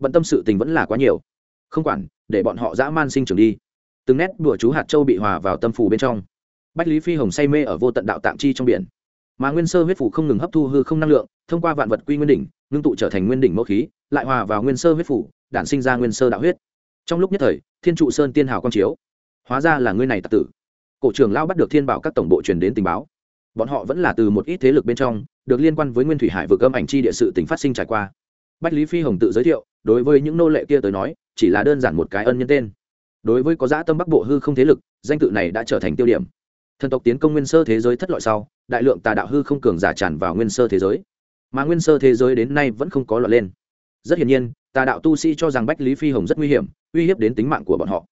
bận tâm sự tình vẫn là quá nhiều. Không quản, để bọn họ dã man sinh trưởng đi. Từng nét đùa chú hạt châu bị hòa vào tâm phủ bên trong. Bách lý phi hồng say mê ở vô tận đạo tạng chi trong biển. Mà nguyên sơ huyết phủ không ngừng hấp thu hư không năng lượng, thông qua vạn vật quy nguyên đỉnh, ngưng tụ trở thành nguyên đỉnh mẫu khí, lại hòa vào nguyên sơ huyết phủ, đản sinh ra nguyên sơ đạo huyết. Trong lúc nhất thời, thiên trụ sơn tiên hào quang chiếu. Hóa ra là ngươi này tạc tử. Cổ trưởng lao bắt được thiên bảo các tổng bộ truyền đến tình báo. Bọn họ vẫn là từ một ít thế lực bên trong, được liên quan với nguyên thủy hải vực âm ảnh chi địa sự tình phát sinh trải qua bách lý phi hồng tự giới thiệu, đối với những nô lệ kia tới nói, chỉ là đơn giản một cái ân nhân tên. Đối với có dã tâm bắc bộ hư không thế lực, danh tự này đã trở thành tiêu điểm. Thần tộc tiến công nguyên sơ thế giới thất loại sau, đại lượng tà đạo hư không cường giả tràn vào nguyên sơ thế giới. Mà nguyên sơ thế giới đến nay vẫn không có lọt lên. Rất hiển nhiên, tà đạo tu sĩ cho rằng bách lý phi hồng rất nguy hiểm, uy hiếp đến tính mạng của bọn họ.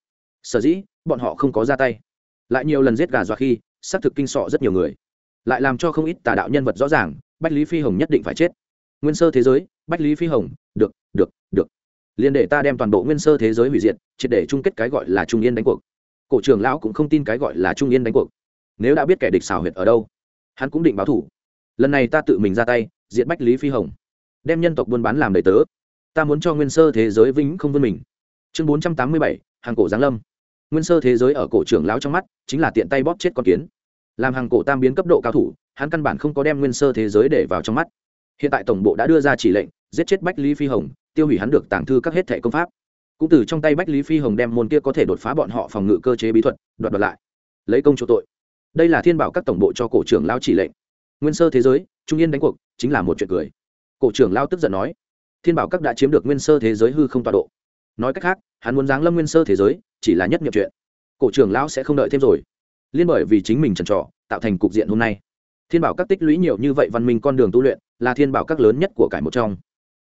Sở dĩ, bọn họ không có ra tay. Lại nhiều lần giết gà dọa khi, xác thực kinh sọ rất nhiều người. Lại làm cho không ít tà đạo nhân vật rõ ràng, bách lý phi hồng nhất định phải chết. Nguyên sơ thế giới bách lý phi hồng, được được được. Liền để ta đem toàn bộ nguyên sơ thế giới hủy diệt, triệt để chung kết cái gọi là trung yên đánh cuộc. Cổ trưởng lão cũng không tin cái gọi là trung yên đánh cuộc. Nếu đã biết kẻ địch xào huyệt ở đâu, hắn cũng định báo thủ. Lần này ta tự mình ra tay diện bách lý phi hồng. Đem nhân tộc buôn bán làm đầy tớ. Ta muốn cho nguyên sơ thế giới vĩnh không vươn mình. Chương bốn trăm tám mươi bảy, hàng cổ giáng lâm. Nguyên sơ thế giới ở cổ trưởng lão trong mắt, chính là tiện tay bóp chết con kiến. Làm hàng cổ tam biến cấp độ cao thủ, hắn căn bản không có đem nguyên sơ thế giới để vào trong mắt. Hiện tại tổng bộ đã đưa ra chỉ lệnh giết chết bách lý phi hồng, tiêu hủy hắn được tàng thư các hết thẻ công pháp. Cũng từ trong tay bách lý phi hồng đem môn kia có thể đột phá bọn họ phòng ngự cơ chế bí thuật, đoạt đoạt lại. Lấy công chỗ tội. Đây là thiên bảo các tổng bộ cho cổ trưởng lao chỉ lệnh. Nguyên sơ thế giới, trung yên đánh cuộc, chính là một chuyện cười. Cổ trưởng lao tức giận nói, thiên bảo các đã chiếm được nguyên sơ thế giới hư không tọa độ. Nói cách khác, hắn muốn giáng lâm nguyên sơ thế giới, chỉ là nhất nhập chuyện. Cổ trưởng lão sẽ không đợi thêm rồi. Liên bởi vì chính mình trần trọ tạo thành cục diện hôm nay. Thiên bảo các tích lũy nhiều như vậy văn minh con đường tu luyện, là thiên bảo các lớn nhất của cải một trong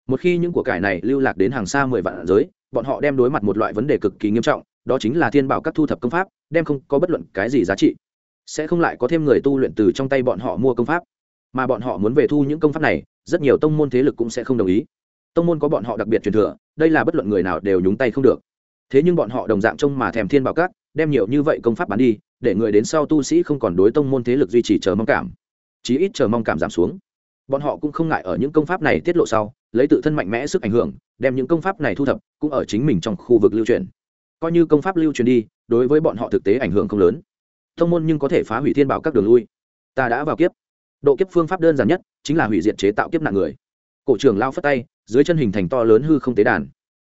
một khi những của cải này lưu lạc đến hàng xa mười vạn giới, bọn họ đem đối mặt một loại vấn đề cực kỳ nghiêm trọng, đó chính là thiên bảo các thu thập công pháp, đem không có bất luận cái gì giá trị. Sẽ không lại có thêm người tu luyện từ trong tay bọn họ mua công pháp. Mà bọn họ muốn về thu những công pháp này, rất nhiều tông môn thế lực cũng sẽ không đồng ý. Tông môn có bọn họ đặc biệt truyền thừa, đây là bất luận người nào đều nhúng tay không được. Thế nhưng bọn họ đồng dạng trông mà thèm thiên bảo các, đem nhiều như vậy công pháp bán đi, để người đến sau tu sĩ không còn đối tông môn thế lực duy trì chờ mong cảm. Chí ít chờ mong cảm giảm xuống bọn họ cũng không ngại ở những công pháp này tiết lộ sau, lấy tự thân mạnh mẽ sức ảnh hưởng, đem những công pháp này thu thập, cũng ở chính mình trong khu vực lưu truyền. Coi như công pháp lưu truyền đi, đối với bọn họ thực tế ảnh hưởng không lớn. Thông môn nhưng có thể phá hủy thiên bảo các đường lui. Ta đã vào kiếp. Độ kiếp phương pháp đơn giản nhất, chính là hủy diệt chế tạo kiếp nạn người. Cổ trưởng lao phất tay, dưới chân hình thành to lớn hư không tế đàn.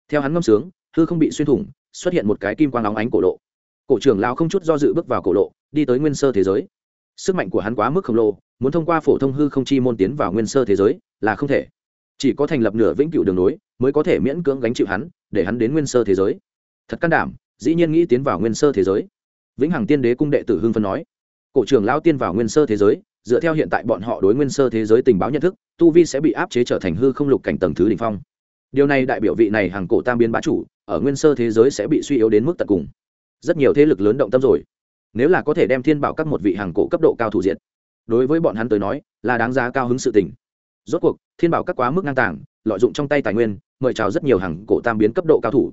Theo hắn ngâm sướng, hư không bị xuyên thủng, xuất hiện một cái kim quang óng ánh cổ lộ. Cổ trưởng lao không chút do dự bước vào cổ lộ, đi tới nguyên sơ thế giới sức mạnh của hắn quá mức khổng lồ, muốn thông qua phổ thông hư không chi môn tiến vào nguyên sơ thế giới là không thể. Chỉ có thành lập nửa vĩnh cửu đường nối mới có thể miễn cưỡng gánh chịu hắn, để hắn đến nguyên sơ thế giới. Thật can đảm, dĩ nhiên nghĩ tiến vào nguyên sơ thế giới. Vĩnh hằng tiên đế cung đệ tử hưng phân nói. Cổ trưởng lao tiên vào nguyên sơ thế giới, dựa theo hiện tại bọn họ đối nguyên sơ thế giới tình báo nhận thức, tu vi sẽ bị áp chế trở thành hư không lục cảnh tầng thứ đ ỉ n h phong. Điều này đại biểu vị này hàng cổ tam biến bá chủ, ở nguyên sơ thế giới sẽ bị suy yếu đến mức tận cùng. Rất nhiều thế lực lớn động tâm rồi nếu là có thể đem thiên bảo các một vị hàng cổ cấp độ cao thủ diện đối với bọn hắn tới nói, là đáng giá cao hứng sự tình. Rốt cuộc, thiên bảo các quá mức ngang tàng, lợi dụng trong tay tài nguyên, mời chào rất nhiều hàng cổ tam biến cấp độ cao thủ.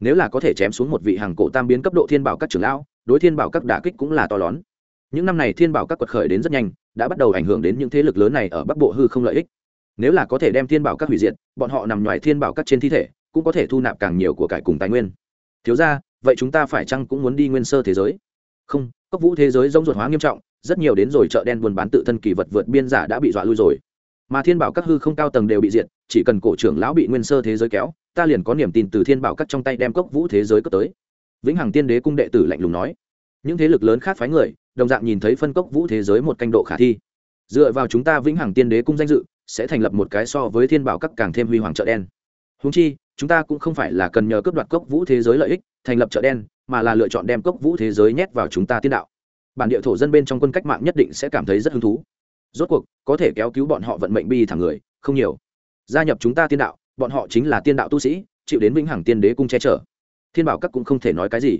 Nếu là có thể chém xuống một vị hàng cổ tam biến cấp độ thiên bảo các trưởng lão, đối thiên bảo các đả kích cũng là to lớn. Những năm này thiên bảo các quật khởi đến rất nhanh, đã bắt đầu ảnh hưởng đến những thế lực lớn này ở bắc bộ hư không lợi ích. Nếu là có thể đem thiên bảo các hủy diệt, bọn họ nằm ngoài thiên bảo các trên thi thể, cũng có thể thu nạp càng nhiều của cải cùng tài nguyên. Thiếu ra vậy chúng ta phải chăng cũng muốn đi nguyên sơ thế giới? Không, cốc vũ thế giới rông ruột hóa nghiêm trọng, rất nhiều đến rồi chợ đen buôn bán tự thân kỳ vật vượt biên giả đã bị dọa lui rồi. Mà thiên bảo các hư không cao tầng đều bị diệt, chỉ cần cổ trưởng lão bị nguyên sơ thế giới kéo, ta liền có niềm tin từ thiên bảo các trong tay đem cốc vũ thế giới cất tới. Vĩnh hằng tiên đế cung đệ tử lạnh lùng nói. Những thế lực lớn khác phái người, đồng dạng nhìn thấy phân cốc vũ thế giới một canh độ khả thi. Dựa vào chúng ta vĩnh hằng tiên đế cung danh dự, sẽ thành lập một cái so với thiên bảo các càng thêm huy hoàng chợ đen. Húng chi, chúng ta cũng không phải là cần nhờ cướp đoạt cốc vũ thế giới lợi ích, thành lập chợ đen mà là lựa chọn đem cốc vũ thế giới nhét vào chúng ta tiên đạo. Bản địa thổ dân bên trong quân cách mạng nhất định sẽ cảm thấy rất hứng thú. Rốt cuộc, có thể kéo cứu bọn họ vận mệnh bi thẳng người, không nhiều. Gia nhập chúng ta tiên đạo, bọn họ chính là tiên đạo tu sĩ, chịu đến vĩnh hằng tiên đế cung che chở. Thiên bảo các cũng không thể nói cái gì.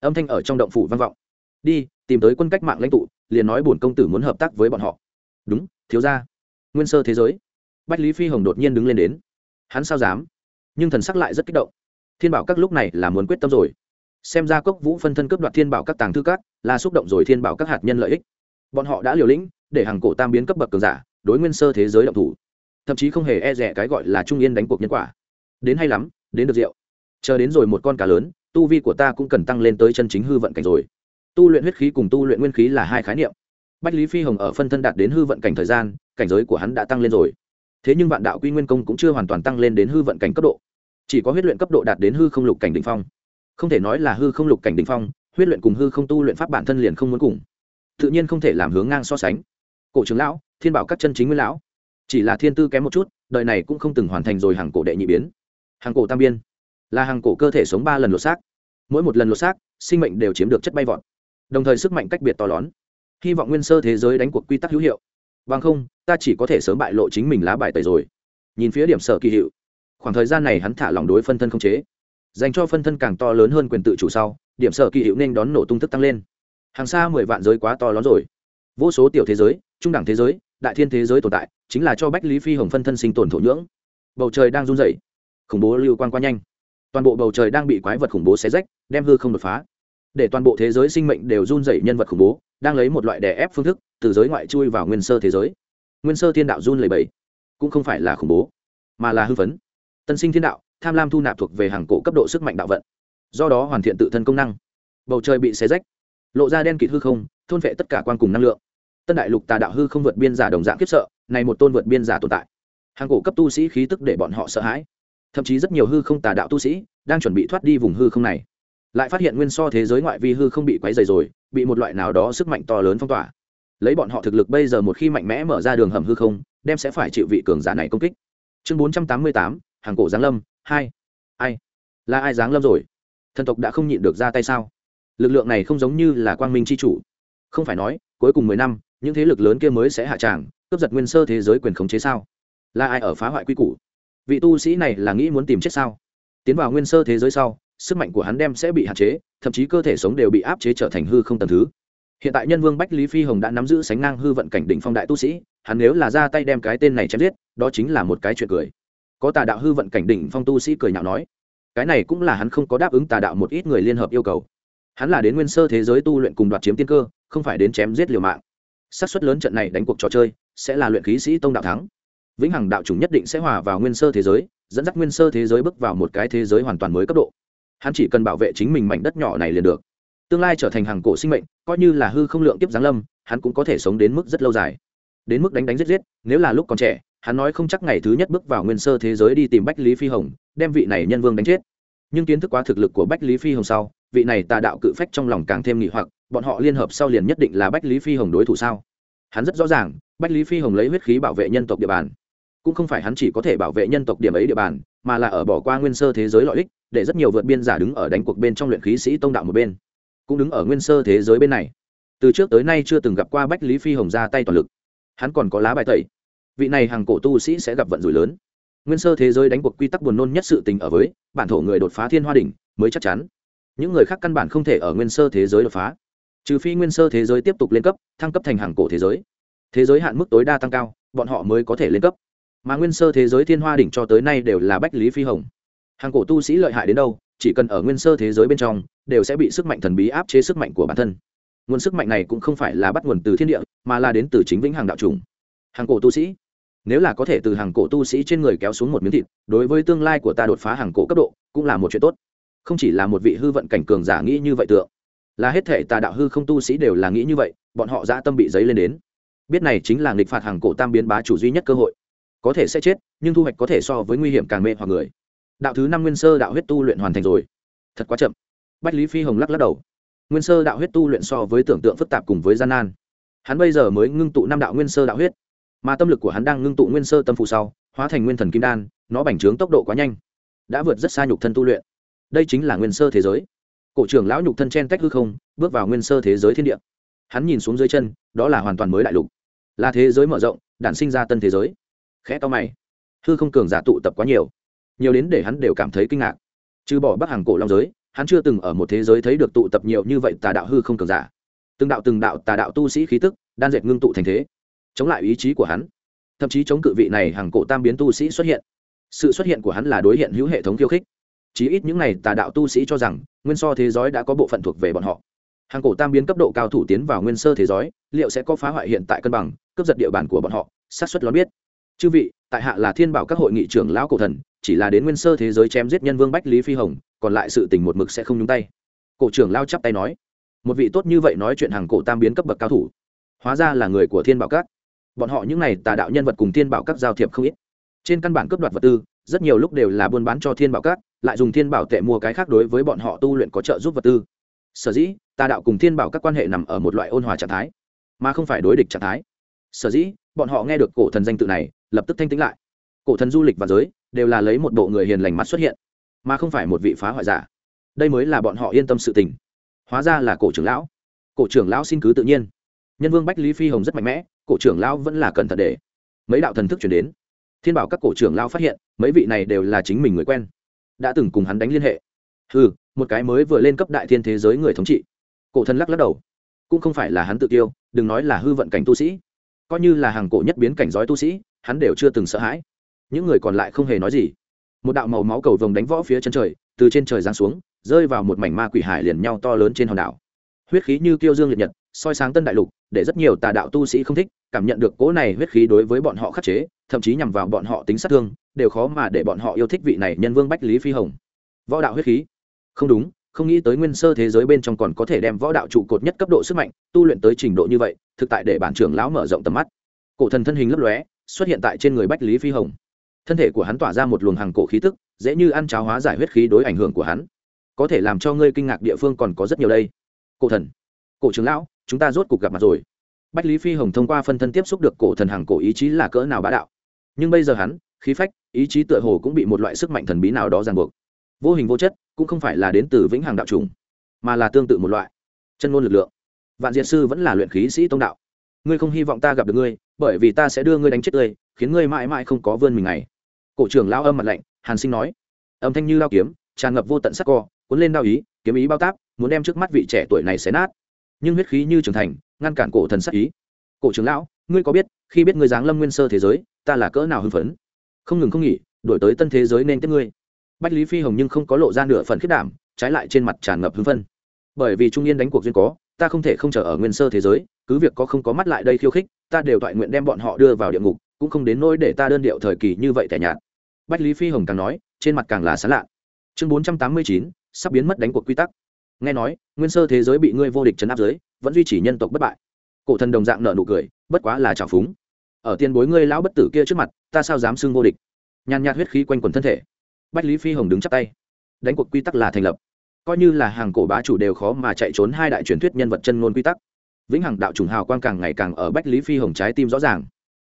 Âm thanh ở trong động phủ vang vọng. Đi, tìm tới quân cách mạng lãnh tụ, liền nói bổn công tử muốn hợp tác với bọn họ. Đúng, thiếu gia. Nguyên sơ thế giới. Bách lý phi hồng đột nhiên đứng lên đến. Hắn sao dám? Nhưng thần sắc lại rất kích động. Thiên bảo các lúc này là muốn quyết tâm rồi xem ra cốc vũ phân thân cướp đoạt thiên bảo các tàng thư các, là xúc động rồi thiên bảo các hạt nhân lợi ích. Bọn họ đã liều lĩnh, để hàng cổ tam biến cấp bậc cường giả, đối nguyên sơ thế giới động thủ. Thậm chí không hề e rẻ cái gọi là trung yên đánh cuộc nhân quả. Đến hay lắm, đến được rượu. Chờ đến rồi một con cá lớn, tu vi của ta cũng cần tăng lên tới chân chính hư vận cảnh rồi. Tu luyện huyết khí cùng tu luyện nguyên khí là hai khái niệm. Bách lý phi hồng ở phân thân đạt đến hư vận cảnh thời gian, cảnh giới của hắn đã tăng lên rồi. Thế nhưng vạn đạo quy nguyên công cũng chưa hoàn toàn tăng lên đến hư vận cảnh cấp độ. Chỉ có huyết luyện cấp độ đạt đến hư không lục cảnh đ ỉ n h phong không thể nói là hư không lục cảnh đ ỉ n h phong, huyết luyện cùng hư không tu luyện pháp bản thân liền không muốn cùng. Tự nhiên không thể làm hướng ngang so sánh. Cổ trưởng lão, thiên bảo các chân chính nguyên lão. Chỉ là thiên tư kém một chút, đời này cũng không từng hoàn thành rồi hàng cổ đệ nhị biến. Hàng cổ tam biên. Là hàng cổ cơ thể sống ba lần lột xác. Mỗi một lần lột xác, sinh mệnh đều chiếm được chất bay vọt. Đồng thời sức mạnh cách biệt to lớn. Hy vọng nguyên sơ thế giới đánh cuộc quy tắc hữu hiệu. Vâng không, ta chỉ có thể sớm bại lộ chính mình lá bài tẩy rồi. Nhìn phía điểm sở kỳ hiệu. Khoảng thời gian này hắn thả lòng đối phân thân không chế dành cho phân thân càng to lớn hơn quyền tự chủ sau, điểm sở kỳ hiệu nên đón nổ tung thức tăng lên. Hàng xa mười vạn giới quá to lớn rồi. Vô số tiểu thế giới, trung đẳng thế giới, đại thiên thế giới tồn tại, chính là cho bách lý phi hồng phân thân sinh tồn thổ nhưỡng. Bầu trời đang run rẩy, khủng bố lưu quan qua nhanh. Toàn bộ bầu trời đang bị quái vật khủng bố xé rách, đem hư không đột phá. Để toàn bộ thế giới sinh mệnh đều run rẩy nhân vật khủng bố, đang lấy một loại đè ép phương thức, từ giới ngoại chui vào nguyên sơ thế giới. Nguyên sơ thiên đạo run lẩy bẩy, cũng không phải là khủng bố, mà là hư phấn. Tân sinh thiên đạo tham lam thu nạp thuộc về hàng cổ cấp độ sức mạnh đạo vận. Do đó hoàn thiện tự thân công năng. Bầu trời bị xé rách, lộ ra đen kịt hư không, thôn vệ tất cả quan cùng năng lượng. Tân đại lục tà đạo hư không vượt biên giả đồng dạng kiếp sợ, này một tôn vượt biên giả tồn tại. Hàng cổ cấp tu sĩ khí tức để bọn họ sợ hãi. Thậm chí rất nhiều hư không tà đạo tu sĩ đang chuẩn bị thoát đi vùng hư không này. Lại phát hiện nguyên so thế giới ngoại vi hư không bị quấy dày rồi, bị một loại nào đó sức mạnh to lớn phong tỏa. Lấy bọn họ thực lực bây giờ một khi mạnh mẽ mở ra đường hầm hư không, đem sẽ phải chịu vị cường giả này công kích. Chương bốn trăm tám mươi tám hàng cổ giáng lâm, hai. Ai? Là ai giáng lâm rồi? Thần tộc đã không nhịn được ra tay sao? Lực lượng này không giống như là quang minh c h i chủ. Không phải nói, cuối cùng mười năm, những thế lực lớn kia mới sẽ hạ tràng, cướp giật nguyên sơ thế giới quyền khống chế sao? Là ai ở phá hoại quy củ? Vị tu sĩ này là nghĩ muốn tìm chết sao? Tiến vào nguyên sơ thế giới sau, sức mạnh của hắn đem sẽ bị hạn chế, thậm chí cơ thể sống đều bị áp chế trở thành hư không tầm thứ. Hiện tại nhân vương bách lý phi hồng đã nắm giữ sánh ngang hư vận cảnh đỉnh phong đại tu sĩ, hắn nếu là ra tay đem cái tên này chém giết, đó chính là một cái chuyện cười có tà đạo hư vận cảnh đỉnh phong tu sĩ cười nhạo nói, cái này cũng là hắn không có đáp ứng tà đạo một ít người liên hợp yêu cầu. Hắn là đến nguyên sơ thế giới tu luyện cùng đoạt chiếm tiên cơ, không phải đến chém giết liều mạng. Xác suất lớn trận này đánh cuộc trò chơi, sẽ là luyện khí sĩ tông đạo thắng. Vĩnh hằng đạo chủng nhất định sẽ hòa vào nguyên sơ thế giới, dẫn dắt nguyên sơ thế giới bước vào một cái thế giới hoàn toàn mới cấp độ. Hắn chỉ cần bảo vệ chính mình mảnh đất nhỏ này liền được. Tương lai trở thành hàng cổ sinh mệnh, coi như là hư không lượng kiếp giáng lâm, hắn cũng có thể sống đến mức rất lâu dài. Đến mức đánh đánh giết giết, nếu là lúc còn trẻ hắn nói không chắc ngày thứ nhất bước vào nguyên sơ thế giới đi tìm bách lý phi hồng, đem vị này nhân vương đánh chết. Nhưng kiến thức quá thực lực của bách lý phi hồng sau, vị này tà đạo cự phách trong lòng càng thêm nghị hoặc, bọn họ liên hợp sau liền nhất định là bách lý phi hồng đối thủ sao? Hắn rất rõ ràng, bách lý phi hồng lấy huyết khí bảo vệ nhân tộc địa bàn. Cũng không phải hắn chỉ có thể bảo vệ nhân tộc điểm ấy địa bàn, mà là ở bỏ qua nguyên sơ thế giới lợi ích, để rất nhiều vượt biên giả đứng ở đánh cuộc bên trong luyện khí sĩ tông đạo một bên. Cũng đứng ở nguyên sơ thế giới bên này. Từ trước tới nay chưa từng gặp qua bách lý phi hồng ra tay toàn lực. Hắn còn có lá bài tẩy vị này hàng cổ tu sĩ sẽ gặp vận rủi lớn. Nguyên sơ thế giới đánh cuộc quy tắc buồn nôn nhất sự tình ở với, bản thổ người đột phá thiên hoa đỉnh mới chắc chắn. Những người khác căn bản không thể ở nguyên sơ thế giới đột phá. Trừ phi nguyên sơ thế giới tiếp tục lên cấp, thăng cấp thành hàng cổ thế giới. Thế giới hạn mức tối đa tăng cao, bọn họ mới có thể lên cấp. Mà nguyên sơ thế giới thiên hoa đỉnh cho tới nay đều là bách lý phi hồng. Hàng cổ tu sĩ lợi hại đến đâu, chỉ cần ở nguyên sơ thế giới bên trong, đều sẽ bị sức mạnh thần bí áp chế sức mạnh của bản thân. Nguồn sức mạnh này cũng không phải là bắt nguồn từ thiên địa, mà là đến từ chính vĩnh hàng đạo trùng. Hàng cổ tu sĩ nếu là có thể từ hàng cổ tu sĩ trên người kéo xuống một miếng thịt, đối với tương lai của ta đột phá hàng cổ cấp độ, cũng là một chuyện tốt. Không chỉ là một vị hư vận cảnh cường giả nghĩ như vậy tượng, là hết thể tà đạo hư không tu sĩ đều là nghĩ như vậy, bọn họ dã tâm bị dấy lên đến. Biết này chính là nghịch phạt hàng cổ tam biến bá chủ duy nhất cơ hội. Có thể sẽ chết, nhưng thu hoạch có thể so với nguy hiểm càng mê hoặc người. Đạo thứ năm nguyên sơ đạo huyết tu luyện hoàn thành rồi. Thật quá chậm. Bách lý phi hồng lắc lắc đầu. Nguyên sơ đạo huyết tu luyện so với tưởng tượng phức tạp cùng với gian nan. Hắn bây giờ mới ngưng tụ năm đạo nguyên sơ đạo huyết mà tâm lực của hắn đang ngưng tụ nguyên sơ tâm phụ sau, hóa thành nguyên thần kim đan, nó bành trướng tốc độ quá nhanh, đã vượt rất xa nhục thân tu luyện. Đây chính là nguyên sơ thế giới. Cổ trưởng lão nhục thân chen tách hư không, bước vào nguyên sơ thế giới thiên địa. Hắn nhìn xuống dưới chân, đó là hoàn toàn mới đại lục. Là thế giới mở rộng, đản sinh ra tân thế giới. Khẽ to mày. Hư không cường giả tụ tập quá nhiều. Nhiều đến để hắn đều cảm thấy kinh ngạc. Trừ bỏ bắc hàng cổ long giới, hắn chưa từng ở một thế giới thấy được tụ tập nhiều như vậy tà đạo hư không cường giả. Từng đạo từng đạo tà đạo tu sĩ khí tức, đan dệt ngưng tụ thành thế chống lại ý chí của hắn. Thậm chí chống cự vị này hàng cổ tam biến tu sĩ xuất hiện. Sự xuất hiện của hắn là đối hiện hữu hệ thống khiêu khích. Chí ít những này tà đạo tu sĩ cho rằng, nguyên so thế giới đã có bộ phận thuộc về bọn họ. Hàng cổ tam biến cấp độ cao thủ tiến vào nguyên sơ thế giới, liệu sẽ có phá hoại hiện tại cân bằng, cướp giật địa bàn của bọn họ sát xuất lón biết. Chư vị, tại hạ là thiên bảo các hội nghị trưởng lão cổ thần, chỉ là đến nguyên sơ thế giới chém giết nhân vương bách lý phi hồng, còn lại sự tình một mực sẽ không nhúng tay. Cổ trưởng lao chắp tay nói. Một vị tốt như vậy nói chuyện hàng cổ tam biến cấp bậc cao thủ. Hóa ra là người của thiên bảo các bọn họ những n à y tà đạo nhân vật cùng thiên bảo các giao thiệp không ít. Trên căn bản cướp đoạt vật tư, rất nhiều lúc đều là buôn bán cho thiên bảo các, lại dùng thiên bảo tệ mua cái khác đối với bọn họ tu luyện có trợ giúp vật tư. Sở dĩ, tà đạo cùng thiên bảo các quan hệ nằm ở một loại ôn hòa trạng thái, mà không phải đối địch trạng thái. Sở dĩ, bọn họ nghe được cổ thần danh tự này, lập tức thanh tĩnh lại. Cổ thần du lịch và giới, đều là lấy một bộ người hiền lành mặt xuất hiện, mà không phải một vị phá hoại giả. Đây mới là bọn họ yên tâm sự tình. Hóa ra là cổ trưởng lão. Cổ trưởng lão xin cứ tự nhiên. Nhân vương bách lý phi hồng rất mạnh mẽ cổ trưởng lão vẫn là cẩn thận để mấy đạo thần thức chuyển đến. Thiên bảo các cổ trưởng lão phát hiện, mấy vị này đều là chính mình người quen, đã từng cùng hắn đánh liên hệ. Ừ một cái mới vừa lên cấp đại thiên thế giới người thống trị. Cổ thần lắc lắc đầu. Cũng không phải là hắn tự tiêu, đừng nói là hư vận cảnh tu sĩ. Coi như là hàng cổ nhất biến cảnh giói tu sĩ, hắn đều chưa từng sợ hãi. Những người còn lại không hề nói gì. Một đạo màu máu cầu vồng đánh võ phía chân trời, từ trên trời giáng xuống, rơi vào một mảnh ma quỷ hải liền nhau to lớn trên hòn đảo. Huyết khí như kiêu dương liệt nhật soi sáng tân đại lục, để rất nhiều tà đạo tu sĩ không thích, cảm nhận được cỗ này huyết khí đối với bọn họ khắc chế, thậm chí nhằm vào bọn họ tính sát thương, đều khó mà để bọn họ yêu thích vị này nhân vương bách lý phi hồng. Võ đạo huyết khí? Không đúng, không nghĩ tới nguyên sơ thế giới bên trong còn có thể đem võ đạo trụ cột nhất cấp độ sức mạnh, tu luyện tới trình độ như vậy, thực tại để bản trưởng lão mở rộng tầm mắt. Cổ thần thân hình lấp lóe, xuất hiện tại trên người bách lý phi hồng. Thân thể của hắn tỏa ra một luồng hàng cổ khí tức, dễ như ăn cháo hóa giải huyết khí đối ảnh hưởng của hắn. Có thể làm cho ngươi kinh ngạc địa phương còn có rất nhiều đây. Cổ thần, cổ trưởng lão chúng ta rốt cuộc gặp mặt rồi. Bách lý phi hồng thông qua phân thân tiếp xúc được cổ thần hàng cổ ý chí là cỡ nào bá đạo. Nhưng bây giờ hắn, khí phách, ý chí tựa hồ cũng bị một loại sức mạnh thần bí nào đó ràng buộc. Vô hình vô chất, cũng không phải là đến từ vĩnh hằng đạo trùng, mà là tương tự một loại. Chân ngôn lực lượng. Vạn diệt sư vẫn là luyện khí sĩ tông đạo. Ngươi không hy vọng ta gặp được ngươi, bởi vì ta sẽ đưa ngươi đánh chết ngươi khiến ngươi mãi mãi không có vươn mình này cổ trưởng lao âm mặt lạnh, hàn sinh nói. Âm thanh như lao kiếm, tràn ngập vô tận sắc co, cuốn lên đao ý, kiếm ý bao táp, muốn đem trước mắt vị trẻ tuổi này xé nát nhưng huyết khí như trưởng thành, ngăn cản cổ thần sắc ý. Cổ trưởng lão, ngươi có biết, khi biết ngươi giáng lâm nguyên sơ thế giới, ta là cỡ nào hưng phấn? Không ngừng không nghỉ, đổi tới tân thế giới nên tiếp ngươi. Bách lý phi hồng nhưng không có lộ ra nửa phần khiết đảm, trái lại trên mặt tràn ngập hưng phân bởi vì trung yên đánh cuộc duyên có, ta không thể không chờ ở nguyên sơ thế giới, cứ việc có không có mắt lại đây khiêu khích, ta đều toại nguyện đem bọn họ đưa vào địa ngục, cũng không đến nỗi để ta đơn điệu thời kỳ như vậy tẻ nhạt. Bách lý phi hồng càng nói, trên mặt càng là sán lạ. Chương bốn trăm tám mươi chín, sắp biến mất đánh cuộc quy tắc nghe nói, nguyên sơ thế giới bị ngươi vô địch chấn áp giới vẫn duy trì nhân tộc bất bại. Cổ thần đồng dạng nợ nụ cười, bất quá là trào phúng. Ở tiền bối ngươi lão bất tử kia trước mặt, ta sao dám xưng vô địch? Nhàn nhạt huyết khí quanh quần thân thể. Bách lý phi hồng đứng chắp tay. Đánh cuộc quy tắc là thành lập. Coi như là hàng cổ bá chủ đều khó mà chạy trốn hai đại truyền thuyết nhân vật chân ngôn quy tắc. Vĩnh hằng đạo trùng hào quang càng ngày càng ở bách lý phi hồng trái tim rõ ràng.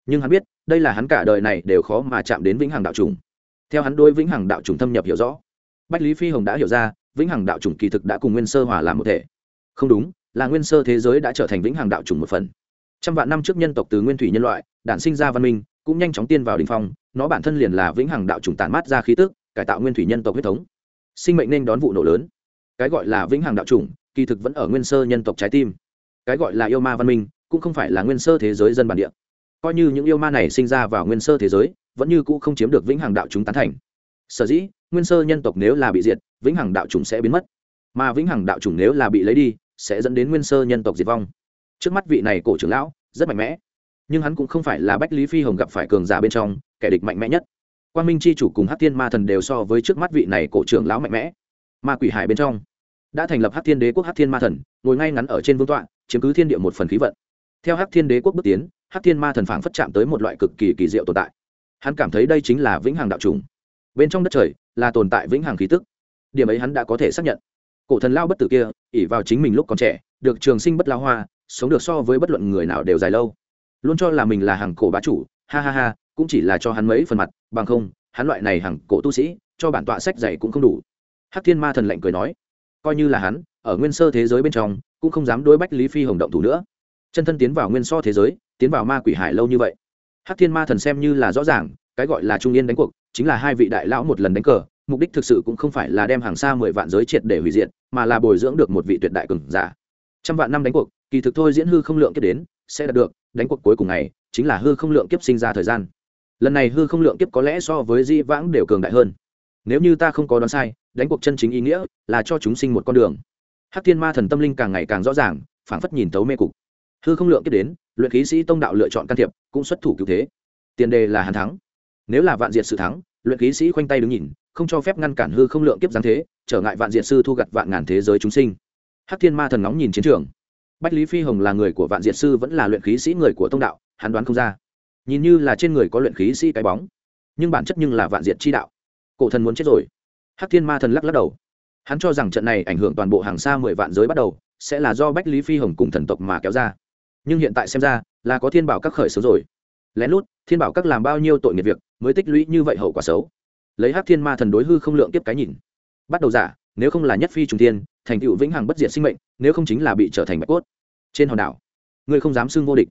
Nhưng hắn biết, đây là hắn cả đời này đều khó mà chạm đến vĩnh hằng đạo trùng. Theo hắn đôi vĩnh hằng đạo trùng thâm nhập hiểu rõ, bách lý phi hồng đã hiểu ra vĩnh hằng đạo chủng kỳ thực đã cùng nguyên sơ hòa làm một thể. Không đúng, là nguyên sơ thế giới đã trở thành vĩnh hằng đạo chủng một phần. Trăm vạn năm trước nhân tộc từ nguyên thủy nhân loại, đản sinh ra văn minh, cũng nhanh chóng tiên vào đình phong, nó bản thân liền là vĩnh hằng đạo chủng tàn mát ra khí tức, cải tạo nguyên thủy nhân tộc huyết thống. Sinh mệnh nên đón vụ nổ lớn. Cái gọi là vĩnh hằng đạo chủng, kỳ thực vẫn ở nguyên sơ nhân tộc trái tim. Cái gọi là yêu ma văn minh, cũng không phải là nguyên sơ thế giới dân bản địa. Coi như những yêu ma này sinh ra vào nguyên sơ thế giới, vẫn như cũ không chiếm được vĩnh hằng đạo chúng tán thành sở dĩ, nguyên sơ nhân tộc nếu là bị diệt, vĩnh hằng đạo chủng sẽ biến mất. Mà vĩnh hằng đạo chủng nếu là bị lấy đi, sẽ dẫn đến nguyên sơ nhân tộc diệt vong. Trước mắt vị này cổ trưởng lão, rất mạnh mẽ. Nhưng hắn cũng không phải là bách lý phi hồng gặp phải cường giả bên trong, kẻ địch mạnh mẽ nhất. Quan minh c h i chủ cùng hát thiên ma thần đều so với trước mắt vị này cổ trưởng lão mạnh mẽ. Ma quỷ hải bên trong, đã thành lập hát thiên đế quốc hát thiên ma thần, ngồi ngay ngắn ở trên vương tọa, chiếm cứ thiên địa một phần khí vận. Theo hát thiên đế quốc bước tiến hát thiên ma thần phảng phất chạm tới một loại cực kỳ kỳ diệu tồn tại. Hắn cảm thấy đây chính là vĩnh hằng đạo trùng bên trong đất trời là tồn tại vĩnh hằng khí tức. Điểm ấy hắn đã có thể xác nhận. Cổ thần lao bất tử kia ỉ vào chính mình lúc còn trẻ, được trường sinh bất lao hoa, sống được so với bất luận người nào đều dài lâu. Luôn cho là mình là hàng cổ bá chủ, ha ha ha, cũng chỉ là cho hắn mấy phần mặt, bằng không, hắn loại này hàng cổ tu sĩ, cho bản tọa sách dạy cũng không đủ. Hắc thiên ma thần lạnh cười nói, coi như là hắn, ở nguyên sơ thế giới bên trong, cũng không dám đối bách lý phi hồng động thủ nữa. Chân thân tiến vào nguyên so thế giới, tiến vào ma quỷ hải lâu như vậy. Hắc thiên ma thần xem như là rõ ràng, cái gọi là trung yên đánh cuộc chính là hai vị đại lão một lần đánh cờ, mục đích thực sự cũng không phải là đem hàng xa mười vạn giới triệt để hủy diệt, mà là bồi dưỡng được một vị tuyệt đại cường giả. Trăm vạn năm đánh cuộc, kỳ thực thôi diễn hư không lượng kiếp đến, sẽ đạt được, đánh cuộc cuối cùng này chính là hư không lượng kiếp sinh ra thời gian. Lần này hư không lượng kiếp có lẽ so với di vãng đều cường đại hơn. Nếu như ta không có đoán sai, đánh cuộc chân chính ý nghĩa là cho chúng sinh một con đường. Hắc thiên ma thần tâm linh càng ngày càng rõ ràng, phảng phất nhìn tấu mê cục. Hư không lượng kiếp đến, luyện khí sĩ tông đạo lựa chọn can thiệp, cũng xuất thủ cứu thế. Tiền đề là hàn thắng nếu là vạn diệt sự thắng, luyện khí sĩ khoanh tay đứng nhìn, không cho phép ngăn cản hư không lượng kiếp giáng thế, trở ngại vạn diệt sư thu gặt vạn ngàn thế giới chúng sinh. Hắc thiên ma thần nóng nhìn chiến trường. Bách lý phi hồng là người của vạn diệt sư vẫn là luyện khí sĩ người của tông đạo, hắn đoán không ra. Nhìn như là trên người có luyện khí sĩ cái bóng, nhưng bản chất nhưng là vạn diệt chi đạo. Cổ thần muốn chết rồi. Hắc thiên ma thần lắc lắc đầu. Hắn cho rằng trận này ảnh hưởng toàn bộ hàng xa mười vạn giới bắt đầu, sẽ là do bách lý phi hồng cùng thần tộc mà kéo ra. Nhưng hiện tại xem ra, là có thiên bảo các khởi xướng rồi lén lút, thiên bảo các làm bao nhiêu tội nghiệp việc, mới tích lũy như vậy hậu quả xấu. Lấy hắc thiên ma thần đối hư không lượng tiếp cái nhìn. Bắt đầu giả, nếu không là nhất phi trùng thiên, thành tựu vĩnh hằng bất diệt sinh mệnh, nếu không chính là bị trở thành bạch cốt. Trên hòn đảo, ngươi không dám xưng vô địch.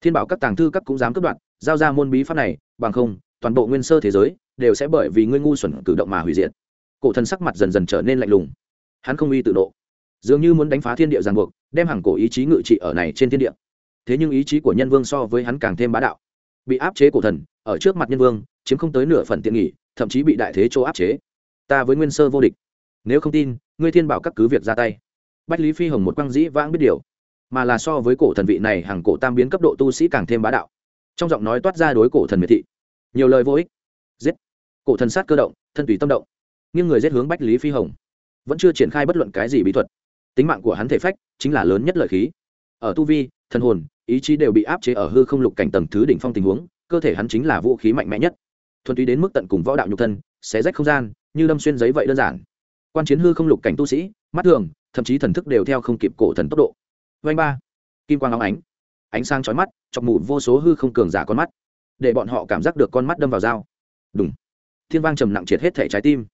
Thiên bảo các tàng thư các cũng dám cướp đoạt, giao ra môn bí pháp này, bằng không, toàn bộ nguyên sơ thế giới đều sẽ bởi vì ngươi ngu xuẩn cử động mà hủy diệt. Cổ thần sắc mặt dần dần trở nên lạnh lùng. Hắn không uy tự nộ. Dường như muốn đánh phá thiên địa giàn buộc, đem hàng cổ ý chí ngự trị ở này trên thiên địa. Thế nhưng ý chí của nhân vương so với hắn càng thêm bá đạo bị áp chế cổ thần, ở trước mặt nhân vương, chiếm không tới nửa phần tiện nghỉ thậm chí bị đại thế chỗ áp chế. Ta với nguyên sơ vô địch. Nếu không tin, ngươi thiên bảo các cứ việc ra tay. Bách lý phi hồng một quang dĩ vãng biết điều. Mà là so với cổ thần vị này, hàng cổ tam biến cấp độ tu sĩ càng thêm bá đạo. Trong giọng nói toát ra đối cổ thần miệt thị. Nhiều lời vô ích. Giết. Cổ thần sát cơ động, thân tùy tâm động. Nhưng người giết hướng bách lý phi hồng. Vẫn chưa triển khai bất luận cái gì bí thuật. Tính mạng của hắn thể phách chính là lớn nhất lợi khí. Ở tu vi, thần hồn ý chí đều bị áp chế ở hư không lục cảnh tầng thứ đỉnh phong tình huống, cơ thể hắn chính là vũ khí mạnh mẽ nhất. Thuần túy đến mức tận cùng võ đạo nhục thân, xé rách không gian, như đâm xuyên giấy vậy đơn giản. Quan chiến hư không lục cảnh tu sĩ, mắt thường, thậm chí thần thức đều theo không kịp cổ thần tốc độ. Vanh ba, kim quang óng ánh ánh sáng chói mắt, chọc mù vô số hư không cường giả con mắt, để bọn họ cảm giác được con mắt đâm vào dao. Đúng thiên vang trầm nặng triệt hết thể trái tim.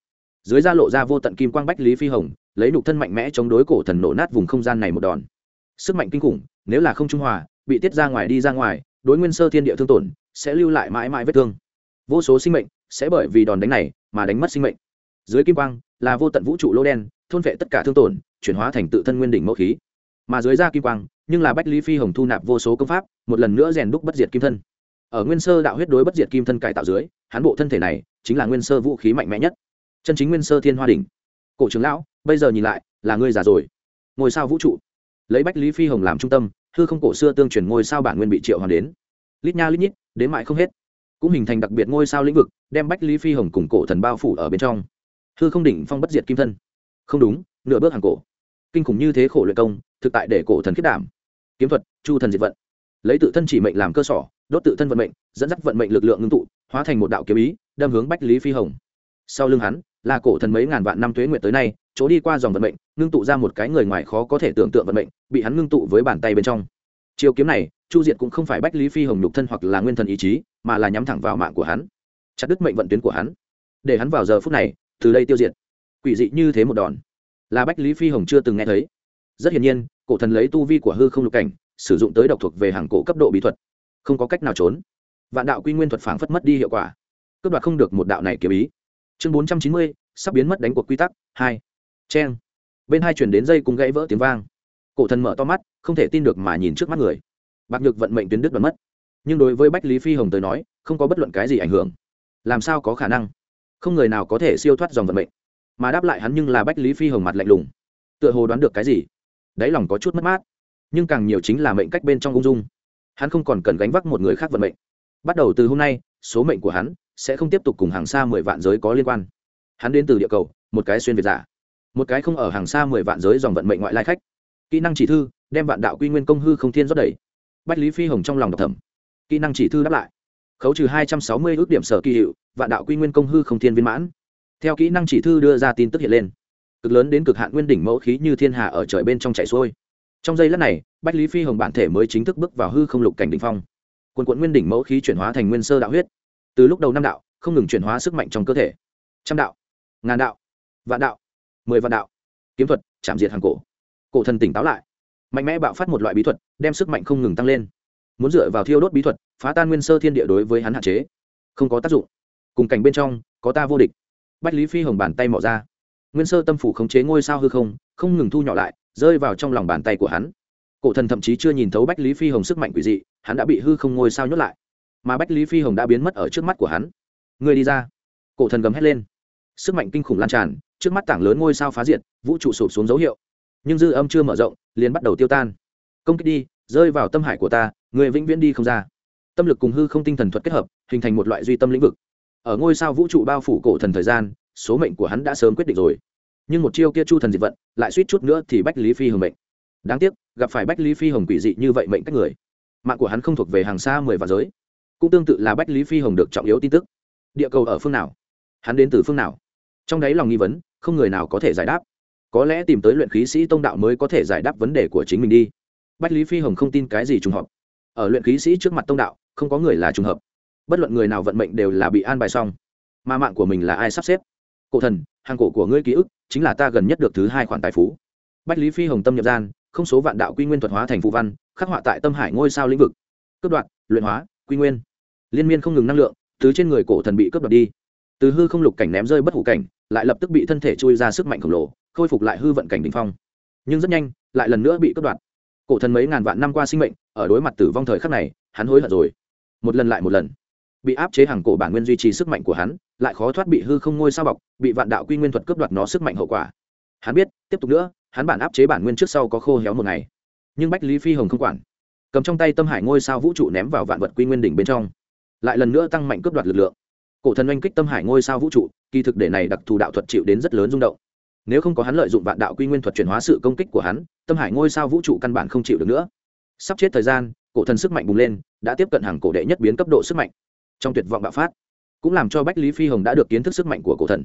Dưới da lộ ra vô tận kim quang bách lý phi hồng, lấy nục thân mạnh mẽ chống đối cổ thần nổ nát vùng không gian này một đòn. Sức mạnh kinh khủng, nếu là không trung hòa bị tiết ra ngoài đi ra ngoài, đối nguyên sơ thiên địa thương tổn, sẽ lưu lại mãi mãi vết thương. Vô số sinh mệnh sẽ bởi vì đòn đánh này mà đánh mất sinh mệnh. Dưới kim quang là vô tận vũ trụ lô đen, thôn vệ tất cả thương tổn, chuyển hóa thành tự thân nguyên đỉnh mẫu khí. Mà dưới da kim quang, nhưng là bách lý phi hồng thu nạp vô số công pháp, một lần nữa rèn đúc bất diệt kim thân. Ở nguyên sơ đạo huyết đối bất diệt kim thân cải tạo dưới hán bộ thân thể này chính là nguyên sơ vũ khí mạnh mẽ nhất. Chân chính nguyên sơ thiên hoa đỉnh. Cổ trưởng lão, bây giờ nhìn lại, là ngươi già rồi. Ngôi sao vũ trụ. Lấy bách lý phi hồng làm trung tâm hư không cổ xưa tương truyền ngôi sao bản nguyên bị triệu hoàn đến. Lít nha lít nhít, đến mãi không hết. Cũng hình thành đặc biệt ngôi sao lĩnh vực, đem bách lý phi hồng cùng cổ thần bao phủ ở bên trong. Hư không đỉnh phong bất diệt kim thân. Không đúng, nửa bước hàng cổ. Kinh khủng như thế khổ luyện công, thực tại để cổ thần khiết đảm. Kiếm thuật, chu thần diệt vận. Lấy tự thân chỉ mệnh làm cơ sở, đốt tự thân vận mệnh, dẫn dắt vận mệnh lực lượng ngưng tụ, hóa thành một đạo kiếm ý, đâm hướng bách lý phi hồng. Sau lưng hắn, là cổ thần mấy ngàn vạn năm tuế nguyện tới nay, chỗ đi qua dòng vận mệnh ngưng tụ ra một cái người ngoài khó có thể tưởng tượng vận mệnh, bị hắn ngưng tụ với bàn tay bên trong. Chiêu kiếm này, chu diệt cũng không phải bách lý phi hồng nhục thân hoặc là nguyên thần ý chí, mà là nhắm thẳng vào mạng của hắn. Chặt đứt mệnh vận tuyến của hắn. Để hắn vào giờ phút này, từ đây tiêu diệt. Quỷ dị như thế một đòn. Là bách lý phi hồng chưa từng nghe thấy. Rất hiển nhiên, cổ thần lấy tu vi của hư không lục cảnh, sử dụng tới độc thuộc về hàng cổ cấp độ bí thuật. Không có cách nào trốn. Vạn đạo quy nguyên thuật phảng phất mất đi hiệu quả. Cướp đoạt không được một đạo này kiếm ý. Chương bốn trăm chín mươi, sắp biến mất đánh cuộc quy tắc, hai. Cheng bên hai chuyển đến dây cùng gãy vỡ tiếng vang. Cổ thần mở to mắt, không thể tin được mà nhìn trước mắt người. Bạc nhược vận mệnh tuyến đứt đoán mất. Nhưng đối với bách lý phi hồng tới nói, không có bất luận cái gì ảnh hưởng. Làm sao có khả năng? Không người nào có thể siêu thoát dòng vận mệnh. Mà đáp lại hắn nhưng là bách lý phi hồng mặt lạnh lùng. Tựa hồ đoán được cái gì? Đáy lòng có chút mất mát. Nhưng càng nhiều chính là mệnh cách bên trong ung dung. Hắn không còn cần gánh vác một người khác vận mệnh. Bắt đầu từ hôm nay, số mệnh của hắn sẽ không tiếp tục cùng hàng xa mười vạn giới có liên quan. Hắn đến từ địa cầu, một cái xuyên việt giả một cái không ở hàng xa mười vạn giới dòng vận mệnh ngoại lai khách. Kỹ năng chỉ thư, đem vạn đạo quy nguyên công hư không thiên rót đầy. Bách lý phi hồng trong lòng đọc thẩm kỹ năng chỉ thư đáp lại. Khấu trừ hai trăm sáu mươi ước điểm sở kỳ hiệu, vạn đạo quy nguyên công hư không thiên viên mãn. Theo kỹ năng chỉ thư đưa ra tin tức hiện lên. Cực lớn đến cực hạn nguyên đỉnh mẫu khí như thiên hà ở trời bên trong chảy xuôi. Trong giây lát này, bách lý phi hồng bản thể mới chính thức bước vào hư không lục cảnh đình phong. Quần quận nguyên đỉnh mẫu khí chuyển hóa thành nguyên sơ đạo huyết. Từ lúc đầu năm đạo, không ngừng chuyển hóa sức mạnh trong cơ thể. Trăm đạo, ngàn đạo, vạn đạo mười vạn đạo. Kiếm thuật, chạm diệt hàng cổ. Cổ thần tỉnh táo lại. Mạnh mẽ bạo phát một loại bí thuật, đem sức mạnh không ngừng tăng lên. Muốn dựa vào thiêu đốt bí thuật, phá tan nguyên sơ thiên địa đối với hắn hạn chế. Không có tác dụng. Cùng cảnh bên trong, có ta vô địch. Bách lý phi hồng bàn tay mỏ ra. Nguyên sơ tâm phủ khống chế ngôi sao hư không không ngừng thu nhỏ lại, rơi vào trong lòng bàn tay của hắn. Cổ thần thậm chí chưa nhìn thấu bách lý phi hồng sức mạnh quỷ dị, hắn đã bị hư không ngôi sao nhốt lại. Mà bách lý phi hồng đã biến mất ở trước mắt của hắn. Người đi ra. Cổ thần gầm hét lên. Sức mạnh kinh khủng lan tràn trước mắt tảng lớn ngôi sao phá diệt, vũ trụ sụp xuống dấu hiệu. Nhưng dư âm chưa mở rộng, liền bắt đầu tiêu tan. Công kích đi, rơi vào tâm hải của ta, người vĩnh viễn đi không ra. Tâm lực cùng hư không tinh thần thuật kết hợp, hình thành một loại duy tâm lĩnh vực. Ở ngôi sao vũ trụ bao phủ cổ thần thời gian, số mệnh của hắn đã sớm quyết định rồi. Nhưng một chiêu kia chu thần diệt vận, lại suýt chút nữa thì bách lý phi hồng mệnh. Đáng tiếc, gặp phải bách lý phi hồng quỷ dị như vậy mệnh cách người, mạng của hắn không thuộc về hàng xa mười vạn giới. Cũng tương tự là bách lý phi hồng được trọng yếu tin tức. Địa cầu ở phương nào? Hắn đến từ phương nào? Trong đấy lòng nghi vấn không người nào có thể giải đáp. Có lẽ tìm tới luyện khí sĩ tông đạo mới có thể giải đáp vấn đề của chính mình đi. Bách lý phi hồng không tin cái gì trùng hợp. Ở luyện khí sĩ trước mặt tông đạo, không có người là trùng hợp. Bất luận người nào vận mệnh đều là bị an bài xong. Mà mạng của mình là ai sắp xếp? Cổ thần, hàng cổ của ngươi ký ức chính là ta gần nhất được thứ hai khoản tài phú. Bách lý phi hồng tâm nhập gian, không số vạn đạo quy nguyên thuật hóa thành phụ văn, khắc họa tại tâm hải ngôi sao lĩnh vực. Cấp đoạn luyện hóa, quy nguyên. Liên miên không ngừng năng lượng, thứ trên người cổ thần bị cướp đoạt đi. Từ hư không lục cảnh ném rơi bất hủ cảnh lại lập tức bị thân thể chui ra sức mạnh khổng lồ, khôi phục lại hư vận cảnh đ ỉ n h phong. Nhưng rất nhanh, lại lần nữa bị cướp đoạt. Cổ thần mấy ngàn vạn năm qua sinh mệnh, ở đối mặt tử vong thời khắc này, hắn hối hận rồi. Một lần lại một lần. Bị áp chế hàng cổ bản nguyên duy trì sức mạnh của hắn, lại khó thoát bị hư không ngôi sao bọc, bị vạn đạo quy nguyên thuật cướp đoạt nó sức mạnh hậu quả. Hắn biết, tiếp tục nữa, hắn bản áp chế bản nguyên trước sau có khô héo một ngày. Nhưng bách lý phi hồng không quản. Cầm trong tay tâm hải ngôi sao vũ trụ ném vào vạn vật quy nguyên đỉnh bên trong. Lại lần nữa tăng mạnh cướp đoạt lực lượng cổ thần oanh kích tâm hải ngôi sao vũ trụ, kỳ thực để này đặc thù đạo thuật chịu đến rất lớn rung động. Nếu không có hắn lợi dụng vạn đạo quy nguyên thuật chuyển hóa sự công kích của hắn, tâm hải ngôi sao vũ trụ căn bản không chịu được nữa. Sắp chết thời gian, cổ thần sức mạnh bùng lên, đã tiếp cận hàng cổ đệ nhất biến cấp độ sức mạnh. Trong tuyệt vọng bạo phát, cũng làm cho bách lý phi hồng đã được kiến thức sức mạnh của cổ thần.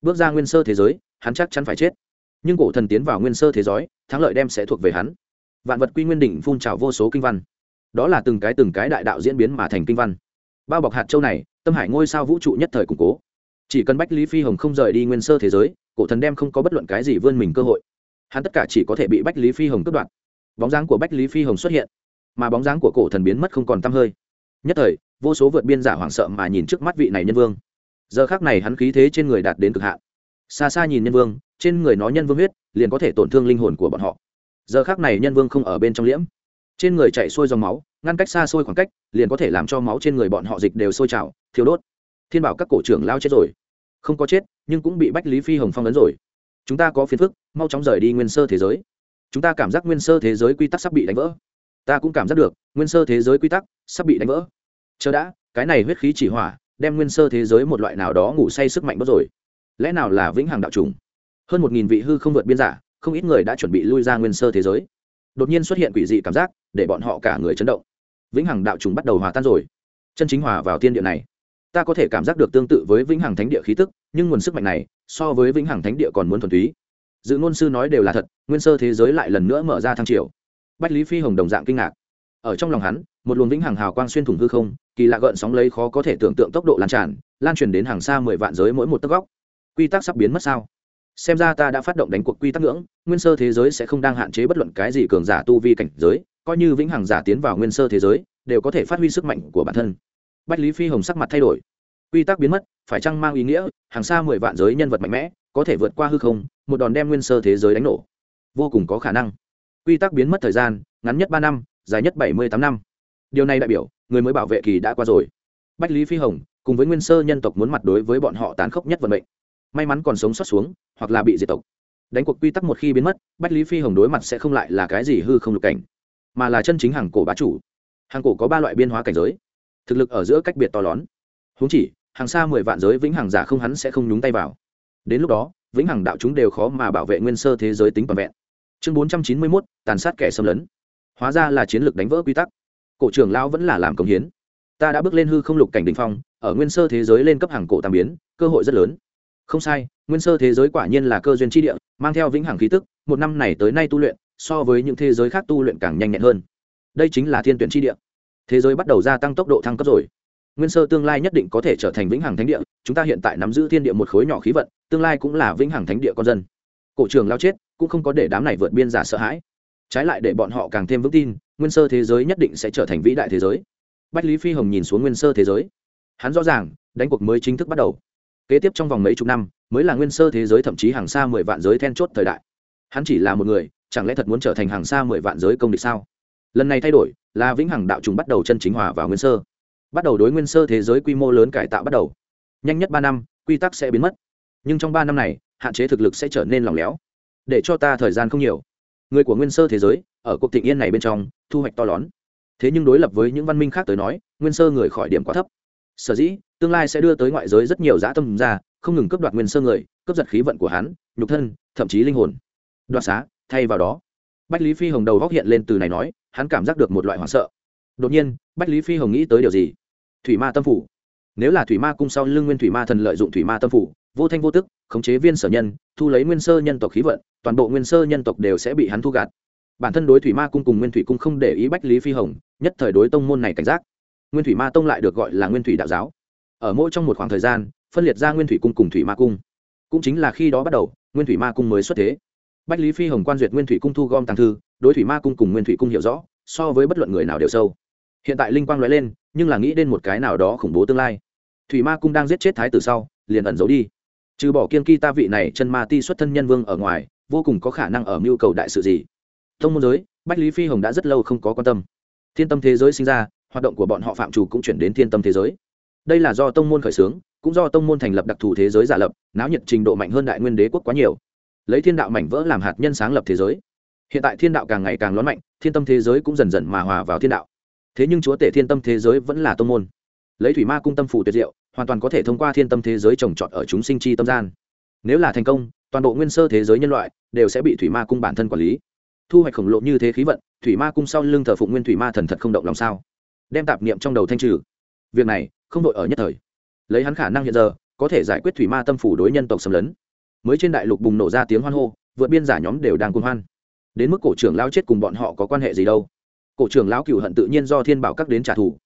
Bước ra nguyên sơ thế giới, hắn chắc chắn phải chết. Nhưng cổ thần tiến vào nguyên sơ thế giới, thắng lợi đem sẽ thuộc về hắn. Vạn vật quy nguyên đỉnh phun trào vô số kinh văn. Đó là từng cái từng cái đại đạo diễn biến mà thành kinh văn. Bao bọc hạt châu này tâm hải ngôi sao vũ trụ nhất thời củng cố. Chỉ cần bách lý phi hồng không rời đi nguyên sơ thế giới, cổ thần đem không có bất luận cái gì vươn mình cơ hội. Hắn tất cả chỉ có thể bị bách lý phi hồng cướp đoạt. Bóng dáng của bách lý phi hồng xuất hiện, mà bóng dáng của cổ thần biến mất không còn t hơi. Nhất thời, vô số vượt biên giả hoảng sợ mà nhìn trước mắt vị này nhân vương. Giờ khác này hắn khí thế trên người đạt đến cực hạn. Xa xa nhìn nhân vương, trên người nó nhân vương huyết, liền có thể tổn thương linh hồn của bọn họ. Giờ khác này nhân vương không ở bên trong liễm. Trên người chạy xuôi dòng máu, ngăn cách xa xôi khoảng cách, liền có thể làm cho máu trên người bọn họ dịch đều sôi trào thiếu đốt. Thiên bảo các cổ trưởng lao chết rồi. Không có chết, nhưng cũng bị bách lý phi hồng phong ấn rồi. Chúng ta có phiền phức, mau chóng rời đi nguyên sơ thế giới. Chúng ta cảm giác nguyên sơ thế giới quy tắc sắp bị đánh vỡ. Ta cũng cảm giác được, nguyên sơ thế giới quy tắc sắp bị đánh vỡ. Chờ đã, cái này huyết khí chỉ hỏa, đem nguyên sơ thế giới một loại nào đó ngủ say sức mạnh bớt rồi. Lẽ nào là vĩnh hằng đạo trùng? Hơn một nghìn vị hư không vượt biên giả, không ít người đã chuẩn bị lui ra nguyên sơ thế giới. Đột nhiên xuất hiện quỷ dị cảm giác, để bọn họ cả người chấn động. Vĩnh hằng đạo trùng bắt đầu hòa tan rồi. Chân chính hòa vào tiên địa này ta có thể cảm giác được tương tự với vĩnh hằng thánh địa khí tức, nhưng nguồn sức mạnh này, so với vĩnh hằng thánh địa còn muốn thuần túy. Dự ngôn sư nói đều là thật, nguyên sơ thế giới lại lần nữa mở ra thăng triều. Bách lý phi hồng đồng dạng kinh ngạc. Ở trong lòng hắn, một luồng vĩnh hằng hào quang xuyên thủng hư không, kỳ lạ gợn sóng lấy khó có thể tưởng tượng tốc độ lan tràn, lan truyền đến hàng xa mười vạn giới mỗi một tấc góc. Quy tắc sắp biến mất sao? Xem ra ta đã phát động đánh cuộc quy tắc ngưỡng, nguyên sơ thế giới sẽ không đang hạn chế bất luận cái gì cường giả tu vi cảnh giới, coi như vĩnh hằng giả tiến vào nguyên sơ thế giới, đều có thể phát huy sức mạnh của bản thân bách lý phi hồng sắc mặt thay đổi. Quy tắc biến mất, phải chăng mang ý nghĩa, hàng xa mười vạn giới nhân vật mạnh mẽ, có thể vượt qua hư không, một đòn đem nguyên sơ thế giới đánh nổ? Vô cùng có khả năng. Quy tắc biến mất thời gian, ngắn nhất ba năm, dài nhất bảy mươi tám năm. Điều này đại biểu, người mới bảo vệ kỳ đã qua rồi. Bách lý phi hồng, cùng với nguyên sơ nhân tộc muốn mặt đối với bọn họ tán khốc nhất vận mệnh. May mắn còn sống sót xuống, hoặc là bị diệt tộc. Đánh cuộc quy tắc một khi biến mất, bách lý phi hồng đối mặt sẽ không lại là cái gì hư không lục cảnh, mà là chân chính hàng cổ bá chủ. Hàng cổ có ba loại biên hóa cảnh giới thực lực ở giữa cách biệt to lớn huống chỉ, hàng xa mười vạn giới vĩnh hằng giả không hắn sẽ không nhúng tay vào. Đến lúc đó, vĩnh hằng đạo chúng đều khó mà bảo vệ nguyên sơ thế giới tính toàn vẹn. Chương bốn trăm chín mươi mốt, tàn sát kẻ xâm lấn. Hóa ra là chiến lược đánh vỡ quy tắc. Cổ trưởng lão vẫn là làm công hiến. Ta đã bước lên hư không lục cảnh đ ỉ n h phong, ở nguyên sơ thế giới lên cấp hàng cổ tam biến, cơ hội rất lớn. Không sai, nguyên sơ thế giới quả nhiên là cơ duyên chi địa, mang theo vĩnh hằng khí tức, một năm này tới nay tu luyện, so với những thế giới khác tu luyện càng nhanh nhẹn hơn. Đây chính là thiên tuyển chi địa thế giới bắt đầu gia tăng tốc độ thăng cấp rồi. Nguyên sơ tương lai nhất định có thể trở thành vĩnh hằng thánh địa, chúng ta hiện tại nắm giữ thiên địa một khối nhỏ khí vận, tương lai cũng là vĩnh hằng thánh địa con dân. Cổ trường lao chết, cũng không có để đám này vượt biên giả sợ hãi. Trái lại để bọn họ càng thêm vững tin, nguyên sơ thế giới nhất định sẽ trở thành vĩ đại thế giới. Bách lý phi hồng nhìn xuống nguyên sơ thế giới. Hắn rõ ràng, đánh cuộc mới chính thức bắt đầu. Kế tiếp trong vòng mấy chục năm, mới là nguyên sơ thế giới thậm chí hàng xa mười vạn giới then chốt thời đại. Hắn chỉ là một người, chẳng lẽ thật muốn trở thành hàng xa mười vạn giới công địch sao? Lần này thay đổi, là vĩnh hằng đạo trùng bắt đầu chân chính hòa vào nguyên sơ. Bắt đầu đối nguyên sơ thế giới quy mô lớn cải tạo bắt đầu. Nhanh nhất ba năm, quy tắc sẽ biến mất. Nhưng trong ba năm này, hạn chế thực lực sẽ trở nên lỏng lẻo. Để cho ta thời gian không nhiều. Người của nguyên sơ thế giới, ở cuộc thịnh yên này bên trong, thu hoạch to lớn. Thế nhưng đối lập với những văn minh khác tới nói, nguyên sơ người khỏi điểm quá thấp. Sở dĩ, tương lai sẽ đưa tới ngoại giới rất nhiều dã tâm ra, không ngừng cướp đoạt nguyên sơ người, cướp giật khí vận của hắn, nhục thân, thậm chí linh hồn. Đoạt xá, thay vào đó. Bách lý phi hồng đầu góc hiện lên từ này nói hắn cảm giác được một loại hoảng sợ. Đột nhiên, bách lý phi hồng nghĩ tới điều gì? Thủy ma tâm phủ. Nếu là thủy ma cung sau lưng nguyên thủy ma thần lợi dụng thủy ma tâm phủ, vô thanh vô tức, khống chế viên sở nhân, thu lấy nguyên sơ nhân tộc khí vận, toàn bộ nguyên sơ nhân tộc đều sẽ bị hắn thu gạt. Bản thân đối thủy ma cung cùng nguyên thủy cung không để ý bách lý phi hồng, nhất thời đối tông môn này cảnh giác. Nguyên thủy ma tông lại được gọi là nguyên thủy đạo giáo. Ở mỗi trong một khoảng thời gian, phân liệt ra nguyên thủy cung cùng thủy ma cung. Cũng chính là khi đó bắt đầu, nguyên thủy ma cung mới xuất thế. Bách lý phi hồng quan duyệt nguyên thủy cung thu gom tàng thư đối thủy ma cung cùng nguyên thủy cung hiểu rõ, so với bất luận người nào đều sâu. Hiện tại linh quang nói lên, nhưng là nghĩ đến một cái nào đó khủng bố tương lai. Thủy ma cung đang giết chết thái tử sau, liền ẩn giấu đi. Trừ bỏ kiên kỳ ta vị này chân ma ti xuất thân nhân vương ở ngoài, vô cùng có khả năng ở mưu cầu đại sự gì. Thông môn giới, bách lý phi hồng đã rất lâu không có quan tâm. Thiên tâm thế giới sinh ra, hoạt động của bọn họ phạm chủ cũng chuyển đến thiên tâm thế giới. Đây là do tông môn khởi xướng, cũng do tông môn thành lập đặc thù thế giới giả lập, náo nhiệt trình độ mạnh hơn đại nguyên đế quốc quá nhiều. Lấy thiên đạo mảnh vỡ làm hạt nhân sáng lập thế giới hiện tại thiên đạo càng ngày càng lớn mạnh, thiên tâm thế giới cũng dần dần mà hòa vào thiên đạo. Thế nhưng chúa tể thiên tâm thế giới vẫn là tông môn. Lấy thủy ma cung tâm phủ tuyệt diệu, hoàn toàn có thể thông qua thiên tâm thế giới trồng trọt ở chúng sinh chi tâm gian. Nếu là thành công, toàn bộ nguyên sơ thế giới nhân loại đều sẽ bị thủy ma cung bản thân quản lý. Thu hoạch khổng lồ như thế khí vận, thủy ma cung sau lưng thờ phụng nguyên thủy ma thần thật không động lòng sao? Đem tạp niệm trong đầu thanh trừ. Việc này không đội ở nhất thời. Lấy hắn khả năng hiện giờ, có thể giải quyết thủy ma tâm phủ đối nhân tộc xâm lấn. Mới trên đại lục bùng nổ ra tiếng hoan hô, vượt biên giả nhóm đều đang cuồng hoan đến mức cổ trưởng lao chết cùng bọn họ có quan hệ gì đâu. Cổ trưởng lão cựu hận tự nhiên do thiên bảo các đến trả thù.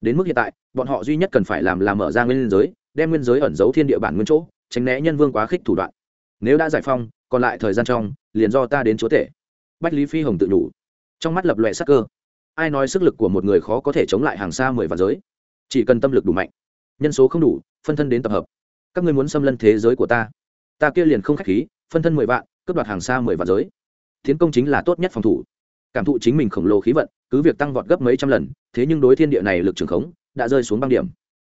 Đến mức hiện tại, bọn họ duy nhất cần phải làm là mở ra nguyên giới, đem nguyên giới ẩn giấu thiên địa bản nguyên chỗ, tránh né nhân vương quá khích thủ đoạn. Nếu đã giải phong, còn lại thời gian trong, liền do ta đến chúa tể. Bách lý phi hồng tự đủ trong mắt lập loẹ sắc cơ. Ai nói sức lực của một người khó có thể chống lại hàng xa mười vạn giới? Chỉ cần tâm lực đủ mạnh, nhân số không đủ, phân thân đến tập hợp. Các ngươi muốn xâm lân thế giới của ta. Ta kia liền không k h á c h khí, phân thân mười vạn, cướp đoạt hàng xa mười vạn giới tiến công chính là tốt nhất phòng thủ. Cảm thụ chính mình khổng lồ khí vận, cứ việc tăng vọt gấp mấy trăm lần, thế nhưng đối thiên địa này lực trường khống đã rơi xuống băng điểm.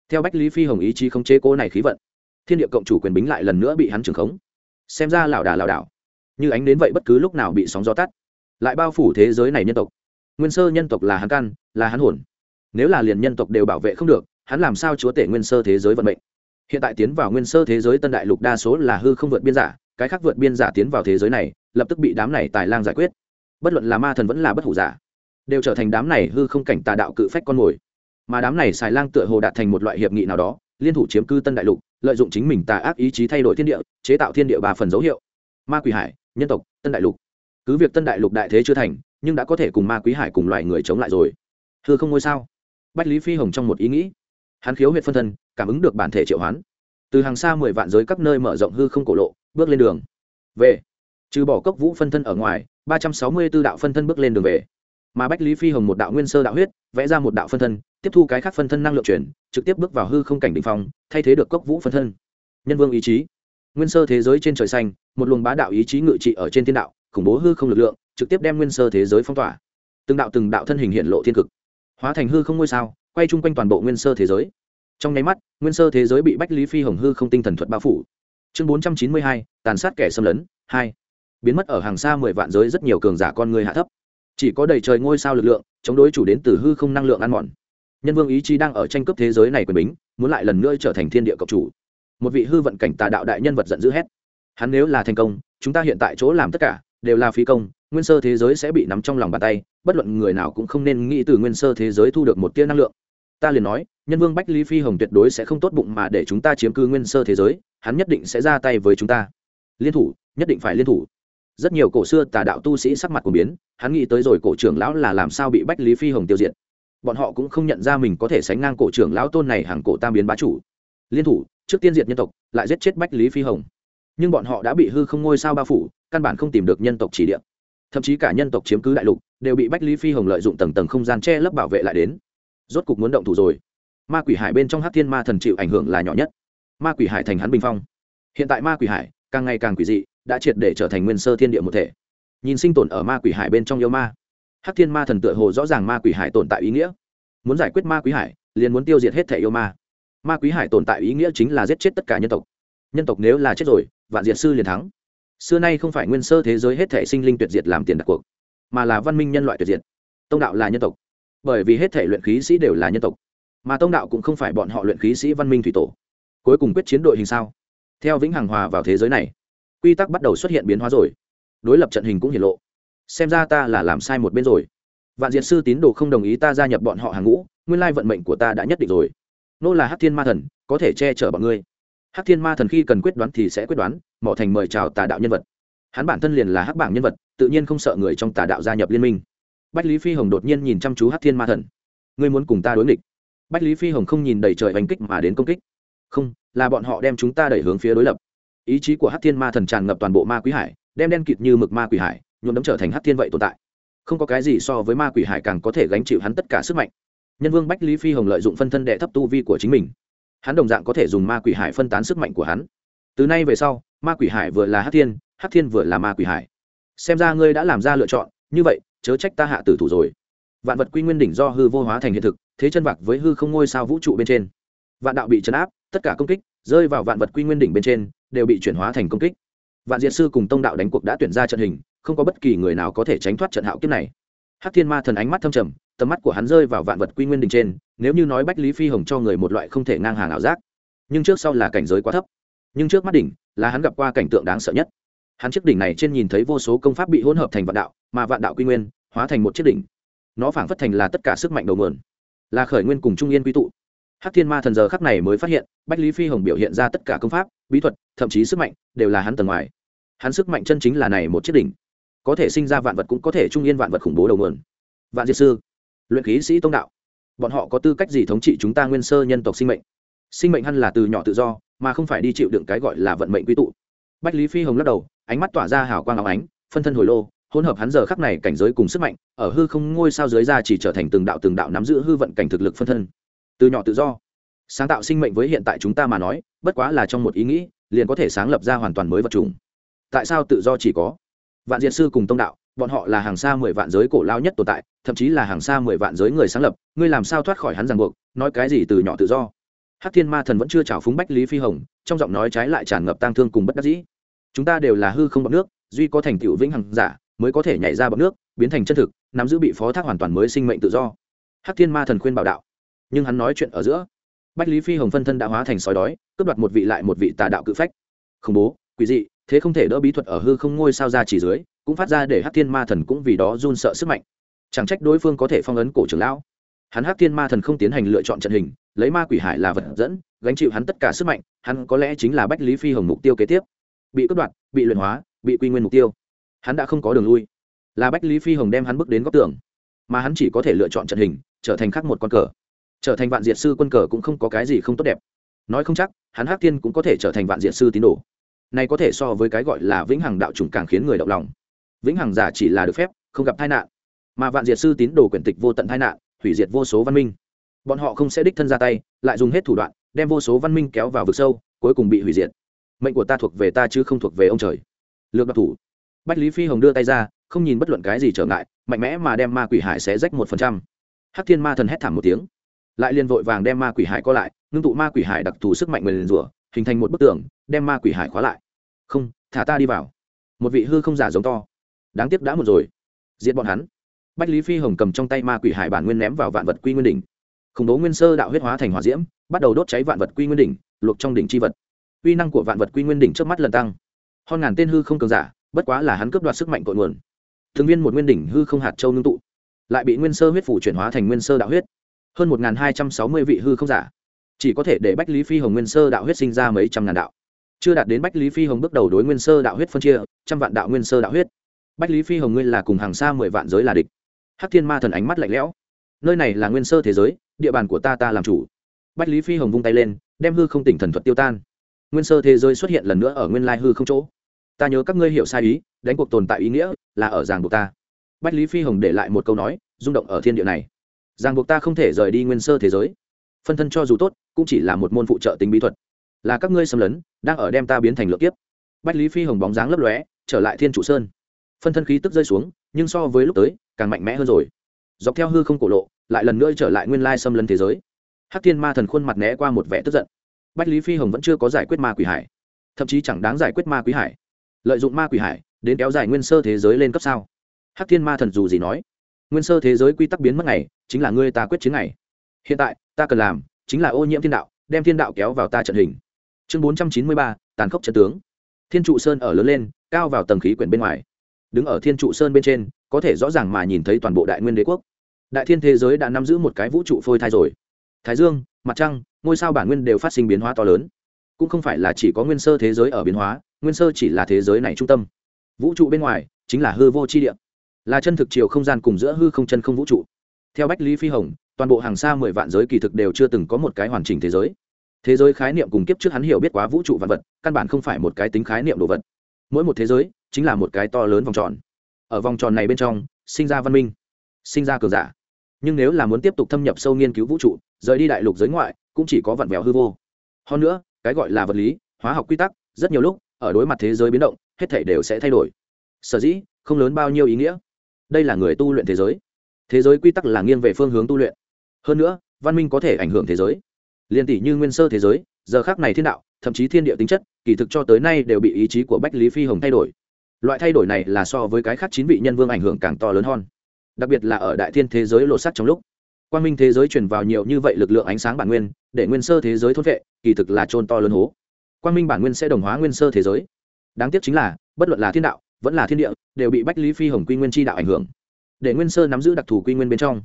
Theo bách lý phi hồng ý chí không chế cố này khí vận, thiên địa cộng chủ quyền bính lại lần nữa bị hắn trường khống. Xem ra lảo đà lảo đảo, như ánh đến vậy bất cứ lúc nào bị sóng gió tắt. Lại bao phủ thế giới này nhân tộc. Nguyên sơ nhân tộc là hắn căn, là hắn hồn. Nếu là liền nhân tộc đều bảo vệ không được, hắn làm sao chúa tể nguyên sơ thế giới vận mệnh? Hiện tại tiến vào nguyên sơ thế giới tân đại lục đa số là hư không vượt biên giả, cái khác vượt biên giả tiến vào thế giới này lập tức bị đám này tài lang giải quyết. Bất luận là ma thần vẫn là bất hủ giả, đều trở thành đám này hư không cảnh tà đạo cự phách con mồi. Mà đám này xài lang tựa hồ đạt thành một loại hiệp nghị nào đó, liên thủ chiếm cư tân đại lục, lợi dụng chính mình tà ác ý chí thay đổi thiên địa, chế tạo thiên địa ba phần dấu hiệu. Ma quỷ hải, nhân tộc, tân đại lục. Cứ việc tân đại lục đại thế chưa thành, nhưng đã có thể cùng ma quý hải cùng loài người chống lại rồi. Hư không ngôi sao? Bách lý phi hồng trong một ý nghĩ. Hắn khiếu huyệt phân thân, cảm ứng được bản thể triệu hoán. Từ hàng xa mười vạn giới các nơi mở rộng hư không cổ lộ, bước lên đường. Về trừ bỏ cốc vũ phân thân ở ngoài, ba trăm sáu mươi b ố đạo phân thân bước lên đường về. Mà bách lý phi hồng một đạo nguyên sơ đạo huyết, vẽ ra một đạo phân thân, tiếp thu cái khác phân thân năng lượng chuyển, trực tiếp bước vào hư không cảnh đ ỉ n h phong, thay thế được cốc vũ phân thân. Nhân vương ý chí. Nguyên sơ thế giới trên trời xanh, một luồng bá đạo ý chí ngự trị ở trên thiên đạo, khủng bố hư không lực lượng, trực tiếp đem nguyên sơ thế giới phong tỏa. Từng đạo từng đạo thân hình hiện lộ thiên cực. Hóa thành hư không ngôi sao, quay chung quanh toàn bộ nguyên sơ thế giới. Trong nháy mắt, nguyên sơ thế giới bị bách lý phi hồng hư không tinh thần thuật bao phủ. Chương bốn trăm chín mươi hai, tàn sát kẻ xâm lấn, hai biến mất ở hàng xa mười vạn giới rất nhiều cường giả con người hạ thấp. Chỉ có đầy trời ngôi sao lực lượng, chống đối chủ đến từ hư không năng lượng ăn mòn. Nhân vương ý chí đang ở tranh cướp thế giới này quyền bính, muốn lại lần nữa trở thành thiên địa cộng chủ. Một vị hư vận cảnh tà đạo đại nhân vật giận dữ hét. Hắn nếu là thành công, chúng ta hiện tại chỗ làm tất cả, đều là phí công, nguyên sơ thế giới sẽ bị nắm trong lòng bàn tay, bất luận người nào cũng không nên nghĩ từ nguyên sơ thế giới thu được một tia năng lượng. Ta liền nói, nhân vương bách lý phi hồng tuyệt đối sẽ không tốt bụng mà để chúng ta chiếm cư nguyên sơ thế giới, hắn nhất định sẽ ra tay với chúng ta. Liên thủ, nhất định phải liên thủ rất nhiều cổ xưa tà đạo tu sĩ sắc mặt của biến, hắn nghĩ tới rồi cổ trưởng lão là làm sao bị bách lý phi hồng tiêu diệt. Bọn họ cũng không nhận ra mình có thể sánh ngang cổ trưởng lão tôn này hàng cổ tam biến bá chủ. Liên thủ, trước tiên diệt nhân tộc, lại giết chết bách lý phi hồng. Nhưng bọn họ đã bị hư không ngôi sao bao phủ, căn bản không tìm được nhân tộc chỉ địa. Thậm chí cả nhân tộc chiếm cứ đại lục, đều bị bách lý phi hồng lợi dụng tầng tầng không gian che lấp bảo vệ lại đến. Rốt cục muốn động thủ rồi. Ma quỷ hải bên trong hát thiên ma thần chịu ảnh hưởng là nhỏ nhất. Ma quỷ hải thành hắn bình phong. Hiện tại ma quỷ hải càng ngày càng quỷ dị đã triệt để trở thành nguyên sơ thiên địa một thể. Nhìn sinh tồn ở ma quỷ hải bên trong yêu ma, hắc thiên ma thần tựa hồ rõ ràng ma quỷ hải tồn tại ý nghĩa. Muốn giải quyết ma quỷ hải, liền muốn tiêu diệt hết thể yêu ma. Ma quỷ hải tồn tại ý nghĩa chính là giết chết tất cả nhân tộc. Nhân tộc nếu là chết rồi, vạn diệt sư liền thắng. Xưa nay không phải nguyên sơ thế giới hết thể sinh linh tuyệt diệt làm tiền đặt cuộc, mà là văn minh nhân loại tuyệt diệt. Tông đạo là nhân tộc, bởi vì hết thể luyện khí sĩ đều là nhân tộc. Mà tông đạo cũng không phải bọn họ luyện khí sĩ văn minh thủy tổ. Cuối cùng quyết chiến đội hình sao? Theo vĩnh hằng hòa vào thế giới này quy tắc bắt đầu xuất hiện biến hóa rồi. Đối lập trận hình cũng hiển lộ. Xem ra ta là làm sai một bên rồi. Vạn diệt sư tín đồ không đồng ý ta gia nhập bọn họ hàng ngũ, nguyên lai vận mệnh của ta đã nhất định rồi. Nô là hát thiên ma thần, có thể che chở bọn ngươi. Hát thiên ma thần khi cần quyết đoán thì sẽ quyết đoán, mỏ thành mời chào tà đạo nhân vật. Hắn bản thân liền là hắc bảng nhân vật, tự nhiên không sợ người trong tà đạo gia nhập liên minh. Bách lý phi hồng đột nhiên nhìn chăm chú hát thiên ma thần. Ngươi muốn cùng ta đối nghịch. Bách lý phi hồng không nhìn đầy trời oanh kích mà đến công kích. Không, là bọn họ đem chúng ta đẩy hướng phía đối lập ý chí của hát thiên ma thần tràn ngập toàn bộ ma quý hải, đem đen kịt như mực ma quỷ hải, nhuộm đấm trở thành hát thiên vậy tồn tại. Không có cái gì so với ma quỷ hải càng có thể gánh chịu hắn tất cả sức mạnh. Nhân vương bách lý phi hồng lợi dụng phân thân đệ thấp tu vi của chính mình. Hắn đồng dạng có thể dùng ma quỷ hải phân tán sức mạnh của hắn. Từ nay về sau, ma quỷ hải vừa là hát thiên hát thiên vừa là ma quỷ hải. Xem ra ngươi đã làm ra lựa chọn, như vậy, chớ trách ta hạ tử thủ rồi. Vạn vật quy nguyên đỉnh do hư vô hóa thành hiện thực, thế chân vạc với hư không ngôi sao vũ trụ bên trên. Vạn đạo bị chấn áp, tất cả công kích, rơi vào vạn vật quy nguyên đỉnh bên trên đều bị chuyển hóa thành công kích. Vạn diệt sư cùng tông đạo đánh cuộc đã tuyển ra trận hình, không có bất kỳ người nào có thể tránh thoát trận hạo kiếp này. Hắc thiên ma thần ánh mắt thâm trầm, tầm mắt của hắn rơi vào vạn vật quy nguyên đình trên, nếu như nói bách lý phi hồng cho người một loại không thể ngang hàng ảo giác. Nhưng trước sau là cảnh giới quá thấp. Nhưng trước mắt đỉnh là hắn gặp qua cảnh tượng đáng sợ nhất. Hắn chiếc đỉnh này trên nhìn thấy vô số công pháp bị hỗn hợp thành vạn đạo, mà vạn đạo quy nguyên hóa thành một chiếc đỉnh. Nó phảng phất thành là tất cả sức mạnh đầu nguồn, là khởi nguyên cùng trung yên quy tụ hắc thiên ma thần giờ khắc này mới phát hiện, bách lý phi hồng biểu hiện ra tất cả công pháp, bí thuật, thậm chí sức mạnh, đều là hắn tầng ngoài. Hắn sức mạnh chân chính là này một chiếc đỉnh. Có thể sinh ra vạn vật cũng có thể trung yên vạn vật khủng bố đầu nguồn. Vạn diệt sư, luyện khí sĩ tông đạo. Bọn họ có tư cách gì thống trị chúng ta nguyên sơ nhân tộc sinh mệnh? Sinh mệnh hẳn là từ nhỏ tự do, mà không phải đi chịu đựng cái gọi là vận mệnh quy tụ. Bách lý phi hồng lắc đầu, ánh mắt tỏa ra hào quang áo ánh, phân thân hồi lô, hỗn hợp hắn giờ khắc này cảnh giới cùng sức mạnh, ở hư không ngôi sao dưới ra chỉ trở thành từng đạo từng đạo nắm giữ hư vận cảnh thực lực phân thân từ nhỏ tự do. Sáng tạo sinh mệnh với hiện tại chúng ta mà nói, bất quá là trong một ý nghĩ, liền có thể sáng lập ra hoàn toàn mới vật chủng. Tại sao tự do chỉ có? Vạn diệt sư cùng tông đạo, bọn họ là hàng xa mười vạn giới cổ lao nhất tồn tại, thậm chí là hàng xa mười vạn giới người sáng lập, ngươi làm sao thoát khỏi hắn ràng buộc, nói cái gì từ nhỏ tự do? Hát thiên ma thần vẫn chưa trào phúng bách lý phi hồng, trong giọng nói trái lại tràn ngập tang thương cùng bất đắc dĩ. Chúng ta đều là hư không bọc nước, duy có thành tựu vĩnh hằng giả, mới có thể nhảy ra bọc nước, biến thành chân thực, nắm giữ bị phó thác hoàn toàn mới sinh mệnh tự do. Hát thiên ma thần khuyên bảo đạo nhưng hắn nói chuyện ở giữa. Bách lý phi hồng phân thân đã hóa thành sói đói, cướp đoạt một vị lại một vị tà đạo cự phách. Khủng bố, quỷ dị, thế không thể đỡ bí thuật ở hư không ngôi sao ra chỉ dưới, cũng phát ra để hát thiên ma thần cũng vì đó run sợ sức mạnh. Chẳng trách đối phương có thể phong ấn cổ trưởng lão. Hắn hát thiên ma thần không tiến hành lựa chọn trận hình, lấy ma quỷ hải là vật dẫn, gánh chịu hắn tất cả sức mạnh, hắn có lẽ chính là bách lý phi hồng mục tiêu kế tiếp. Bị cướp đoạt, bị luyện hóa, bị quy nguyên mục tiêu. Hắn đã không có đường lui. Là bách lý phi hồng đem hắn bước đến góc tường. Mà hắn chỉ có thể lựa chọn trận hình, trở thành khắc một con cờ trở thành vạn diệt sư quân cờ cũng không có cái gì không tốt đẹp. Nói không chắc, hắn hắc tiên cũng có thể trở thành vạn diệt sư tín đồ. Này có thể so với cái gọi là vĩnh hằng đạo trùng càng khiến người động lòng. Vĩnh hằng giả chỉ là được phép, không gặp tai nạn. Mà vạn diệt sư tín đồ quyển tịch vô tận tai nạn, hủy diệt vô số văn minh. Bọn họ không sẽ đích thân ra tay, lại dùng hết thủ đoạn, đem vô số văn minh kéo vào vực sâu, cuối cùng bị hủy diệt. Mệnh của ta thuộc về ta chứ không thuộc về ông trời. Lược đặc thủ. Bách lý phi hồng đưa tay ra, không nhìn bất luận cái gì trở ngại, mạnh mẽ mà đem ma quỷ hải sẽ rách một phần trăm. Hắc thiên ma thần hét thảm một tiếng lại liền vội vàng đem ma quỷ hải co lại, ngưng tụ ma quỷ hải đặc thù sức mạnh mềm rủa, hình thành một bức tường, đem ma quỷ hải khóa lại. Không, thả ta đi vào. Một vị hư không giả giống to. Đáng tiếc đã một rồi. Giết bọn hắn. Bách lý phi hồng cầm trong tay ma quỷ hải bản nguyên ném vào vạn vật quy nguyên đỉnh. Khủng bố nguyên sơ đạo huyết hóa thành hỏa diễm, bắt đầu đốt cháy vạn vật quy nguyên đỉnh, luộc trong đỉnh c h i vật. Uy năng của vạn vật quy nguyên đỉnh trước mắt lần tăng. Hơn ngàn tên hư không cường giả, bất quá là hắn cướp đoạt sức mạnh cội nguồn. Thường viên một nguyên đỉnh hư không hạt châu ngưng tụ, lại bị nguyên sơ huyết phủ chuyển hóa thành nguyên sơ đạo huyết hơn một hai trăm sáu mươi vị hư không giả. Chỉ có thể để bách lý phi hồng nguyên sơ đạo huyết sinh ra mấy trăm ngàn đạo. Chưa đạt đến bách lý phi hồng bước đầu đối nguyên sơ đạo huyết phân chia, trăm vạn đạo nguyên sơ đạo huyết. Bách lý phi hồng nguyên là cùng hàng xa mười vạn giới là địch. Hắc thiên ma thần ánh mắt lạnh lẽo. Nơi này là nguyên sơ thế giới, địa bàn của ta ta làm chủ. Bách lý phi hồng vung tay lên, đem hư không tỉnh thần thuật tiêu tan. Nguyên sơ thế giới xuất hiện lần nữa ở nguyên lai hư không chỗ. Ta nhớ các ngươi hiểu sai ý, đánh cuộc tồn tại ý nghĩa là ở ràng buộc ta. Bách lý phi hồng để lại một câu nói, rung động ở thiên địa này ràng buộc ta không thể rời đi nguyên sơ thế giới. Phân thân cho dù tốt, cũng chỉ là một môn phụ trợ tính bí thuật. Là các ngươi xâm lấn, đang ở đem ta biến thành lượng kiếp. Bách lý phi hồng bóng dáng lấp lóe, trở lại thiên trụ sơn. Phân thân khí tức rơi xuống, nhưng so với lúc tới, càng mạnh mẽ hơn rồi. Dọc theo hư không cổ lộ, lại lần nữa trở lại nguyên lai xâm lấn thế giới. Hắc thiên ma thần khuôn mặt né qua một vẻ tức giận. Bách lý phi hồng vẫn chưa có giải quyết ma quỷ hải, thậm chí chẳng đáng giải quyết ma quỷ hải. Lợi dụng ma quỷ hải, đến kéo dài nguyên sơ thế giới lên cấp sao? Hắc thiên ma thần dù gì nói nguyên sơ thế giới quy tắc biến mất ngày, chính là ngươi ta quyết chiến ngày. Hiện tại, ta cần làm chính là ô nhiễm thiên đạo, đem thiên đạo kéo vào ta trận hình. Chương bốn trăm chín mươi ba, tàn khốc trận tướng. Thiên trụ sơn ở lớn lên, cao vào tầng khí quyển bên ngoài. Đứng ở thiên trụ sơn bên trên, có thể rõ ràng mà nhìn thấy toàn bộ đại nguyên đế quốc. Đại thiên thế giới đã nắm giữ một cái vũ trụ phôi thai rồi. Thái dương, mặt trăng, ngôi sao bản nguyên đều phát sinh biến hóa to lớn. Cũng không phải là chỉ có nguyên sơ thế giới ở biến hóa, nguyên sơ chỉ là thế giới này trung tâm. Vũ trụ bên ngoài chính là hư vô chi địa là chân thực chiều không gian cùng giữa hư không chân không vũ trụ. Theo bách lý phi hồng, toàn bộ hàng xa mười vạn giới kỳ thực đều chưa từng có một cái hoàn chỉnh thế giới. Thế giới khái niệm cùng kiếp trước hắn hiểu biết quá vũ trụ vạn vật, căn bản không phải một cái tính khái niệm đồ vật. Mỗi một thế giới chính là một cái to lớn vòng tròn. Ở vòng tròn này bên trong, sinh ra văn minh, sinh ra cường giả. Nhưng nếu là muốn tiếp tục thâm nhập sâu nghiên cứu vũ trụ, rời đi đại lục giới ngoại, cũng chỉ có vặn vẹo hư vô. Hơn nữa, cái gọi là vật lý, hóa học quy tắc, rất nhiều lúc, ở đối mặt thế giới biến động, hết thể đều sẽ thay đổi. Sở dĩ, không lớn bao nhiêu ý nghĩa đây là người tu luyện thế giới. Thế giới quy tắc là nghiêng về phương hướng tu luyện. Hơn nữa, văn minh có thể ảnh hưởng thế giới. Liên tỷ như nguyên sơ thế giới, giờ khác này thiên đạo, thậm chí thiên địa tính chất, kỳ thực cho tới nay đều bị ý chí của bách lý phi hồng thay đổi. Loại thay đổi này là so với cái khác chín vị nhân vương ảnh hưởng càng to lớn hơn. Đặc biệt là ở đại thiên thế giới lộ sắt trong lúc. Quan minh thế giới truyền vào nhiều như vậy lực lượng ánh sáng bản nguyên, để nguyên sơ thế giới thốt vệ, kỳ thực là trôn to lớn hố. Quan minh bản nguyên sẽ đồng hóa nguyên sơ thế giới. Đáng tiếc chính là, bất luận là thiên đạo vẫn là thiên địa, đều bị bách lý phi hồng quy nguyên tri đạo ảnh hưởng. Để nguyên sơ nắm giữ đặc thù quy nguyên bên trong.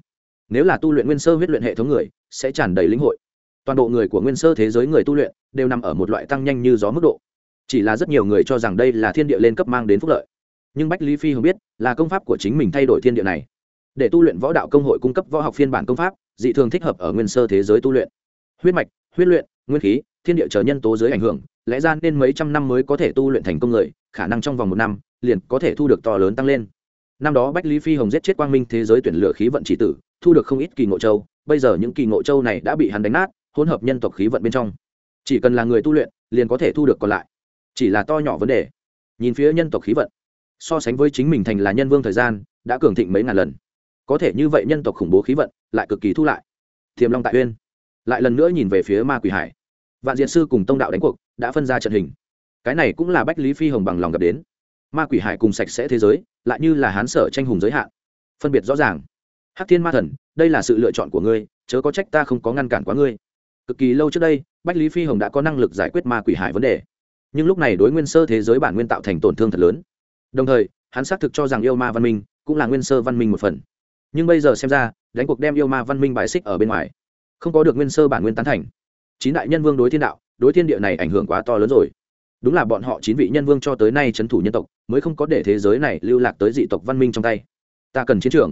Nếu là tu luyện nguyên sơ huyết luyện hệ thống người, sẽ tràn đầy lĩnh hội. Toàn bộ người của nguyên sơ thế giới người tu luyện, đều nằm ở một loại tăng nhanh như gió mức độ. Chỉ là rất nhiều người cho rằng đây là thiên địa lên cấp mang đến phúc lợi. Nhưng bách lý phi hồng biết, là công pháp của chính mình thay đổi thiên địa này. Để tu luyện võ đạo công hội cung cấp võ học phiên bản công pháp, dị thường thích hợp ở nguyên sơ thế giới tu luyện. Huyết mạch, huyết luyện, nguyên khí, thiên địa chờ nhân tố dưới ảnh hưởng lẽ ra nên mấy trăm năm mới có thể tu luyện thành công người, khả năng trong vòng một năm, liền có thể thu được to lớn tăng lên. Năm đó bách lý phi hồng giết chết quang minh thế giới tuyển lựa khí vận chỉ tử, thu được không ít kỳ ngộ châu, bây giờ những kỳ ngộ châu này đã bị hắn đánh nát, hỗn hợp nhân tộc khí vận bên trong. Chỉ cần là người tu luyện, liền có thể thu được còn lại. Chỉ là to nhỏ vấn đề. Nhìn phía nhân tộc khí vận, so sánh với chính mình thành là nhân vương thời gian, đã cường thịnh mấy ngàn lần. Có thể như vậy nhân tộc khủng bố khí vận, lại cực kỳ thu lại. Thiềm long tại uyên lại lần nữa nhìn về phía ma quỷ hải. Vạn diện sư cùng tông đạo đánh cuộc đã phân ra trận hình. Cái này cũng là bách lý phi hồng bằng lòng gặp đến. Ma quỷ hải cùng sạch sẽ thế giới, lại như là hán sở tranh hùng giới hạn. Phân biệt rõ ràng. Hắc thiên ma thần, đây là sự lựa chọn của ngươi, chớ có trách ta không có ngăn cản quá ngươi. Cực kỳ lâu trước đây, bách lý phi hồng đã có năng lực giải quyết ma quỷ hải vấn đề. Nhưng lúc này đối nguyên sơ thế giới bản nguyên tạo thành tổn thương thật lớn. Đồng thời, hắn xác thực cho rằng yêu ma văn minh cũng là nguyên sơ văn minh một phần. Nhưng bây giờ xem ra, đánh cuộc đem yêu ma văn minh bài xích ở bên ngoài, không có được nguyên sơ bản nguyên tán thành. Chín đại nhân vương đối thiên đạo đối thiên địa này ảnh hưởng quá to lớn rồi. Đúng là bọn họ chín vị nhân vương cho tới nay c h ấ n thủ nhân tộc, mới không có để thế giới này lưu lạc tới dị tộc văn minh trong tay. Ta cần chiến trường.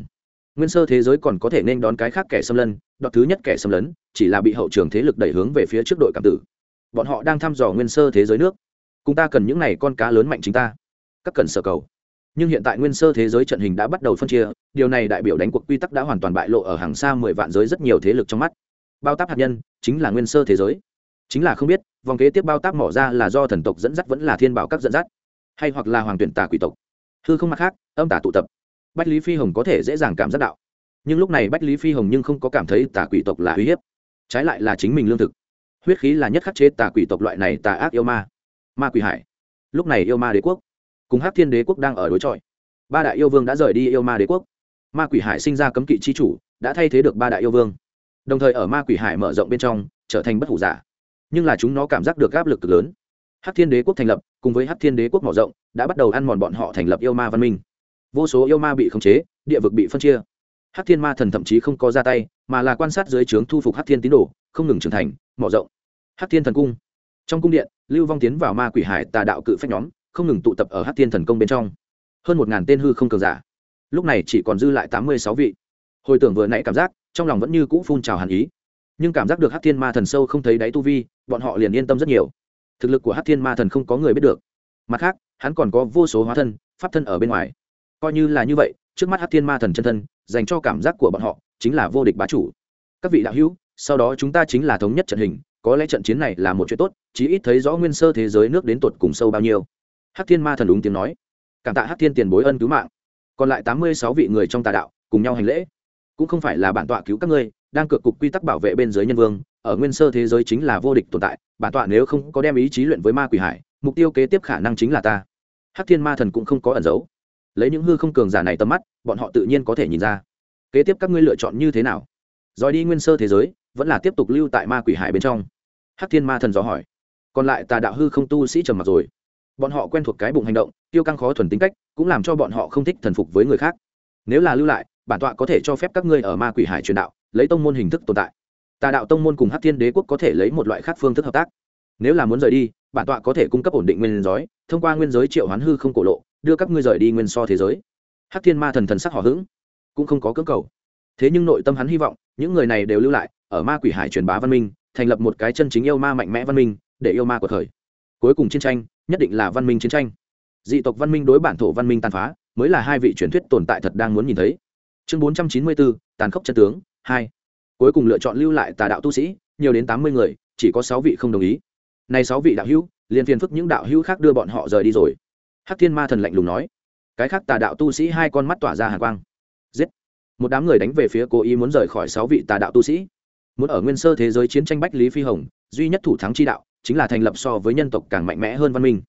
Nguyên sơ thế giới còn có thể nên đón cái khác kẻ xâm lấn. đọt thứ nhất kẻ xâm lấn, chỉ là bị hậu trường thế lực đẩy hướng về phía trước đội cảm tử. Bọn họ đang thăm dò nguyên sơ thế giới nước. Cùng ta cần những n à y con cá lớn mạnh chính ta. Các cần sở cầu. Nhưng hiện tại nguyên sơ thế giới trận hình đã bắt đầu phân chia, điều này đại biểu đánh cuộc quy tắc đã hoàn toàn bại lộ ở hàng xa mười vạn giới rất nhiều thế lực trong mắt. Bao táp hạt nhân chính là nguyên sơ thế giới chính là không biết, vòng kế tiếp bao táp mỏ ra là do thần tộc dẫn dắt vẫn là thiên bảo các dẫn dắt, hay hoặc là hoàng tuyển tà quỷ tộc. Hư không mặt khác, âm tả tụ tập. Bách lý phi hồng có thể dễ dàng cảm giác đạo. Nhưng lúc này bách lý phi hồng nhưng không có cảm thấy tà quỷ tộc là uy hiếp. Trái lại là chính mình lương thực. Huyết khí là nhất khắc chế tà quỷ tộc loại này tà ác yêu ma. Ma quỷ hải. Lúc này yêu ma đế quốc. Cùng hắc thiên đế quốc đang ở đối chọi. Ba đại yêu vương đã rời đi yêu ma đế quốc. Ma quỷ hải sinh ra cấm kỵ chi chủ, đã thay thế được ba đại yêu vương. Đồng thời ở ma quỷ hải mở rộng bên trong, trở thành bất hủ giả nhưng là chúng nó cảm giác được áp lực cực lớn. Hắc thiên đế quốc thành lập, cùng với hắc thiên đế quốc mở rộng, đã bắt đầu ăn mòn bọn họ thành lập yêu ma văn minh. Vô số yêu ma bị khống chế, địa vực bị phân chia. Hắc thiên ma thần thậm chí không có ra tay, mà là quan sát dưới trướng thu phục hắc thiên tín đồ, không ngừng trưởng thành, mở rộng. Hắc thiên thần cung. Trong cung điện, lưu vong tiến vào ma quỷ hải tà đạo cự phách nhóm, không ngừng tụ tập ở hắc thiên thần công bên trong. Hơn một ngàn tên hư không cường giả. Lúc này chỉ còn dư lại tám mươi sáu vị. Hồi tưởng vừa nãy cảm giác, trong lòng vẫn như cũ phun trào hàn ý nhưng cảm giác được hắc thiên ma thần sâu không thấy đáy tu vi, bọn họ liền yên tâm rất nhiều. Thực lực của hắc thiên ma thần không có người biết được. Mặt khác, hắn còn có vô số hóa thân, pháp thân ở bên ngoài. Coi như là như vậy, trước mắt hắc thiên ma thần chân thân, dành cho cảm giác của bọn họ, chính là vô địch bá chủ. Các vị đạo hữu, sau đó chúng ta chính là thống nhất trận hình, có lẽ trận chiến này là một chuyện tốt, chí ít thấy rõ nguyên sơ thế giới nước đến tột cùng sâu bao nhiêu. Hắc thiên ma thần đúng tiếng nói. Cảm tạ hắc thiên tiền bối ân cứu mạng. Còn lại tám mươi sáu vị người trong tà đạo, cùng nhau hành lễ. Cũng không phải là bản tọa cứu các ngươi đang cược cục quy tắc bảo vệ bên dưới nhân vương, ở nguyên sơ thế giới chính là vô địch tồn tại, bản tọa nếu không có đem ý chí luyện với ma quỷ hải, mục tiêu kế tiếp khả năng chính là ta. Hắc thiên ma thần cũng không có ẩn giấu. Lấy những hư không cường giả này tầm mắt, bọn họ tự nhiên có thể nhìn ra. Kế tiếp các ngươi lựa chọn như thế nào? Rồi đi nguyên sơ thế giới, vẫn là tiếp tục lưu tại ma quỷ hải bên trong. Hắc thiên ma thần dò hỏi. Còn lại tà đạo hư không tu sĩ trầm mặc rồi. Bọn họ quen thuộc cái bụng hành động, tiêu căng khó thuần tính cách, cũng làm cho bọn họ không thích thần phục với người khác. Nếu là lưu lại, bản tọa có thể cho phép các ngươi ở ma quỷ hải truyền đạo lấy tông môn hình thức tồn tại. Tà đạo tông môn cùng hát thiên đế quốc có thể lấy một loại khác phương thức hợp tác. Nếu là muốn rời đi, bản tọa có thể cung cấp ổn định nguyên giới, thông qua nguyên giới triệu hoán hư không cổ lộ, đưa các ngươi rời đi nguyên so thế giới. Hát thiên ma thần thần sắc hò hững, cũng không có cưỡng cầu. Thế nhưng nội tâm hắn hy vọng, những người này đều lưu lại, ở ma quỷ hải truyền bá văn minh, thành lập một cái chân chính yêu ma mạnh mẽ văn minh, để yêu ma của thời. Cuối cùng chiến tranh, nhất định là văn minh chiến tranh. Dị tộc văn minh đối bản thổ văn minh tàn phá, mới là hai vị truyền thuyết tồn tại thật đang muốn nhìn thấy. Chương bốn trăm chín mươi bốn, tàn khốc chân tướng hai. Cuối cùng lựa chọn lưu lại tà đạo tu sĩ, nhiều đến tám mươi người, chỉ có sáu vị không đồng ý. Nay sáu vị đạo hữu, liền phiền phức những đạo hữu khác đưa bọn họ rời đi rồi. Hắc thiên ma thần lạnh lùng nói. Cái khác tà đạo tu sĩ hai con mắt tỏa ra hàng quang. Giết. Một đám người đánh về phía cố ý muốn rời khỏi sáu vị tà đạo tu sĩ. Muốn ở nguyên sơ thế giới chiến tranh bách lý phi hồng, duy nhất thủ thắng chi đạo, chính là thành lập so với nhân tộc càng mạnh mẽ hơn văn minh.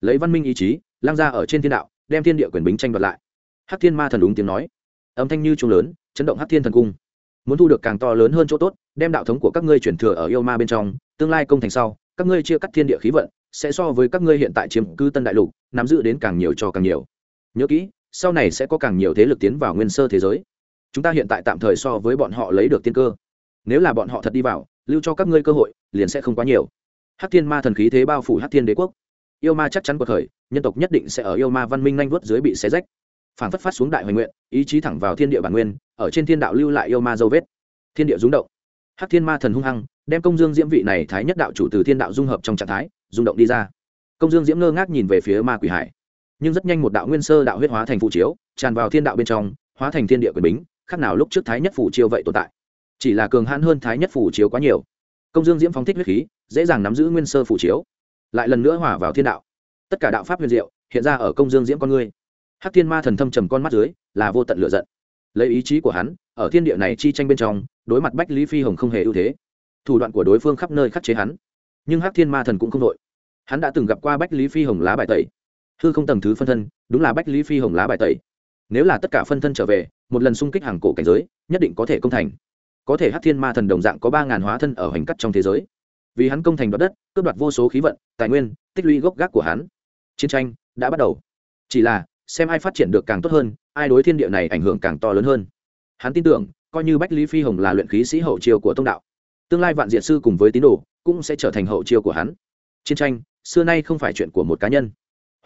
Lấy văn minh ý chí lang ra ở trên thiên đạo, đem thiên địa quyền bính tranh đoạt lại. Hắc thiên ma thần đúng tiếng nói. Âm thanh như trung lớn, chấn động hắc thiên thần cung muốn thu được càng to lớn hơn chỗ tốt, đem đạo thống của các ngươi chuyển thừa ở yêu ma bên trong, tương lai công thành sau, các ngươi chia cắt thiên địa khí vận, sẽ so với các ngươi hiện tại chiếm cư tân đại lục, nắm giữ đến càng nhiều cho càng nhiều. Nhớ kỹ, sau này sẽ có càng nhiều thế lực tiến vào nguyên sơ thế giới. Chúng ta hiện tại tạm thời so với bọn họ lấy được tiên cơ. Nếu là bọn họ thật đi vào, lưu cho các ngươi cơ hội, liền sẽ không quá nhiều. Hắc thiên ma thần khí thế bao phủ hắc thiên đế quốc. Yêu ma chắc chắn cuộc khởi nhân tộc nhất định sẽ ở yêu ma văn minh nhanh vuốt dưới bị xé rách. Phản phất phát xuống đại hoành nguyện, ý chí thẳng vào thiên địa bản nguyên ở trên thiên đạo lưu lại yêu ma dấu vết. Thiên địa rung động. Hắc thiên ma thần hung hăng, đem công dương diễm vị này thái nhất đạo chủ từ thiên đạo dung hợp trong trạng thái, rung động đi ra. Công dương diễm ngơ ngác nhìn về phía ma quỷ hải. Nhưng rất nhanh một đạo nguyên sơ đạo huyết hóa thành phụ chiếu, tràn vào thiên đạo bên trong, hóa thành thiên địa quyền bính, khác nào lúc trước thái nhất phủ chiêu vậy tồn tại. Chỉ là cường hãn hơn thái nhất phủ chiếu quá nhiều. Công dương diễm phóng thích huyết khí, dễ dàng nắm giữ nguyên sơ phủ chiếu. Lại lần nữa hòa vào thiên đạo. Tất cả đạo pháp huyền diệu, hiện ra ở công dương diễm con ngươi hắc thiên ma thần thâm trầm con mắt dưới, là vô tận lựa giận lấy ý chí của hắn, ở thiên địa này chi tranh bên trong, đối mặt bách lý phi hồng không hề ưu thế. Thủ đoạn của đối phương khắp nơi khắc chế hắn. Nhưng hắc thiên ma thần cũng không đội. Hắn đã từng gặp qua bách lý phi hồng lá bài tẩy. Hư không tầng thứ phân thân, đúng là bách lý phi hồng lá bài tẩy. Nếu là tất cả phân thân trở về, một lần xung kích hàng cổ cảnh giới, nhất định có thể công thành. Có thể hắc thiên ma thần đồng dạng có ba ngàn hóa thân ở hành cắt trong thế giới. Vì hắn công thành đoạt đất, cướp đoạt vô số khí vận, tài nguyên, tích lũy gốc gác của hắn. Chiến tranh đã bắt đầu. Chỉ là xem ai phát triển được càng tốt hơn, ai đối thiên địa này ảnh hưởng càng to lớn hơn. Hắn tin tưởng, coi như bách lý phi hồng là luyện khí sĩ hậu chiêu của tông đạo, tương lai vạn diện sư cùng với tín đồ, cũng sẽ trở thành hậu chiêu của hắn. Chiến tranh, xưa nay không phải chuyện của một cá nhân.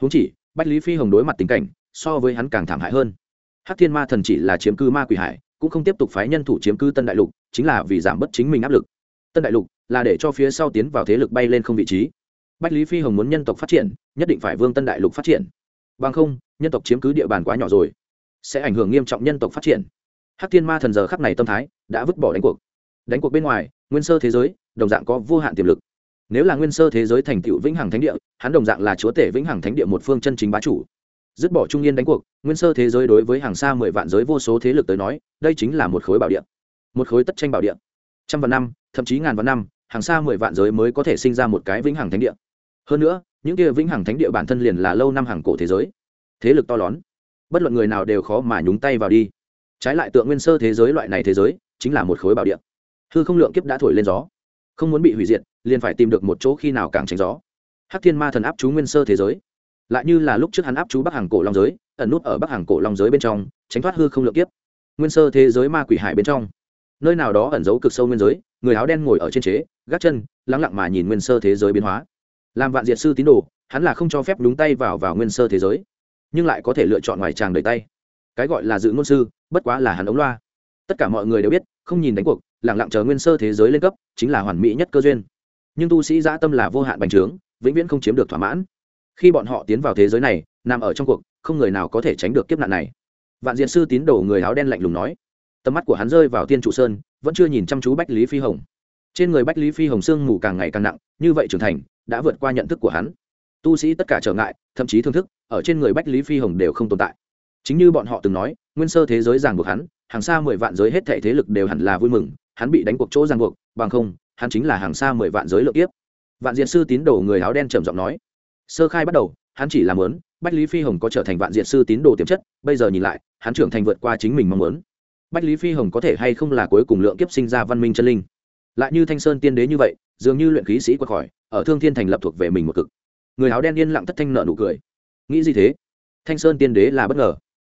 Húng chỉ, bách lý phi hồng đối mặt tình cảnh, so với hắn càng thảm hại hơn. Hắc thiên ma thần chỉ là chiếm cư ma quỷ hải, cũng không tiếp tục phái nhân thủ chiếm cư tân đại lục, chính là vì giảm bớt chính mình áp lực. Tân đại lục là để cho phía sau tiến vào thế lực bay lên không vị trí. Bách lý phi hồng muốn nhân tộc phát triển, nhất định phải vương tân đại lục phát triển bằng không, nhân tộc chiếm cứ địa bàn quá nhỏ rồi, sẽ ảnh hưởng nghiêm trọng nhân tộc phát triển. Hắc thiên ma thần giờ khắc này tâm thái đã vứt bỏ đánh cuộc. Đánh cuộc bên ngoài, nguyên sơ thế giới, đồng dạng có vô hạn tiềm lực. Nếu là nguyên sơ thế giới thành tựu vĩnh hằng thánh địa, hắn đồng dạng là chúa tể vĩnh hằng thánh địa một phương chân chính bá chủ. Dứt bỏ trung yên đánh cuộc, nguyên sơ thế giới đối với hàng xa mười vạn giới vô số thế lực tới nói, đây chính là một khối bảo địa. Một khối tất tranh bảo địa. Trăm vạn năm, thậm chí ngàn vạn năm, hàng xa mười vạn giới mới có thể sinh ra một cái vĩnh hằng thánh địa hơn nữa, những kia vĩnh hằng thánh địa bản thân liền là lâu năm hàng cổ thế giới. Thế lực to lớn, bất luận người nào đều khó mà nhúng tay vào đi. Trái lại tượng nguyên sơ thế giới loại này thế giới, chính là một khối bảo địa. Hư không lượng kiếp đã thổi lên gió. Không muốn bị hủy diệt, liền phải tìm được một chỗ khi nào càng tránh gió. Hắc thiên ma thần áp chú nguyên sơ thế giới. Lại như là lúc trước hắn áp chú bắc hàng cổ long giới, ẩn nút ở bắc hàng cổ long giới bên trong, tránh thoát hư không lượng kiếp. Nguyên sơ thế giới ma quỷ hải bên trong. Nơi nào đó ẩn giấu cực sâu nguyên giới, người áo đen ngồi ở trên chế, gác chân, lắng lặng mà nhìn nguyên sơ thế giới biến hóa làm vạn diệt sư tín đồ, hắn là không cho phép đúng tay vào vào nguyên sơ thế giới, nhưng lại có thể lựa chọn ngoài tràng đầy tay. Cái gọi là dự ngôn sư, bất quá là hắn ống loa. Tất cả mọi người đều biết, không nhìn đánh cuộc, lẳng lặng chờ nguyên sơ thế giới lên cấp, chính là hoàn mỹ nhất cơ duyên. Nhưng tu sĩ dã tâm là vô hạn bành trướng, vĩnh viễn không chiếm được thỏa mãn. Khi bọn họ tiến vào thế giới này, nằm ở trong cuộc, không người nào có thể tránh được kiếp nạn này. Vạn diện sư tín đồ người áo đen lạnh lùng nói. Tầm mắt của hắn rơi vào tiên trụ sơn, vẫn chưa nhìn chăm chú bách lý phi hồng. Trên người bách lý phi hồng sương mù càng ngày càng nặng, như vậy trưởng thành đã vượt qua nhận thức của hắn. Tu sĩ tất cả trở ngại, thậm chí thương thức, ở trên người bách lý phi hồng đều không tồn tại. Chính như bọn họ từng nói, nguyên sơ thế giới ràng buộc hắn, hàng xa mười vạn giới hết thảy thế lực đều hẳn là vui mừng, hắn bị đánh cuộc chỗ ràng buộc, bằng không, hắn chính là hàng xa mười vạn giới lượng tiếp vạn diện sư tín đồ người áo đen trầm giọng nói. Sơ khai bắt đầu, hắn chỉ làm lớn bách lý phi hồng có trở thành vạn diện sư tín đồ tiềm chất, bây giờ nhìn lại, hắn trưởng thành vượt qua chính mình mong muốn. Bách lý phi hồng có thể hay không là cuối cùng lượng kiếp sinh ra văn minh chân linh? Lại như thanh sơn tiên đế như vậy, dường như luyện khí sĩ quật khỏi ở thương thiên thành lập thuộc về mình một cực. Người áo đen yên lặng thất thanh nợ nụ cười. Nghĩ gì thế? Thanh sơn tiên đế là bất ngờ.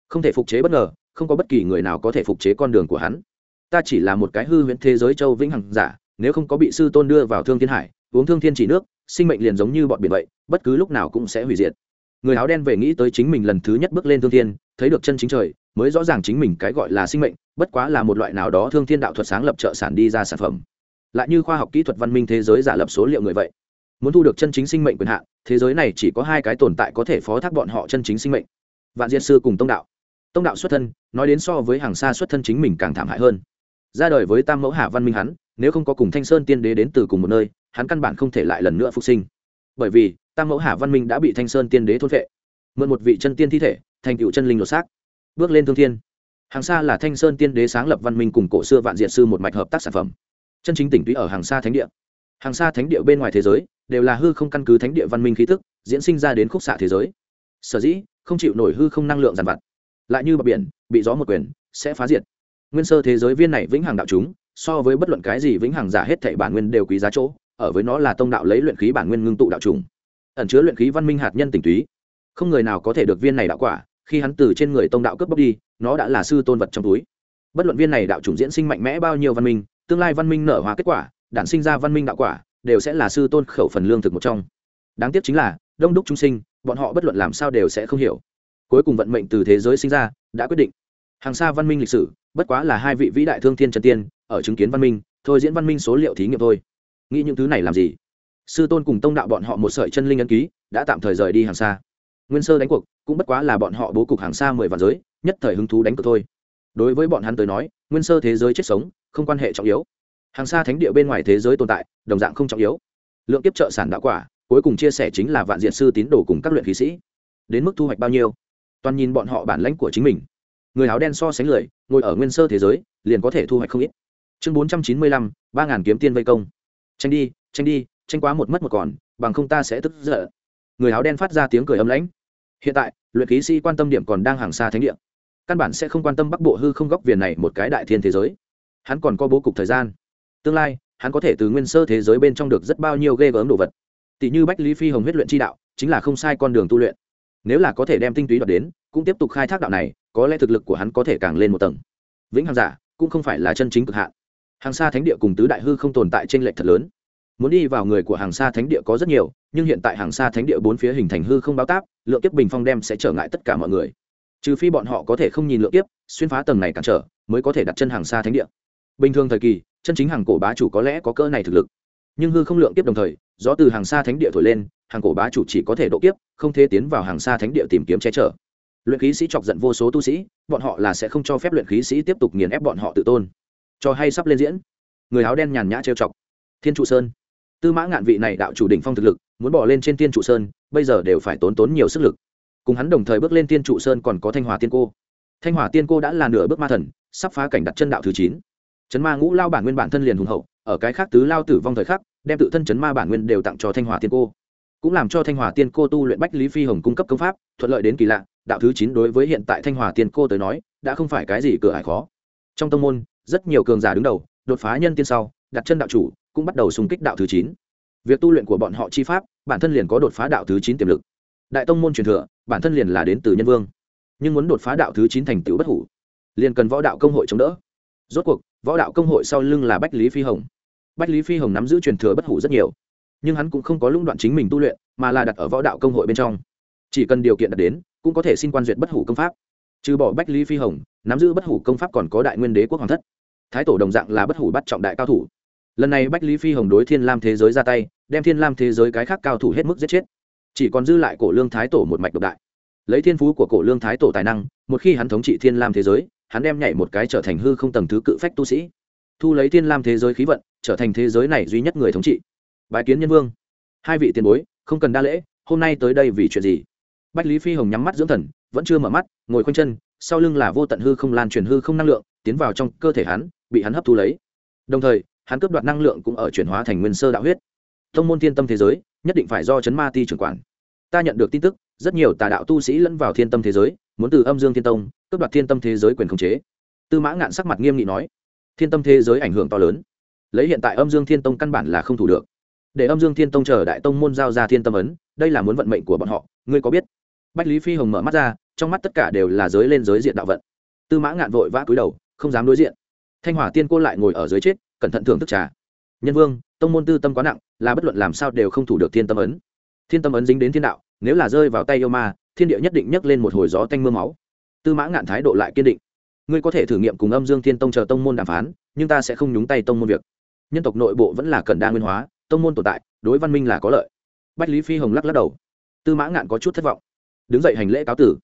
Không thể phục chế bất ngờ, không có bất kỳ người nào có thể phục chế con đường của hắn. Ta chỉ là một cái hư huyễn thế giới châu vĩnh hằng giả, nếu không có bị sư tôn đưa vào thương thiên hải, uống thương thiên chỉ nước, sinh mệnh liền giống như bọn biển vậy, bất cứ lúc nào cũng sẽ hủy diệt. Người áo đen về nghĩ tới chính mình lần thứ nhất bước lên thương thiên, thấy được chân chính trời, mới rõ ràng chính mình cái gọi là sinh mệnh, bất quá là một loại nào đó thương thiên đạo thuật sáng lập trợ sản đi ra sản phẩm lại như khoa học kỹ thuật văn minh thế giới giả lập số liệu người vậy. Muốn thu được chân chính sinh mệnh quyền hạn, thế giới này chỉ có hai cái tồn tại có thể phó thác bọn họ chân chính sinh mệnh. Vạn diệt sư cùng tông đạo. Tông đạo xuất thân, nói đến so với hàng xa xuất thân chính mình càng thảm hại hơn. Ra đời với tam mẫu hạ văn minh hắn, nếu không có cùng thanh sơn tiên đế đến từ cùng một nơi, hắn căn bản không thể lại lần nữa phục sinh. Bởi vì, tam mẫu hạ văn minh đã bị thanh sơn tiên đế thôn vệ mượn một vị chân tiên thi thể, thành cựu chân linh lột xác. Bước lên thương thiên. Hàng xa là thanh sơn tiên đế sáng lập văn minh cùng cổ xưa vạn diệt sư một mạch hợp tác sản phẩm chân chính tỉnh túy ở hàng xa thánh địa. Hàng xa thánh địa bên ngoài thế giới đều là hư không căn cứ thánh địa văn minh khí tức, diễn sinh ra đến khúc xạ thế giới. Sở dĩ, không chịu nổi hư không năng lượng giàn vặt. Lại như bờ biển, bị gió một quyền, sẽ phá diệt. Nguyên sơ thế giới viên này vĩnh hằng đạo chúng, so với bất luận cái gì vĩnh hằng giả hết thảy bản nguyên đều quý giá chỗ, ở với nó là tông đạo lấy luyện khí bản nguyên ngưng tụ đạo trùng. Ẩn chứa luyện khí văn minh hạt nhân tỉnh túy. Không người nào có thể được viên này đạo quả, khi hắn từ trên người tông đạo cướp bóc đi, nó đã là sư tôn vật trong túi. Bất luận viên này đạo trùng diễn sinh mạnh mẽ bao nhiêu văn minh tương lai văn minh nở hóa kết quả, đản sinh ra văn minh đạo quả, đều sẽ là sư tôn khẩu phần lương thực một trong. Đáng tiếc chính là, đông đúc chúng sinh, bọn họ bất luận làm sao đều sẽ không hiểu. Cuối cùng vận mệnh từ thế giới sinh ra, đã quyết định. Hàng xa văn minh lịch sử, bất quá là hai vị vĩ đại thương thiên trần tiên, ở chứng kiến văn minh, thôi diễn văn minh số liệu thí nghiệm thôi. Nghĩ những thứ này làm gì? Sư tôn cùng tông đạo bọn họ một sợi chân linh ấn ký, đã tạm thời rời đi hàng xa. Nguyên sơ đánh cuộc, cũng bất quá là bọn họ bố cục hàng xa mười vạn giới, nhất thời hứng thú đánh cược thôi. Đối với bọn hắn tới nói, nguyên sơ thế giới chết sống không quan hệ trọng yếu. Hàng xa thánh địa bên ngoài thế giới tồn tại, đồng dạng không trọng yếu. Lượng kiếp trợ sản đạo quả, cuối cùng chia sẻ chính là vạn diện sư tín đồ cùng các luyện khí sĩ. Đến mức thu hoạch bao nhiêu? Toàn nhìn bọn họ bản lãnh của chính mình. Người áo đen so sánh lười, ngồi ở nguyên sơ thế giới, liền có thể thu hoạch không ít. Chương bốn trăm chín mươi lăm, ba ngàn kiếm tiên vây công. Tranh đi tranh đi, tranh quá một mất một còn, bằng không ta sẽ tức giận. Người áo đen phát ra tiếng cười ấm lãnh. Hiện tại, luyện khí sĩ quan tâm điểm còn đang hàng xa thánh địa. Căn bản sẽ không quan tâm bắc bộ hư không góc viền này một cái đại thiên thế giới hắn còn có bố cục thời gian. Tương lai, hắn có thể từ nguyên sơ thế giới bên trong được rất bao nhiêu ghê gớm đồ vật. Tỷ như bách lý phi hồng huyết luyện chi đạo, chính là không sai con đường tu luyện. Nếu là có thể đem tinh túy đoạt đến, cũng tiếp tục khai thác đạo này, có lẽ thực lực của hắn có thể càng lên một tầng. Vĩnh hằng giả, cũng không phải là chân chính cực hạn. Hàng xa thánh địa cùng tứ đại hư không tồn tại trên lệch thật lớn. Muốn đi vào người của hàng xa thánh địa có rất nhiều, nhưng hiện tại hàng xa thánh địa bốn phía hình thành hư không báo táp, lượng kiếp bình phong đem sẽ trở ngại tất cả mọi người. Trừ phi bọn họ có thể không nhìn lượng kiếp, xuyên phá tầng này cản trở, mới có thể đặt chân hàng xa thánh địa bình thường thời kỳ, chân chính hàng cổ bá chủ có lẽ có cơ này thực lực. Nhưng hư không lượng kiếp đồng thời, gió từ hàng xa thánh địa thổi lên, hàng cổ bá chủ chỉ có thể độ kiếp, không thể tiến vào hàng xa thánh địa tìm kiếm che chở. Luyện khí sĩ chọc giận vô số tu sĩ, bọn họ là sẽ không cho phép luyện khí sĩ tiếp tục nghiền ép bọn họ tự tôn. Cho hay sắp lên diễn. Người áo đen nhàn nhã trêu chọc. Thiên trụ sơn. Tư mã ngạn vị này đạo chủ đỉnh phong thực lực, muốn bỏ lên trên thiên trụ sơn, bây giờ đều phải tốn tốn nhiều sức lực. Cùng hắn đồng thời bước lên thiên trụ sơn còn có thanh hòa tiên cô. Thanh hòa tiên cô đã là nửa bước ma thần, sắp phá cảnh đặt chân đạo thứ chín chấn ma ngũ lao bản nguyên bản thân liền hùng hậu, ở cái khác tứ lao tử vong thời khắc, đem tự thân chấn ma bản nguyên đều tặng cho thanh hòa tiên cô. Cũng làm cho thanh hòa tiên cô tu luyện bách lý phi hồng cung cấp công pháp, thuận lợi đến kỳ lạ, đạo thứ chín đối với hiện tại thanh hòa tiên cô tới nói, đã không phải cái gì cửa hải khó. Trong tông môn, rất nhiều cường giả đứng đầu, đột phá nhân tiên sau, đặt chân đạo chủ, cũng bắt đầu xung kích đạo thứ chín. Việc tu luyện của bọn họ chi pháp, bản thân liền có đột phá đạo thứ chín tiềm lực. Đại tông môn truyền thừa, bản thân liền là đến từ nhân vương. Nhưng muốn đột phá đạo thứ chín thành tựu bất hủ, liền cần võ đạo công hội chống đỡ rốt cuộc, võ đạo công hội sau lưng là bách lý phi hồng. Bách lý phi hồng nắm giữ truyền thừa bất hủ rất nhiều, nhưng hắn cũng không có lũng đoạn chính mình tu luyện, mà là đặt ở võ đạo công hội bên trong. Chỉ cần điều kiện đạt đến, cũng có thể xin quan duyệt bất hủ công pháp. Trừ bỏ bách lý phi hồng, nắm giữ bất hủ công pháp còn có đại nguyên đế quốc hoàng thất. Thái tổ đồng dạng là bất hủ bắt trọng đại cao thủ. Lần này bách lý phi hồng đối thiên lam thế giới ra tay, đem thiên lam thế giới cái khác cao thủ hết mức giết chết. Chỉ còn dư lại cổ lương thái tổ một mạch độc đại. Lấy thiên phú của cổ lương thái tổ tài năng, một khi hắn thống trị thiên lam thế giới hắn đem nhảy một cái trở thành hư không tầng thứ cự phách tu sĩ, thu lấy thiên lam thế giới khí vận, trở thành thế giới này duy nhất người thống trị. Bài kiến nhân vương. Hai vị tiền bối, không cần đa lễ, hôm nay tới đây vì chuyện gì? Bách lý phi hồng nhắm mắt dưỡng thần, vẫn chưa mở mắt, ngồi khoanh chân, sau lưng là vô tận hư không lan truyền hư không năng lượng, tiến vào trong cơ thể hắn, bị hắn hấp thu lấy. Đồng thời, hắn cướp đoạt năng lượng cũng ở chuyển hóa thành nguyên sơ đạo huyết. Thông môn thiên tâm thế giới, nhất định phải do chấn ma ti trưởng quản. Ta nhận được tin tức, rất nhiều tà đạo tu sĩ lẫn vào thiên tâm thế giới muốn từ âm dương thiên tông, cướp đoạt thiên tâm thế giới quyền khống chế. Tư mã ngạn sắc mặt nghiêm nghị nói, thiên tâm thế giới ảnh hưởng to lớn. Lấy hiện tại âm dương thiên tông căn bản là không thủ được. Để âm dương thiên tông chờ đại tông môn giao ra thiên tâm ấn, đây là muốn vận mệnh của bọn họ, ngươi có biết? Bách lý phi hồng mở mắt ra, trong mắt tất cả đều là giới lên giới diện đạo vận. Tư mã ngạn vội vã cúi đầu, không dám đối diện. Thanh hỏa tiên cô lại ngồi ở dưới chết, cẩn thận thưởng thức trà. Nhân vương, tông môn tư tâm quá nặng, là bất luận làm sao đều không thủ được thiên tâm ấn. Thiên tâm ấn dính đến thiên đạo, nếu là rơi vào tay yêu ma thiên địa nhất định nhấc lên một hồi gió tanh mưa máu. Tư mã ngạn thái độ lại kiên định. Ngươi có thể thử nghiệm cùng âm dương thiên tông chờ tông môn đàm phán, nhưng ta sẽ không nhúng tay tông môn việc. Nhân tộc nội bộ vẫn là cần đa nguyên hóa, tông môn tồn tại, đối văn minh là có lợi. Bách lý phi hồng lắc lắc đầu. Tư mã ngạn có chút thất vọng. Đứng dậy hành lễ cáo tử.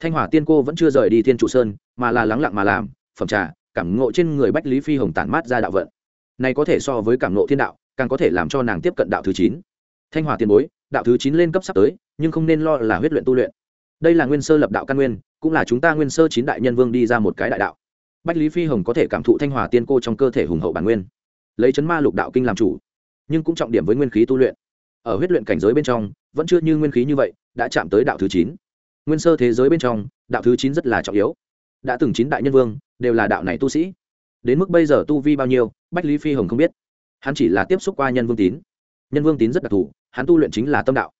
Thanh hỏa tiên cô vẫn chưa rời đi thiên trụ sơn, mà là lắng lặng mà làm, phẩm trà, cảm ngộ trên người bách lý phi hồng tản mát ra đạo vận. Này có thể so với cảm ngộ thiên đạo, càng có thể làm cho nàng tiếp cận đạo thứ chín. Thanh hỏa tiền bối, đạo thứ chín lên cấp sắp tới nhưng không nên lo là huyết luyện tu luyện. Đây là nguyên sơ lập đạo căn nguyên, cũng là chúng ta nguyên sơ chín đại nhân vương đi ra một cái đại đạo. Bách lý phi hồng có thể cảm thụ thanh hòa tiên cô trong cơ thể hùng hậu bản nguyên, lấy chấn ma lục đạo kinh làm chủ, nhưng cũng trọng điểm với nguyên khí tu luyện. Ở huyết luyện cảnh giới bên trong, vẫn chưa như nguyên khí như vậy, đã chạm tới đạo thứ chín. Nguyên sơ thế giới bên trong, đạo thứ chín rất là trọng yếu. Đã từng chín đại nhân vương, đều là đạo này tu sĩ. Đến mức bây giờ tu vi bao nhiêu, bách lý phi hồng không biết. Hắn chỉ là tiếp xúc qua nhân vương tín. Nhân vương tín rất đặc thù, hắn tu luyện chính là tâm đạo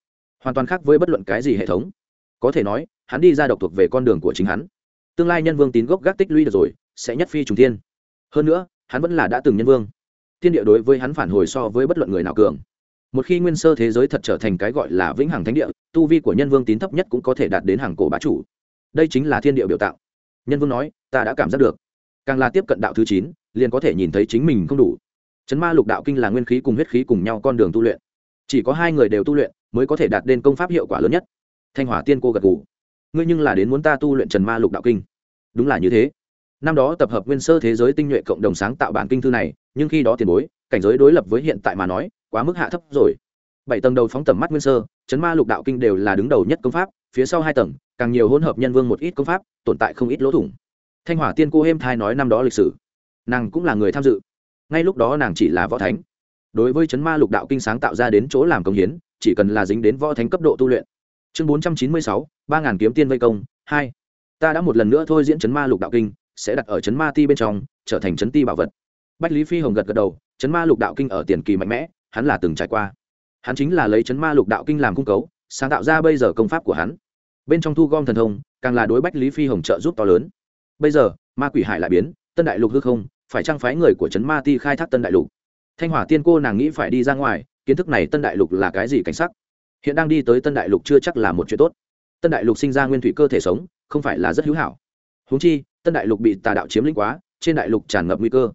hoàn toàn khác với bất luận cái gì hệ thống. Có thể nói, hắn đi ra độc thuộc về con đường của chính hắn. Tương lai nhân vương tín gốc gác tích lũy được rồi, sẽ nhất phi trùng thiên. Hơn nữa, hắn vẫn là đã từng nhân vương. Thiên địa đối với hắn phản hồi so với bất luận người nào cường. Một khi nguyên sơ thế giới thật trở thành cái gọi là vĩnh hằng thánh địa, tu vi của nhân vương tín thấp nhất cũng có thể đạt đến hàng cổ bá chủ. Đây chính là thiên địa biểu tạo. Nhân vương nói, ta đã cảm giác được. Càng là tiếp cận đạo thứ chín, liền có thể nhìn thấy chính mình không đủ. Chấn ma lục đạo kinh là nguyên khí cùng huyết khí cùng nhau con đường tu luyện. Chỉ có hai người đều tu luyện mới có thể đạt đến công pháp hiệu quả lớn nhất. Thanh hỏa tiên cô gật gù. Ngươi nhưng là đến muốn ta tu luyện trần ma lục đạo kinh. Đúng là như thế. Năm đó tập hợp nguyên sơ thế giới tinh nhuệ cộng đồng sáng tạo bản kinh thư này, nhưng khi đó tiền bối, cảnh giới đối lập với hiện tại mà nói, quá mức hạ thấp rồi. Bảy tầng đầu phóng tầm mắt nguyên sơ chấn ma lục đạo kinh đều là đứng đầu nhất công pháp, phía sau hai tầng, càng nhiều hỗn hợp nhân vương một ít công pháp, tồn tại không ít lỗ thủng. Thanh hỏa tiên cô êm thai nói năm đó lịch sử. Nàng cũng là người tham dự. Ngay lúc đó nàng chỉ là võ thánh. Đối với chấn ma lục đạo kinh sáng tạo ra đến chỗ làm công hiến chỉ cần là dính đến võ thánh cấp độ tu luyện. Chương bốn trăm chín mươi sáu, ba ngàn kiếm tiên vây công, hai. Ta đã một lần nữa thôi diễn chấn ma lục đạo kinh, sẽ đặt ở chấn ma ti bên trong, trở thành chấn ti bảo vật. Bách lý phi hồng gật gật đầu, chấn ma lục đạo kinh ở tiền kỳ mạnh mẽ, hắn là từng trải qua. Hắn chính là lấy chấn ma lục đạo kinh làm cung cấu, sáng tạo ra bây giờ công pháp của hắn. Bên trong thu gom thần thông, càng là đối bách lý phi hồng trợ giúp to lớn. Bây giờ, ma quỷ hải lại biến, tân đại lục hư không, phải trang phái người của trấn ma ti khai thác tân đại lục. Thanh hỏa tiên cô nàng nghĩ phải đi ra ngoài kiến thức này tân đại lục là cái gì cảnh sắc? Hiện đang đi tới tân đại lục chưa chắc là một chuyện tốt. Tân đại lục sinh ra nguyên thủy cơ thể sống, không phải là rất hữu hảo. Húng chi, tân đại lục bị tà đạo chiếm lĩnh quá, trên đại lục tràn ngập nguy cơ.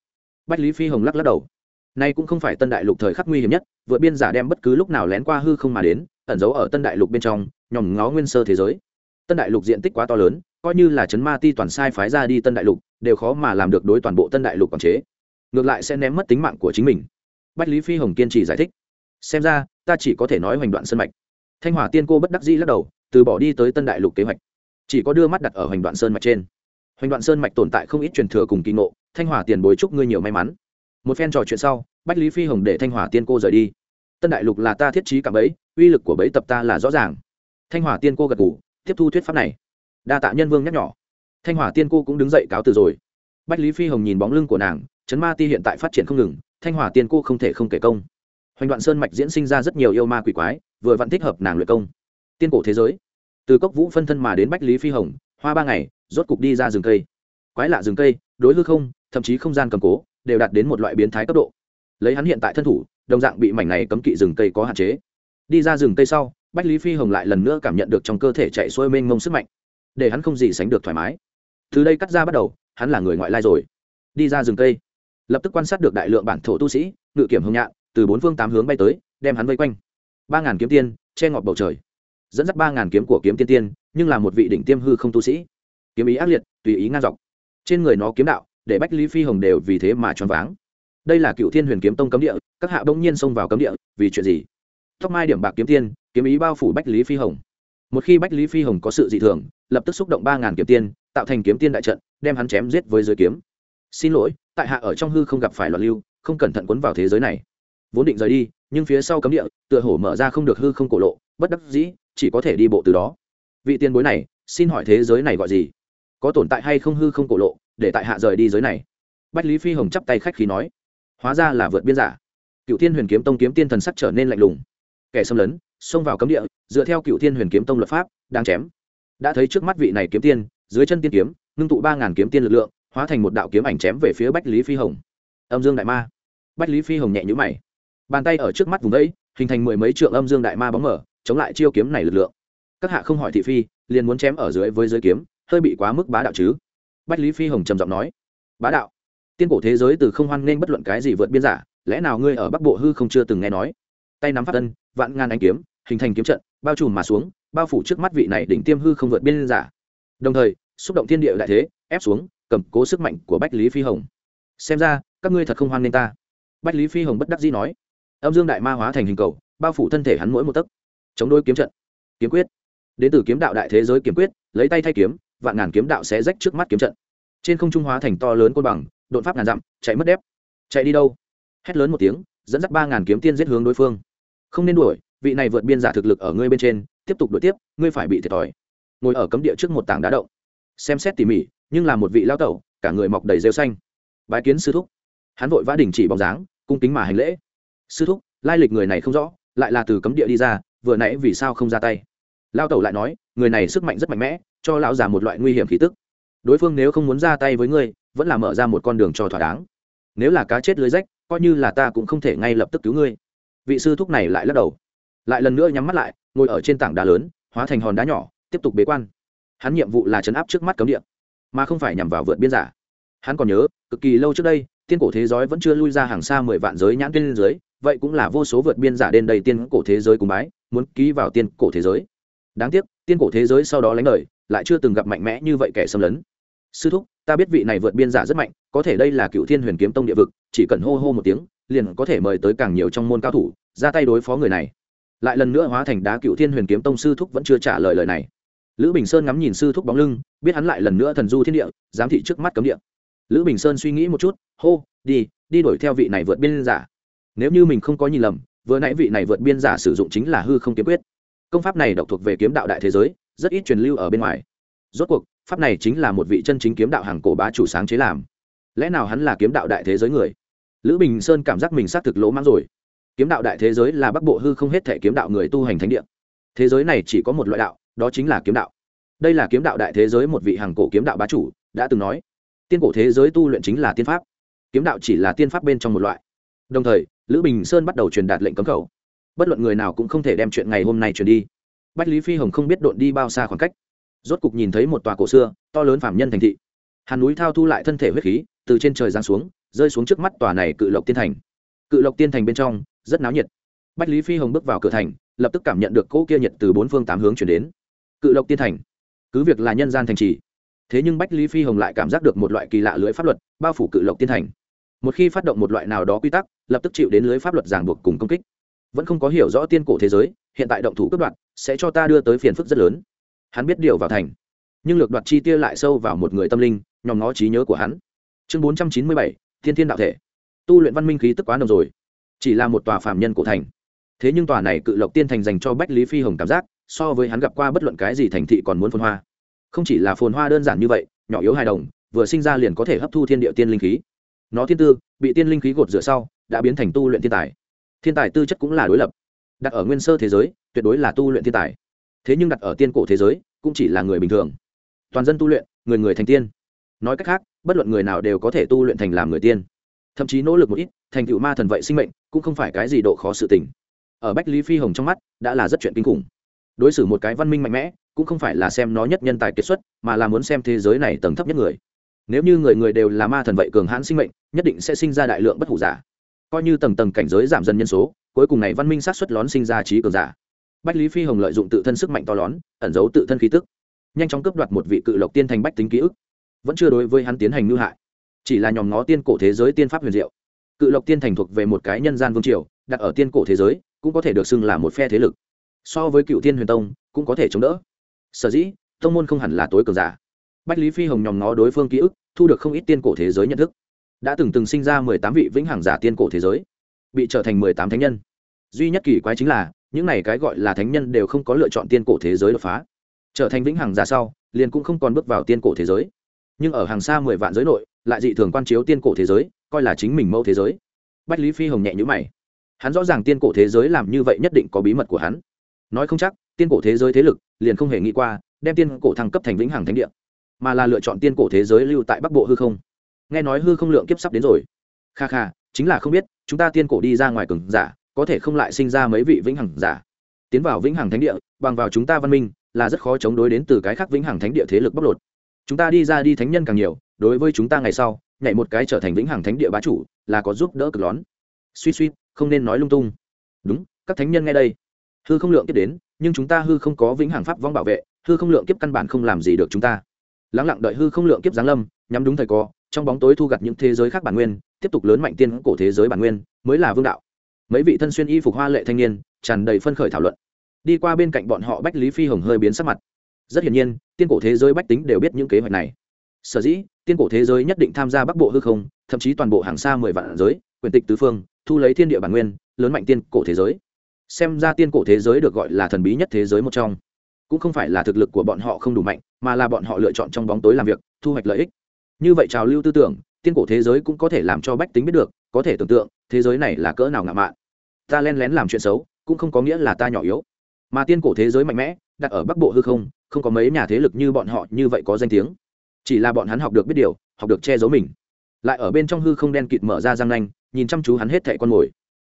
Bách lý phi hồng lắc lắc đầu. Nay cũng không phải tân đại lục thời khắc nguy hiểm nhất, vượt biên giả đem bất cứ lúc nào lén qua hư không mà đến, ẩn giấu ở tân đại lục bên trong, nhòm ngó nguyên sơ thế giới. Tân đại lục diện tích quá to lớn, coi như là chấn ma ti toàn sai phái ra đi tân đại lục, đều khó mà làm được đối toàn bộ tân đại lục quản chế. Ngược lại sẽ ném mất tính mạng của chính mình. Bách lý phi hồng kiên trì giải thích xem ra, ta chỉ có thể nói hoành đoạn sân mạch. Thanh hỏa tiên cô bất đắc dĩ lắc đầu, từ bỏ đi tới tân đại lục kế hoạch. Chỉ có đưa mắt đặt ở hoành đoạn sơn mạch trên. Hoành đoạn sơn mạch tồn tại không ít truyền thừa cùng kỳ ngộ, thanh hỏa tiền bối chúc ngươi nhiều may mắn. Một phen trò chuyện sau, bách lý phi hồng để thanh hỏa tiên cô rời đi. Tân đại lục là ta thiết trí cả bẫy, uy lực của bẫy tập ta là rõ ràng. Thanh hỏa tiên cô gật ngủ tiếp thu thuyết pháp này. Đa tạ nhân vương nhắc nhỏ thanh hỏa tiên cô cũng đứng dậy cáo từ rồi. Bách lý phi hồng nhìn bóng lưng của nàng, chấn ma ti hiện tại phát triển không ngừng, thanh hỏa tiên cô không thể không kể công hoành đoạn sơn mạch diễn sinh ra rất nhiều yêu ma quỷ quái, vừa vặn thích hợp nàng luyện công. Tiên cổ thế giới. Từ cốc vũ phân thân mà đến bách lý phi hồng, hoa ba ngày, rốt cục đi ra rừng cây. Quái lạ rừng cây, đối hư không, thậm chí không gian cầm cố, đều đạt đến một loại biến thái cấp độ. Lấy hắn hiện tại thân thủ, đồng dạng bị mảnh này cấm kỵ rừng cây có hạn chế. Đi ra rừng cây sau, bách lý phi hồng lại lần nữa cảm nhận được trong cơ thể chạy xuôi mênh mông sức mạnh, để hắn không gì sánh được thoải mái. Từ đây cắt ra bắt đầu, hắn là người ngoại lai rồi. Đi ra rừng cây. Lập tức quan sát được đại lượng bản thổ tu sĩ, ngự kiểm hồng nhạn từ bốn phương tám hướng bay tới, đem hắn vây quanh. Ba ngàn kiếm tiên, che ngọt bầu trời. Dẫn dắt ba ngàn kiếm của kiếm tiên tiên, nhưng là một vị đỉnh tiêm hư không tu sĩ. Kiếm ý ác liệt, tùy ý ngang dọc. Trên người nó kiếm đạo, để bách lý phi hồng đều vì thế mà choáng váng. Đây là cựu thiên huyền kiếm tông cấm địa, các hạ bỗng nhiên xông vào cấm địa, vì chuyện gì? Tóc mai điểm bạc kiếm tiên, kiếm ý bao phủ bách lý phi hồng. Một khi bách lý phi hồng có sự dị thường, lập tức xúc động ba ngàn kiếm tiên, tạo thành kiếm tiên đại trận, đem hắn chém giết với giới kiếm. Xin lỗi, tại hạ ở trong hư không gặp phải loạn lưu, không cẩn thận quấn vào thế giới này vốn định rời đi, nhưng phía sau cấm địa, tựa hổ mở ra không được hư không cổ lộ, bất đắc dĩ, chỉ có thể đi bộ từ đó. Vị tiền bối này, xin hỏi thế giới này gọi gì? Có tồn tại hay không hư không cổ lộ, để tại hạ rời đi giới này? Bách lý phi hồng chắp tay khách khí nói. Hóa ra là vượt biên giả. Cựu thiên huyền kiếm tông kiếm tiên thần sắc trở nên lạnh lùng. Kẻ xâm lấn, xông vào cấm địa, dựa theo cựu thiên huyền kiếm tông luật pháp, đang chém. Đã thấy trước mắt vị này kiếm tiên, dưới chân tiên kiếm, ngưng tụ ba ngàn kiếm tiên lực lượng, hóa thành một đạo kiếm ảnh chém về phía bách lý phi hồng. Âm dương đại ma. Bách lý phi hồng nhẹ nhữ mày bàn tay ở trước mắt vùng đấy hình thành mười mấy trượng âm dương đại ma bóng mở, chống lại chiêu kiếm này lực lượng. Các hạ không hỏi thị phi, liền muốn chém ở dưới với dưới kiếm, hơi bị quá mức bá đạo chứ. Bách lý phi hồng trầm giọng nói, bá đạo, tiên cổ thế giới từ không hoan nghênh bất luận cái gì vượt biên giả, lẽ nào ngươi ở bắc bộ hư không chưa từng nghe nói? Tay nắm phát tân vạn ngàn anh kiếm, hình thành kiếm trận, bao trùm mà xuống, bao phủ trước mắt vị này đỉnh tiêm hư không vượt biên giả. Đồng thời, xúc động thiên địa đại thế, ép xuống, cầm cố sức mạnh của bách lý phi hồng. Xem ra, các ngươi thật không hoan nghênh ta. Bách lý phi hồng bất đắc dĩ nói âm dương đại ma hóa thành hình cầu, bao phủ thân thể hắn mỗi một tấc. Chống đôi kiếm trận. Kiếm quyết. Đến từ kiếm đạo đại thế giới kiếm quyết, lấy tay thay kiếm, vạn ngàn kiếm đạo sẽ rách trước mắt kiếm trận. Trên không trung hóa thành to lớn côn bằng đột pháp ngàn dặm, chạy mất đép. Chạy đi đâu? Hét lớn một tiếng, dẫn dắt ba ngàn kiếm tiên giết hướng đối phương. Không nên đuổi, vị này vượt biên giả thực lực ở ngươi bên trên, tiếp tục đuổi tiếp, ngươi phải bị thiệt thòi. Ngồi ở cấm địa trước một tảng đá động. Xem xét tỉ mỉ, nhưng là một vị lao tẩu, cả người mọc đầy rêu xanh. Bái kiến sư thúc. Hắn vội vã đình chỉ bóng dáng, cung kính mà hành lễ sư thúc, lai lịch người này không rõ, lại là từ cấm địa đi ra, vừa nãy vì sao không ra tay? Lao tẩu lại nói, người này sức mạnh rất mạnh mẽ, cho lão già một loại nguy hiểm khí tức. Đối phương nếu không muốn ra tay với ngươi, vẫn là mở ra một con đường cho thỏa đáng. Nếu là cá chết lưới rách, coi như là ta cũng không thể ngay lập tức cứu ngươi. Vị sư thúc này lại lắc đầu. Lại lần nữa nhắm mắt lại, ngồi ở trên tảng đá lớn, hóa thành hòn đá nhỏ, tiếp tục bế quan. Hắn nhiệm vụ là chấn áp trước mắt cấm địa, mà không phải nhằm vào vượt biên giả. Hắn còn nhớ, cực kỳ lâu trước đây, tiên cổ thế giới vẫn chưa lui ra hàng xa mười vạn giới nhãn tiên giới vậy cũng là vô số vượt biên giả đến đây tiên cổ thế giới cùng bái, muốn ký vào tiên cổ thế giới. Đáng tiếc, tiên cổ thế giới sau đó lánh đời, lại chưa từng gặp mạnh mẽ như vậy kẻ xâm lấn. Sư thúc, ta biết vị này vượt biên giả rất mạnh, có thể đây là cựu thiên huyền kiếm tông địa vực, chỉ cần hô hô một tiếng, liền có thể mời tới càng nhiều trong môn cao thủ, ra tay đối phó người này. Lại lần nữa hóa thành đá cựu thiên huyền kiếm tông sư thúc vẫn chưa trả lời lời này. Lữ bình sơn ngắm nhìn sư thúc bóng lưng, biết hắn lại lần nữa thần du thiên địa, giám thị trước mắt cấm địa. Lữ bình sơn suy nghĩ một chút, hô, đi đi đuổi theo vị này vượt biên giả nếu như mình không có nhìn lầm, vừa nãy vị này vượt biên giả sử dụng chính là hư không kiếm quyết. Công pháp này độc thuộc về kiếm đạo đại thế giới, rất ít truyền lưu ở bên ngoài. Rốt cuộc, pháp này chính là một vị chân chính kiếm đạo hàng cổ bá chủ sáng chế làm. Lẽ nào hắn là kiếm đạo đại thế giới người? Lữ bình sơn cảm giác mình xác thực lỗ mãng rồi. Kiếm đạo đại thế giới là bắc bộ hư không hết thể kiếm đạo người tu hành thánh địa. Thế giới này chỉ có một loại đạo, đó chính là kiếm đạo. Đây là kiếm đạo đại thế giới một vị hàng cổ kiếm đạo bá chủ, đã từng nói. Tiên cổ thế giới tu luyện chính là tiên pháp. Kiếm đạo chỉ là tiên pháp bên trong một loại. Đồng thời lữ bình sơn bắt đầu truyền đạt lệnh cấm khẩu. Bất luận người nào cũng không thể đem chuyện ngày hôm nay truyền đi. Bách lý phi hồng không biết độn đi bao xa khoảng cách. Rốt cục nhìn thấy một tòa cổ xưa, to lớn phạm nhân thành thị. Hàn núi thao thu lại thân thể huyết khí, từ trên trời giáng xuống, rơi xuống trước mắt tòa này cự lộc tiên thành. Cự lộc tiên thành bên trong, rất náo nhiệt. Bách lý phi hồng bước vào cửa thành, lập tức cảm nhận được cỗ kia nhiệt từ bốn phương tám hướng chuyển đến. Cự lộc tiên thành. Cứ việc là nhân gian thành trì, thế nhưng bách lý phi hồng lại cảm giác được một loại kỳ lạ lưỡi pháp luật, bao phủ cự lộc tiên thành. Một khi phát động một loại nào đó quy tắc lập tức chịu đến lưới pháp luật ràng buộc cùng công kích. Vẫn không có hiểu rõ tiên cổ thế giới, hiện tại động thủ cướp đoạt, sẽ cho ta đưa tới phiền phức rất lớn. Hắn biết điều vào thành. Nhưng lược đoạt chi tiêu lại sâu vào một người tâm linh, nhòm ngó trí nhớ của hắn. Chương bốn trăm chín mươi bảy, thiên thiên đạo thể. Tu luyện văn minh khí tức quá nồng rồi. Chỉ là một tòa phạm nhân cổ thành. Thế nhưng tòa này cự lộc tiên thành dành cho bách lý phi hồng cảm giác, so với hắn gặp qua bất luận cái gì thành thị còn muốn phồn hoa. Không chỉ là phồn hoa đơn giản như vậy, nhỏ yếu hài đồng, vừa sinh ra liền có thể hấp thu thiên địa tiên linh khí nó thiên tư, bị tiên linh khí gột rửa sau, đã biến thành tu luyện thiên tài. Thiên tài tư chất cũng là đối lập. Đặt ở nguyên sơ thế giới, tuyệt đối là tu luyện thiên tài. Thế nhưng đặt ở tiên cổ thế giới, cũng chỉ là người bình thường. Toàn dân tu luyện, người người thành tiên. Nói cách khác, bất luận người nào đều có thể tu luyện thành làm người tiên. Thậm chí nỗ lực một ít, thành tựu ma thần vậy sinh mệnh, cũng không phải cái gì độ khó sự tình. Ở bách lý phi hồng trong mắt, đã là rất chuyện kinh khủng. Đối xử một cái văn minh mạnh mẽ, cũng không phải là xem nó nhất nhân tài kiệt xuất, mà là muốn xem thế giới này tầng thấp nhất người nếu như người người đều là ma thần vậy cường hãn sinh mệnh, nhất định sẽ sinh ra đại lượng bất hủ giả. Coi như tầng tầng cảnh giới giảm dần nhân số, cuối cùng này văn minh sát xuất lón sinh ra trí cường giả. Bách lý phi hồng lợi dụng tự thân sức mạnh to lớn ẩn giấu tự thân khí tức. Nhanh chóng cướp đoạt một vị cự lộc tiên thành bách tính ký ức. Vẫn chưa đối với hắn tiến hành ngư hại. Chỉ là nhòm ngó tiên cổ thế giới tiên pháp huyền diệu. Cự lộc tiên thành thuộc về một cái nhân gian vương triều, đặt ở tiên cổ thế giới, cũng có thể được xưng là một phe thế lực. So với cựu tiên huyền tông, cũng có thể chống đỡ. Sở dĩ, tông môn không hẳn là tối cường giả bách lý phi hồng nhòm ngó đối phương ký ức, thu được không ít tiên cổ thế giới nhận thức. Đã từng từng sinh ra mười tám vị vĩnh hằng giả tiên cổ thế giới, bị trở thành mười tám thánh nhân. Duy nhất kỳ quái chính là, những này cái gọi là thánh nhân đều không có lựa chọn tiên cổ thế giới đột phá. Trở thành vĩnh hằng giả sau, liền cũng không còn bước vào tiên cổ thế giới. Nhưng ở hàng xa mười vạn giới nội, lại dị thường quan chiếu tiên cổ thế giới, coi là chính mình mẫu thế giới. Bách lý phi hồng nhẹ nhữ mày. Hắn rõ ràng tiên cổ thế giới làm như vậy nhất định có bí mật của hắn. Nói không chắc, tiên cổ thế giới thế lực liền không hề nghĩ qua, đem tiên cổ thăng cấp thành vĩnh hằng thánh địa mà là lựa chọn tiên cổ thế giới lưu tại bắc bộ hư không. Nghe nói hư không lượng kiếp sắp đến rồi. Kha kha, chính là không biết, chúng ta tiên cổ đi ra ngoài cường giả, có thể không lại sinh ra mấy vị vĩnh hằng giả. Tiến vào vĩnh hằng thánh địa, bằng vào chúng ta văn minh, là rất khó chống đối đến từ cái khác vĩnh hằng thánh địa thế lực bóc lột. Chúng ta đi ra đi thánh nhân càng nhiều, đối với chúng ta ngày sau, nhảy một cái trở thành vĩnh hằng thánh địa bá chủ, là có giúp đỡ cực lón suy suy, không nên nói lung tung. Đúng, các thánh nhân nghe đây. Hư không lượng kiếp đến, nhưng chúng ta hư không có vĩnh hằng pháp vong bảo vệ, hư không lượng kiếp căn bản không làm gì được chúng ta lắng lặng đợi hư không lượng kiếp giáng lâm, nhắm đúng thời co trong bóng tối thu gặt những thế giới khác bản nguyên, tiếp tục lớn mạnh tiên cổ thế giới bản nguyên, mới là vương đạo. Mấy vị thân xuyên y phục hoa lệ thanh niên, tràn đầy phân khởi thảo luận. Đi qua bên cạnh bọn họ bách lý phi hồng hơi biến sắc mặt. Rất hiển nhiên, tiên cổ thế giới bách tính đều biết những kế hoạch này. Sở dĩ, tiên cổ thế giới nhất định tham gia bắc bộ hư không, thậm chí toàn bộ hàng xa mười vạn giới, quyền tịch tứ phương, thu lấy thiên địa bản nguyên, lớn mạnh tiên cổ thế giới. Xem ra tiên cổ thế giới được gọi là thần bí nhất thế giới một trong. Cũng không phải là thực lực của bọn họ không đủ mạnh mà là bọn họ lựa chọn trong bóng tối làm việc, thu hoạch lợi ích. Như vậy trào lưu tư tưởng, tiên cổ thế giới cũng có thể làm cho bách tính biết được, có thể tưởng tượng, thế giới này là cỡ nào ngạo mạn. Ta len lén làm chuyện xấu, cũng không có nghĩa là ta nhỏ yếu. Mà tiên cổ thế giới mạnh mẽ, đặt ở bắc bộ hư không không có mấy nhà thế lực như bọn họ như vậy có danh tiếng. Chỉ là bọn hắn học được biết điều, học được che giấu mình. Lại ở bên trong hư không đen kịt mở ra răng nanh, nhìn chăm chú hắn hết thẻ con mồi.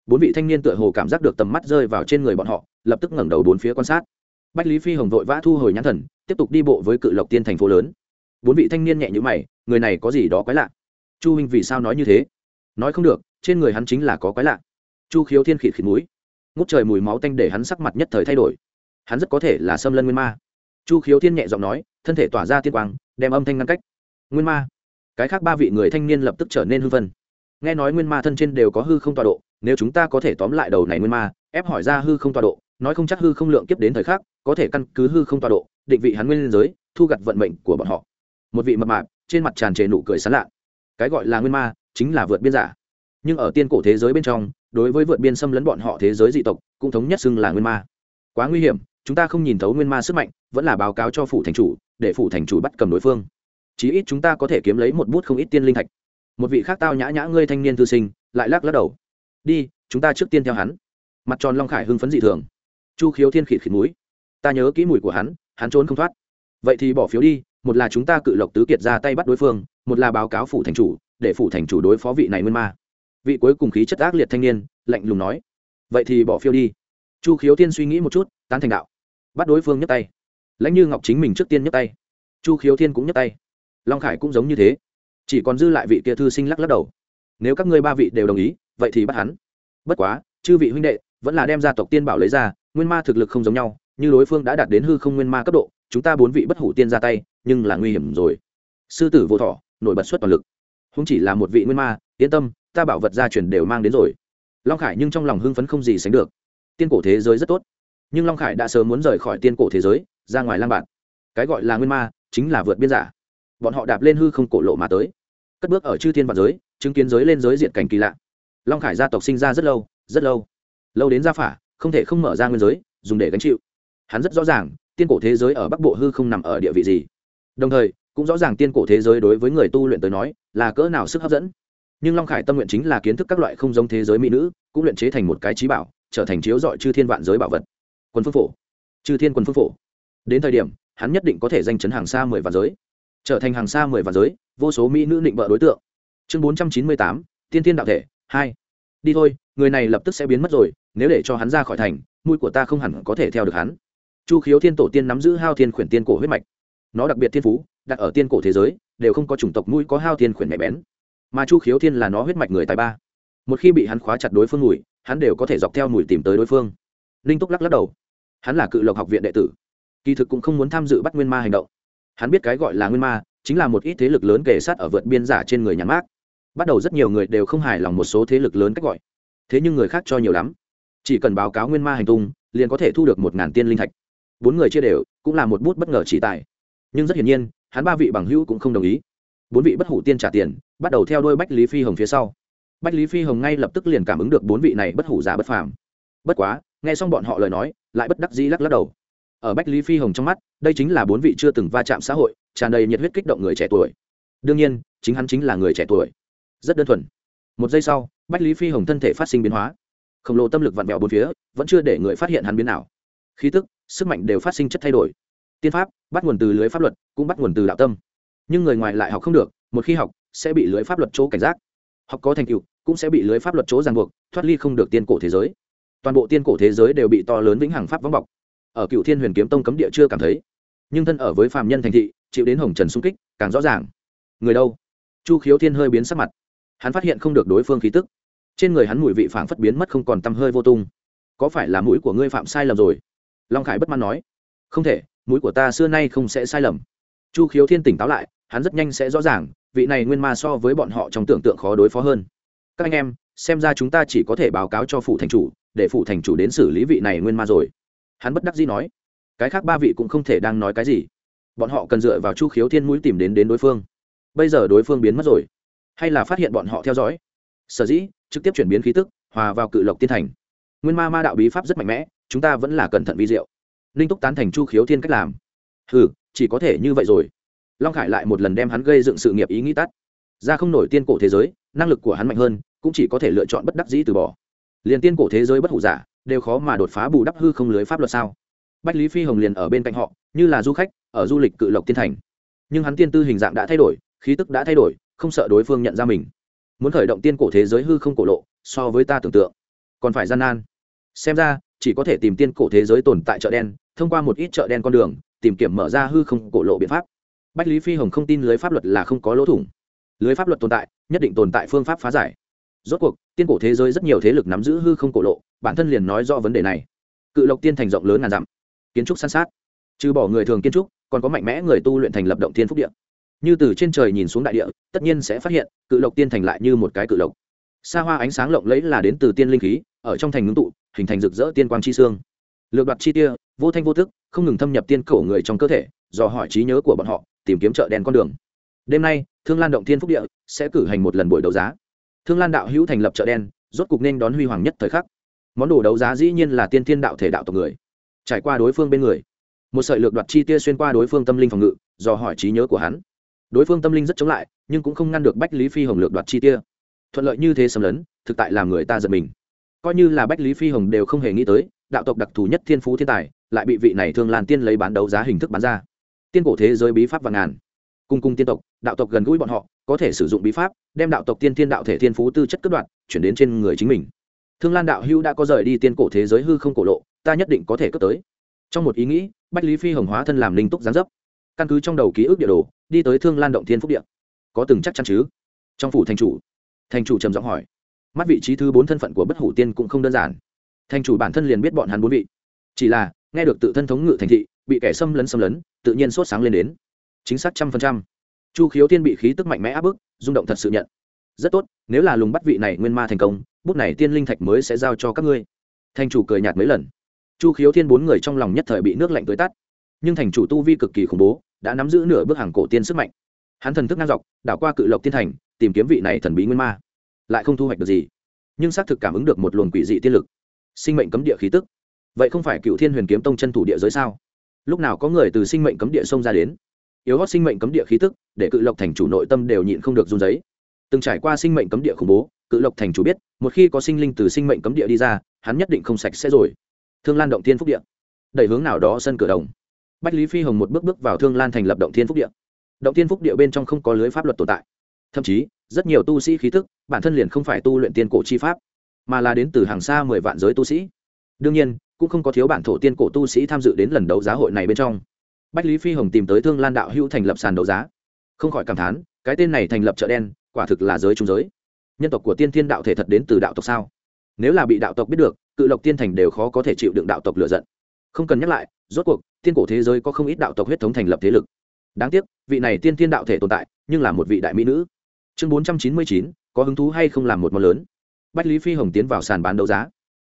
Bốn vị thanh niên tựa hồ cảm giác được tầm mắt rơi vào trên người bọn họ, lập tức ngẩng đầu bốn phía quan sát bách lý phi hồng vội vã thu hồi nhãn thần, tiếp tục đi bộ với cự lộc tiên thành phố lớn. Bốn vị thanh niên nhẹ nhữ mày, người này có gì đó quái lạ? Chu huynh vì sao nói như thế? Nói không được, trên người hắn chính là có quái lạ. Chu khiếu thiên khịt khịt mũi. Ngút trời mùi máu tanh để hắn sắc mặt nhất thời thay đổi. Hắn rất có thể là xâm lân nguyên ma. Chu khiếu thiên nhẹ giọng nói, thân thể tỏa ra tiên quang, đem âm thanh ngăn cách. Nguyên ma. Cái khác ba vị người thanh niên lập tức trở nên hư vân nghe nói nguyên ma thân trên đều có hư không tọa độ, nếu chúng ta có thể tóm lại đầu này nguyên ma, ép hỏi ra hư không tọa độ nói không chắc hư không lượng kiếp đến thời khắc, có thể căn cứ hư không tọa độ, định vị hắn nguyên giới, thu gặt vận mệnh của bọn họ. Một vị mập mạp, trên mặt tràn trề nụ cười sán lạ. Cái gọi là nguyên ma, chính là vượt biên giả. Nhưng ở tiên cổ thế giới bên trong, đối với vượt biên xâm lấn bọn họ thế giới dị tộc, cũng thống nhất xưng là nguyên ma. Quá nguy hiểm, chúng ta không nhìn thấu nguyên ma sức mạnh, vẫn là báo cáo cho phủ thành chủ, để phủ thành chủ bắt cầm đối phương. Chí ít chúng ta có thể kiếm lấy một bút không ít tiên linh thạch. Một vị khác tao nhã nhã ngươi thanh niên thư sinh, lại lắc lắc đầu. Đi, chúng ta trước tiên theo hắn. Mặt tròn long khải hưng phấn dị thường chu khiếu thiên khịt khịt mũi. Ta nhớ kỹ mùi của hắn hắn trốn không thoát. Vậy thì bỏ phiếu đi, một là chúng ta cự lộc tứ kiệt ra tay bắt đối phương, một là báo cáo phủ thành chủ, để phủ thành chủ đối phó vị này mơn ma. Vị cuối cùng khí chất ác liệt thanh niên, lạnh lùng nói. Vậy thì bỏ phiếu đi. Chu khiếu tiên suy nghĩ một chút, tán thành đạo. Bắt đối phương nhấc tay. Lãnh như ngọc chính mình trước tiên nhấc tay. Chu khiếu thiên cũng nhấc tay. Long khải cũng giống như thế. Chỉ còn dư lại vị kia thư sinh lắc lắc đầu. Nếu các ngươi ba vị đều đồng ý, vậy thì bắt hắn. Bất quá, chư vị huynh đệ vẫn là đem gia tộc tiên bảo lấy ra, nguyên ma thực lực không giống nhau, như đối phương đã đạt đến hư không nguyên ma cấp độ, chúng ta bốn vị bất hủ tiên ra tay, nhưng là nguy hiểm rồi. Sư tử vô thọ nổi bật xuất toàn lực. Không chỉ là một vị nguyên ma, yên tâm, ta bảo vật gia truyền đều mang đến rồi. Long khải nhưng trong lòng hưng phấn không gì sánh được. Tiên cổ thế giới rất tốt. Nhưng long khải đã sớm muốn rời khỏi tiên cổ thế giới, ra ngoài lang bạn cái gọi là nguyên ma, chính là vượt biên giả. Bọn họ đạp lên hư không cổ lộ mà tới. Cất bước ở chư thiên vạn giới, chứng kiến giới lên giới diện cảnh kỳ lạ. Long khải gia tộc sinh ra rất lâu rất lâu lâu đến gia phả, không thể không mở ra nguyên giới, dùng để gánh chịu. Hắn rất rõ ràng, tiên cổ thế giới ở bắc bộ hư không nằm ở địa vị gì. Đồng thời, cũng rõ ràng tiên cổ thế giới đối với người tu luyện tới nói, là cỡ nào sức hấp dẫn. Nhưng long khải tâm nguyện chính là kiến thức các loại không giống thế giới mỹ nữ, cũng luyện chế thành một cái trí bảo, trở thành chiếu dọi chư thiên vạn giới bảo vật. Quân phương phổ. Chư thiên quân phương phổ. Đến thời điểm, hắn nhất định có thể danh chấn hàng xa mười vạn giới. Trở thành hàng xa mười vạn giới, vô số mỹ nữ định vợ đối tượng. Chương bốn trăm chín mươi tám, tiên thiên đạo thể, hai đi thôi, người này lập tức sẽ biến mất rồi, nếu để cho hắn ra khỏi thành, mũi của ta không hẳn có thể theo được hắn. Chu khiếu thiên tổ tiên nắm giữ hao thiên khuyển tiên cổ huyết mạch. Nó đặc biệt thiên phú, đặt ở tiên cổ thế giới, đều không có chủng tộc mũi có hao thiên khuyển mẹ bén. Mà chu khiếu thiên là nó huyết mạch người tài ba. Một khi bị hắn khóa chặt đối phương mùi, hắn đều có thể dọc theo mùi tìm tới đối phương. Ninh túc lắc lắc đầu. Hắn là cự lộc học viện đệ tử, kỳ thực cũng không muốn tham dự bắt nguyên ma hành động. Hắn biết cái gọi là nguyên ma, chính là một ít thế lực lớn kể sát ở vượt biên giả trên người nhãn mát bắt đầu rất nhiều người đều không hài lòng một số thế lực lớn cách gọi. Thế nhưng người khác cho nhiều lắm. Chỉ cần báo cáo nguyên ma hành tung, liền có thể thu được một ngàn tiên linh thạch. Bốn người chia đều, cũng là một bút bất ngờ chỉ tài. Nhưng rất hiển nhiên, hắn ba vị bằng hữu cũng không đồng ý. Bốn vị bất hủ tiên trả tiền, bắt đầu theo đôi bách lý phi hồng phía sau. Bách lý phi hồng ngay lập tức liền cảm ứng được bốn vị này bất hủ giả bất phàm. Bất quá, nghe xong bọn họ lời nói, lại bất đắc dĩ lắc lắc đầu. Ở bách lý phi hồng trong mắt, đây chính là bốn vị chưa từng va chạm xã hội, tràn đầy nhiệt huyết kích động người trẻ tuổi. Đương nhiên, chính hắn chính là người trẻ tuổi rất đơn thuần. Một giây sau, bách lý phi hồng thân thể phát sinh biến hóa. Khổng lồ tâm lực vặn vẹo bốn phía, vẫn chưa để người phát hiện hắn biến nào khí tức, sức mạnh đều phát sinh chất thay đổi. Tiên pháp, bắt nguồn từ lưới pháp luật, cũng bắt nguồn từ đạo tâm. Nhưng người ngoài lại học không được, một khi học, sẽ bị lưới pháp luật chỗ cảnh giác. Học có thành tựu, cũng sẽ bị lưới pháp luật chỗ ràng buộc, thoát ly không được tiên cổ thế giới. Toàn bộ tiên cổ thế giới đều bị to lớn vĩnh hằng pháp vắng bọc. Ở cựu thiên huyền kiếm tông cấm địa chưa cảm thấy. Nhưng thân ở với phạm nhân thành thị, chịu đến hồng trần xung kích, càng rõ ràng. Người đâu? Chu khiếu thiên hơi biến sắc mặt hắn phát hiện không được đối phương khí tức. Trên người hắn mùi vị phảng phất biến mất không còn tăm hơi vô tung. Có phải là mũi của ngươi phạm sai lầm rồi? Long khải bất mãn nói. Không thể, mũi của ta xưa nay không sẽ sai lầm. Chu khiếu thiên tỉnh táo lại, hắn rất nhanh sẽ rõ ràng, vị này nguyên ma so với bọn họ trong tưởng tượng khó đối phó hơn. Các anh em, xem ra chúng ta chỉ có thể báo cáo cho phủ thành chủ, để phủ thành chủ đến xử lý vị này nguyên ma rồi. Hắn bất đắc dĩ nói. Cái khác ba vị cũng không thể đang nói cái gì. Bọn họ cần dựa vào chu khiếu thiên mũi tìm đến đến đối phương. Bây giờ đối phương biến mất rồi hay là phát hiện bọn họ theo dõi. Sở dĩ, trực tiếp chuyển biến khí tức, hòa vào cự lộc tiên thành. Nguyên ma ma đạo bí pháp rất mạnh mẽ, chúng ta vẫn là cẩn thận vi diệu. Ninh túc tán thành chu khiếu thiên cách làm. Ừ chỉ có thể như vậy rồi. Long khải lại một lần đem hắn gây dựng sự nghiệp ý nghĩ tắt. Ra không nổi tiên cổ thế giới, năng lực của hắn mạnh hơn, cũng chỉ có thể lựa chọn bất đắc dĩ từ bỏ. Liền tiên cổ thế giới bất hủ giả, đều khó mà đột phá bù đắp hư không lưới pháp luật sao? Bách lý phi hồng liền ở bên cạnh họ, như là du khách, ở du lịch cự lộc tiên thành. Nhưng hắn tiên tư hình dạng đã thay đổi, khí tức đã thay đổi không sợ đối phương nhận ra mình. Muốn khởi động tiên cổ thế giới hư không cổ lộ, so với ta tưởng tượng, còn phải gian nan. Xem ra, chỉ có thể tìm tiên cổ thế giới tồn tại chợ đen, thông qua một ít chợ đen con đường, tìm kiếm mở ra hư không cổ lộ biện pháp. Bách lý phi hồng không tin lưới pháp luật là không có lỗ thủng. Lưới pháp luật tồn tại, nhất định tồn tại phương pháp phá giải. Rốt cuộc, tiên cổ thế giới rất nhiều thế lực nắm giữ hư không cổ lộ, bản thân liền nói rõ vấn đề này. Cự lộc tiên thành rộng lớn ngàn dặm, kiến trúc san sát. Trừ bỏ người thường kiến trúc, còn có mạnh mẽ người tu luyện thành lập động tiên phúc điện như từ trên trời nhìn xuống đại địa, tất nhiên sẽ phát hiện, cự lộc tiên thành lại như một cái cự lộc. Xa hoa ánh sáng lộng lẫy là đến từ tiên linh khí, ở trong thành ngưng tụ, hình thành rực rỡ tiên quang chi xương. Lược đoạt chi tia, vô thanh vô thức không ngừng thâm nhập tiên cổ người trong cơ thể, dò hỏi trí nhớ của bọn họ, tìm kiếm chợ đen con đường. Đêm nay, thương lan động thiên phúc địa sẽ cử hành một lần buổi đấu giá. Thương lan đạo hữu thành lập chợ đen, rốt cục nên đón huy hoàng nhất thời khắc. Món đồ đấu giá dĩ nhiên là tiên thiên đạo thể đạo tộc người, trải qua đối phương bên người. Một sợi lược đoạt chi tia xuyên qua đối phương tâm linh phòng ngự do hỏi trí nhớ của hắn đối phương tâm linh rất chống lại, nhưng cũng không ngăn được bách lý phi hồng lược đoạt chi tia. Thuận lợi như thế xâm lấn, thực tại làm người ta giật mình. Coi như là bách lý phi hồng đều không hề nghĩ tới, đạo tộc đặc thù nhất thiên phú thiên tài, lại bị vị này thương lan tiên lấy bán đấu giá hình thức bán ra. Tiên cổ thế giới bí pháp và ngàn. Cung cung tiên tộc, đạo tộc gần gũi bọn họ, có thể sử dụng bí pháp, đem đạo tộc tiên thiên đạo thể thiên phú tư chất cất đoạn chuyển đến trên người chính mình. Thương lan đạo hưu đã có rời đi tiên cổ thế giới hư không cổ lộ, ta nhất định có thể cất tới. Trong một ý nghĩ, bách lý phi hồng hóa thân làm linh túc gián dấp. Căn cứ trong đầu ký ức địa đồ đi tới thương lan động thiên phúc điện có từng chắc chắn chứ trong phủ thành chủ thành chủ trầm giọng hỏi mắt vị trí thứ bốn thân phận của bất hủ tiên cũng không đơn giản thành chủ bản thân liền biết bọn hắn bốn vị chỉ là nghe được tự thân thống ngự thành thị bị kẻ xâm lấn xâm lấn tự nhiên sốt sáng lên đến chính xác trăm phần trăm chu khiếu tiên bị khí tức mạnh mẽ áp bức rung động thật sự nhận rất tốt nếu là lùng bắt vị này nguyên ma thành công bút này tiên linh thạch mới sẽ giao cho các ngươi thành chủ cười nhạt mấy lần chu khiếu thiên bốn người trong lòng nhất thời bị nước lạnh tới tắt nhưng thành chủ tu vi cực kỳ khủng bố đã nắm giữ nửa bước hàng cổ tiên sức mạnh. Hắn thần thức ngang dọc, đảo qua cự lộc tiên thành, tìm kiếm vị này thần bí nguyên ma. Lại không thu hoạch được gì, nhưng xác thực cảm ứng được một luồng quỷ dị tiên lực. Sinh mệnh cấm địa khí tức. Vậy không phải cựu thiên huyền kiếm tông chân thủ địa giới sao? Lúc nào có người từ sinh mệnh cấm địa xông ra đến? Yếu hót sinh mệnh cấm địa khí tức, để cự lộc thành chủ nội tâm đều nhịn không được run giấy từng trải qua sinh mệnh cấm địa khủng bố, cự lộc thành chủ biết, một khi có sinh linh từ sinh mệnh cấm địa đi ra, hắn nhất định không sạch sẽ rồi. Thương lan động thiên phúc địa. Đẩy hướng nào đó sân cửa đồng bách lý phi hồng một bước bước vào thương lan thành lập động thiên phúc địa. Động thiên phúc địa bên trong không có lưới pháp luật tồn tại. Thậm chí, rất nhiều tu sĩ khí thức, bản thân liền không phải tu luyện tiên cổ chi pháp, mà là đến từ hàng xa mười vạn giới tu sĩ. Đương nhiên, cũng không có thiếu bản thổ tiên cổ tu sĩ tham dự đến lần đấu giá hội này bên trong. Bách lý phi hồng tìm tới thương lan đạo hữu thành lập sàn đấu giá. Không khỏi cảm thán, cái tên này thành lập chợ đen, quả thực là giới trung giới. Nhân tộc của tiên thiên đạo thể thật đến từ đạo tộc sao? Nếu là bị đạo tộc biết được, cự lộc tiên thành đều khó có thể chịu đựng đạo tộc lựa giận không cần nhắc lại, rốt cuộc, tiên cổ thế giới có không ít đạo tộc huyết thống thành lập thế lực. Đáng tiếc, vị này tiên thiên đạo thể tồn tại, nhưng là một vị đại mỹ nữ. Chương bốn trăm chín mươi chín, có hứng thú hay không làm một món lớn? Bách lý phi hồng tiến vào sàn bán đấu giá.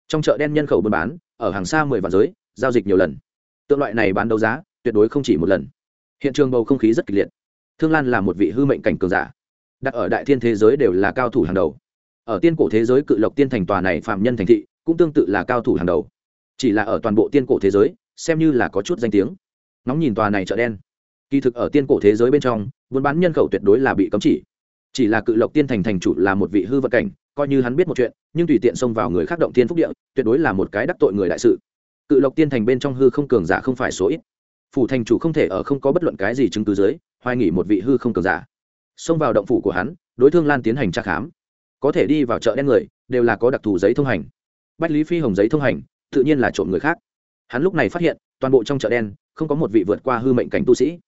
Trong chợ đen nhân khẩu buôn bán, ở hàng xa mười vạn giới, giao dịch nhiều lần. Tượng loại này bán đấu giá, tuyệt đối không chỉ một lần. Hiện trường bầu không khí rất kịch liệt. Thương lan là một vị hư mệnh cảnh cường giả. Đặt ở đại thiên thế giới đều là cao thủ hàng đầu. Ở tiên cổ thế giới cự lộc tiên thành tòa này phạm nhân thành thị, cũng tương tự là cao thủ hàng đầu chỉ là ở toàn bộ tiên cổ thế giới, xem như là có chút danh tiếng. Nóng nhìn tòa này chợ đen. Kỳ thực ở tiên cổ thế giới bên trong, buôn bán nhân khẩu tuyệt đối là bị cấm chỉ. Chỉ là cự lộc tiên thành thành chủ là một vị hư vật cảnh, coi như hắn biết một chuyện, nhưng tùy tiện xông vào người khác động tiên phúc địa, tuyệt đối là một cái đắc tội người đại sự. Cự lộc tiên thành bên trong hư không cường giả không phải số ít. Phủ thành chủ không thể ở không có bất luận cái gì chứng cứ dưới, hoài nghỉ một vị hư không cường giả. Xông vào động phủ của hắn, đối thương lan tiến hành tra khám. Có thể đi vào chợ đen người, đều là có đặc thù giấy thông hành. Bách lý phi hồng giấy thông hành tự nhiên là trộm người khác. Hắn lúc này phát hiện, toàn bộ trong chợ đen, không có một vị vượt qua hư mệnh cảnh tu sĩ.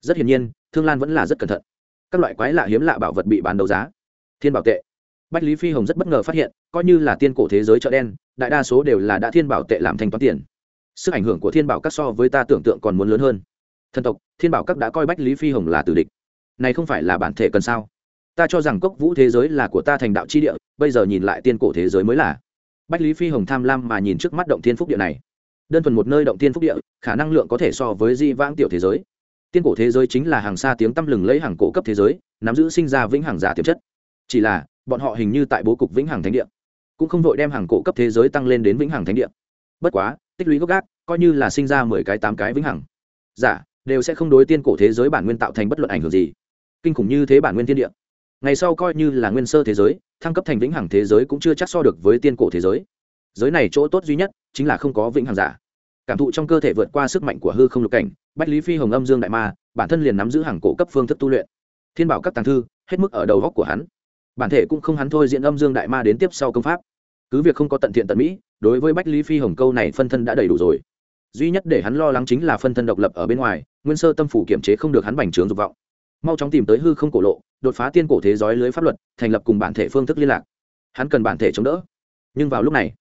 Rất hiển nhiên, thương lan vẫn là rất cẩn thận. Các loại quái lạ hiếm lạ bảo vật bị bán đấu giá. Thiên bảo tệ. Bách lý phi hồng rất bất ngờ phát hiện, coi như là tiên cổ thế giới chợ đen, đại đa số đều là đã thiên bảo tệ làm thanh toán tiền. Sức ảnh hưởng của thiên bảo các so với ta tưởng tượng còn muốn lớn hơn. Thần tộc, thiên bảo các đã coi bách lý phi hồng là tử địch. Này không phải là bản thể cần sao? Ta cho rằng cốc vũ thế giới là của ta thành đạo chi địa, bây giờ nhìn lại tiên cổ thế giới mới là bách lý phi hồng tham lam mà nhìn trước mắt động thiên phúc địa này. Đơn thuần một nơi động thiên phúc địa, khả năng lượng có thể so với di vãng tiểu thế giới. Tiên cổ thế giới chính là hàng xa tiếng tăm lừng lấy hàng cổ cấp thế giới, nắm giữ sinh ra vĩnh hàng giả tiềm chất. Chỉ là, bọn họ hình như tại bố cục vĩnh hằng thánh địa, cũng không vội đem hàng cổ cấp thế giới tăng lên đến vĩnh hằng thánh địa. Bất quá, tích lũy gốc gác, coi như là sinh ra mười cái tám cái vĩnh hằng. Giả, đều sẽ không đối tiên cổ thế giới bản nguyên tạo thành bất luận ảnh hưởng gì. Kinh khủng như thế bản nguyên thiên địa ngày sau coi như là nguyên sơ thế giới, thăng cấp thành vĩnh hằng thế giới cũng chưa chắc so được với tiên cổ thế giới. Giới này chỗ tốt duy nhất chính là không có vĩnh hằng giả. Cảm thụ trong cơ thể vượt qua sức mạnh của hư không lục cảnh, bách lý phi hồng âm dương đại ma, bản thân liền nắm giữ hàng cổ cấp phương thức tu luyện. Thiên bảo các tàng thư, hết mức ở đầu góc của hắn. Bản thể cũng không hắn thôi diễn âm dương đại ma đến tiếp sau công pháp. Cứ việc không có tận thiện tận mỹ, đối với bách lý phi hồng câu này phân thân đã đầy đủ rồi. Duy nhất để hắn lo lắng chính là phân thân độc lập ở bên ngoài, nguyên sơ tâm phủ kiểm chế không được hắn bành trướng dục vọng mau chóng tìm tới hư không cổ lộ, đột phá tiên cổ thế giới lưới pháp luật, thành lập cùng bản thể phương thức liên lạc. Hắn cần bản thể chống đỡ. Nhưng vào lúc này,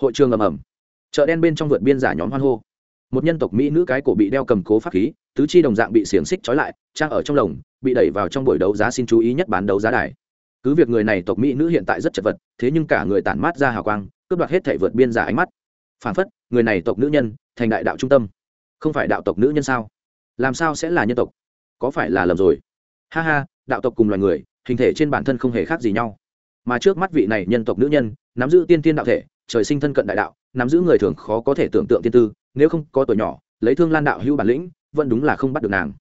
hội trường ầm ầm. Chợ đen bên trong vượt biên giả nhóm hoan hô. Một nhân tộc mỹ nữ cái cổ bị đeo cầm cố pháp khí, tứ chi đồng dạng bị xiềng xích trói lại, trang ở trong lồng, bị đẩy vào trong buổi đấu giá xin chú ý nhất bán đấu giá đài. Cứ việc người này tộc mỹ nữ hiện tại rất chật vật, thế nhưng cả người tản mát ra hào quang, cướp đoạt hết thể vượt biên giả ánh mắt. Phản phất, người này tộc nữ nhân, thành đại đạo trung tâm. Không phải đạo tộc nữ nhân sao? Làm sao sẽ là nhân tộc? Có phải là lầm rồi? Ha ha, đạo tộc cùng loài người, hình thể trên bản thân không hề khác gì nhau. Mà trước mắt vị này nhân tộc nữ nhân, nắm giữ tiên tiên đạo thể, trời sinh thân cận đại đạo, nắm giữ người thường khó có thể tưởng tượng tiên tư, nếu không có tuổi nhỏ, lấy thương lan đạo hưu bản lĩnh, vẫn đúng là không bắt được nàng.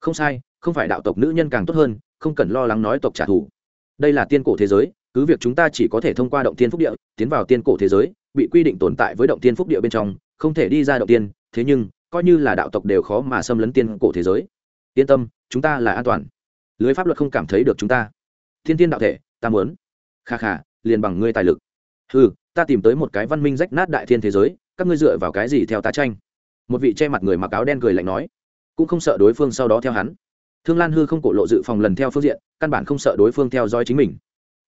Không sai, không phải đạo tộc nữ nhân càng tốt hơn, không cần lo lắng nói tộc trả thù. Đây là tiên cổ thế giới, cứ việc chúng ta chỉ có thể thông qua động tiên phúc địa, tiến vào tiên cổ thế giới, bị quy định tồn tại với động tiên phúc địa bên trong, không thể đi ra động tiên, thế nhưng, coi như là đạo tộc đều khó mà xâm lấn tiên cổ thế giới yên tâm, chúng ta là an toàn. Lưới pháp luật không cảm thấy được chúng ta. Thiên tiên đạo thể, ta muốn. Kha kha, liền bằng ngươi tài lực. Ừ ta tìm tới một cái văn minh rách nát đại thiên thế giới, các ngươi dựa vào cái gì theo ta tranh? Một vị che mặt người mặc áo đen cười lạnh nói. Cũng không sợ đối phương sau đó theo hắn. Thương lan hư không cổ lộ dự phòng lần theo phương diện, căn bản không sợ đối phương theo dõi chính mình.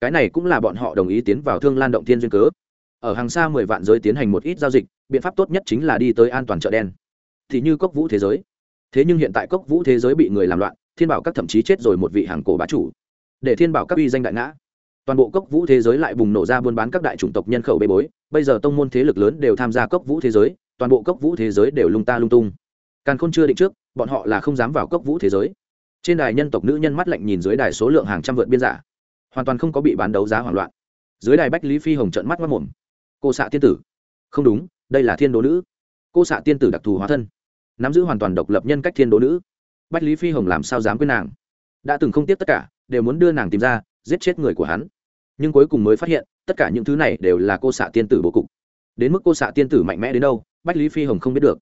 Cái này cũng là bọn họ đồng ý tiến vào thương lan động thiên duyên cớ. Ở hàng xa mười vạn giới tiến hành một ít giao dịch, biện pháp tốt nhất chính là đi tới an toàn chợ đen. Thì như cốc vũ thế giới thế nhưng hiện tại cốc vũ thế giới bị người làm loạn, thiên bảo các thậm chí chết rồi một vị hàng cổ bá chủ. Để thiên bảo các uy danh đại ngã. Toàn bộ cốc vũ thế giới lại bùng nổ ra buôn bán các đại chủng tộc nhân khẩu bê bối. Bây giờ tông môn thế lực lớn đều tham gia cốc vũ thế giới, toàn bộ cốc vũ thế giới đều lung ta lung tung. Càn khôn chưa định trước, bọn họ là không dám vào cốc vũ thế giới. Trên đài nhân tộc nữ nhân mắt lạnh nhìn dưới đài số lượng hàng trăm vượt biên giả. Hoàn toàn không có bị bán đấu giá hoảng loạn. Dưới đài bách lý phi hồng trận mắt mất mồm cô xạ tiên tử. Không đúng, đây là thiên đố nữ. Cô xạ tiên tử đặc thù hóa thân nắm giữ hoàn toàn độc lập nhân cách thiên đố nữ. Bách lý phi hồng làm sao dám quên nàng? Đã từng không tiếc tất cả, đều muốn đưa nàng tìm ra, giết chết người của hắn. Nhưng cuối cùng mới phát hiện, tất cả những thứ này đều là cô xạ tiên tử bố cục. Đến mức cô xạ tiên tử mạnh mẽ đến đâu, bách lý phi hồng không biết được.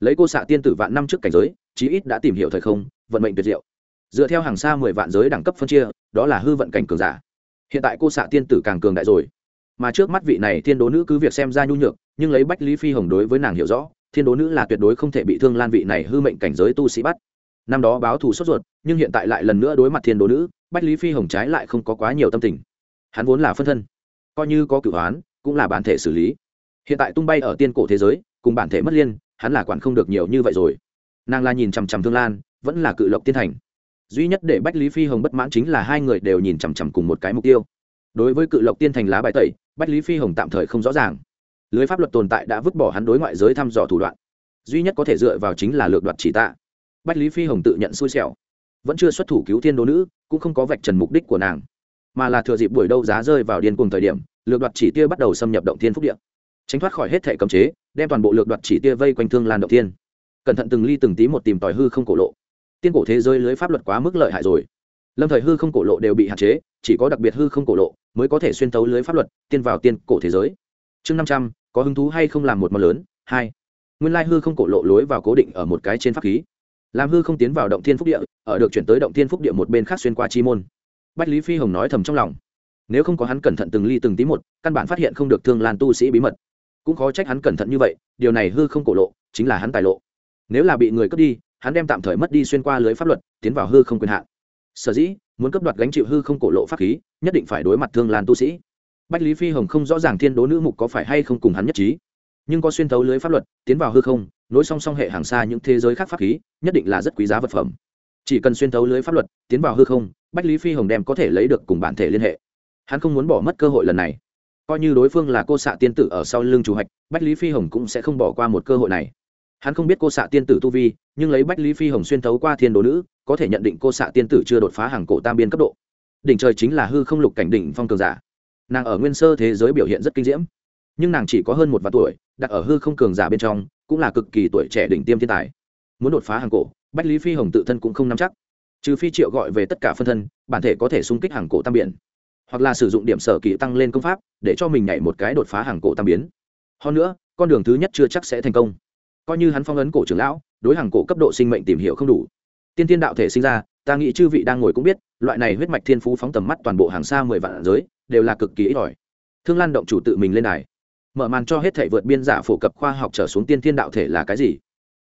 Lấy cô xạ tiên tử vạn năm trước cảnh giới, chí ít đã tìm hiểu thời không, vận mệnh tuyệt diệu. Dựa theo hàng xa mười vạn giới đẳng cấp phân chia, đó là hư vận cảnh cường giả. Hiện tại cô xạ tiên tử càng cường đại rồi. Mà trước mắt vị này thiên đố nữ cứ việc xem ra nhu nhược, nhưng lấy bách lý phi hồng đối với nàng hiểu rõ thiên đố nữ là tuyệt đối không thể bị thương lan vị này hư mệnh cảnh giới tu sĩ bắt. Năm đó báo thù sốt ruột, nhưng hiện tại lại lần nữa đối mặt thiên đố nữ, bách lý phi hồng trái lại không có quá nhiều tâm tình. Hắn vốn là phân thân, coi như có cửu hoán cũng là bản thể xử lý. Hiện tại tung bay ở tiên cổ thế giới, cùng bản thể mất liên, hắn là quản không được nhiều như vậy rồi. Nàng la nhìn chằm chằm thương lan, vẫn là cự lộc tiên thành. Duy nhất để bách lý phi hồng bất mãn chính là hai người đều nhìn chằm chằm cùng một cái mục tiêu. Đối với cự lộc tiên thành lá bài tẩy, bách lý phi hồng tạm thời không rõ ràng lưới pháp luật tồn tại đã vứt bỏ hắn đối ngoại giới thăm dò thủ đoạn. Duy nhất có thể dựa vào chính là lược đoạt chỉ tạ. Bách lý phi hồng tự nhận xui xẻo. Vẫn chưa xuất thủ cứu thiên đô nữ, cũng không có vạch trần mục đích của nàng, mà là thừa dịp buổi đâu giá rơi vào điên cùng thời điểm, lược đoạt chỉ tia bắt đầu xâm nhập động thiên phúc điện tránh thoát khỏi hết thể cấm chế, đem toàn bộ lược đoạt chỉ tia vây quanh thương lan động thiên. Cẩn thận từng ly từng tí một tìm tòi hư không cổ lộ. Tiên cổ thế giới lưới pháp luật quá mức lợi hại rồi. Lâm thời hư không cổ lộ đều bị hạn chế, chỉ có đặc biệt hư không cổ lộ mới có thể xuyên tấu lưới pháp luật, tiên vào tiên cổ thế giới. Chương năm trăm có hứng thú hay không làm một món lớn? Hai, nguyên lai hư không cổ lộ lối vào cố định ở một cái trên pháp khí. Làm hư không tiến vào động thiên phúc địa, ở được chuyển tới động thiên phúc địa một bên khác xuyên qua chi môn. Bách lý phi hồng nói thầm trong lòng. Nếu không có hắn cẩn thận từng ly từng tí một, căn bản phát hiện không được thương lan tu sĩ bí mật. Cũng khó trách hắn cẩn thận như vậy, điều này hư không cổ lộ, chính là hắn tài lộ. Nếu là bị người cướp đi, hắn đem tạm thời mất đi xuyên qua lưới pháp luật, tiến vào hư không quyền hạn. Sở dĩ, muốn cấp đoạt gánh chịu hư không cổ lộ pháp khí, nhất định phải đối mặt thương lan tu sĩ bách lý phi hồng không rõ ràng thiên đố nữ mục có phải hay không cùng hắn nhất trí. Nhưng có xuyên thấu lưới pháp luật, tiến vào hư không, nối song song hệ hàng xa những thế giới khác pháp khí, nhất định là rất quý giá vật phẩm. Chỉ cần xuyên thấu lưới pháp luật, tiến vào hư không, bách lý phi hồng đem có thể lấy được cùng bản thể liên hệ. Hắn không muốn bỏ mất cơ hội lần này. Coi như đối phương là cô xạ tiên tử ở sau lưng chủ hạch, bách lý phi hồng cũng sẽ không bỏ qua một cơ hội này. Hắn không biết cô xạ tiên tử tu vi, nhưng lấy bách lý phi hồng xuyên thấu qua thiên đồ nữ, có thể nhận định cô xạ tiên tử chưa đột phá hàng cổ tam biên cấp độ. Đỉnh trời chính là hư không lục cảnh đỉnh phong cường giả nàng ở nguyên sơ thế giới biểu hiện rất kinh diễm. Nhưng nàng chỉ có hơn một vạn tuổi, đặt ở hư không cường giả bên trong, cũng là cực kỳ tuổi trẻ đỉnh tiêm thiên tài. Muốn đột phá hàng cổ, bách lý phi hồng tự thân cũng không nắm chắc. Trừ phi triệu gọi về tất cả phân thân, bản thể có thể xung kích hàng cổ tam biển. Hoặc là sử dụng điểm sở kỳ tăng lên công pháp, để cho mình nhảy một cái đột phá hàng cổ tam biến. Hơn nữa, con đường thứ nhất chưa chắc sẽ thành công. Coi như hắn phong ấn cổ trưởng lão, đối hàng cổ cấp độ sinh mệnh tìm hiểu không đủ tiên tiên đạo thể sinh ra, ta nghĩ chư vị đang ngồi cũng biết, loại này huyết mạch thiên phú phóng tầm mắt toàn bộ hàng xa mười vạn giới, đều là cực kỳ ít ỏi. Thương lan động chủ tự mình lên đài. Mở màn cho hết thể vượt biên giả phổ cập khoa học trở xuống tiên thiên đạo thể là cái gì?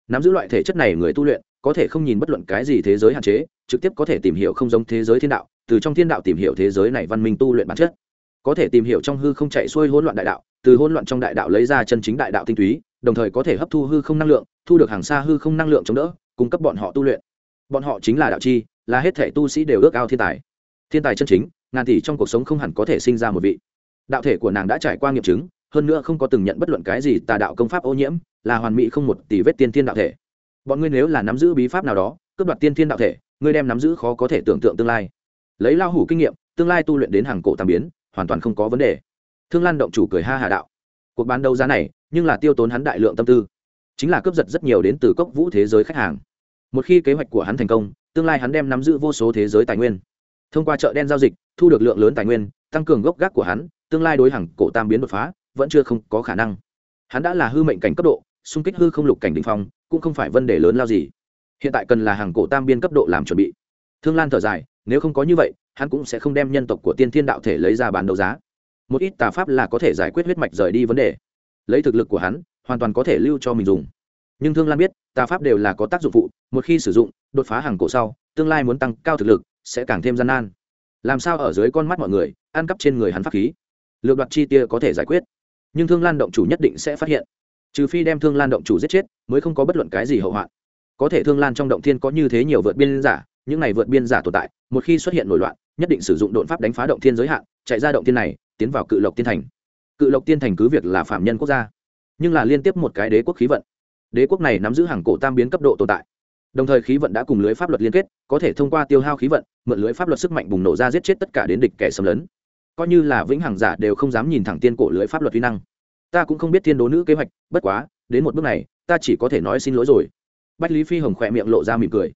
Nắm giữ loại thể chất này người tu luyện, có thể không nhìn bất luận cái gì thế giới hạn chế, trực tiếp có thể tìm hiểu không giống thế giới thiên đạo, từ trong thiên đạo tìm hiểu thế giới này văn minh tu luyện bản chất. Có thể tìm hiểu trong hư không chạy xuôi hỗn loạn đại đạo, từ hỗn loạn trong đại đạo lấy ra chân chính đại đạo tinh túy, đồng thời có thể hấp thu hư không năng lượng, thu được hàng xa hư không năng lượng chống đỡ, cung cấp bọn họ tu luyện bọn họ chính là đạo chi, là hết thể tu sĩ đều ước ao thiên tài. Thiên tài chân chính, ngàn tỷ trong cuộc sống không hẳn có thể sinh ra một vị. Đạo thể của nàng đã trải qua nghiệm chứng, hơn nữa không có từng nhận bất luận cái gì tà đạo công pháp ô nhiễm, là hoàn mỹ không một tỷ vết tiên thiên đạo thể. Bọn ngươi nếu là nắm giữ bí pháp nào đó, cướp đoạt tiên thiên đạo thể, ngươi đem nắm giữ khó có thể tưởng tượng tương lai. Lấy lao hủ kinh nghiệm, tương lai tu luyện đến hàng cổ tam biến, hoàn toàn không có vấn đề. Thương lan động chủ cười ha hà đạo. Cuộc bán đấu giá này, nhưng là tiêu tốn hắn đại lượng tâm tư. Chính là cướp giật rất nhiều đến từ cốc vũ thế giới khách hàng một khi kế hoạch của hắn thành công, tương lai hắn đem nắm giữ vô số thế giới tài nguyên. Thông qua chợ đen giao dịch, thu được lượng lớn tài nguyên, tăng cường gốc gác của hắn, tương lai đối hàng cổ tam biến đột phá, vẫn chưa không có khả năng. Hắn đã là hư mệnh cảnh cấp độ, xung kích hư không lục cảnh đ ỉ n h phong, cũng không phải vấn đề lớn lao gì. Hiện tại cần là hàng cổ tam biên cấp độ làm chuẩn bị. Thương lan thở dài, nếu không có như vậy, hắn cũng sẽ không đem nhân tộc của tiên thiên đạo thể lấy ra bán đấu giá. Một ít tà pháp là có thể giải quyết huyết mạch rời đi vấn đề. Lấy thực lực của hắn, hoàn toàn có thể lưu cho mình dùng nhưng thương lan biết tà pháp đều là có tác dụng phụ, một khi sử dụng, đột phá hàng cổ sau, tương lai muốn tăng cao thực lực, sẽ càng thêm gian nan. Làm sao ở dưới con mắt mọi người, ăn cắp trên người hắn pháp khí? Lược đoạt chi tia có thể giải quyết. Nhưng thương lan động chủ nhất định sẽ phát hiện. Trừ phi đem thương lan động chủ giết chết, mới không có bất luận cái gì hậu hoạn. Có thể thương lan trong động thiên có như thế nhiều vượt biên giả, những này vượt biên giả tồn tại, một khi xuất hiện nổi loạn, nhất định sử dụng đột pháp đánh phá động thiên giới hạn, chạy ra động thiên này, tiến vào cự lộc tiên thành. Cự lộc tiên thành cứ việc là phạm nhân quốc gia, nhưng là liên tiếp một cái đế quốc khí vận đế quốc này nắm giữ hàng cổ tam biến cấp độ tồn tại. Đồng thời khí vận đã cùng lưới pháp luật liên kết, có thể thông qua tiêu hao khí vận, mượn lưới pháp luật sức mạnh bùng nổ ra giết chết tất cả đến địch kẻ xâm lấn. Coi như là vĩnh hằng giả đều không dám nhìn thẳng tiên cổ lưới pháp luật vi năng. Ta cũng không biết thiên đố nữ kế hoạch, bất quá, đến một bước này, ta chỉ có thể nói xin lỗi rồi. Bách lý phi hồng khỏe miệng lộ ra mỉm cười.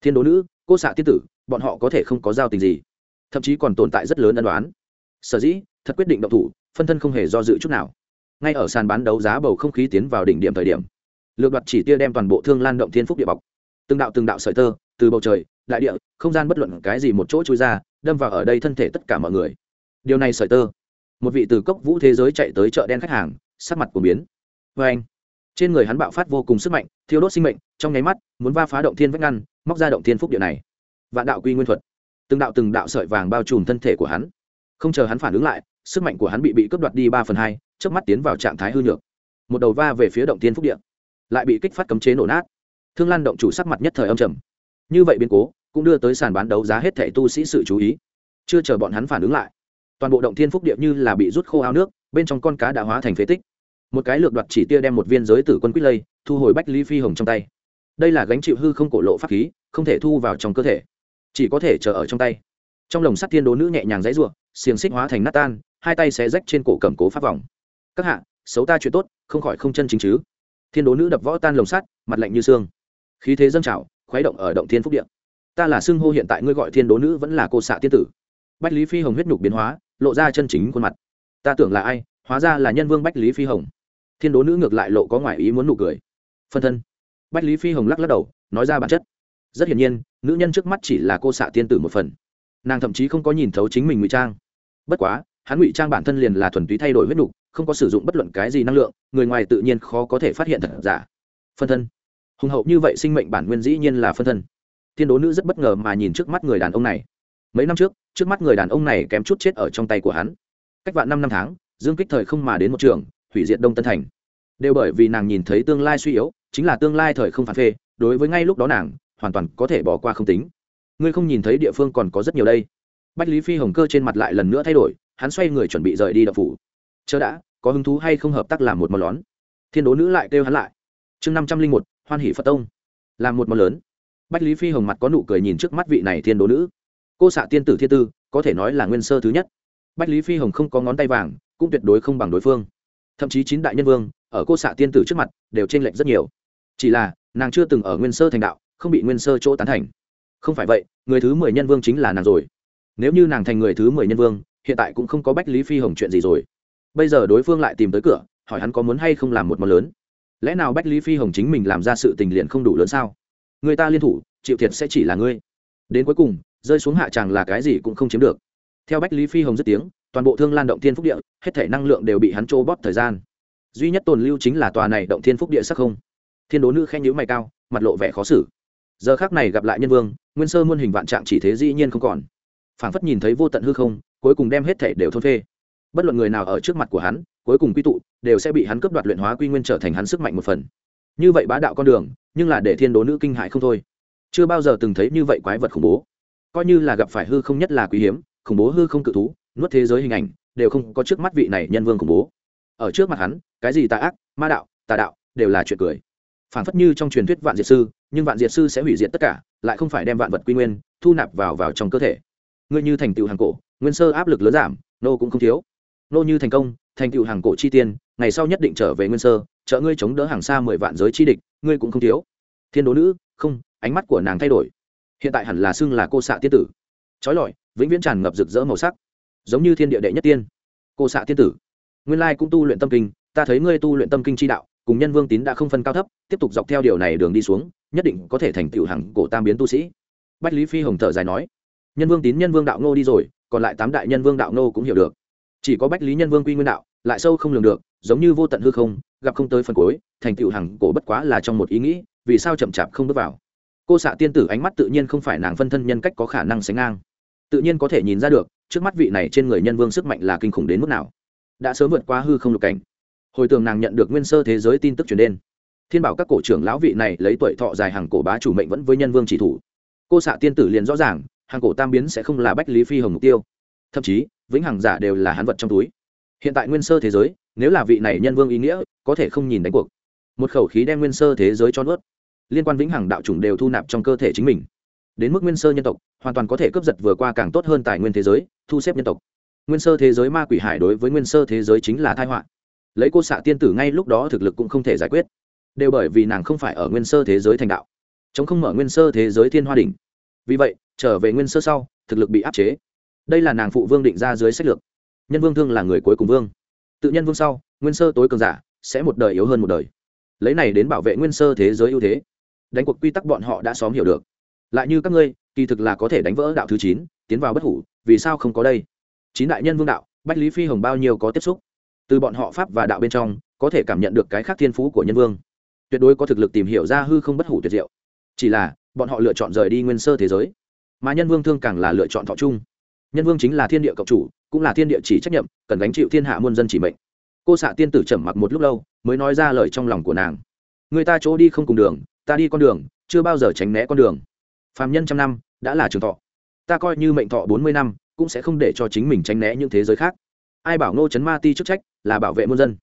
Thiên đố nữ, cô xạ tiết tử, bọn họ có thể không có giao tình gì. Thậm chí còn tồn tại rất lớn ân đoán sở dĩ, thật quyết định động thủ, phân thân không hề do dự chút nào. Ngay ở sàn bán đấu giá bầu không khí tiến vào đỉnh điểm thời điểm lược đoạt chỉ tia đem toàn bộ thương lan động thiên phúc địa bọc. Từng đạo từng đạo sợi tơ từ bầu trời, đại địa, không gian bất luận cái gì một chỗ trôi ra, đâm vào ở đây thân thể tất cả mọi người. Điều này sợi tơ. Một vị từ cốc vũ thế giới chạy tới chợ đen khách hàng, sắc mặt của biến. Vê anh, trên người hắn bạo phát vô cùng sức mạnh, thiêu đốt sinh mệnh, trong nháy mắt, muốn va phá động thiên vách ngăn, móc ra động thiên phúc địa này. Vạn đạo quy nguyên thuật. Từng đạo từng đạo sợi vàng bao trùm thân thể của hắn. Không chờ hắn phản ứng lại, sức mạnh của hắn bị bị cướp đoạt đi ba phần hai trước mắt tiến vào trạng thái hư nhược. Một đầu va về phía động thiên phúc địa lại bị kích phát cấm chế nổ nát. Thương lan động chủ sắc mặt nhất thời âm trầm. Như vậy biến cố, cũng đưa tới sàn bán đấu giá hết thẻ tu sĩ sự chú ý. Chưa chờ bọn hắn phản ứng lại, toàn bộ động thiên phúc địa như là bị rút khô ao nước, bên trong con cá đã hóa thành phế tích. Một cái lược đoạt chỉ tia đem một viên giới tử quân quýt lây, thu hồi bách ly phi hồng trong tay. Đây là gánh chịu hư không cổ lộ pháp khí, không thể thu vào trong cơ thể, chỉ có thể chờ ở trong tay. Trong lồng sắt thiên đố nữ nhẹ nhàng dãy ruộng xiềng xích hóa thành nát tan, hai tay xé rách trên cổ cầm cố pháp vòng. Các hạ, xấu ta chuyện tốt, không khỏi không chân chính chứ thiên đố nữ đập võ tan lồng sắt, mặt lạnh như xương. Khí thế dâng trào, khuấy động ở động thiên phúc điện ta là xưng hô hiện tại ngươi gọi thiên đố nữ vẫn là cô xạ tiên tử. Bách lý phi hồng huyết nhục biến hóa, lộ ra chân chính khuôn mặt. Ta tưởng là ai, hóa ra là nhân vương bách lý phi hồng. Thiên đố nữ ngược lại lộ có ngoài ý muốn nụ cười. Phân thân. Bách lý phi hồng lắc lắc đầu, nói ra bản chất. Rất hiển nhiên, nữ nhân trước mắt chỉ là cô xạ tiên tử một phần. Nàng thậm chí không có nhìn thấu chính mình ngụy trang. Bất quá, hắn ngụy trang bản thân liền là thuần túy thay đổi huyết nhục không có sử dụng bất luận cái gì năng lượng, người ngoài tự nhiên khó có thể phát hiện thật giả. Phân thân. Hùng hậu như vậy sinh mệnh bản nguyên dĩ nhiên là phân thân. Thiên đố nữ rất bất ngờ mà nhìn trước mắt người đàn ông này. Mấy năm trước trước mắt người đàn ông này kém chút chết ở trong tay của hắn. Cách vạn năm năm tháng, dương kích thời không mà đến một trường, hủy diệt đông tân thành. Đều bởi vì nàng nhìn thấy tương lai suy yếu, chính là tương lai thời không phản phê, đối với ngay lúc đó nàng, hoàn toàn có thể bỏ qua không tính. Ngươi không nhìn thấy địa phương còn có rất nhiều đây. Bách lý phi hồng cơ trên mặt lại lần nữa thay đổi, hắn xoay người chuẩn bị rời đi đập phủ chờ đã, có hứng thú hay không hợp tác làm một món lón. Thiên đố nữ lại kêu hắn lại. Chương năm trăm linh một, hoan hỷ phật tông. Làm một món lớn. Bách lý phi hồng mặt có nụ cười nhìn trước mắt vị này thiên đố nữ. Cô xạ tiên tử thiên tư, có thể nói là nguyên sơ thứ nhất. Bách lý phi hồng không có ngón tay vàng, cũng tuyệt đối không bằng đối phương. Thậm chí chín đại nhân vương, ở cô xạ tiên tử trước mặt, đều t r ê n lệch rất nhiều. Chỉ là, nàng chưa từng ở nguyên sơ thành đạo, không bị nguyên sơ chỗ tán thành. Không phải vậy, người thứ mười nhân vương chính là nàng rồi. Nếu như nàng thành người thứ mười nhân vương, hiện tại cũng không có bách lý phi hồng chuyện gì rồi bây giờ đối phương lại tìm tới cửa, hỏi hắn có muốn hay không làm một món lớn. Lẽ nào bách lý phi hồng chính mình làm ra sự tình liền không đủ lớn sao? Người ta liên thủ, chịu thiệt sẽ chỉ là ngươi. Đến cuối cùng, rơi xuống hạ tràng là cái gì cũng không chiếm được. Theo bách lý phi hồng dứt tiếng, toàn bộ thương lan động thiên phúc địa, hết thể năng lượng đều bị hắn trô bóp thời gian. Duy nhất tồn lưu chính là tòa này động thiên phúc địa sắc không. Thiên đố nữ khen nhữ mày cao, mặt lộ vẻ khó xử. Giờ khác này gặp lại nhân vương, nguyên sơ muôn hình vạn trạng chỉ thế dĩ nhiên không còn. Phảng phất nhìn thấy vô tận hư không, cuối cùng đem hết thể đều thôn phê bất luận người nào ở trước mặt của hắn, cuối cùng quy tụ, đều sẽ bị hắn cướp đoạt luyện hóa quy nguyên trở thành hắn sức mạnh một phần. Như vậy bá đạo con đường, nhưng là để thiên đố nữ kinh hại không thôi. Chưa bao giờ từng thấy như vậy quái vật khủng bố. Coi như là gặp phải hư không nhất là quý hiếm, khủng bố hư không cự thú, nuốt thế giới hình ảnh, đều không có trước mắt vị này nhân vương khủng bố. Ở trước mặt hắn, cái gì tà ác, ma đạo, tà đạo, đều là chuyện cười. Phản phất như trong truyền thuyết vạn diệt sư, nhưng vạn diệt sư sẽ hủy diệt tất cả, lại không phải đem vạn vật quy nguyên, thu nạp vào vào trong cơ thể. Ngươi như thành tựu hàng cổ, nguyên sơ áp lực lớn giảm, nô cũng không thiếu nô như thành công, thành tựu hàng cổ chi tiên, ngày sau nhất định trở về nguyên sơ, trợ ngươi chống đỡ hàng xa mười vạn giới chi địch, ngươi cũng không thiếu. Thiên đố nữ, không, ánh mắt của nàng thay đổi. Hiện tại hẳn là xưng là cô xạ tiên tử. Trói lọi, vĩnh viễn tràn ngập rực rỡ màu sắc. Giống như thiên địa đệ nhất tiên. Cô xạ tiên tử. Nguyên lai cũng tu luyện tâm kinh, ta thấy ngươi tu luyện tâm kinh chi đạo, cùng nhân vương tín đã không phân cao thấp, tiếp tục dọc theo điều này đường đi xuống, nhất định có thể thành tựu hàng cổ tam biến tu sĩ. Bách lý phi hồng thở dài nói, nhân vương tín, nhân vương đạo nô đi rồi, còn lại tám đại nhân vương đạo nô cũng hiểu được chỉ có bách lý nhân vương quy nguyên đạo, lại sâu không lường được, giống như vô tận hư không, gặp không tới phần cuối, thành tựu hằng cổ bất quá là trong một ý nghĩ, vì sao chậm chạp không bước vào. Cô xạ tiên tử ánh mắt tự nhiên không phải nàng phân thân nhân cách có khả năng sánh ngang. Tự nhiên có thể nhìn ra được, trước mắt vị này trên người nhân vương sức mạnh là kinh khủng đến mức nào. Đã sớm vượt qua hư không lục cảnh. Hồi tường nàng nhận được nguyên sơ thế giới tin tức truyền đến. Thiên bảo các cổ trưởng lão vị này lấy tuổi thọ dài hàng cổ bá chủ mệnh vẫn với nhân vương chỉ thủ. Cô xạ tiên tử liền rõ ràng hàng cổ tam biến sẽ không là bách lý phi hồng mục tiêu thậm chí, vĩnh hằng giả đều là hắn vật trong túi. Hiện tại nguyên sơ thế giới, nếu là vị này nhân vương ý nghĩa, có thể không nhìn đánh cuộc. Một khẩu khí đem nguyên sơ thế giới cho nuốt. Liên quan vĩnh hằng đạo chủng đều thu nạp trong cơ thể chính mình. Đến mức nguyên sơ nhân tộc, hoàn toàn có thể cướp giật vừa qua càng tốt hơn tài nguyên thế giới, thu xếp nhân tộc. Nguyên sơ thế giới ma quỷ hải đối với nguyên sơ thế giới chính là thai họa. Lấy cô xạ tiên tử ngay lúc đó thực lực cũng không thể giải quyết. Đều bởi vì nàng không phải ở nguyên sơ thế giới thành đạo. Chống không mở nguyên sơ thế giới thiên hoa đỉnh. Vì vậy, trở về nguyên sơ sau, thực lực bị áp chế đây là nàng phụ vương định ra dưới sách lược. Nhân vương thương là người cuối cùng vương. Tự nhân vương sau, nguyên sơ tối cường giả sẽ một đời yếu hơn một đời. Lấy này đến bảo vệ nguyên sơ thế giới ưu thế. Đánh cuộc quy tắc bọn họ đã xóm hiểu được. Lại như các ngươi, kỳ thực là có thể đánh vỡ đạo thứ chín, tiến vào bất hủ, vì sao không có đây? Chín đại nhân vương đạo, bách lý phi hồng bao nhiêu có tiếp xúc? Từ bọn họ pháp và đạo bên trong, có thể cảm nhận được cái khác thiên phú của nhân vương. Tuyệt đối có thực lực tìm hiểu ra hư không bất hủ tuyệt diệu. Chỉ là, bọn họ lựa chọn rời đi nguyên sơ thế giới. Mà nhân vương thương càng là lựa chọn thọ chung nhân vương chính là thiên địa cộng chủ, cũng là thiên địa chỉ trách nhiệm, cần gánh chịu thiên hạ muôn dân chỉ mệnh. Cô xạ tiên tử trầm mặc một lúc lâu, mới nói ra lời trong lòng của nàng. Người ta chỗ đi không cùng đường, ta đi con đường, chưa bao giờ tránh né con đường. Phàm nhân trăm năm, đã là trường thọ. Ta coi như mệnh thọ bốn mươi năm, cũng sẽ không để cho chính mình tránh né những thế giới khác. Ai bảo ngô trấn ma ti chức trách, là bảo vệ muôn dân.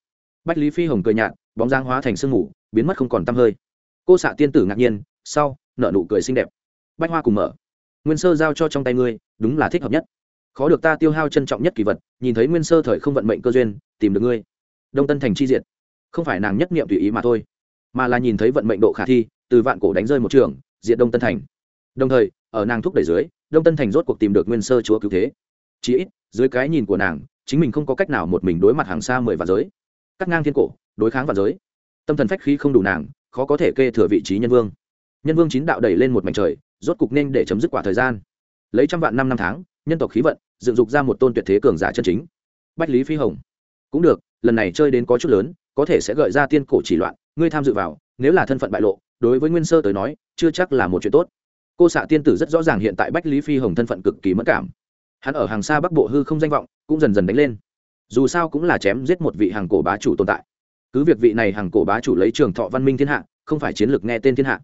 Bách lý phi hồng cười nhạt, bóng giang hóa thành sương mù, biến mất không còn t hơi. Cô xạ tiên tử ngạc nhiên, sau nợ nụ cười xinh đẹp. Bách hoa cùng mở. Nguyên sơ giao cho trong tay ngươi, đúng là thích hợp nhất khó được ta tiêu hao trân trọng nhất kỳ vật, nhìn thấy nguyên sơ thời không vận mệnh cơ duyên, tìm được ngươi. Đông tân thành chi diệt. Không phải nàng nhất nghiệm tùy ý mà thôi, mà là nhìn thấy vận mệnh độ khả thi, từ vạn cổ đánh rơi một trường diện đông tân thành. Đồng thời, ở nàng thúc đẩy dưới, đông tân thành rốt cuộc tìm được nguyên sơ chúa cứu thế. Chí ít, dưới cái nhìn của nàng, chính mình không có cách nào một mình đối mặt hàng xa mười vạn giới. Cắt ngang thiên cổ, đối kháng vạn giới. Tâm thần phách khí không đủ nàng, khó có thể kê thừa vị trí nhân vương. Nhân vương chín đạo đẩy lên một mảnh trời, rốt cục nên để chấm dứt quả thời gian. Lấy trăm vạn năm năm tháng, nhân tộc khí vận dựng dục ra một tôn tuyệt thế cường giả chân chính. Bách lý phi hồng. Cũng được, lần này chơi đến có chút lớn, có thể sẽ gợi ra tiên cổ chỉ loạn, ngươi tham dự vào, nếu là thân phận bại lộ, đối với nguyên sơ tới nói, chưa chắc là một chuyện tốt. Cô xạ tiên tử rất rõ ràng hiện tại bách lý phi hồng thân phận cực kỳ mất cảm. Hắn ở hàng xa bắc bộ hư không danh vọng, cũng dần dần đánh lên. Dù sao cũng là chém giết một vị hàng cổ bá chủ tồn tại. Cứ việc vị này hàng cổ bá chủ lấy trường thọ văn minh thiên hạ, không phải chiến lược nghe tên thiên hạ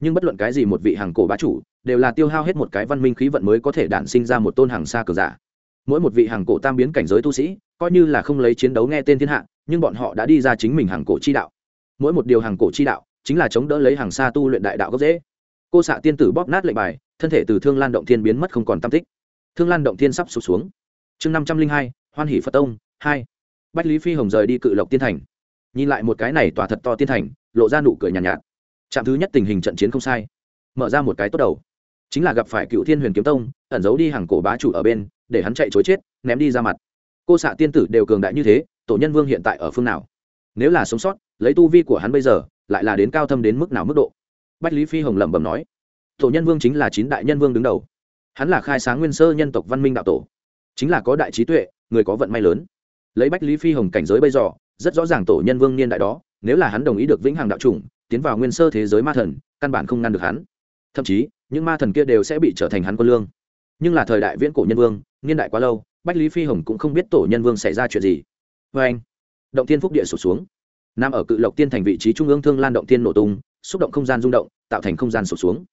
nhưng bất luận cái gì một vị hàng cổ bá chủ đều là tiêu hao hết một cái văn minh khí vận mới có thể đản sinh ra một tôn hàng xa cờ giả. Mỗi một vị hàng cổ tam biến cảnh giới tu sĩ coi như là không lấy chiến đấu nghe tên thiên hạ nhưng bọn họ đã đi ra chính mình hàng cổ chi đạo. Mỗi một điều hàng cổ chi đạo chính là chống đỡ lấy hàng xa tu luyện đại đạo gốc dễ cô xạ tiên tử bóp nát lệnh bài thân thể từ thương lan động thiên biến mất không còn tam tích. Thương lan động thiên sắp sụp xuống. Chương năm trăm linh hai hoan hỷ phật tông hai. Bách lý phi hồng rời đi cự lộc tiên thành. Nhìn lại một cái này tòa thật to tiên thành lộ ra nụ cười nhàn nhạt, nhạt trạm thứ nhất tình hình trận chiến không sai. Mở ra một cái tốt đầu. Chính là gặp phải cựu thiên huyền kiếm tông, ẩn giấu đi hàng cổ bá chủ ở bên, để hắn chạy chối chết, ném đi ra mặt. Cô xạ tiên tử đều cường đại như thế, tổ nhân vương hiện tại ở phương nào? Nếu là sống sót, lấy tu vi của hắn bây giờ, lại là đến cao thâm đến mức nào mức độ? Bách lý phi hồng lẩm bẩm nói. Tổ nhân vương chính là chín đại nhân vương đứng đầu. Hắn là khai sáng nguyên sơ nhân tộc văn minh đạo tổ. Chính là có đại trí tuệ, người có vận may lớn. Lấy bách lý phi hồng cảnh giới bây giờ, rất rõ ràng tổ nhân vương niên đại đó, nếu là hắn đồng ý được vĩnh hằng đạo chủng tiến vào nguyên sơ thế giới ma thần, căn bản không ngăn được hắn. Thậm chí, những ma thần kia đều sẽ bị trở thành hắn quân lương. Nhưng là thời đại viễn cổ nhân vương, niên đại quá lâu, bách lý phi hồng cũng không biết tổ nhân vương xảy ra chuyện gì. Vê anh, động tiên phúc địa sụt xuống. Nằm ở cự lộc tiên thành vị trí trung ương thương lan động tiên nổ tung, xúc động không gian rung động, tạo thành không gian sụt xuống.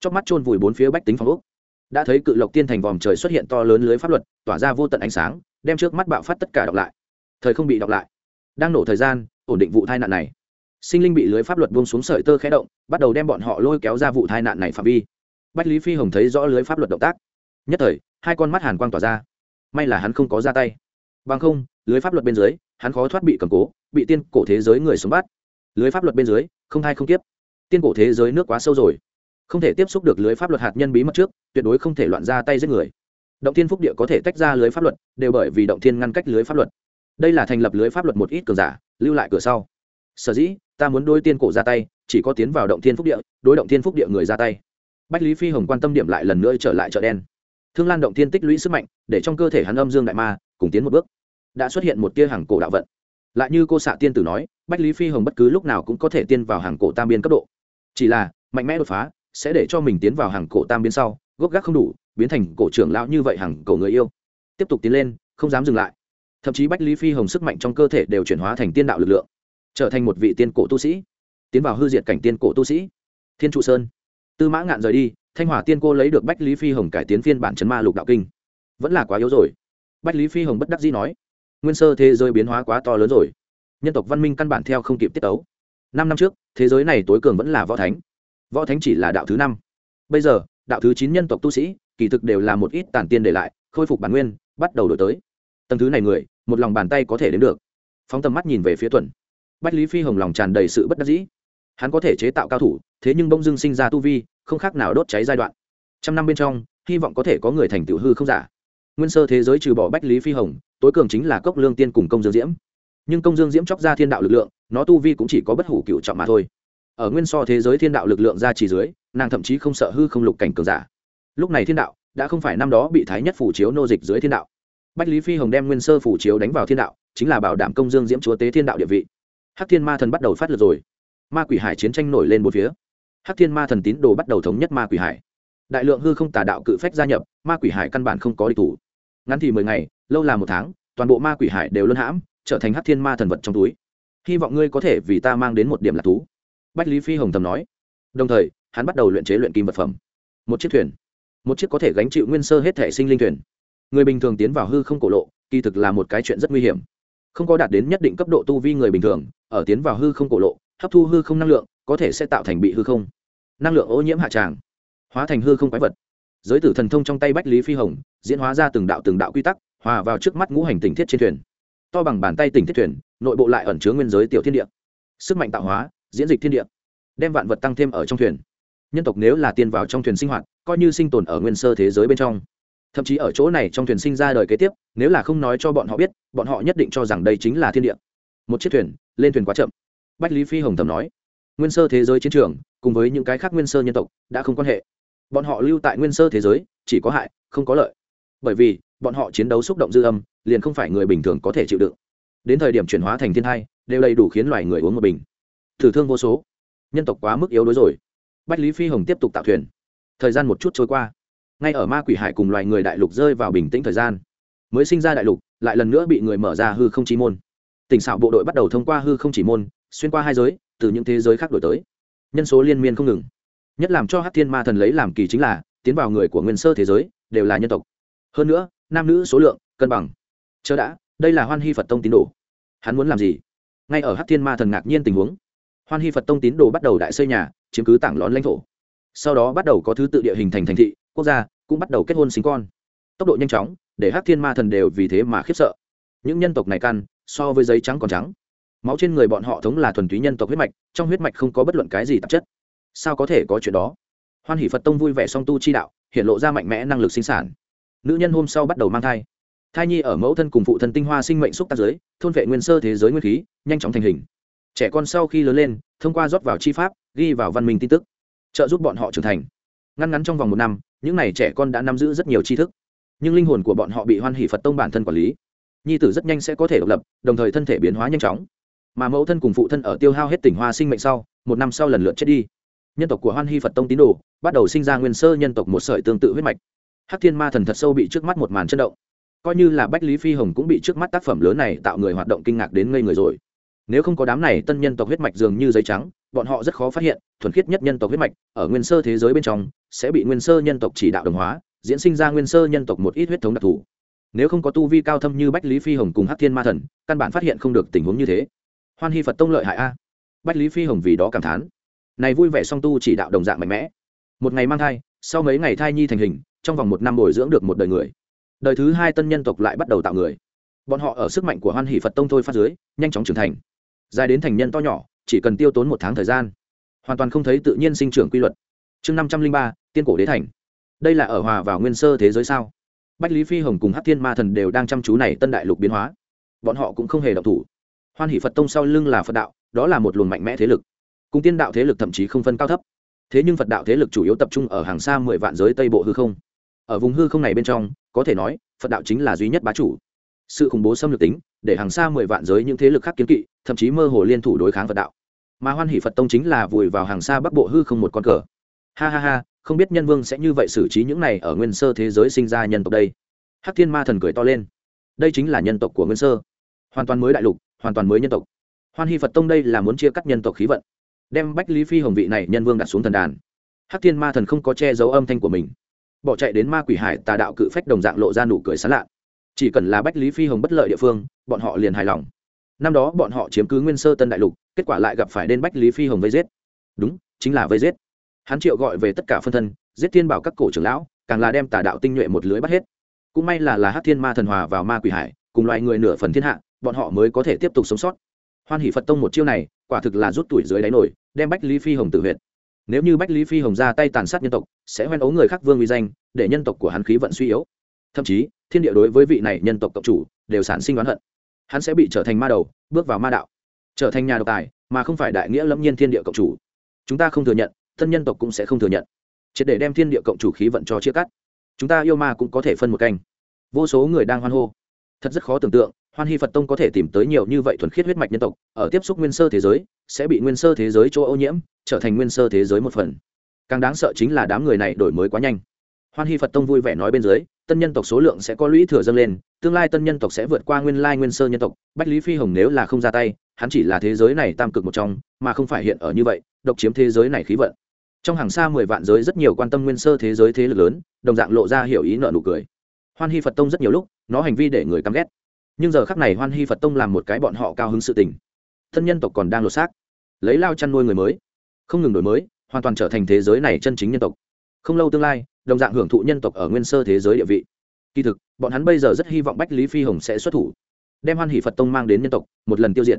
Chóc mắt chôn vùi bốn phía bách tính phong úc đã thấy cự lộc tiên thành vòm trời xuất hiện to lớn lưới pháp luật, tỏa ra vô tận ánh sáng, đem trước mắt bạo phát tất cả đọc lại. Thời không bị đọc lại. Đang nổ thời gian, ổn định vụ tai nạn này sinh linh bị lưới pháp luật buông xuống sợi tơ khẽ động, bắt đầu đem bọn họ lôi kéo ra vụ tai nạn này phạm vi. Bách lý phi hồng thấy rõ lưới pháp luật động tác. Nhất thời, hai con mắt hàn quang tỏa ra. May là hắn không có ra tay. Bằng không, lưới pháp luật bên dưới, hắn khó thoát bị cầm cố, bị tiên cổ thế giới người sống bắt. Lưới pháp luật bên dưới, không hai không tiếp tiên cổ thế giới nước quá sâu rồi. Không thể tiếp xúc được lưới pháp luật hạt nhân bí mật trước, tuyệt đối không thể loạn ra tay giết người. Động thiên phúc địa có thể tách ra lưới pháp luật, đều bởi vì động thiên ngăn cách lưới pháp luật. Đây là thành lập lưới pháp luật một ít cường giả, lưu lại cửa sau. Sở dĩ ta muốn đôi tiên cổ ra tay, chỉ có tiến vào động thiên phúc địa, đối động thiên phúc địa người ra tay. Bách lý phi hồng quan tâm điểm lại lần nữa trở lại chợ đen. Thương lan động thiên tích lũy sức mạnh, để trong cơ thể hắn âm dương đại ma, cùng tiến một bước. Đã xuất hiện một tia hàng cổ đạo vận. Lại như cô xạ tiên tử nói, bách lý phi hồng bất cứ lúc nào cũng có thể tiên vào hàng cổ tam biên cấp độ. Chỉ là, mạnh mẽ đột phá, sẽ để cho mình tiến vào hàng cổ tam biên sau, gốc gác không đủ, biến thành cổ trưởng lão như vậy hàng cổ người yêu. Tiếp tục tiến lên, không dám dừng lại. Thậm chí bách lý phi hồng sức mạnh trong cơ thể đều chuyển hóa thành tiên đạo lực lượng trở thành một vị tiên cổ tu sĩ, tiến vào hư diệt cảnh tiên cổ tu sĩ. Thiên trụ sơn, tư mã ngạn rời đi, thanh hỏa tiên cô lấy được bách lý phi hồng cải tiến phiên bản chấn ma lục đạo kinh. Vẫn là quá yếu rồi. Bách lý phi hồng bất đắc dĩ nói, nguyên sơ thế giới biến hóa quá to lớn rồi. Nhân tộc văn minh căn bản theo không kịp tiết ấu năm năm trước, thế giới này tối cường vẫn là võ thánh. Võ thánh chỉ là đạo thứ năm. Bây giờ, đạo thứ chín nhân tộc tu sĩ, kỳ thực đều là một ít tản tiên để lại, khôi phục bản nguyên, bắt đầu đổi tới. Tầng thứ này người, một lòng bàn tay có thể đến được. Phóng tầm mắt nhìn về phía tuần bách lý phi hồng lòng tràn đầy sự bất đắc dĩ. Hắn có thể chế tạo cao thủ, thế nhưng bông dưng sinh ra tu vi, không khác nào đốt cháy giai đoạn. Trăm năm bên trong, hy vọng có thể có người thành tựu hư không giả. Nguyên sơ thế giới trừ bỏ bách lý phi hồng, tối cường chính là cốc lương tiên cùng công dương diễm. Nhưng công dương diễm chóc ra thiên đạo lực lượng, nó tu vi cũng chỉ có bất hủ cựu trọng mà thôi. Ở nguyên so thế giới thiên đạo lực lượng ra chỉ dưới, nàng thậm chí không sợ hư không lục cảnh cường giả. Lúc này thiên đạo đã không phải năm đó bị thái nhất phủ chiếu nô dịch dưới thiên đạo. Bách lý phi hồng đem nguyên sơ phủ chiếu đánh vào thiên đạo, chính là bảo đảm công dương diễm chúa tế thiên đạo địa vị hắc thiên ma thần bắt đầu phát lượt rồi. Ma quỷ hải chiến tranh nổi lên một phía. Hắc thiên ma thần tín đồ bắt đầu thống nhất ma quỷ hải. Đại lượng hư không tà đạo cự phách gia nhập, ma quỷ hải căn bản không có địch thủ. Ngắn thì mười ngày, lâu là một tháng, toàn bộ ma quỷ hải đều luân hãm, trở thành hắc thiên ma thần vật trong túi. Hy vọng ngươi có thể vì ta mang đến một điểm lạc thú. Bách lý phi hồng thầm nói. Đồng thời, hắn bắt đầu luyện chế luyện kim vật phẩm. Một chiếc thuyền. Một chiếc có thể gánh chịu nguyên sơ hết thể sinh linh thuyền. Người bình thường tiến vào hư không cổ lộ, kỳ thực là một cái chuyện rất nguy hiểm không có đạt đến nhất định cấp độ tu vi người bình thường, ở tiến vào hư không cổ lộ, hấp thu hư không năng lượng, có thể sẽ tạo thành bị hư không. Năng lượng ô nhiễm hạ tràng, hóa thành hư không quái vật. Giới tử thần thông trong tay bách lý phi hồng, diễn hóa ra từng đạo từng đạo quy tắc, hòa vào trước mắt ngũ hành tình thiết trên thuyền. To bằng bàn tay tình thiết thuyền, nội bộ lại ẩn chứa nguyên giới tiểu thiên địa. Sức mạnh tạo hóa, diễn dịch thiên địa, đem vạn vật tăng thêm ở trong thuyền. Nhân tộc nếu là tiên vào trong thuyền sinh hoạt, coi như sinh tồn ở nguyên sơ thế giới bên trong thậm chí ở chỗ này trong thuyền sinh ra đời kế tiếp, nếu là không nói cho bọn họ biết, bọn họ nhất định cho rằng đây chính là thiên địa. Một chiếc thuyền, lên thuyền quá chậm. Bách lý phi hồng thầm nói, nguyên sơ thế giới chiến trường, cùng với những cái khác nguyên sơ nhân tộc, đã không quan hệ. Bọn họ lưu tại nguyên sơ thế giới, chỉ có hại, không có lợi. Bởi vì, bọn họ chiến đấu xúc động dư âm, liền không phải người bình thường có thể chịu đựng. Đến thời điểm chuyển hóa thành thiên thai, đều đầy đủ khiến loài người uống một bình. Thử thương vô số. Nhân tộc quá mức yếu đuối rồi. Bách lý phi hồng tiếp tục tạo thuyền. Thời gian một chút trôi qua ngay ở ma quỷ hải cùng loài người đại lục rơi vào bình tĩnh thời gian. Mới sinh ra đại lục, lại lần nữa bị người mở ra hư không chỉ môn. Tỉnh xảo bộ đội bắt đầu thông qua hư không chỉ môn, xuyên qua hai giới, từ những thế giới khác đổi tới. Nhân số liên miên không ngừng. Nhất làm cho hát thiên ma thần lấy làm kỳ chính là, tiến vào người của nguyên sơ thế giới, đều là nhân tộc. Hơn nữa, nam nữ số lượng, cân bằng. Chớ đã, đây là hoan hy phật tông tín đồ. Hắn muốn làm gì? Ngay ở hát thiên ma thần ngạc nhiên tình huống. Hoan hy phật tông tín đồ bắt đầu đại xây nhà, chiếm cứ tảng lón lãnh thổ. Sau đó bắt đầu có thứ tự địa hình thành thành thị, quốc gia cũng bắt đầu kết hôn sinh con. Tốc độ nhanh chóng, để hát thiên ma thần đều vì thế mà khiếp sợ. Những nhân tộc này căn, so với giấy trắng còn trắng. Máu trên người bọn họ thống là thuần túy nhân tộc huyết mạch, trong huyết mạch không có bất luận cái gì tạp chất. Sao có thể có chuyện đó? Hoan hỷ phật tông vui vẻ song tu chi đạo, hiện lộ ra mạnh mẽ năng lực sinh sản. Nữ nhân hôm sau bắt đầu mang thai. Thai nhi ở mẫu thân cùng phụ thân tinh hoa sinh mệnh xúc tác giới, thôn vệ nguyên sơ thế giới nguyên khí, nhanh chóng thành hình. Trẻ con sau khi lớn lên, thông qua rót vào chi pháp, ghi vào văn minh tin tức, trợ giúp bọn họ trưởng thành. Ngăn ngắn trong vòng một năm những n à y trẻ con đã nắm giữ rất nhiều tri thức, nhưng linh hồn của bọn họ bị hoan hỷ phật tông bản thân quản lý. Nhi tử rất nhanh sẽ có thể độc lập, đồng thời thân thể biến hóa nhanh chóng. Mà mẫu thân cùng phụ thân ở tiêu hao hết tỉnh hoa sinh mệnh sau, một năm sau lần lượt chết đi. Nhân tộc của hoan hy phật tông tín đồ bắt đầu sinh ra nguyên sơ nhân tộc một sợi tương tự huyết mạch. Hắc thiên ma thần thật sâu bị trước mắt một màn chân động. Coi như là bách lý phi hồng cũng bị trước mắt tác phẩm lớn này tạo người hoạt động kinh ngạc đến ngây người rồi. Nếu không có đám này tân nhân tộc huyết mạch dường như giấy trắng bọn họ rất khó phát hiện, thuần khiết nhất nhân tộc huyết mạch, ở nguyên sơ thế giới bên trong, sẽ bị nguyên sơ nhân tộc chỉ đạo đồng hóa, diễn sinh ra nguyên sơ nhân tộc một ít huyết thống đặc thù. Nếu không có tu vi cao thâm như bách lý phi hồng cùng hắc thiên ma thần, căn bản phát hiện không được tình huống như thế. Hoan hy phật tông lợi hại a. Bách lý phi hồng vì đó cảm thán. Này vui vẻ song tu chỉ đạo đồng dạng mạnh mẽ. Một ngày mang thai, sau mấy ngày thai nhi thành hình, trong vòng một năm bồi dưỡng được một đời người. Đời thứ hai tân nhân tộc lại bắt đầu tạo người. Bọn họ ở sức mạnh của hoan hỷ phật tông thôi phát dưới, nhanh chóng trưởng thành. Dài đến thành nhân to nhỏ chỉ cần tiêu tốn một tháng thời gian. Hoàn toàn không thấy tự nhiên sinh trưởng quy luật. Chương năm trăm linh ba, tiên cổ đế thành. Đây là ở hòa vào nguyên sơ thế giới sao? Bách lý phi hồng cùng hát thiên ma thần đều đang chăm chú này tân đại lục biến hóa. Bọn họ cũng không hề độc thủ. Hoan hỷ phật tông sau lưng là phật đạo, đó là một luồng mạnh mẽ thế lực. Cùng tiên đạo thế lực thậm chí không phân cao thấp. Thế nhưng phật đạo thế lực chủ yếu tập trung ở hàng xa mười vạn giới tây bộ hư không. Ở vùng hư không này bên trong, có thể nói, phật đạo chính là duy nhất bá chủ. Sự khủng bố xâm lược tính để hàng xa mười vạn giới những thế lực khác kiến kỵ, thậm chí mơ hồ liên thủ đối kháng phật đạo. Mà hoan hỷ phật tông chính là vùi vào hàng xa bắc bộ hư không một con cờ. Ha ha ha, không biết nhân vương sẽ như vậy xử trí những này ở nguyên sơ thế giới sinh ra nhân tộc đây. Hắc thiên ma thần cười to lên. Đây chính là nhân tộc của nguyên sơ. Hoàn toàn mới đại lục, hoàn toàn mới nhân tộc. Hoan hy phật tông đây là muốn chia cắt nhân tộc khí vận, đem bách lý phi hồng vị này nhân vương đặt xuống thần đàn. Hắc thiên ma thần không có che giấu âm thanh của mình. Bỏ chạy đến ma quỷ hải tà đạo cự phách đồng dạng lộ ra nụ cười sán lạ chỉ cần là bách lý phi hồng bất lợi địa phương, bọn họ liền hài lòng. Năm đó bọn họ chiếm cứ nguyên sơ tân đại lục, kết quả lại gặp phải đến bách lý phi hồng vây giết. Đúng, chính là vây giết. Hắn triệu gọi về tất cả phân thân, giết thiên bảo các cổ trưởng lão, càng là đem tà đạo tinh nhuệ một lưới bắt hết. Cũng may là là hát thiên ma thần hòa vào ma quỷ hải, cùng loại người nửa phần thiên hạ, bọn họ mới có thể tiếp tục sống sót. Hoan hỷ phật tông một chiêu này, quả thực là rút tuổi dưới đáy nổi, đem bách lý phi hồng tự huyện nếu như bách lý phi hồng ra tay tàn sát nhân tộc, sẽ hoen ấu người khác vương uy danh, để nhân tộc của hắn khí vận suy yếu thậm chí, thiên địa đối với vị này nhân tộc cộng chủ đều sản sinh oán hận. Hắn sẽ bị trở thành ma đầu, bước vào ma đạo, trở thành nhà độc tài, mà không phải đại nghĩa lẫm nhiên thiên địa cộng chủ. Chúng ta không thừa nhận, thân nhân tộc cũng sẽ không thừa nhận. Triệt để đem thiên địa cộng chủ khí vận cho chia cắt. Chúng ta yêu ma cũng có thể phân một canh. Vô số người đang hoan hô. Thật rất khó tưởng tượng, hoan hy phật tông có thể tìm tới nhiều như vậy thuần khiết huyết mạch nhân tộc, ở tiếp xúc nguyên sơ thế giới, sẽ bị nguyên sơ thế giới chỗ ô nhiễm, trở thành nguyên sơ thế giới một phần. Càng đáng sợ chính là đám người này đổi mới quá nhanh hoan hy phật tông vui vẻ nói bên dưới, tân nhân tộc số lượng sẽ có lũy thừa dâng lên, tương lai tân nhân tộc sẽ vượt qua nguyên lai nguyên sơ nhân tộc. Bách lý phi hồng nếu là không ra tay, hắn chỉ là thế giới này tam cực một trong, mà không phải hiện ở như vậy, độc chiếm thế giới này khí vận. Trong hàng xa mười vạn giới rất nhiều quan tâm nguyên sơ thế giới thế lực lớn, đồng dạng lộ ra hiểu ý nợ nụ cười. Hoan hy phật tông rất nhiều lúc, nó hành vi để người căm ghét. Nhưng giờ khắc này hoan hy phật tông làm một cái bọn họ cao hứng sự tình. Thân nhân tộc còn đang lột xác. Lấy lao chăn nuôi người mới. Không ngừng đổi mới, hoàn toàn trở thành thế giới này chân chính nhân tộc không lâu tương lai, đồng dạng hưởng thụ nhân tộc ở nguyên sơ thế giới địa vị. Kỳ thực, bọn hắn bây giờ rất hy vọng bách lý phi hồng sẽ xuất thủ, đem hoan hỷ phật tông mang đến nhân tộc, một lần tiêu diệt,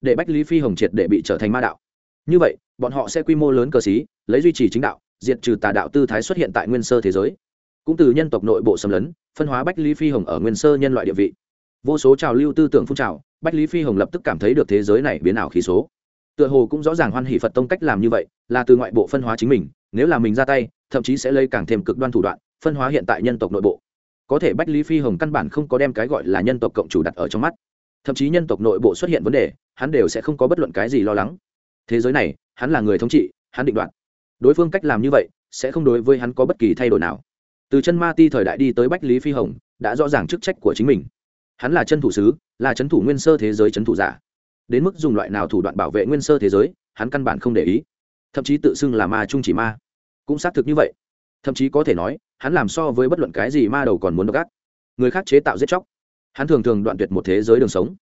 để bách lý phi hồng triệt để bị trở thành ma đạo. Như vậy, bọn họ sẽ quy mô lớn cờ xí, lấy duy trì chính đạo, diệt trừ tà đạo tư thái xuất hiện tại nguyên sơ thế giới. Cũng từ nhân tộc nội bộ xâm lấn, phân hóa bách lý phi hồng ở nguyên sơ nhân loại địa vị. Vô số trào lưu tư tưởng phun trào, bách lý phi hồng lập tức cảm thấy được thế giới này biến ảo khí số. Tựa hồ cũng rõ ràng hoan hỷ phật tông cách làm như vậy, là từ ngoại bộ phân hóa chính mình nếu là mình ra tay, thậm chí sẽ lấy càng thêm cực đoan thủ đoạn, phân hóa hiện tại nhân tộc nội bộ. Có thể bách lý phi hồng căn bản không có đem cái gọi là nhân tộc cộng chủ đặt ở trong mắt. Thậm chí nhân tộc nội bộ xuất hiện vấn đề, hắn đều sẽ không có bất luận cái gì lo lắng. Thế giới này, hắn là người thống trị, hắn định đoạt. Đối phương cách làm như vậy, sẽ không đối với hắn có bất kỳ thay đổi nào. Từ chân ma ti thời đại đi tới bách lý phi hồng, đã rõ ràng chức trách của chính mình. Hắn là chân thủ sứ, là c thủ nguyên sơ thế giới c thủ giả. Đến mức dùng loại nào thủ đoạn bảo vệ nguyên sơ thế giới, hắn căn bản không để ý. Thậm chí tự xưng là ma trung chỉ ma cũng xác thực như vậy. Thậm chí có thể nói, hắn làm so với bất luận cái gì ma đầu còn muốn độc ác. Người khác chế tạo giết chóc. Hắn thường thường đoạn tuyệt một thế giới đường sống.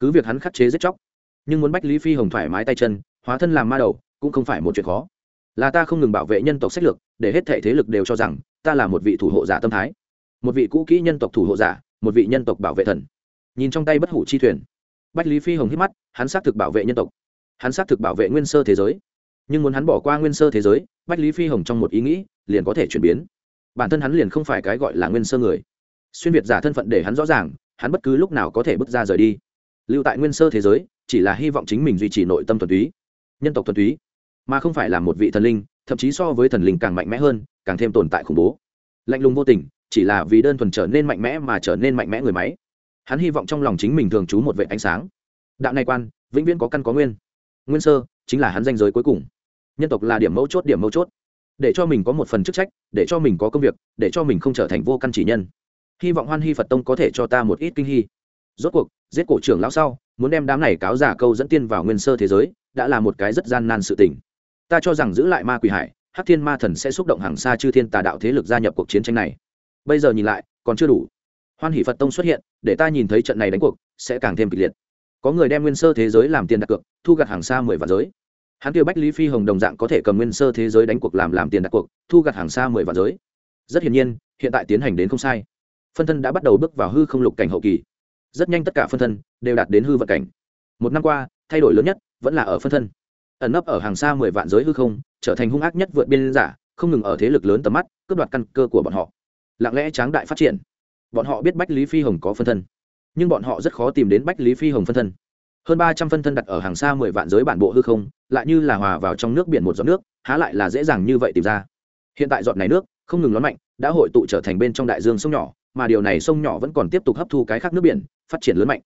Cứ việc hắn khắc chế giết chóc, nhưng muốn bách lý phi hồng thoải mái tay chân, hóa thân làm ma đầu, cũng không phải một chuyện khó. Là ta không ngừng bảo vệ nhân tộc sách lược, để hết thể thế lực đều cho rằng, ta là một vị thủ hộ giả tâm thái. Một vị cũ kỹ nhân tộc thủ hộ giả, một vị nhân tộc bảo vệ thần. Nhìn trong tay bất hủ chi thuyền, bách lý phi hồng hít mắt, hắn xác thực bảo vệ nhân tộc. Hắn xác thực bảo vệ nguyên sơ thế giới nhưng muốn hắn bỏ qua nguyên sơ thế giới, bách lý phi hồng trong một ý nghĩ liền có thể chuyển biến. Bản thân hắn liền không phải cái gọi là nguyên sơ người. Xuyên việt giả thân phận để hắn rõ ràng, hắn bất cứ lúc nào có thể bước ra rời đi. Lưu tại nguyên sơ thế giới, chỉ là hy vọng chính mình duy trì nội tâm thuần túy, nhân tộc thuần túy, mà không phải là một vị thần linh, thậm chí so với thần linh càng mạnh mẽ hơn, càng thêm tồn tại khủng bố. Lạnh lùng vô tình, chỉ là vì đơn thuần trở nên mạnh mẽ mà trở nên mạnh mẽ người máy. Hắn hy vọng trong lòng chính mình thường trú một vệ ánh sáng. Đạo này quan, vĩnh viễn có căn có nguyên. Nguyên sơ, chính là hắn danh giới cuối cùng nhân tộc là điểm mấu chốt điểm mấu chốt. Để cho mình có một phần chức trách, để cho mình có công việc, để cho mình không trở thành vô căn chỉ nhân. Hy vọng hoan hy phật tông có thể cho ta một ít kinh hy. Rốt cuộc, giết cổ trưởng lão sau, muốn đem đám này cáo giả câu dẫn tiên vào nguyên sơ thế giới, đã là một cái rất gian nan sự tình. Ta cho rằng giữ lại ma quỷ hải, hắc thiên ma thần sẽ xúc động hàng xa chư thiên tà đạo thế lực gia nhập cuộc chiến tranh này. Bây giờ nhìn lại, còn chưa đủ. Hoan hỷ phật tông xuất hiện, để ta nhìn thấy trận này đánh cuộc, sẽ càng thêm kịch liệt. Có người đem nguyên sơ thế giới làm tiền đặt cược, thu gặt hàng xa mười vạn giới hắn kêu bách lý phi hồng đồng dạng có thể cầm nguyên sơ thế giới đánh cuộc làm làm tiền đặt cuộc, thu gặt hàng xa mười vạn giới. Rất hiển nhiên, hiện tại tiến hành đến không sai. Phân thân đã bắt đầu bước vào hư không lục cảnh hậu kỳ. Rất nhanh tất cả phân thân đều đạt đến hư vận cảnh. Một năm qua, thay đổi lớn nhất vẫn là ở phân thân. Ẩn nấp ở hàng xa mười vạn giới hư không, trở thành hung ác nhất vượt biên giả, không ngừng ở thế lực lớn tầm mắt, cướp đoạt căn cơ của bọn họ. Lặng lẽ tráng đại phát triển. Bọn họ biết bách lý phi hồng có phân thân, nhưng bọn họ rất khó tìm đến bách lý phi hồng phân thân hơn ba trăm phân thân đặt ở hàng xa mười vạn giới bản bộ hư không, lại như là hòa vào trong nước biển một giọt nước, há lại là dễ dàng như vậy tìm ra. Hiện tại giọt này nước, không ngừng lớn mạnh, đã hội tụ trở thành bên trong đại dương sông nhỏ, mà điều này sông nhỏ vẫn còn tiếp tục hấp thu cái khác nước biển, phát triển lớn mạnh.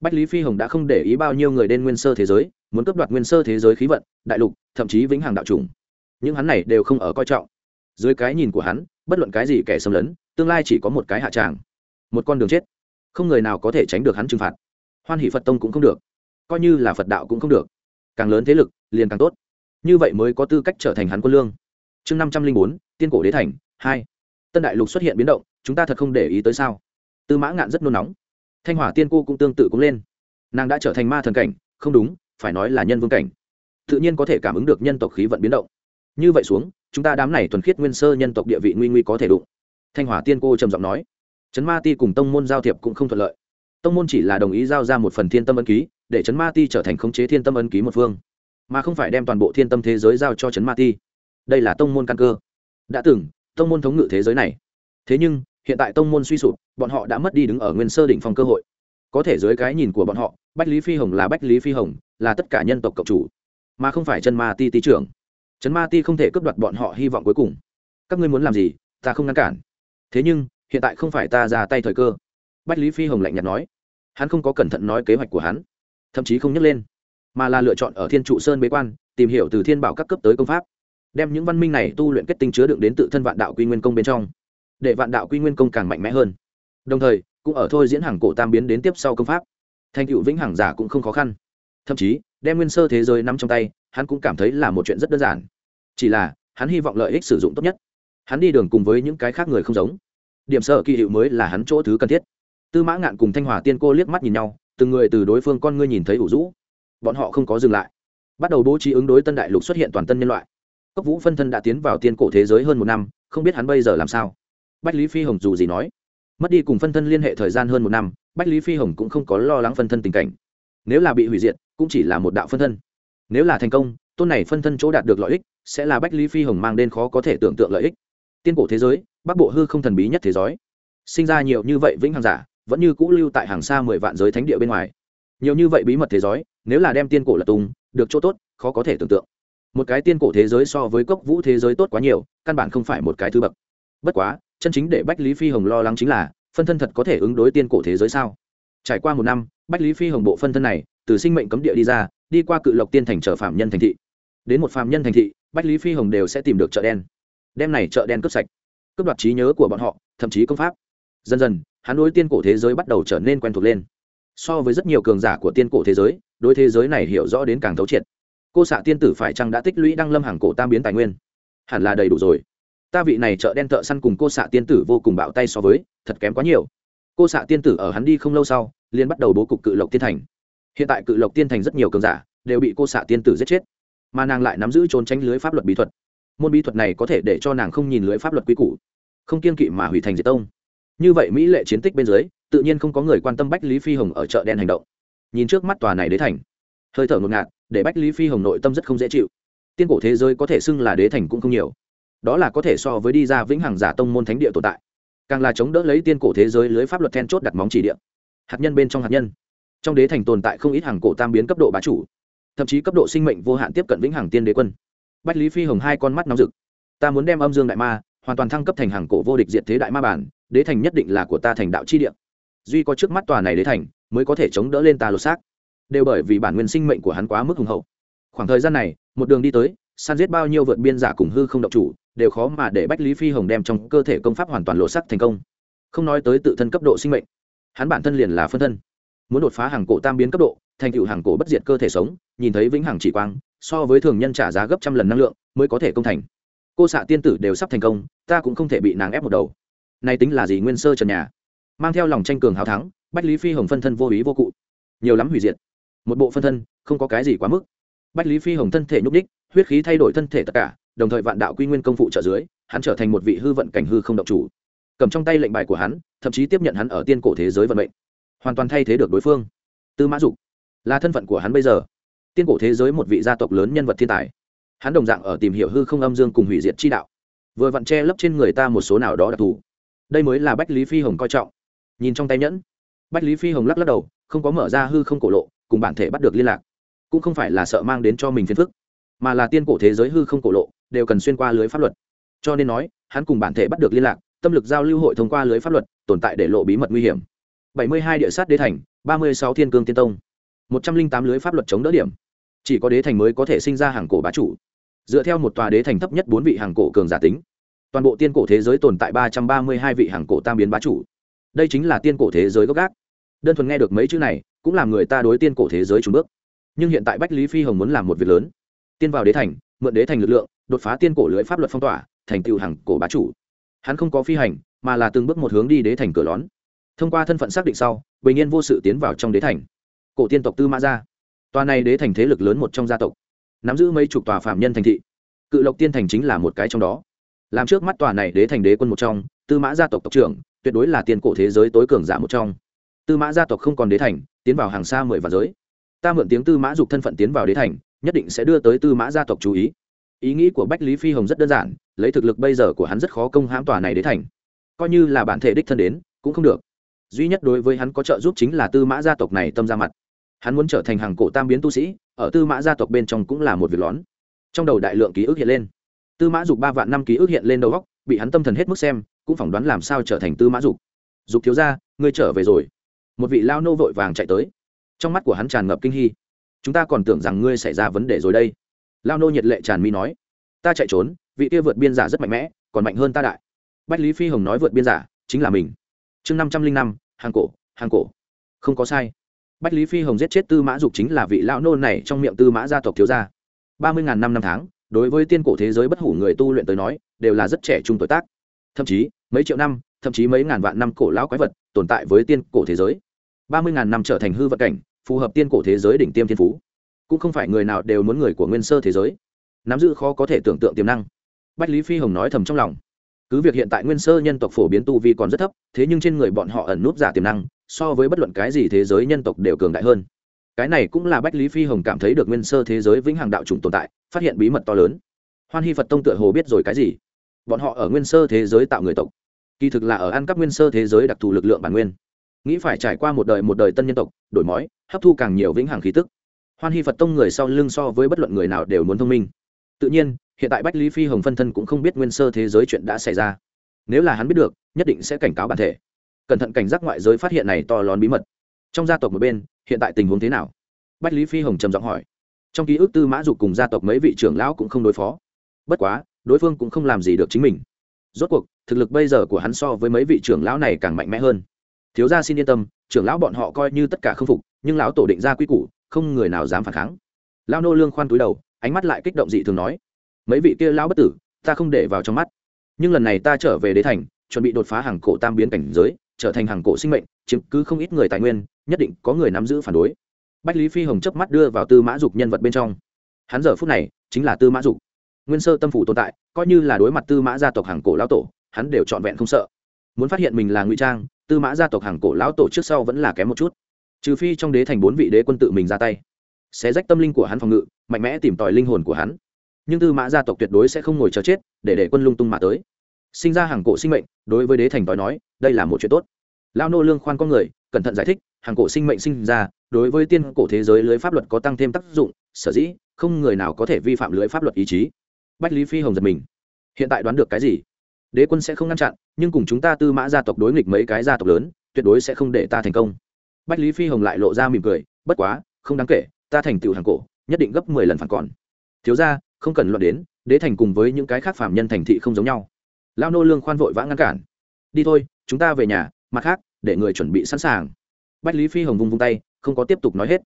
Bách lý phi hồng đã không để ý bao nhiêu người đến nguyên sơ thế giới, muốn cấp đoạt nguyên sơ thế giới khí vận, đại lục, thậm chí vĩnh hằng đạo trùng. Những hắn này đều không ở coi trọng. Dưới cái nhìn của hắn, bất luận cái gì kẻ xâm lấn, tương lai chỉ có một cái hạ tràng. Một con đường chết. Không người nào có thể tránh được hắn trừng phạt. Hoan hỷ phật tông cũng không được coi như là phật đạo cũng không được. Càng lớn thế lực, liền càng tốt. Như vậy mới có tư cách trở thành hắn quân lương. Chương năm trăm linh bốn, tiên cổ đế thành, hai. Tân đại lục xuất hiện biến động, chúng ta thật không để ý tới sao? Tư mã ngạn rất nôn nóng. Thanh hỏa tiên cô cũng tương tự cũng lên. Nàng đã trở thành ma thần cảnh, không đúng, phải nói là nhân vương cảnh. Tự nhiên có thể cảm ứng được nhân tộc khí vận biến động. Như vậy xuống, chúng ta đám này thuần khiết nguyên sơ nhân tộc địa vị nguy nguy có thể đụng. Thanh hỏa tiên cô trầm giọng nói. Trấn ma ti cùng tông môn giao thiệp cũng không thuận lợi. Tông môn chỉ là đồng ý giao ra một phần thiên tâm ân ký để trấn ma ti trở thành khống chế thiên tâm ân ký một phương, mà không phải đem toàn bộ thiên tâm thế giới giao cho trấn ma ti. Đây là tông môn căn cơ. Đã từng, tông môn thống ngự thế giới này. Thế nhưng, hiện tại tông môn suy sụp, bọn họ đã mất đi đứng ở nguyên sơ đỉnh phong cơ hội. Có thể dưới cái nhìn của bọn họ, bách lý phi hồng là bách lý phi hồng, là tất cả nhân tộc cộng chủ, mà không phải chân ma ti ti trưởng. Trần ma ti không thể cướp đoạt bọn họ hy vọng cuối cùng. Các ngươi muốn làm gì, ta không ngăn cản. Thế nhưng, hiện tại không phải ta ra tay thời cơ. Bách lý phi hồng lạnh nhạt nói. Hắn không có cẩn thận nói kế hoạch của hắn thậm chí không nhắc lên, mà là lựa chọn ở thiên trụ sơn bế quan, tìm hiểu từ thiên bảo các cấp tới công pháp, đem những văn minh này tu luyện kết tinh chứa đựng đến tự thân vạn đạo quy nguyên công bên trong, để vạn đạo quy nguyên công càng mạnh mẽ hơn. Đồng thời, cũng ở thôi diễn hàng cổ tam biến đến tiếp sau công pháp. Thành cựu vĩnh hằng giả cũng không khó khăn. Thậm chí, đem nguyên sơ thế giới nắm trong tay, hắn cũng cảm thấy là một chuyện rất đơn giản. Chỉ là, hắn hy vọng lợi ích sử dụng tốt nhất. Hắn đi đường cùng với những cái khác người không giống. Điểm sở kỳ hiệu mới là hắn chỗ thứ cần thiết. Tư mã ngạn cùng thanh hòa tiên cô liếc mắt nhìn nhau từng người từ đối phương con ngươi nhìn thấy ủ rũ. Bọn họ không có dừng lại. Bắt đầu bố trí ứng đối tân đại lục xuất hiện toàn tân nhân loại. Cốc vũ phân thân đã tiến vào tiên cổ thế giới hơn một năm, không biết hắn bây giờ làm sao. Bách lý phi hồng dù gì nói, mất đi cùng phân thân liên hệ thời gian hơn một năm, bách lý phi hồng cũng không có lo lắng phân thân tình cảnh. Nếu là bị hủy diệt, cũng chỉ là một đạo phân thân. Nếu là thành công, tôn này phân thân chỗ đạt được lợi ích, sẽ là bách lý phi hồng mang đến khó có thể tưởng tượng lợi ích. Tiên cổ thế giới, bắc bộ hư không thần bí nhất thế giới. Sinh ra nhiều như vậy vĩnh hằng giả vẫn như cũ lưu tại hàng xa mười vạn giới thánh địa bên ngoài. Nhiều như vậy bí mật thế giới, nếu là đem tiên cổ là tung, được chỗ tốt, khó có thể tưởng tượng. Một cái tiên cổ thế giới so với cốc vũ thế giới tốt quá nhiều, căn bản không phải một cái thứ bậc. Bất quá, chân chính để bách lý phi hồng lo lắng chính là, phân thân thật có thể ứng đối tiên cổ thế giới sao? Trải qua một năm, bách lý phi hồng bộ phân thân này, từ sinh mệnh cấm địa đi ra, đi qua cự lộc tiên thành trở phạm nhân thành thị. Đến một phạm nhân thành thị, bách lý phi hồng đều sẽ tìm được chợ đen. Đem này chợ đen cướp sạch. Cướp đoạt trí nhớ của bọn họ, thậm chí công pháp. Dần dần hắn đối tiên cổ thế giới bắt đầu trở nên quen thuộc lên. So với rất nhiều cường giả của tiên cổ thế giới, đối thế giới này hiểu rõ đến càng thấu triệt. Cô xạ tiên tử phải chăng đã tích lũy đăng lâm hàng cổ tam biến tài nguyên? Hẳn là đầy đủ rồi. Ta vị này chợ đen thợ săn cùng cô xạ tiên tử vô cùng bạo tay so với, thật kém quá nhiều. Cô xạ tiên tử ở hắn đi không lâu sau, liền bắt đầu bố cục cự lộc tiên thành. Hiện tại cự lộc tiên thành rất nhiều cường giả đều bị cô xạ tiên tử giết chết, mà nàng lại nắm giữ trốn tránh lưới pháp luật bí thuật. Môn bí thuật này có thể để cho nàng không nhìn lưới pháp luật quy củ, không kiên kỵ mà hủy thành diệt tông như vậy mỹ lệ chiến tích bên dưới, tự nhiên không có người quan tâm bách lý phi hồng ở chợ đen hành động. Nhìn trước mắt tòa này đế thành, hơi thở ngột ngạt, để bách lý phi hồng nội tâm rất không dễ chịu. Tiên cổ thế giới có thể xưng là đế thành cũng không nhiều. Đó là có thể so với đi ra vĩnh hằng giả tông môn thánh địa tồn tại. Càng là chống đỡ lấy tiên cổ thế giới lưới pháp luật then chốt đặt móng chỉ địa. Hạt nhân bên trong hạt nhân. Trong đế thành tồn tại không ít hàng cổ tam biến cấp độ bá chủ, thậm chí cấp độ sinh mệnh vô hạn tiếp cận vĩnh hằng tiên đế quân. Bách lý phi hồng hai con mắt nóng rực. Ta muốn đem âm dương đại ma hoàn toàn thăng cấp thành hàng cổ vô địch diệt thế đại ma bản đế thành nhất định là của ta thành đạo chi địa. Duy có trước mắt tòa này đế thành, mới có thể chống đỡ lên ta lột xác. Đều bởi vì bản nguyên sinh mệnh của hắn quá mức hùng hậu. Khoảng thời gian này, một đường đi tới, san giết bao nhiêu vượt biên giả cùng hư không độc chủ, đều khó mà để bách lý phi hồng đem trong cơ thể công pháp hoàn toàn lộ sắc thành công. Không nói tới tự thân cấp độ sinh mệnh, hắn bản thân liền là phân thân. Muốn đột phá hàng cổ tam biến cấp độ, thành tựu hàng cổ bất diệt cơ thể sống, nhìn thấy vĩnh hằng chỉ quang, so với thường nhân trả giá gấp trăm lần năng lượng, mới có thể công thành. Cô xạ tiên tử đều sắp thành công, ta cũng không thể bị nàng ép một đầu nay tính là gì nguyên sơ trần nhà? Mang theo lòng tranh cường hào thắng, bách lý phi hồng phân thân vô ý vô cụ. Nhiều lắm hủy diệt. Một bộ phân thân, không có cái gì quá mức. Bách lý phi hồng thân thể nhúc đích huyết khí thay đổi thân thể tất cả, đồng thời vạn đạo quy nguyên công phụ trợ dưới, hắn trở thành một vị hư vận cảnh hư không động chủ. Cầm trong tay lệnh bài của hắn, thậm chí tiếp nhận hắn ở tiên cổ thế giới vận mệnh. Hoàn toàn thay thế được đối phương. Tư mã dục là thân phận của hắn bây giờ. Tiên cổ thế giới một vị gia tộc lớn nhân vật thiên tài. Hắn đồng dạng ở tìm hiểu hư không âm dương cùng hủy diệt chi đạo. Vừa vặn che lấp trên người ta một số nào đó đặc thù đây mới là bách lý phi hồng coi trọng. Nhìn trong tay nhẫn, bách lý phi hồng lắc lắc đầu, không có mở ra hư không cổ lộ, cùng bản thể bắt được liên lạc. Cũng không phải là sợ mang đến cho mình phiền phức, mà là tiên cổ thế giới hư không cổ lộ, đều cần xuyên qua lưới pháp luật. Cho nên nói, hắn cùng bản thể bắt được liên lạc, tâm lực giao lưu hội thông qua lưới pháp luật, tồn tại để lộ bí mật nguy hiểm. Bảy mươi hai địa sát đế thành, ba mươi sáu thiên cương tiên tông, một trăm linh tám lưới pháp luật chống đỡ điểm. Chỉ có đế thành mới có thể sinh ra hàng cổ bá chủ. Dựa theo một tòa đế thành thấp nhất bốn vị hàng cổ cường giả tính toàn bộ tiên cổ thế giới tồn tại ba trăm ba mươi hai vị hàng cổ tam biến bá chủ. Đây chính là tiên cổ thế giới gốc gác. Đơn thuần nghe được mấy chữ này, cũng làm người ta đối tiên cổ thế giới trùng bước. Nhưng hiện tại bách lý phi hồng muốn làm một việc lớn. Tiên vào đế thành, mượn đế thành lực lượng, đột phá tiên cổ lưới pháp luật phong tỏa, thành tựu hàng cổ bá chủ. Hắn không có phi hành, mà là từng bước một hướng đi đế thành cửa lón. Thông qua thân phận xác định sau, bình yên vô sự tiến vào trong đế thành. Cổ tiên tộc tư mã gia. Tòa này đế thành thế lực lớn một trong gia tộc. Nắm giữ mấy chục tòa phạm nhân thành thị. Cự lộc tiên thành chính là một cái trong đó làm trước mắt tòa này đế thành đế quân một trong, tư mã gia tộc tộc trưởng, tuyệt đối là tiền cổ thế giới tối cường giả một trong. Tư mã gia tộc không còn đế thành, tiến vào hàng xa mười vạn giới. Ta mượn tiếng tư mã dục thân phận tiến vào đế thành, nhất định sẽ đưa tới tư mã gia tộc chú ý. Ý nghĩ của bách lý phi hồng rất đơn giản, lấy thực lực bây giờ của hắn rất khó công hãm tòa này đế thành. Coi như là bản thể đích thân đến, cũng không được. Duy nhất đối với hắn có trợ giúp chính là tư mã gia tộc này tâm ra mặt. Hắn muốn trở thành hàng cổ tam biến tu sĩ, ở tư mã gia tộc bên trong cũng là một việc lón. Trong đầu đại lượng ký ức hiện lên tư mã dục ba vạn năm ký ức hiện lên đầu góc bị hắn tâm thần hết mức xem, cũng phỏng đoán làm sao trở thành tư mã dục. Dục thiếu ra ngươi trở về rồi. Một vị lao nô vội vàng chạy tới. Trong mắt của hắn tràn ngập kinh hy chúng ta còn tưởng rằng ngươi xảy ra vấn đề rồi đây. Lao nô nhiệt lệ tràn mi nói. Ta chạy trốn, vị kia vượt biên giả rất mạnh mẽ, còn mạnh hơn ta đại. Bách lý phi hồng nói vượt biên giả, chính là mình. Chương năm trăm linh năm, hàng cổ hàng cổ. Không có sai. Bách lý phi hồng giết chết tư mã dục chính là vị lão nô này trong miệng tư mã gia tộc thiếu gia. Ba mươi ngàn năm năm tháng đối với tiên cổ thế giới bất hủ người tu luyện tới nói, đều là rất trẻ trung tuổi tác. Thậm chí, mấy triệu năm, thậm chí mấy ngàn vạn năm cổ lão quái vật tồn tại với tiên cổ thế giới. Ba mươi ngàn năm trở thành hư vật cảnh, phù hợp tiên cổ thế giới đỉnh tiêm thiên phú. Cũng không phải người nào đều muốn người của nguyên sơ thế giới. Nắm giữ khó có thể tưởng tượng tiềm năng. Bách lý phi hồng nói thầm trong lòng. Cứ việc hiện tại nguyên sơ nhân tộc phổ biến tu vi còn rất thấp, thế nhưng trên người bọn họ ẩn núp giả tiềm năng, so với bất luận cái gì thế giới nhân tộc đều cường đại hơn cái này cũng là bách lý phi hồng cảm thấy được nguyên sơ thế giới vĩnh hằng đạo trùng tồn tại, phát hiện bí mật to lớn. Hoan hy phật tông tựa hồ biết rồi cái gì? Bọn họ ở nguyên sơ thế giới tạo người tộc. Kỳ thực là ở ăn cắp nguyên sơ thế giới đặc thù lực lượng bản nguyên. Nghĩ phải trải qua một đời một đời tân nhân tộc, đổi mói hấp thu càng nhiều vĩnh hằng khí tức. Hoan hy phật tông người sau lưng so với bất luận người nào đều muốn thông minh. Tự nhiên, hiện tại bách lý phi hồng phân thân cũng không biết nguyên sơ thế giới chuyện đã xảy ra. Nếu là hắn biết được, nhất định sẽ cảnh cáo bản thể. Cẩn thận cảnh giác ngoại giới phát hiện này to lớn bí mật. Trong gia tộc một bên hiện tại tình huống thế nào? Bách lý phi hồng trầm giọng hỏi. Trong ký ức tư mã dục cùng gia tộc mấy vị trưởng lão cũng không đối phó. Bất quá, đối phương cũng không làm gì được chính mình. Rốt cuộc, thực lực bây giờ của hắn so với mấy vị trưởng lão này càng mạnh mẽ hơn. Thiếu gia xin yên tâm, trưởng lão bọn họ coi như tất cả không phục, nhưng lão tổ định ra quy củ, không người nào dám phản kháng. Lao nô lương khoan túi đầu, ánh mắt lại kích động dị thường nói. Mấy vị kia lão bất tử, ta không để vào trong mắt. Nhưng lần này ta trở về đế thành, chuẩn bị đột phá hàng cổ tam biến cảnh giới, trở thành hàng cổ sinh mệnh chiếm cứ không ít người tài nguyên, nhất định có người nắm giữ phản đối. Bách lý phi hồng chớp mắt đưa vào tư mã dục nhân vật bên trong. Hắn giờ phút này chính là tư mã dục. Nguyên sơ tâm phủ tồn tại, coi như là đối mặt tư mã gia tộc hàng cổ lão tổ, hắn đều trọn vẹn không sợ. Muốn phát hiện mình là ngụy trang, tư mã gia tộc hàng cổ lão tổ trước sau vẫn là kém một chút. Trừ phi trong đế thành bốn vị đế quân tự mình ra tay. Xé rách tâm linh của hắn phòng ngự, mạnh mẽ tìm tòi linh hồn của hắn. Nhưng tư mã gia tộc tuyệt đối sẽ không ngồi chờ chết, để để quân lung tung mà tới. Sinh ra hàng cổ sinh mệnh, đối với đế thành tòi nói, đây là một chuyện tốt lao nô lương khoan con người, cẩn thận giải thích, hàng cổ sinh mệnh sinh ra, đối với tiên cổ thế giới lưới pháp luật có tăng thêm tác dụng, sở dĩ, không người nào có thể vi phạm lưới pháp luật ý chí. Bách lý phi hồng giật mình. Hiện tại đoán được cái gì? Đế quân sẽ không ngăn chặn, nhưng cùng chúng ta tư mã gia tộc đối nghịch mấy cái gia tộc lớn, tuyệt đối sẽ không để ta thành công. Bách lý phi hồng lại lộ ra mỉm cười, bất quá, không đáng kể, ta thành tựu hàng cổ, nhất định gấp mười lần phản còn. Thiếu ra không cần luận đến, đế thành cùng với những cái khác phạm nhân thành thị không giống nhau. Lao nô lương khoan vội vã ngăn cản. Đi thôi, chúng ta về nhà mặt khác, để người chuẩn bị sẵn sàng. Bách lý phi hồng vung vung tay, không có tiếp tục nói hết.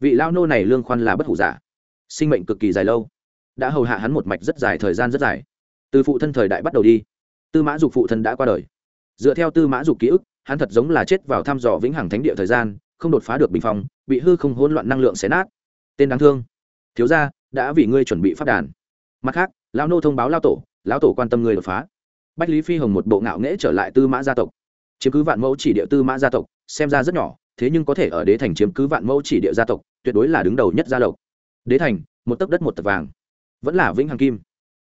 Vị lao nô này lương khoan là bất hủ giả. Sinh mệnh cực kỳ dài lâu. Đã hầu hạ hắn một mạch rất dài, thời gian rất dài. Từ phụ thân thời đại bắt đầu đi. Tư mã dục phụ thân đã qua đời. Dựa theo tư mã dục ký ức, hắn thật giống là chết vào thăm dò vĩnh hằng thánh địa thời gian, không đột phá được bình phong, bị hư không hỗn loạn năng lượng xé nát. Tên đáng thương. Thiếu gia, đã vì ngươi chuẩn bị phát đàn. Mặt khác, lão nô thông báo lao tổ, lão tổ quan tâm ngươi đột phá. Bách lý phi hồng một bộ ngạo nghễ trở lại tư mã gia tộc chiếm cứ vạn mẫu chỉ địa tư mã gia tộc, xem ra rất nhỏ, thế nhưng có thể ở đế thành chiếm cứ vạn mẫu chỉ địa gia tộc, tuyệt đối là đứng đầu nhất gia tộc. Đế thành, một tấc đất một tấc vàng. Vẫn là vĩnh hằng kim.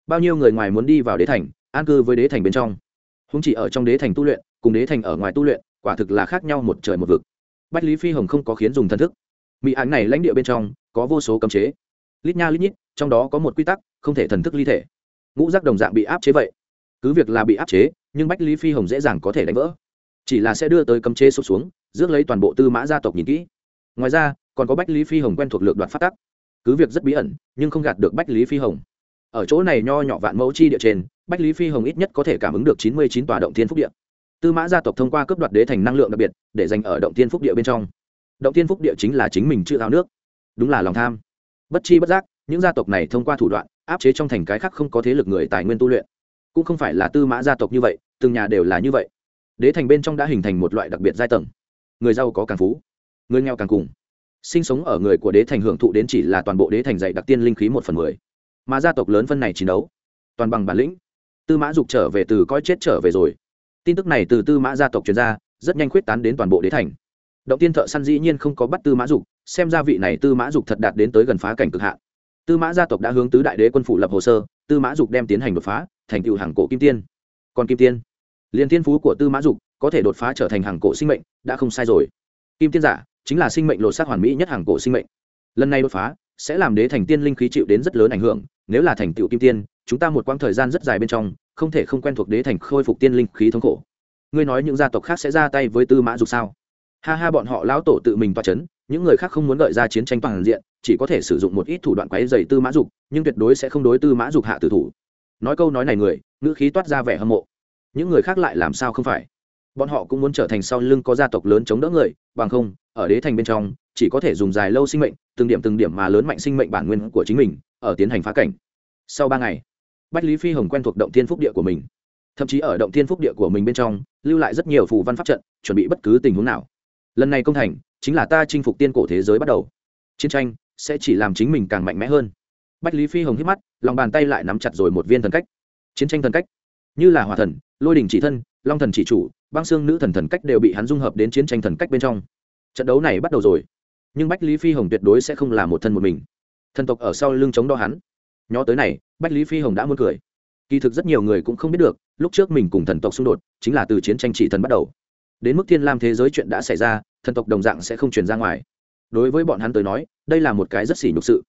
Bao nhiêu người ngoài muốn đi vào đế thành, an cư với đế thành bên trong. Húng chỉ ở trong đế thành tu luyện, cùng đế thành ở ngoài tu luyện, quả thực là khác nhau một trời một vực. Bách lý phi hồng không có khiến dùng thần thức. Mỹ ảnh này lãnh địa bên trong, có vô số cấm chế. Lít nha lít nhít, trong đó có một quy tắc, không thể thần thức ly thể. Ngũ giác đồng dạng bị áp chế vậy. Cứ việc là bị áp chế, nhưng bách lý phi hồng dễ dàng có thể đánh vỡ chỉ là sẽ đưa tới cấm chế sụp xuống, rước lấy toàn bộ tư mã gia tộc nhìn kỹ. Ngoài ra, còn có bách lý phi hồng quen thuộc lược đoạt phát tắc. Cứ việc rất bí ẩn, nhưng không gạt được bách lý phi hồng. Ở chỗ này nho nhỏ vạn mẫu chi địa trên, bách lý phi hồng ít nhất có thể cảm ứng được chín mươi chín tòa động thiên phúc địa. Tư mã gia tộc thông qua cướp đoạt đế thành năng lượng đặc biệt, để dành ở động thiên phúc địa bên trong. Động thiên phúc địa chính là chính mình chữ tháo nước. Đúng là lòng tham. Bất chi bất giác, những gia tộc này thông qua thủ đoạn, áp chế trong thành cái khác không có thế lực người tài nguyên tu luyện. Cũng không phải là tư mã gia tộc như vậy, từng nhà đều là như vậy đế thành bên trong đã hình thành một loại đặc biệt giai tầng. Người giàu có càng phú, người nghèo càng cùng. Sinh sống ở người của đế thành hưởng thụ đến chỉ là toàn bộ đế thành dạy đặc tiên linh khí một phần mười. Mà gia tộc lớn phân này chiến đấu, toàn bằng bản lĩnh. Tư mã dục trở về từ coi chết trở về rồi. Tin tức này từ tư mã gia tộc truyền ra, rất nhanh khuyết tán đến toàn bộ đế thành. Động tiên thợ săn dĩ nhiên không có bắt tư mã dục, xem ra vị này tư mã dục thật đạt đến tới gần phá cảnh cực hạn. Tư mã gia tộc đã hướng tứ đại đế quân phủ lập hồ sơ, tư mã dục đem tiến hành đột phá, thành tựu hàng cổ kim tiên. Còn kim tiên? Liền thiên phú của tư mã dục có thể đột phá trở thành hàng cổ sinh mệnh, đã không sai rồi. Kim tiên giả chính là sinh mệnh lột xác hoàn mỹ nhất hàng cổ sinh mệnh. Lần này đột phá sẽ làm đế thành tiên linh khí chịu đến rất lớn ảnh hưởng, nếu là thành tựu kim tiên, chúng ta một quãng thời gian rất dài bên trong, không thể không quen thuộc đế thành khôi phục tiên linh khí thống khổ. Ngươi nói những gia tộc khác sẽ ra tay với tư mã dục sao? Ha ha, bọn họ lão tổ tự mình toa c h ấ n những người khác không muốn gợi ra chiến tranh toàn diện, chỉ có thể sử dụng một ít thủ đoạn quáy dày tư mã dục, nhưng tuyệt đối sẽ không đối tư mã dục hạ tử thủ. Nói câu nói này người, ngữ khí toát ra vẻ hâm mộ những người khác lại làm sao không phải? Bọn họ cũng muốn trở thành sau lưng có gia tộc lớn chống đỡ người, bằng không, ở đế thành bên trong, chỉ có thể dùng dài lâu sinh mệnh, từng điểm từng điểm mà lớn mạnh sinh mệnh bản nguyên của chính mình, ở tiến hành phá cảnh. Sau ba ngày, bách lý phi hồng quen thuộc động thiên phúc địa của mình. Thậm chí ở động thiên phúc địa của mình bên trong, lưu lại rất nhiều phù văn pháp trận, chuẩn bị bất cứ tình huống nào. Lần này công thành, chính là ta chinh phục tiên cổ thế giới bắt đầu. Chiến tranh sẽ chỉ làm chính mình càng mạnh mẽ hơn. Bách lý phi hồng hít mắt, lòng bàn tay lại nắm chặt rồi một viên thần cách. Chiến tranh thần cách như là hòa thần, lôi đình chỉ thân, long thần chỉ chủ, băng xương nữ thần thần cách đều bị hắn dung hợp đến chiến tranh thần cách bên trong. Trận đấu này bắt đầu rồi. Nhưng bách lý phi hồng tuyệt đối sẽ không là một thân một mình. Thần tộc ở sau lưng chống đo hắn. Nhó tới này, bách lý phi hồng đã muốn cười. Kỳ thực rất nhiều người cũng không biết được, lúc trước mình cùng thần tộc xung đột chính là từ chiến tranh chỉ thần bắt đầu. Đến mức thiên lam thế giới chuyện đã xảy ra, thần tộc đồng dạng sẽ không truyền ra ngoài. Đối với bọn hắn tới nói, đây là một cái rất xỉ nhục sự.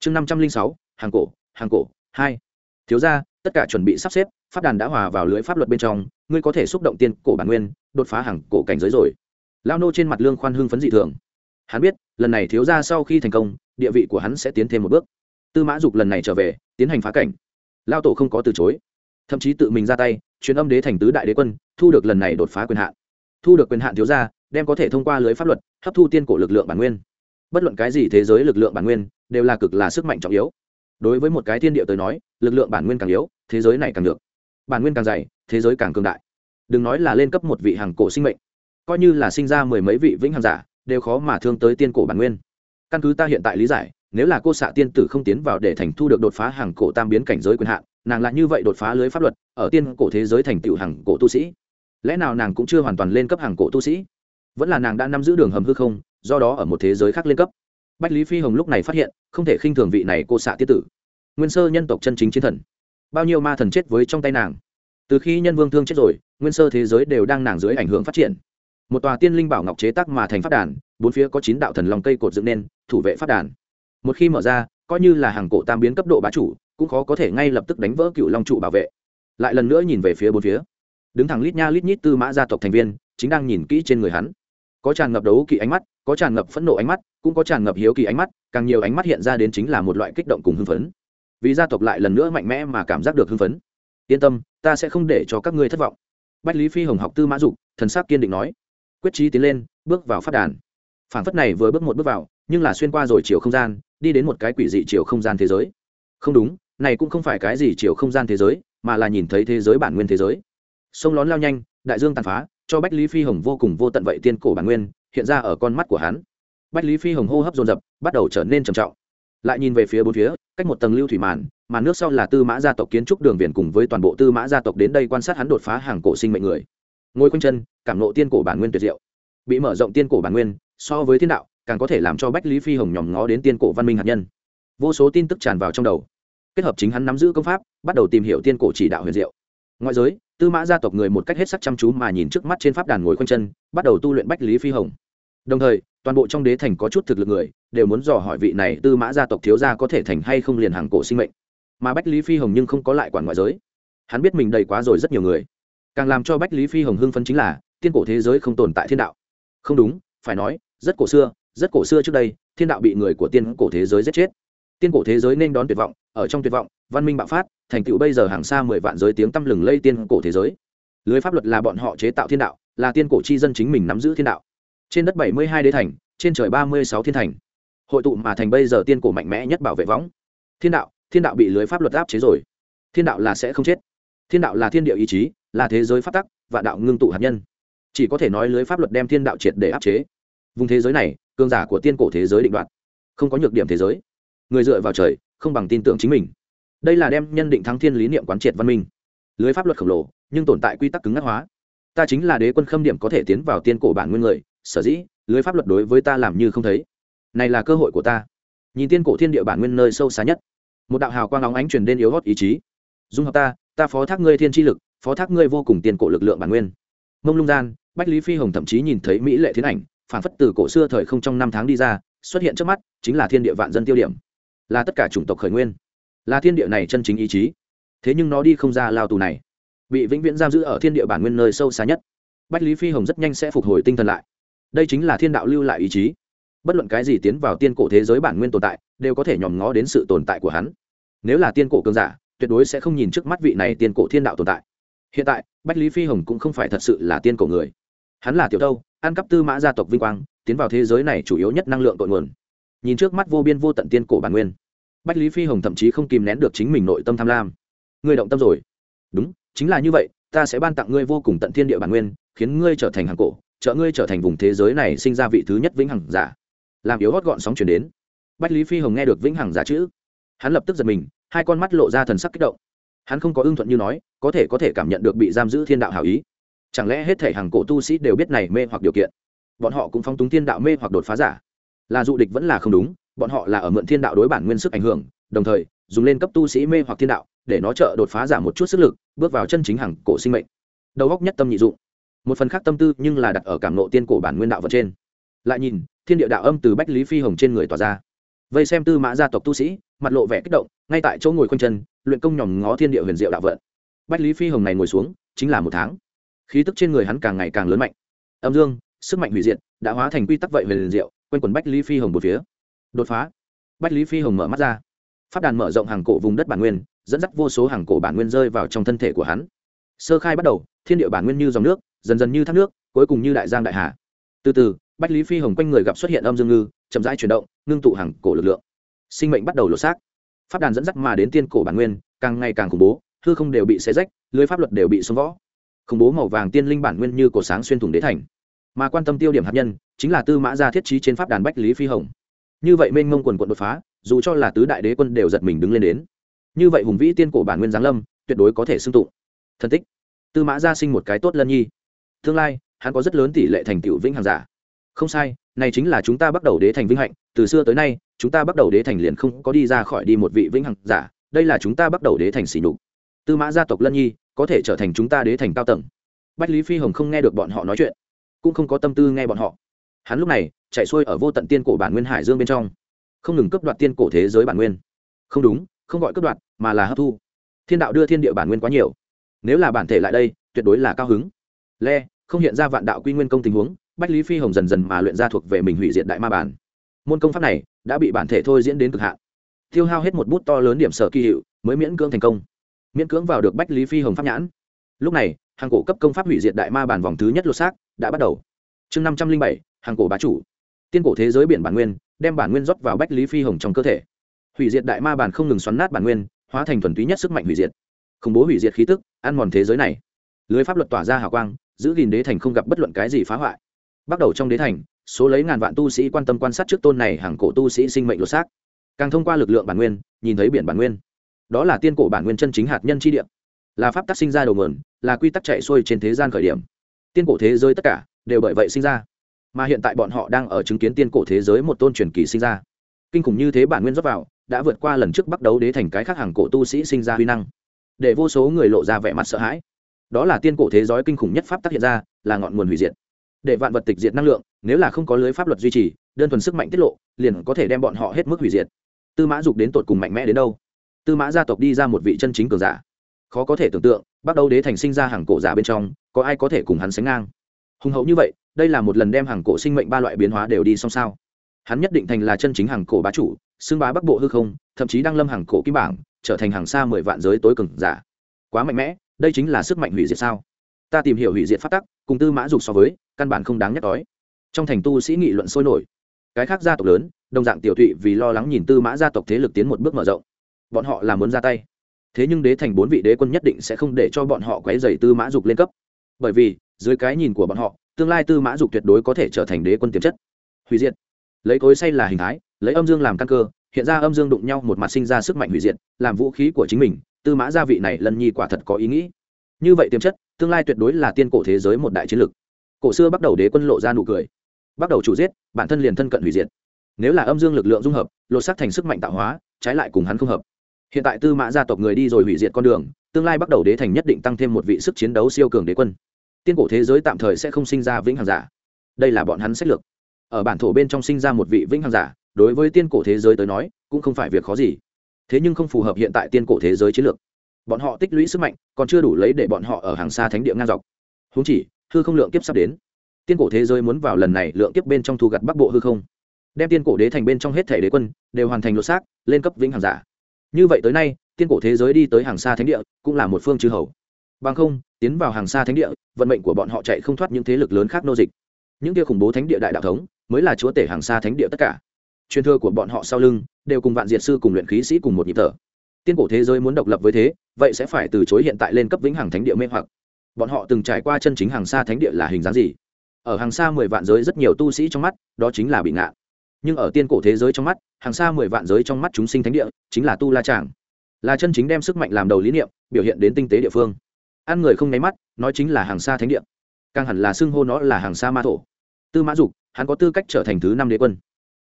Chương năm trăm linh sáu, hàng cổ hàng cổ, hai. Thiếu ra tất cả chuẩn bị sắp xếp, pháp đàn đã hòa vào lưới pháp luật bên trong, ngươi có thể xúc động tiên cổ bản nguyên, đột phá hàng cổ cảnh giới rồi. Lao nô trên mặt lương khoan hưng phấn dị thường. Hắn biết, lần này thiếu ra sau khi thành công, địa vị của hắn sẽ tiến thêm một bước. Tư mã dục lần này trở về, tiến hành phá cảnh. Lao tổ không có từ chối. Thậm chí tự mình ra tay chuyến âm đế thành tứ đại đế quân, thu được lần này đột phá quyền hạn. Thu được quyền hạn thiếu ra đem có thể thông qua lưới pháp luật, hấp thu tiên cổ lực lượng bản nguyên. Bất luận cái gì thế giới lực lượng bản nguyên, đều là cực là sức mạnh trọng yếu đối với một cái thiên địa tới nói, lực lượng bản nguyên càng yếu, thế giới này càng được. Bản nguyên càng dày, thế giới càng cường đại. Đừng nói là lên cấp một vị hàng cổ sinh mệnh. Coi như là sinh ra mười mấy vị vĩnh hàng giả, đều khó mà thương tới tiên cổ bản nguyên. Căn cứ ta hiện tại lý giải, nếu là cô xạ tiên tử không tiến vào để thành thu được đột phá hàng cổ tam biến cảnh giới quyền hạn, nàng lại như vậy đột phá lưới pháp luật, ở tiên cổ thế giới thành tựu hàng cổ tu sĩ. Lẽ nào nàng cũng chưa hoàn toàn lên cấp hàng cổ tu sĩ? Vẫn là nàng đã nắm giữ đường hầm hư không, do đó ở một thế giới khác lên cấp bách lý phi hồng lúc này phát hiện, không thể khinh thường vị này cô xạ tiết tử. Nguyên sơ nhân tộc chân chính chiến thần. Bao nhiêu ma thần chết với trong tay nàng. Từ khi nhân vương thương chết rồi, nguyên sơ thế giới đều đang nàng dưới ảnh hưởng phát triển. Một tòa tiên linh bảo ngọc chế tác mà thành phát đàn, bốn phía có chín đạo thần lòng cây cột dựng nên, thủ vệ phát đàn. Một khi mở ra, coi như là hàng cổ tam biến cấp độ bá chủ, cũng khó có thể ngay lập tức đánh vỡ cựu long trụ bảo vệ. Lại lần nữa nhìn về phía bốn phía. Đứng thẳng lít nha lít nhít tư mã gia tộc thành viên, chính đang nhìn kỹ trên người hắn. Có tràn ngập đấu kỵ ánh mắt có tràn ngập phẫn nộ ánh mắt, cũng có tràn ngập hiếu kỳ ánh mắt, càng nhiều ánh mắt hiện ra đến chính là một loại kích động cùng hưng phấn. Vì gia tộc lại lần nữa mạnh mẽ mà cảm giác được hưng phấn. Yên tâm, ta sẽ không để cho các ngươi thất vọng. Bách lý phi hồng học tư mã dục, thần sắc kiên định nói. Quyết trí tiến lên, bước vào phát đàn. Phản phất này vừa bước một bước vào, nhưng là xuyên qua rồi chiều không gian, đi đến một cái quỷ dị chiều không gian thế giới. Không đúng, này cũng không phải cái gì chiều không gian thế giới, mà là nhìn thấy thế giới bản nguyên thế giới. Sông lón lao nhanh, đại dương tàn phá, cho bách lý phi hồng vô cùng vô tận vậy tiên cổ bản nguyên hiện ra ở con mắt của hắn. Bách lý phi hồng hô hấp dồn dập, bắt đầu trở nên trầm trọng. Lại nhìn về phía bốn phía, cách một tầng lưu thủy màn, mà nước sau là tư mã gia tộc kiến trúc đường viền cùng với toàn bộ tư mã gia tộc đến đây quan sát hắn đột phá hàng cổ sinh mệnh người. Ngồi quanh chân, cảm nộ tiên cổ bản nguyên tuyệt diệu. Bị mở rộng tiên cổ bản nguyên, so với thiên đạo, càng có thể làm cho bách lý phi hồng nhòm ngó đến tiên cổ văn minh hạt nhân. Vô số tin tức tràn vào trong đầu. Kết hợp chính hắn nắm giữ công pháp, bắt đầu tìm hiểu tiên cổ chỉ đạo huyền diệu ngoại giới, tư mã gia tộc người một cách hết sắc chăm chú mà nhìn trước mắt trên pháp đàn ngồi quanh chân, bắt đầu tu luyện bách lý phi hồng. Đồng thời, toàn bộ trong đế thành có chút thực lực người, đều muốn dò hỏi vị này tư mã gia tộc thiếu gia có thể thành hay không liền hàng cổ sinh mệnh. Mà bách lý phi hồng nhưng không có lại quản ngoại giới. Hắn biết mình đầy quá rồi rất nhiều người. Càng làm cho bách lý phi hồng hưng phấn chính là, tiên cổ thế giới không tồn tại thiên đạo. Không đúng, phải nói, rất cổ xưa, rất cổ xưa trước đây, thiên đạo bị người của tiên cổ thế giới giết chết tiên cổ thế giới nên đón tuyệt vọng, ở trong tuyệt vọng, văn minh bạo phát, thành tựu bây giờ hàng xa mười vạn giới tiếng tăm lừng lây tiên cổ thế giới. Lưới pháp luật là bọn họ chế tạo thiên đạo, là tiên cổ chi dân chính mình nắm giữ thiên đạo. Trên đất bảy mươi hai đế thành, trên trời ba mươi sáu thiên thành. Hội tụ mà thành bây giờ tiên cổ mạnh mẽ nhất bảo vệ võng. Thiên đạo thiên đạo bị lưới pháp luật áp chế rồi. Thiên đạo là sẽ không chết. Thiên đạo là thiên địa ý chí, là thế giới phát tắc và đạo ngưng tụ hạt nhân. Chỉ có thể nói lưới pháp luật đem thiên đạo triệt để áp chế. Vùng thế giới này, cường giả của tiên cổ thế giới định đoạt. Không có nhược điểm thế giới người dựa vào trời, không bằng tin tưởng chính mình. Đây là đem nhân định thắng thiên lý niệm quán triệt văn minh. Lưới pháp luật khổng lồ, nhưng tồn tại quy tắc cứng ngắc hóa. Ta chính là đế quân khâm điểm có thể tiến vào tiên cổ bản nguyên người, sở dĩ, lưới pháp luật đối với ta làm như không thấy. Này là cơ hội của ta. Nhìn tiên cổ thiên địa bản nguyên nơi sâu xa nhất. Một đạo hào quang óng ánh truyền đến yếu hót ý chí. Dung hợp ta ta phó thác ngươi thiên tri lực, phó thác ngươi vô cùng tiền cổ lực lượng bản nguyên. Mông lung gian, bách lý phi hồng thậm chí nhìn thấy mỹ lệ thiên ảnh, phản phất từ cổ xưa thời không trong năm tháng đi ra, xuất hiện trước mắt, chính là thiên địa vạn dân tiêu điểm là tất cả chủng tộc khởi nguyên, là thiên địa này chân chính ý chí. Thế nhưng nó đi không ra lao tù này, bị vĩnh viễn giam giữ ở thiên địa bản nguyên nơi sâu xa nhất. Bách lý phi hồng rất nhanh sẽ phục hồi tinh thần lại. Đây chính là thiên đạo lưu lại ý chí. Bất luận cái gì tiến vào tiên cổ thế giới bản nguyên tồn tại, đều có thể nhòm ngó đến sự tồn tại của hắn. Nếu là tiên cổ cường giả, tuyệt đối sẽ không nhìn trước mắt vị này tiên cổ thiên đạo tồn tại. Hiện tại, bách lý phi hồng cũng không phải thật sự là tiên cổ người. Hắn là tiểu đâu ăn cắp tư mã gia tộc vinh quang, tiến vào thế giới này chủ yếu nhất năng lượng tội nguồn nhìn trước mắt vô biên vô tận tiên cổ bản nguyên. Bách lý phi hồng thậm chí không kìm nén được chính mình nội tâm tham lam. Ngươi động tâm rồi. Đúng, chính là như vậy, ta sẽ ban tặng ngươi vô cùng tận thiên địa bản nguyên, khiến ngươi trở thành hàng cổ, trợ ngươi trở thành vùng thế giới này sinh ra vị thứ nhất vĩnh hằng giả. Làm yếu hót gọn sóng chuyển đến. Bách lý phi hồng nghe được vĩnh hằng giả chữ, hắn lập tức giật mình, hai con mắt lộ ra thần sắc kích động. Hắn không có ưng thuận như nói, có thể có thể cảm nhận được bị giam giữ thiên đạo hảo ý. Chẳng lẽ hết thể hàng cổ tu sĩ đều biết này mê hoặc điều kiện? Bọn họ cũng phong túng thiên đạo mê hoặc đột phá giả là dụ địch vẫn là không đúng, bọn họ là ở mượn thiên đạo đối bản nguyên sức ảnh hưởng, đồng thời, dùng lên cấp tu sĩ mê hoặc thiên đạo, để nó trợ đột phá giảm một chút sức lực, bước vào chân chính hàng cổ sinh mệnh. Đầu góc nhất tâm nhị dụng. Một phần khác tâm tư nhưng là đặt ở cảm nộ tiên cổ bản nguyên đạo vật trên. Lại nhìn, thiên địa đạo âm từ bách lý phi hồng trên người tỏa ra. Vây xem tư mã gia tộc tu sĩ, mặt lộ vẻ kích động, ngay tại chỗ ngồi quanh chân, luyện công nhòm ngó thiên địa huyền diệu đạo vận. Bách lý phi hồng này ngồi xuống, chính là một tháng. Khí tức trên người hắn càng ngày càng lớn mạnh. Âm dương, sức mạnh hủy diệt, đã hóa thành quy tắc vậy huyền diệu quanh quần bách lý phi hồng một phía. Đột phá. Bách lý phi hồng mở mắt ra. Phát đàn mở rộng hàng cổ vùng đất bản nguyên, dẫn dắt vô số hàng cổ bản nguyên rơi vào trong thân thể của hắn. Sơ khai bắt đầu, thiên địa bản nguyên như dòng nước, dần dần như thác nước, cuối cùng như đại giang đại hà. Từ từ, bách lý phi hồng quanh người gặp xuất hiện âm dương ngư, chậm rãi chuyển động, ngưng tụ hàng cổ lực lượng. Sinh mệnh bắt đầu lột xác. Phát đàn dẫn dắt mà đến tiên cổ bản nguyên, càng ngày càng khủng bố, hư không đều bị xé rách, lưới pháp luật đều bị xông võ khủng bố màu vàng tiên linh bản nguyên như cổ sáng xuyên thủng đế thành. Mà quan tâm tiêu điểm hạt nhân chính là tư mã gia thiết trí trên pháp đàn bách lý phi hồng. Như vậy mênh mông quần quận đột phá, dù cho là tứ đại đế quân đều giật mình đứng lên đến. Như vậy hùng vĩ tiên cổ bản nguyên giáng lâm, tuyệt đối có thể xưng tụng. Thân tích. Tư mã gia sinh một cái tốt lân nhi. Tương lai, hắn có rất lớn tỷ lệ thành tựu vĩnh hàng giả. Không sai, này chính là chúng ta bắt đầu đế thành vinh hạnh, từ xưa tới nay, chúng ta bắt đầu đế thành liền không có đi ra khỏi đi một vị vĩnh hằng giả, đây là chúng ta bắt đầu đế thành xỉ nhục. Tư mã gia tộc lân nhi, có thể trở thành chúng ta đế thành cao tầng. Bách lý phi hồng không nghe được bọn họ nói chuyện, cũng không có tâm tư nghe bọn họ hắn lúc này chạy xuôi ở vô tận tiên cổ bản nguyên hải dương bên trong, không ngừng cấp đoạt tiên cổ thế giới bản nguyên. Không đúng, không gọi cấp đoạt, mà là hấp thu. Thiên đạo đưa thiên địa bản nguyên quá nhiều. Nếu là bản thể lại đây, tuyệt đối là cao hứng. Le, không hiện ra vạn đạo quy nguyên công tình huống, bách lý phi hồng dần dần mà luyện ra thuộc về mình hủy diệt đại ma bản. Môn công pháp này đã bị bản thể thôi diễn đến cực hạn. Tiêu hao hết một bút to lớn điểm sở kỳ hiệu, mới miễn cưỡng thành công. Miễn cưỡng vào được bách lý phi hồng pháp nhãn. Lúc này, hàng cổ cấp công pháp hủy diệt đại ma bản vòng thứ nhất lột xác đã bắt đầu. Chương năm trăm linh bảy hàng cổ bá chủ. Tiên cổ thế giới biển bản nguyên, đem bản nguyên rót vào bách lý phi hồng trong cơ thể. Hủy diệt đại ma bản không ngừng xoắn nát bản nguyên, hóa thành thuần túy nhất sức mạnh hủy diệt. Khủng bố hủy diệt khí tức, ăn mòn thế giới này. Lưới pháp luật tỏa ra hào quang, giữ gìn đế thành không gặp bất luận cái gì phá hoại. Bắt đầu trong đế thành, số lấy ngàn vạn tu sĩ quan tâm quan sát trước tôn này hàng cổ tu sĩ sinh mệnh lột xác. Càng thông qua lực lượng bản nguyên, nhìn thấy biển bản nguyên. Đó là tiên cổ bản nguyên chân chính hạt nhân chi địa. Là pháp tắc sinh ra đầu nguồn, là quy tắc chạy xuôi trên thế gian khởi điểm. Tiên cổ thế giới tất cả đều bởi vậy sinh ra mà hiện tại bọn họ đang ở chứng kiến tiên cổ thế giới một tôn truyền kỳ sinh ra. Kinh khủng như thế bản nguyên rót vào, đã vượt qua lần trước bắt đấu đế thành cái khác hàng cổ tu sĩ sinh ra huy năng. Để vô số người lộ ra vẻ mặt sợ hãi. Đó là tiên cổ thế giới kinh khủng nhất pháp tác hiện ra, là ngọn nguồn hủy diệt. Để vạn vật tịch diệt năng lượng, nếu là không có lưới pháp luật duy trì, đơn thuần sức mạnh tiết lộ, liền có thể đem bọn họ hết mức hủy diệt. Tư mã dục đến tột cùng mạnh mẽ đến đâu? Tư mã gia tộc đi ra một vị chân chính cường giả. Khó có thể tưởng tượng bắt đầu đế thành sinh ra hàng cổ giả bên trong, có ai có thể cùng hắn sánh ngang? Hùng hậu như vậy đây là một lần đem hàng cổ sinh mệnh ba loại biến hóa đều đi song sao. Hắn nhất định thành là chân chính hàng cổ bá chủ, xưng bá bắc bộ hư không, thậm chí đang lâm hàng cổ kim bảng, trở thành hàng xa mười vạn giới tối cường giả. Quá mạnh mẽ, đây chính là sức mạnh hủy diệt sao. Ta tìm hiểu hủy diệt phát tắc, cùng tư mã dục so với, căn bản không đáng nhắc đói trong thành tu sĩ nghị luận sôi nổi. Cái khác gia tộc lớn, đồng dạng tiểu thụy vì lo lắng nhìn tư mã gia tộc thế lực tiến một bước mở rộng. Bọn họ là muốn ra tay. Thế nhưng đế thành bốn vị đế quân nhất định sẽ không để cho bọn họ quấy dày tư mã dục lên cấp. Bởi vì, dưới cái nhìn của bọn họ tương lai tư mã dục tuyệt đối có thể trở thành đế quân tiềm chất. Hủy diệt. Lấy cối say là hình thái, lấy âm dương làm căn cơ, hiện ra âm dương đụng nhau một mặt sinh ra sức mạnh hủy diệt, làm vũ khí của chính mình, tư mã gia vị này lần nhi quả thật có ý nghĩ. Như vậy tiềm chất, tương lai tuyệt đối là tiên cổ thế giới một đại chiến lược. cổ xưa bắt đầu đế quân lộ ra nụ cười. Bắt đầu chủ giết, bản thân liền thân cận hủy diệt. Nếu là âm dương lực lượng dung hợp, lột xác thành sức mạnh tạo hóa, trái lại cùng hắn không hợp. Hiện tại tư mã gia tộc người đi rồi hủy diệt con đường, tương lai bắt đầu đế thành nhất định tăng thêm một vị sức chiến đấu siêu cường đế quân tiên cổ thế giới tạm thời sẽ không sinh ra vĩnh hằng giả. Đây là bọn hắn sách lược. Ở bản thổ bên trong sinh ra một vị vĩnh hằng giả, đối với tiên cổ thế giới tới nói, cũng không phải việc khó gì. Thế nhưng không phù hợp hiện tại tiên cổ thế giới chiến lược. Bọn họ tích lũy sức mạnh, còn chưa đủ lấy để bọn họ ở hàng xa thánh địa ngang dọc. Húng chỉ, hư không lượng kiếp sắp đến. Tiên cổ thế giới muốn vào lần này, lượng kiếp bên trong thu gặt bắc bộ hư không. Đem tiên cổ đế thành bên trong hết thể đế quân, đều hoàn thành lột xác, lên cấp vĩnh hàng giả. Như vậy tới nay, tiên cổ thế giới đi tới hàng xa thánh địa, cũng là một phương chư hầu bằng không, tiến vào hàng xa thánh địa, vận mệnh của bọn họ chạy không thoát những thế lực lớn khác nô dịch. Những kia khủng bố thánh địa đại đạo thống mới là chúa tể hàng xa thánh địa tất cả. Truyền thừa của bọn họ sau lưng đều cùng vạn diệt sư cùng luyện khí sĩ cùng một nhịp thở. Tiên cổ thế giới muốn độc lập với thế, vậy sẽ phải từ chối hiện tại lên cấp vĩnh hằng thánh địa mê hoặc. Bọn họ từng trải qua chân chính hàng xa thánh địa là hình dáng gì? Ở hàng xa mười vạn giới rất nhiều tu sĩ trong mắt, đó chính là bị ngạn nhưng ở tiên cổ thế giới trong mắt, hàng xa mười vạn giới trong mắt chúng sinh thánh địa chính là tu la tràng. Là chân chính đem sức mạnh làm đầu lý niệm, biểu hiện đến tinh tế địa phương ăn người không nháy mắt, nói chính là hàng xa thánh địa. Càng hẳn là xưng hô nó là hàng xa ma thổ. Tư mã dục, hắn có tư cách trở thành thứ năm đế quân.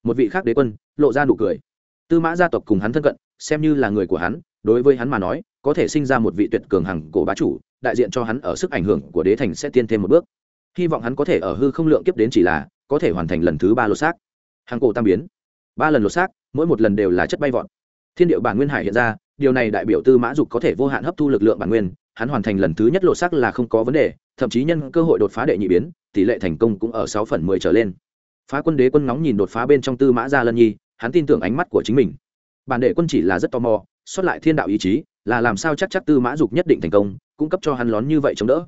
Một vị khác đế quân, lộ ra nụ cười. Tư mã gia tộc cùng hắn thân cận, xem như là người của hắn, đối với hắn mà nói, có thể sinh ra một vị tuyệt cường hằng cổ bá chủ, đại diện cho hắn ở sức ảnh hưởng của đế thành sẽ tiên thêm một bước. Hy vọng hắn có thể ở hư không lượng kiếp đến chỉ là, có thể hoàn thành lần thứ ba lột xác. Hàng cổ tam biến. Ba lần lột xác, mỗi một lần đều là chất bay vọt. Thiên điệu bản nguyên hải hiện ra điều này đại biểu tư mã dục có thể vô hạn hấp thu lực lượng bản nguyên, hắn hoàn thành lần thứ nhất lột sắc là không có vấn đề, thậm chí nhân cơ hội đột phá đệ nhị biến, tỷ lệ thành công cũng ở sáu phần mười trở lên. Phá quân đế quân ngóng nhìn đột phá bên trong tư mã gia lân nhi, hắn tin tưởng ánh mắt của chính mình. Bản đệ quân chỉ là rất tò mò xuất lại thiên đạo ý chí, là làm sao chắc chắc tư mã dục nhất định thành công, cung cấp cho hắn lón như vậy chống đỡ.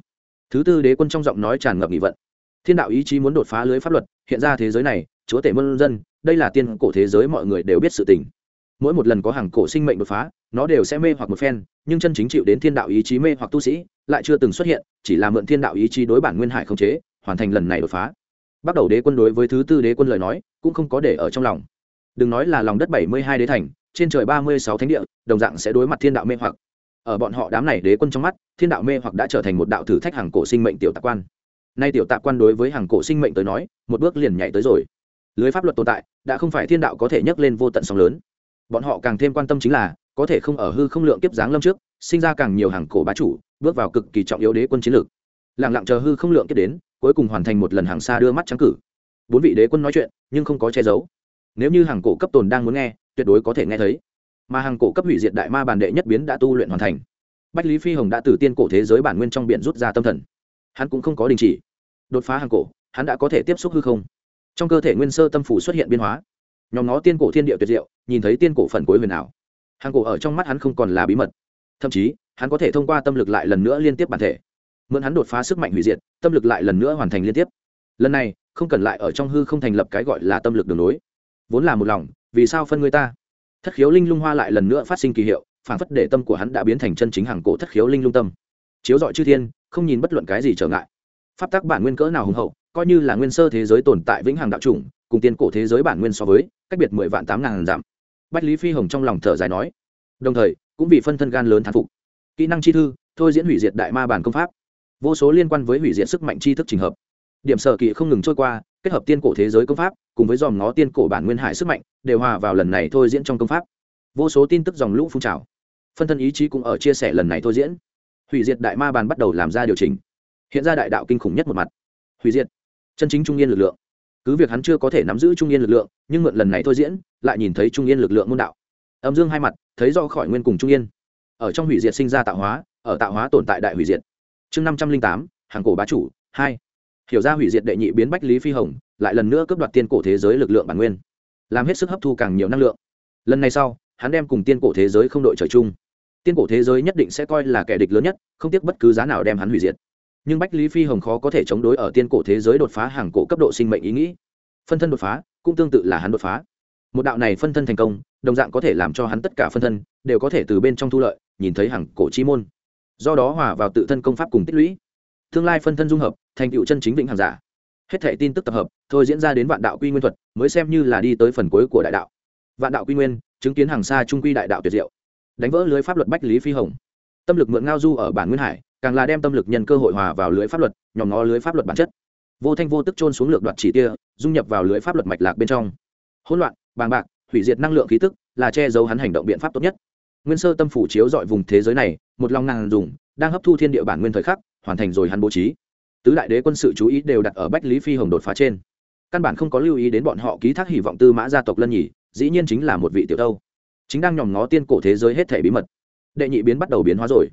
Thứ tư đế quân trong giọng nói tràn ngập nghị vận. Thiên đạo ý chí muốn đột phá lưới pháp luật, hiện ra thế giới này, chúa tể mân dân, đây là tiên cổ thế giới mọi người đều biết sự tình mỗi một lần có hàng cổ sinh mệnh đột phá, nó đều sẽ mê hoặc một phen, nhưng chân chính chịu đến thiên đạo ý chí mê hoặc tu sĩ lại chưa từng xuất hiện, chỉ là mượn thiên đạo ý chí đối bản nguyên hải không chế, hoàn thành lần này đột phá. Bắt đầu đế quân đối với thứ tư đế quân lời nói, cũng không có để ở trong lòng. Đừng nói là lòng đất bảy mươi hai đế thành, trên trời ba mươi sáu thánh địa, đồng dạng sẽ đối mặt thiên đạo mê hoặc. Ở bọn họ đám này đế quân trong mắt, thiên đạo mê hoặc đã trở thành một đạo thử thách hàng cổ sinh mệnh tiểu tạc quan. Nay tiểu tạc quan đối với hàng cổ sinh mệnh tới nói, một bước liền nhảy tới rồi. Lưới pháp luật tồn tại, đã không phải thiên đạo có thể nhấc lên vô tận sóng lớn bọn họ càng thêm quan tâm chính là, có thể không ở hư không lượng kiếp giáng lâm trước, sinh ra càng nhiều hàng cổ bá chủ, bước vào cực kỳ trọng yếu đế quân chiến lược. Lẳng lặng chờ hư không lượng kiếp đến, cuối cùng hoàn thành một lần hàng xa đưa mắt trắng cử. Bốn vị đế quân nói chuyện, nhưng không có che giấu. Nếu như hàng cổ cấp tồn đang muốn nghe, tuyệt đối có thể nghe thấy. Mà hàng cổ cấp hủy diệt đại ma bản đệ nhất biến đã tu luyện hoàn thành. Bách lý phi hồng đã từ tiên cổ thế giới bản nguyên trong biển rút ra tâm thần. Hắn cũng không có đình chỉ. Đột phá hàng cổ, hắn đã có thể tiếp xúc hư không. Trong cơ thể nguyên sơ tâm phủ xuất hiện biến hóa. Nhóm nó tiên cổ thiên địa tuyệt diệu nhìn thấy tiên cổ phần cuối huyền ảo. Hàng cổ ở trong mắt hắn không còn là bí mật. Thậm chí, hắn có thể thông qua tâm lực lại lần nữa liên tiếp bản thể. Mượn hắn đột phá sức mạnh hủy diệt, tâm lực lại lần nữa hoàn thành liên tiếp. Lần này, không cần lại ở trong hư không thành lập cái gọi là tâm lực đường nối vốn là một lòng, vì sao phân người ta? Thất khiếu linh lung hoa lại lần nữa phát sinh kỳ hiệu, phản phất để tâm của hắn đã biến thành chân chính hàng cổ thất khiếu linh lung tâm. Chiếu dọi chư thiên, không nhìn bất luận cái gì trở ngại. Pháp tắc bản nguyên cỡ nào hùng hậu, coi như là nguyên sơ thế giới tồn tại vĩnh hằng đạo chủng, cùng tiên cổ thế giới bản nguyên so với, cách biệt mười vạn tám ngàn giảm bách lý phi hồng trong lòng thở dài nói. Đồng thời, cũng vì phân thân gan lớn thán phục. Kỹ năng chi thư, thôi diễn hủy diệt đại ma bản công pháp. Vô số liên quan với hủy diệt sức mạnh chi thức trình hợp. Điểm sở kỵ không ngừng trôi qua, kết hợp tiên cổ thế giới công pháp, cùng với dòm ngó tiên cổ bản nguyên hải sức mạnh, đều hòa vào lần này thôi diễn trong công pháp. Vô số tin tức dòng lũ phun trào. Phân thân ý chí cũng ở chia sẻ lần này thôi diễn. Hủy diệt đại ma bàn bắt đầu làm ra điều chỉnh. Hiện ra đại đạo kinh khủng nhất một mặt. Hủy diệt. Chân chính trung yên lực lượng cứ việc hắn chưa có thể nắm giữ trung yên lực lượng, nhưng mượn lần này thôi diễn, lại nhìn thấy trung yên lực lượng môn đạo. Âm dương hai mặt, thấy do khỏi nguyên cùng trung yên. Ở trong hủy diệt sinh ra tạo hóa, ở tạo hóa tồn tại đại hủy diệt. Chương năm trăm linh tám, hàng cổ bá chủ, hai. Hiểu ra hủy diệt đệ nhị biến bách lý phi hồng, lại lần nữa cướp đoạt tiên cổ thế giới lực lượng bản nguyên. Làm hết sức hấp thu càng nhiều năng lượng. Lần này sau, hắn đem cùng tiên cổ thế giới không đội trời chung. Tiên cổ thế giới nhất định sẽ coi là kẻ địch lớn nhất, không tiếc bất cứ giá nào đem hắn hủy diệt nhưng bách lý phi hồng khó có thể chống đối ở tiên cổ thế giới đột phá hàng cổ cấp độ sinh mệnh ý nghĩ. Phân thân đột phá, cũng tương tự là hắn đột phá. Một đạo này phân thân thành công, đồng dạng có thể làm cho hắn tất cả phân thân đều có thể từ bên trong thu lợi, nhìn thấy hàng cổ chi môn. Do đó hòa vào tự thân công pháp cùng tích lũy. Tương lai phân thân dung hợp, thành tựu chân chính vĩnh hàng giả. Hết thể tin tức tập hợp, thôi diễn ra đến vạn đạo quy nguyên thuật, mới xem như là đi tới phần cuối của đại đạo. Vạn đạo quy nguyên, chứng kiến hàng xa trung quy đại đạo tuyệt diệu. Đánh vỡ lưới pháp luật bách lý phi hồng. Tâm lực mượn ngao du ở bản nguyên hải càng là đem tâm lực nhân cơ hội hòa vào lưới pháp luật, nhòm ngó lưới pháp luật bản chất. Vô thanh vô tức trôn xuống lược đoạt chỉ tia, dung nhập vào lưới pháp luật mạch lạc bên trong. Hỗn loạn, bàng bạc, hủy diệt năng lượng khí tức, là che giấu hắn hành động biện pháp tốt nhất. Nguyên sơ tâm phủ chiếu dọi vùng thế giới này, một lòng nàng dùng, đang hấp thu thiên địa bản nguyên thời khắc, hoàn thành rồi hắn bố trí. Tứ đại đế quân sự chú ý đều đặt ở bách lý phi hồng đột phá trên. Căn bản không có lưu ý đến bọn họ ký thác hy vọng tư mã gia tộc lân nhỉ dĩ nhiên chính là một vị tiểu tâu. Chính đang nhòm ngó tiên cổ thế giới hết thể bí mật. Đệ nhị biến bắt đầu biến hóa rồi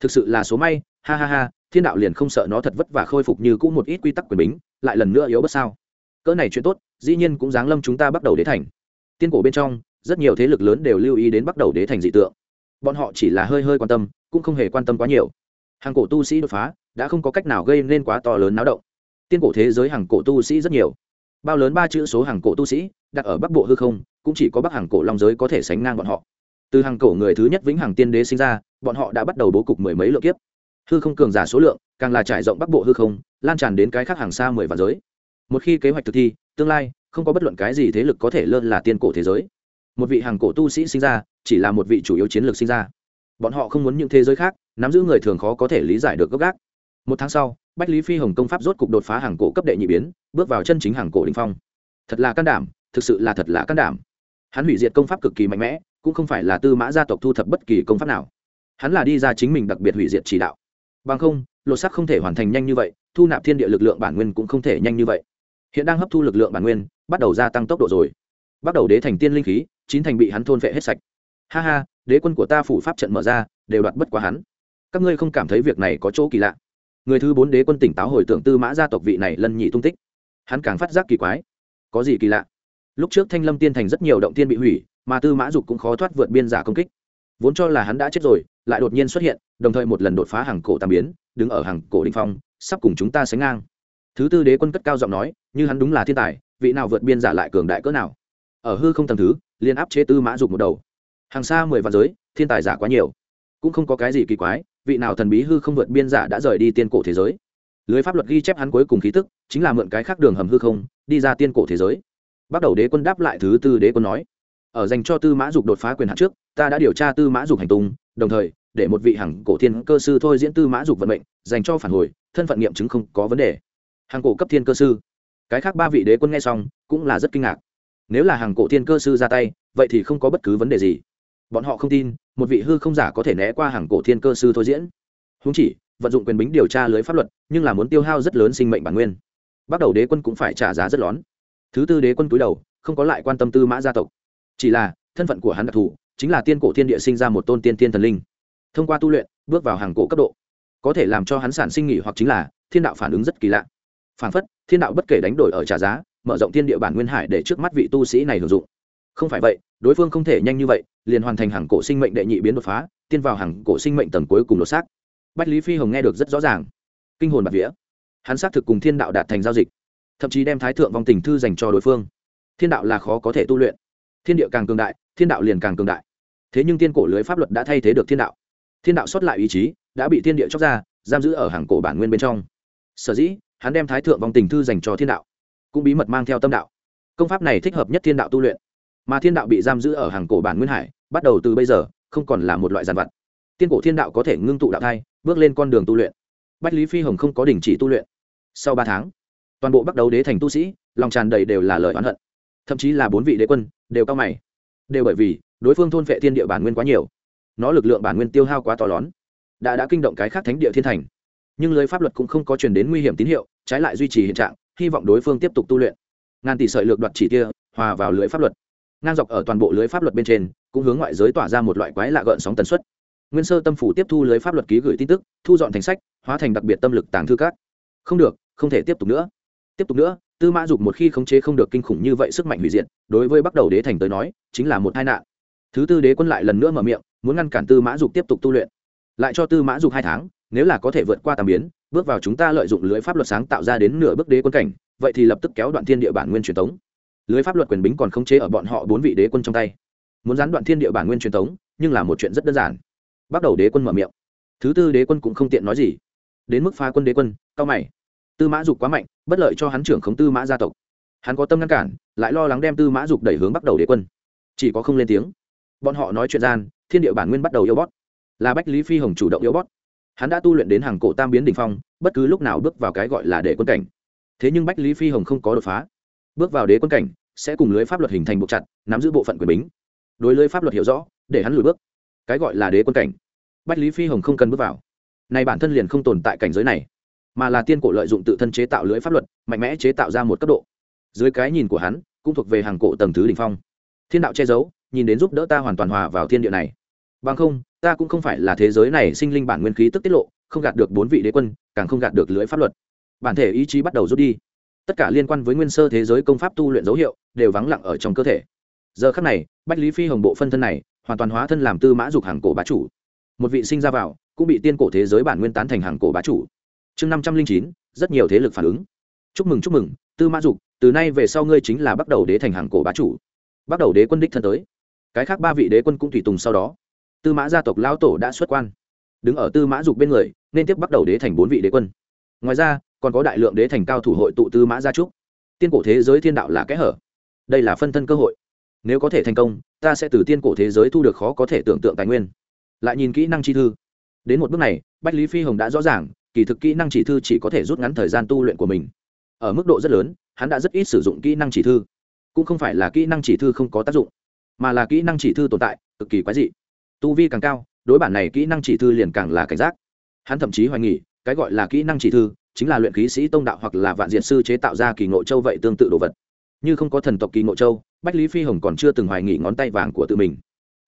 thực sự là số may, ha ha ha, thiên đạo liền không sợ nó thật vất vả khôi phục như cũ một ít quy tắc quyền bính, lại lần nữa yếu bất sao. Cỡ này chuyện tốt, dĩ nhiên cũng giáng lâm chúng ta bắt đầu đế thành. Tiên cổ bên trong, rất nhiều thế lực lớn đều lưu ý đến bắt đầu đế thành dị tượng. Bọn họ chỉ là hơi hơi quan tâm, cũng không hề quan tâm quá nhiều. Hàng cổ tu sĩ đột phá, đã không có cách nào gây nên quá to lớn náo động. Tiên cổ thế giới hàng cổ tu sĩ rất nhiều. Bao lớn ba chữ số hàng cổ tu sĩ, đặt ở bắc bộ hư không, cũng chỉ có bắc hàng cổ long giới có thể sánh ngang bọn họ từ hàng cổ người thứ nhất vĩnh hằng tiên đế sinh ra, bọn họ đã bắt đầu bố cục mười mấy lượng kiếp. Hư không cường giả số lượng, càng là trải rộng bắc bộ hư không, lan tràn đến cái khác hàng xa mười vạn giới. Một khi kế hoạch thực thi, tương lai, không có bất luận cái gì thế lực có thể lơn là tiên cổ thế giới. Một vị hàng cổ tu sĩ sinh ra, chỉ là một vị chủ yếu chiến lược sinh ra. Bọn họ không muốn những thế giới khác, nắm giữ người thường khó có thể lý giải được gốc gác. Một tháng sau, bách lý phi hồng công pháp rốt cục đột phá hàng cổ cấp đệ nhị biến, bước vào chân chính hàng cổ đình phong. Thật là can đảm, thực sự là thật là can đảm. Hắn hủy diệt công pháp cực kỳ mạnh mẽ cũng không phải là tư mã gia tộc thu thập bất kỳ công pháp nào. Hắn là đi ra chính mình đặc biệt hủy diệt chỉ đạo. Bằng không, lột sắc không thể hoàn thành nhanh như vậy, thu nạp thiên địa lực lượng bản nguyên cũng không thể nhanh như vậy. Hiện đang hấp thu lực lượng bản nguyên, bắt đầu gia tăng tốc độ rồi. Bắt đầu đế thành tiên linh khí, chín thành bị hắn thôn phệ hết sạch. Ha ha, đế quân của ta phủ pháp trận mở ra, đều đoạt bất quá hắn. Các ngươi không cảm thấy việc này có chỗ kỳ lạ. Người thứ bốn đế quân tỉnh táo hồi tưởng tư mã gia tộc vị này lân nhị tung tích. Hắn càng phát giác kỳ quái. Có gì kỳ lạ? Lúc trước thanh lâm tiên thành rất nhiều động tiên bị hủy mà tư mã dục cũng khó thoát vượt biên giả công kích. Vốn cho là hắn đã chết rồi, lại đột nhiên xuất hiện, đồng thời một lần đột phá hàng cổ tam biến, đứng ở hàng cổ đình phong, sắp cùng chúng ta sánh ngang. Thứ tư đế quân cất cao giọng nói, như hắn đúng là thiên tài, vị nào vượt biên giả lại cường đại cỡ nào? Ở hư không tầm thứ liên áp chế tư mã dục một đầu. Hàng xa mười vạn giới, thiên tài giả quá nhiều. Cũng không có cái gì kỳ quái, vị nào thần bí hư không vượt biên giả đã rời đi tiên cổ thế giới. Lưới pháp luật ghi chép hắn cuối cùng khí tức, chính là mượn cái khác đường hầm hư không, đi ra tiên cổ thế giới. Bắt đầu đế quân đáp lại thứ tư đế quân nói ở dành cho tư mã dục đột phá quyền hạn trước, ta đã điều tra tư mã dục hành tung, đồng thời, để một vị hằng cổ thiên cơ sư thôi diễn tư mã dục vận mệnh, dành cho phản hồi, thân phận nghiệm chứng không có vấn đề. Hàng cổ cấp thiên cơ sư. Cái khác ba vị đế quân nghe xong, cũng là rất kinh ngạc. Nếu là hàng cổ thiên cơ sư ra tay, vậy thì không có bất cứ vấn đề gì. Bọn họ không tin, một vị hư không giả có thể né qua hàng cổ thiên cơ sư thôi diễn. Húng chỉ, vận dụng quyền bính điều tra lưới pháp luật, nhưng là muốn tiêu hao rất lớn sinh mệnh bản nguyên. Bắt đầu đế quân cũng phải trả giá rất lón. Thứ tư đế quân cúi đầu, không có lại quan tâm tư mã gia tộc chỉ là, thân phận của hắn đặc thù, chính là tiên cổ thiên địa sinh ra một tôn tiên tiên thần linh. Thông qua tu luyện, bước vào hàng cổ cấp độ. Có thể làm cho hắn sản sinh nghỉ hoặc chính là, thiên đạo phản ứng rất kỳ lạ. Phản phất, thiên đạo bất kể đánh đổi ở trả giá, mở rộng thiên địa bản nguyên hải để trước mắt vị tu sĩ này hưởng dụng. Không phải vậy, đối phương không thể nhanh như vậy, liền hoàn thành hàng cổ sinh mệnh đệ nhị biến đột phá, tiên vào hàng cổ sinh mệnh tầng cuối cùng đột xác. Bách lý phi hồng nghe được rất rõ ràng. Kinh hồn bạc vía. Hắn xác thực cùng thiên đạo đạt thành giao dịch, thậm chí đem thái thượng vong tình thư dành cho đối phương. Thiên đạo là khó có thể tu luyện thiên địa càng cường đại, thiên đạo liền càng cường đại. Thế nhưng tiên cổ lưới pháp luật đã thay thế được thiên đạo. Thiên đạo xuất lại ý chí, đã bị thiên địa chóc ra, giam giữ ở hàng cổ bản nguyên bên trong. Sở dĩ, hắn đem thái thượng vong tình thư dành cho thiên đạo, cũng bí mật mang theo tâm đạo. Công pháp này thích hợp nhất thiên đạo tu luyện. Mà thiên đạo bị giam giữ ở hàng cổ bản nguyên hải, bắt đầu từ bây giờ, không còn là một loại giàn vật tiên cổ thiên đạo có thể ngưng tụ đạo thai, bước lên con đường tu luyện. Bách lý phi hồng không có đình chỉ tu luyện. Sau ba tháng, toàn bộ bắt đầu đế thành tu sĩ, lòng tràn đầy đều là lời oán hận thậm chí là bốn vị đế quân đều cao mày. Đều bởi vì đối phương thôn vệ thiên địa bản nguyên quá nhiều, nó lực lượng bản nguyên tiêu hao quá to lớn, đã đã kinh động cái khác thánh địa thiên thành. Nhưng lưới pháp luật cũng không có truyền đến nguy hiểm tín hiệu, trái lại duy trì hiện trạng, hy vọng đối phương tiếp tục tu luyện. Ngàn tỷ sợi lược đoạt chỉ tia hòa vào lưới pháp luật. Ngang dọc ở toàn bộ lưới pháp luật bên trên, cũng hướng ngoại giới tỏa ra một loại quái lạ gợn sóng tần suất. Nguyên sơ tâm phủ tiếp thu lưới pháp luật ký gửi tin tức, thu dọn thành sách, hóa thành đặc biệt tâm lực tàng thư cát không được, không thể tiếp tục nữa tiếp tục nữa, tư mã dục một khi khống chế không được kinh khủng như vậy sức mạnh hủy diệt, đối với bắt đầu đế thành tới nói, chính là một tai nạn. Thứ tư đế quân lại lần nữa mở miệng, muốn ngăn cản tư mã dục tiếp tục tu luyện. Lại cho tư mã dục hai tháng, nếu là có thể vượt qua tàm biến, bước vào chúng ta lợi dụng lưới pháp luật sáng tạo ra đến nửa bước đế quân cảnh, vậy thì lập tức kéo đoạn thiên địa bản nguyên truyền thống lưới pháp luật quyền bính còn không chế ở bọn họ bốn vị đế quân trong tay. Muốn gián đoạn thiên địa bản nguyên truyền thống nhưng là một chuyện rất đơn giản. Bắt đầu đế quân mở miệng. Thứ tư đế quân cũng không tiện nói gì. Đến mức phá quân đế quân, cao mày. Tư mã dục quá mạnh bất lợi cho hắn trưởng khống tư mã gia tộc. Hắn có tâm ngăn cản, lại lo lắng đem tư mã dục đẩy hướng bắt đầu đế quân. Chỉ có không lên tiếng. Bọn họ nói chuyện gian, thiên địa bản nguyên bắt đầu yêu bót là bách lý phi hồng chủ động yêu bót hắn đã tu luyện đến hàng cổ tam biến đ ỉ n h phong, bất cứ lúc nào bước vào cái gọi là đệ quân cảnh. Thế nhưng bách lý phi hồng không có đột phá. Bước vào đế quân cảnh, sẽ cùng lưới pháp luật hình thành buộc chặt, nắm giữ bộ phận quyền bính. Đối lưới pháp luật hiểu rõ, để hắn lùi bước. Cái gọi là đế quân cảnh. Bách lý phi hồng không cần bước vào. Này bản thân liền không tồn tại cảnh giới này mà là tiên cổ lợi dụng tự thân chế tạo lưỡi pháp luật, mạnh mẽ chế tạo ra một cấp độ. Dưới cái nhìn của hắn, cũng thuộc về hàng cổ tầng thứ đ ỉ n h phong. Thiên đạo che giấu, nhìn đến giúp đỡ ta hoàn toàn hòa vào thiên địa này. Bằng không, ta cũng không phải là thế giới này sinh linh bản nguyên khí tức tiết lộ, không gạt được bốn vị đế quân, càng không gạt được lưỡi pháp luật. Bản thể ý chí bắt đầu rút đi. Tất cả liên quan với nguyên sơ thế giới công pháp tu luyện dấu hiệu, đều vắng lặng ở trong cơ thể. Giờ khắc này, bách lý phi hồng bộ phân thân này, hoàn toàn hóa thân làm tư mã dục hàng cổ bá chủ. Một vị sinh ra vào, cũng bị tiên cổ thế giới bản nguyên tán thành hàng cổ bá chủ chương năm trăm linh chín, rất nhiều thế lực phản ứng. Chúc mừng chúc mừng, tư mã dục, từ nay về sau ngươi chính là bắt đầu đế thành hàng cổ bá chủ. Bắt đầu đế quân đích thân tới. Cái khác ba vị đế quân cũng tùy tùng sau đó. Tư mã gia tộc lão tổ đã xuất quan. Đứng ở tư mã dục bên người, nên tiếp bắt đầu đế thành bốn vị đế quân. Ngoài ra, còn có đại lượng đế thành cao thủ hội tụ tư mã gia trúc. Tiên cổ thế giới thiên đạo là kẽ hở. Đây là phân thân cơ hội. Nếu có thể thành công, ta sẽ từ tiên cổ thế giới thu được khó có thể tưởng tượng tài nguyên. Lại nhìn kỹ năng chi thư. Đến một bước này, bách lý phi hồng đã rõ ràng kỳ thực kỹ năng chỉ thư chỉ có thể rút ngắn thời gian tu luyện của mình. Ở mức độ rất lớn, hắn đã rất ít sử dụng kỹ năng chỉ thư. Cũng không phải là kỹ năng chỉ thư không có tác dụng, mà là kỹ năng chỉ thư tồn tại, cực kỳ quái dị. Tu vi càng cao, đối bản này kỹ năng chỉ thư liền càng là cảnh giác. Hắn thậm chí hoài nghỉ cái gọi là kỹ năng chỉ thư chính là luyện khí sĩ tông đạo hoặc là vạn diện sư chế tạo ra kỳ ngộ châu vậy tương tự đồ vật. Như không có thần tộc kỳ ngộ châu, bách lý phi hồng còn chưa từng hoài nghỉ ngón tay vàng của tự mình.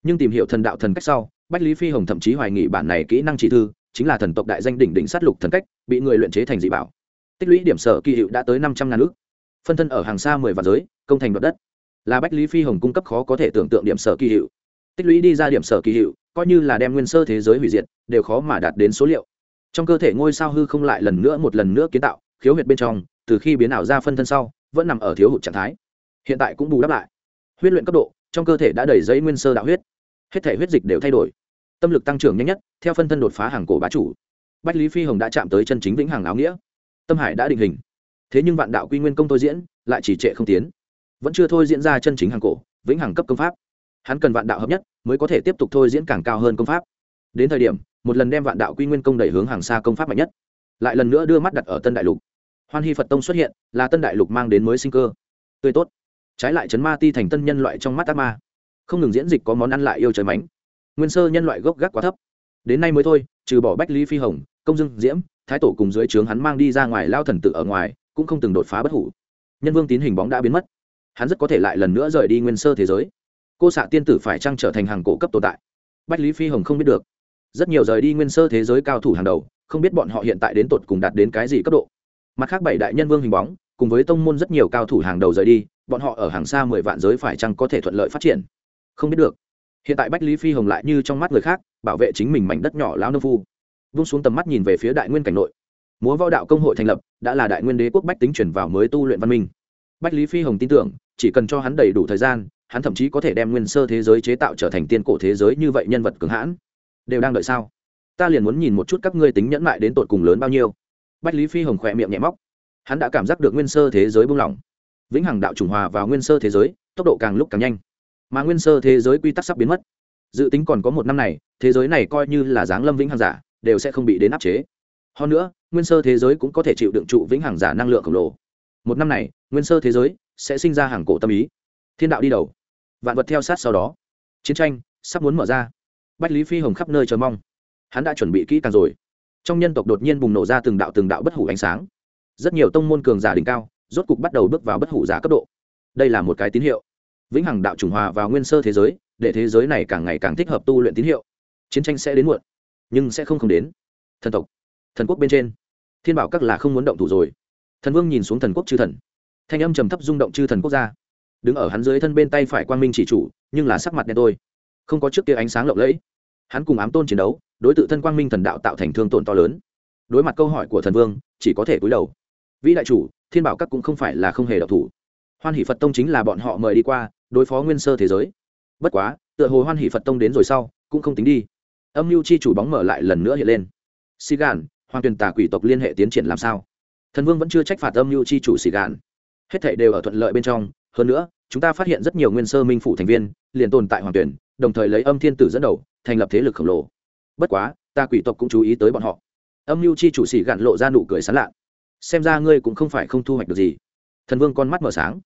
Nhưng tìm hiểu thần đạo thần cách sau, bách lý phi hồng thậm chí hoài nghỉ bản này kỹ năng chỉ thư chính là thần tộc đại danh đỉnh đỉnh sát lục thần cách, bị người luyện chế thành dị bảo. Tích lũy điểm sở kỳ hiệu đã tới năm trăm ngàn ước phân thân ở hàng xa mười vạn giới, công thành đoạt đất. Là bách lý phi hồng cung cấp khó có thể tưởng tượng điểm sở kỳ hiệu. Tích lũy đi ra điểm sở kỳ hiệu, coi như là đem nguyên sơ thế giới hủy diệt, đều khó mà đạt đến số liệu. Trong cơ thể ngôi sao hư không lại lần nữa một lần nữa kiến tạo, khiếu huyệt bên trong, từ khi biến ảo ra phân thân sau, vẫn nằm ở thiếu hụt trạng thái. Hiện tại cũng bù đắp lại. Huyết luyện cấp độ, trong cơ thể đã đầy giấy nguyên sơ đạo huyết. Hết thể huyết dịch đều thay đổi tâm lực tăng trưởng nhanh nhất, theo phân thân đột phá hàng cổ bá chủ. Bách lý phi hồng đã chạm tới chân chính vĩnh hằng áo nghĩa. Tâm hải đã định hình. Thế nhưng vạn đạo quy nguyên công tôi diễn, lại chỉ trệ không tiến. Vẫn chưa thôi diễn ra chân chính hàng cổ, vĩnh hằng cấp công pháp. Hắn cần vạn đạo hợp nhất, mới có thể tiếp tục thôi diễn càng cao hơn công pháp. Đến thời điểm, một lần đem vạn đạo quy nguyên công đẩy hướng hàng xa công pháp mạnh nhất. Lại lần nữa đưa mắt đặt ở tân đại lục. Hoan hy phật tông xuất hiện, là tân đại lục mang đến mới sinh cơ. Tươi tốt. Trái lại chấn ma ti thành tân nhân loại trong mắt ác ma. Không ngừng diễn dịch có món ăn lại yêu trời mánh nguyên sơ nhân loại gốc gác quá thấp. Đến nay mới thôi, trừ bỏ bách lý phi hồng, công dương diễm, thái tổ cùng dưới trướng hắn mang đi ra ngoài lao thần tự ở ngoài, cũng không từng đột phá bất hủ. Nhân vương tín hình bóng đã biến mất. Hắn rất có thể lại lần nữa rời đi nguyên sơ thế giới. Cô xạ tiên tử phải trăng trở thành hàng cổ cấp tồn tại? Bách lý phi hồng không biết được. Rất nhiều rời đi nguyên sơ thế giới cao thủ hàng đầu, không biết bọn họ hiện tại đến tột cùng đạt đến cái gì cấp độ. Mặt khác bảy đại nhân vương hình bóng, cùng với tông môn rất nhiều cao thủ hàng đầu rời đi, bọn họ ở hàng xa mười vạn giới phải chăng có thể thuận lợi phát triển? Không biết được hiện tại bách lý phi hồng lại như trong mắt người khác, bảo vệ chính mình mảnh đất nhỏ lão nông phu. Vung xuống tầm mắt nhìn về phía đại nguyên cảnh nội. Múa võ đạo công hội thành lập, đã là đại nguyên đế quốc bách tính chuyển vào mới tu luyện văn minh. Bách lý phi hồng tin tưởng, chỉ cần cho hắn đầy đủ thời gian, hắn thậm chí có thể đem nguyên sơ thế giới chế tạo trở thành tiên cổ thế giới như vậy nhân vật cường hãn. Đều đang đợi sao? Ta liền muốn nhìn một chút các ngươi tính nhẫn mại đến tột cùng lớn bao nhiêu. Bách lý phi hồng khỏe miệng nhẹ móc. Hắn đã cảm giác được nguyên sơ thế giới buông lỏng. Vĩnh hằng đạo trùng hòa vào nguyên sơ thế giới, tốc độ càng lúc càng nhanh mà nguyên sơ thế giới quy tắc sắp biến mất. Dự tính còn có một năm này, thế giới này coi như là dáng lâm vĩnh hằng giả, đều sẽ không bị đến áp chế. Hơn nữa, nguyên sơ thế giới cũng có thể chịu đựng trụ vĩnh hằng giả năng lượng khổng lồ. Một năm này, nguyên sơ thế giới sẽ sinh ra hàng cổ tâm ý. Thiên đạo đi đầu. Vạn vật theo sát sau đó. Chiến tranh sắp muốn mở ra. Bách lý phi hồng khắp nơi chờ mong. Hắn đã chuẩn bị kỹ càng rồi. Trong nhân tộc đột nhiên bùng nổ ra từng đạo từng đạo bất hủ ánh sáng. Rất nhiều tông môn cường giả đỉnh cao, rốt cục bắt đầu bước vào bất hủ giả cấp độ. Đây là một cái tín hiệu vĩnh hằng đạo trùng hòa vào nguyên sơ thế giới, để thế giới này càng ngày càng thích hợp tu luyện tín hiệu. Chiến tranh sẽ đến muộn, nhưng sẽ không không đến. Thần tộc, thần quốc bên trên, thiên bảo các là không muốn động thủ rồi. Thần vương nhìn xuống thần quốc chư thần. Thanh âm trầm thấp rung động chư thần quốc gia. Đứng ở hắn dưới thân bên tay phải quang minh chỉ chủ, nhưng là sắc mặt đen tôi không có trước kia ánh sáng lộng lẫy. Hắn cùng ám tôn chiến đấu, đối t thân quang minh thần đạo tạo thành thương tổn to lớn. Đối mặt câu hỏi của thần vương, chỉ có thể cúi đầu. Vĩ đại chủ, thiên bảo các cũng không phải là không hề độc thủ. Hoan hỷ phật tông chính là bọn họ mời đi qua đối phó nguyên sơ thế giới. Bất quá, tựa hồ hoan hỷ phật tông đến rồi sau, cũng không tính đi. Âm mưu chi chủ bóng mở lại lần nữa hiện lên. Xì gàn hoàng tuyền tà quỷ tộc liên hệ tiến triển làm sao? Thần vương vẫn chưa trách phạt âm mưu chi chủ xì gàn hết thảy đều ở thuận lợi bên trong, hơn nữa, chúng ta phát hiện rất nhiều nguyên sơ minh phủ thành viên, liền tồn tại hoàng tuyển đồng thời lấy âm thiên tử dẫn đầu, thành lập thế lực khổng lồ. Bất quá, ta quỷ tộc cũng chú ý tới bọn họ. Âm mưu chi chủ xì gạn lộ ra nụ cười sán lạ. Xem ra ngươi cũng không phải không thu hoạch được gì. Thần vương con mắt mở sáng.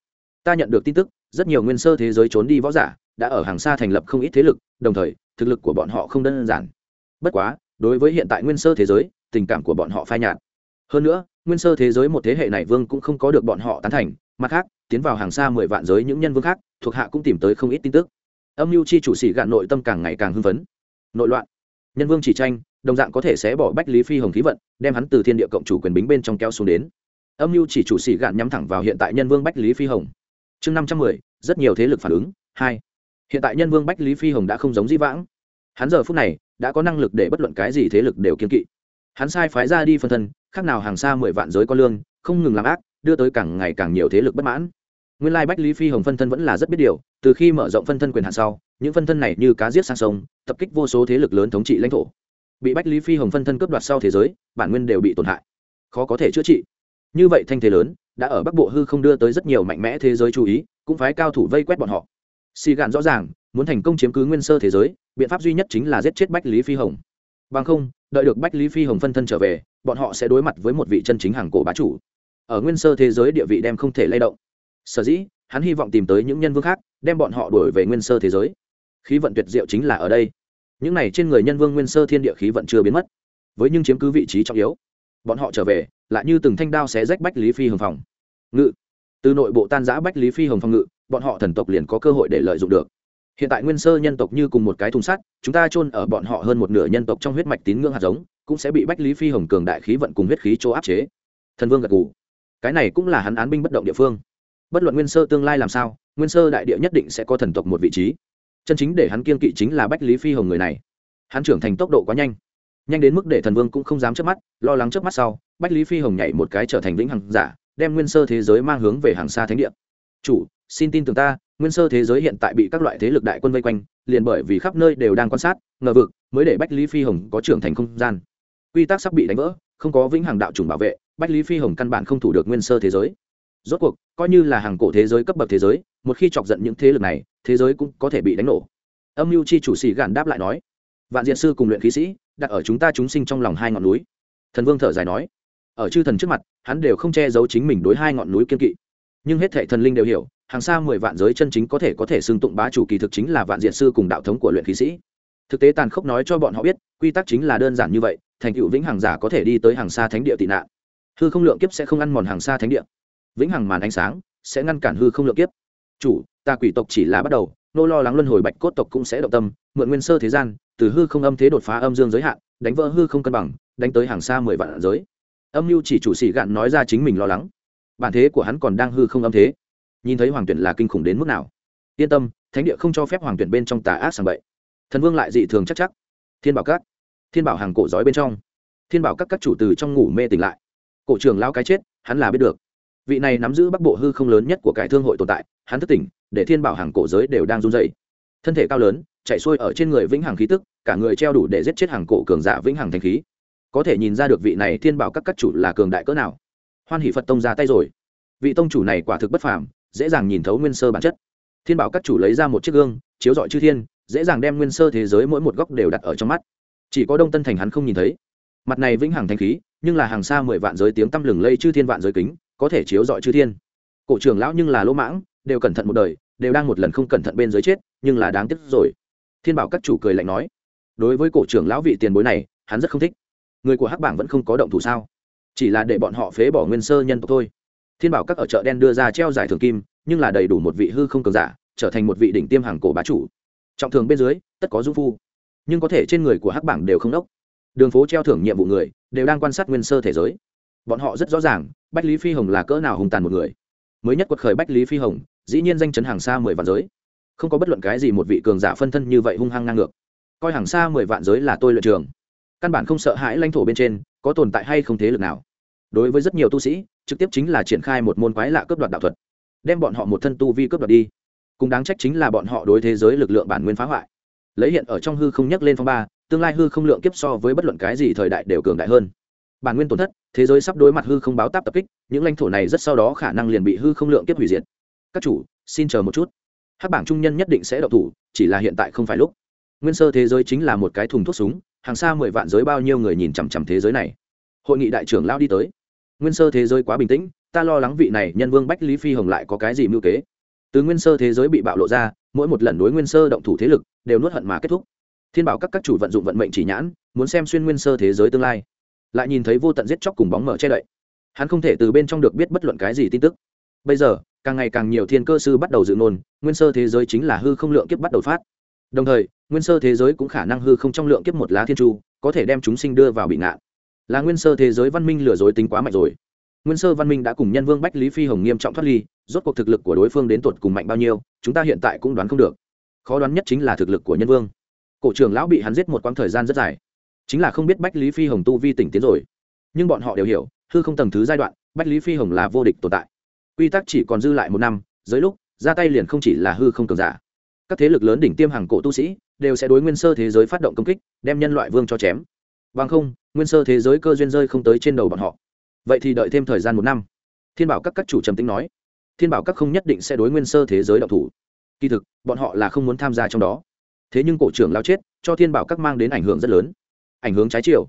Ta nhận được tin tức rất nhiều nguyên sơ thế giới trốn đi võ giả đã ở hàng xa thành lập không ít thế lực, đồng thời, thực lực của bọn họ không đơn giản. Bất quá, đối với hiện tại nguyên sơ thế giới, tình cảm của bọn họ phai nhạt. Hơn nữa, nguyên sơ thế giới một thế hệ này vương cũng không có được bọn họ tán thành, mặt khác, tiến vào hàng xa mười vạn giới những nhân vương khác, thuộc hạ cũng tìm tới không ít tin tức. Âm mưu chi chủ sĩ gạn nội tâm càng ngày càng hưng phấn. Nội loạn. Nhân vương chỉ tranh, đồng dạng có thể sẽ bỏ bách lý phi hồng khí vận, đem hắn từ thiên địa cộng chủ quyền bính bên trong kéo xuống đến. Âm mưu chỉ chủ sĩ gạn nhắm thẳng vào hiện tại nhân vương bách lý phi hồng chương năm trăm mười, rất nhiều thế lực phản ứng, hai. Hiện tại nhân vương bách lý phi hồng đã không giống di vãng. Hắn giờ phút này đã có năng lực để bất luận cái gì thế lực đều kiên kỵ. Hắn sai phái ra đi phân thân, khác nào hàng xa mười vạn giới có lương, không ngừng làm ác, đưa tới càng ngày càng nhiều thế lực bất mãn. Nguyên lai bách lý phi hồng phân thân vẫn là rất biết điều, từ khi mở rộng phân thân quyền hạn sau, những phân thân này như cá giết sang sông, tập kích vô số thế lực lớn thống trị lãnh thổ. Bị bách lý phi hồng phân thân cướp đoạt sau thế giới, bản nguyên đều bị tổn hại. Khó có thể chữa trị. Như vậy thanh thế lớn đã ở bắc bộ hư không đưa tới rất nhiều mạnh mẽ thế giới chú ý, cũng phái cao thủ vây quét bọn họ. Xì gạn rõ ràng, muốn thành công chiếm cứ nguyên sơ thế giới, biện pháp duy nhất chính là giết chết bách lý phi hồng. Bằng không, đợi được bách lý phi hồng phân thân trở về, bọn họ sẽ đối mặt với một vị chân chính hàng cổ bá chủ. Ở nguyên sơ thế giới địa vị đem không thể lay động. Sở dĩ, hắn hy vọng tìm tới những nhân vương khác, đem bọn họ đuổi về nguyên sơ thế giới. Khí vận tuyệt diệu chính là ở đây. Những này trên người nhân vương nguyên sơ thiên địa khí vận chưa biến mất, với những chiếm cứ vị trí trọng yếu bọn họ trở về, lại như từng thanh đao xé rách bách lý phi hồng phòng. Ngự. Từ nội bộ tan giã bách lý phi hồng phòng ngự, bọn họ thần tộc liền có cơ hội để lợi dụng được. Hiện tại nguyên sơ nhân tộc như cùng một cái thùng sắt, chúng ta chôn ở bọn họ hơn một nửa nhân tộc trong huyết mạch tín ngưỡng hạt giống, cũng sẽ bị bách lý phi hồng cường đại khí vận cùng huyết khí chỗ áp chế. Thần vương gật gù. Cái này cũng là hắn án binh bất động địa phương. Bất luận nguyên sơ tương lai làm sao, nguyên sơ đại địa nhất định sẽ có thần tộc một vị trí. Chân chính để hắn kiên kỵ chính là bách lý phi hồng người này. Hắn trưởng thành tốc độ quá nhanh nhanh đến mức để thần vương cũng không dám chớp mắt, lo lắng chớp mắt sau, bách lý phi hồng nhảy một cái trở thành vĩnh hằng giả, đem nguyên sơ thế giới mang hướng về hàng xa thánh địa. Chủ, xin tin tưởng ta, nguyên sơ thế giới hiện tại bị các loại thế lực đại quân vây quanh, liền bởi vì khắp nơi đều đang quan sát, ngờ vực, mới để bách lý phi hồng có trưởng thành không gian. Quy tắc sắp bị đánh vỡ, không có vĩnh hằng đạo chủng bảo vệ, bách lý phi hồng căn bản không thủ được nguyên sơ thế giới. Rốt cuộc, coi như là hàng cổ thế giới cấp bậc thế giới, một khi chọc giận những thế lực này, thế giới cũng có thể bị đánh nổ. Âm mưu chi chủ sĩ gạn đáp lại nói. Vạn diện sư cùng luyện khí sĩ đặt ở chúng ta chúng sinh trong lòng hai ngọn núi. Thần vương thở dài nói. Ở chư thần trước mặt, hắn đều không che giấu chính mình đối hai ngọn núi kiên kỵ. Nhưng hết thệ thần linh đều hiểu, hàng xa mười vạn giới chân chính có thể có thể xưng tụng bá chủ kỳ thực chính là vạn diện sư cùng đạo thống của luyện khí sĩ. Thực tế tàn khốc nói cho bọn họ biết, quy tắc chính là đơn giản như vậy, thành cựu vĩnh hàng giả có thể đi tới hàng xa thánh địa tị nạn. Hư không lượng kiếp sẽ không ăn mòn hàng xa thánh địa. Vĩnh hằng màn ánh sáng sẽ ngăn cản hư không lượng kiếp. Chủ, ta quỷ tộc chỉ là bắt đầu, nô lo lắng luân hồi bạch cốt tộc cũng sẽ động tâm, mượn nguyên sơ thế gian từ hư không âm thế đột phá âm dương giới hạn, đánh vỡ hư không cân bằng, đánh tới hàng xa mười vạn giới. Âm mưu chỉ chủ sĩ gạn nói ra chính mình lo lắng. Bản thế của hắn còn đang hư không âm thế. Nhìn thấy hoàng tuyển là kinh khủng đến mức nào. Yên tâm, thánh địa không cho phép hoàng tuyển bên trong tà ác sàng bậy. Thần vương lại dị thường chắc chắc. Thiên bảo các. Thiên bảo hàng cổ giói bên trong. Thiên bảo các các chủ từ trong ngủ mê tỉnh lại. Cổ trưởng lao cái chết, hắn là biết được. Vị này nắm giữ bắc bộ hư không lớn nhất của cải thương hội tồn tại, hắn thất tỉnh, để thiên bảo hàng cổ giới đều đang run dày thân thể cao lớn, chạy xuôi ở trên người vĩnh hằng khí tức, cả người treo đủ để giết chết hàng cổ cường giả vĩnh hằng thanh khí. Có thể nhìn ra được vị này thiên bảo các các chủ là cường đại cỡ nào. Hoan hỷ phật tông ra tay rồi. Vị tông chủ này quả thực bất phàm, dễ dàng nhìn thấu nguyên sơ bản chất. Thiên bảo các chủ lấy ra một chiếc gương, chiếu dọi chư thiên, dễ dàng đem nguyên sơ thế giới mỗi một góc đều đặt ở trong mắt. Chỉ có đông tân thành hắn không nhìn thấy. Mặt này vĩnh hằng thanh khí, nhưng là hàng xa mười vạn giới tiếng tăm lừng lây chư thiên vạn giới kính, có thể chiếu dọi chư thiên. Cổ trưởng lão nhưng là lỗ mãng, đều cẩn thận một đời đều đang một lần không cẩn thận bên dưới chết, nhưng là đáng tiếc rồi. Thiên bảo các chủ cười lạnh nói, đối với cổ trưởng lão vị tiền bối này, hắn rất không thích. Người của hắc bảng vẫn không có động thủ sao? Chỉ là để bọn họ phế bỏ nguyên sơ nhân tộc thôi. Thiên bảo các ở chợ đen đưa ra treo giải thưởng kim, nhưng là đầy đủ một vị hư không cường giả, trở thành một vị đỉnh tiêm hàng cổ bá chủ. Trọng thường bên dưới, tất có dung phu. Nhưng có thể trên người của hắc bảng đều không đốc. Đường phố treo thưởng nhiệm vụ người, đều đang quan sát nguyên sơ thể giới. Bọn họ rất rõ ràng, bách lý phi hồng là cỡ nào hùng tàn một người. Mới nhất quật khởi bách lý phi hồng dĩ nhiên danh chấn hàng xa mười vạn giới. Không có bất luận cái gì một vị cường giả phân thân như vậy hung hăng ngang ngược. Coi hàng xa mười vạn giới là tôi luyện trường. Căn bản không sợ hãi lãnh thổ bên trên có tồn tại hay không thế lực nào. Đối với rất nhiều tu sĩ, trực tiếp chính là triển khai một môn quái lạ cướp đoạt đạo thuật, đem bọn họ một thân tu vi cướp đoạt đi. Cùng đáng trách chính là bọn họ đối thế giới lực lượng bản nguyên phá hoại. Lấy hiện ở trong hư không nhắc lên phong ba, tương lai hư không lượng kiếp so với bất luận cái gì thời đại đều cường đại hơn. Bản nguyên tổn thất, thế giới sắp đối mặt hư không báo táp tập kích, những lãnh thổ này rất sau đó khả năng liền bị hư không lượng kiếp hủy diệt các chủ, xin chờ một chút. Hắc bảng trung nhân nhất định sẽ đậu thủ, chỉ là hiện tại không phải lúc. Nguyên sơ thế giới chính là một cái thùng thuốc súng, hàng xa mười vạn giới bao nhiêu người nhìn chằm chằm thế giới này. Hội nghị đại trưởng lao đi tới. Nguyên sơ thế giới quá bình tĩnh, ta lo lắng vị này nhân vương bách lý phi hồng lại có cái gì mưu kế. Từ nguyên sơ thế giới bị bạo lộ ra, mỗi một lần đối nguyên sơ động thủ thế lực, đều nuốt hận mà kết thúc. Thiên bảo các các chủ vận dụng vận mệnh chỉ nhãn, muốn xem xuyên nguyên sơ thế giới tương lai. Lại nhìn thấy vô tận giết chóc cùng bóng mở che đậy. Hắn không thể từ bên trong được biết bất luận cái gì tin tức. Bây giờ càng ngày càng nhiều thiên cơ sư bắt đầu dự nôn nguyên sơ thế giới chính là hư không lượng kiếp bắt đầu phát. Đồng thời, nguyên sơ thế giới cũng khả năng hư không trong lượng kiếp một lá thiên chu, có thể đem chúng sinh đưa vào bị nạn là nguyên sơ thế giới văn minh lừa dối tính quá mạnh rồi. Nguyên sơ văn minh đã cùng nhân vương bách lý phi hồng nghiêm trọng thoát ly, rốt cuộc thực lực của đối phương đến tột cùng mạnh bao nhiêu, chúng ta hiện tại cũng đoán không được. Khó đoán nhất chính là thực lực của nhân vương. Cổ trưởng lão bị hắn giết một quãng thời gian rất dài. Chính là không biết bách lý phi hồng tu vi tỉnh tiến rồi. Nhưng bọn họ đều hiểu, hư không tầng thứ giai đoạn, bách lý phi hồng là vô địch tồn tại quy tắc chỉ còn dư lại một năm, dưới lúc, ra tay liền không chỉ là hư không cường giả. Các thế lực lớn đỉnh tiêm hàng cổ tu sĩ đều sẽ đối nguyên sơ thế giới phát động công kích, đem nhân loại vương cho chém. Bằng không, nguyên sơ thế giới cơ duyên rơi không tới trên đầu bọn họ. Vậy thì đợi thêm thời gian một năm. Thiên bảo các các chủ trầm tính nói. Thiên bảo các không nhất định sẽ đối nguyên sơ thế giới đậu thủ. Kỳ thực, bọn họ là không muốn tham gia trong đó. Thế nhưng cổ trưởng lao chết, cho thiên bảo các mang đến ảnh hưởng rất lớn. Ảnh hưởng trái chiều.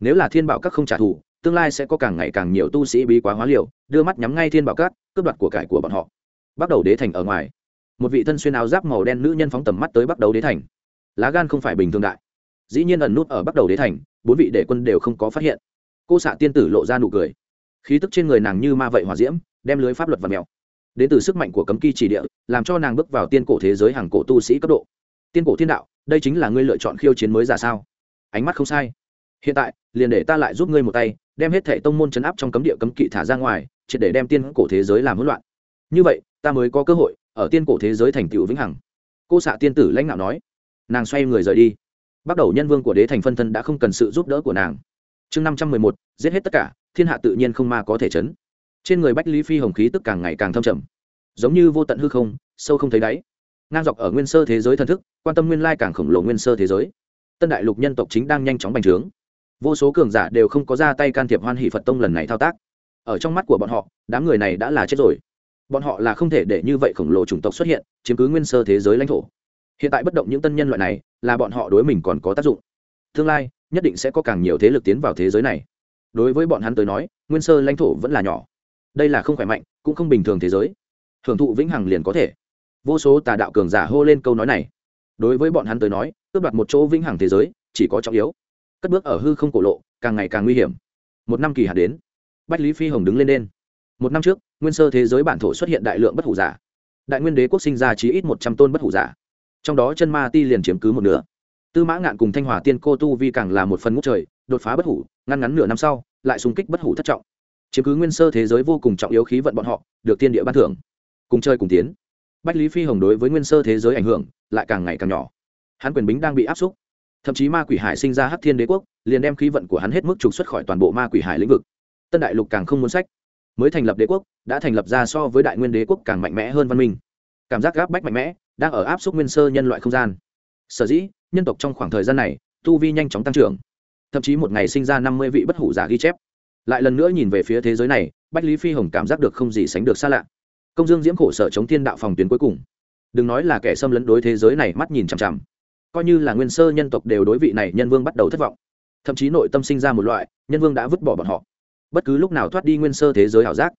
Nếu là thiên bảo các không trả thù tương lai sẽ có càng ngày càng nhiều tu sĩ bí quá hóa liều, đưa mắt nhắm ngay thiên bảo cát cướp đoạt của cải của bọn họ. Bắt đầu đế thành ở ngoài. Một vị thân xuyên áo giáp màu đen nữ nhân phóng tầm mắt tới bắt đầu đế thành. Lá gan không phải bình thường đại. Dĩ nhiên ẩn nút ở bắt đầu đế thành, bốn vị đệ quân đều không có phát hiện. Cô xạ tiên tử lộ ra nụ cười. Khí tức trên người nàng như ma vậy hòa diễm, đem lưới pháp luật và mèo. Đến từ sức mạnh của cấm kỳ chỉ địa, làm cho nàng bước vào tiên cổ thế giới hàng cổ tu sĩ cấp độ. Tiên cổ thiên đạo, đây chính là ngươi lựa chọn khiêu chiến mới ra sao? Ánh mắt không sai. Hiện tại, liền để ta lại giúp ngươi một tay đem hết thệ tông môn chấn áp trong cấm địa cấm kỵ thả ra ngoài, triệt để đem tiên cổ thế giới làm hỗn loạn. Như vậy, ta mới có cơ hội ở tiên cổ thế giới thành tựu vĩnh hằng. Cô xạ tiên tử lãnh đạo nói. Nàng xoay người rời đi. Bắt đầu nhân vương của đế thành phân thân đã không cần sự giúp đỡ của nàng. Chương năm trăm mười một, giết hết tất cả, thiên hạ tự nhiên không ma có thể chấn. Trên người bách lý phi hồng khí tức càng ngày càng thâm trầm. Giống như vô tận hư không, sâu không thấy đáy. Ngang dọc ở nguyên sơ thế giới thần thức, quan tâm nguyên lai càng khổng lồ nguyên sơ thế giới. Tân đại lục nhân tộc chính đang nhanh chóng bành trướng vô số cường giả đều không có ra tay can thiệp hoan hỷ phật tông lần này thao tác. Ở trong mắt của bọn họ, đám người này đã là chết rồi. Bọn họ là không thể để như vậy khổng lồ chủng tộc xuất hiện, chiếm cứ nguyên sơ thế giới lãnh thổ. Hiện tại bất động những tân nhân loại này, là bọn họ đối mình còn có tác dụng. Tương lai, nhất định sẽ có càng nhiều thế lực tiến vào thế giới này. Đối với bọn hắn tới nói, nguyên sơ lãnh thổ vẫn là nhỏ. Đây là không khỏe mạnh, cũng không bình thường thế giới. Hưởng thụ vĩnh hằng liền có thể. Vô số tà đạo cường giả hô lên câu nói này. Đối với bọn hắn tới nói cướp đoạt một chỗ vĩnh hằng thế giới, chỉ có trọng yếu cất bước ở hư không cổ lộ, càng ngày càng nguy hiểm. Một năm kỳ hạn đến, bách lý phi hồng đứng lên lên. một năm trước, nguyên sơ thế giới bản thổ xuất hiện đại lượng bất hủ giả. Đại nguyên đế quốc sinh ra chí ít một trăm tôn bất hủ giả. Trong đó chân ma ti liền chiếm cứ một nửa. Tư mã ngạn cùng thanh hòa tiên cô tu vi càng là một phần ngũ trời, đột phá bất hủ, ngăn ngắn nửa năm sau, lại xung kích bất hủ thất trọng. Chiếm cứ nguyên sơ thế giới vô cùng trọng yếu khí vận bọn họ, được tiên địa ban thưởng. Cùng chơi cùng tiến. Bách lý phi hồng đối với nguyên sơ thế giới ảnh hưởng, lại càng ngày càng nhỏ. Hắn quyền bính đang bị áp xúc thậm chí ma quỷ hải sinh ra hắc thiên đế quốc, liền đem khí vận của hắn hết mức trục xuất khỏi toàn bộ ma quỷ hải lĩnh vực. Tân đại lục càng không muốn sách. Mới thành lập đế quốc, đã thành lập ra so với đại nguyên đế quốc càng mạnh mẽ hơn văn minh. Cảm giác gáp bách mạnh mẽ, đang ở áp suất nguyên sơ nhân loại không gian. Sở dĩ, nhân tộc trong khoảng thời gian này, tu vi nhanh chóng tăng trưởng. Thậm chí một ngày sinh ra năm mươi vị bất hủ giả ghi chép. Lại lần nữa nhìn về phía thế giới này, bách lý phi hồng cảm giác được không gì sánh được xa lạ. Công dương diễm khổ sở chống thiên đạo phòng tuyến cuối cùng. Đừng nói là kẻ xâm lấn đối thế giới này mắt nhìn chằm chằm coi như là nguyên sơ nhân tộc đều đối vị này nhân vương bắt đầu thất vọng. Thậm chí nội tâm sinh ra một loại, nhân vương đã vứt bỏ bọn họ. Bất cứ lúc nào thoát đi nguyên sơ thế giới ảo giác,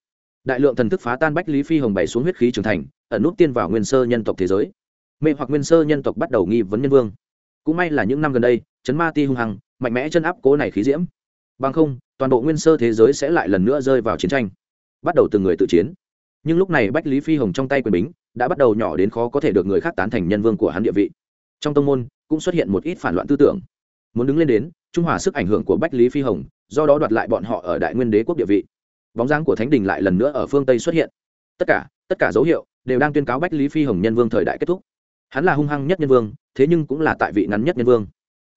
đại lượng thần thức phá tan bách lý phi hồng bày xuống huyết khí trưởng thành, ẩn nút tiên vào nguyên sơ nhân tộc thế giới. Mê hoặc nguyên sơ nhân tộc bắt đầu nghi vấn nhân vương. Cũng may là những năm gần đây, chấn ma ti hung hăng, mạnh mẽ chân áp cố này khí diễm. Bằng không, toàn bộ nguyên sơ thế giới sẽ lại lần nữa rơi vào chiến tranh, bắt đầu từng người tự chiến. Nhưng lúc này bách lý phi hồng trong tay quyền bính đã bắt đầu nhỏ đến khó có thể được người khác tán thành nhân vương của hắn địa vị trong tông môn, cũng xuất hiện một ít phản loạn tư tưởng. Muốn đứng lên đến, trung hòa sức ảnh hưởng của bách lý phi hồng, do đó đoạt lại bọn họ ở đại nguyên đế quốc địa vị. Bóng dáng của thánh đình lại lần nữa ở phương tây xuất hiện. Tất cả tất cả dấu hiệu đều đang tuyên cáo bách lý phi hồng nhân vương thời đại kết thúc. Hắn là hung hăng nhất nhân vương, thế nhưng cũng là tại vị ngắn nhất nhân vương.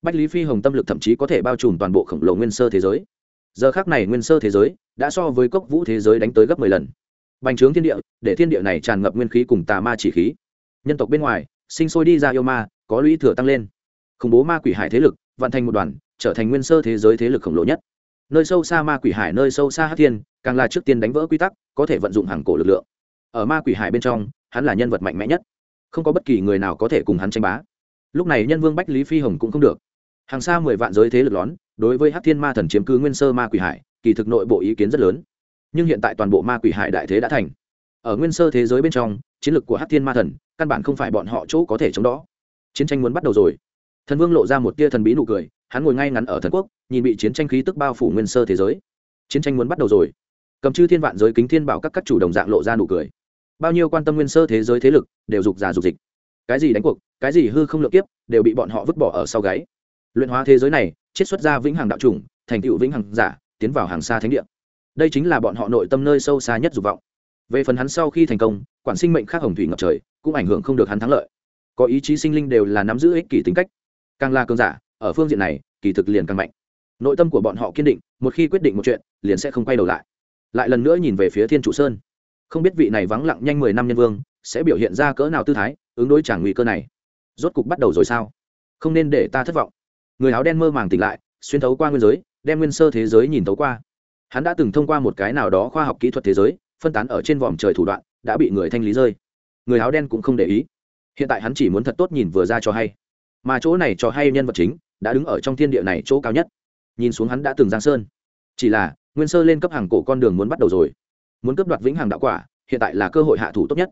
Bách lý phi hồng tâm lực thậm chí có thể bao trùm toàn bộ khổng lồ nguyên sơ thế giới. Giờ khác này nguyên sơ thế giới đã so với cốc vũ thế giới đánh tới gấp mười lần. Bành trướng thiên địa, để thiên địa này tràn ngập nguyên khí cùng tà ma chỉ khí. Nhân tộc bên ngoài, sinh sôi đi ra yêu ma có lũy thừa tăng lên. Khủng bố ma quỷ hải thế lực, vận thành một đoàn, trở thành nguyên sơ thế giới thế lực khổng lồ nhất. Nơi sâu xa ma quỷ hải, nơi sâu xa hát thiên, càng là trước tiên đánh vỡ quy tắc, có thể vận dụng hàng cổ lực lượng. Ở ma quỷ hải bên trong, hắn là nhân vật mạnh mẽ nhất. Không có bất kỳ người nào có thể cùng hắn tranh bá. Lúc này nhân vương bách lý phi hồng cũng không được. Hàng xa mười vạn giới thế lực lón, đối với hát thiên ma thần chiếm cứ nguyên sơ ma quỷ hải, kỳ thực nội bộ ý kiến rất lớn. Nhưng hiện tại toàn bộ ma quỷ hải đại thế đã thành. Ở nguyên sơ thế giới bên trong, chiến lược của hát thiên ma thần, căn bản không phải bọn họ chỗ có thể chống đó chiến tranh muốn bắt đầu rồi. Thần vương lộ ra một tia thần bí nụ cười, hắn ngồi ngay ngắn ở thần quốc, nhìn bị chiến tranh khí tức bao phủ nguyên sơ thế giới. Chiến tranh muốn bắt đầu rồi. Cầm chư thiên vạn giới kính thiên bảo các các chủ đồng dạng lộ ra nụ cười. Bao nhiêu quan tâm nguyên sơ thế giới thế lực, đều dục già dục dịch. Cái gì đánh cuộc, cái gì hư không lượng kiếp, đều bị bọn họ vứt bỏ ở sau gáy. Luyện hóa thế giới này, chiết xuất ra vĩnh hằng đạo chủng, thành tựu vĩnh hằng giả, tiến vào hàng xa thánh địa. Đây chính là bọn họ nội tâm nơi sâu xa nhất dục vọng. Về phần hắn sau khi thành công, quản sinh mệnh khác hồng thủy ngập trời, cũng ảnh hưởng không được hắn thắng lợi có ý chí sinh linh đều là nắm giữ ích kỷ tính cách. Càng là cường giả, ở phương diện này, kỳ thực liền càng mạnh. Nội tâm của bọn họ kiên định, một khi quyết định một chuyện, liền sẽ không quay đầu lại. Lại lần nữa nhìn về phía thiên trụ sơn. Không biết vị này vắng lặng nhanh mười năm nhân vương, sẽ biểu hiện ra cỡ nào tư thái, ứng đối trả nguy cơ này. Rốt cục bắt đầu rồi sao? Không nên để ta thất vọng. Người áo đen mơ màng tỉnh lại, xuyên thấu qua nguyên giới, đem nguyên sơ thế giới nhìn thấu qua. Hắn đã từng thông qua một cái nào đó khoa học kỹ thuật thế giới, phân tán ở trên vòm trời thủ đoạn, đã bị người thanh lý rơi. Người áo đen cũng không để ý hiện tại hắn chỉ muốn thật tốt nhìn vừa ra cho hay. Mà chỗ này cho hay nhân vật chính đã đứng ở trong thiên địa này chỗ cao nhất. Nhìn xuống hắn đã từng giang sơn. Chỉ là, nguyên sơ lên cấp hàng cổ con đường muốn bắt đầu rồi. Muốn cấp đoạt vĩnh hằng đạo quả, hiện tại là cơ hội hạ thủ tốt nhất.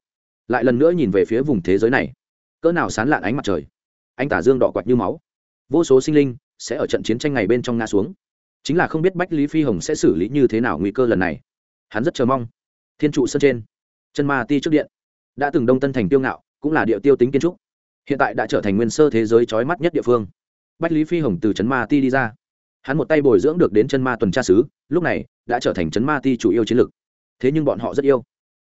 Lại lần nữa nhìn về phía vùng thế giới này. Cỡ nào sán lạn ánh mặt trời. Anh tả dương đỏ quạt như máu. Vô số sinh linh sẽ ở trận chiến tranh ngày bên trong ngã xuống. Chính là không biết bách lý phi hồng sẽ xử lý như thế nào nguy cơ lần này. Hắn rất chờ mong. Thiên trụ sân trên. Chân ma ti trước điện. Đã từng đông tân thành tiêu ngạo cũng là địa tiêu tính kiến trúc. Hiện tại đã trở thành nguyên sơ thế giới trói mắt nhất địa phương. Bách lý phi hồng từ trấn ma ti đi ra. Hắn một tay bồi dưỡng được đến chân ma tuần tra sứ, lúc này đã trở thành trấn ma ti chủ yêu chiến lược. Thế nhưng bọn họ rất yêu.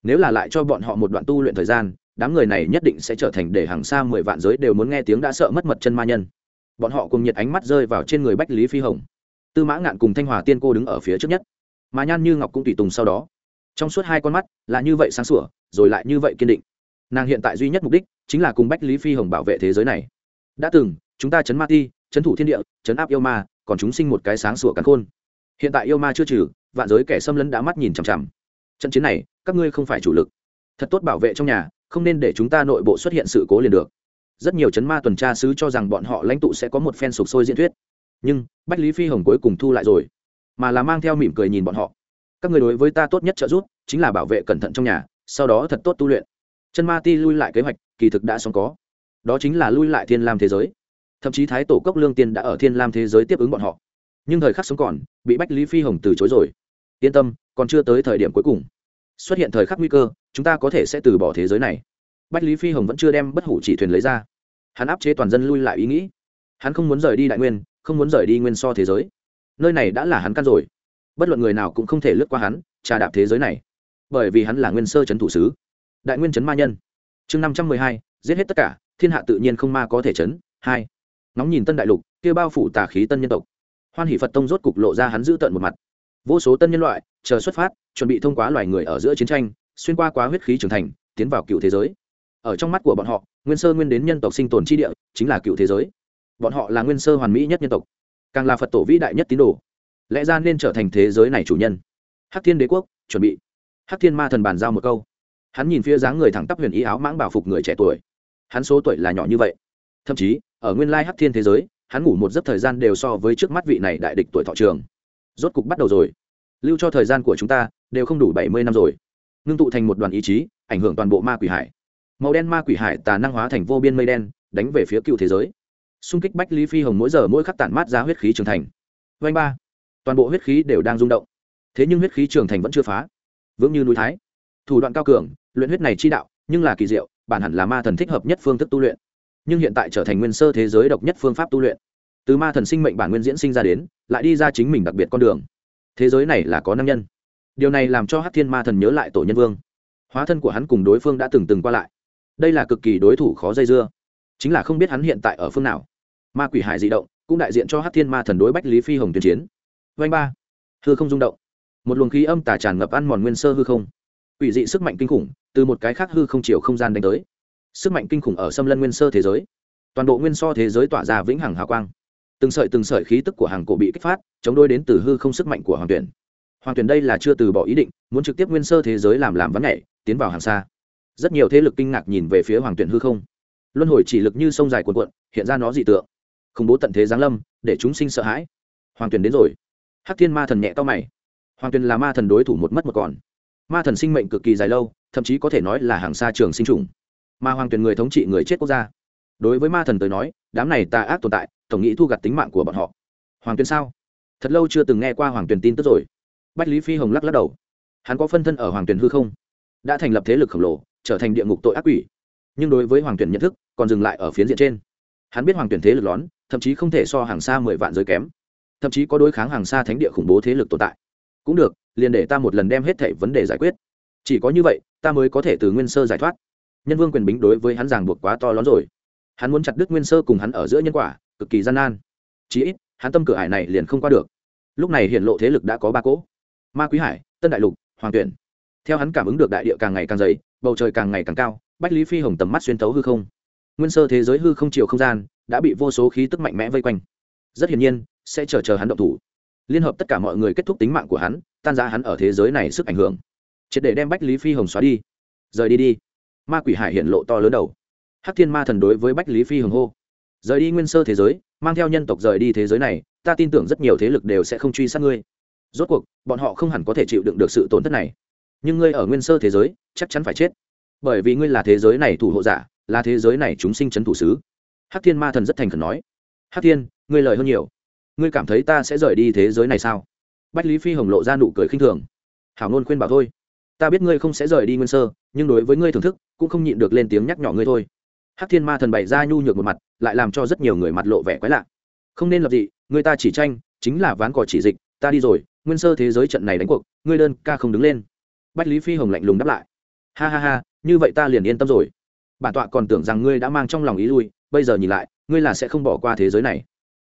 Nếu là lại cho bọn họ một đoạn tu luyện thời gian, đám người này nhất định sẽ trở thành để hàng xa mười vạn giới đều muốn nghe tiếng đã sợ mất mật chân ma nhân. Bọn họ cùng nhiệt ánh mắt rơi vào trên người bách lý phi hồng. Tư mã ngạn cùng thanh hòa tiên cô đứng ở phía trước nhất. Mà nhan như ngọc cũng tùy tùng sau đó. Trong suốt hai con mắt là như vậy sáng sủa, rồi lại như vậy kiên định nàng hiện tại duy nhất mục đích chính là cùng bách lý phi hồng bảo vệ thế giới này đã từng chúng ta chấn ma ti chấn thủ thiên địa chấn áp yêu ma còn chúng sinh một cái sáng sủa cắn khôn hiện tại yêu ma chưa trừ vạn giới kẻ xâm lấn đã mắt nhìn chằm chằm trận chiến này các ngươi không phải chủ lực thật tốt bảo vệ trong nhà không nên để chúng ta nội bộ xuất hiện sự cố liền được rất nhiều chấn ma tuần tra sứ cho rằng bọn họ lãnh tụ sẽ có một phen sục sôi diễn thuyết nhưng bách lý phi hồng cuối cùng thu lại rồi mà là mang theo mỉm cười nhìn bọn họ các người đối với ta tốt nhất trợ giúp chính là bảo vệ cẩn thận trong nhà sau đó thật tốt tu luyện chân ma ti lui lại kế hoạch, kỳ thực đã xong có. Đó chính là lui lại thiên lam thế giới. Thậm chí thái tổ cốc lương tiên đã ở thiên lam thế giới tiếp ứng bọn họ. Nhưng thời khắc sống còn, bị bách lý phi hồng từ chối rồi. Yên tâm, còn chưa tới thời điểm cuối cùng. Xuất hiện thời khắc nguy cơ, chúng ta có thể sẽ từ bỏ thế giới này. Bách lý phi hồng vẫn chưa đem bất hủ chỉ thuyền lấy ra. Hắn áp chế toàn dân lui lại ý nghĩ. Hắn không muốn rời đi đại nguyên, không muốn rời đi nguyên so thế giới. Nơi này đã là hắn căn rồi. Bất luận người nào cũng không thể lướt qua hắn, trà đạp thế giới này. Bởi vì hắn là nguyên sơ c h ấ n thủ sứ đại nguyên chấn ma nhân. Chương năm trăm mười hai, giết hết tất cả, thiên hạ tự nhiên không ma có thể chấn. Hai nóng nhìn tân đại lục, kia bao phủ tà khí tân nhân tộc. Hoan hỷ phật tông rốt cục lộ ra hắn giữ tận một mặt. Vô số tân nhân loại, chờ xuất phát, chuẩn bị thông qua loài người ở giữa chiến tranh, xuyên qua quá huyết khí trưởng thành, tiến vào cựu thế giới. Ở trong mắt của bọn họ, nguyên sơ nguyên đến nhân tộc sinh tồn tri địa, chính là cựu thế giới. Bọn họ là nguyên sơ hoàn mỹ nhất nhân tộc. Càng là phật tổ vĩ đại nhất tín đồ. Lẽ ra nên trở thành thế giới này chủ nhân. Hắc thiên đế quốc, chuẩn bị. Hắc thiên ma thần bàn giao một câu hắn nhìn phía dáng người thẳng tắp huyền ý áo mãng bảo phục người trẻ tuổi. Hắn số tuổi là nhỏ như vậy. Thậm chí, ở nguyên lai hắc thiên thế giới, hắn ngủ một giấc thời gian đều so với trước mắt vị này đại địch tuổi thọ trường. Rốt cục bắt đầu rồi. Lưu cho thời gian của chúng ta đều không đủ bảy mươi năm rồi. Ngưng tụ thành một đoàn ý chí, ảnh hưởng toàn bộ ma quỷ hải. Màu đen ma quỷ hải tà năng hóa thành vô biên mây đen, đánh về phía cựu thế giới. Xung kích bách lý phi hồng mỗi giờ mỗi khắc tản mát ra huyết khí trưởng thành. Vanh ba. Toàn bộ huyết khí đều đang rung động. Thế nhưng huyết khí trưởng thành vẫn chưa phá. Vững như núi thái. Thủ đoạn cao cường luyện huyết này chi đạo, nhưng là kỳ diệu, bản hẳn là ma thần thích hợp nhất phương thức tu luyện. Nhưng hiện tại trở thành nguyên sơ thế giới độc nhất phương pháp tu luyện. Từ ma thần sinh mệnh bản nguyên diễn sinh ra đến, lại đi ra chính mình đặc biệt con đường. Thế giới này là có năng nhân. Điều này làm cho hát thiên ma thần nhớ lại tổ nhân vương. Hóa thân của hắn cùng đối phương đã từng từng qua lại. Đây là cực kỳ đối thủ khó dây dưa. Chính là không biết hắn hiện tại ở phương nào. Ma quỷ hải di động, cũng đại diện cho hát thiên ma thần đối bách lý phi hồng tuyên chiến. Vanh ba. Hư không rung động. Một luồng khí âm tà tràn ngập ăn mòn nguyên sơ hư không quỷ dị sức mạnh kinh khủng, từ một cái khác hư không chiều không gian đánh tới. Sức mạnh kinh khủng ở xâm lân nguyên sơ thế giới. Toàn bộ nguyên so thế giới tỏa ra vĩnh hằng hào quang. Từng sợi từng sợi khí tức của hàng cổ bị kích phát, chống đôi đến từ hư không sức mạnh của hoàng tuyển. Hoàng tuyển đây là chưa từ bỏ ý định, muốn trực tiếp nguyên sơ thế giới làm làm vắn nhảy, tiến vào hàng xa. Rất nhiều thế lực kinh ngạc nhìn về phía hoàng tuyển hư không. Luân hồi chỉ lực như sông dài cuồn cuộn, hiện ra nó dị tượng. Khủng bố tận thế giáng lâm, để chúng sinh sợ hãi. Hoàng tuyển đến rồi. Hắc thiên ma thần nhẹ to mày. Hoàng tuyển là ma thần đối thủ một mất một còn ma thần sinh mệnh cực kỳ dài lâu, thậm chí có thể nói là hàng xa trường sinh trùng. Ma hoàng tuyển người thống trị người chết quốc gia. Đối với ma thần tới nói, đám này tà ác tồn tại, tổng nghĩ thu gặt tính mạng của bọn họ. Hoàng tuyền sao? Thật lâu chưa từng nghe qua hoàng tuyền tin tức rồi. Bách lý phi hồng lắc lắc đầu. Hắn có phân thân ở hoàng tuyền hư không? Đã thành lập thế lực khổng lồ, trở thành địa ngục tội ác quỷ. Nhưng đối với hoàng tuyển nhận thức, còn dừng lại ở phiến diện trên. Hắn biết hoàng tuyển thế lực lón, thậm chí không thể so hàng xa mười vạn giới kém. Thậm chí có đối kháng hàng xa thánh địa khủng bố thế lực tồn tại. Cũng được liền để ta một lần đem hết thảy vấn đề giải quyết. Chỉ có như vậy, ta mới có thể từ nguyên sơ giải thoát. Nhân vương quyền bính đối với hắn ràng buộc quá to lớn rồi. Hắn muốn chặt đứt nguyên sơ cùng hắn ở giữa nhân quả, cực kỳ gian nan. Chí ít, hắn tâm cửa hải này liền không qua được. Lúc này hiện lộ thế lực đã có ba cỗ. Ma quý hải, tân đại lục, hoàng tuyển. Theo hắn cảm ứng được đại địa càng ngày càng dày, bầu trời càng ngày càng cao, bách lý phi hồng tầm mắt xuyên tấu hư không. Nguyên sơ thế giới hư không chiều không gian đã bị vô số khí tức mạnh mẽ vây quanh. Rất hiển nhiên, sẽ chờ chờ hắn động thủ. Liên hợp tất cả mọi người kết thúc tính mạng của hắn tan giá hắn ở thế giới này sức ảnh hưởng. Triệt để đem bách lý phi hồng xóa đi. Rời đi đi. Ma quỷ hải hiện lộ to lớn đầu. Hắc thiên ma thần đối với bách lý phi hồng hô. Rời đi nguyên sơ thế giới, mang theo nhân tộc rời đi thế giới này, ta tin tưởng rất nhiều thế lực đều sẽ không truy sát ngươi. Rốt cuộc, bọn họ không hẳn có thể chịu đựng được sự tổn thất này. Nhưng ngươi ở nguyên sơ thế giới, chắc chắn phải chết. Bởi vì ngươi là thế giới này thủ hộ giả, là thế giới này chúng sinh c h ấ n thủ sứ. Hắc thiên ma thần rất thành khẩn nói. Hắc thiên, ngươi lời hơn nhiều. Ngươi cảm thấy ta sẽ rời đi thế giới này sao? Bách lý phi hồng lộ ra nụ cười khinh thường. Hảo ngôn khuyên bảo thôi. Ta biết ngươi không sẽ rời đi nguyên sơ, nhưng đối với ngươi thưởng thức, cũng không nhịn được lên tiếng nhắc nhỏ ngươi thôi. Hắc thiên ma thần bày ra nhu nhược một mặt, lại làm cho rất nhiều người mặt lộ vẻ quái lạ. Không nên lập dị, người ta chỉ tranh, chính là ván cỏ chỉ dịch, ta đi rồi, nguyên sơ thế giới trận này đánh cuộc, ngươi đơn ca không đứng lên. Bách lý phi hồng lạnh lùng đáp lại. Ha ha ha, như vậy ta liền yên tâm rồi. Bản tọa còn tưởng rằng ngươi đã mang trong lòng ý lui, bây giờ nhìn lại, ngươi là sẽ không bỏ qua thế giới này.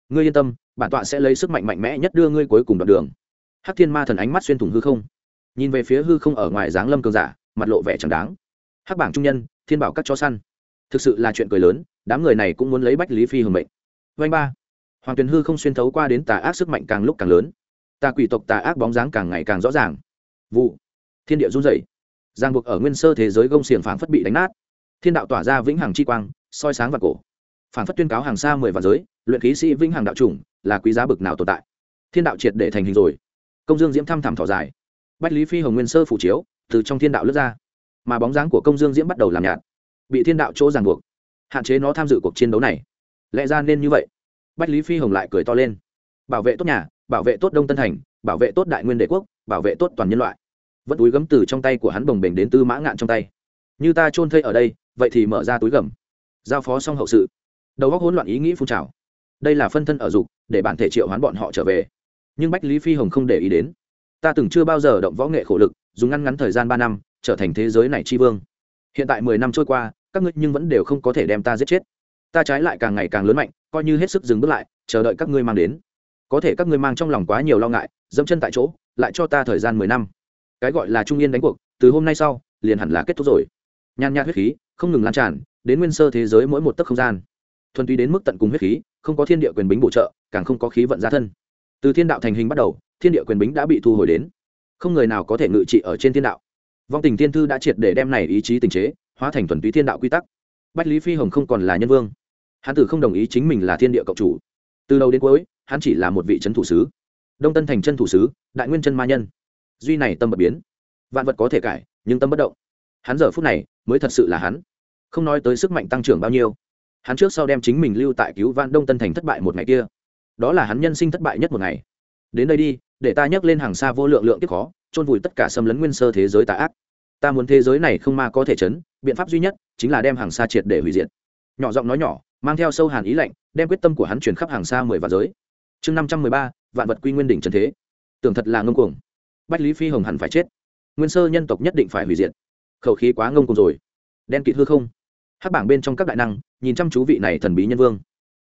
Ngươi yên tâm, bản tọa sẽ lấy sức mạnh mạnh mẽ nhất đưa ngươi cuối cùng đoạn đường hắc thiên ma thần ánh mắt xuyên thủng hư không. Nhìn về phía hư không ở ngoài dáng lâm cường giả, mặt lộ vẻ chẳng đáng. Hắc bảng trung nhân, thiên bảo các chó săn. Thực sự là chuyện cười lớn, đám người này cũng muốn lấy bách lý phi hưởng mệnh. Vanh ba. Hoàng tuyền hư không xuyên thấu qua đến tà ác sức mạnh càng lúc càng lớn. Tà quỷ tộc tà ác bóng dáng càng ngày càng rõ ràng. Vụ. Thiên địa run rẩy. Giang buộc ở nguyên sơ thế giới gông xiềng phảng phất bị đánh nát. Thiên đạo tỏa ra vĩnh hằng chi quang, soi sáng và cổ. Phảng phất tuyên cáo hàng xa mười vạn giới, luyện khí sĩ vĩnh hằng đạo chủng, là quý giá bực nào tồn tại. Thiên đạo triệt để thành hình rồi công dương diễm thăm thẳm thỏ dài. Bách lý phi hồng nguyên sơ phủ chiếu, từ trong thiên đạo lướt ra. Mà bóng dáng của công dương diễm bắt đầu làm nhạt. Bị thiên đạo chỗ ràng buộc. Hạn chế nó tham dự cuộc chiến đấu này. Lẽ ra nên như vậy. Bách lý phi hồng lại cười to lên. Bảo vệ tốt nhà, bảo vệ tốt đông tân thành, bảo vệ tốt đại nguyên đế quốc, bảo vệ tốt toàn nhân loại. Vẫn túi gấm từ trong tay của hắn bồng bềnh đến tư mã ngạn trong tay. Như ta chôn thây ở đây, vậy thì mở ra túi gầm giao phó xong hậu sự. Đầu góc hỗn loạn ý nghĩ phun trào. Đây là phân thân ở dục, để bản thể triệu hoán bọn họ trở về nhưng bách lý phi hồng không để ý đến. Ta từng chưa bao giờ động võ nghệ khổ lực, dùng ngăn ngắn thời gian ba năm, trở thành thế giới này tri vương. Hiện tại mười năm trôi qua, các ngươi nhưng vẫn đều không có thể đem ta giết chết. Ta trái lại càng ngày càng lớn mạnh, coi như hết sức dừng bước lại, chờ đợi các ngươi mang đến. Có thể các ngươi mang trong lòng quá nhiều lo ngại, dẫm chân tại chỗ, lại cho ta thời gian mười năm. Cái gọi là trung yên đánh cuộc, từ hôm nay sau, liền hẳn là kết thúc rồi. Nhan nhạt huyết khí, không ngừng lan tràn, đến nguyên sơ thế giới mỗi một tấc không gian. Thuần túy đến mức tận cùng huyết khí, không có thiên địa quyền bính bổ trợ, càng không có khí vận gia thân từ thiên đạo thành hình bắt đầu, thiên địa quyền bính đã bị thu hồi đến. Không người nào có thể ngự trị ở trên thiên đạo. Vong tình thiên thư đã triệt để đem này ý chí tình chế, hóa thành thuần túy thiên đạo quy tắc. Bách lý phi hồng không còn là nhân vương. Hắn tử không đồng ý chính mình là thiên địa cộng chủ. Từ đầu đến cuối, hắn chỉ là một vị trấn thủ sứ. Đông tân thành chân thủ sứ, đại nguyên chân ma nhân. Duy này tâm bất biến. Vạn vật có thể cải, nhưng tâm bất động. Hắn giờ phút này, mới thật sự là hắn. Không nói tới sức mạnh tăng trưởng bao nhiêu. Hắn trước sau đem chính mình lưu tại cứu vạn đông tân thành thất bại một ngày kia đó là hắn nhân sinh thất bại nhất một ngày. Đến đây đi, để ta nhắc lên hàng xa vô lượng lượng tiếp khó, chôn vùi tất cả xâm lấn nguyên sơ thế giới tà ác. Ta muốn thế giới này không ma có thể chấn, biện pháp duy nhất chính là đem hàng xa triệt để hủy diệt. Nhỏ giọng nói nhỏ, mang theo sâu hàn ý lạnh, đem quyết tâm của hắn chuyển khắp hàng xa mười vạn giới. Chương năm trăm mười ba, vạn vật quy nguyên đỉnh trần thế. Tưởng thật là ngông cuồng. Bách lý phi hồng hẳn phải chết. Nguyên sơ nhân tộc nhất định phải hủy diệt. Khẩu khí quá ngông cuồng rồi. Đen kịt hư không. Hắc bảng bên trong các đại năng, nhìn chăm chú vị này thần bí nhân vương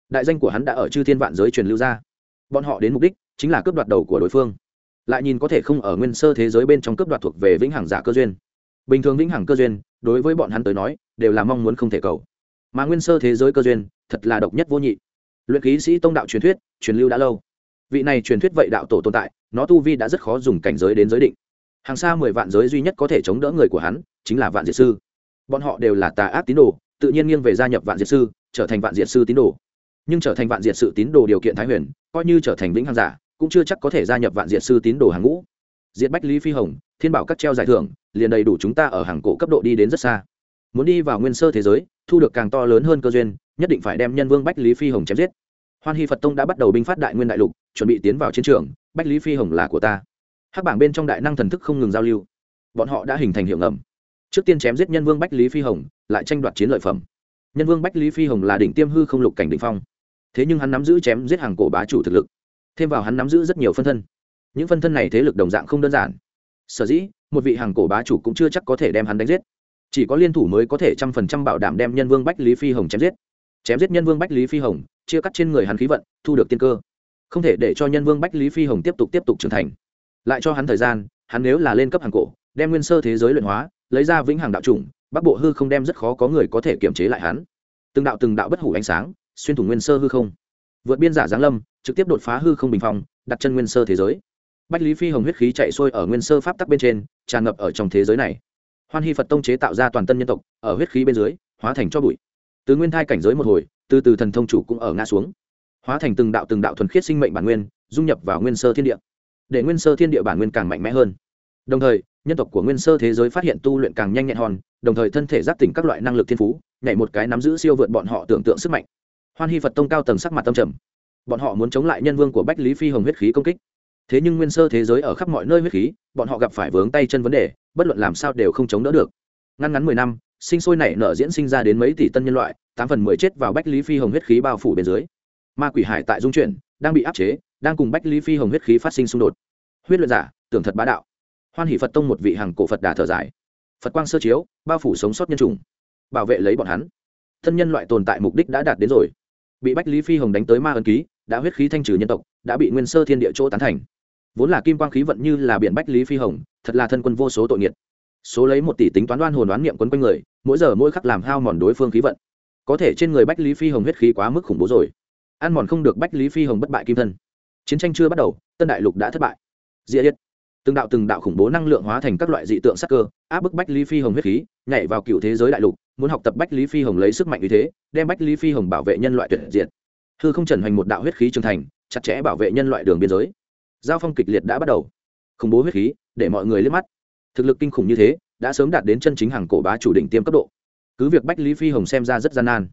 đại danh của hắn đã ở chư thiên vạn giới truyền lưu ra. Bọn họ đến mục đích chính là cướp đoạt đầu của đối phương. Lại nhìn có thể không ở nguyên sơ thế giới bên trong cướp đoạt thuộc về vĩnh hằng giả cơ duyên. Bình thường vĩnh hằng cơ duyên, đối với bọn hắn tới nói, đều là mong muốn không thể cầu. Mà nguyên sơ thế giới cơ duyên, thật là độc nhất vô nhị. Luyện ký sĩ tông đạo truyền thuyết, truyền lưu đã lâu. Vị này truyền thuyết vậy đạo tổ tồn tại, nó tu vi đã rất khó dùng cảnh giới đến giới định. Hàng xa mười vạn giới duy nhất có thể chống đỡ người của hắn, chính là vạn diệt sư. Bọn họ đều là tà ác tín đồ, tự nhiên nghiêng về gia nhập vạn diệt sư, trở thành vạn diệt sư tín đồ nhưng trở thành vạn diệt sự tín đồ điều kiện thái huyền, coi như trở thành vĩnh hàng giả, cũng chưa chắc có thể gia nhập vạn diệt sư tín đồ hàng ngũ. Diệt bách lý phi hồng, thiên bảo các treo giải thưởng, liền đầy đủ chúng ta ở hàng cổ cấp độ đi đến rất xa. Muốn đi vào nguyên sơ thế giới, thu được càng to lớn hơn cơ duyên, nhất định phải đem nhân vương bách lý phi hồng chém giết. Hoan hy phật tông đã bắt đầu binh phát đại nguyên đại lục, chuẩn bị tiến vào chiến trường, bách lý phi hồng là của ta. Hắc bảng bên trong đại năng thần thức không ngừng giao lưu. Bọn họ đã hình thành hiệu ngầm. Trước tiên chém giết nhân vương bách lý phi hồng, lại tranh đoạt chiến lợi phẩm. Nhân vương bách lý phi hồng là đỉnh tiêm hư không lục cảnh đ ỉ n h phong thế nhưng hắn nắm giữ chém giết hàng cổ bá chủ thực lực. Thêm vào hắn nắm giữ rất nhiều phân thân. Những phân thân này thế lực đồng dạng không đơn giản. Sở dĩ, một vị hàng cổ bá chủ cũng chưa chắc có thể đem hắn đánh giết. Chỉ có liên thủ mới có thể trăm phần trăm bảo đảm đem nhân vương bách lý phi hồng chém giết. Chém giết nhân vương bách lý phi hồng, chia cắt trên người hắn khí vận, thu được tiên cơ. Không thể để cho nhân vương bách lý phi hồng tiếp tục tiếp tục trưởng thành. Lại cho hắn thời gian, hắn nếu là lên cấp hàng cổ, đem nguyên sơ thế giới luyện hóa, lấy ra vĩnh hằng đạo chủng, bắc bộ hư không đem rất khó có người có thể kiềm chế lại hắn. Từng đạo từng đạo bất hủ ánh sáng xuyên thủng nguyên sơ hư không. Vượt biên giả giáng lâm, trực tiếp đột phá hư không bình phong, đặt chân nguyên sơ thế giới. Bách lý phi hồng huyết khí chạy xuôi ở nguyên sơ pháp tắc bên trên, tràn ngập ở trong thế giới này. Hoan hy phật tông chế tạo ra toàn tân nhân tộc, ở huyết khí bên dưới, hóa thành cho bụi. Từ nguyên thai cảnh giới một hồi, từ từ thần thông chủ cũng ở ngã xuống. Hóa thành từng đạo từng đạo thuần khiết sinh mệnh bản nguyên, dung nhập vào nguyên sơ thiên địa. Để nguyên sơ thiên địa bản nguyên càng mạnh mẽ hơn. Đồng thời, nhân tộc của nguyên sơ thế giới phát hiện tu luyện càng nhanh nhẹn hòn đồng thời thân thể giác tỉnh các loại năng lực thiên phú, nhảy một cái nắm giữ siêu vượt bọn họ tưởng tượng sức mạnh hoan hy phật tông cao tầng sắc mặt tâm trầm. Bọn họ muốn chống lại nhân vương của bách lý phi hồng huyết khí công kích. Thế nhưng nguyên sơ thế giới ở khắp mọi nơi huyết khí, bọn họ gặp phải vướng tay chân vấn đề, bất luận làm sao đều không chống đỡ được. Ngăn ngắn mười năm, sinh sôi nảy nở diễn sinh ra đến mấy tỷ tân nhân loại, tám phần mười chết vào bách lý phi hồng huyết khí bao phủ bên dưới. Ma quỷ hải tại dung chuyển, đang bị áp chế, đang cùng bách lý phi hồng huyết khí phát sinh xung đột. Huyết luyện giả, tưởng thật bá đạo. Hoan hỷ phật tông một vị hàng cổ phật đà thở dài. Phật quang sơ chiếu, bao phủ sống sót nhân chủng, bảo vệ lấy bọn hắn. Thân nhân loại tồn tại mục đích đã đạt đến rồi bị bách lý phi hồng đánh tới ma ân ký, đã huyết khí thanh trừ nhân tộc, đã bị nguyên sơ thiên địa chỗ tán thành. Vốn là kim quang khí vận như là biển bách lý phi hồng, thật là thân quân vô số tội nghiệt. Số lấy một tỷ tính toán đoan hồn đoán niệm quấn quanh người, mỗi giờ mỗi khắc làm hao mòn đối phương khí vận. Có thể trên người bách lý phi hồng huyết khí quá mức khủng bố rồi. Ăn mòn không được bách lý phi hồng bất bại kim thân. Chiến tranh chưa bắt đầu, tân đại lục đã thất bại. Dĩa yết từng đạo từng đạo khủng bố năng lượng hóa thành các loại dị tượng sắc cơ, áp bức bách lý phi hồng huyết khí, nhảy vào cựu thế giới đại lục, muốn học tập bách lý phi hồng lấy sức mạnh như thế, đem bách lý phi hồng bảo vệ nhân loại tuyệt diệt. Hư không trần hoành một đạo huyết khí trưởng thành, chặt chẽ bảo vệ nhân loại đường biên giới. Giao phong kịch liệt đã bắt đầu. Khủng bố huyết khí, để mọi người liếc mắt. Thực lực kinh khủng như thế, đã sớm đạt đến chân chính hàng cổ bá chủ đỉnh tiêm cấp độ. Cứ việc bách lý phi hồng xem ra rất gian nan,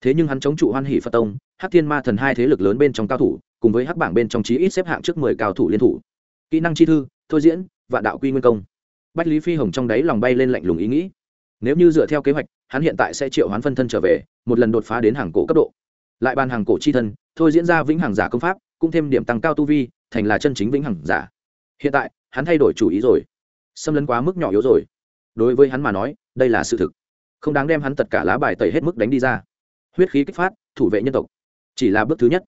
thế nhưng hắn chống trụ hoan hỷ phật tông, hắc thiên ma thần hai thế lực lớn bên trong cao thủ, cùng với hắc bảng bên trong chí ít xếp hạng trước mười cao thủ liên thủ. Kỹ năng chi thư thôi diễn và đạo quy nguyên công. Bách lý phi hồng trong đáy lòng bay lên lạnh lùng ý nghĩ. Nếu như dựa theo kế hoạch, hắn hiện tại sẽ triệu hoán phân thân trở về, một lần đột phá đến hàng cổ cấp độ. Lại bàn hàng cổ chi thân, thôi diễn ra vĩnh hằng giả công pháp, cũng thêm điểm tăng cao tu vi, thành là chân chính vĩnh hằng giả. Hiện tại, hắn thay đổi chủ ý rồi. Xâm lấn quá mức nhỏ yếu rồi. Đối với hắn mà nói, đây là sự thực. Không đáng đem hắn tất cả lá bài tẩy hết mức đánh đi ra. Huyết khí kích phát, thủ vệ nhân tộc. Chỉ là bước thứ nhất.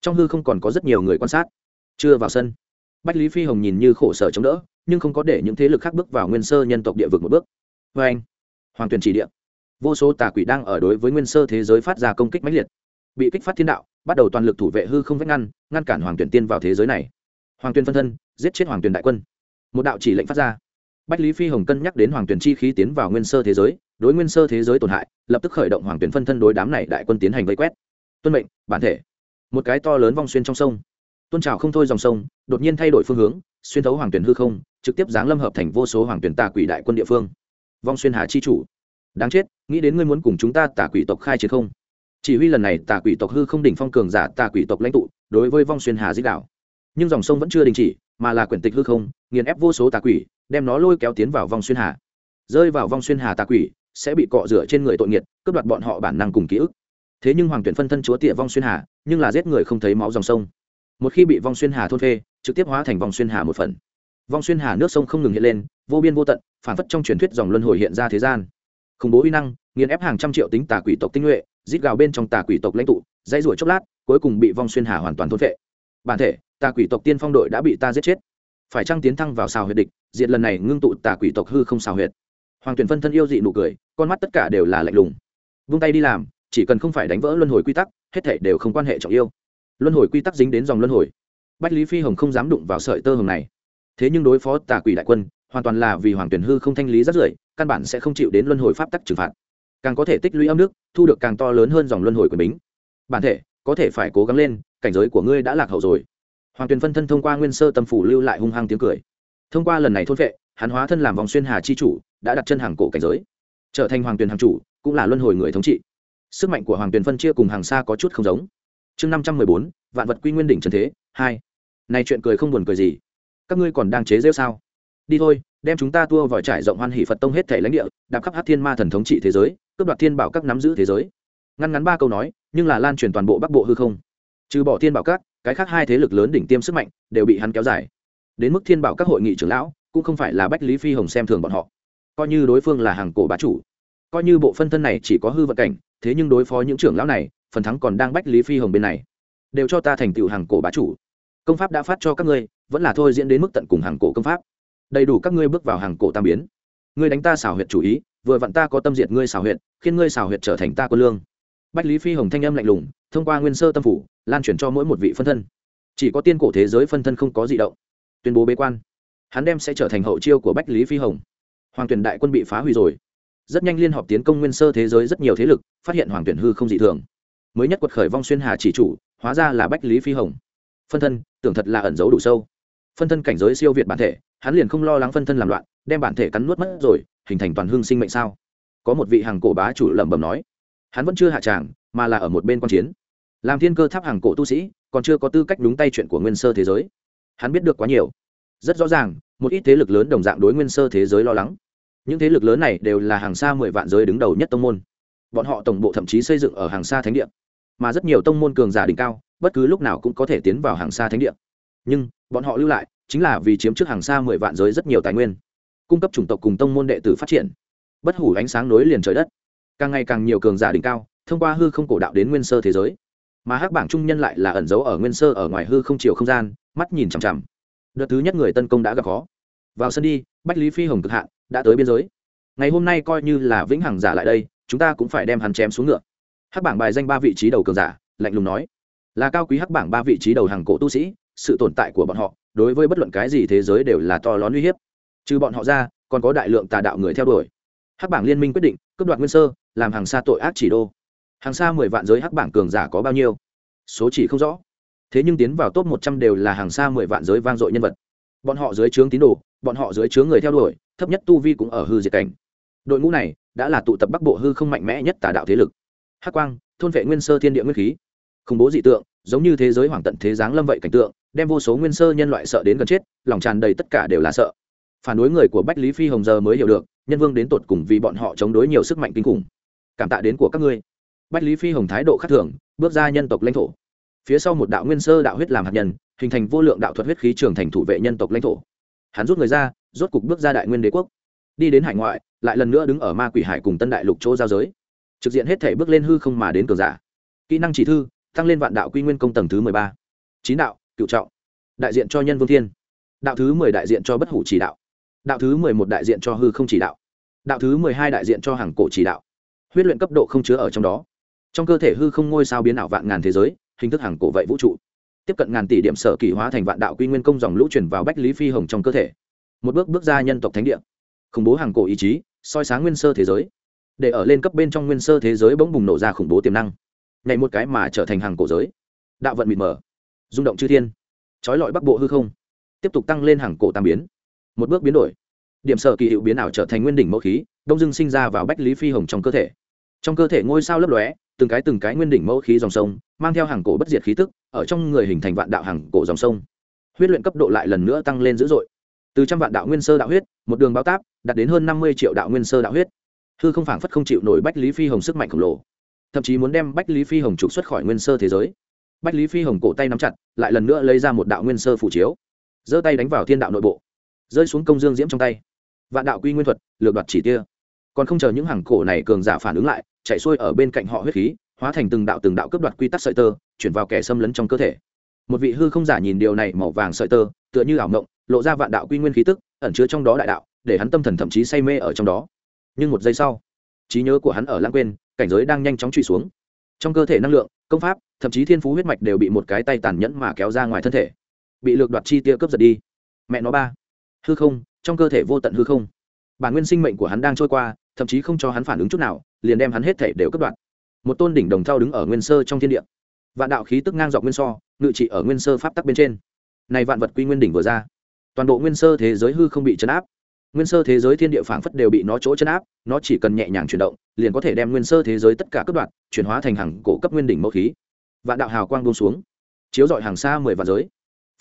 Trong hư không còn có rất nhiều người quan sát. Chưa vào sân bách lý phi hồng nhìn như khổ sở chống đỡ, nhưng không có để những thế lực khác bước vào nguyên sơ nhân tộc địa vực một bước. Vê anh, hoàng Tuyền chỉ địa. Vô số tà quỷ đang ở đối với nguyên sơ thế giới phát ra công kích mãnh liệt. Bị kích phát thiên đạo, bắt đầu toàn lực thủ vệ hư không vách ngăn ngăn cản hoàng tuyển tiên vào thế giới này. Hoàng tuyển phân thân, giết chết hoàng tuyển đại quân. Một đạo chỉ lệnh phát ra. Bách lý phi hồng cân nhắc đến hoàng tuyển chi khí tiến vào nguyên sơ thế giới, đối nguyên sơ thế giới tổn hại, lập tức khởi động hoàng tuyển phân thân đối đám này đại quân tiến hành vây quét. Tuân mệnh, bản thể. Một cái to lớn vong xuyên trong sông tôn trào không thôi dòng sông, đột nhiên thay đổi phương hướng, xuyên thấu hoàng tuyển hư không, trực tiếp giáng lâm hợp thành vô số hoàng tuyển tà quỷ đại quân địa phương. Vong xuyên hà chi chủ. Đáng chết, nghĩ đến ngươi muốn cùng chúng ta tà quỷ tộc khai chiến không? Chỉ huy lần này tà quỷ tộc hư không đỉnh phong cường giả tà quỷ tộc lãnh tụ, đối với vong xuyên hà dích đảo nhưng dòng sông vẫn chưa đình chỉ, mà là quyển tịch hư không, nghiền ép vô số tà quỷ, đem nó lôi kéo tiến vào vong xuyên hà. Rơi vào vong xuyên hà tà quỷ, sẽ bị cọ rửa trên người tội nghiệt, cướp đoạt bọn họ bản năng cùng ký ức. Thế nhưng hoàng tuyển phân thân chúa tịa vong xuyên hà, nhưng là giết người không thấy máu dòng sông một khi bị vong xuyên hà thôn phê, trực tiếp hóa thành vong xuyên hà một phần. Vong xuyên hà nước sông không ngừng hiện lên, vô biên vô tận, phản phất trong truyền thuyết dòng luân hồi hiện ra thế gian. Khủng bố uy năng, nghiền ép hàng trăm triệu tính tà quỷ tộc tinh nhuệ, rít gào bên trong tà quỷ tộc lãnh tụ, dãy ruổi chốc lát, cuối cùng bị vong xuyên hà hoàn toàn thôn phệ. Bản thể, tà quỷ tộc tiên phong đội đã bị ta giết chết. Phải trăng tiến thăng vào xào huyệt địch diện lần này ngưng tụ tà quỷ tộc hư không xào huyệt? Hoàng tuyển phân thân yêu dị nụ cười, con mắt tất cả đều là lạnh lùng. Vung tay đi làm, chỉ cần không phải đánh vỡ luân hồi quy tắc, hết thể đều không quan hệ trọng yêu luân hồi quy tắc dính đến dòng luân hồi. Bách lý phi hồng không dám đụng vào sợi tơ hồng này. Thế nhưng đối phó tà quỷ đại quân, hoàn toàn là vì hoàng tuyển hư không thanh lý rất rưỡi, căn bản sẽ không chịu đến luân hồi pháp tắc trừng phạt. Càng có thể tích lũy âm nước, thu được càng to lớn hơn dòng luân hồi của bính. Bản thể, có thể phải cố gắng lên, cảnh giới của ngươi đã lạc hậu rồi. Hoàng tuyền phân thân thông qua nguyên sơ tâm phủ lưu lại hung hăng tiếng cười. Thông qua lần này thôn vệ, hắn hóa thân làm vòng xuyên hà chi chủ, đã đặt chân hàng cổ cảnh giới. Trở thành hoàng tuyền hàng chủ, cũng là luân hồi người thống trị. Sức mạnh của hoàng tuyền phân chia cùng hàng xa có chút không giống chương năm trăm mười bốn, vạn vật quy nguyên đỉnh trần thế, hai. Này chuyện cười không buồn cười gì? Các ngươi còn đang chế rêu sao? Đi thôi, đem chúng ta tua vòi trải rộng hoan hỷ phật tông hết thể lãnh địa, đạp khắp hát thiên ma thần thống trị thế giới, cướp đoạt thiên bảo các nắm giữ thế giới. Ngăn ngắn ba câu nói, nhưng là lan truyền toàn bộ bắc bộ hư không. Trừ bỏ thiên bảo các, cái khác hai thế lực lớn đỉnh tiêm sức mạnh đều bị hắn kéo dài. Đến mức thiên bảo các hội nghị trưởng lão, cũng không phải là bách lý phi hồng xem thường bọn họ. Coi như đối phương là hàng cổ bá chủ, coi như bộ phân thân này chỉ có hư vận cảnh, thế nhưng đối phó những trưởng lão này phần thắng còn đang bách lý phi hồng bên này. Đều cho ta thành tựu hàng cổ bá chủ. Công pháp đã phát cho các ngươi, vẫn là thôi diễn đến mức tận cùng hàng cổ công pháp. Đầy đủ các ngươi bước vào hàng cổ tam biến. Ngươi đánh ta xảo huyệt chủ ý, vừa vặn ta có tâm diệt ngươi xảo huyệt, khiến ngươi xảo huyệt trở thành ta quân lương. Bách lý phi hồng thanh âm lạnh lùng, thông qua nguyên sơ tâm phủ, lan truyền cho mỗi một vị phân thân. Chỉ có tiên cổ thế giới phân thân không có di động. Tuyên bố bế quan. Hắn đem sẽ trở thành hậu chiêu của bách lý phi hồng. Hoàng tuyển đại quân bị phá hủy rồi. Rất nhanh liên họp tiến công nguyên sơ thế giới rất nhiều thế lực, phát hiện hoàng tuyển hư không dị thường mới nhất quật khởi vong xuyên hà chỉ chủ, hóa ra là bách lý phi hồng. Phân thân, tưởng thật là ẩn giấu đủ sâu. Phân thân cảnh giới siêu việt bản thể, hắn liền không lo lắng phân thân làm loạn, đem bản thể cắn nuốt mất rồi, hình thành toàn hương sinh mệnh sao? Có một vị hàng cổ bá chủ lẩm bẩm nói, hắn vẫn chưa hạ tràng, mà là ở một bên quan chiến. Làm thiên cơ tháp hàng cổ tu sĩ, còn chưa có tư cách đúng tay chuyện của nguyên sơ thế giới. Hắn biết được quá nhiều. Rất rõ ràng, một ít thế lực lớn đồng dạng đối nguyên sơ thế giới lo lắng. Những thế lực lớn này đều là hàng xa mười vạn giới đứng đầu nhất tông môn. Bọn họ tổng bộ thậm chí xây dựng ở hàng xa thánh địa mà rất nhiều tông môn cường giả đỉnh cao, bất cứ lúc nào cũng có thể tiến vào hàng xa thánh địa. Nhưng, bọn họ lưu lại chính là vì chiếm trước hàng xa mười vạn giới rất nhiều tài nguyên, cung cấp chủng tộc cùng tông môn đệ tử phát triển. Bất hủ ánh sáng nối liền trời đất. Càng ngày càng nhiều cường giả đỉnh cao, thông qua hư không cổ đạo đến nguyên sơ thế giới. Mà hắc bảng trung nhân lại là ẩn giấu ở nguyên sơ ở ngoài hư không chiều không gian, mắt nhìn chằm chằm. Đợt thứ nhất người tân công đã gặp khó. Vào sân đi, bách lý phi hồng cực hạn, đã tới biên giới. Ngày hôm nay coi như là vĩnh hằng giả lại đây, chúng ta cũng phải đem hắn chém xuống ngựa hắc bảng bài danh ba vị trí đầu cường giả, lạnh lùng nói, là cao quý hắc bảng ba vị trí đầu hàng cổ tu sĩ, sự tồn tại của bọn họ, đối với bất luận cái gì thế giới đều là to lớn uy hiếp. Trừ bọn họ ra, còn có đại lượng tà đạo người theo đuổi. Hắc bảng liên minh quyết định, cướp đoạt nguyên sơ, làm hàng xa tội ác chỉ đô. Hàng xa mười vạn giới hắc bảng cường giả có bao nhiêu? Số chỉ không rõ. Thế nhưng tiến vào top một trăm đều là hàng xa mười vạn giới vang dội nhân vật. Bọn họ dưới trướng tín đồ, bọn họ dưới trướng người theo đuổi, thấp nhất tu vi cũng ở hư diệt cảnh. Đội ngũ này đã là tụ tập bắc bộ hư không mạnh mẽ nhất tà đạo thế lực hắc quang, thôn vệ nguyên sơ thiên địa nguyên khí. Khủng bố dị tượng, giống như thế giới hoàng tận thế giáng lâm vậy cảnh tượng, đem vô số nguyên sơ nhân loại sợ đến gần chết, lòng tràn đầy tất cả đều là sợ. Phản đối người của bách lý phi hồng giờ mới hiểu được, nhân vương đến tột cùng vì bọn họ chống đối nhiều sức mạnh kinh khủng. Cảm tạ đến của các ngươi. Bách lý phi hồng thái độ khắc thường, bước ra nhân tộc lãnh thổ. Phía sau một đạo nguyên sơ đạo huyết làm hạt nhân, hình thành vô lượng đạo thuật huyết khí trường thành thủ vệ nhân tộc lãnh thổ. Hắn rút người ra, rốt cục bước ra đại nguyên đế quốc. Đi đến hải ngoại, lại lần nữa đứng ở ma quỷ hải cùng tân đại lục chỗ giao giới trực diện hết thể bước lên hư không mà đến cường giả. Kỹ năng chỉ thư, tăng lên vạn đạo quy nguyên công tầng thứ mười ba. Chín đạo, cựu trọng. Đại diện cho nhân vương thiên. Đạo thứ mười đại diện cho bất hủ chỉ đạo. Đạo thứ mười một đại diện cho hư không chỉ đạo. Đạo thứ mười hai đại diện cho hàng cổ chỉ đạo. Huyết luyện cấp độ không chứa ở trong đó. Trong cơ thể hư không ngôi sao biến ảo vạn ngàn thế giới, hình thức hàng cổ vậy vũ trụ. Tiếp cận ngàn tỷ điểm sở kỳ hóa thành vạn đạo quy nguyên công dòng lũ chuyển vào bách lý phi hồng trong cơ thể. Một bước bước ra nhân tộc thánh địa. Khủng bố hàng cổ ý chí, soi sáng nguyên sơ thế giới để ở lên cấp bên trong nguyên sơ thế giới bỗng bùng nổ ra khủng bố tiềm năng. Nhảy một cái mà trở thành hàng cổ giới. Đạo vận mịt mờ. Rung động chư thiên. Trói lọi bắc bộ hư không. Tiếp tục tăng lên hàng cổ tam biến. Một bước biến đổi. Điểm sở kỳ hiệu biến ảo trở thành nguyên đỉnh mẫu khí, đông dưng sinh ra vào bách lý phi hồng trong cơ thể. Trong cơ thể ngôi sao lấp lóe, từng cái từng cái nguyên đỉnh mẫu khí dòng sông, mang theo hàng cổ bất diệt khí tức, ở trong người hình thành vạn đạo hàng cổ dòng sông. Huyết luyện cấp độ lại lần nữa tăng lên dữ dội. Từ trăm vạn đạo nguyên sơ đạo huyết, một đường bao táp, đạt đến hơn năm mươi triệu đạo nguyên sơ đạo huyết hư không phảng phất không chịu nổi bách lý phi hồng sức mạnh khổng lồ. Thậm chí muốn đem bách lý phi hồng trục xuất khỏi nguyên sơ thế giới. Bách lý phi hồng cổ tay nắm chặt, lại lần nữa lấy ra một đạo nguyên sơ phủ chiếu. Giơ tay đánh vào thiên đạo nội bộ. Rơi xuống công dương diễm trong tay. Vạn đạo quy nguyên thuật, lược đoạt chỉ tia. Còn không chờ những hàng cổ này cường giả phản ứng lại, chạy xuôi ở bên cạnh họ huyết khí, hóa thành từng đạo từng đạo cướp đoạt quy tắc sợi tơ, chuyển vào kẻ xâm lấn trong cơ thể. Một vị hư không giả nhìn điều này màu vàng sợi tơ, tựa như ảo mộng, lộ ra vạn đạo quy nguyên khí tức, ẩn chứa trong đó đại đạo, để hắn tâm thần thậm chí say mê ở trong đó nhưng một giây sau, trí nhớ của hắn ở lãng quên, cảnh giới đang nhanh chóng truy xuống. Trong cơ thể năng lượng, công pháp, thậm chí thiên phú huyết mạch đều bị một cái tay tàn nhẫn mà kéo ra ngoài thân thể. Bị lược đoạt chi tia cướp giật đi. Mẹ nó ba. Hư không, trong cơ thể vô tận hư không. Bản nguyên sinh mệnh của hắn đang trôi qua, thậm chí không cho hắn phản ứng chút nào, liền đem hắn hết thể đều cướp đoạt. Một tôn đỉnh đồng thau đứng ở nguyên sơ trong thiên địa. Vạn đạo khí tức ngang dọc nguyên so, ngự trị ở nguyên sơ pháp tắc bên trên. Này vạn vật quy nguyên đỉnh vừa ra. Toàn bộ nguyên sơ thế giới hư không bị chấn áp nguyên sơ thế giới thiên địa phảng phất đều bị nó chỗ chấn áp, nó chỉ cần nhẹ nhàng chuyển động, liền có thể đem nguyên sơ thế giới tất cả cấp đoạn chuyển hóa thành hàng cổ cấp nguyên đỉnh mẫu khí. Vạn đạo hào quang buông xuống, chiếu dọi hàng xa mười vạn giới.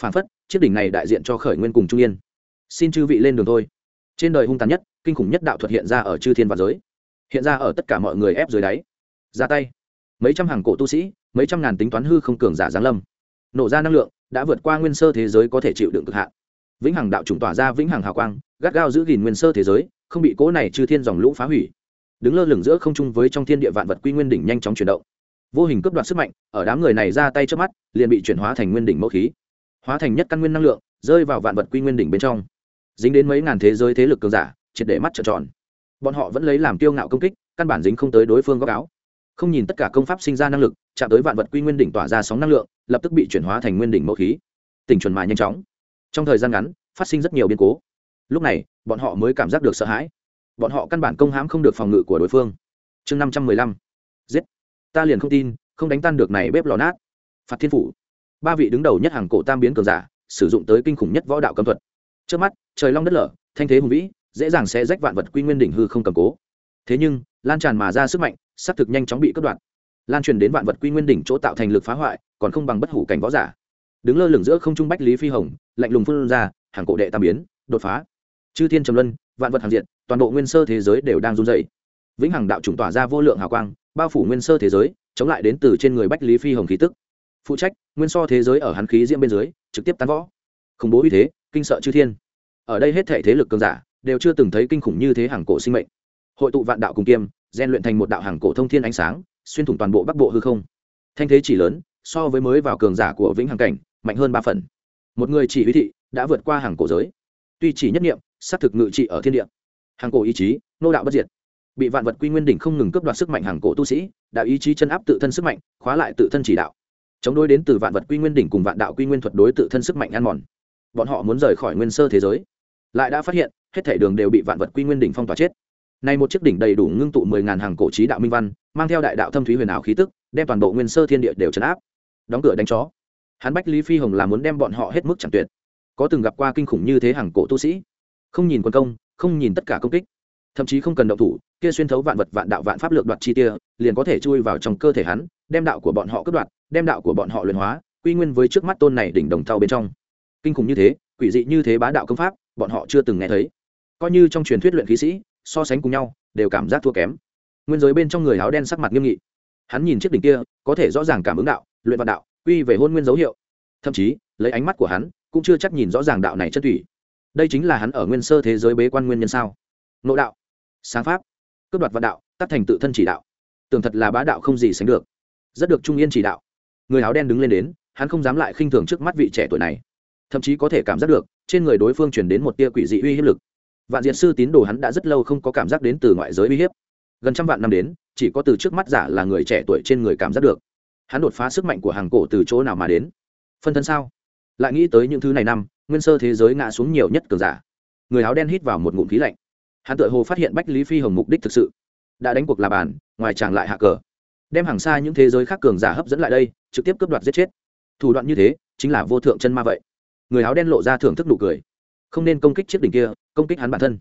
Phảng phất, chiếc đỉnh này đại diện cho khởi nguyên cùng trung yên. Xin chư vị lên đường thôi. Trên đời hung tàn nhất, kinh khủng nhất đạo thuật hiện ra ở chư thiên và giới. Hiện ra ở tất cả mọi người ép dưới đáy. Ra tay. Mấy trăm hàng cổ tu sĩ, mấy trăm ngàn tính toán hư không cường giả giáng lâm. Nổ ra năng lượng, đã vượt qua nguyên sơ thế giới có thể chịu đựng cực hạn. Vĩnh hằng đạo chủng tỏa ra vĩnh hằng hào quang gắt gao giữ gìn nguyên sơ thế giới, không bị cố này chư thiên dòng lũ phá hủy. Đứng lơ lửng giữa không trung với trong thiên địa vạn vật quy nguyên đỉnh nhanh chóng chuyển động. Vô hình cướp đoạt sức mạnh, ở đám người này ra tay trước mắt, liền bị chuyển hóa thành nguyên đỉnh mẫu khí. Hóa thành nhất căn nguyên năng lượng, rơi vào vạn vật quy nguyên đỉnh bên trong. Dính đến mấy ngàn thế giới thế lực cường giả, triệt để mắt trợn tròn. Bọn họ vẫn lấy làm tiêu ngạo công kích, căn bản dính không tới đối phương góc áo. Không nhìn tất cả công pháp sinh ra năng lực, chạm tới vạn vật quy nguyên đỉnh tỏa ra sóng năng lượng, lập tức bị chuyển hóa thành nguyên đỉnh mẫu khí. Tỉnh chuẩn mà nhanh chóng. Trong thời gian ngắn, phát sinh rất nhiều biến cố lúc này, bọn họ mới cảm giác được sợ hãi. Bọn họ căn bản công hãm không được phòng ngự của đối phương. Chương năm trăm mười lăm. Giết. Ta liền không tin, không đánh tan được này bếp lò nát. Phạt thiên phủ. Ba vị đứng đầu nhất hàng cổ tam biến cường giả, sử dụng tới kinh khủng nhất võ đạo cấm thuật. Trước mắt, trời long đất lở, thanh thế hùng vĩ, dễ dàng sẽ rách vạn vật quy nguyên đỉnh hư không cầm cố. Thế nhưng, lan tràn mà ra sức mạnh xác thực nhanh chóng bị cắt đoạn. Lan truyền đến vạn vật quy nguyên đỉnh chỗ tạo thành lực phá hoại, còn không bằng bất hủ cảnh võ giả. Đứng lơ lửng giữa không trung bách lý phi hồng, lạnh lùng phun ra, hàng cổ đệ tam biến, đột phá chư thiên trầm luân, vạn vật hàng diện toàn bộ nguyên sơ thế giới đều đang run dày vĩnh hằng đạo chủng tỏa ra vô lượng hào quang, bao phủ nguyên sơ thế giới, chống lại đến từ trên người bách lý phi hồng khí tức. Phụ trách, nguyên so thế giới ở hắn khí diễm bên dưới, trực tiếp tán võ. Khủng bố uy thế, kinh sợ chư thiên. Ở đây hết thể thế lực cường giả, đều chưa từng thấy kinh khủng như thế hàng cổ sinh mệnh. Hội tụ vạn đạo cùng kiêm gian luyện thành một đạo hàng cổ thông thiên ánh sáng, xuyên thủng toàn bộ bắc bộ hư không. Thanh thế chỉ lớn, so với mới vào cường giả của vĩnh hằng cảnh, mạnh hơn ba phần. Một người chỉ huy thị, đã vượt qua hàng cổ giới. Tuy chỉ nhất nghiệm xác thực ngự trị ở thiên địa. Hàng cổ ý chí, nô đạo bất diệt. Bị vạn vật quy nguyên đỉnh không ngừng cướp đoạt sức mạnh hàng cổ tu sĩ, đạo ý chí chân áp tự thân sức mạnh, khóa lại tự thân chỉ đạo. Chống đối đến từ vạn vật quy nguyên đỉnh cùng vạn đạo quy nguyên thuật đối tự thân sức mạnh ăn mòn. Bọn họ muốn rời khỏi nguyên sơ thế giới. Lại đã phát hiện, hết thể đường đều bị vạn vật quy nguyên đỉnh phong tỏa chết. Nay một chiếc đỉnh đầy đủ ngưng tụ mười ngàn hàng cổ trí đạo minh văn, mang theo đại đạo thâm thúy huyền ảo khí tức, đem toàn bộ nguyên sơ thiên địa đều chấn áp. Đóng cửa đánh chó. Hắn bách lý phi hồng là muốn đem bọn họ hết mức chẳng tuyệt. Có từng gặp qua kinh khủng như thế hàng cổ tu sĩ không nhìn quân công, không nhìn tất cả công kích. Thậm chí không cần động thủ, kia xuyên thấu vạn vật, vạn đạo, vạn pháp lược đoạt chi tia, liền có thể chui vào trong cơ thể hắn, đem đạo của bọn họ cướp đoạt, đem đạo của bọn họ luyện hóa, quy nguyên với trước mắt tôn này đỉnh đồng thau bên trong. Kinh khủng như thế, quỷ dị như thế bá đạo công pháp, bọn họ chưa từng nghe thấy. Coi như trong truyền thuyết luyện khí sĩ, so sánh cùng nhau, đều cảm giác thua kém. Nguyên giới bên trong người áo đen sắc mặt nghiêm nghị. Hắn nhìn chiếc đỉnh kia, có thể rõ ràng cảm ứng đạo, luyện vạn đạo, quy về hôn nguyên dấu hiệu. Thậm chí, lấy ánh mắt của hắn, cũng chưa chắc nhìn rõ ràng đạo này chất thủy đây chính là hắn ở nguyên sơ thế giới bế quan nguyên nhân sao? Nội đạo, sáng pháp, cướp đoạt vạn đạo, tắt thành tự thân chỉ đạo. Tưởng thật là bá đạo không gì sánh được. Rất được trung yên chỉ đạo. Người áo đen đứng lên đến, hắn không dám lại khinh thường trước mắt vị trẻ tuổi này. Thậm chí có thể cảm giác được, trên người đối phương chuyển đến một tia quỷ dị uy hiếp lực. Vạn diện sư tín đồ hắn đã rất lâu không có cảm giác đến từ ngoại giới uy hiếp. Gần trăm vạn năm đến, chỉ có từ trước mắt giả là người trẻ tuổi trên người cảm giác được. Hắn đột phá sức mạnh của hàng cổ từ chỗ nào mà đến? Phân thân sao? Lại nghĩ tới những thứ này năm nguyên sơ thế giới ngã xuống nhiều nhất cường giả. Người áo đen hít vào một ngụm khí lạnh. Hắn tự hồ phát hiện bách lý phi hồng mục đích thực sự. Đã đánh cuộc là bàn, ngoài chàng lại hạ cờ. Đem hàng xa những thế giới khác cường giả hấp dẫn lại đây, trực tiếp cướp đoạt giết chết. Thủ đoạn như thế, chính là vô thượng chân ma vậy. Người áo đen lộ ra thưởng thức nụ cười. Không nên công kích chiếc đỉnh kia, công kích hắn bản thân.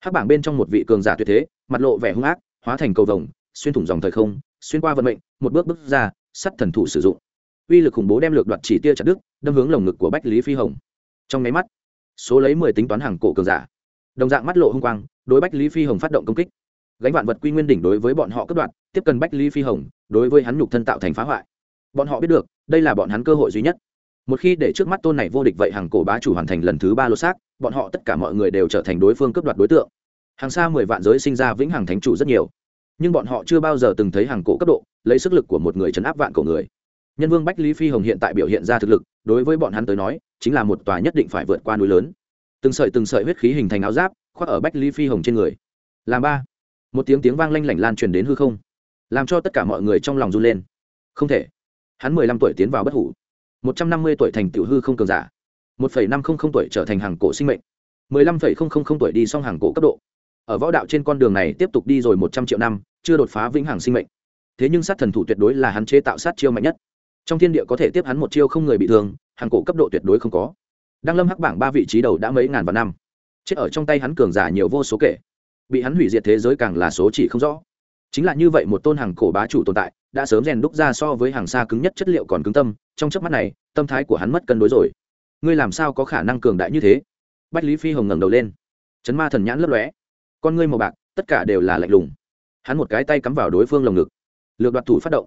Hắc bảng bên trong một vị cường giả tuyệt thế, mặt lộ vẻ hung ác, hóa thành cầu vồng, xuyên thủng dòng thời không, xuyên qua vận mệnh, một bước bước ra, sắt thần thủ sử dụng. Uy lực khủng bố đem lược đoạt chỉ tia chặt đức đâm hướng lồng ngực của bách lý phi hồng trong máy mắt, số lấy mười tính toán hàng cổ cường giả, đồng dạng mắt lộ h ư n g quang, đối bách lý phi hồng phát động công kích. Gánh vạn vật quy nguyên đỉnh đối với bọn họ cất đoạn tiếp cận bách lý phi hồng, đối với hắn nhục thân tạo thành phá hoại. Bọn họ biết được, đây là bọn hắn cơ hội duy nhất. Một khi để trước mắt tôn này vô địch vậy hàng cổ bá chủ hoàn thành lần thứ ba lô xác, bọn họ tất cả mọi người đều trở thành đối phương cướp đoạt đối tượng. Hàng xa mười vạn giới sinh ra vĩnh hằng thánh chủ rất nhiều. Nhưng bọn họ chưa bao giờ từng thấy hàng cổ cấp độ, lấy sức lực của một người chấn áp vạn cổ người nhân vương bách lý phi hồng hiện tại biểu hiện ra thực lực, đối với bọn hắn tới nói, chính là một tòa nhất định phải vượt qua núi lớn. Từng sợi từng sợi huyết khí hình thành áo giáp, khoác ở bách lý phi hồng trên người. Làm ba. Một tiếng tiếng vang lanh lảnh lan truyền đến hư không, làm cho tất cả mọi người trong lòng run lên. Không thể. Hắn mười lăm tuổi tiến vào bất hủ. Một trăm năm mươi tuổi thành tiểu hư không cường giả. Một phẩy năm không không tuổi trở thành hàng cổ sinh mệnh. Mười lăm phẩy không không không tuổi đi xong hàng cổ cấp độ. Ở võ đạo trên con đường này tiếp tục đi rồi một trăm triệu năm, chưa đột phá vĩnh hằng sinh mệnh. Thế nhưng sát thần thủ tuyệt đối là hắn chế tạo sát chiêu mạnh nhất trong thiên địa có thể tiếp hắn một chiêu không người bị thương, hàng cổ cấp độ tuyệt đối không có. Đăng lâm hắc bảng ba vị trí đầu đã mấy ngàn vạn năm. Chết ở trong tay hắn cường giả nhiều vô số kể. Bị hắn hủy diệt thế giới càng là số chỉ không rõ. Chính là như vậy một tôn hàng cổ bá chủ tồn tại, đã sớm rèn đúc ra so với hàng xa cứng nhất chất liệu còn cứng tâm, trong chớp mắt này, tâm thái của hắn mất cân đối rồi. Ngươi làm sao có khả năng cường đại như thế? Bách lý phi hồng ngẩng đầu lên. Chấn ma thần nhãn lấp lóe. Con ngươi màu bạc, tất cả đều là lạnh lùng. Hắn một cái tay cắm vào đối phương lồng ngực. Lược đoạt thủ phát động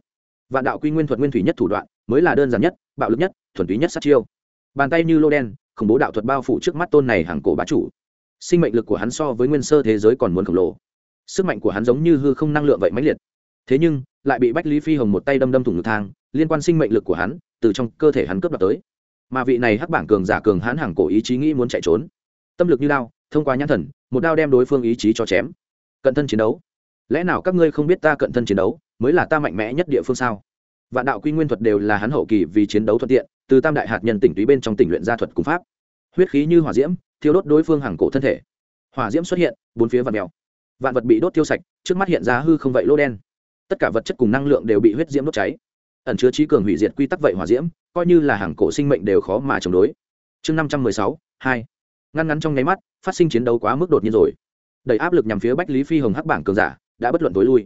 vạn đạo quy nguyên thuật nguyên thủy nhất thủ đoạn, mới là đơn giản nhất, bạo lực nhất, thuần túy nhất sát chiêu. Bàn tay như lô đen, khủng bố đạo thuật bao phủ trước mắt tôn này hàng cổ bá chủ. Sinh mệnh lực của hắn so với nguyên sơ thế giới còn muốn khổng lồ. Sức mạnh của hắn giống như hư không năng lượng vậy mãnh liệt. Thế nhưng, lại bị bách lý phi hồng một tay đâm đâm thủng ngực thang, liên quan sinh mệnh lực của hắn, từ trong cơ thể hắn cướp đoạt tới. Mà vị này hắc bảng cường giả cường hắn hàng cổ ý chí nghĩ muốn chạy trốn. Tâm lực như đao, thông qua nhãn thần, một đao đem đối phương ý chí cho chém. Cận thân chiến đấu lẽ nào các ngươi không biết ta cận thân chiến đấu, mới là ta mạnh mẽ nhất địa phương sao? Vạn đạo quy nguyên thuật đều là hắn hậu kỳ vì chiến đấu thuận tiện, từ tam đại hạt nhân tỉnh túy bên trong tỉnh luyện gia thuật cùng pháp. Huyết khí như hỏa diễm, thiêu đốt đối phương hàng cổ thân thể. Hỏa diễm xuất hiện, bốn phía vạt mèo. Vạn vật bị đốt tiêu sạch, trước mắt hiện ra hư không vậy lô đen. Tất cả vật chất cùng năng lượng đều bị huyết diễm đốt cháy. Ẩn chứa trí cường hủy diệt quy tắc vậy hỏa diễm, coi như là hàng cổ sinh mệnh đều khó mà chống đối. Chương năm trăm mười sáu, hai. Ngăn ngắn trong nháy mắt, phát sinh chiến đấu quá mức đột nhiên rồi. Đầy áp lực nhằm phía bách lý phi hồng hắc bảng cường giả đã bất luận tối lui.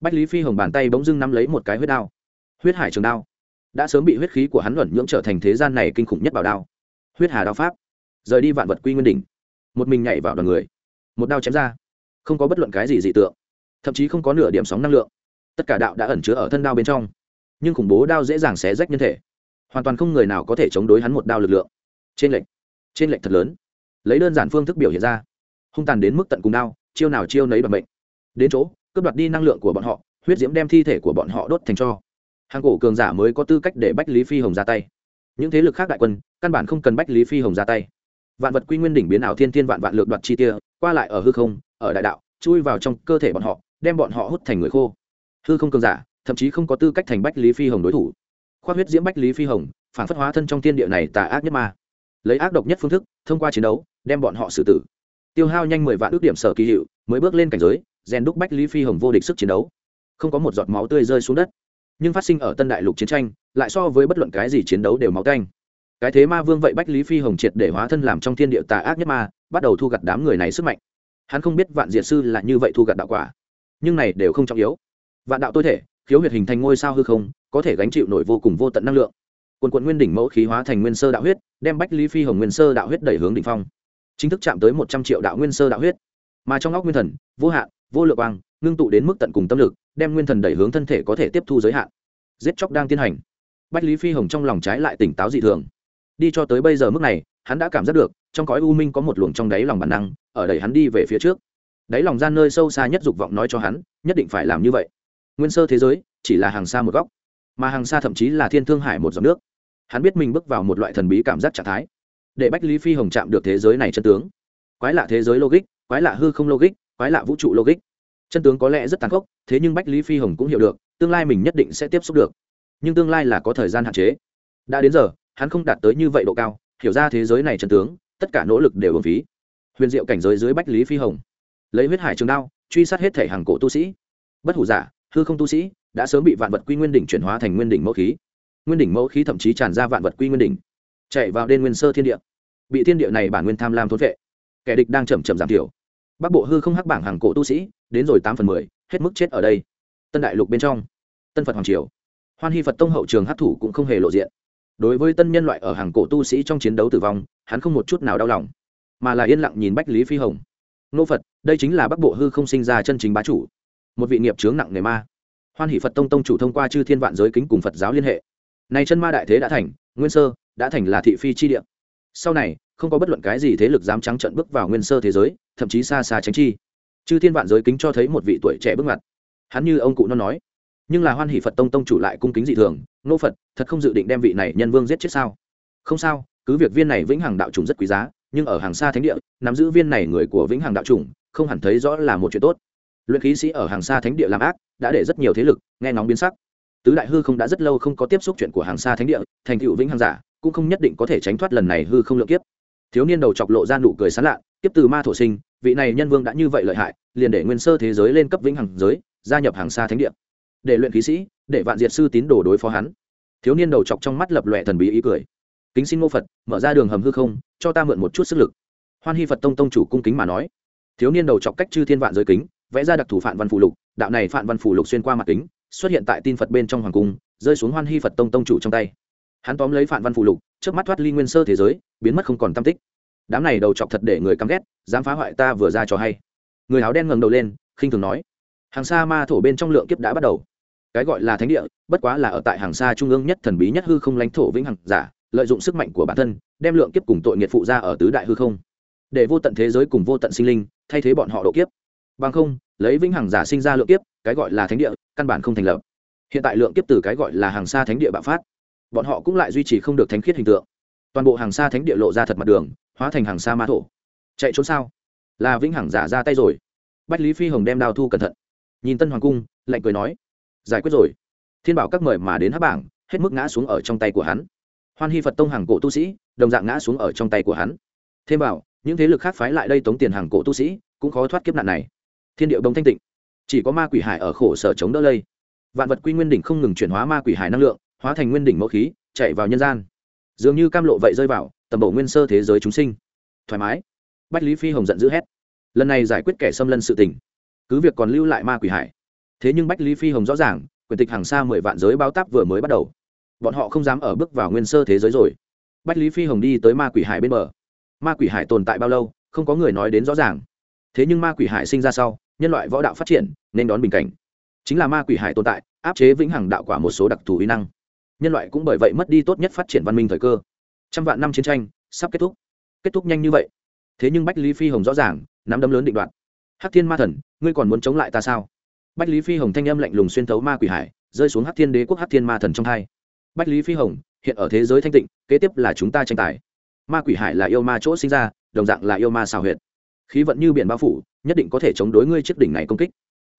Bách lý phi hồng bàn tay bỗng dưng nắm lấy một cái huyết đao. Huyết hải trường đao. Đã sớm bị huyết khí của hắn luẩn nhưỡng trở thành thế gian này kinh khủng nhất bảo đao. Huyết hà đao pháp. Rời đi vạn vật quy nguyên đỉnh. Một mình nhảy vào đoàn người. Một đao chém ra. Không có bất luận cái gì dị tượng. Thậm chí không có nửa điểm sóng năng lượng. Tất cả đạo đã ẩn chứa ở thân đao bên trong. Nhưng khủng bố đao dễ dàng xé rách nhân thể. Hoàn toàn không người nào có thể chống đối hắn một đao lực lượng. Trên lệnh trên lệnh thật lớn. Lấy đơn giản phương thức biểu hiện ra. Hung tàn đến mức tận cùng đao, chiêu nào chiêu nấy bằng bệnh đến chỗ, cướp đoạt đi năng lượng của bọn họ, huyết diễm đem thi thể của bọn họ đốt thành cho. Hàng cổ cường giả mới có tư cách để bách lý phi hồng ra tay. Những thế lực khác đại quân, căn bản không cần bách lý phi hồng ra tay. Vạn vật quy nguyên đỉnh biến ảo thiên thiên vạn vạn lược đoạt chi tia, qua lại ở hư không, ở đại đạo, chui vào trong cơ thể bọn họ, đem bọn họ hút thành người khô. Hư không cường giả, thậm chí không có tư cách thành bách lý phi hồng đối thủ. Khoác huyết diễm bách lý phi hồng, phản phất hóa thân trong thiên địa này tà ác nhất ma. Lấy ác độc nhất phương thức, thông qua chiến đấu, đem bọn họ xử tử. Tiêu hao nhanh mười vạn ước điểm sở kỳ hiệu, mới bước lên cảnh giới rèn đúc bách lý phi hồng vô địch sức chiến đấu. Không có một giọt máu tươi rơi xuống đất. Nhưng phát sinh ở tân đại lục chiến tranh, lại so với bất luận cái gì chiến đấu đều máu canh. Cái thế ma vương vậy bách lý phi hồng triệt để hóa thân làm trong thiên địa tà ác nhất ma, bắt đầu thu gặt đám người này sức mạnh. Hắn không biết vạn diệt sư là như vậy thu gặt đạo quả. Nhưng này đều không trọng yếu. Vạn đạo tôi thể, khiếu huyệt hình thành ngôi sao hư không, có thể gánh chịu nổi vô cùng vô tận năng lượng. Quần quận nguyên đỉnh mẫu khí hóa thành nguyên sơ đạo huyết, đem bách lý phi hồng nguyên sơ đạo huyết đẩy hướng đỉnh phong. Chính thức chạm tới một trăm triệu đạo nguyên sơ đạo huyết. Mà trong óc nguyên thần, vô hạn vô lượng quang, ngưng tụ đến mức tận cùng tâm lực, đem nguyên thần đẩy hướng thân thể có thể tiếp thu giới hạn. Giết chóc đang tiến hành. Bách lý phi hồng trong lòng trái lại tỉnh táo dị thường. Đi cho tới bây giờ mức này, hắn đã cảm giác được, trong cõi u minh có một luồng trong đáy lòng bản năng, ở đẩy hắn đi về phía trước. Đáy lòng gian nơi sâu xa nhất dục vọng nói cho hắn, nhất định phải làm như vậy. Nguyên sơ thế giới, chỉ là hàng xa một góc, mà hàng xa thậm chí là thiên thương hải một dòng nước. Hắn biết mình bước vào một loại thần bí cảm giác trạng thái. Để bách lý phi hồng chạm được thế giới này chân tướng. Quái lạ thế giới logic, quái lạ hư không logic quái lạ vũ trụ logic. Chân tướng có lẽ rất tàn khốc, thế nhưng bách lý phi hồng cũng hiểu được, tương lai mình nhất định sẽ tiếp xúc được. Nhưng tương lai là có thời gian hạn chế. Đã đến giờ, hắn không đạt tới như vậy độ cao, hiểu ra thế giới này chân tướng, tất cả nỗ lực đều uổng phí. Huyền diệu cảnh giới dưới bách lý phi hồng. Lấy huyết hải trường đao, truy sát hết thể hàng cổ tu sĩ. Bất hủ giả, hư không tu sĩ, đã sớm bị vạn vật quy nguyên đỉnh chuyển hóa thành nguyên đỉnh mẫu khí. Nguyên đỉnh mẫu khí thậm chí tràn ra vạn vật quy nguyên đỉnh. Chạy vào đên nguyên sơ thiên địa. Bị thiên địa này bản nguyên tham lam thốn vệ kẻ địch đang chậm chậm giảm thiểu bắc bộ hư không hắc bảng hàng cổ tu sĩ, đến rồi tám phần mười, hết mức chết ở đây. Tân đại lục bên trong, tân phật hoàng triều, hoan hy phật tông hậu trường hát thủ cũng không hề lộ diện. Đối với tân nhân loại ở hàng cổ tu sĩ trong chiến đấu tử vong, hắn không một chút nào đau lòng, mà là yên lặng nhìn bách lý phi hồng. Nô phật, đây chính là bắc bộ hư không sinh ra chân chính bá chủ, một vị nghiệp chướng nặng nề ma. Hoan hỷ phật tông tông chủ thông qua chư thiên vạn giới kính cùng phật giáo liên hệ. Này chân ma đại thế đã thành, nguyên sơ, đã thành là thị phi chi địa. Sau này không có bất luận cái gì thế lực dám trắng trận bước vào nguyên sơ thế giới, thậm chí xa xa tránh chi. Chư thiên vạn giới kính cho thấy một vị tuổi trẻ bước mặt hắn như ông cụ nó nói, nhưng là hoan hỷ phật tông tông chủ lại cung kính dị thường, nô phật, thật không dự định đem vị này nhân vương giết chết sao? Không sao, cứ việc viên này vĩnh hằng đạo trùng rất quý giá, nhưng ở hàng xa thánh địa, nắm giữ viên này người của vĩnh hằng đạo trùng không hẳn thấy rõ là một chuyện tốt. Luyện khí sĩ ở hàng xa thánh địa làm ác, đã để rất nhiều thế lực nghe nóng biến sắc. Tứ đại hư không đã rất lâu không có tiếp xúc chuyện của hàng xa thánh địa, thành tựu vĩnh hằng giả, cũng không nhất định có thể tránh thoát lần này hư không lượng kiếp thiếu niên đầu chọc lộ ra nụ cười sán lạ, tiếp từ ma thổ sinh, vị này nhân vương đã như vậy lợi hại, liền để nguyên sơ thế giới lên cấp vĩnh hằng giới, gia nhập hàng xa thánh địa. Để luyện khí sĩ, để vạn diệt sư tín đồ đối phó hắn. Thiếu niên đầu chọc trong mắt lập lòe thần bí ý cười. Kính xin ngô phật, mở ra đường hầm hư không, cho ta mượn một chút sức lực. Hoan hy phật tông tông chủ cung kính mà nói. Thiếu niên đầu chọc cách chư thiên vạn giới kính, vẽ ra đặc thủ phản văn phù lục, đạo này phản văn phù lục xuyên qua mặt kính, xuất hiện tại tin phật bên trong hoàng cung, rơi xuống hoan hy phật tông tông chủ trong tay hắn tóm lấy phản văn phụ lục trước mắt thoát ly nguyên sơ thế giới, biến mất không còn tam tích. Đám này đầu chọc thật để người căm ghét, dám phá hoại ta vừa ra cho hay. Người áo đen ngẩng đầu lên, khinh thường nói, hàng xa ma thổ bên trong lượng kiếp đã bắt đầu. Cái gọi là thánh địa, bất quá là ở tại hàng xa trung ương nhất thần bí nhất hư không lãnh thổ vĩnh hằng giả, lợi dụng sức mạnh của bản thân, đem lượng kiếp cùng tội nghiệt phụ ra ở tứ đại hư không. Để vô tận thế giới cùng vô tận sinh linh, thay thế bọn họ độ kiếp. Bằng không, lấy vĩnh hằng giả sinh ra lượng kiếp, cái gọi là thánh địa, căn bản không thành lập. Hiện tại lượng kiếp từ cái gọi là hàng xa thánh địa bạo phát bọn họ cũng lại duy trì không được thánh khiết hình tượng. Toàn bộ hàng xa thánh địa lộ ra thật mặt đường, hóa thành hàng xa ma thổ. Chạy trốn sao? Là vĩnh hằng giả ra tay rồi. Bách lý phi hồng đem đao thu cẩn thận. Nhìn tân hoàng cung, lạnh cười nói, giải quyết rồi. Thiên bảo các mời mà đến hát bảng, hết mức ngã xuống ở trong tay của hắn. Hoan hy phật tông hàng cổ tu sĩ, đồng dạng ngã xuống ở trong tay của hắn. Thêm bảo những thế lực khác phái lại đây tống tiền hàng cổ tu sĩ, cũng khó thoát kiếp nạn này. Thiên điệu đông thanh tịnh. Chỉ có ma quỷ hải ở khổ sở chống đỡ lây. Vạn vật quy nguyên đỉnh không ngừng chuyển hóa ma quỷ hải năng lượng hóa thành nguyên đỉnh mẫu khí, chạy vào nhân gian. Dường như cam lộ vậy rơi vào, tầm bổ nguyên sơ thế giới chúng sinh. Thoải mái. Bách lý phi hồng giận dữ hét. Lần này giải quyết kẻ xâm lân sự tình. Cứ việc còn lưu lại ma quỷ hải. Thế nhưng bách lý phi hồng rõ ràng, quyền tịch hàng xa mười vạn giới bao táp vừa mới bắt đầu. Bọn họ không dám ở bước vào nguyên sơ thế giới rồi. Bách lý phi hồng đi tới ma quỷ hải bên bờ. Ma quỷ hải tồn tại bao lâu, không có người nói đến rõ ràng. Thế nhưng ma quỷ hải sinh ra sau, nhân loại võ đạo phát triển, nên đón bình cảnh. Chính là ma quỷ hải tồn tại, áp chế vĩnh hằng đạo quả một số đặc thù uy năng nhân loại cũng bởi vậy mất đi tốt nhất phát triển văn minh thời cơ. Trăm vạn năm chiến tranh, sắp kết thúc. Kết thúc nhanh như vậy. Thế nhưng bách lý phi hồng rõ ràng, nắm đấm lớn định đoạt. Hắc thiên ma thần, ngươi còn muốn chống lại ta sao? Bách lý phi hồng thanh âm lạnh lùng xuyên thấu ma quỷ hải, rơi xuống hắc thiên đế quốc hắc thiên ma thần trong hai. Bách lý phi hồng, hiện ở thế giới thanh tịnh, kế tiếp là chúng ta tranh tài. Ma quỷ hải là yêu ma chỗ sinh ra, đồng dạng là yêu ma xào huyệt. Khí vận như biển bao phủ, nhất định có thể chống đối ngươi chiếc đỉnh này công kích.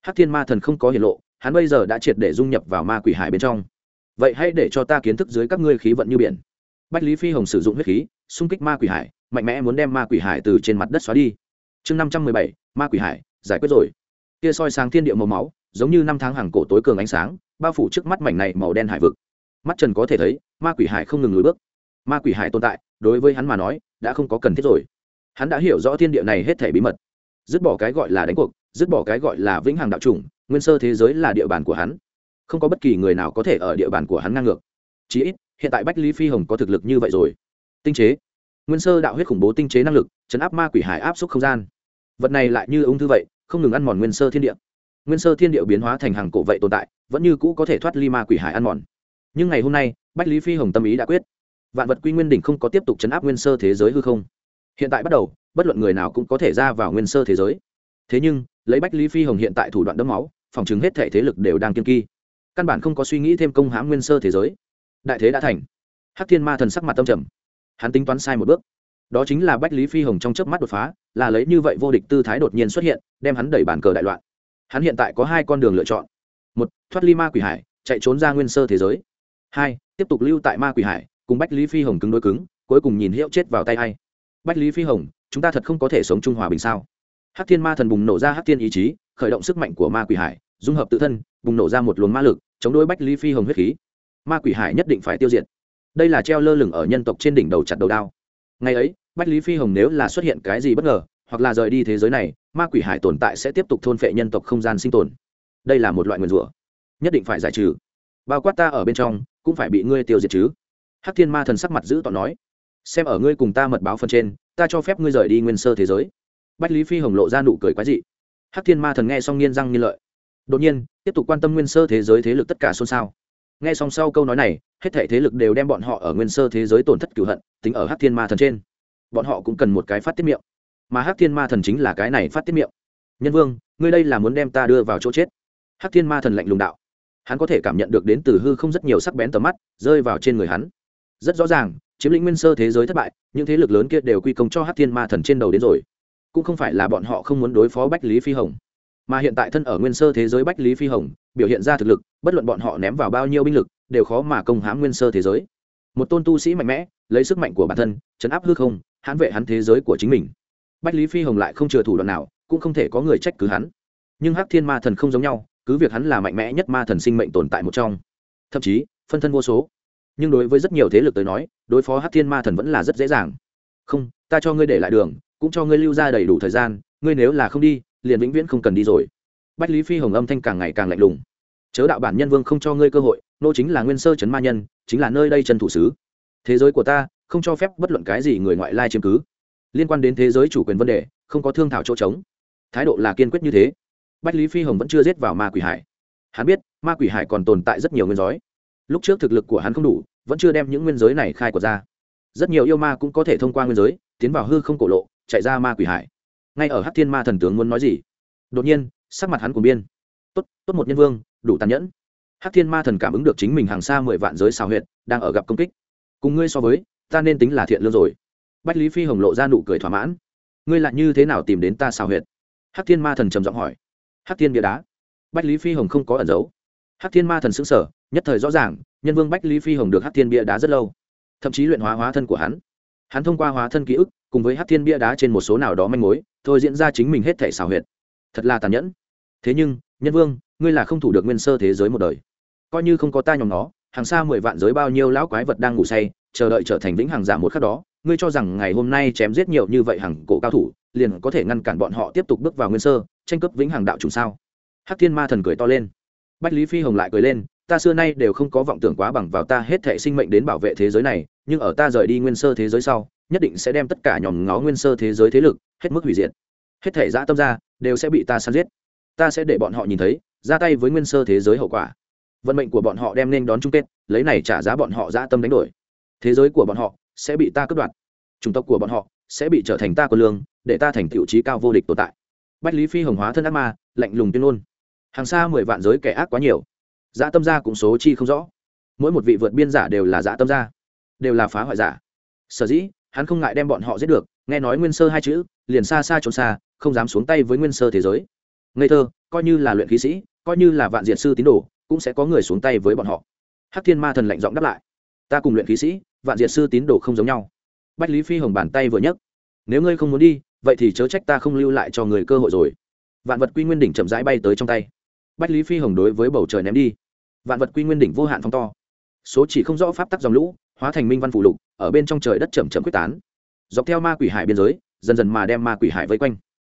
Hắc thiên ma thần không có hiển lộ, hắn bây giờ đã triệt để dung nhập vào ma quỷ hải bên trong vậy hãy để cho ta kiến thức dưới các ngươi khí vận như biển. Bách lý phi hồng sử dụng huyết khí, xung kích ma quỷ hải, mạnh mẽ muốn đem ma quỷ hải từ trên mặt đất xóa đi. Chương năm trăm mười bảy, ma quỷ hải, giải quyết rồi. Kia soi sáng thiên địa màu máu, giống như năm tháng hàng cổ tối cường ánh sáng, bao phủ trước mắt mảnh này màu đen hải vực. Mắt trần có thể thấy, ma quỷ hải không ngừng lùi bước. Ma quỷ hải tồn tại, đối với hắn mà nói, đã không có cần thiết rồi. Hắn đã hiểu rõ thiên địa này hết thể bí mật. Dứt bỏ cái gọi là đánh cuộc, dứt bỏ cái gọi là vĩnh hằng đạo chủng, nguyên sơ thế giới là địa bàn của hắn không có bất kỳ người nào có thể ở địa bàn của hắn ngang ngược. Chí ít, hiện tại bách lý phi hồng có thực lực như vậy rồi. Tinh chế. Nguyên sơ đạo huyết khủng bố tinh chế năng lực, chấn áp ma quỷ hải áp suất không gian. Vật này lại như ung thư vậy, không ngừng ăn mòn nguyên sơ thiên địa. Nguyên sơ thiên địa biến hóa thành hàng cổ vậy tồn tại, vẫn như cũ có thể thoát ly ma quỷ hải ăn mòn. Nhưng ngày hôm nay, bách lý phi hồng tâm ý đã quyết. Vạn vật quy nguyên đỉnh không có tiếp tục chấn áp nguyên sơ thế giới hư không. Hiện tại bắt đầu, bất luận người nào cũng có thể ra vào nguyên sơ thế giới. Thế nhưng, lấy bách lý phi hồng hiện tại thủ đoạn đấm máu, phòng chứng hết thể thế lực đều đang kiên kỳ căn bản không có suy nghĩ thêm công hãm nguyên sơ thế giới. Đại thế đã thành. Hắc thiên ma thần sắc mặt tâm trầm. Hắn tính toán sai một bước. Đó chính là bách lý phi hồng trong chớp mắt đột phá, là lấy như vậy vô địch tư thái đột nhiên xuất hiện, đem hắn đẩy bàn cờ đại loạn. Hắn hiện tại có hai con đường lựa chọn. Một, thoát ly ma quỷ hải, chạy trốn ra nguyên sơ thế giới. Hai, tiếp tục lưu tại ma quỷ hải, cùng bách lý phi hồng cứng đối cứng, cuối cùng nhìn hiệu chết vào tay hay bách lý phi hồng, chúng ta thật không có thể sống trung hòa bình sao? Hắc thiên ma thần bùng nổ ra hắc thiên ý chí, khởi động sức mạnh của ma quỷ hải dung hợp tự thân, bùng nổ ra một luồng ma lực, chống đối bách lý phi hồng huyết khí. Ma quỷ hải nhất định phải tiêu diệt. Đây là treo lơ lửng ở nhân tộc trên đỉnh đầu chặt đầu đao. Ngày ấy, bách lý phi hồng nếu là xuất hiện cái gì bất ngờ, hoặc là rời đi thế giới này, ma quỷ hải tồn tại sẽ tiếp tục thôn phệ nhân tộc không gian sinh tồn. Đây là một loại nguyền rủa. Nhất định phải giải trừ. Bao quát ta ở bên trong, cũng phải bị ngươi tiêu diệt chứ. Hắc thiên ma thần sắc mặt giữ tỏ nói. Xem ở ngươi cùng ta mật báo phần trên, ta cho phép ngươi rời đi nguyên sơ thế giới. Bách lý phi hồng lộ ra nụ cười quái dị. Hắc thiên ma thần nghe xong nghiên răng nghiên lợi đột nhiên, tiếp tục quan tâm nguyên sơ thế giới thế lực tất cả xôn xao. Nghe xong sau câu nói này, hết thể thế lực đều đem bọn họ ở nguyên sơ thế giới tổn thất cửu hận, tính ở hắc thiên ma thần trên. Bọn họ cũng cần một cái phát tiết miệng. Mà hắc thiên ma thần chính là cái này phát tiết miệng. Nhân vương, ngươi đây là muốn đem ta đưa vào chỗ chết? Hắc thiên ma thần lạnh lùng đạo. Hắn có thể cảm nhận được đến từ hư không rất nhiều sắc bén tầm mắt, rơi vào trên người hắn. Rất rõ ràng, chiếm lĩnh nguyên sơ thế giới thất bại, những thế lực lớn kia đều quy công cho hắc thiên ma thần trên đầu đến rồi. Cũng không phải là bọn họ không muốn đối phó bách lý phi hồng mà hiện tại thân ở nguyên sơ thế giới bách lý phi hồng, biểu hiện ra thực lực, bất luận bọn họ ném vào bao nhiêu binh lực, đều khó mà công hãm nguyên sơ thế giới. Một tôn tu sĩ mạnh mẽ, lấy sức mạnh của bản thân, chấn áp hư không, hãn vệ hắn thế giới của chính mình. Bách lý phi hồng lại không chừa thủ đoạn nào, cũng không thể có người trách cứ hắn. Nhưng hắc thiên ma thần không giống nhau, cứ việc hắn là mạnh mẽ nhất ma thần sinh mệnh tồn tại một trong. Thậm chí, phân thân vô số. Nhưng đối với rất nhiều thế lực tới nói, đối phó hắc thiên ma thần vẫn là rất dễ dàng. Không, ta cho ngươi để lại đường, cũng cho ngươi lưu ra đầy đủ thời gian, ngươi nếu là không đi liền vĩnh viễn không cần đi rồi. Bách lý phi hồng âm thanh càng ngày càng lạnh lùng. Chớ đạo bản nhân vương không cho ngươi cơ hội, nô chính là nguyên sơ chấn ma nhân, chính là nơi đây chân thủ sứ. Thế giới của ta, không cho phép bất luận cái gì người ngoại lai chiếm cứ. Liên quan đến thế giới chủ quyền vấn đề, không có thương thảo chỗ trống. Thái độ là kiên quyết như thế. Bách lý phi hồng vẫn chưa giết vào ma quỷ hải. Hắn biết, ma quỷ hải còn tồn tại rất nhiều nguyên giới lúc trước thực lực của hắn không đủ, vẫn chưa đem những nguyên giới này khai quật ra. Rất nhiều yêu ma cũng có thể thông qua nguyên giới tiến vào hư không cổ lộ, chạy ra ma quỷ hải ngay ở hát thiên ma thần tướng muốn nói gì? Đột nhiên, sắc mặt hắn của biên. Tốt tốt một nhân vương, đủ tàn nhẫn. Hát thiên ma thần cảm ứng được chính mình hàng xa mười vạn giới xào huyện đang ở gặp công kích. Cùng ngươi so với, ta nên tính là thiện lương rồi. Bách lý phi hồng lộ ra nụ cười thỏa mãn. Ngươi lại như thế nào tìm đến ta xào huyện Hắc thiên ma thần trầm giọng hỏi. Hắc thiên bia đá. Bách lý phi hồng không có ẩn giấu. Hắc thiên ma thần xứng sở nhất thời rõ ràng, nhân vương bách lý phi hồng được Hắc thiên bia đá rất lâu, thậm chí luyện hóa hóa thân của hắn. Hắn thông qua hóa thân ký ức cùng với hát thiên bia đá trên một số nào đó manh mối, thôi diễn ra chính mình hết thể xào huyệt. Thật là tàn nhẫn. Thế nhưng, nhân vương, ngươi là không thủ được nguyên sơ thế giới một đời. Coi như không có ta nhóm nó, hàng xa mười vạn giới bao nhiêu lão quái vật đang ngủ say, chờ đợi trở thành vĩnh hàng giả dạ một khắc đó, ngươi cho rằng ngày hôm nay chém giết nhiều như vậy hàng cổ cao thủ, liền có thể ngăn cản bọn họ tiếp tục bước vào nguyên sơ, tranh cướp vĩnh hằng đạo trùng sao? Hắc thiên ma thần cười to lên. Bách lý phi hồng lại cười lên, ta xưa nay đều không có vọng tưởng quá bằng vào ta hết thệ sinh mệnh đến bảo vệ thế giới này, nhưng ở ta rời đi nguyên sơ thế giới sau nhất định sẽ đem tất cả nhòm ngó nguyên sơ thế giới thế lực, hết mức hủy diệt. Hết thể dã tâm ra, đều sẽ bị ta săn giết. Ta sẽ để bọn họ nhìn thấy, ra tay với nguyên sơ thế giới hậu quả. Vận mệnh của bọn họ đem nên đón chung kết, lấy này trả giá bọn họ dã tâm đánh đổi. Thế giới của bọn họ sẽ bị ta cướp đoạt. Chủng tộc của bọn họ sẽ bị trở thành ta của lương, để ta thành tiệu trí cao vô địch tồn tại. Bách lý phi hồng hóa thân ác ma, lạnh lùng tuyên ngôn. Hàng xa mười vạn giới kẻ ác quá nhiều. Dã tâm gia cũng số chi không rõ. Mỗi một vị vượt biên giả đều là dã tâm gia đều là phá hoại giả. Sở dĩ hắn không ngại đem bọn họ giết được, nghe nói nguyên sơ hai chữ, liền xa xa trốn xa, không dám xuống tay với nguyên sơ thế giới. Ngây thơ, coi như là luyện khí sĩ, coi như là vạn diệt sư tín đồ, cũng sẽ có người xuống tay với bọn họ. Hắc thiên ma thần lạnh giọng đáp lại. Ta cùng luyện khí sĩ, vạn diệt sư tín đồ không giống nhau. Bách lý phi hồng bàn tay vừa nhấc. Nếu ngươi không muốn đi, vậy thì chớ trách ta không lưu lại cho người cơ hội rồi. Vạn vật quy nguyên đỉnh chậm rãi bay tới trong tay. Bách lý phi hồng đối với bầu trời ném đi. Vạn vật quy nguyên đỉnh vô hạn phong to. Số chỉ không rõ pháp tắc dòng lũ hóa thành minh văn phụ lục ở bên trong trời đất chậm chậm quyết tán. Dọc theo ma quỷ hải biên giới dần dần mà đem ma quỷ hải vây quanh.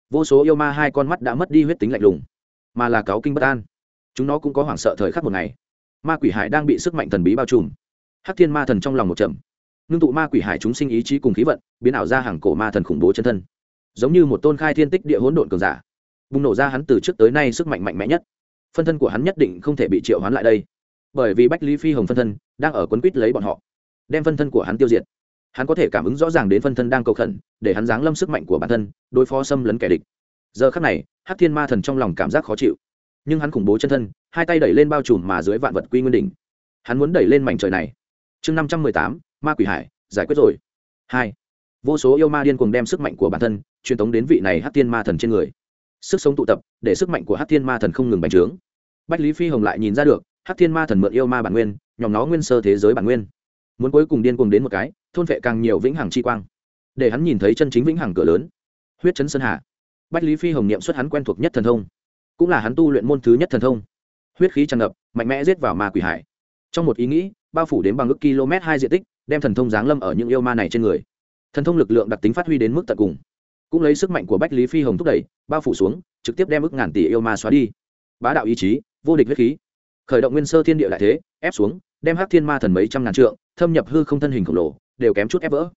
Vô số yêu ma hai con mắt đã mất đi huyết tính lạnh lùng mà là cáo kinh bất an. Chúng nó cũng có hoảng sợ thời khắc một ngày. Ma quỷ hải đang bị sức mạnh thần bí bao trùm. Hắc thiên ma thần trong lòng một trầm, ngưng tụ ma quỷ hải chúng sinh ý chí cùng khí vận biến ảo ra hàng cổ ma thần khủng bố chân thân. Giống như một tôn khai thiên tích địa hỗn độn cường giả bùng nổ ra hắn từ trước tới nay sức mạnh mạnh mẽ nhất. Phân thân của hắn nhất định không thể bị triệu hoán lại đây. Bởi vì bách lý phi hồng phân thân đang ở quấn quýt lấy bọn họ đem phân thân của hắn tiêu diệt. Hắn có thể cảm ứng rõ ràng đến phân thân đang cầu khẩn, để hắn giáng lâm sức mạnh của bản thân, đối phó xâm lấn kẻ địch. Giờ khắc này hát thiên ma thần trong lòng cảm giác khó chịu. Nhưng hắn khủng bố chân thân, hai tay đẩy lên bao trùm mà dưới vạn vật quy nguyên đỉnh. Hắn muốn đẩy lên mảnh trời này. Chương năm trăm mười tám, ma quỷ hải, giải quyết rồi. Hai. Vô số yêu ma điên cuồng đem sức mạnh của bản thân truyền tống đến vị này hát thiên ma thần trên người. Sức sống tụ tập, để sức mạnh của hát thiên ma thần không ngừng bành trướng. Bách lý phi hồng lại nhìn ra được hát thiên ma thần mượn yêu ma bản nguyên nhóm nó nguyên sơ thế giới bản nguyên muốn cuối cùng điên cuồng đến một cái, thôn vệ càng nhiều vĩnh hằng chi quang. Để hắn nhìn thấy chân chính vĩnh hằng cửa lớn. Huyết chấn sơn hà. Bách lý phi hồng niệm xuất hắn quen thuộc nhất thần thông. Cũng là hắn tu luyện môn thứ nhất thần thông. Huyết khí tràn ngập, mạnh mẽ giết vào ma quỷ hải. Trong một ý nghĩ, bao phủ đến bằng ước km hai diện tích, đem thần thông giáng lâm ở những yêu ma này trên người. Thần thông lực lượng đặc tính phát huy đến mức tận cùng. Cũng lấy sức mạnh của bách lý phi hồng thúc đẩy, bao phủ xuống, trực tiếp đem ước ngàn tỷ yêu ma xóa đi. Bá đạo ý chí, vô địch huyết khí. Khởi động nguyên sơ thiên địa lại thế, ép xuống đem hắc thiên ma thần mấy trăm ngàn trượng, thâm nhập hư không thân hình khổng lồ, đều kém chút ép vỡ.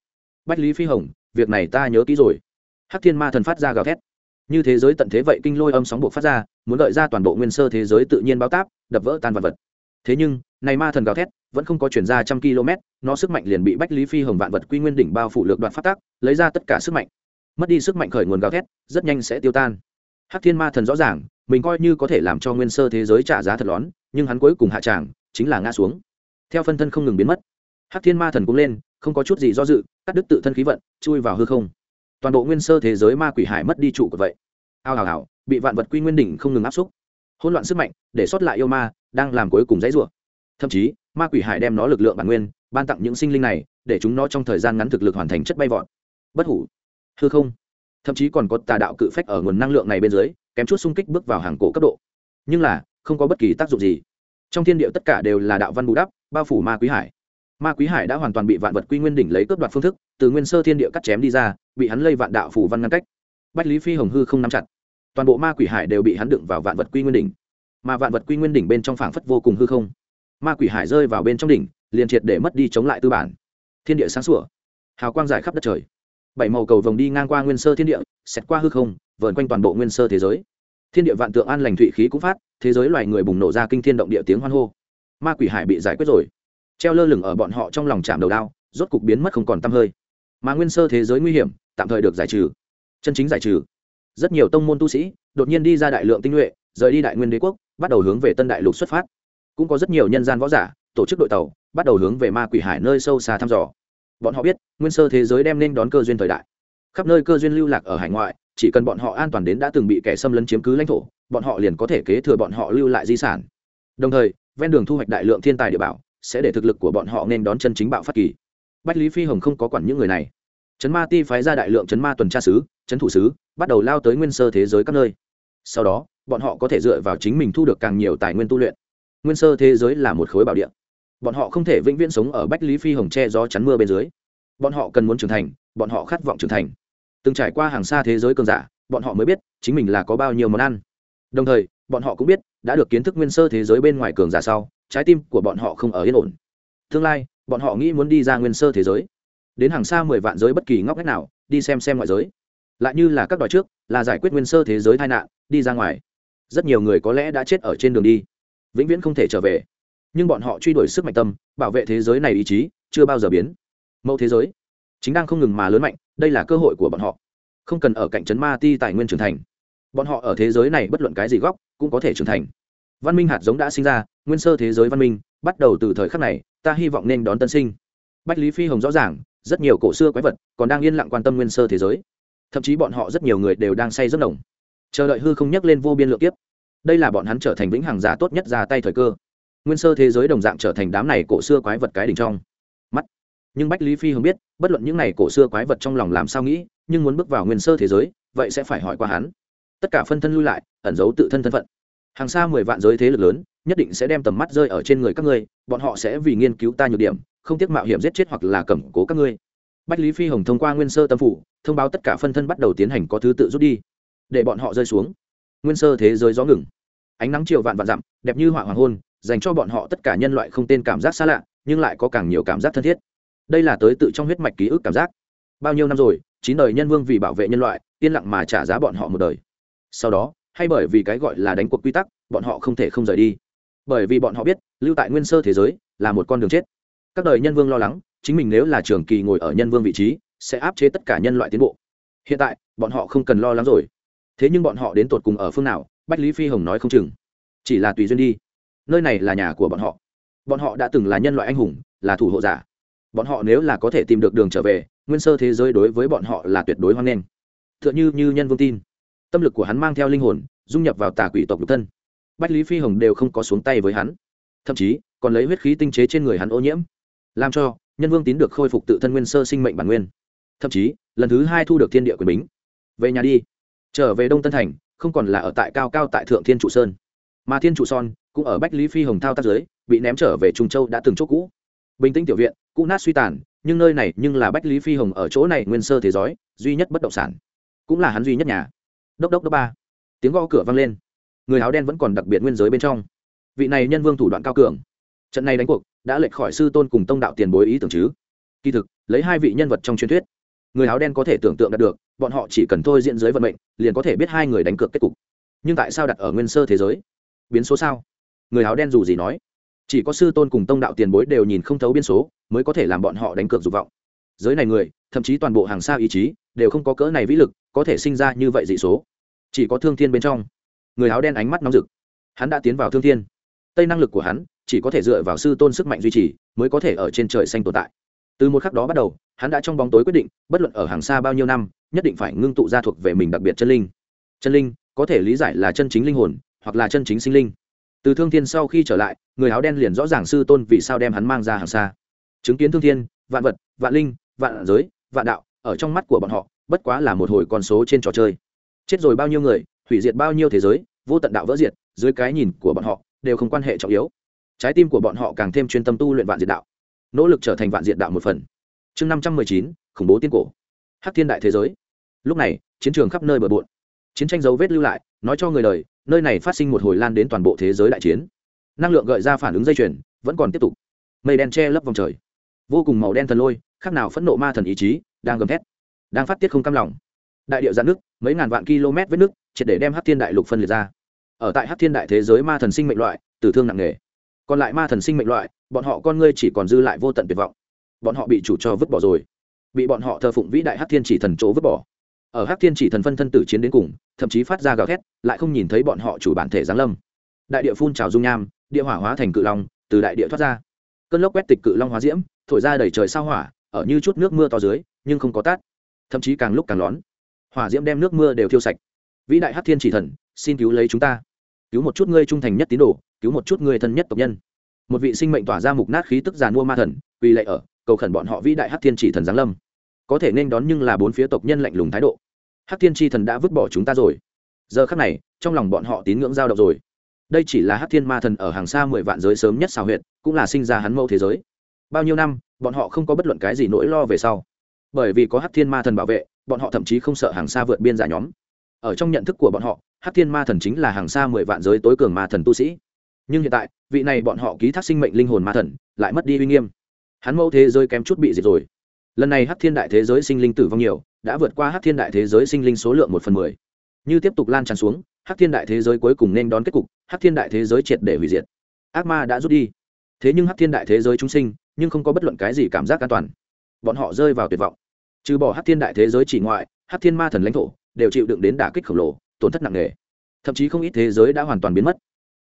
Bách lý phi hồng, việc này ta nhớ kỹ rồi. Hắc thiên ma thần phát ra gào thét. Như thế giới tận thế vậy kinh lôi âm sóng buộc phát ra, muốn đợi ra toàn bộ nguyên sơ thế giới tự nhiên báo táp, đập vỡ tan vật vật. Thế nhưng, này ma thần gào thét vẫn không có chuyển ra trăm km, nó sức mạnh liền bị bách lý phi hồng vạn vật quy nguyên đỉnh bao phủ lược đoạn phát tác, lấy ra tất cả sức mạnh. Mất đi sức mạnh khởi nguồn gào thét, rất nhanh sẽ tiêu tan. Hắc thiên ma thần rõ ràng, mình coi như có thể làm cho nguyên sơ thế giới trả giá thật lón, nhưng hắn cuối cùng hạ tràng, chính là ngã xuống theo phân thân không ngừng biến mất, hắc thiên ma thần cũng lên, không có chút gì do dự, cắt đứt tự thân khí vận, chui vào hư không. Toàn bộ nguyên sơ thế giới ma quỷ hải mất đi trụ của vậy. Ao hào hào bị vạn vật quy nguyên đỉnh không ngừng áp xúc. Hỗn loạn sức mạnh, để sót lại yêu ma, đang làm cuối cùng dãy rủa. Thậm chí, ma quỷ hải đem nó lực lượng bản nguyên, ban tặng những sinh linh này, để chúng nó trong thời gian ngắn thực lực hoàn thành chất bay vọt. Bất hủ. Hư không. Thậm chí còn có tà đạo cự phách ở nguồn năng lượng này bên dưới, kém chút xung kích bước vào hàng cổ cấp độ. Nhưng là, không có bất kỳ tác dụng gì. Trong thiên địa tất cả đều là đạo văn bù đắp bao phủ ma quý hải. Ma quý hải đã hoàn toàn bị vạn vật quy nguyên đỉnh lấy cướp đoạt phương thức, từ nguyên sơ thiên địa cắt chém đi ra, bị hắn lây vạn đạo phủ văn ngăn cách. Bách lý phi hồng hư không nắm chặt. Toàn bộ ma quỷ hải đều bị hắn đựng vào vạn vật quy nguyên đỉnh. Mà vạn vật quy nguyên đỉnh bên trong phảng phất vô cùng hư không. Ma quỷ hải rơi vào bên trong đỉnh, liền triệt để mất đi chống lại tư bản. Thiên địa sáng sủa. Hào quang dài khắp đất trời. Bảy màu cầu vồng đi ngang qua nguyên sơ thiên địa xét qua hư không, vờn quanh toàn bộ nguyên sơ thế giới. Thiên địa vạn tượng an lành thụy khí cũng phát, thế giới loài người bùng nổ ra kinh thiên động địa tiếng hoan hô ma quỷ hải bị giải quyết rồi. Treo lơ lửng ở bọn họ trong lòng chạm đầu đao, rốt cục biến mất không còn t hơi. Mà nguyên sơ thế giới nguy hiểm, tạm thời được giải trừ. Chân chính giải trừ. Rất nhiều tông môn tu sĩ, đột nhiên đi ra đại lượng tinh nhuệ, rời đi đại nguyên đế quốc, bắt đầu hướng về tân đại lục xuất phát. Cũng có rất nhiều nhân gian võ giả, tổ chức đội tàu, bắt đầu hướng về ma quỷ hải nơi sâu xa thăm dò. Bọn họ biết, nguyên sơ thế giới đem nên đón cơ duyên thời đại. Khắp nơi cơ duyên lưu lạc ở hải ngoại, chỉ cần bọn họ an toàn đến đã từng bị kẻ xâm lấn chiếm cứ lãnh thổ, bọn họ liền có thể kế thừa bọn họ lưu lại di sản. Đồng thời ven đường thu hoạch đại lượng thiên tài địa bảo, sẽ để thực lực của bọn họ nên đón chân chính bạo phát kỳ. Bách lý phi hồng không có quản những người này. Trấn ma ti phái ra đại lượng trấn ma tuần tra sứ, trấn thủ sứ, bắt đầu lao tới nguyên sơ thế giới các nơi. Sau đó, bọn họ có thể dựa vào chính mình thu được càng nhiều tài nguyên tu luyện. Nguyên sơ thế giới là một khối bảo địa. Bọn họ không thể vĩnh viễn sống ở bách lý phi hồng che gió chắn mưa bên dưới. Bọn họ cần muốn trưởng thành, bọn họ khát vọng trưởng thành. Từng trải qua hàng xa thế giới cường giả, bọn họ mới biết chính mình là có bao nhiêu món ăn. Đồng thời bọn họ cũng biết, đã được kiến thức nguyên sơ thế giới bên ngoài cường giả sau, trái tim của bọn họ không ở yên ổn. Tương lai, bọn họ nghĩ muốn đi ra nguyên sơ thế giới. Đến hàng xa mười vạn giới bất kỳ ngóc ngách nào, đi xem xem ngoại giới. Lại như là các đòi trước, là giải quyết nguyên sơ thế giới tai nạn, đi ra ngoài. Rất nhiều người có lẽ đã chết ở trên đường đi, vĩnh viễn không thể trở về. Nhưng bọn họ truy đuổi sức mạnh tâm, bảo vệ thế giới này ý chí, chưa bao giờ biến. Mẫu thế giới, chính đang không ngừng mà lớn mạnh, đây là cơ hội của bọn họ. Không cần ở cạnh trấn ma ti tài nguyên trưởng thành bọn họ ở thế giới này bất luận cái gì góc, cũng có thể trưởng thành. Văn minh hạt giống đã sinh ra, nguyên sơ thế giới văn minh, bắt đầu từ thời khắc này, ta hy vọng nên đón tân sinh. Bách lý phi hồng rõ ràng, rất nhiều cổ xưa quái vật còn đang yên lặng quan tâm nguyên sơ thế giới. Thậm chí bọn họ rất nhiều người đều đang say rất nồng. Chờ đợi hư không nhắc lên vô biên lượng kiếp. Đây là bọn hắn trở thành vĩnh hằng giả tốt nhất ra tay thời cơ. Nguyên sơ thế giới đồng dạng trở thành đám này cổ xưa quái vật cái đỉnh trong. Mắt. Nhưng bách lý phi hồng biết, bất luận những này cổ xưa quái vật trong lòng làm sao nghĩ, nhưng muốn bước vào nguyên sơ thế giới, vậy sẽ phải hỏi qua hắn tất cả phân thân lui lại, ẩn giấu tự thân thân phận. Hàng xa mười vạn giới thế lực lớn, nhất định sẽ đem tầm mắt rơi ở trên người các ngươi, bọn họ sẽ vì nghiên cứu ta nhược điểm, không tiếc mạo hiểm giết chết hoặc là cẩm cố các ngươi. Bách lý phi hồng thông qua nguyên sơ tâm phủ, thông báo tất cả phân thân bắt đầu tiến hành có thứ tự rút đi, để bọn họ rơi xuống. Nguyên sơ thế giới gió ngừng. Ánh nắng chiều vạn vạn dặm, đẹp như họa hoàng hôn, dành cho bọn họ tất cả nhân loại không tên cảm giác xa lạ, nhưng lại có càng nhiều cảm giác thân thiết. Đây là tới tự trong huyết mạch ký ức cảm giác. Bao nhiêu năm rồi, chín đời nhân vương vì bảo vệ nhân loại, yên lặng mà trả giá bọn họ một đời sau đó, hay bởi vì cái gọi là đánh cuộc quy tắc, bọn họ không thể không rời đi. Bởi vì bọn họ biết, lưu tại nguyên sơ thế giới là một con đường chết. Các đời nhân vương lo lắng, chính mình nếu là trường kỳ ngồi ở nhân vương vị trí, sẽ áp chế tất cả nhân loại tiến bộ. Hiện tại, bọn họ không cần lo lắng rồi. Thế nhưng bọn họ đến tột cùng ở phương nào, bách lý phi hồng nói không chừng. Chỉ là tùy duyên đi. Nơi này là nhà của bọn họ. Bọn họ đã từng là nhân loại anh hùng, là thủ hộ giả. Bọn họ nếu là có thể tìm được đường trở về, nguyên sơ thế giới đối với bọn họ là tuyệt đối hoan nghênh. T h ư ợ n h ư như nhân vương tin tâm lực của hắn mang theo linh hồn, dung nhập vào tà quỷ tộc nhục thân. Bách lý phi hồng đều không có xuống tay với hắn. Thậm chí, còn lấy huyết khí tinh chế trên người hắn ô nhiễm. Làm cho, nhân vương tín được khôi phục tự thân nguyên sơ sinh mệnh bản nguyên. Thậm chí, lần thứ hai thu được thiên địa quyền bính. Về nhà đi. Trở về đông tân thành, không còn là ở tại cao cao tại thượng thiên trụ sơn. Mà thiên trụ son cũng ở bách lý phi hồng thao tác giới bị ném trở về trung châu đã từng chỗ cũ. Bình tĩnh tiểu viện, cũ nát suy tàn, nhưng nơi này nhưng là bách lý phi hồng ở chỗ này nguyên sơ thế giới, duy nhất bất động sản. Cũng là hắn duy nhất nhà đốc đốc đốc ba. Tiếng gõ cửa vang lên. Người áo đen vẫn còn đặc biệt nguyên giới bên trong. Vị này nhân vương thủ đoạn cao cường. Trận này đánh cuộc, đã lệch khỏi sư tôn cùng tông đạo tiền bối ý tưởng chứ. Kỳ thực, lấy hai vị nhân vật trong truyền thuyết, người áo đen có thể tưởng tượng đạt được, bọn họ chỉ cần thôi diễn giới vận mệnh, liền có thể biết hai người đánh cược kết cục. Nhưng tại sao đặt ở nguyên sơ thế giới? Biến số sao? Người áo đen dù gì nói, chỉ có sư tôn cùng tông đạo tiền bối đều nhìn không thấu biến số, mới có thể làm bọn họ đánh cược dục vọng giới này người, thậm chí toàn bộ hàng xa ý chí, đều không có cỡ này vĩ lực, có thể sinh ra như vậy dị số. Chỉ có thương thiên bên trong. Người áo đen ánh mắt nóng rực. Hắn đã tiến vào thương thiên. Tây năng lực của hắn, chỉ có thể dựa vào sư tôn sức mạnh duy trì, mới có thể ở trên trời xanh tồn tại. Từ một khắc đó bắt đầu, hắn đã trong bóng tối quyết định, bất luận ở hàng xa bao nhiêu năm, nhất định phải ngưng tụ ra thuộc về mình đặc biệt chân linh. Chân linh, có thể lý giải là chân chính linh hồn, hoặc là chân chính sinh linh. Từ thương thiên sau khi trở lại, người áo đen liền rõ ràng sư tôn vì sao đem hắn mang ra hàng xa. Chứng kiến thương thiên, vạn vật, vạn linh vạn giới, vạn đạo, ở trong mắt của bọn họ, bất quá là một hồi con số trên trò chơi. Chết rồi bao nhiêu người, hủy diệt bao nhiêu thế giới, vô tận đạo vỡ diệt, dưới cái nhìn của bọn họ, đều không quan hệ trọng yếu. Trái tim của bọn họ càng thêm chuyên tâm tu luyện vạn diệt đạo, nỗ lực trở thành vạn diệt đạo một phần. Chương năm trăm mười chín, khủng bố tiên cổ. Hắc thiên đại thế giới. Lúc này, chiến trường khắp nơi bờ bộn. Chiến tranh dấu vết lưu lại, nói cho người đời, nơi này phát sinh một hồi lan đến toàn bộ thế giới đại chiến. Năng lượng gợi ra phản ứng dây chuyền, vẫn còn tiếp tục. Mây đen che lấp vòng trời. Vô cùng màu đen thần lôi khác nào phẫn nộ ma thần ý chí, đang gầm thét, đang phát tiết không cam lòng. Đại điệu giãn nước, mấy ngàn vạn km vết nước, triệt để đem hát thiên đại lục phân liệt ra. Ở tại hát thiên đại thế giới ma thần sinh mệnh loại, tử thương nặng nề. Còn lại ma thần sinh mệnh loại, bọn họ con ngươi chỉ còn dư lại vô tận tuyệt vọng. Bọn họ bị chủ cho vứt bỏ rồi. Bị bọn họ thờ phụng vĩ đại hát thiên chỉ thần chỗ vứt bỏ. Ở hát thiên chỉ thần phân thân tử chiến đến cùng, thậm chí phát ra gào thét, lại không nhìn thấy bọn họ chủ bản thể giáng lâm. Đại địa phun trào dung nham, địa hỏa hóa thành cự long, từ đại địa thoát ra. Cơn lốc quét tịch cự long hóa diễm, thổi ra đầy trời sao hỏa ở như chút nước mưa to dưới, nhưng không có tát, thậm chí càng lúc càng lón. Hỏa diễm đem nước mưa đều thiêu sạch. Vĩ đại hát thiên chỉ thần, xin cứu lấy chúng ta. Cứu một chút ngươi trung thành nhất tín đồ, cứu một chút ngươi thân nhất tộc nhân. Một vị sinh mệnh tỏa ra mục nát khí tức giàn mua ma thần vì lệ ở, cầu khẩn bọn họ vĩ đại hát thiên chỉ thần giáng lâm. Có thể nên đón nhưng là bốn phía tộc nhân lạnh lùng thái độ. Hát thiên tri thần đã vứt bỏ chúng ta rồi. Giờ khắc này, trong lòng bọn họ tín ngưỡng giao động rồi. Đây chỉ là hát thiên ma thần ở hàng xa mười vạn giới sớm nhất xào huyệt, cũng là sinh ra hắn mẫu thế giới. Bao nhiêu năm bọn họ không có bất luận cái gì nỗi lo về sau. Bởi vì có hát thiên ma thần bảo vệ, bọn họ thậm chí không sợ hàng xa vượt biên giả nhóm. Ở trong nhận thức của bọn họ hát thiên ma thần chính là hàng xa mười vạn giới tối cường ma thần tu sĩ. Nhưng hiện tại, vị này bọn họ ký thác sinh mệnh linh hồn ma thần, lại mất đi uy nghiêm. Hắn mẫu thế giới kém chút bị diệt rồi. Lần này hát thiên đại thế giới sinh linh tử vong nhiều, đã vượt qua hát thiên đại thế giới sinh linh số lượng một phần mười. Như tiếp tục lan tràn xuống hát thiên đại thế giới cuối cùng nên đón kết cục hát thiên đại thế giới triệt để hủy diệt. Ác ma đã rút đi. Thế nhưng hát thiên đại thế giới chúng sinh nhưng không có bất luận cái gì cảm giác an toàn. Bọn họ rơi vào tuyệt vọng. Trừ bỏ hát thiên đại thế giới chỉ ngoại hát thiên ma thần lãnh thổ đều chịu đựng đến đả kích khổng lồ, tổn thất nặng nề. Thậm chí không ít thế giới đã hoàn toàn biến mất.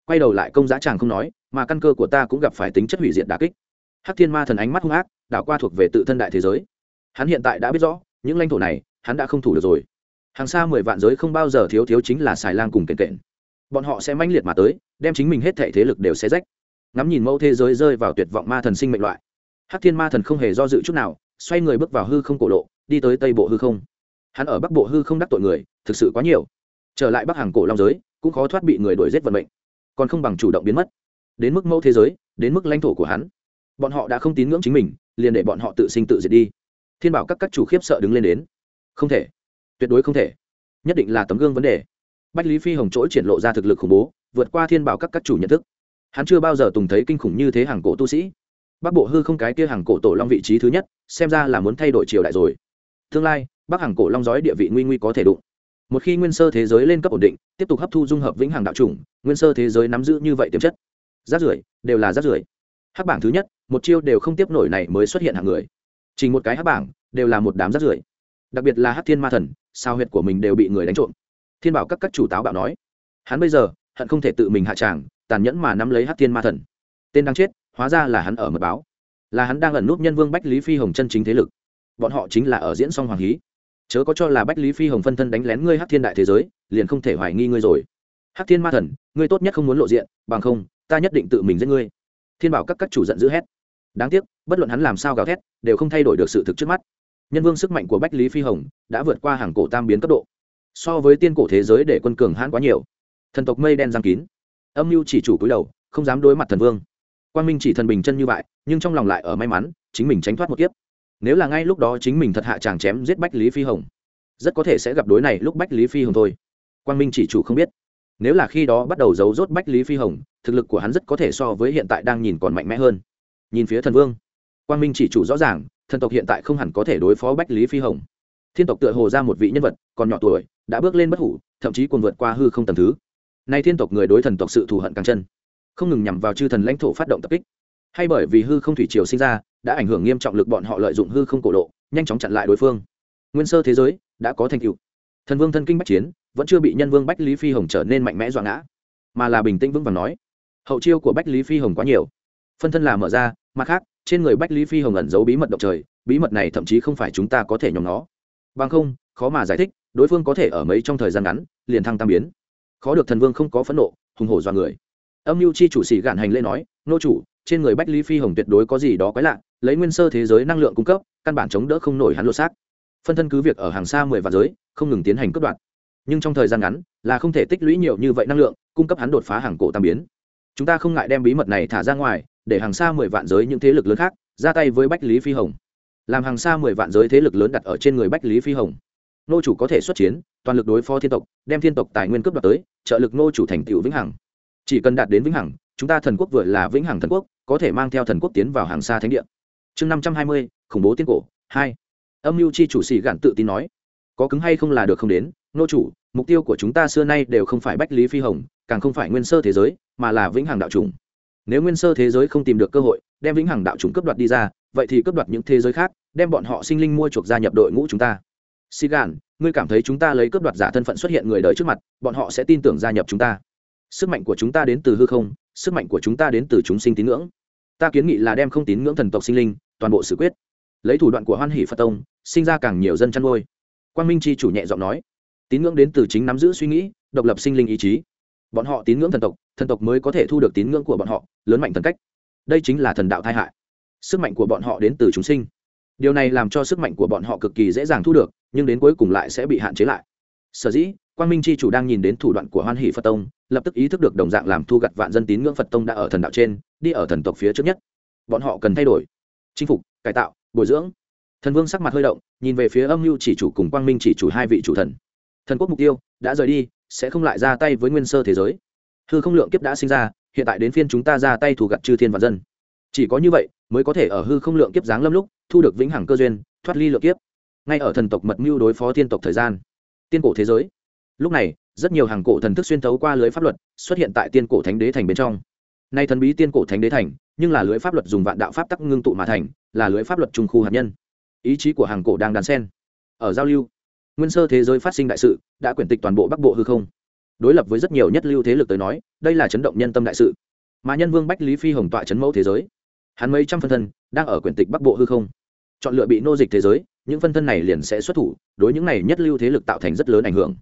Quay đầu lại công giá chàng không nói, mà căn cơ của ta cũng gặp phải tính chất hủy diệt đả kích. Hát thiên ma thần ánh mắt hung ác, đảo qua thuộc về tự thân đại thế giới. Hắn hiện tại đã biết rõ, những lãnh thổ này, hắn đã không thủ được rồi. Hàng xa mười vạn giới không bao giờ thiếu thiếu chính là xài lang cùng kền kện. Bọn họ sẽ manh liệt mà tới, đem chính mình hết thể thế lực đều xé rách. Ngắm nhìn mẫu thế giới rơi vào tuyệt vọng ma thần sinh mệnh loại hắc thiên ma thần không hề do dự chút nào, xoay người bước vào hư không cổ lộ, đi tới tây bộ hư không. Hắn ở bắc bộ hư không đắc tội người, thực sự quá nhiều. Trở lại bắc hàng cổ long giới, cũng khó thoát bị người đuổi giết vận mệnh. Còn không bằng chủ động biến mất. Đến mức mẫu thế giới, đến mức lãnh thổ của hắn. Bọn họ đã không tín ngưỡng chính mình, liền để bọn họ tự sinh tự diệt đi. Thiên bảo các các chủ khiếp sợ đứng lên đến. Không thể. Tuyệt đối không thể. Nhất định là tấm gương vấn đề. Bách lý phi hồng chỗ triển lộ ra thực lực khủng bố, vượt qua thiên bảo các các chủ nhận thức. Hắn chưa bao giờ từng thấy kinh khủng như thế hàng cổ tu sĩ bắc bộ hư không cái kia hàng cổ tổ long vị trí thứ nhất, xem ra là muốn thay đổi triều đại rồi. Tương lai, bắc hàng cổ long giói địa vị nguy nguy có thể đụng. Một khi nguyên sơ thế giới lên cấp ổn định, tiếp tục hấp thu dung hợp vĩnh hằng đạo chủng, nguyên sơ thế giới nắm giữ như vậy tiềm chất. Rác rưởi, đều là rác rưởi. Hắc bảng thứ nhất, một chiêu đều không tiếp nổi này mới xuất hiện hàng người. Chỉ một cái hắc bảng, đều là một đám rác rưởi. Đặc biệt là hắc thiên ma thần, sao huyệt của mình đều bị người đánh trộm. Thiên bảo các các chủ táo bạo nói, hắn bây giờ, hận không thể tự mình hạ tràng, tàn nhẫn mà nắm lấy hắc thiên ma thần. Tên đang chết hóa ra là hắn ở mật báo, là hắn đang ẩn núp nhân vương bách lý phi hồng chân chính thế lực. Bọn họ chính là ở diễn song hoàng hí. Chớ có cho là bách lý phi hồng phân thân đánh lén ngươi hắc thiên đại thế giới, liền không thể hoài nghi ngươi rồi. Hắc thiên ma thần, ngươi tốt nhất không muốn lộ diện, bằng không, ta nhất định tự mình giết ngươi. Thiên bảo các các chủ giận dữ hét. Đáng tiếc, bất luận hắn làm sao gào thét, đều không thay đổi được sự thực trước mắt. Nhân vương sức mạnh của bách lý phi hồng đã vượt qua hàng cổ tam biến cấp độ. So với tiên cổ thế giới để quân cường hãn quá nhiều. Thần tộc mây đen giang kín. Âm mưu chỉ chủ cúi đầu, không dám đối mặt thần vương quan minh chỉ thần bình chân như vậy, nhưng trong lòng lại ở may mắn, chính mình tránh thoát một kiếp. Nếu là ngay lúc đó chính mình thật hạ chàng chém giết bách lý phi hồng, rất có thể sẽ gặp đối này lúc bách lý phi hồng thôi. Quang minh chỉ chủ không biết. Nếu là khi đó bắt đầu giấu rốt bách lý phi hồng, thực lực của hắn rất có thể so với hiện tại đang nhìn còn mạnh mẽ hơn. Nhìn phía thần vương, quang minh chỉ chủ rõ ràng, thần tộc hiện tại không hẳn có thể đối phó bách lý phi hồng. Thiên tộc tựa hồ ra một vị nhân vật, còn nhỏ tuổi, đã bước lên bất hủ, thậm chí còn vượt qua hư không tầm thứ. Nay thiên tộc người đối thần tộc sự thù hận càng chân không ngừng nhằm vào chư thần lãnh thổ phát động tập kích. Hay bởi vì hư không thủy triều sinh ra, đã ảnh hưởng nghiêm trọng lực bọn họ lợi dụng hư không cổ độ, nhanh chóng chặn lại đối phương. Nguyên sơ thế giới đã có thành tựu. Thần vương thân kinh bách chiến, vẫn chưa bị nhân vương bách lý phi hồng trở nên mạnh mẽ dọa ngã, mà là bình tĩnh vững vàng nói, hậu chiêu của bách lý phi hồng quá nhiều. Phân thân là mở ra, mặt khác, trên người bách lý phi hồng ẩn giấu bí mật động trời, bí mật này thậm chí không phải chúng ta có thể nhóm nó bằng không, khó mà giải thích, đối phương có thể ở mấy trong thời gian ngắn, liền thăng tam biến. Khó được thần vương không có phẫn nộ, hùng hổ do người âm mưu chi chủ sĩ gạn hành lễ nói, nô chủ, trên người bách lý phi hồng tuyệt đối có gì đó quái lạ, lấy nguyên sơ thế giới năng lượng cung cấp, căn bản chống đỡ không nổi hắn lột xác. Phân thân cứ việc ở hàng xa mười vạn giới, không ngừng tiến hành cướp đoạt. Nhưng trong thời gian ngắn, là không thể tích lũy nhiều như vậy năng lượng, cung cấp hắn đột phá hàng cổ tam biến. Chúng ta không ngại đem bí mật này thả ra ngoài, để hàng xa mười vạn giới những thế lực lớn khác, ra tay với bách lý phi hồng. Làm hàng xa mười vạn giới thế lực lớn đặt ở trên người bách lý phi hồng. Nô chủ có thể xuất chiến, toàn lực đối phó thiên tộc, đem thiên tộc tài nguyên cướp đoạt tới, trợ lực nô chủ thành tựu vĩnh hằng chỉ cần đạt đến vĩnh hằng, chúng ta thần quốc vừa là vĩnh hằng thần quốc, có thể mang theo thần quốc tiến vào hàng xa thánh địa. Chương năm trăm hai mươi, khủng bố tiên cổ, hai. Âm mưu chi chủ sĩ gạn tự tin nói, có cứng hay không là được không đến, nô chủ, mục tiêu của chúng ta xưa nay đều không phải bách lý phi hồng, càng không phải nguyên sơ thế giới, mà là vĩnh hằng đạo trùng nếu nguyên sơ thế giới không tìm được cơ hội, đem vĩnh hằng đạo trùng cướp đoạt đi ra, vậy thì cướp đoạt những thế giới khác, đem bọn họ sinh linh mua chuộc gia nhập đội ngũ chúng ta. Xì gạn, ngươi cảm thấy chúng ta lấy cướp đoạt giả thân phận xuất hiện người đời trước mặt, bọn họ sẽ tin tưởng gia nhập chúng ta sức mạnh của chúng ta đến từ hư không, sức mạnh của chúng ta đến từ chúng sinh tín ngưỡng. Ta kiến nghị là đem không tín ngưỡng thần tộc sinh linh, toàn bộ sự quyết. Lấy thủ đoạn của hoan hỷ phật tông, sinh ra càng nhiều dân chăn nuôi. Quang minh c h i chủ nhẹ giọng nói, tín ngưỡng đến từ chính nắm giữ suy nghĩ, độc lập sinh linh ý chí. Bọn họ tín ngưỡng thần tộc thần tộc mới có thể thu được tín ngưỡng của bọn họ, lớn mạnh thần cách. Đây chính là thần đạo tai hại. Sức mạnh của bọn họ đến từ chúng sinh. Điều này làm cho sức mạnh của bọn họ cực kỳ dễ dàng thu được, nhưng đến cuối cùng lại sẽ bị hạn chế lại. Sở dĩ quang minh c h i chủ đang nhìn đến thủ đoạn của hoan hỷ phật tông, lập tức ý thức được đồng dạng làm thu gặt vạn dân tín ngưỡng phật tông đã ở thần đạo trên, đi ở thần tộc phía trước nhất. Bọn họ cần thay đổi. Chinh phục, cải tạo, bồi dưỡng. Thần vương sắc mặt hơi động, nhìn về phía âm mưu chỉ chủ cùng quang minh chỉ chủ hai vị chủ thần. Thần quốc mục tiêu đã rời đi, sẽ không lại ra tay với nguyên sơ thế giới. Hư không lượng kiếp đã sinh ra, hiện tại đến phiên chúng ta ra tay thù gặt chư thiên và dân. Chỉ có như vậy mới có thể ở hư không lượng kiếp giáng lâm lúc, thu được vĩnh hằng cơ duyên, thoát ly lượng kiếp. Ngay ở thần tộc mật mưu đối phó thiên tộc thời gian. Tiên cổ thế giới lúc này, rất nhiều hàng cổ thần thức xuyên thấu qua lưới pháp luật xuất hiện tại tiên cổ thánh đế thành bên trong. Nay thần bí tiên cổ thánh đế thành, nhưng là lưới pháp luật dùng vạn đạo pháp tắc ngưng tụ mà thành, là lưới pháp luật trung khu hạt nhân. Ý chí của hàng cổ đang đàn sen ở giao lưu, nguyên sơ thế giới phát sinh đại sự đã quyển tịch toàn bộ bắc bộ hư không. Đối lập với rất nhiều nhất lưu thế lực tới nói, đây là chấn động nhân tâm đại sự. Mà nhân vương bách lý phi hồng tọa chấn mẫu thế giới. Hắn mấy trăm phân thân đang ở quyển tịch bắc bộ hư không. Chọn lựa bị nô dịch thế giới, những phân thân này liền sẽ xuất thủ, đối những này nhất lưu thế lực tạo thành rất lớn ảnh hưởng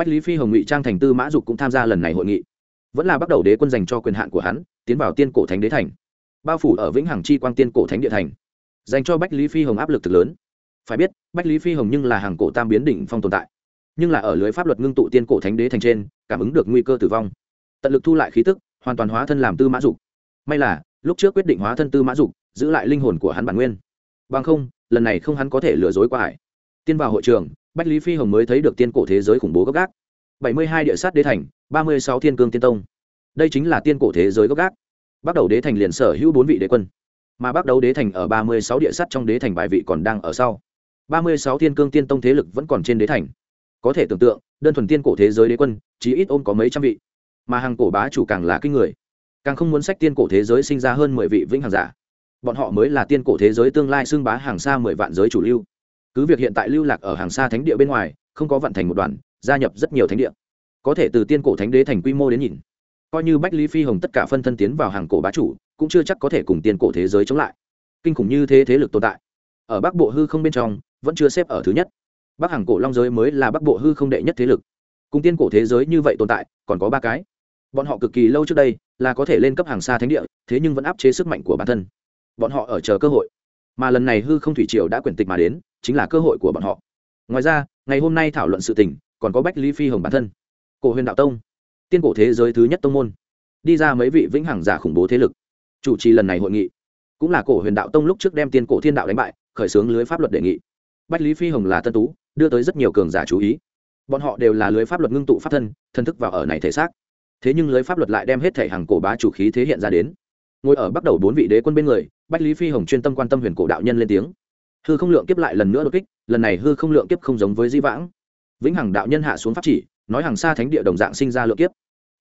bách lý phi, hồng ngụy trang thành tư mã dục cũng tham gia lần này hội nghị. Vẫn là bắt đầu đế quân dành cho quyền hạn của hắn, tiến vào tiên cổ thánh đế thành. Bao phủ ở vĩnh hằng chi quang tiên cổ thánh địa thành. Dành cho bách lý phi, hồng áp lực thực lớn. Phải biết, bách lý phi, hồng nhưng là hàng cổ tam biến đỉnh phong tồn tại. Nhưng là ở lưới pháp luật ngưng tụ tiên cổ thánh đế thành trên, cảm ứng được nguy cơ tử vong. Tận lực thu lại khí tức, hoàn toàn hóa thân làm tư mã dục. May là, lúc trước quyết định hóa thân tư mã dục, giữ lại linh hồn của hắn bản nguyên. Bằng không, lần này không hắn có thể lừa dối qua hải tiên vào hội trường bách lý phi hồng mới thấy được tiên cổ thế giới khủng bố gốc gác. Bảy mươi hai địa sát đế thành, ba mươi sáu thiên cương tiên tông. Đây chính là tiên cổ thế giới gốc gác. Bắt đầu đế thành liền sở hữu bốn vị đế quân. Mà bắt đầu đế thành ở ba mươi sáu địa sát trong đế thành bài vị còn đang ở sau. ba mươi sáu thiên cương tiên tông thế lực vẫn còn trên đế thành. Có thể tưởng tượng, đơn thuần tiên cổ thế giới đế quân, chí ít ôm có mấy trăm vị. Mà hàng cổ bá chủ càng là kinh người. Càng không muốn sách tiên cổ thế giới sinh ra hơn mười vị vĩnh hàng giả. Bọn họ mới là tiên cổ thế giới tương lai xưng bá hàng xa mười vạn giới chủ lưu cứ việc hiện tại lưu lạc ở hàng xa thánh địa bên ngoài, không có vận thành một đoàn, gia nhập rất nhiều thánh địa. Có thể từ tiên cổ thánh đế thành quy mô đến nhìn, coi như bách lý phi hồng tất cả phân thân tiến vào hàng cổ bá chủ, cũng chưa chắc có thể cùng tiên cổ thế giới chống lại. Kinh khủng như thế thế lực tồn tại, ở bắc bộ hư không bên trong, vẫn chưa xếp ở thứ nhất. Bắc hàng cổ long giới mới là bắc bộ hư không đệ nhất thế lực. Cùng tiên cổ thế giới như vậy tồn tại, còn có ba cái. Bọn họ cực kỳ lâu trước đây, là có thể lên cấp hàng xa thánh địa, thế nhưng vẫn áp chế sức mạnh của bản thân. Bọn họ ở chờ cơ hội, mà lần này hư không thủy triều đã quyển tịch mà đến chính là cơ hội của bọn họ. Ngoài ra, ngày hôm nay thảo luận sự tình, còn có bách lý phi hồng bản thân, cổ huyền đạo tông, tiên cổ thế giới thứ nhất tông môn. Đi ra mấy vị vĩnh hằng giả khủng bố thế lực. Chủ trì lần này hội nghị, cũng là cổ huyền đạo tông lúc trước đem tiên cổ thiên đạo đánh bại, khởi xướng lưới pháp luật đề nghị. Bách lý phi hồng là tân tú, đưa tới rất nhiều cường giả chú ý. Bọn họ đều là lưới pháp luật ngưng tụ pháp thân thân thức vào ở này thể xác. Thế nhưng lưới pháp luật lại đem hết thể hàng cổ bá chủ khí thế hiện ra đến. Ngồi ở bắt đầu bốn vị đế quân bên người, bách lý phi hồng chuyên tâm quan tâm huyền cổ đạo nhân lên tiếng hư không lượng kiếp lại lần nữa đột kích, lần này hư không lượng kiếp không giống với di vãng. Vĩnh hằng đạo nhân hạ xuống pháp chỉ, nói hàng xa thánh địa đồng dạng sinh ra lượng kiếp.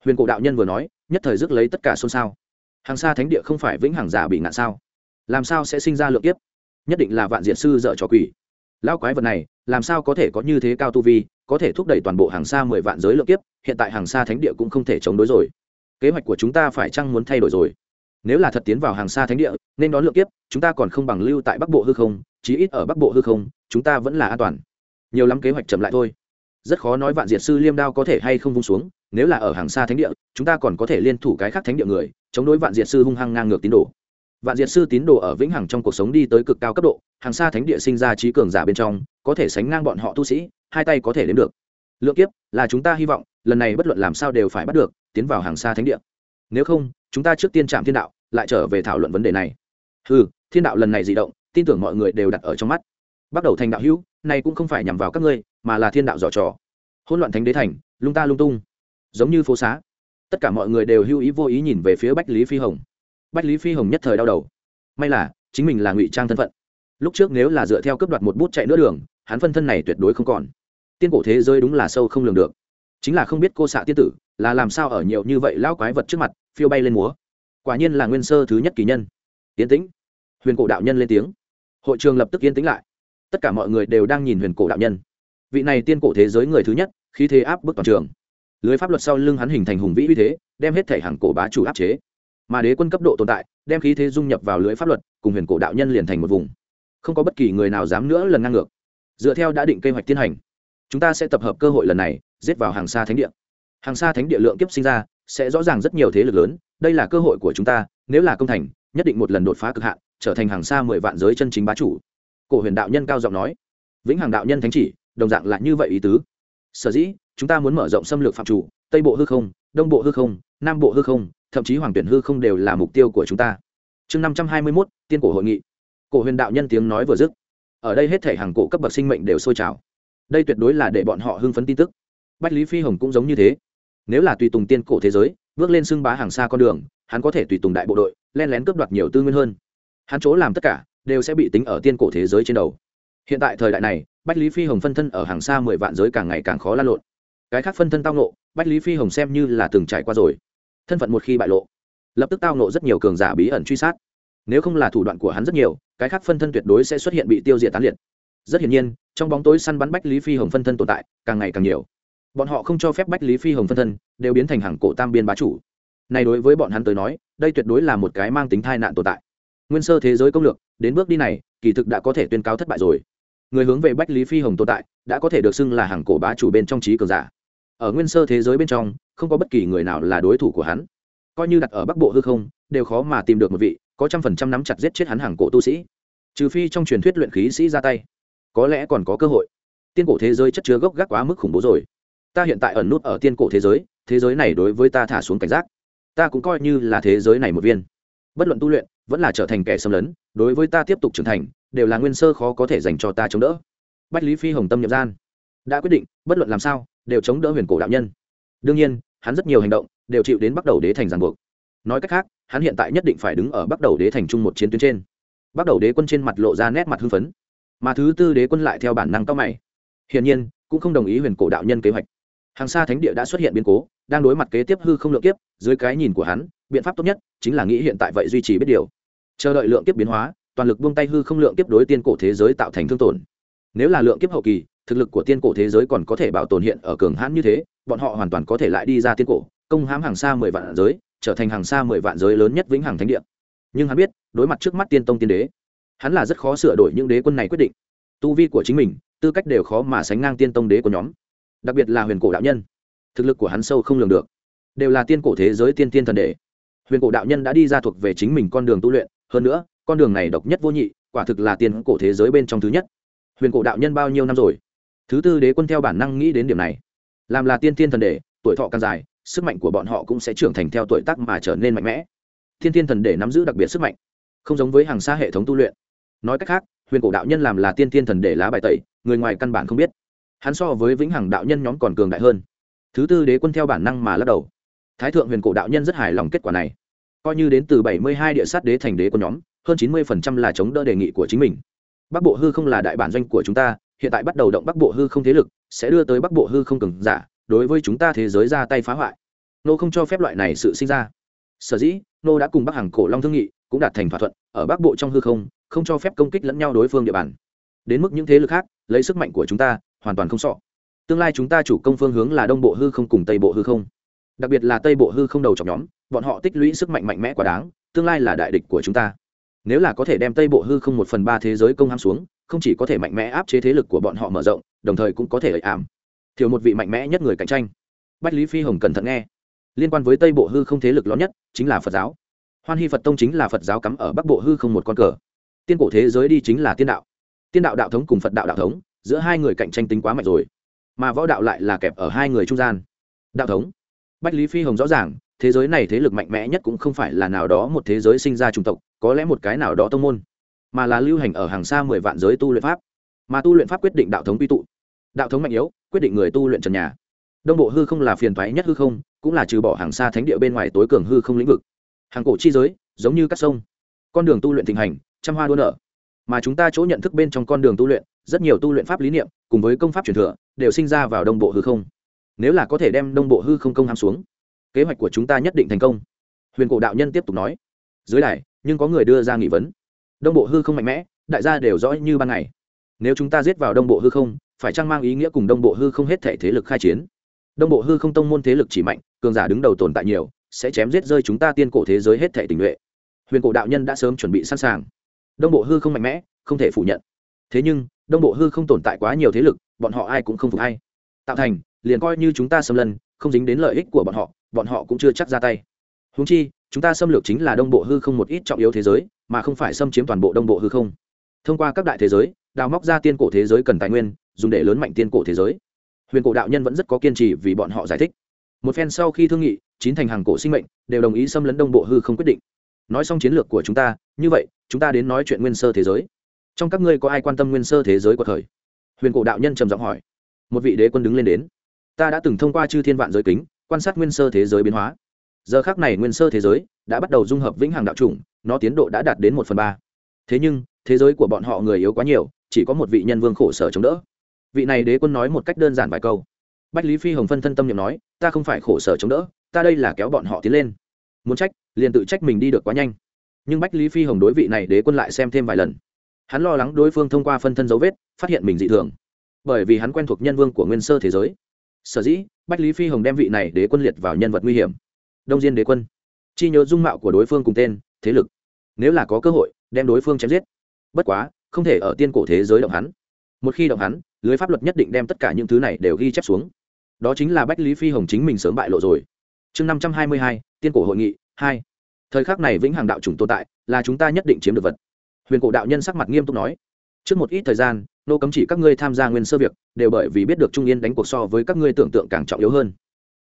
Huyền cổ đạo nhân vừa nói, nhất thời rước lấy tất cả xôn xao. Hàng xa thánh địa không phải vĩnh hằng giả bị ngạn sao? Làm sao sẽ sinh ra lượng kiếp? Nhất định là vạn diện sư dợ trò quỷ. Lão quái vật này, làm sao có thể có như thế cao tu vi, có thể thúc đẩy toàn bộ hàng xa mười vạn giới lượng kiếp, hiện tại hàng xa thánh địa cũng không thể chống đối rồi. Kế hoạch của chúng ta phải chăng muốn thay đổi rồi? Nếu là thật tiến vào hàng xa thánh địa, nên đón lượng kiếp, chúng ta còn không bằng lưu tại bắc bộ hư không chí ít ở bắc bộ hư không, chúng ta vẫn là an toàn. Nhiều lắm kế hoạch chậm lại thôi. Rất khó nói vạn diệt sư liêm đao có thể hay không vung xuống, nếu là ở hàng xa thánh địa, chúng ta còn có thể liên thủ cái khác thánh địa người, chống đối vạn diệt sư hung hăng ngang ngược tín đồ. Vạn diệt sư tín đồ ở vĩnh hằng trong cuộc sống đi tới cực cao cấp độ, hàng xa thánh địa sinh ra trí cường giả bên trong, có thể sánh ngang bọn họ tu sĩ, hai tay có thể đến được. Lượng kiếp là chúng ta hy vọng, lần này bất luận làm sao đều phải bắt được, tiến vào hàng xa thánh địa. Nếu không, chúng ta trước tiên chạm thiên đạo, lại trở về thảo luận vấn đề này. Ừ thiên đạo lần này di động tin tưởng mọi người đều đặt ở trong mắt. Bắt đầu thành đạo hữu này cũng không phải nhằm vào các ngươi, mà là thiên đạo dò trò. Hỗn loạn thánh đế thành, lung ta lung tung. Giống như phố xá. Tất cả mọi người đều hưu ý vô ý nhìn về phía bách lý phi hồng. Bách lý phi hồng nhất thời đau đầu. May là, chính mình là ngụy trang thân phận. Lúc trước nếu là dựa theo cướp đoạt một bút chạy nữa đường, hắn phân thân này tuyệt đối không còn. Tiên cổ thế giới đúng là sâu không lường được. Chính là không biết cô xạ tiên tử là làm sao ở nhiều như vậy lao quái vật trước mặt, phiêu bay lên múa. Quả nhiên là nguyên sơ thứ nhất kỳ nhân. Tiến tĩnh. Huyền cổ đạo nhân lên tiếng hội trường lập tức yên tĩnh lại. Tất cả mọi người đều đang nhìn huyền cổ đạo nhân. Vị này tiên cổ thế giới người thứ nhất khi thế áp bức toàn trường. Lưới pháp luật sau lưng hắn hình thành hùng vĩ uy thế, đem hết thể hàng cổ bá chủ áp chế. Mà đế quân cấp độ tồn tại, đem khí thế dung nhập vào lưới pháp luật, cùng huyền cổ đạo nhân liền thành một vùng. Không có bất kỳ người nào dám nữa lần ngang ngược. Dựa theo đã định kế hoạch tiến hành, chúng ta sẽ tập hợp cơ hội lần này, giết vào hàng xa thánh địa. Hàng xa thánh địa lượng kiếp sinh ra, sẽ rõ ràng rất nhiều thế lực lớn, đây là cơ hội của chúng ta, nếu là công thành, nhất định một lần đột phá cực hạn trở thành hàng xa mười vạn giới chân chính bá chủ. Cổ huyền đạo nhân cao giọng nói. Vĩnh hằng đạo nhân thánh chỉ, đồng dạng là như vậy ý tứ. Sở dĩ, chúng ta muốn mở rộng xâm lược phạm chủ, tây bộ hư không, đông bộ hư không, nam bộ hư không, thậm chí hoàng tuyển hư không đều là mục tiêu của chúng ta. Chương năm trăm hai mươi mốt, tiên cổ hội nghị. Cổ huyền đạo nhân tiếng nói vừa dứt. Ở đây hết thể hàng cổ cấp bậc sinh mệnh đều sôi trào. Đây tuyệt đối là để bọn họ hưng phấn tin tức. Bách lý phi hồng cũng giống như thế. Nếu là tùy tùng tiên cổ thế giới, bước lên xưng bá hàng xa con đường, hắn có thể tùy tùng đại bộ đội, len lén cướp đoạt nhiều tư nguyên hơn hắn chỗ làm tất cả đều sẽ bị tính ở tiên cổ thế giới trên đầu. Hiện tại thời đại này, bách lý phi hồng phân thân ở hàng xa mười vạn giới càng ngày càng khó lan lộn. Cái khác phân thân tao nộ bách lý phi hồng xem như là từng trải qua rồi. Thân phận một khi bại lộ, lập tức tao nộ rất nhiều cường giả bí ẩn truy sát. Nếu không là thủ đoạn của hắn rất nhiều, cái khác phân thân tuyệt đối sẽ xuất hiện bị tiêu diệt tán liệt. Rất hiển nhiên, trong bóng tối săn bắn bách lý phi hồng phân thân tồn tại càng ngày càng nhiều. Bọn họ không cho phép bách lý phi hồng phân thân đều biến thành hàng cổ tam biên bá chủ. Này đối với bọn hắn tới nói, đây tuyệt đối là một cái mang tính thai nạn tồn tại nguyên sơ thế giới công lược, đến bước đi này, kỳ thực đã có thể tuyên cáo thất bại rồi. Người hướng về bách lý phi hồng tồn tại, đã có thể được xưng là hàng cổ bá chủ bên trong trí cường giả. Ở nguyên sơ thế giới bên trong, không có bất kỳ người nào là đối thủ của hắn. Coi như đặt ở bắc bộ hư không, đều khó mà tìm được một vị, có trăm phần trăm nắm chặt giết chết hắn hàng cổ tu sĩ. Trừ phi trong truyền thuyết luyện khí sĩ ra tay. Có lẽ còn có cơ hội. Tiên cổ thế giới chất chứa gốc gác quá mức khủng bố rồi. Ta hiện tại ẩn nút ở tiên cổ thế giới thế giới này đối với ta thả xuống cảnh giác. Ta cũng coi như là thế giới này một viên. Bất luận tu luyện vẫn là trở thành kẻ xâm lấn, đối với ta tiếp tục trưởng thành, đều là nguyên sơ khó có thể dành cho ta chống đỡ. Bách lý phi hồng tâm nhập gian. Đã quyết định, bất luận làm sao, đều chống đỡ huyền cổ đạo nhân. Đương nhiên, hắn rất nhiều hành động, đều chịu đến bắt đầu đế thành giàn buộc. Nói cách khác, hắn hiện tại nhất định phải đứng ở bắt đầu đế thành chung một chiến tuyến trên. Bắt đầu đế quân trên mặt lộ ra nét mặt hưng phấn. Mà thứ tư đế quân lại theo bản năng cao mày. Hiển nhiên, cũng không đồng ý huyền cổ đạo nhân kế hoạch. Hàng xa thánh địa đã xuất hiện biến cố, đang đối mặt kế tiếp hư không lượng kiếp, dưới cái nhìn của hắn, biện pháp tốt nhất chính là nghĩ hiện tại vậy duy trì biết điều chờ đợi lượng kiếp biến hóa, toàn lực buông tay hư không lượng kiếp đối tiên cổ thế giới tạo thành thương tổn. Nếu là lượng kiếp hậu kỳ, thực lực của tiên cổ thế giới còn có thể bảo tồn hiện ở cường hãn như thế, bọn họ hoàn toàn có thể lại đi ra tiên cổ, công hãm hàng xa mười vạn giới, trở thành hàng xa mười vạn giới lớn nhất vĩnh hằng thánh địa. Nhưng hắn biết, đối mặt trước mắt tiên tông tiên đế, hắn là rất khó sửa đổi những đế quân này quyết định. Tu vi của chính mình, tư cách đều khó mà sánh ngang tiên tông đế của nhóm, đặc biệt là huyền cổ đạo nhân. Thực lực của hắn sâu không lường được. Đều là tiên cổ thế giới tiên tiên thần đệ huyền cổ đạo nhân đã đi ra thuộc về chính mình con đường tu luyện hơn nữa, con đường này độc nhất vô nhị, quả thực là tiên cổ thế giới bên trong thứ nhất. Huyền cổ đạo nhân bao nhiêu năm rồi? Thứ tư đế quân theo bản năng nghĩ đến điểm này. Làm là tiên tiên thần đệ, tuổi thọ càng dài, sức mạnh của bọn họ cũng sẽ trưởng thành theo tuổi tác mà trở nên mạnh mẽ. Thiên tiên thần đệ nắm giữ đặc biệt sức mạnh, không giống với hàng xa hệ thống tu luyện. Nói cách khác, huyền cổ đạo nhân làm là tiên tiên thần đệ lá bài tẩy, người ngoài căn bản không biết. Hắn so với vĩnh hằng đạo nhân nhóm còn cường đại hơn. Thứ tư đế quân theo bản năng mà lắc đầu. Thái thượng huyền cổ đạo nhân rất hài lòng kết quả này coi như đến từ bảy mươi hai địa sát đế thành đế của nhóm, hơn chín mươi phần trăm là chống đỡ đề nghị của chính mình. Bắc bộ hư không là đại bản doanh của chúng ta, hiện tại bắt đầu động bắc bộ hư không thế lực, sẽ đưa tới bắc bộ hư không cường giả, đối với chúng ta thế giới ra tay phá hoại. Nô không cho phép loại này sự sinh ra. Sở dĩ, nô đã cùng bắc hàng cổ long thương nghị, cũng đạt thành thỏa thuận, ở bắc bộ trong hư không không cho phép công kích lẫn nhau đối phương địa bàn. Đến mức những thế lực khác, lấy sức mạnh của chúng ta, hoàn toàn không sọ tương lai chúng ta chủ công phương hướng là đông bộ hư không cùng tây bộ hư không. Đặc biệt là tây bộ hư không đầu chọc nhóm bọn họ tích lũy sức mạnh mạnh mẽ quá đáng, tương lai là đại địch của chúng ta. Nếu là có thể đem tây bộ hư không một phần ba thế giới công ham xuống, không chỉ có thể mạnh mẽ áp chế thế lực của bọn họ mở rộng, đồng thời cũng có thể lợi ảm. Thiếu một vị mạnh mẽ nhất người cạnh tranh. Bách lý phi hồng cẩn thận nghe. Liên quan với tây bộ hư không thế lực lớn nhất, chính là phật giáo. Hoan hy phật tông chính là phật giáo cắm ở bắc bộ hư không một con cờ. Tiên cổ thế giới đi chính là tiên đạo. Tiên đạo đạo thống cùng phật đạo đạo thống, giữa hai người cạnh tranh tính quá mạnh rồi. Mà võ đạo lại là kẹp ở hai người trung gian. Đạo thống. Bách lý phi hồng rõ ràng thế giới này thế lực mạnh mẽ nhất cũng không phải là nào đó một thế giới sinh ra chủng tộc, có lẽ một cái nào đó tông môn, mà là lưu hành ở hàng xa mười vạn giới tu luyện pháp. Mà tu luyện pháp quyết định đạo thống quy tụ, đạo thống mạnh yếu, quyết định người tu luyện trần nhà. Đông bộ hư không là phiền thoái nhất hư không, cũng là trừ bỏ hàng xa thánh địa bên ngoài tối cường hư không lĩnh vực. Hàng cổ chi giới, giống như các sông, con đường tu luyện thịnh hành, trăm hoa đua nở. Mà chúng ta chỗ nhận thức bên trong con đường tu luyện, rất nhiều tu luyện pháp lý niệm, cùng với công pháp truyền thừa, đều sinh ra vào đông bộ hư không. Nếu là có thể đem đông bộ hư không công ham xuống kế hoạch của chúng ta nhất định thành công. Huyền cổ đạo nhân tiếp tục nói. Dưới đài, nhưng có người đưa ra nghị vấn. Đông bộ hư không mạnh mẽ, đại gia đều rõ như ban ngày. Nếu chúng ta giết vào đông bộ hư không, phải chăng mang ý nghĩa cùng đông bộ hư không hết thể thế lực khai chiến? Đông bộ hư không tông môn thế lực chỉ mạnh, cường giả đứng đầu tồn tại nhiều, sẽ chém giết rơi chúng ta tiên cổ thế giới hết thể tình nguyện. Huyền cổ đạo nhân đã sớm chuẩn bị sẵn sàng. Đông bộ hư không mạnh mẽ, không thể phủ nhận. Thế nhưng, đông bộ hư không tồn tại quá nhiều thế lực, bọn họ ai cũng không phục hay. Tạo thành, liền coi như chúng ta xâm lân không dính đến lợi ích của bọn họ bọn họ cũng chưa chắc ra tay. Húng chi, chúng ta xâm lược chính là đông bộ hư không một ít trọng yếu thế giới, mà không phải xâm chiếm toàn bộ đông bộ hư không. Thông qua các đại thế giới, đào móc ra tiên cổ thế giới cần tài nguyên, dùng để lớn mạnh tiên cổ thế giới. Huyền cổ đạo nhân vẫn rất có kiên trì vì bọn họ giải thích. Một phen sau khi thương nghị, chín thành hàng cổ sinh mệnh đều đồng ý xâm lấn đông bộ hư không quyết định. Nói xong chiến lược của chúng ta, như vậy, chúng ta đến nói chuyện nguyên sơ thế giới. Trong các ngươi có ai quan tâm nguyên sơ thế giới của thời? Huyền cổ đạo nhân trầm giọng hỏi. Một vị đế quân đứng lên đến. Ta đã từng thông qua chư thiên vạn giới kính quan sát nguyên sơ thế giới biến hóa. Giờ khác này nguyên sơ thế giới đã bắt đầu dung hợp vĩnh hằng đạo chủng, nó tiến độ đã đạt đến một phần ba. Thế nhưng, thế giới của bọn họ người yếu quá nhiều, chỉ có một vị nhân vương khổ sở chống đỡ. Vị này đế quân nói một cách đơn giản vài câu. Bách lý phi hồng phân thân tâm niệm nói, ta không phải khổ sở chống đỡ, ta đây là kéo bọn họ tiến lên. Muốn trách, liền tự trách mình đi được quá nhanh. Nhưng bách lý phi hồng đối vị này đế quân lại xem thêm vài lần. Hắn lo lắng đối phương thông qua phân thân dấu vết, phát hiện mình dị thường. Bởi vì hắn quen thuộc nhân vương của nguyên sơ thế giới sở dĩ bách lý phi hồng đem vị này đế quân liệt vào nhân vật nguy hiểm đông diên đế quân chi nhớ dung mạo của đối phương cùng tên thế lực nếu là có cơ hội đem đối phương chém giết bất quá không thể ở tiên cổ thế giới động hắn một khi động hắn lưới pháp luật nhất định đem tất cả những thứ này đều ghi chép xuống đó chính là bách lý phi hồng chính mình sớm bại lộ rồi chương năm trăm hai mươi hai tiên cổ hội nghị hai thời khắc này vĩnh hằng đạo chủng tồn tại là chúng ta nhất định chiếm được vật huyền cổ đạo nhân sắc mặt nghiêm túc nói trước một ít thời gian nô cấm chỉ các ngươi tham gia nguyên sơ việc, đều bởi vì biết được trung yên đánh cuộc so với các ngươi tưởng tượng càng trọng yếu hơn.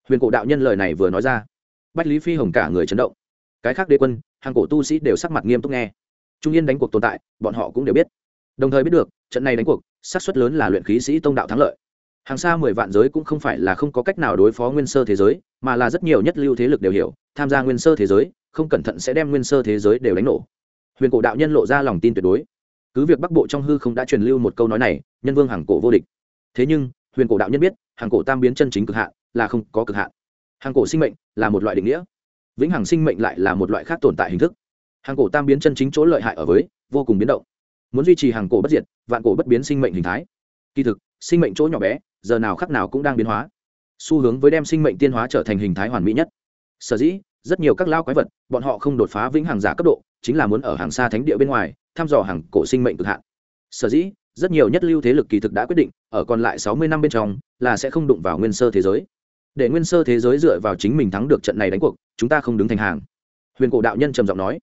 Huyền cổ đạo nhân lời này vừa nói ra, bách lý phi hồng cả người chấn động. Cái khác đế quân, hàng cổ tu sĩ đều sắc mặt nghiêm túc nghe. Trung yên đánh cuộc tồn tại, bọn họ cũng đều biết. Đồng thời biết được, trận này đánh cuộc, xác suất lớn là luyện khí sĩ tông đạo thắng lợi. Hàng xa mười vạn giới cũng không phải là không có cách nào đối phó nguyên sơ thế giới, mà là rất nhiều nhất lưu thế lực đều hiểu, tham gia nguyên sơ thế giới, không cẩn thận sẽ đem nguyên sơ thế giới đều đánh nổ. Huyền cổ đạo nhân lộ ra lòng tin tuyệt đối cứ việc bắc bộ trong hư không đã truyền lưu một câu nói này, nhân vương hàng cổ vô địch. Thế nhưng, huyền cổ đạo nhân biết, hàng cổ tam biến chân chính cực hạn, là không có cực hạn. Hàng cổ sinh mệnh là một loại định nghĩa. Vĩnh hằng sinh mệnh lại là một loại khác tồn tại hình thức. Hàng cổ tam biến chân chính chỗ lợi hại ở với, vô cùng biến động. Muốn duy trì hàng cổ bất diệt, vạn cổ bất biến sinh mệnh hình thái. Kỳ thực, sinh mệnh chỗ nhỏ bé, giờ nào khác nào cũng đang biến hóa. Xu hướng với đem sinh mệnh tiên hóa trở thành hình thái hoàn mỹ nhất. Sở dĩ, rất nhiều các lao quái vật, bọn họ không đột phá vĩnh hàng giả cấp độ, chính là muốn ở hàng xa thánh địa bên ngoài thăm dò hàng cổ sinh mệnh cực hạn. Sở dĩ, rất nhiều nhất lưu thế lực kỳ thực đã quyết định, ở còn lại sáu mươi năm bên trong, là sẽ không đụng vào nguyên sơ thế giới. Để nguyên sơ thế giới dựa vào chính mình thắng được trận này đánh cuộc, chúng ta không đứng thành hàng. Huyền cổ đạo nhân trầm giọng nói.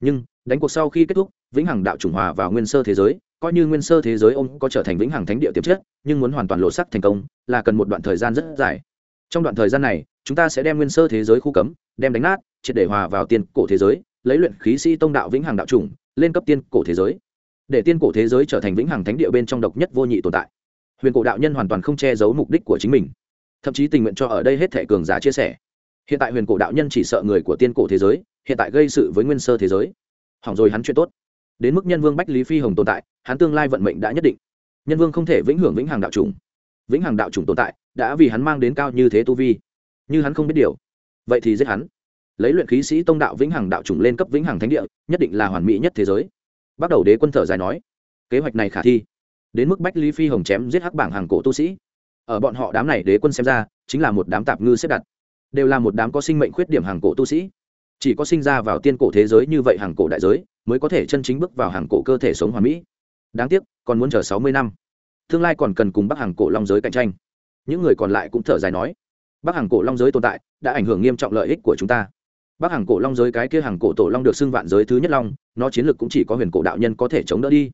Nhưng, đánh cuộc sau khi kết thúc, vĩnh hằng đạo chủng hòa vào nguyên sơ thế giới, coi như nguyên sơ thế giới ông có trở thành vĩnh hằng thánh địa tiềm chất, nhưng muốn hoàn toàn lộ sắc thành công, là cần một đoạn thời gian rất dài. Trong đoạn thời gian này, chúng ta sẽ đem nguyên sơ thế giới khu cấm, đem đánh nát, triệt để hòa vào tiên cổ thế giới, lấy luyện khí sĩ tông đạo vĩnh hằng đạo chủng lên cấp tiên cổ thế giới. Để tiên cổ thế giới trở thành vĩnh hằng thánh địa bên trong độc nhất vô nhị tồn tại. Huyền cổ đạo nhân hoàn toàn không che giấu mục đích của chính mình. Thậm chí tình nguyện cho ở đây hết thể cường giả chia sẻ. Hiện tại huyền cổ đạo nhân chỉ sợ người của tiên cổ thế giới, hiện tại gây sự với nguyên sơ thế giới. Hỏng rồi hắn chuyện tốt. Đến mức nhân vương bách lý phi hồng tồn tại, hắn tương lai vận mệnh đã nhất định. Nhân vương không thể vĩnh hưởng vĩnh hằng đạo chủng. Vĩnh hằng đạo chủng tồn tại, đã vì hắn mang đến cao như thế tu vi. Như hắn không biết điều. Vậy thì giết hắn lấy luyện khí sĩ tông đạo vĩnh hằng đạo chủng lên cấp vĩnh hằng thánh địa, nhất định là hoàn mỹ nhất thế giới. Bắt đầu đế quân thở dài nói, kế hoạch này khả thi. Đến mức bách lý phi hồng chém giết hắc bảng hàng cổ tu sĩ. Ở bọn họ đám này đế quân xem ra, chính là một đám tạp ngư xếp đặt. Đều là một đám có sinh mệnh khuyết điểm hàng cổ tu sĩ. Chỉ có sinh ra vào tiên cổ thế giới như vậy hàng cổ đại giới, mới có thể chân chính bước vào hàng cổ cơ thể sống hoàn mỹ. Đáng tiếc, còn muốn chờ sáu mươi năm. Tương lai còn cần cùng bắc hàng cổ long giới cạnh tranh. Những người còn lại cũng thở dài nói, bắc hàng cổ long giới tồn tại, đã ảnh hưởng nghiêm trọng lợi ích của chúng ta bắc hàng cổ long giới cái kia hàng cổ tổ long được xưng vạn giới thứ nhất long, nó chiến lược cũng chỉ có huyền cổ đạo nhân có thể chống đỡ đi.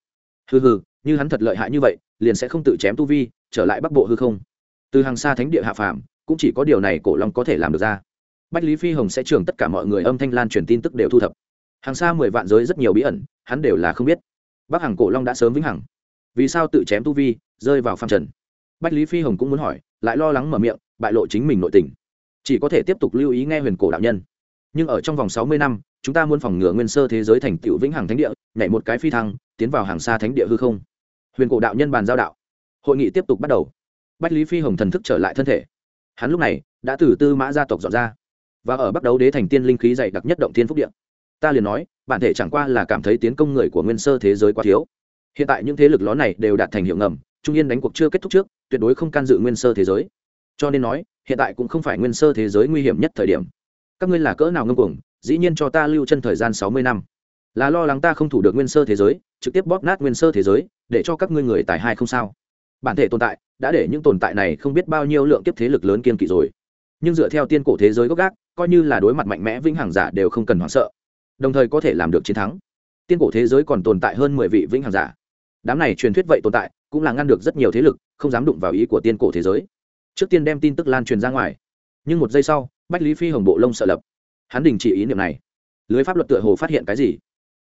Hừ hừ, như hắn thật lợi hại như vậy, liền sẽ không tự chém tu vi, trở lại bắc bộ hư không. Từ hàng xa thánh địa hạ phàm, cũng chỉ có điều này cổ long có thể làm được ra. Bách lý phi hồng sẽ trường tất cả mọi người âm thanh lan truyền tin tức đều thu thập. Hàng xa mười vạn giới rất nhiều bí ẩn, hắn đều là không biết. Bắc hàng cổ long đã sớm vĩnh hằng. Vì sao tự chém tu vi, rơi vào phạm trần? Bách lý phi hồng cũng muốn hỏi, lại lo lắng mở miệng, bại lộ chính mình nội tình. Chỉ có thể tiếp tục lưu ý nghe huyền cổ đạo nhân nhưng ở trong vòng sáu mươi năm, chúng ta muốn phòng ngừa nguyên sơ thế giới thành tựu vĩnh hằng thánh địa, nhảy một cái phi thăng, tiến vào hàng xa thánh địa hư không. Huyền cổ đạo nhân bàn giao đạo. Hội nghị tiếp tục bắt đầu. Bách lý phi hồng thần thức trở lại thân thể. Hắn lúc này đã từ tư mã gia tộc dọn ra. Và ở bắt đầu đế thành tiên linh khí dày đặc nhất động thiên phúc điện ta liền nói, bản thể chẳng qua là cảm thấy tiến công người của nguyên sơ thế giới quá thiếu. Hiện tại những thế lực ló này đều đạt thành hiệu ngầm, trung yên đánh cuộc chưa kết thúc trước, tuyệt đối không can dự nguyên sơ thế giới. Cho nên nói, hiện tại cũng không phải nguyên sơ thế giới nguy hiểm nhất thời điểm các ngươi là cỡ nào ngâm cuồng, dĩ nhiên cho ta lưu chân thời gian sáu mươi năm. Là lo lắng ta không thủ được nguyên sơ thế giới, trực tiếp bóp nát nguyên sơ thế giới, để cho các ngươi người tài hai không sao. Bản thể tồn tại, đã để những tồn tại này không biết bao nhiêu lượng kiếp thế lực lớn kiên kỵ rồi. Nhưng dựa theo tiên cổ thế giới gốc gác, coi như là đối mặt mạnh mẽ vĩnh hằng giả đều không cần hoảng sợ. Đồng thời có thể làm được chiến thắng. Tiên cổ thế giới còn tồn tại hơn mười vị vĩnh hằng giả. Đám này truyền thuyết vậy tồn tại, cũng là ngăn được rất nhiều thế lực, không dám đụng vào ý của tiên cổ thế giới. Trước tiên đem tin tức lan truyền ra ngoài. Nhưng một giây sau bách lý phi hồng bộ lông sợ lập. Hắn đình chỉ ý niệm này. Lưới pháp luật tựa hồ phát hiện cái gì?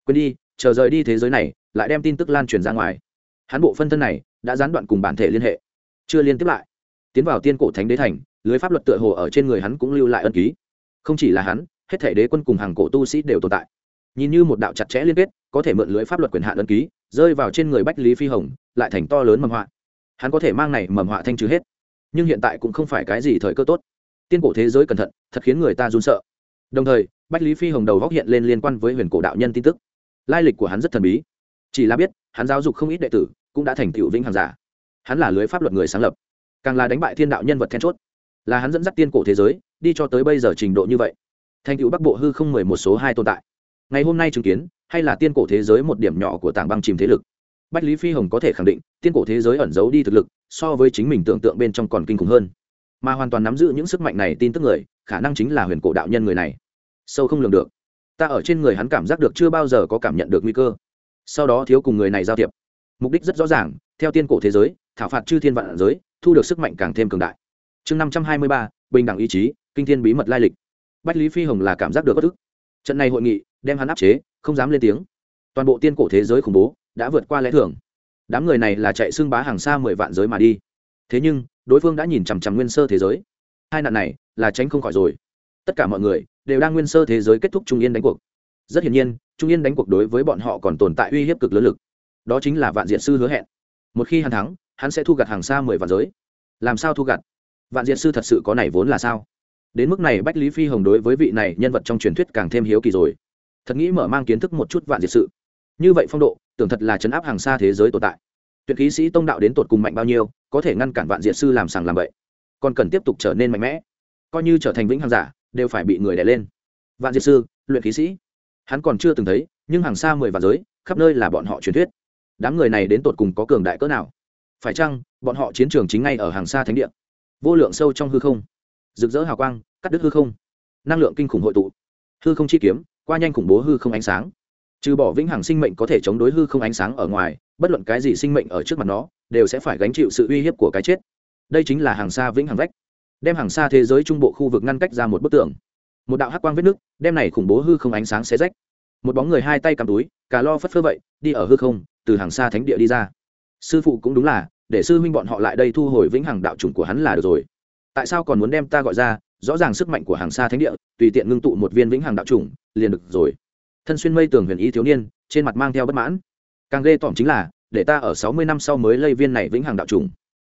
Quên đi, chờ rời đi thế giới này, lại đem tin tức lan truyền ra ngoài. Hắn bộ phân thân này đã gián đoạn cùng bản thể liên hệ. Chưa liên tiếp lại. Tiến vào tiên cổ thánh đế thành, lưới pháp luật tựa hồ ở trên người hắn cũng lưu lại ân ký. Không chỉ là hắn, hết thể đế quân cùng hàng cổ tu sĩ đều tồn tại. Nhìn như một đạo chặt chẽ liên kết, có thể mượn lưới pháp luật quyền hạn ân ký, rơi vào trên người bách lý phi hồng, lại thành to lớn mầm họa. Hắn có thể mang này mầm họa thanh trừ hết. Nhưng hiện tại cũng không phải cái gì thời cơ tốt tiên cổ thế giới cẩn thận, thật khiến người ta run sợ. Đồng thời, bách lý phi hồng đầu góc hiện lên liên quan với huyền cổ đạo nhân tin tức. Lai lịch của hắn rất thần bí. Chỉ là biết, hắn giáo dục không ít đệ tử, cũng đã thành tựu vĩnh hàng giả. Hắn là lưới pháp luật người sáng lập. Càng là đánh bại thiên đạo nhân vật then chốt. Là hắn dẫn dắt tiên cổ thế giới, đi cho tới bây giờ trình độ như vậy. Thành tựu bắc bộ hư không mười một số hai tồn tại. Ngày hôm nay chứng kiến, hay là tiên cổ thế giới một điểm nhỏ của tảng băng chìm thế lực. Bách lý phi hồng có thể khẳng định, tiên cổ thế giới ẩn giấu đi thực lực, so với chính mình tưởng tượng bên trong còn kinh khủng hơn mà hoàn toàn nắm giữ những sức mạnh này tin tức người, khả năng chính là huyền cổ đạo nhân người này. Sâu không lường được. Ta ở trên người hắn cảm giác được chưa bao giờ có cảm nhận được nguy cơ. Sau đó thiếu cùng người này giao thiệp. Mục đích rất rõ ràng, theo tiên cổ thế giới, thảo phạt chư thiên vạn giới, thu được sức mạnh càng thêm cường đại. Chương năm trăm hai mươi ba, bình đẳng ý chí, kinh thiên bí mật lai lịch. Bách lý phi hồng là cảm giác được bất ức. Trận này hội nghị, đem hắn áp chế, không dám lên tiếng. Toàn bộ tiên cổ thế giới khủng bố, đã vượt qua lẽ thường. Đám người này là chạy xưng bá hàng xa mười vạn giới mà đi. Thế nhưng đối phương đã nhìn chằm chằm nguyên sơ thế giới. Hai nạn này là tránh không khỏi rồi. Tất cả mọi người đều đang nguyên sơ thế giới kết thúc trung yên đánh cuộc. Rất hiển nhiên, trung yên đánh cuộc đối với bọn họ còn tồn tại uy hiếp cực lớn lực. Đó chính là vạn diện sư hứa hẹn. Một khi hắn thắng, hắn sẽ thu gặt hàng xa mười vạn giới. Làm sao thu gặt? Vạn diện sư thật sự có này vốn là sao? Đến mức này bách lý phi hồng đối với vị này nhân vật trong truyền thuyết càng thêm hiếu kỳ rồi. Thật nghĩ mở mang kiến thức một chút vạn diệt sự. Như vậy phong độ, tưởng thật là chấn áp hàng xa thế giới tồn tại tuyệt khí sĩ tông đạo đến tột cùng mạnh bao nhiêu, có thể ngăn cản vạn diệt sư làm sàng làm bậy, còn cần tiếp tục trở nên mạnh mẽ, coi như trở thành vĩnh hàng giả, đều phải bị người đè lên. Vạn diệt sư, luyện khí sĩ. Hắn còn chưa từng thấy, nhưng hàng xa mười vạn giới, khắp nơi là bọn họ truyền thuyết. Đám người này đến tột cùng có cường đại cỡ nào? Phải chăng, bọn họ chiến trường chính ngay ở hàng xa thánh địa? Vô lượng sâu trong hư không. Rực rỡ hào quang, cắt đứt hư không. Năng lượng kinh khủng hội tụ. Hư không chi kiếm, qua nhanh khủng bố hư không ánh sáng. Trừ bỏ vĩnh hằng sinh mệnh có thể chống đối hư không ánh sáng ở ngoài bất luận cái gì sinh mệnh ở trước mặt nó, đều sẽ phải gánh chịu sự uy hiếp của cái chết. Đây chính là hàng xa vĩnh hằng vách. Đem hàng xa thế giới trung bộ khu vực ngăn cách ra một bức tường. Một đạo hắc quang vết nước, đem này khủng bố hư không ánh sáng xé rách. Một bóng người hai tay cầm túi cà lo phất phơ vậy, đi ở hư không, từ hàng xa thánh địa đi ra. Sư phụ cũng đúng là, để sư huynh bọn họ lại đây thu hồi vĩnh hằng đạo chủng của hắn là được rồi. Tại sao còn muốn đem ta gọi ra? Rõ ràng sức mạnh của hàng xa thánh địa, tùy tiện ngưng tụ một viên vĩnh hằng đạo chủng, liền được rồi. Thân xuyên mây tường huyền ý thiếu niên, trên mặt mang theo bất mãn càng ghê tỏm chính là, để ta ở sáu mươi năm sau mới lây viên này vĩnh hằng đạo trùng.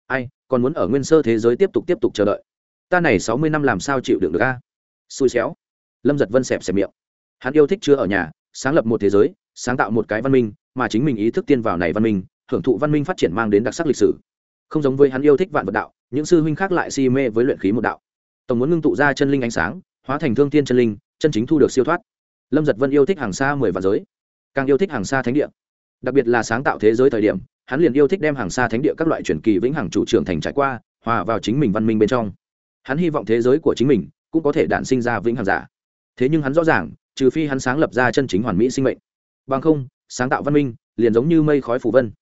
Ai, còn muốn ở nguyên sơ thế giới tiếp tục tiếp tục chờ đợi? Ta này sáu mươi năm làm sao chịu đựng được a? Xui xéo lâm giật vân xẹp xẹp miệng. Hắn yêu thích chưa ở nhà, sáng lập một thế giới, sáng tạo một cái văn minh, mà chính mình ý thức tiên vào này văn minh, hưởng thụ văn minh phát triển mang đến đặc sắc lịch sử. Không giống với hắn yêu thích vạn vật đạo, những sư huynh khác lại si mê với luyện khí một đạo. Tổng muốn ngưng tụ ra chân linh ánh sáng, hóa thành thương tiên chân linh, chân chính thu được siêu thoát. Lâm giật vân yêu thích hàng xa mười vạn giới, càng yêu thích hàng xa thánh địa đặc biệt là sáng tạo thế giới thời điểm, hắn liền yêu thích đem hàng xa thánh địa các loại truyền kỳ vĩnh hằng chủ trưởng thành trải qua, hòa vào chính mình văn minh bên trong. Hắn hy vọng thế giới của chính mình cũng có thể đản sinh ra vĩnh hằng giả. Thế nhưng hắn rõ ràng, trừ phi hắn sáng lập ra chân chính hoàn mỹ sinh mệnh. Bằng không, sáng tạo văn minh liền giống như mây khói phủ vân.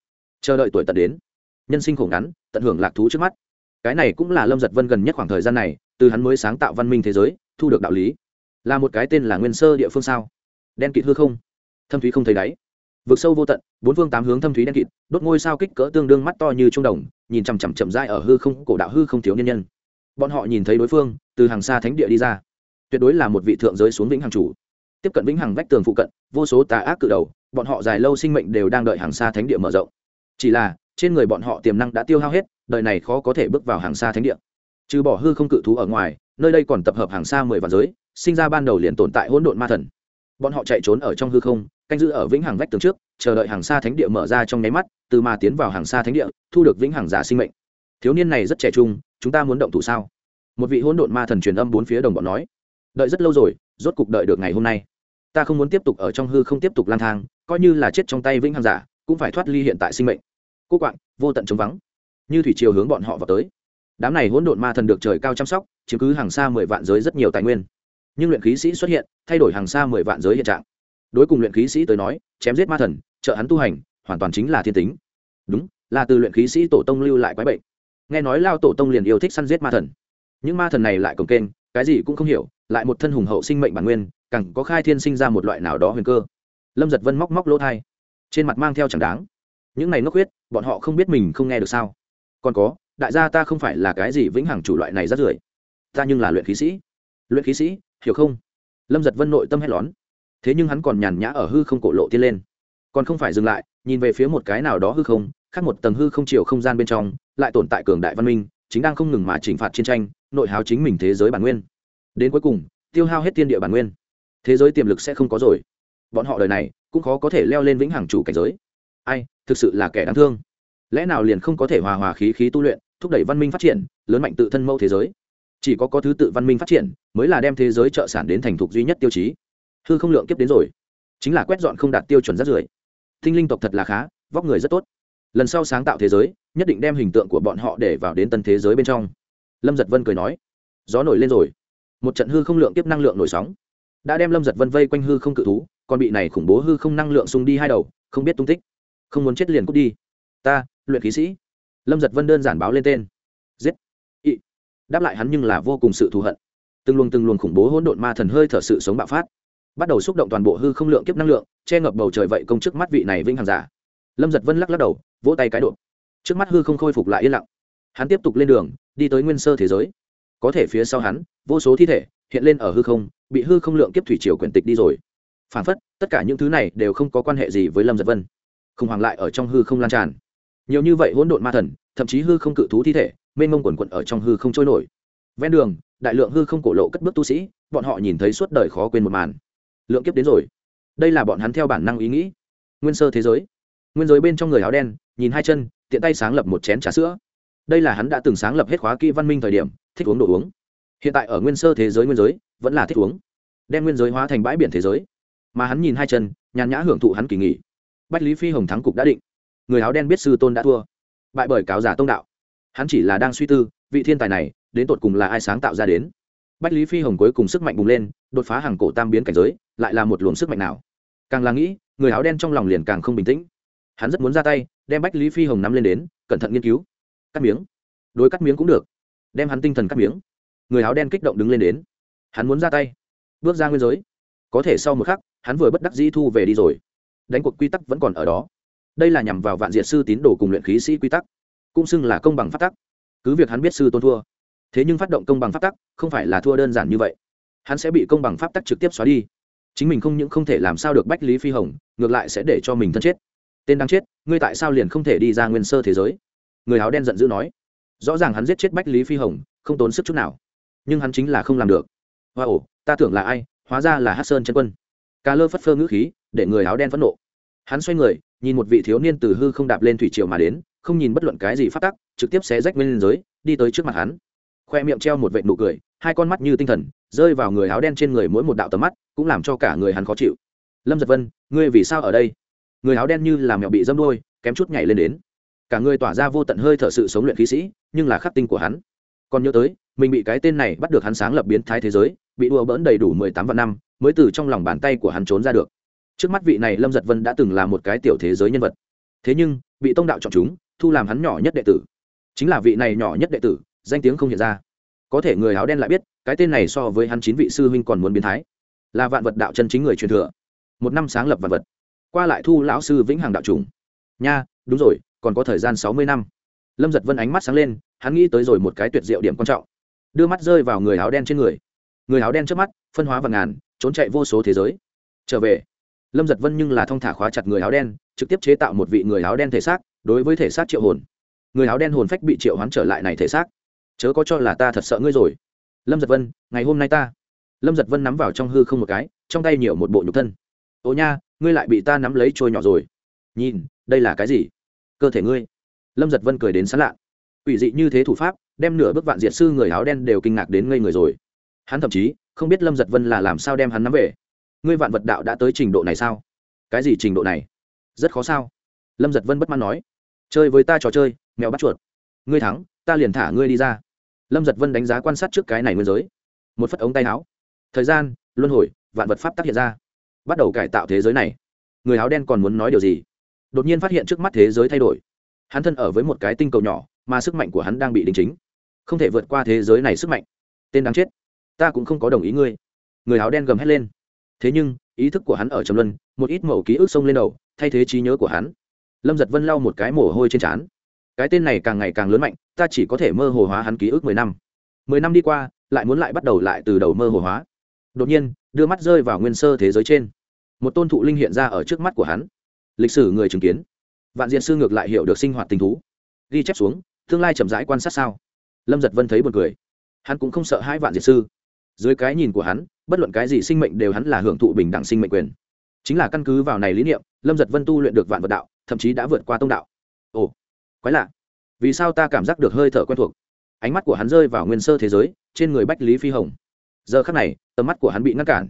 Chờ đợi tuổi tận đến, nhân sinh khổ ngắn, tận hưởng lạc thú trước mắt. Cái này cũng là lâm giật vân gần nhất khoảng thời gian này, từ hắn mới sáng tạo văn minh thế giới, thu được đạo lý. Là một cái tên là nguyên sơ địa phương sao? Đen kịt hư không? Thâm thúy không thấy đáy vực sâu vô tận, bốn phương tám hướng thâm thúy đen kịt, đốt ngôi sao kích cỡ tương đương mắt to như trung đồng, nhìn chằm chằm chậm dai ở hư không, cổ đạo hư không thiếu nhân nhân. Bọn họ nhìn thấy đối phương, từ hàng xa thánh địa đi ra. Tuyệt đối là một vị thượng giới xuống vĩnh hàng chủ. Tiếp cận vĩnh hằng vách tường phụ cận, vô số tà ác cự đầu, bọn họ dài lâu sinh mệnh đều đang đợi hàng xa thánh địa mở rộng. Chỉ là, trên người bọn họ tiềm năng đã tiêu hao hết, đời này khó có thể bước vào hàng xa thánh địa. Trừ bỏ hư không cự thú ở ngoài, nơi đây còn tập hợp hàng xa mười vạn giới, sinh ra ban đầu liền tồn tại hỗn độn ma thần bọn họ chạy trốn ở trong hư không, canh giữ ở vĩnh hằng vách tường trước, chờ đợi hàng xa thánh địa mở ra trong nháy mắt, từ mà tiến vào hàng xa thánh địa, thu được vĩnh hằng giả sinh mệnh. Thiếu niên này rất trẻ trung, chúng ta muốn động thủ sao? Một vị hỗn độn ma thần truyền âm bốn phía đồng bọn nói. Đợi rất lâu rồi, rốt cục đợi được ngày hôm nay. Ta không muốn tiếp tục ở trong hư không tiếp tục lang thang, coi như là chết trong tay vĩnh hằng giả, cũng phải thoát ly hiện tại sinh mệnh. Cô quạng, vô tận chống vắng. Như thủy chiều hướng bọn họ vào tới. Đám này hỗn độn ma thần được trời cao chăm sóc chứng cứ hàng xa mười vạn giới rất nhiều tài nguyên nhưng luyện khí sĩ xuất hiện, thay đổi hàng xa mười vạn giới hiện trạng. Đối cùng luyện khí sĩ tới nói, chém giết ma thần, trợ hắn tu hành, hoàn toàn chính là thiên tính. Đúng, là từ luyện khí sĩ tổ tông lưu lại quái bệnh. Nghe nói lao tổ tông liền yêu thích săn giết ma thần. Những ma thần này lại cồng kênh cái gì cũng không hiểu, lại một thân hùng hậu sinh mệnh bản nguyên, càng có khai thiên sinh ra một loại nào đó huyền cơ. Lâm giật vân móc móc lỗ thai. Trên mặt mang theo chẳng đáng. Những này ngốc huyết, bọn họ không biết mình không nghe được sao. Còn có, đại gia ta không phải là cái gì vĩnh hằng chủ loại này rất rưởi. Ta nhưng là luyện khí sĩ. Luyện khí sĩ hiểu không? Lâm giật vân nội tâm hét lón. Thế nhưng hắn còn nhàn nhã ở hư không cổ lộ tiên lên. Còn không phải dừng lại, nhìn về phía một cái nào đó hư không, khác một tầng hư không chiều không gian bên trong, lại tồn tại cường đại văn minh, chính đang không ngừng mà chỉnh phạt chiến tranh, nội háo chính mình thế giới bản nguyên. Đến cuối cùng, tiêu hao hết tiên địa bản nguyên. Thế giới tiềm lực sẽ không có rồi. Bọn họ đời này, cũng khó có thể leo lên vĩnh hằng chủ cảnh giới. Ai, thực sự là kẻ đáng thương. Lẽ nào liền không có thể hòa hòa khí khí tu luyện, thúc đẩy văn minh phát triển, lớn mạnh tự thân mẫu thế giới? Chỉ có có thứ tự văn minh phát triển, mới là đem thế giới trợ sản đến thành thục duy nhất tiêu chí. Hư không lượng kiếp đến rồi. Chính là quét dọn không đạt tiêu chuẩn rất rưởi tinh linh tộc thật là khá, vóc người rất tốt. Lần sau sáng tạo thế giới, nhất định đem hình tượng của bọn họ để vào đến tân thế giới bên trong. Lâm giật vân cười nói, gió nổi lên rồi. Một trận hư không lượng tiếp năng lượng nổi sóng. Đã đem lâm giật vân vây quanh hư không cự thú còn bị này khủng bố hư không năng lượng xung đi hai đầu, không biết tung tích. Không muốn chết liền cút đi. Ta, luyện khí sĩ. Lâm giật vân đơn giản báo lên tên. Giết đáp lại hắn nhưng là vô cùng sự thù hận. Từng luồng từng luồng khủng bố hỗn độn ma thần hơi thở sự sống bạo phát, bắt đầu xúc động toàn bộ hư không lượng kiếp năng lượng, che ngập bầu trời vậy công trước mắt vị này vĩnh hằng giả. Lâm giật vân lắc lắc đầu, vỗ tay cái độ. Trước mắt hư không khôi phục lại yên lặng. Hắn tiếp tục lên đường, đi tới nguyên sơ thế giới. Có thể phía sau hắn, vô số thi thể hiện lên ở hư không, bị hư không lượng kiếp thủy triều quyển tịch đi rồi. Phản phất, tất cả những thứ này đều không có quan hệ gì với lâm giật vân. Khủng hoảng lại ở trong hư không lan tràn. Nhiều như vậy hỗn độn ma thần, thậm chí hư không cự thú thi thể mênh mông quần quận ở trong hư không trôi nổi. Ven đường, đại lượng hư không cổ lộ cất bước tu sĩ, bọn họ nhìn thấy suốt đời khó quên một màn. Lượng kiếp đến rồi. Đây là bọn hắn theo bản năng ý nghĩ. Nguyên sơ thế giới. Nguyên giới bên trong người áo đen, nhìn hai chân, tiện tay sáng lập một chén trà sữa. Đây là hắn đã từng sáng lập hết khóa kỹ văn minh thời điểm, thích uống đồ uống. Hiện tại ở nguyên sơ thế giới nguyên giới, vẫn là thích uống. Đem nguyên giới hóa thành bãi biển thế giới. Mà hắn nhìn hai chân, nhàn nhã hưởng thụ hắn kỳ nghỉ. Bách lý phi hồng thắng cục đã định. Người áo đen biết sư tôn đã thua. Bại bởi cáo giả tông đạo hắn chỉ là đang suy tư, vị thiên tài này, đến tột cùng là ai sáng tạo ra đến? Bách lý phi hồng cuối cùng sức mạnh bùng lên, đột phá hàng cổ tam biến cảnh giới, lại là một luồng sức mạnh nào? Càng là nghĩ, người áo đen trong lòng liền càng không bình tĩnh. Hắn rất muốn ra tay, đem bách lý phi hồng nắm lên đến, cẩn thận nghiên cứu. Cắt miếng. Đối cắt miếng cũng được. Đem hắn tinh thần cắt miếng. Người áo đen kích động đứng lên đến. Hắn muốn ra tay. Bước ra nguyên giới. Có thể sau một khắc, hắn vừa bất đắc dĩ thu về đi rồi. Đánh cuộc quy tắc vẫn còn ở đó. Đây là nhằm vào vạn diệt sư tín đồ cùng luyện khí sĩ quy tắc cũng xưng là công bằng phát tắc. Cứ việc hắn biết sư tôn thua, thế nhưng phát động công bằng pháp tắc không phải là thua đơn giản như vậy. Hắn sẽ bị công bằng pháp tắc trực tiếp xóa đi. Chính mình không những không thể làm sao được bách lý phi hồng, ngược lại sẽ để cho mình thân chết. Tên đang chết, ngươi tại sao liền không thể đi ra nguyên sơ thế giới? Người áo đen giận dữ nói. Rõ ràng hắn giết chết bách lý phi hồng, không tốn sức chút nào. Nhưng hắn chính là không làm được. Hoa ổ ta tưởng là ai? Hóa ra là hát sơn chân quân. Ca lơ phất phơ ngữ khí, để người áo đen phẫn nộ. Hắn xoay người, nhìn một vị thiếu niên từ hư không đạp lên thủy triều mà đến không nhìn bất luận cái gì phát tắc, trực tiếp xé rách nguyên giới, đi tới trước mặt hắn. Khoe miệng treo một vệ nụ cười, hai con mắt như tinh thần, rơi vào người áo đen trên người mỗi một đạo tầm mắt, cũng làm cho cả người hắn khó chịu. Lâm giật vân, ngươi vì sao ở đây? Người áo đen như là mẹo bị dâm đôi kém chút nhảy lên đến. Cả người tỏa ra vô tận hơi thở sự sống luyện khí sĩ, nhưng là khắc tinh của hắn. Còn nhớ tới, mình bị cái tên này bắt được hắn sáng lập biến thái thế giới, bị đùa bỡn đầy đủ mười tám vạn năm, mới từ trong lòng bàn tay của hắn trốn ra được. Trước mắt vị này lâm giật vân đã từng là một cái tiểu thế giới nhân vật. Thế nhưng, bị tông đạo chọn chúng thu làm hắn nhỏ nhất đệ tử. Chính là vị này nhỏ nhất đệ tử, danh tiếng không hiện ra. Có thể người áo đen lại biết, cái tên này so với hắn chín vị sư huynh còn muốn biến thái. Là vạn vật đạo chân chính người truyền thừa. Một năm sáng lập vạn vật. Qua lại thu lão sư vĩnh hằng đạo trùng nha, đúng rồi, còn có thời gian sáu mươi năm. Lâm giật vân ánh mắt sáng lên, hắn nghĩ tới rồi một cái tuyệt diệu điểm quan trọng. Đưa mắt rơi vào người áo đen trên người. Người áo đen trước mắt, phân hóa và ngàn, trốn chạy vô số thế giới. Trở về. Lâm giật vân nhưng là thong thả khóa chặt người áo đen, trực tiếp chế tạo một vị người áo đen thể xác đối với thể xác triệu hồn. Người áo đen hồn phách bị triệu hoán trở lại này thể xác. Chớ có cho là ta thật sợ ngươi rồi. Lâm giật vân, ngày hôm nay ta. Lâm giật vân nắm vào trong hư không một cái, trong tay nhiều một bộ nhục thân. Ô nha, ngươi lại bị ta nắm lấy trôi nhỏ rồi. Nhìn, đây là cái gì? Cơ thể ngươi. Lâm giật vân cười đến sán lạ. Ủy dị như thế thủ pháp, đem nửa bức vạn diệt sư người áo đen đều kinh ngạc đến ngây người rồi. Hắn thậm chí không biết lâm giật vân là làm sao đem hắn nắm về. Ngươi vạn vật đạo đã tới trình độ này sao? Cái gì trình độ này? Rất khó sao? Lâm giật vân bất mãn nói chơi với ta trò chơi, mèo bắt chuột. Ngươi thắng, ta liền thả ngươi đi ra. Lâm giật vân đánh giá quan sát trước cái này nguyên giới. Một phất ống tay áo. Thời gian, luân hồi, vạn vật pháp tác hiện ra. Bắt đầu cải tạo thế giới này. Người áo đen còn muốn nói điều gì? Đột nhiên phát hiện trước mắt thế giới thay đổi. Hắn thân ở với một cái tinh cầu nhỏ, mà sức mạnh của hắn đang bị đính chính. Không thể vượt qua thế giới này sức mạnh. Tên đáng chết. Ta cũng không có đồng ý ngươi. Người áo đen gầm hét lên. Thế nhưng, ý thức của hắn ở trầm luân, một ít mẩu ký ức xông lên đầu, thay thế trí nhớ của hắn lâm giật vân lau một cái mồ hôi trên trán. Cái tên này càng ngày càng lớn mạnh, ta chỉ có thể mơ hồ hóa hắn ký ức mười năm. Mười năm đi qua, lại muốn lại bắt đầu lại từ đầu mơ hồ hóa. Đột nhiên, đưa mắt rơi vào nguyên sơ thế giới trên. Một tôn thụ linh hiện ra ở trước mắt của hắn. Lịch sử người chứng kiến. Vạn diện sư ngược lại hiểu được sinh hoạt tình thú. Ghi chép xuống, tương lai chậm rãi quan sát sao. Lâm giật vân thấy b u ồ n cười. Hắn cũng không sợ hai vạn diệt sư. Dưới cái nhìn của hắn, bất luận cái gì sinh mệnh đều hắn là hưởng thụ bình đẳng sinh mệnh quyền. Chính là căn cứ vào này lý niệm, lâm giật vân tu luyện được vạn vật đạo thậm chí đã vượt qua tông đạo. Ồ, quái lạ. Vì sao ta cảm giác được hơi thở quen thuộc? Ánh mắt của hắn rơi vào nguyên sơ thế giới, trên người bách lý phi hồng. Giờ khắc này, tầm mắt của hắn bị ngăn cản.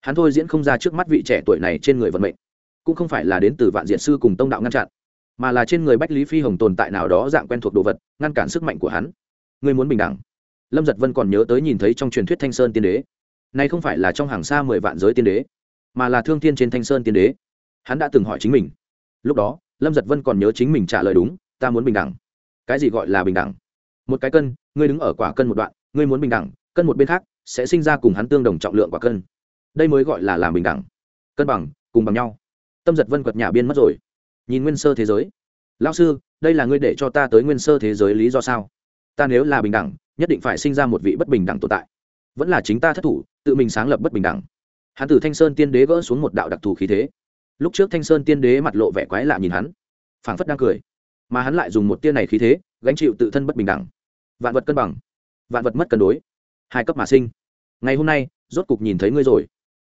Hắn thôi diễn không ra trước mắt vị trẻ tuổi này trên người vận mệnh. Cũng không phải là đến từ vạn diện sư cùng tông đạo ngăn chặn, mà là trên người bách lý phi hồng tồn tại nào đó dạng quen thuộc đồ vật, ngăn cản sức mạnh của hắn. Người muốn bình đẳng. Lâm giật vân còn nhớ tới nhìn thấy trong truyền thuyết thanh sơn tiên đế. Nay không phải là trong hàng xa mười vạn giới tiên đế, mà là thương thiên trên thanh sơn tiên đế. Hắn đã từng hỏi chính mình lúc đó, lâm giật vân còn nhớ chính mình trả lời đúng, ta muốn bình đẳng. Cái gì gọi là bình đẳng? Một cái cân, ngươi đứng ở quả cân một đoạn, ngươi muốn bình đẳng, cân một bên khác sẽ sinh ra cùng hắn tương đồng trọng lượng quả cân. Đây mới gọi là làm bình đẳng. Cân bằng, cùng bằng nhau. Tâm giật vân quật nhà biên mất rồi. Nhìn nguyên sơ thế giới. Lao sư, đây là ngươi để cho ta tới nguyên sơ thế giới lý do sao? Ta nếu là bình đẳng, nhất định phải sinh ra một vị bất bình đẳng tồn tại. Vẫn là chính ta thất thủ, tự mình sáng lập bất bình đẳng. Hắn tử thanh sơn tiên đế gỡ xuống một đạo đặc thù khí thế lúc trước thanh sơn tiên đế mặt lộ vẻ quái lạ nhìn hắn, phảng phất đang cười. Mà hắn lại dùng một tia này khí thế, gánh chịu tự thân bất bình đẳng. Vạn vật cân bằng, vạn vật mất cân đối, hai cấp mà sinh. Ngày hôm nay, rốt cục nhìn thấy ngươi rồi.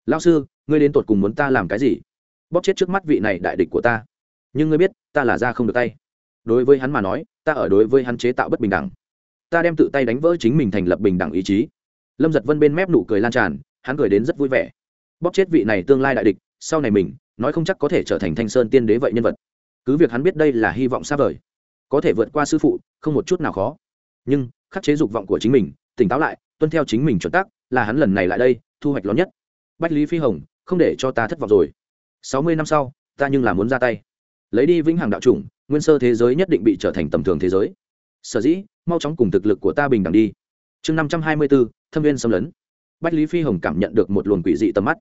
Lao sư, ngươi đến tột cùng muốn ta làm cái gì? Bóp chết trước mắt vị này đại địch của ta. Nhưng ngươi biết, ta là ra không được tay. Đối với hắn mà nói, ta ở đối với hắn chế tạo bất bình đẳng. Ta đem tự tay đánh vỡ chính mình thành lập bình đẳng ý chí. Lâm giật vân bên mép nụ cười lan tràn, hắn cười đến rất vui vẻ. Bóp chết vị này tương lai đại địch, sau này mình nói không chắc có thể trở thành thanh sơn tiên đế vậy nhân vật. Cứ việc hắn biết đây là hy vọng xa vời, có thể vượt qua sư phụ, không một chút nào khó. Nhưng, khắc chế dục vọng của chính mình, tỉnh táo lại, tuân theo chính mình chuẩn tắc, là hắn lần này lại đây, thu hoạch lớn nhất. Bách lý phi hồng, không để cho ta thất vọng rồi. Sáu mươi năm sau, ta nhưng là muốn ra tay. Lấy đi vĩnh hằng đạo chủng, nguyên sơ thế giới nhất định bị trở thành tầm thường thế giới. Sở dĩ, mau chóng cùng thực lực của ta bình đẳng đi. Chương năm trăm hai mươi bốn, thâm viên xâm lấn. Bách lý phi hồng cảm nhận được một luồng quỷ dị tầm mắt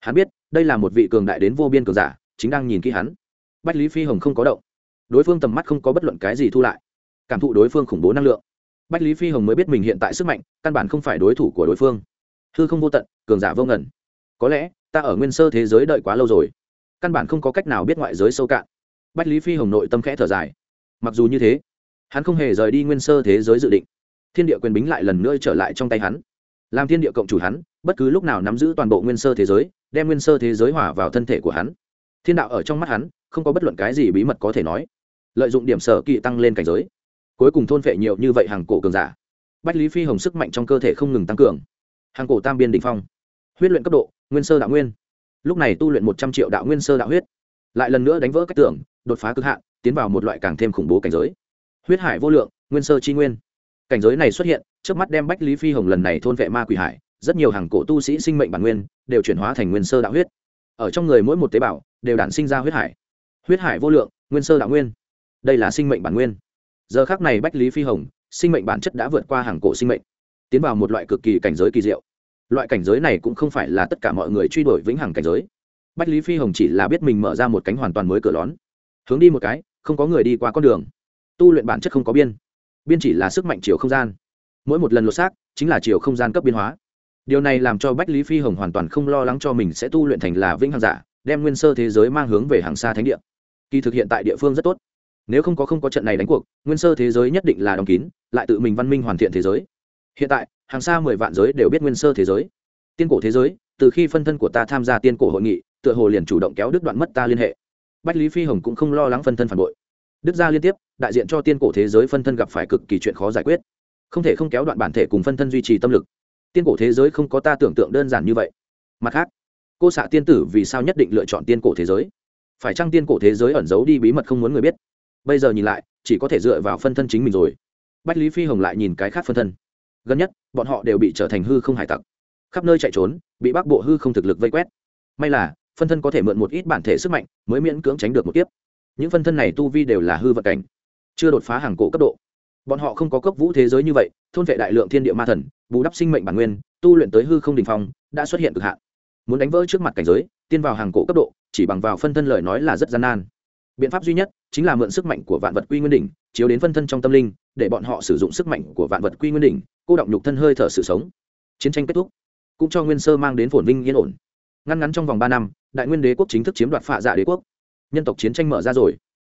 hắn biết, đây là một vị cường đại đến vô biên cường giả, chính đang nhìn kỹ hắn. Bách lý phi hồng không có động. Đối phương tầm mắt không có bất luận cái gì thu lại. Cảm thụ đối phương khủng bố năng lượng. Bách lý phi hồng mới biết mình hiện tại sức mạnh, căn bản không phải đối thủ của đối phương. Hư không vô tận, cường giả vô ngẩn có lẽ, ta ở nguyên sơ thế giới đợi quá lâu rồi. Căn bản không có cách nào biết ngoại giới sâu cạn. Bách lý phi hồng nội tâm khẽ thở dài. Mặc dù như thế, hắn không hề rời đi nguyên sơ thế giới dự định. Thiên địa quyền bính lại lần nữa trở lại trong tay hắn làm thiên địa cộng chủ hắn, bất cứ lúc nào nắm giữ toàn bộ nguyên sơ thế giới, đem nguyên sơ thế giới hỏa vào thân thể của hắn. Thiên đạo ở trong mắt hắn, không có bất luận cái gì bí mật có thể nói. Lợi dụng điểm sở kỵ tăng lên cảnh giới. Cuối cùng thôn phệ nhiều như vậy hàng cổ cường giả. Bách lý phi hồng sức mạnh trong cơ thể không ngừng tăng cường. Hàng cổ tam biên đ ỉ n h phong. Huyết luyện cấp độ, nguyên sơ đạo nguyên. Lúc này tu luyện một trăm triệu đạo nguyên sơ đạo huyết. Lại lần nữa đánh vỡ cách tưởng đột phá cực hạn, tiến vào một loại càng thêm khủng bố cảnh giới. Huyết hải vô lượng, nguyên sơ tri nguyên cảnh giới này xuất hiện, trước mắt đem bách lý phi hồng lần này thôn vệ ma quỷ hải, rất nhiều hàng cổ tu sĩ sinh mệnh bản nguyên đều chuyển hóa thành nguyên sơ đạo huyết. Ở trong người mỗi một tế bào đều đản sinh ra huyết hải. Huyết hải vô lượng, nguyên sơ đạo nguyên. Đây là sinh mệnh bản nguyên. Giờ khác này bách lý phi hồng, sinh mệnh bản chất đã vượt qua hàng cổ sinh mệnh, tiến vào một loại cực kỳ cảnh giới kỳ diệu. Loại cảnh giới này cũng không phải là tất cả mọi người truy đuổi vĩnh hằng cảnh giới. Bách lý phi hồng chỉ là biết mình mở ra một cánh hoàn toàn mới cửa lón. Hướng đi một cái, không có người đi qua con đường. Tu luyện bản chất không có biên biên chỉ là sức mạnh chiều không gian. Mỗi một lần lột xác, chính là chiều không gian cấp biên hóa. Điều này làm cho bách lý phi hồng hoàn toàn không lo lắng cho mình sẽ tu luyện thành là vĩnh hằng giả, đem nguyên sơ thế giới mang hướng về hàng xa thánh địa. Kỳ thực hiện tại địa phương rất tốt. Nếu không có không có trận này đánh cuộc, nguyên sơ thế giới nhất định là đóng kín, lại tự mình văn minh hoàn thiện thế giới. Hiện tại, hàng xa mười vạn giới đều biết nguyên sơ thế giới. Tiên cổ thế giới, từ khi phân thân của ta tham gia tiên cổ hội nghị, tựa hồ liền chủ động kéo đứt đoạn mất ta liên hệ. Bách lý phi hồng cũng không lo lắng phân thân phản bội. Đức gia liên tiếp đại diện cho tiên cổ thế giới phân thân gặp phải cực kỳ chuyện khó giải quyết. Không thể không kéo đoạn bản thể cùng phân thân duy trì tâm lực. Tiên cổ thế giới không có ta tưởng tượng đơn giản như vậy. Mặt khác, cô xạ tiên tử vì sao nhất định lựa chọn tiên cổ thế giới? Phải chăng tiên cổ thế giới ẩn giấu đi bí mật không muốn người biết? Bây giờ nhìn lại, chỉ có thể dựa vào phân thân chính mình rồi. Bách lý phi hồng lại nhìn cái khác phân thân. Gần nhất, bọn họ đều bị trở thành hư không hải tặc. Khắp nơi chạy trốn, bị bắc bộ hư không thực lực vây quét. May là, phân thân có thể mượn một ít bản thể sức mạnh, mới miễn cưỡng tránh được một tiếp những phân thân này tu vi đều là hư vật cảnh chưa đột phá hàng cổ cấp độ. Bọn họ không có cấp vũ thế giới như vậy, thôn vệ đại lượng thiên địa ma thần, bù đắp sinh mệnh bản nguyên, tu luyện tới hư không đình phong, đã xuất hiện cực hạn. Muốn đánh vỡ trước mặt cảnh giới, tiên vào hàng cổ cấp độ, chỉ bằng vào phân thân lời nói là rất gian nan. Biện pháp duy nhất chính là mượn sức mạnh của vạn vật quy nguyên đỉnh, chiếu đến phân thân trong tâm linh, để bọn họ sử dụng sức mạnh của vạn vật quy nguyên đỉnh, cô động nhục thân hơi thở sự sống. Chiến tranh kết thúc, cũng cho nguyên sơ mang đến phồn vinh yên ổn. Ngăn ngắn trong vòng ba năm, đại nguyên đế quốc chính thức chiếm đoạt phạ dạ đế quốc. Nhân tộc chiến tranh mở ra rồi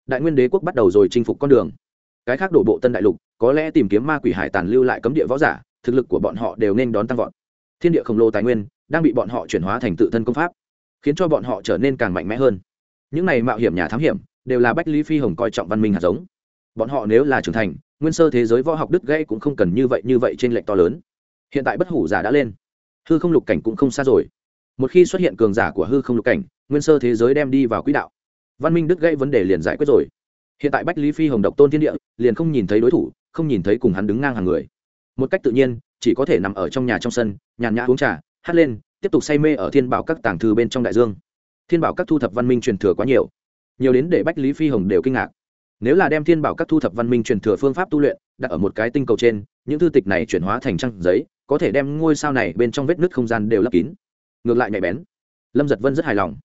đại nguyên đế quốc bắt đầu rồi chinh phục con đường. Cái khác đổ bộ tân đại lục, có lẽ tìm kiếm ma quỷ hải tàn lưu lại cấm địa võ giả, thực lực của bọn họ đều nên đón tăng vọt. Thiên địa khổng lồ tài nguyên đang bị bọn họ chuyển hóa thành tự thân công pháp, khiến cho bọn họ trở nên càng mạnh mẽ hơn. Những này mạo hiểm nhà thám hiểm đều là bách lý phi hồng coi trọng văn minh hạt giống. Bọn họ nếu là trưởng thành, nguyên sơ thế giới võ học đứt gãy cũng không cần như vậy như vậy trên lệnh to lớn. Hiện tại bất hủ giả đã lên. Hư không lục cảnh cũng không xa rồi. Một khi xuất hiện cường giả của hư không lục cảnh, nguyên sơ thế giới đem đi vào quỹ đạo văn minh đứt gãy vấn đề liền giải quyết rồi. Hiện tại bách lý phi hồng độc tôn thiên địa, liền không nhìn thấy đối thủ, không nhìn thấy cùng hắn đứng ngang hàng người. Một cách tự nhiên, chỉ có thể nằm ở trong nhà trong sân, nhàn nhã uống trà, hát lên, tiếp tục say mê ở thiên bảo các tàng thư bên trong đại dương. Thiên bảo các thu thập văn minh truyền thừa quá nhiều. Nhiều đến để bách lý phi hồng đều kinh ngạc. Nếu là đem thiên bảo các thu thập văn minh truyền thừa phương pháp tu luyện, đặt ở một cái tinh cầu trên, những thư tịch này chuyển hóa thành trăng giấy, có thể đem ngôi sao này bên trong vết nứt không gian đều lấp kín. Ngược lại nhạy bén. Lâm giật vân rất hài lòng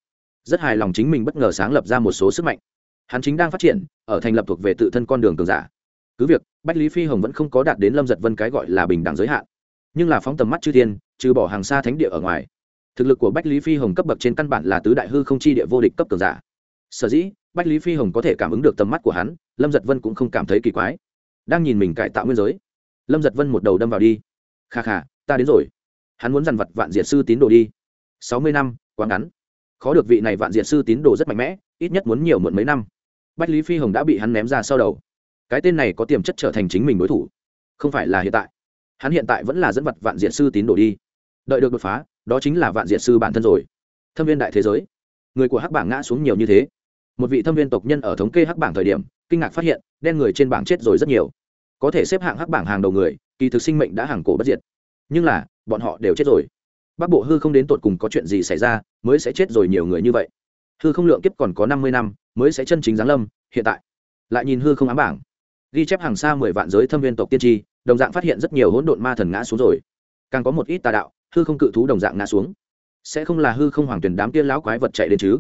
rất hài lòng chính mình bất ngờ sáng lập ra một số sức mạnh. Hắn chính đang phát triển, ở thành lập thuộc về tự thân con đường cường giả. Cứ việc, bách lý phi hồng vẫn không có đạt đến lâm giật vân cái gọi là bình đẳng giới hạn. Nhưng là phóng tầm mắt chư thiên, trừ bỏ hàng xa thánh địa ở ngoài, thực lực của bách lý phi hồng cấp bậc trên căn bản là tứ đại hư không chi địa vô địch cấp cường giả. Sở dĩ, bách lý phi hồng có thể cảm ứng được tầm mắt của hắn, lâm giật vân cũng không cảm thấy kỳ quái. Đang nhìn mình cải tạo nguyên giới, lâm giật vân một đầu đâm vào đi. Kha kha, ta đến rồi. Hắn muốn dằn vặt vạn diệt sư tín đồ đi. Sáu mươi năm, quá ngắn khó được vị này vạn diệt sư tín đồ rất mạnh mẽ, ít nhất muốn nhiều muộn mấy năm. Bách lý phi hồng đã bị hắn ném ra sau đầu. Cái tên này có tiềm chất trở thành chính mình đối thủ. Không phải là hiện tại. Hắn hiện tại vẫn là dẫn vật vạn diệt sư tín đồ đi. Đợi được đột phá, đó chính là vạn diệt sư bản thân rồi. Thâm viên đại thế giới. Người của hắc bảng ngã xuống nhiều như thế. Một vị thâm viên tộc nhân ở thống kê hắc bảng thời điểm, kinh ngạc phát hiện, đen người trên bảng chết rồi rất nhiều. Có thể xếp hạng hắc bảng hàng đầu người, kỳ thực sinh mệnh đã hàng cổ bất diệt. Nhưng là, bọn họ đều chết rồi bắc bộ hư không đến tột cùng có chuyện gì xảy ra, mới sẽ chết rồi nhiều người như vậy. Hư không lượng kiếp còn có năm mươi năm, mới sẽ chân chính giáng lâm, hiện tại. Lại nhìn hư không ám bảng. Ghi chép hàng xa mười vạn giới thâm viên tộc tiên tri, đồng dạng phát hiện rất nhiều hỗn độn ma thần ngã xuống rồi. Càng có một ít tà đạo, hư không cự thú đồng dạng ngã xuống. Sẽ không là hư không hoàng tuyển đám tiên lão quái vật chạy đến chứ?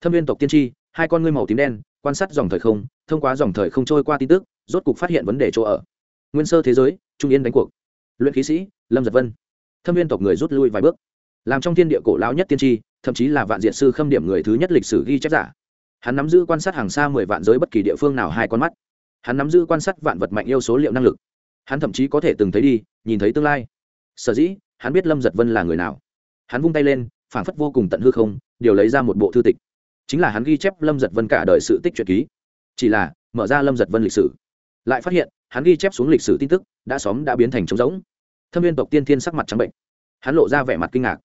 Thâm viên tộc tiên tri, hai con ngươi màu tím đen, quan sát dòng thời không, thông qua dòng thời không trôi qua tin tức, rốt cục phát hiện vấn đề chỗ ở. Nguyên sơ thế giới, trung yên đánh cuộc. Luyện khí sĩ, lâm giật vân thâm viên tộc người rút lui vài bước, làm trong thiên địa cổ lão nhất tiên tri, thậm chí là vạn diện sư khâm điểm người thứ nhất lịch sử ghi chép giả. Hắn nắm giữ quan sát hàng xa mười vạn giới bất kỳ địa phương nào hai con mắt. Hắn nắm giữ quan sát vạn vật mạnh yêu số liệu năng lực. Hắn thậm chí có thể từng thấy đi, nhìn thấy tương lai. Sở dĩ, hắn biết lâm giật vân là người nào. Hắn vung tay lên, phảng phất vô cùng tận hư không, điều lấy ra một bộ thư tịch. Chính là hắn ghi chép lâm giật vân cả đời sự tích truyện ký. Chỉ là, mở ra lâm giật vân lịch sử. Lại phát hiện, hắn ghi chép xuống lịch sử tin tức, đã xóm đã biến thành trống rỗng thâm viên tộc tiên thiên sắc mặt trắng bệnh. Hắn lộ ra vẻ mặt kinh ngạc.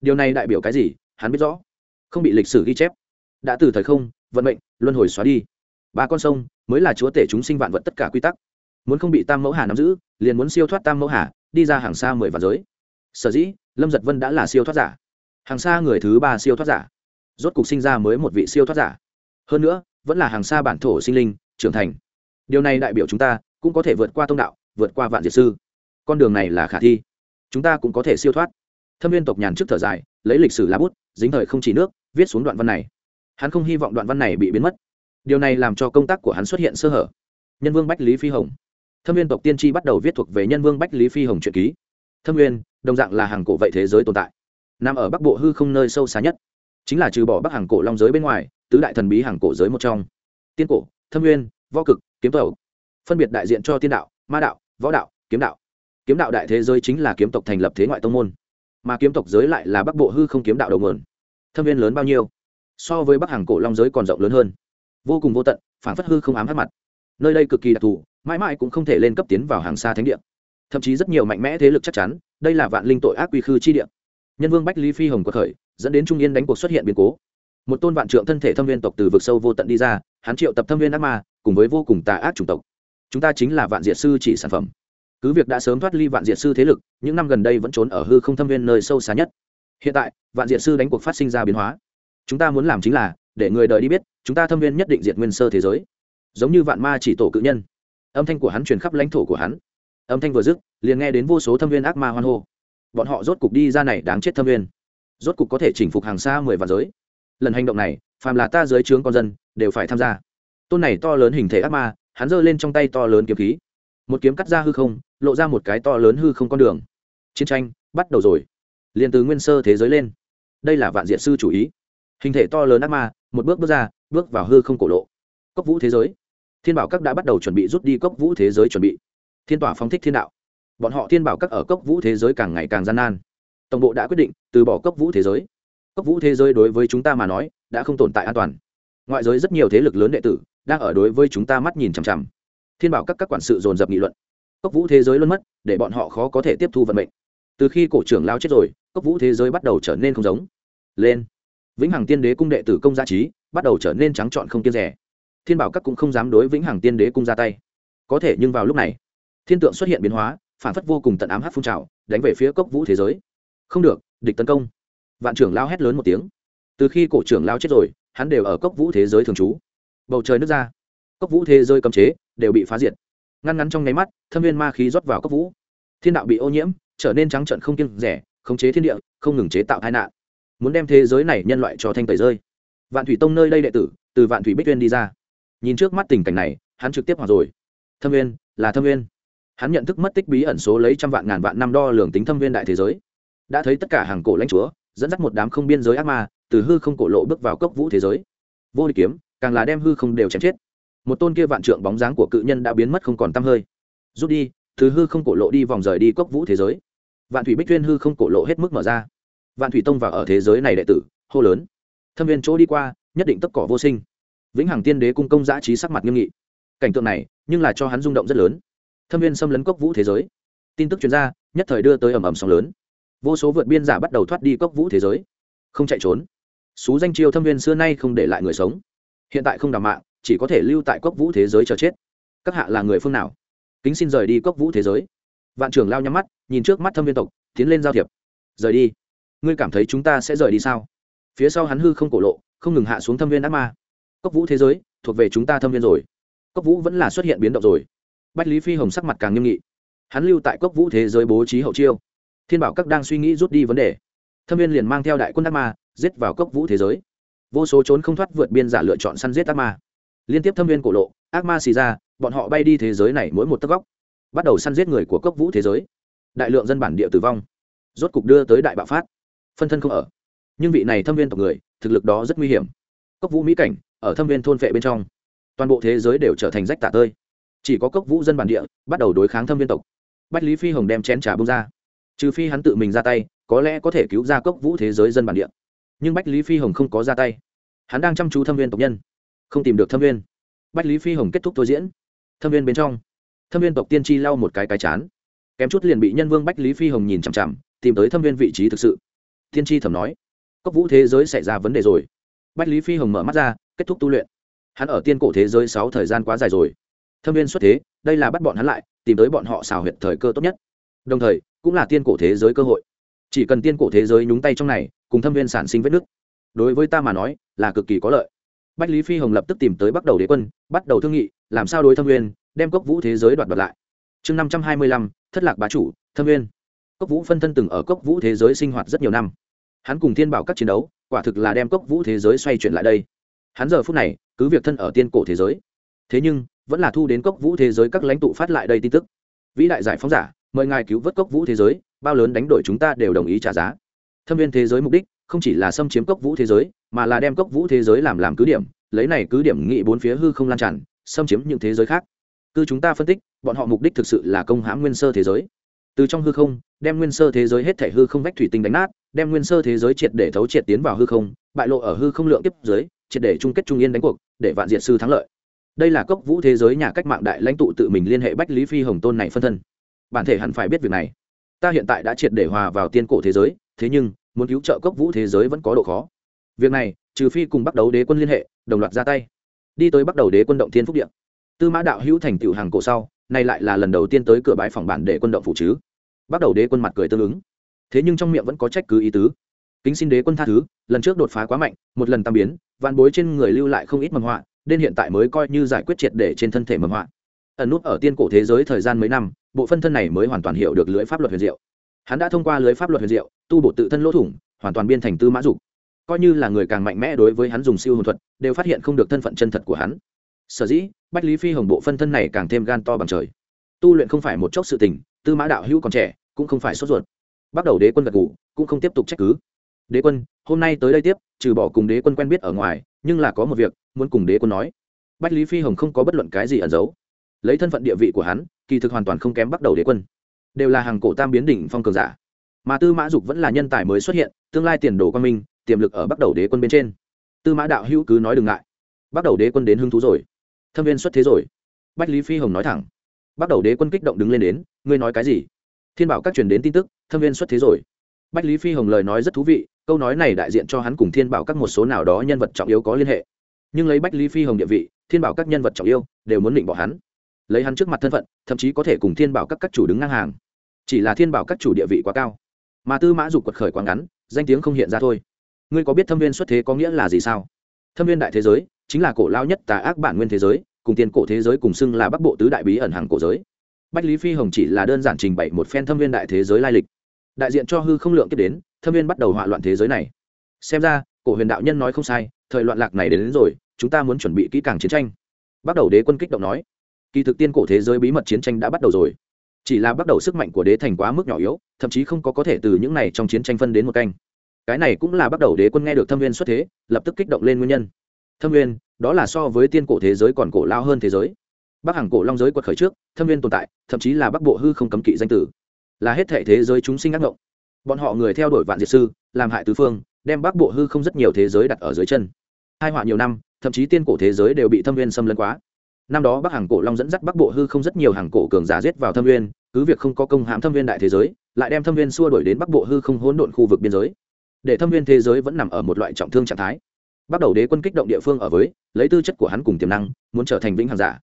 Điều này đại biểu cái gì? Hắn biết rõ. Không bị lịch sử ghi chép. Đã từ thời không, vận mệnh, luân hồi xóa đi. Ba con sông mới là chúa tể chúng sinh vạn vật tất cả quy tắc. Muốn không bị tam mẫu hà nắm giữ, liền muốn siêu thoát tam mẫu hà, đi ra hàng xa mười vạn giới. Sở dĩ, lâm giật vân đã là siêu thoát giả. Hàng xa người thứ ba siêu thoát giả. Rốt cục sinh ra mới một vị siêu thoát giả. Hơn nữa, vẫn là hàng xa bản thổ sinh linh, trưởng thành. Điều này đại biểu chúng ta cũng có thể vượt qua tông đạo, vượt qua vạn diệt sư con đường này là khả thi. Chúng ta cũng có thể siêu thoát. Thâm viên tộc nhàn trước thở dài, lấy lịch sử lá bút, dính thời không chỉ nước, viết xuống đoạn văn này. Hắn không hy vọng đoạn văn này bị biến mất. Điều này làm cho công tác của hắn xuất hiện sơ hở. Nhân vương bách lý phi hồng. Thâm viên tộc tiên tri bắt đầu viết thuộc về nhân vương bách lý phi hồng truyện ký. Thâm viên, đồng dạng là hàng cổ vậy thế giới tồn tại. Nằm ở bắc bộ hư không nơi sâu xa nhất. Chính là trừ bỏ bắc hàng cổ long giới bên ngoài, tứ đại thần bí hàng cổ giới một trong. Tiên cổ, thâm nguyên võ cực, kiếm tẩu. Phân biệt đại diện cho tiên đạo, ma đạo, võ đạo, kiếm đạo kiếm đạo đại thế giới chính là kiếm tộc thành lập thế ngoại tông môn, mà kiếm tộc giới lại là bắc bộ hư không kiếm đạo đầu nguồn. Thâm viên lớn bao nhiêu? So với bắc hàng cổ long giới còn rộng lớn hơn. Vô cùng vô tận phản phất hư không ám hát mặt. Nơi đây cực kỳ đặc thù, mãi mãi cũng không thể lên cấp tiến vào hàng xa thánh địa. Thậm chí rất nhiều mạnh mẽ thế lực chắc chắn, đây là vạn linh tội ác quy khư chi địa. Nhân vương bách lý phi hồng quật khởi, dẫn đến trung yên đánh cuộc xuất hiện biến cố. Một tôn vạn trượng thân thể thâm viên tộc từ vực sâu vô tận đi ra, hắn triệu tập thâm viên ác ma, cùng với vô cùng tà ác chủng tộc. Chúng ta chính là vạn diệt sư chỉ sản phẩm cứ việc đã sớm thoát ly vạn diệt sư thế lực, những năm gần đây vẫn trốn ở hư không thâm viên nơi sâu xa nhất. Hiện tại, vạn diệt sư đánh cuộc phát sinh ra biến hóa. Chúng ta muốn làm chính là, để người đời đi biết, chúng ta thâm viên nhất định diệt nguyên sơ thế giới. Giống như vạn ma chỉ tổ cự nhân. Âm thanh của hắn truyền khắp lãnh thổ của hắn. Âm thanh vừa dứt, liền nghe đến vô số thâm viên ác ma hoan hô. Bọn họ rốt cục đi ra này đáng chết thâm viên. Rốt cục có thể chỉnh phục hàng xa mười vạn giới. Lần hành động này, phàm là ta dưới trướng con dân, đều phải tham gia. Tôn này to lớn hình thể ác ma, hắn giơ lên trong tay to lớn kiếm khí một kiếm cắt ra hư không, lộ ra một cái to lớn hư không con đường. Chiến tranh bắt đầu rồi. Liền từ nguyên sơ thế giới lên. Đây là vạn diện sư chủ ý. Hình thể to lớn ác ma, một bước bước ra, bước vào hư không cổ lộ. Cốc vũ thế giới. Thiên bảo các đã bắt đầu chuẩn bị rút đi cốc vũ thế giới chuẩn bị. Thiên tỏa phóng thích thiên đạo. Bọn họ thiên bảo các ở cốc vũ thế giới càng ngày càng gian nan. Tổng bộ đã quyết định từ bỏ cốc vũ thế giới. Cốc vũ thế giới đối với chúng ta mà nói đã không tồn tại an toàn. Ngoại giới rất nhiều thế lực lớn đệ tử đang ở đối với chúng ta mắt nhìn chằm chằm thiên bảo các các quản sự dồn dập nghị luận. Cốc vũ thế giới luôn mất, để bọn họ khó có thể tiếp thu vận mệnh. Từ khi cổ trưởng lao chết rồi, cốc vũ thế giới bắt đầu trở nên không giống. Lên. Vĩnh hằng tiên đế cung đệ tử công gia trí, bắt đầu trở nên trắng trọn không kiên rẻ. Thiên bảo các cũng không dám đối vĩnh hằng tiên đế cung ra tay. Có thể nhưng vào lúc này, thiên tượng xuất hiện biến hóa, phản phất vô cùng tận ám hát phun trào, đánh về phía cốc vũ thế giới. Không được, địch tấn công. Vạn trưởng lao hét lớn một tiếng. Từ khi cổ trưởng lao chết rồi, hắn đều ở cốc vũ thế giới thường trú. Bầu trời nước ra. Cốc vũ thế giới cấm chế đều bị phá diệt. Ngăn ngắn trong nháy mắt, thâm viên ma khí rót vào cốc vũ. Thiên đạo bị ô nhiễm, trở nên trắng trận không kiêng rẻ, khống chế thiên địa, không ngừng chế tạo tai nạn. Muốn đem thế giới này nhân loại cho thanh tẩy rơi. Vạn thủy tông nơi đây đệ tử, từ vạn thủy bích tuyên đi ra. Nhìn trước mắt tình cảnh này, hắn trực tiếp hoặc rồi. Thâm viên, là thâm viên. Hắn nhận thức mất tích bí ẩn số lấy trăm vạn ngàn vạn năm đo lường tính thâm viên đại thế giới. Đã thấy tất cả hàng cổ lãnh chúa, dẫn dắt một đám không biên giới ác ma, từ hư không cổ lộ bước vào cốc vũ thế giới. Vô địch kiếm, càng là đem hư không đều chém chết một tôn kia vạn trượng bóng dáng của cự nhân đã biến mất không còn t hơi. Rút đi, thứ hư không cổ lộ đi vòng rời đi cốc vũ thế giới. Vạn thủy bích tuyên hư không cổ lộ hết mức mở ra. Vạn thủy tông vào ở thế giới này đệ tử, hô lớn. Thâm viên chỗ đi qua, nhất định tất cỏ vô sinh. Vĩnh hằng tiên đế cung công giã trí sắc mặt nghiêm nghị. Cảnh tượng này, nhưng là cho hắn rung động rất lớn. Thâm viên xâm lấn cốc vũ thế giới. Tin tức chuyên gia nhất thời đưa tới ầm ầm sóng lớn. Vô số vượt biên giả bắt đầu thoát đi cốc vũ thế giới. Không chạy trốn. Xú danh chiêu thâm viên xưa nay không để lại người sống. Hiện tại không đảm mạng chỉ có thể lưu tại cốc vũ thế giới chờ chết. Các hạ là người phương nào? Kính xin rời đi cốc vũ thế giới. Vạn trưởng lao nhắm mắt, nhìn trước mắt thâm viên tộc, tiến lên giao thiệp. Rời đi. Ngươi cảm thấy chúng ta sẽ rời đi sao? Phía sau hắn hư không cổ lộ, không ngừng hạ xuống thâm viên ác ma. Cốc vũ thế giới, thuộc về chúng ta thâm viên rồi. Cốc vũ vẫn là xuất hiện biến động rồi. Bách lý phi hồng sắc mặt càng nghiêm nghị. Hắn lưu tại cốc vũ thế giới bố trí hậu chiêu. Thiên bảo các đang suy nghĩ rút đi vấn đề. Thâm viên liền mang theo đại quân ác ma, giết vào cốc vũ thế giới. Vô số trốn không thoát vượt biên giả lựa chọn săn giết ác ma liên tiếp thâm viên cổ lộ, ác ma xì ra, bọn họ bay đi thế giới này mỗi một tấc góc, bắt đầu săn giết người của cốc vũ thế giới. Đại lượng dân bản địa tử vong, rốt cục đưa tới đại bạo phát. Phân thân không ở, nhưng vị này thâm viên tộc người, thực lực đó rất nguy hiểm. Cốc vũ mỹ cảnh, ở thâm viên thôn vệ bên trong, toàn bộ thế giới đều trở thành rách tả tơi. Chỉ có cốc vũ dân bản địa, bắt đầu đối kháng thâm viên tộc. Bách lý phi hồng đem chén trà bông ra. Trừ phi hắn tự mình ra tay, có lẽ có thể cứu ra cốc vũ thế giới dân bản địa. Nhưng bách lý phi hồng không có ra tay. Hắn đang chăm chú thâm viên tộc nhân không tìm được thâm viên. Bách lý phi hồng kết thúc thôi diễn. Thâm viên bên trong, thâm viên tộc tiên tri lau một cái cái chán. Kém chút liền bị nhân vương bách lý phi hồng nhìn chằm chằm, tìm tới thâm viên vị trí thực sự. Tiên tri thầm nói, cốc vũ thế giới xảy ra vấn đề rồi. Bách lý phi hồng mở mắt ra, kết thúc tu luyện. Hắn ở tiên cổ thế giới sáu thời gian quá dài rồi. Thâm viên xuất thế, đây là bắt bọn hắn lại, tìm tới bọn họ xào huyệt thời cơ tốt nhất. Đồng thời, cũng là tiên cổ thế giới cơ hội. Chỉ cần tiên cổ thế giới nhúng tay trong này, cùng thâm viên sản sinh vết nứt. Đối với ta mà nói, là cực kỳ có lợi bách lý phi hồng lập tức tìm tới bắt đầu đế quân bắt đầu thương nghị làm sao đối thâm Nguyên, đem cốc vũ thế giới đoạt đoạt lại. Chương năm trăm hai mươi lăm thất lạc bá chủ thâm Nguyên. cốc vũ phân thân từng ở cốc vũ thế giới sinh hoạt rất nhiều năm. Hắn cùng thiên bảo các chiến đấu quả thực là đem cốc vũ thế giới xoay chuyển lại đây. Hắn giờ phút này cứ việc thân ở tiên cổ thế giới thế nhưng vẫn là thu đến cốc vũ thế giới các lãnh tụ phát lại đây tin tức. Vĩ đại giải phóng giả mời ngài cứu vớt cốc vũ thế giới bao lớn đánh đổi chúng ta đều đồng ý trả giá. Thâm viên thế giới mục đích không chỉ là xâm chiếm cốc vũ thế giới, mà là đem cốc vũ thế giới làm làm cứ điểm, lấy này cứ điểm nghị bốn phía hư không lan tràn, xâm chiếm những thế giới khác. Cứ chúng ta phân tích, bọn họ mục đích thực sự là công hãm nguyên sơ thế giới. Từ trong hư không, đem nguyên sơ thế giới hết thể hư không vách thủy tinh đánh nát, đem nguyên sơ thế giới triệt để thấu triệt tiến vào hư không, bại lộ ở hư không lượng tiếp giới triệt để chung kết trung yên đánh cuộc, để vạn diện sư thắng lợi. Đây là cốc vũ thế giới nhà cách mạng đại lãnh tụ tự mình liên hệ bách lý phi hồng tôn này phân thân. Bản thể hẳn phải biết việc này. Ta hiện tại đã triệt để hòa vào tiên cổ thế giới, thế nhưng muốn cứu trợ cốc vũ thế giới vẫn có độ khó. Việc này, trừ phi cùng bắt đầu đế quân liên hệ, đồng loạt ra tay. Đi tới bắt đầu đế quân động thiên phúc điện tư mã đạo hữu thành tựu hàng cổ sau, nay lại là lần đầu tiên tới cửa bãi phòng bản để quân động phụ chứ. Bắt đầu đế quân mặt cười tương ứng. Thế nhưng trong miệng vẫn có trách cứ ý tứ. Kính xin đế quân tha thứ, lần trước đột phá quá mạnh, một lần tam biến, vạn bối trên người lưu lại không ít mầm họa, nên hiện tại mới coi như giải quyết triệt để trên thân thể mầm họa. Ẩn nút ở tiên cổ thế giới thời gian mấy năm, bộ phân thân này mới hoàn toàn hiểu được lưỡi pháp luật huyền diệu hắn đã thông qua lưới pháp luật huyền diệu, tu bổ tự thân lỗ thủng, hoàn toàn biên thành tư mã dục. Coi như là người càng mạnh mẽ đối với hắn dùng siêu hồn thuật, đều phát hiện không được thân phận chân thật của hắn. Sở dĩ, bách lý phi hồng bộ phân thân này càng thêm gan to bằng trời. Tu luyện không phải một chốc sự tình, tư mã đạo hữu còn trẻ, cũng không phải sốt ruột. Bắt đầu đế quân gật ngủ cũng không tiếp tục trách cứ. Đế quân, hôm nay tới đây tiếp, trừ bỏ cùng đế quân quen biết ở ngoài, nhưng là có một việc muốn cùng đế quân nói. Bách lý phi hồng không có bất luận cái gì ẩn giấu. Lấy thân phận địa vị của hắn, kỳ thực hoàn toàn không kém bắt đầu đế quân đều là hàng cổ tam biến đỉnh phong cường giả. Mà tư mã dục vẫn là nhân tài mới xuất hiện, tương lai tiền đồ quan minh, tiềm lực ở bắt đầu đế quân bên trên. Tư mã đạo hữu cứ nói đừng ngại. Bắt đầu đế quân đến hứng thú rồi. Thâm viên xuất thế rồi. Bách lý phi hồng nói thẳng. Bắt đầu đế quân kích động đứng lên đến, ngươi nói cái gì? Thiên bảo các truyền đến tin tức, thâm viên xuất thế rồi. Bách lý phi hồng lời nói rất thú vị, câu nói này đại diện cho hắn cùng thiên bảo các một số nào đó nhân vật trọng yếu có liên hệ. Nhưng lấy bách lý phi hồng địa vị, thiên bảo các nhân vật trọng yêu đều muốn định bỏ hắn. Lấy hắn trước mặt thân phận, thậm chí có thể cùng thiên bảo các các chủ đứng ngang hàng chỉ là thiên bảo các chủ địa vị quá cao. Mà tư mã dục quật khởi quá ngắn danh tiếng không hiện ra thôi. Ngươi có biết thâm viên xuất thế có nghĩa là gì sao? Thâm viên đại thế giới chính là cổ lao nhất tà ác bản nguyên thế giới cùng tiền cổ thế giới cùng xưng là bắc bộ tứ đại bí ẩn hàng cổ giới. Bách lý phi hồng chỉ là đơn giản trình bày một phen thâm viên đại thế giới lai lịch. Đại diện cho hư không lượng tiếp đến thâm viên bắt đầu hỏa loạn thế giới này. Xem ra cổ huyền đạo nhân nói không sai thời loạn lạc này đến, đến rồi chúng ta muốn chuẩn bị kỹ càng chiến tranh. Bắt đầu đế quân kích động nói kỳ thực tiên cổ thế giới bí mật chiến tranh đã bắt đầu rồi chỉ là bắt đầu sức mạnh của đế thành quá mức nhỏ yếu, thậm chí không có có thể từ những này trong chiến tranh phân đến một canh. Cái này cũng là bắt đầu đế quân nghe được thâm viên xuất thế, lập tức kích động lên nguyên nhân. Thâm viên đó là so với tiên cổ thế giới còn cổ lao hơn thế giới. Bắc hàng cổ long giới quật khởi trước, thâm viên tồn tại, thậm chí là bắc bộ hư không cấm kỵ danh tử. Là hết thể thế giới chúng sinh ác ngộng. Bọn họ người theo đuổi vạn diệt sư, làm hại tứ phương, đem bắc bộ hư không rất nhiều thế giới đặt ở dưới chân. Hai họa nhiều năm, thậm chí tiên cổ thế giới đều bị thâm viên xâm lấn quá năm đó bắc hàng cổ long dẫn dắt bắc bộ hư không rất nhiều hàng cổ cường giả giết vào thâm viên cứ việc không có công hãm thâm viên đại thế giới, lại đem thâm viên xua đổi đến bắc bộ hư không hỗn độn khu vực biên giới. Để thâm viên thế giới vẫn nằm ở một loại trọng thương trạng thái. Bắt đầu đế quân kích động địa phương ở với, lấy tư chất của hắn cùng tiềm năng, muốn trở thành vĩnh hằng giả.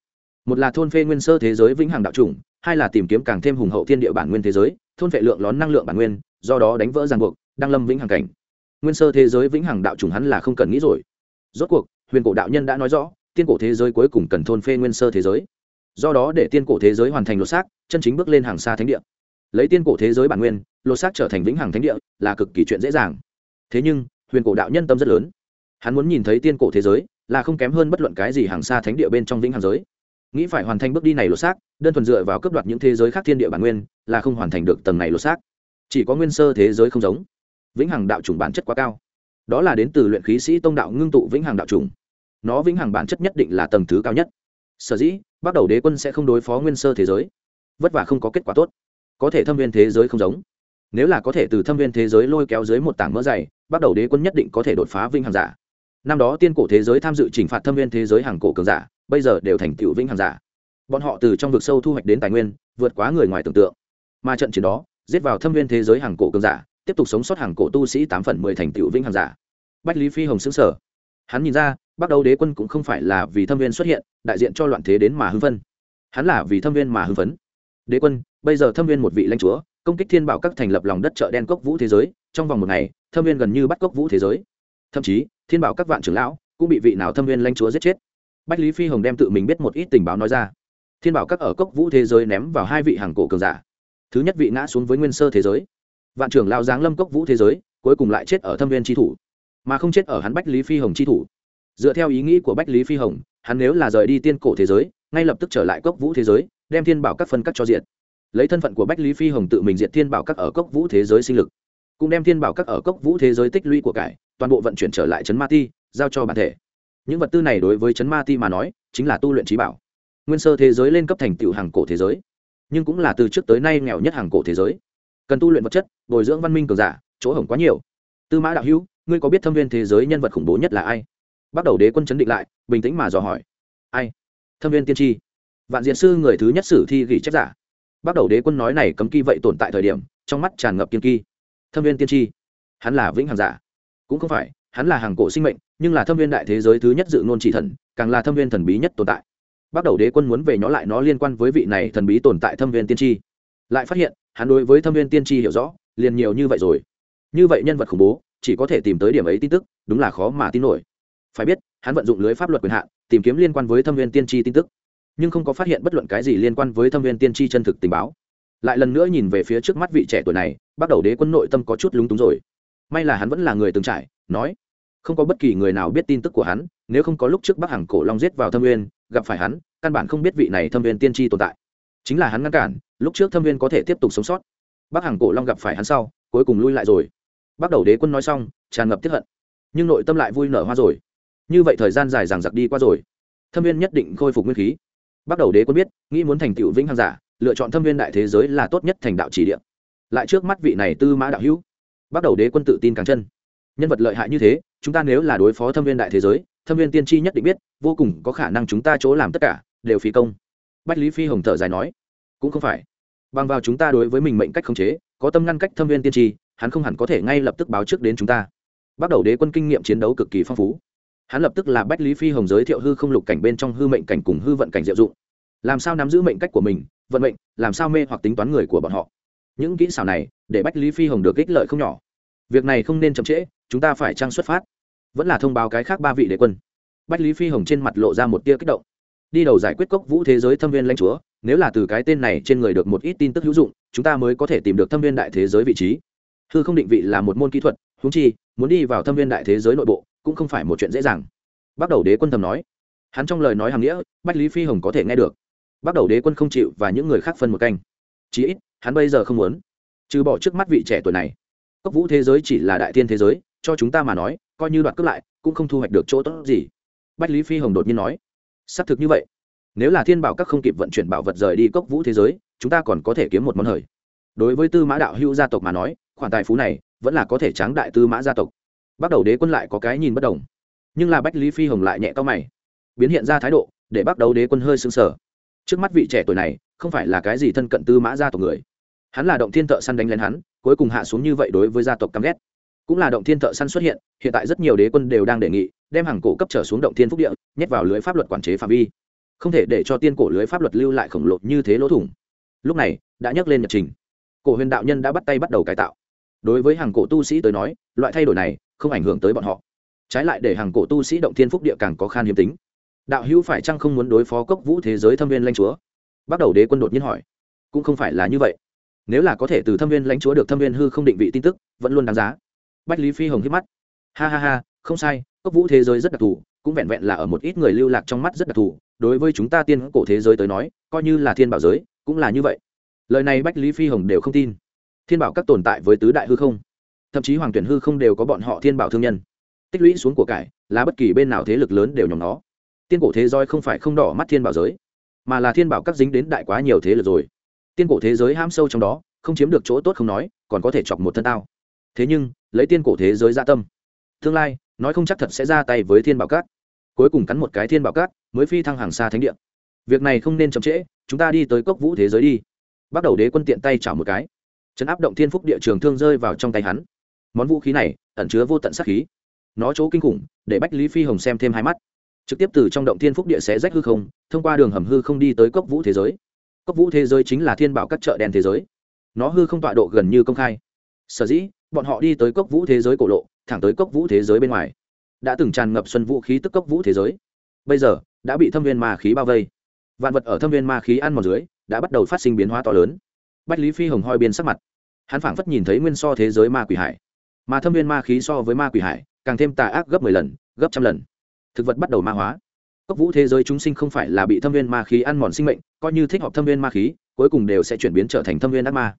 Một là thôn phê nguyên sơ thế giới vĩnh hằng đạo chủng, hai là tìm kiếm càng thêm hùng hậu thiên địa bản nguyên thế giới, thôn vệ lượng lón năng lượng bản nguyên, do đó đánh vỡ ràng buộc đăng lâm vĩnh hằng cảnh. Nguyên sơ thế giới vĩnh hằng đạo chủng hắn là không cần nghĩ rồi. Rốt cuộc, huyền cổ đạo nhân đã nói rõ tiên cổ thế giới cuối cùng cần thôn phê nguyên sơ thế giới. Do đó để tiên cổ thế giới hoàn thành lột xác, chân chính bước lên hàng xa thánh địa. Lấy tiên cổ thế giới bản nguyên, lột xác trở thành vĩnh hằng thánh địa là cực kỳ chuyện dễ dàng. Thế nhưng, huyền cổ đạo nhân tâm rất lớn. Hắn muốn nhìn thấy tiên cổ thế giới là không kém hơn bất luận cái gì hàng xa thánh địa bên trong vĩnh hằng giới. Nghĩ phải hoàn thành bước đi này lột xác, đơn thuần dựa vào cấp đoạt những thế giới khác thiên địa bản nguyên là không hoàn thành được tầng này lột xác. Chỉ có nguyên sơ thế giới không giống. Vĩnh hằng đạo chủng bản chất quá cao. Đó là đến từ luyện khí sĩ tông đạo ngưng tụ vĩnh hằng đạo chủng nó vĩnh hằng bản chất nhất định là tầng thứ cao nhất. Sở dĩ bắt đầu đế quân sẽ không đối phó nguyên sơ thế giới. Vất vả không có kết quả tốt. Có thể thâm viên thế giới không giống. Nếu là có thể từ thâm viên thế giới lôi kéo dưới một tảng mỡ dày bắt đầu đế quân nhất định có thể đột phá vinh hàng giả. Năm đó tiên cổ thế giới tham dự chỉnh phạt thâm viên thế giới hàng cổ cường giả, bây giờ đều thành tựu vinh hàng giả. Bọn họ từ trong vực sâu thu hoạch đến tài nguyên, vượt quá người ngoài tưởng tượng. Mà trận chiến đó, giết vào thâm viên thế giới hàng cổ cường giả, tiếp tục sống sót hàng cổ tu sĩ tám phần mười thành tựu vinh hàng giả. Bách lý phi hồng xứng sở hắn nhìn ra bắt đầu đế quân cũng không phải là vì thâm viên xuất hiện, đại diện cho loạn thế đến mà hưng phân hắn là vì thâm viên mà hưng phấn. Đế quân, bây giờ thâm viên một vị lãnh chúa, công kích thiên bảo các thành lập lòng đất chợ đen cốc vũ thế giới, trong vòng một ngày, thâm viên gần như bắt cốc vũ thế giới. Thậm chí, thiên bảo các vạn trưởng lão cũng bị vị nào thâm viên lãnh chúa giết chết. Bách lý phi hồng đem tự mình biết một ít tình báo nói ra. Thiên bảo các ở cốc vũ thế giới ném vào hai vị hàng cổ cường giả. Thứ nhất vị ngã xuống với nguyên sơ thế giới. Vạn trưởng lao giáng lâm cốc vũ thế giới, cuối cùng lại chết ở thâm viên tri thủ mà không chết ở hắn bách lý phi hồng chi thủ. Dựa theo ý nghĩ của bách lý phi hồng, hắn nếu là rời đi tiên cổ thế giới, ngay lập tức trở lại cốc vũ thế giới, đem thiên bảo các phân cắt cho diện lấy thân phận của bách lý phi hồng tự mình diện thiên bảo các ở cốc vũ thế giới sinh lực, cũng đem thiên bảo các ở cốc vũ thế giới tích lũy của cải, toàn bộ vận chuyển trở lại trấn ma ti, giao cho bản thể. Những vật tư này đối với trấn ma ti mà nói, chính là tu luyện trí bảo. Nguyên sơ thế giới lên cấp thành tựu hàng cổ thế giới, nhưng cũng là từ trước tới nay nghèo nhất hàng cổ thế giới. Cần tu luyện vật chất, bồi dưỡng văn minh cường giả, chỗ hổng quá nhiều. Tư mã đạo hữu ngươi có biết thâm viên thế giới nhân vật khủng bố nhất là ai? Bắt đầu đế quân chấn định lại, bình tĩnh mà dò hỏi. Ai? Thâm viên tiên tri. Vạn diện sư người thứ nhất sử thi ghi chép giả. Bắt đầu đế quân nói này cấm kỳ vậy tồn tại thời điểm, trong mắt tràn ngập kiên kỳ thâm viên tiên tri. Hắn là vĩnh hằng giả. Cũng không phải, hắn là hàng cổ sinh mệnh, nhưng là thâm viên đại thế giới thứ nhất dự ngôn chỉ thần, càng là thâm viên thần bí nhất tồn tại. Bắt đầu đế quân muốn về nhỏ lại nó liên quan với vị này thần bí tồn tại thâm viên tiên tri. Lại phát hiện, hắn đối với thâm viên tiên tri hiểu rõ, liền nhiều như vậy rồi. Như vậy nhân vật khủng bố chỉ có thể tìm tới điểm ấy tin tức, đúng là khó mà tin nổi. Phải biết, hắn vận dụng lưới pháp luật quyền hạn, tìm kiếm liên quan với thâm viên tiên tri tin tức, nhưng không có phát hiện bất luận cái gì liên quan với thâm viên tiên tri chân thực tình báo. Lại lần nữa nhìn về phía trước mắt vị trẻ tuổi này, bắt đầu đế quân nội tâm có chút lúng túng rồi. May là hắn vẫn là người từng trải, nói, không có bất kỳ người nào biết tin tức của hắn, nếu không có lúc trước bắc hàng cổ long giết vào thâm nguyên gặp phải hắn, căn bản không biết vị này thâm viên tiên tri tồn tại. Chính là hắn ngăn cản, lúc trước thâm viên có thể tiếp tục sống sót. Bắc hàng cổ long gặp phải hắn sau, cuối cùng lui lại rồi bắt đầu đế quân nói xong, tràn ngập tiếp hận. Nhưng nội tâm lại vui nở hoa rồi. Như vậy thời gian dài dằng giặc đi qua rồi. Thâm viên nhất định khôi phục nguyên khí. Bắt đầu đế quân biết, nghĩ muốn thành tựu vĩnh hằng giả, lựa chọn thâm viên đại thế giới là tốt nhất thành đạo chỉ địa lại trước mắt vị này tư mã đạo hữu bắt đầu đế quân tự tin càng chân. Nhân vật lợi hại như thế, chúng ta nếu là đối phó thâm viên đại thế giới, thâm viên tiên tri nhất định biết, vô cùng có khả năng chúng ta chỗ làm tất cả, đều phí công. Bách lý phi hồng thở dài nói, cũng không phải. Bằng vào chúng ta đối với mình mệnh cách khống chế, có tâm ngăn cách thâm viên tiên tri hắn không hẳn có thể ngay lập tức báo trước đến chúng ta. Bắt đầu đế quân kinh nghiệm chiến đấu cực kỳ phong phú. Hắn lập tức là bách lý phi hồng giới thiệu hư không lục cảnh bên trong hư mệnh cảnh cùng hư vận cảnh diệu dụng. Làm sao nắm giữ mệnh cách của mình, vận mệnh, làm sao mê hoặc tính toán người của bọn họ? Những kỹ xảo này, để bách lý phi hồng được ích lợi không nhỏ. Việc này không nên chậm trễ, chúng ta phải trang xuất phát. Vẫn là thông báo cái khác ba vị đế quân. Bách lý phi hồng trên mặt lộ ra một tia kích động. Đi đầu giải quyết cốc vũ thế giới thâm viên lãnh chúa, nếu là từ cái tên này trên người được một ít tin tức hữu dụng, chúng ta mới có thể tìm được thâm viên đại thế giới vị trí hư không định vị là một môn kỹ thuật húng chi, muốn đi vào thâm viên đại thế giới nội bộ, cũng không phải một chuyện dễ dàng. Bắt đầu đế quân thầm nói. Hắn trong lời nói hàm nghĩa, bách lý phi hồng có thể nghe được. Bắt đầu đế quân không chịu và những người khác phân một canh. Chí ít, hắn bây giờ không muốn. Trừ bỏ trước mắt vị trẻ tuổi này. Cốc vũ thế giới chỉ là đại thiên thế giới, cho chúng ta mà nói, coi như đoạt cướp lại, cũng không thu hoạch được chỗ tốt gì. Bách lý phi hồng đột nhiên nói. Xác thực như vậy. Nếu là thiên bảo các không kịp vận chuyển bảo vật rời đi cốc vũ thế giới, chúng ta còn có thể kiếm một món hời. Đối với tư mã đạo hữu gia tộc mà nói khoản tài phú này vẫn là có thể tráng đại tư mã gia tộc. Bắt đầu đế quân lại có cái nhìn bất đồng. Nhưng là bách lý phi hồng lại nhẹ to mày. Biến hiện ra thái độ, để bắt đầu đế quân hơi sưng sở trước mắt vị trẻ tuổi này, không phải là cái gì thân cận tư mã gia tộc người. Hắn là động thiên thợ săn đánh lên hắn, cuối cùng hạ xuống như vậy đối với gia tộc căm ghét. Cũng là động thiên thợ săn xuất hiện hiện tại rất nhiều đế quân đều đang đề nghị, đem hàng cổ cấp trở xuống động thiên phúc địa, nhét vào lưới pháp luật quản chế phạm vi. Không thể để cho tiên cổ lưới pháp luật lưu lại khổng lồ như thế lỗ thủng. Lúc này, đã nhắc lên nhật trình. Cổ huyền đạo nhân đã bắt tay bắt đầu cải tạo đối với hàng cổ tu sĩ tới nói, loại thay đổi này không ảnh hưởng tới bọn họ. Trái lại để hàng cổ tu sĩ động thiên phúc địa càng có khan hiếm tính. Đạo hữu phải chăng không muốn đối phó cốc vũ thế giới thâm viên lãnh chúa? Bắt đầu đế quân đột nhiên hỏi. Cũng không phải là như vậy. Nếu là có thể từ thâm viên lãnh chúa được thâm viên hư không định vị tin tức, vẫn luôn đáng giá. Bách lý phi hồng hít mắt. Ha ha ha, không sai, cốc vũ thế giới rất đặc thù, cũng vẹn vẹn là ở một ít người lưu lạc trong mắt rất đặc thù. Đối với chúng ta tiên cổ thế giới tới nói, coi như là thiên bảo giới, cũng là như vậy. Lời này bách lý phi hồng đều không tin thiên bảo các tồn tại với tứ đại hư không. Thậm chí hoàng tuyển hư không đều có bọn họ thiên bảo thương nhân. Tích lũy xuống của cải là bất kỳ bên nào thế lực lớn đều nhóm nó. Tiên cổ thế giới không phải không đỏ mắt thiên bảo giới, mà là thiên bảo các dính đến đại quá nhiều thế lực rồi. Tiên cổ thế giới ham sâu trong đó, không chiếm được chỗ tốt không nói, còn có thể chọc một thân tao. Thế nhưng, lấy tiên cổ thế giới gia tâm, tương lai, nói không chắc thật sẽ ra tay với thiên bảo Các. cuối cùng cắn một cái thiên bảo Các, mới phi thăng hàng xa thánh địa. Việc này không nên chậm trễ, chúng ta đi tới cốc vũ thế giới đi. Bắt đầu đế quân tiện tay chảo một cái chấn áp động thiên phúc địa trường thương rơi vào trong tay hắn. Món vũ khí này ẩn chứa vô tận sát khí. Nó chỗ kinh khủng, để bách lý phi hồng xem thêm hai mắt. Trực tiếp từ trong động thiên phúc địa sẽ rách hư không, thông qua đường hầm hư không đi tới cốc vũ thế giới. Cốc vũ thế giới chính là thiên bảo các chợ đen thế giới. Nó hư không tọa độ gần như công khai. Sở dĩ, bọn họ đi tới cốc vũ thế giới cổ lộ, thẳng tới cốc vũ thế giới bên ngoài. Đã từng tràn ngập xuân vũ khí tức cốc vũ thế giới. Bây giờ, đã bị thâm viên ma khí bao vây. Vạn vật ở thâm viên ma khí ăn mòn dưới, đã bắt đầu phát sinh biến hóa to lớn bách lý phi hồng hoi biên sắc mặt. Hắn phảng phất nhìn thấy nguyên so thế giới ma quỷ hải. Mà thâm viên ma khí so với ma quỷ hải, càng thêm tà ác gấp mười lần, gấp trăm lần. Thực vật bắt đầu ma hóa. Cốc vũ thế giới chúng sinh không phải là bị thâm viên ma khí ăn mòn sinh mệnh, coi như thích hợp thâm viên ma khí, cuối cùng đều sẽ chuyển biến trở thành thâm viên ác ma.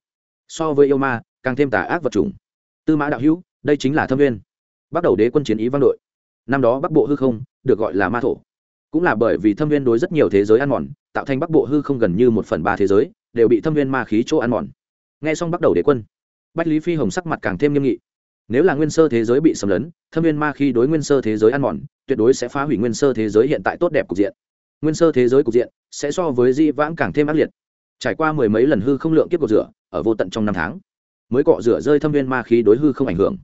So với yêu ma, càng thêm tà ác vật chủng. Tư mã đạo hữu, đây chính là thâm viên. Bắt đầu đế quân chiến ý văn đội. Năm đó bắc bộ hư không, được gọi là ma thổ. Cũng là bởi vì thâm viên đối rất nhiều thế giới ăn mòn, tạo thành bắc bộ hư không gần như một phần ba thế giới đều bị thâm viên ma khí chỗ ăn mòn. Nghe xong bắt đầu đế quân. Bách lý phi hồng sắc mặt càng thêm nghiêm nghị. Nếu là nguyên sơ thế giới bị xâm lấn, thâm viên ma khí đối nguyên sơ thế giới ăn mòn, tuyệt đối sẽ phá hủy nguyên sơ thế giới hiện tại tốt đẹp cục diện. Nguyên sơ thế giới cục diện sẽ so với di vãng càng thêm ác liệt. Trải qua mười mấy lần hư không lượng kiếp cột rửa, ở vô tận trong năm tháng, mới cọ rửa rơi thâm viên ma khí đối hư không ảnh hưởng.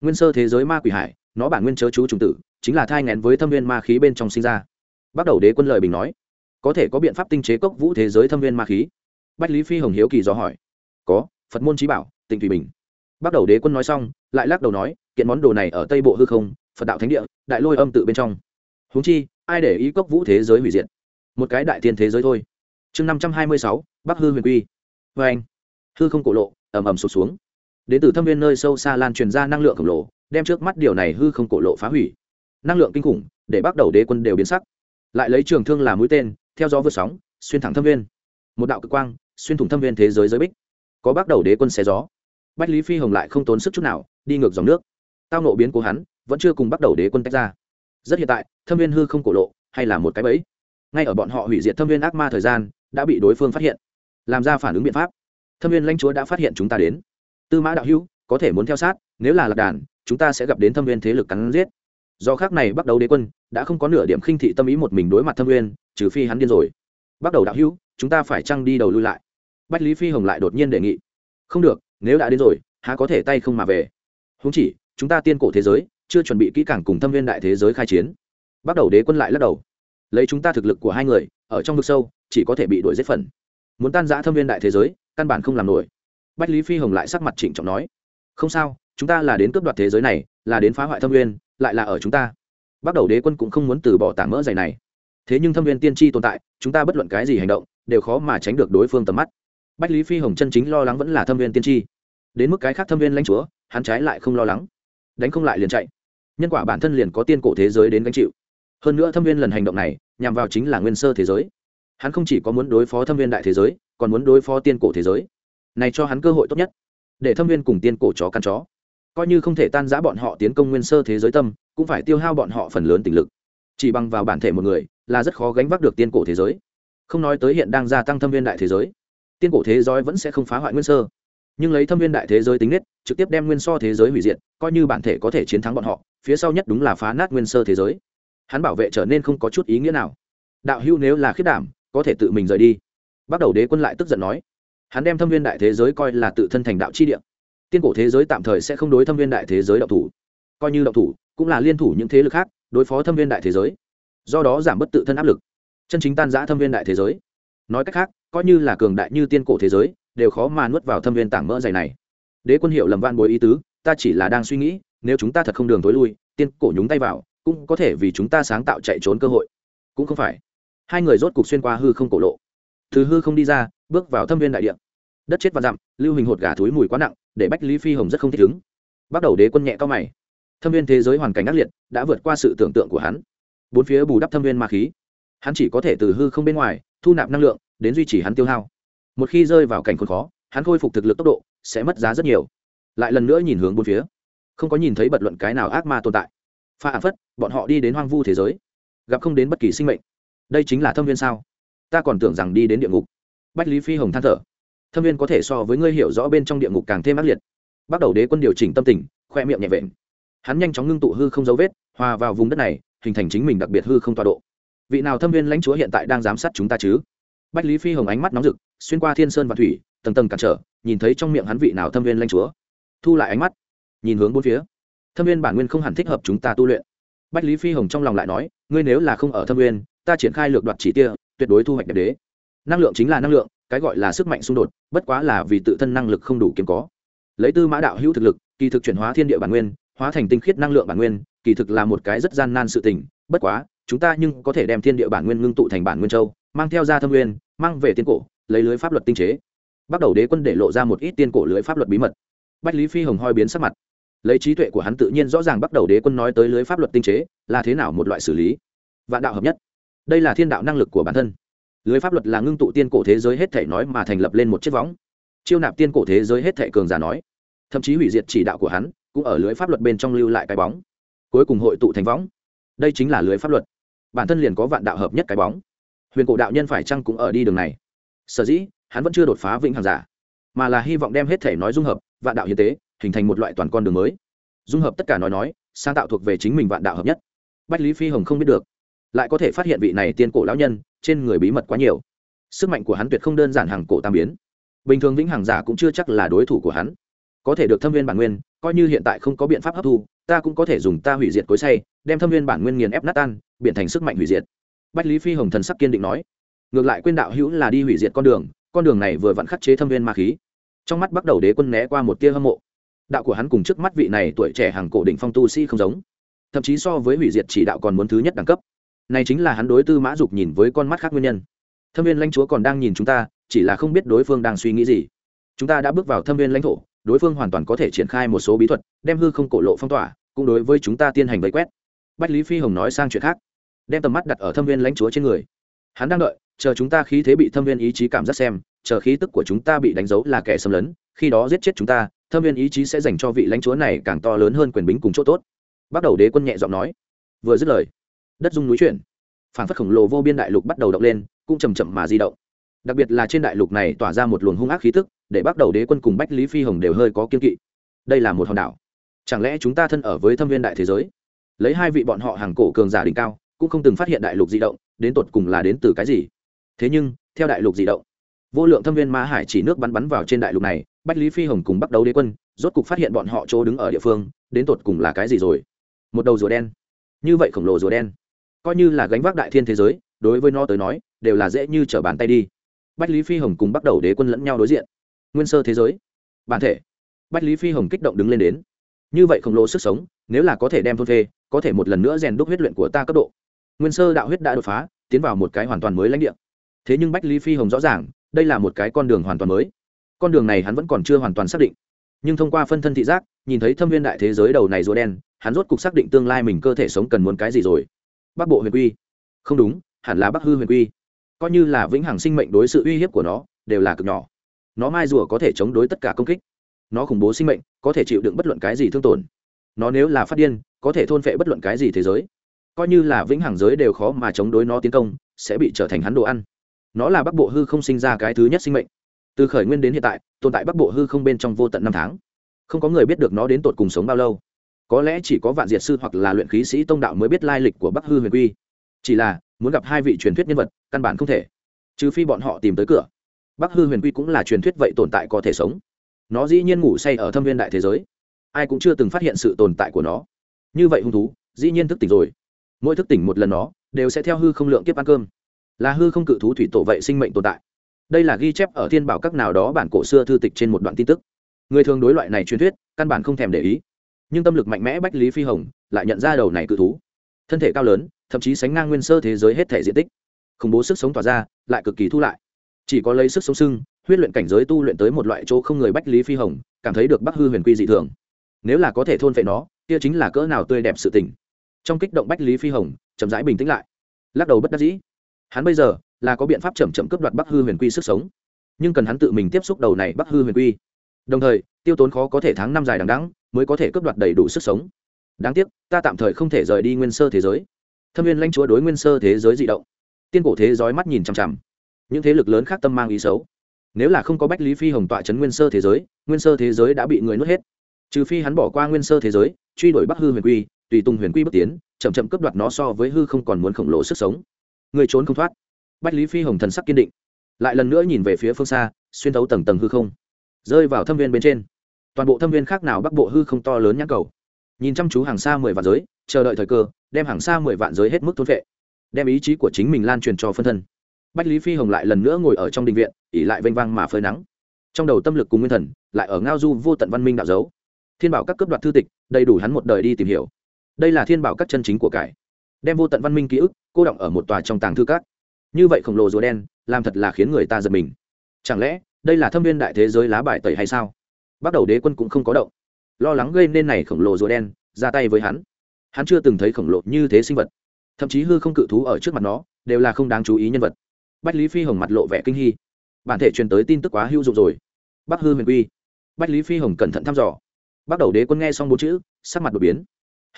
Nguyên sơ thế giới ma quỷ hải, nó bản nguyên chớ chú trùng tử, chính là thai ngén với thâm viên ma khí bên trong sinh ra. Bắt đầu đế quân lời bình nói, có thể có biện pháp tinh chế cốc vũ thế giới thâm viên ma khí bách lý phi hồng hiếu kỳ dò hỏi. Có, phật môn trí bảo, tịnh thủy bình. Bắt đầu đế quân nói xong, lại lắc đầu nói, kiện món đồ này ở tây bộ hư không, phật đạo thánh địa, đại lôi âm tự bên trong. Húng chi, ai để ý cốc vũ thế giới hủy diệt? Một cái đại tiên thế giới thôi. Chương năm trăm hai mươi sáu, bắc hư huyền quy. Vê anh, hư không cổ lộ, ầm ầm sụt xuống. Đến từ thâm viên nơi sâu xa lan truyền ra năng lượng khổng lồ, đem trước mắt điều này hư không cổ lộ phá hủy. Năng lượng kinh khủng, để bắt đầu đế quân đều biến sắc. Lại lấy trường thương làm mũi tên, theo gió vượt sóng, xuyên thẳng thâm viên. Một đạo cực quang xuyên thủng thâm viên thế giới giới bích. Có bắt đầu đế quân xé gió. Bách lý phi hồng lại không tốn sức chút nào, đi ngược dòng nước. Tao nộ biến của hắn, vẫn chưa cùng bắt đầu đế quân tách ra. Rất hiện tại, thâm viên hư không cổ lộ, hay là một cái bẫy. Ngay ở bọn họ hủy diệt thâm viên ác ma thời gian, đã bị đối phương phát hiện. Làm ra phản ứng biện pháp. Thâm viên lãnh chúa đã phát hiện chúng ta đến. Tư mã đạo hữu, có thể muốn theo sát, nếu là lạc đàn, chúng ta sẽ gặp đến thâm viên thế lực cắn giết. Do khác này bắt đầu đế quân, đã không có nửa điểm khinh thị tâm ý một mình đối mặt thâm viên, trừ phi hắn điên rồi. Bắt đầu đạo hữu chúng ta phải trăng đi đầu lui lại? Bách lý phi hồng lại đột nhiên đề nghị. Không được, nếu đã đến rồi, há có thể tay không mà về. Húng chỉ, chúng ta tiên cổ thế giới, chưa chuẩn bị kỹ càng cùng thâm viên đại thế giới khai chiến. Bắt đầu đế quân lại lắc đầu. Lấy chúng ta thực lực của hai người, ở trong vực sâu, chỉ có thể bị đuổi giết phần. Muốn tan giã thâm viên đại thế giới, căn bản không làm nổi. Bách lý phi hồng lại sắc mặt chỉnh trọng nói. Không sao, chúng ta là đến cướp đoạt thế giới này, là đến phá hoại thâm viên, lại là ở chúng ta. Bắt đầu đế quân cũng không muốn từ bỏ tảng mỡ dày này. Thế nhưng thâm viên tiên tri tồn tại, chúng ta bất luận cái gì hành động đều khó mà tránh được đối phương tầm mắt. Bách lý phi hồng chân chính lo lắng vẫn là thâm viên tiên tri. Đến mức cái khác thâm viên lãnh chúa, hắn trái lại không lo lắng. Đánh không lại liền chạy. Nhân quả bản thân liền có tiên cổ thế giới đến gánh chịu. Hơn nữa thâm viên lần hành động này, nhằm vào chính là nguyên sơ thế giới. Hắn không chỉ có muốn đối phó thâm viên đại thế giới, còn muốn đối phó tiên cổ thế giới. Này cho hắn cơ hội tốt nhất, để thâm viên cùng tiên cổ chó căn chó. Coi như không thể tan giã bọn họ tiến công nguyên sơ thế giới tâm, cũng phải tiêu hao bọn họ phần lớn tình lực. Chỉ bằng vào bản thể một người, là rất khó gánh vác được tiên cổ thế giới không nói tới hiện đang gia tăng thâm viên đại thế giới. Tiên cổ thế giới vẫn sẽ không phá hoại nguyên sơ. Nhưng lấy thâm viên đại thế giới tính nết, trực tiếp đem nguyên so thế giới hủy diệt, coi như bản thể có thể chiến thắng bọn họ, phía sau nhất đúng là phá nát nguyên sơ thế giới. Hắn bảo vệ trở nên không có chút ý nghĩa nào. Đạo hưu nếu là khiết đảm, có thể tự mình rời đi. Bắt đầu đế quân lại tức giận nói. Hắn đem thâm viên đại thế giới coi là tự thân thành đạo chi địa. Tiên cổ thế giới tạm thời sẽ không đối thâm viên đại thế giới độc thủ. Coi như độc thủ, cũng là liên thủ những thế lực khác, đối phó thâm viên đại thế giới. Do đó giảm bớt tự thân áp lực chân chính tan giã thâm viên đại thế giới. Nói cách khác, coi như là cường đại như tiên cổ thế giới, đều khó mà nuốt vào thâm viên tảng mỡ dày này. Đế quân hiệu lầm van bối ý tứ, ta chỉ là đang suy nghĩ, nếu chúng ta thật không đường tối lui, tiên cổ nhúng tay vào, cũng có thể vì chúng ta sáng tạo chạy trốn cơ hội. Cũng không phải. Hai người rốt cục xuyên qua hư không cổ lộ. Từ hư không đi ra, bước vào thâm viên đại điện đất chết và dặm, lưu hình hột gà thúi mùi quá nặng, để bách lý phi hồng rất không thích ứng. Bắt đầu đế quân nhẹ cao mày. Thâm viên thế giới hoàn cảnh ác liệt, đã vượt qua sự tưởng tượng của hắn. Bốn phía bù đắp thâm viên ma khí hắn chỉ có thể từ hư không bên ngoài thu nạp năng lượng đến duy trì hắn tiêu hao. Một khi rơi vào cảnh khốn khó, hắn khôi phục thực lực tốc độ sẽ mất giá rất nhiều. Lại lần nữa nhìn hướng bốn phía, không có nhìn thấy bật luận cái nào ác ma tồn tại. Pha ả phất, bọn họ đi đến hoang vu thế giới, gặp không đến bất kỳ sinh mệnh. Đây chính là thâm viên sao? Ta còn tưởng rằng đi đến địa ngục. Bách lý phi hồng than thở. Thâm viên có thể so với ngươi hiểu rõ bên trong địa ngục càng thêm ác liệt. Bắt đầu đế quân điều chỉnh tâm tình, khoe miệng nhẹ vện. Hắn nhanh chóng ngưng tụ hư không dấu vết, hòa vào vùng đất này, hình thành chính mình đặc biệt hư không tọa độ vị nào thâm viên lãnh chúa hiện tại đang giám sát chúng ta chứ? Bách lý phi hồng ánh mắt nóng rực, xuyên qua thiên sơn và thủy, tầng tầng cản trở, nhìn thấy trong miệng hắn vị nào thâm viên lãnh chúa. Thu lại ánh mắt, nhìn hướng bốn phía. Thâm viên bản nguyên không hẳn thích hợp chúng ta tu luyện. Bách lý phi hồng trong lòng lại nói, ngươi nếu là không ở thâm viên, ta triển khai lược đoạt chỉ tiêu tuyệt đối thu hoạch đẹp đế. Năng lượng chính là năng lượng, cái gọi là sức mạnh xung đột, bất quá là vì tự thân năng lực không đủ kiếm có lấy tư mã đạo hữu thực lực, kỳ thực chuyển hóa thiên địa bản nguyên, hóa thành tinh khiết năng lượng bản nguyên, kỳ thực là một cái rất gian nan sự tình, bất quá chúng ta nhưng có thể đem thiên địa bản nguyên ngưng tụ thành bản nguyên châu, mang theo ra thâm nguyên, mang về tiên cổ, lấy lưới pháp luật tinh chế. Bắt đầu đế quân để lộ ra một ít tiên cổ lưới pháp luật bí mật. Bách lý phi hồng hoi biến sắc mặt. Lấy trí tuệ của hắn tự nhiên rõ ràng bắt đầu đế quân nói tới lưới pháp luật tinh chế, là thế nào một loại xử lý? Vạn đạo hợp nhất. Đây là thiên đạo năng lực của bản thân. Lưới pháp luật là ngưng tụ tiên cổ thế giới hết thể nói mà thành lập lên một chiếc võng. Chiêu nạp tiên cổ thế giới hết thể cường giả nói. Thậm chí hủy diệt chỉ đạo của hắn, cũng ở lưới pháp luật bên trong lưu lại cái bóng. Cuối cùng hội tụ thành võng. Đây chính là lưới pháp luật bản thân liền có vạn đạo hợp nhất cái bóng. Huyền cổ đạo nhân phải chăng cũng ở đi đường này? Sở dĩ, hắn vẫn chưa đột phá vĩnh hằng giả, mà là hy vọng đem hết thể nói dung hợp, vạn đạo hiến tế, hình thành một loại toàn con đường mới. Dung hợp tất cả nói nói, sáng tạo thuộc về chính mình vạn đạo hợp nhất. Bách lý phi hồng không biết được, lại có thể phát hiện vị này tiên cổ lão nhân, trên người bí mật quá nhiều. Sức mạnh của hắn tuyệt không đơn giản hàng cổ tam biến. Bình thường vĩnh hằng giả cũng chưa chắc là đối thủ của hắn. Có thể được thâm viên bản nguyên, coi như hiện tại không có biện pháp hấp thu, ta cũng có thể dùng ta hủy diệt cối say đem thâm viên bản nguyên nghiền ép nát tan biện thành sức mạnh hủy diệt. Bách lý phi hồng thần sắc kiên định nói, ngược lại quên đạo hữu là đi hủy diệt con đường con đường này vừa vặn khắc chế thâm viên ma khí. Trong mắt bắt đầu đế quân né qua một tia hâm mộ. Đạo của hắn cùng trước mắt vị này tuổi trẻ hàng cổ đỉnh phong tu sĩ không giống. Thậm chí so với hủy diệt chỉ đạo còn muốn thứ nhất đẳng cấp. Này chính là hắn đối tư mã dục nhìn với con mắt khác nguyên nhân. Thâm viên lãnh chúa còn đang nhìn chúng ta, chỉ là không biết đối phương đang suy nghĩ gì. Chúng ta đã bước vào thâm viên lãnh thổ, đối phương hoàn toàn có thể triển khai một số bí thuật, đem hư không cổ lộ phong tỏa, cũng đối với chúng ta tiến hành vây quét bách lý phi hồng nói sang chuyện khác, đem tầm mắt đặt ở thâm viên lãnh chúa trên người. Hắn đang đợi, chờ chúng ta khí thế bị thâm viên ý chí cảm giác xem, chờ khí tức của chúng ta bị đánh dấu là kẻ xâm lấn, khi đó giết chết chúng ta, thâm viên ý chí sẽ dành cho vị lãnh chúa này càng to lớn hơn quyền bính cùng chỗ tốt. Bắt đầu đế quân nhẹ giọng nói. Vừa dứt lời, đất dung núi chuyển. Phản phất khổng lồ vô biên đại lục bắt đầu động lên, cũng chầm chậm mà di động. Đặc biệt là trên đại lục này tỏa ra một luồng hung ác khí tức, để bắt đầu đế quân cùng bách lý phi hồng đều hơi có kiên kỵ. Đây là một hòn đảo. Chẳng lẽ chúng ta thân ở với thâm viên đại thế giới? Lấy hai vị bọn họ hàng cổ cường giả đỉnh cao, cũng không từng phát hiện đại lục di động, đến tột cùng là đến từ cái gì. Thế nhưng, theo đại lục di động, vô lượng thâm viên ma hải chỉ nước bắn bắn vào trên đại lục này, bách lý phi hồng cùng bắt đầu đế quân, rốt cục phát hiện bọn họ chỗ đứng ở địa phương, đến tột cùng là cái gì rồi? Một đầu rùa đen. Như vậy khổng lồ rùa đen, coi như là gánh vác đại thiên thế giới, đối với nó tới nói, đều là dễ như trở bàn tay đi. Bách lý phi hồng cùng bắt đầu đế quân lẫn nhau đối diện. Nguyên sơ thế giới. Bản thể. Bách lý phi hồng kích động đứng lên đến. Như vậy khổng lồ sức sống, nếu là có thể đem thôn phê có thể một lần nữa rèn đúc huyết luyện của ta cấp độ. Nguyên sơ đạo huyết đã đột phá, tiến vào một cái hoàn toàn mới lãnh địa. Thế nhưng bách lý phi hồng rõ ràng, đây là một cái con đường hoàn toàn mới. Con đường này hắn vẫn còn chưa hoàn toàn xác định. Nhưng thông qua phân thân thị giác, nhìn thấy thâm viên đại thế giới đầu này rùa đen, hắn rốt cục xác định tương lai mình cơ thể sống cần muốn cái gì rồi. Bắc bộ huyền quy. Không đúng, hẳn là bắc hư huyền quy. Coi như là vĩnh hằng sinh mệnh đối sự uy hiếp của nó, đều là cực nhỏ. Nó mai rùa có thể chống đối tất cả công kích. Nó khủng bố sinh mệnh, có thể chịu đựng bất luận cái gì thương tổn nó nếu là phát điên, có thể thôn phệ bất luận cái gì thế giới. Coi như là vĩnh hằng giới đều khó mà chống đối nó tiến công, sẽ bị trở thành hắn đồ ăn. Nó là bắc bộ hư không sinh ra cái thứ nhất sinh mệnh. Từ khởi nguyên đến hiện tại, tồn tại bắc bộ hư không bên trong vô tận năm tháng. Không có người biết được nó đến tột cùng sống bao lâu. Có lẽ chỉ có vạn diệt sư hoặc là luyện khí sĩ tông đạo mới biết lai lịch của bắc hư huyền quy. Chỉ là, muốn gặp hai vị truyền thuyết nhân vật, căn bản không thể. Trừ phi bọn họ tìm tới cửa. Bắc hư huyền quy cũng là truyền thuyết vậy tồn tại có thể sống. Nó dĩ nhiên ngủ say ở thâm viên đại thế giới ai cũng chưa từng phát hiện sự tồn tại của nó. Như vậy hung thú, dĩ nhiên thức tỉnh rồi. Mỗi thức tỉnh một lần nó, đều sẽ theo hư không lượng kiếp ăn cơm. Là hư không cự thú thủy tổ vậy sinh mệnh tồn tại. Đây là ghi chép ở thiên bảo các nào đó bản cổ xưa thư tịch trên một đoạn tin tức. Người thường đối loại này truyền thuyết, căn bản không thèm để ý. Nhưng tâm lực mạnh mẽ bách lý phi hồng lại nhận ra đầu này cự thú. Thân thể cao lớn, thậm chí sánh ngang nguyên sơ thế giới hết thể diện tích. Khủng bố sức sống tỏa ra, lại cực kỳ thu lại. Chỉ có lấy sức sống sưng, huyết luyện cảnh giới tu luyện tới một loại chỗ không người bách lý phi hồng cảm thấy được bắc hư huyền quy dị thường nếu là có thể thôn vệ nó, kia chính là cỡ nào tươi đẹp sự tình. Trong kích động bách lý phi hồng, chậm rãi bình tĩnh lại. Lắc đầu bất đắc dĩ. Hắn bây giờ là có biện pháp chậm chậm cướp đoạt bắc hư huyền quy sức sống. Nhưng cần hắn tự mình tiếp xúc đầu này bắc hư huyền quy. Đồng thời, tiêu tốn khó có thể tháng năm dài đằng đẵng mới có thể cướp đoạt đầy đủ sức sống. Đáng tiếc, ta tạm thời không thể rời đi nguyên sơ thế giới. Thâm viên lãnh chúa đối nguyên sơ thế giới di động. Tiên cổ thế giới mắt nhìn chằm chằm. Những thế lực lớn khác tâm mang ý xấu. Nếu là không có bách lý phi hồng tọa chấn nguyên sơ thế giới, nguyên sơ thế giới đã bị người nuốt hết trừ phi hắn bỏ qua nguyên sơ thế giới, truy đuổi bắc hư huyền quy, tùy tùng huyền quy bước tiến, chậm chậm cướp đoạt nó so với hư không còn muốn khổng lồ sức sống. Người trốn không thoát. Bách lý phi hồng thần sắc kiên định. Lại lần nữa nhìn về phía phương xa, xuyên thấu tầng tầng hư không. Rơi vào thâm viên bên trên. Toàn bộ thâm viên khác nào bắc bộ hư không to lớn nhãn cầu. Nhìn chăm chú hàng xa mười vạn giới, chờ đợi thời cơ, đem hàng xa mười vạn giới hết mức thôn vệ. Đem ý chí của chính mình lan truyền cho phân thân. Bách lý phi hồng lại lần nữa ngồi ở trong đình viện ỉ lại vênh vang mà phơi nắng. Trong đầu tâm lực cùng nguyên thần, lại ở ngao du vô tận văn minh đạo dấu thiên bảo các cấp đoạt thư tịch, đầy đủ hắn một đời đi tìm hiểu. Đây là thiên bảo các chân chính của cải. Đem vô tận văn minh ký ức, cô động ở một tòa trong tàng thư các. Như vậy khổng lồ rùa đen, làm thật là khiến người ta giật mình. Chẳng lẽ, đây là thâm viên đại thế giới lá bài tẩy hay sao? Bắt đầu đế quân cũng không có động. Lo lắng gây nên này khổng lồ rùa đen, ra tay với hắn. Hắn chưa từng thấy khổng lồ như thế sinh vật. Thậm chí hư không cự thú ở trước mặt nó, đều là không đáng chú ý nhân vật. Bách lý phi hồng mặt lộ vẻ kinh hy bản thể truyền tới tin tức quá hữu dụng rồi. Bắc hư huyền quy. Bách lý phi hồng cẩn thận thăm dò bắt đầu đế quân nghe xong bốn chữ, sắc mặt đột biến.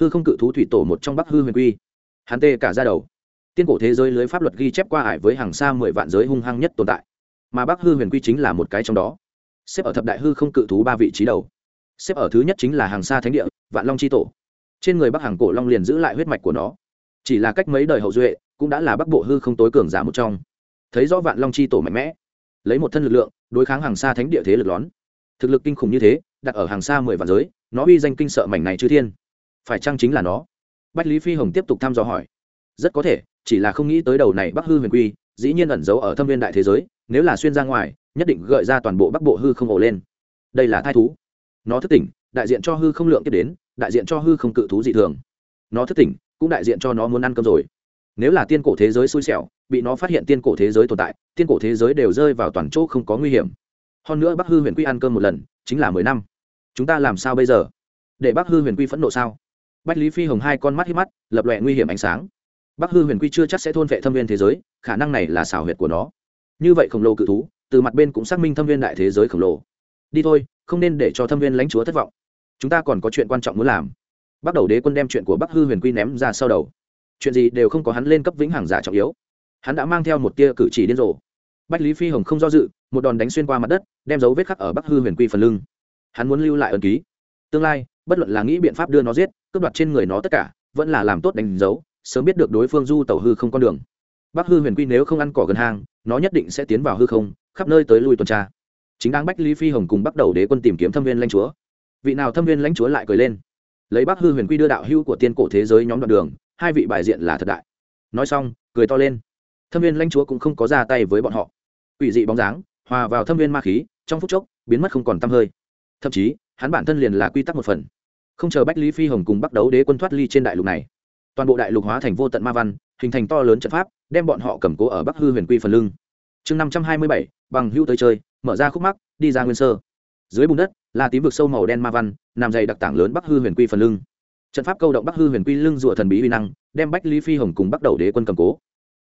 Hư không cự thú thủy tổ một trong bắc hư huyền quy. Hắn tê cả ra đầu. Tiên cổ thế giới lưới pháp luật ghi chép qua ải với hàng xa mười vạn giới hung hăng nhất tồn tại. Mà bắc hư huyền quy chính là một cái trong đó. Xếp ở thập đại hư không cự thú ba vị trí đầu. Xếp ở thứ nhất chính là hàng xa thánh địa, vạn long c h i tổ. Trên người bắc hàng cổ long liền giữ lại huyết mạch của nó. Chỉ là cách mấy đời hậu duệ, cũng đã là bắc bộ hư không tối cường giả một trong. Thấy rõ vạn long c h i tổ mạnh mẽ, lấy một thân lực lượng, đối kháng hàng xa thánh địa thế lực lón. Thực lực kinh khủng như thế đặt ở hàng xa mười vạn giới, nó uy danh kinh sợ mảnh này chư thiên. Phải chăng chính là nó? Bách lý phi hồng tiếp tục thăm dò hỏi. Rất có thể, chỉ là không nghĩ tới đầu này bắc hư huyền quy, dĩ nhiên ẩn giấu ở thâm viên đại thế giới, nếu là xuyên ra ngoài, nhất định gợi ra toàn bộ bắc bộ hư không ổ lên. Đây là thai thú. Nó thức tỉnh, đại diện cho hư không lượng tiếp đến, đại diện cho hư không cự thú dị thường. Nó thức tỉnh, cũng đại diện cho nó muốn ăn cơm rồi. Nếu là tiên cổ thế giới xui xẻo, bị nó phát hiện tiên cổ thế giới tồn tại, tiên cổ thế giới đều rơi vào toàn chỗ không có nguy hiểm. Hơn nữa bắc hư huyền quy ăn cơm một lần chính là mười năm. Chúng ta làm sao bây giờ? Để bác hư huyền quy phẫn nộ sao? Bách lý phi hồng hai con mắt hít mắt, lập lòe nguy hiểm ánh sáng. Bắc hư huyền quy chưa chắc sẽ thôn vệ thâm viên thế giới, khả năng này là xảo huyệt của nó. Như vậy khổng lồ cự thú, từ mặt bên cũng xác minh thâm viên đại thế giới khổng lồ. Đi thôi, không nên để cho thâm viên lãnh chúa thất vọng. Chúng ta còn có chuyện quan trọng muốn làm. Bắt đầu đế quân đem chuyện của bắc hư huyền quy ném ra sau đầu. Chuyện gì đều không có hắn lên cấp vĩnh hằng giả trọng yếu. Hắn đã mang theo một tia cử chỉ điên rồ bách lý phi hồng không do dự, một đòn đánh xuyên qua mặt đất, đem dấu vết khắc ở bắc hư huyền quy phần lưng. Hắn muốn lưu lại ẩn ký. Tương lai, bất luận là nghĩ biện pháp đưa nó giết, cướp đoạt trên người nó tất cả, vẫn là làm tốt đánh dấu, sớm biết được đối phương du tẩu hư không con đường. Bắc hư huyền quy nếu không ăn cỏ gần hang, nó nhất định sẽ tiến vào hư không, khắp nơi tới lui tuần tra. Chính đang bách lý phi hồng cùng bắt đầu đế quân tìm kiếm thâm viên lãnh chúa. Vị nào thâm viên lãnh chúa lại cười lên. Lấy bắc hư huyền quy đưa đạo hưu của tiên cổ thế giới nhóm đoạn đường, hai vị bài diện là thật đại. Nói xong, cười to lên. Thâm viên lãnh chúa cũng không có ra tay với bọn họ. Quỷ dị bóng dáng, hòa vào thâm viên ma khí, trong phút chốc, biến mất không còn tăm hơi. Thậm chí, hắn bản thân liền là quy tắc một phần. Không chờ bách lý phi hồng cùng bắt đấu đế quân thoát ly trên đại lục này, toàn bộ đại lục hóa thành vô tận ma văn, hình thành to lớn trận pháp, đem bọn họ cầm cố ở bắc hư huyền quy phần lưng. Chương năm trăm hai mươi bảy, bằng hữu tới chơi, mở ra khúc mắc, đi ra nguyên sơ. Dưới bùn đất, là tím vực sâu màu đen ma văn, nằm dày đặc tảng lớn bắc hư huyền quy phần lưng. Trận pháp câu động bắc hư huyền quy lưng rụa thần bí huy năng, đem bách lý phi hồng cùng bắt đầu đế quân cầm cố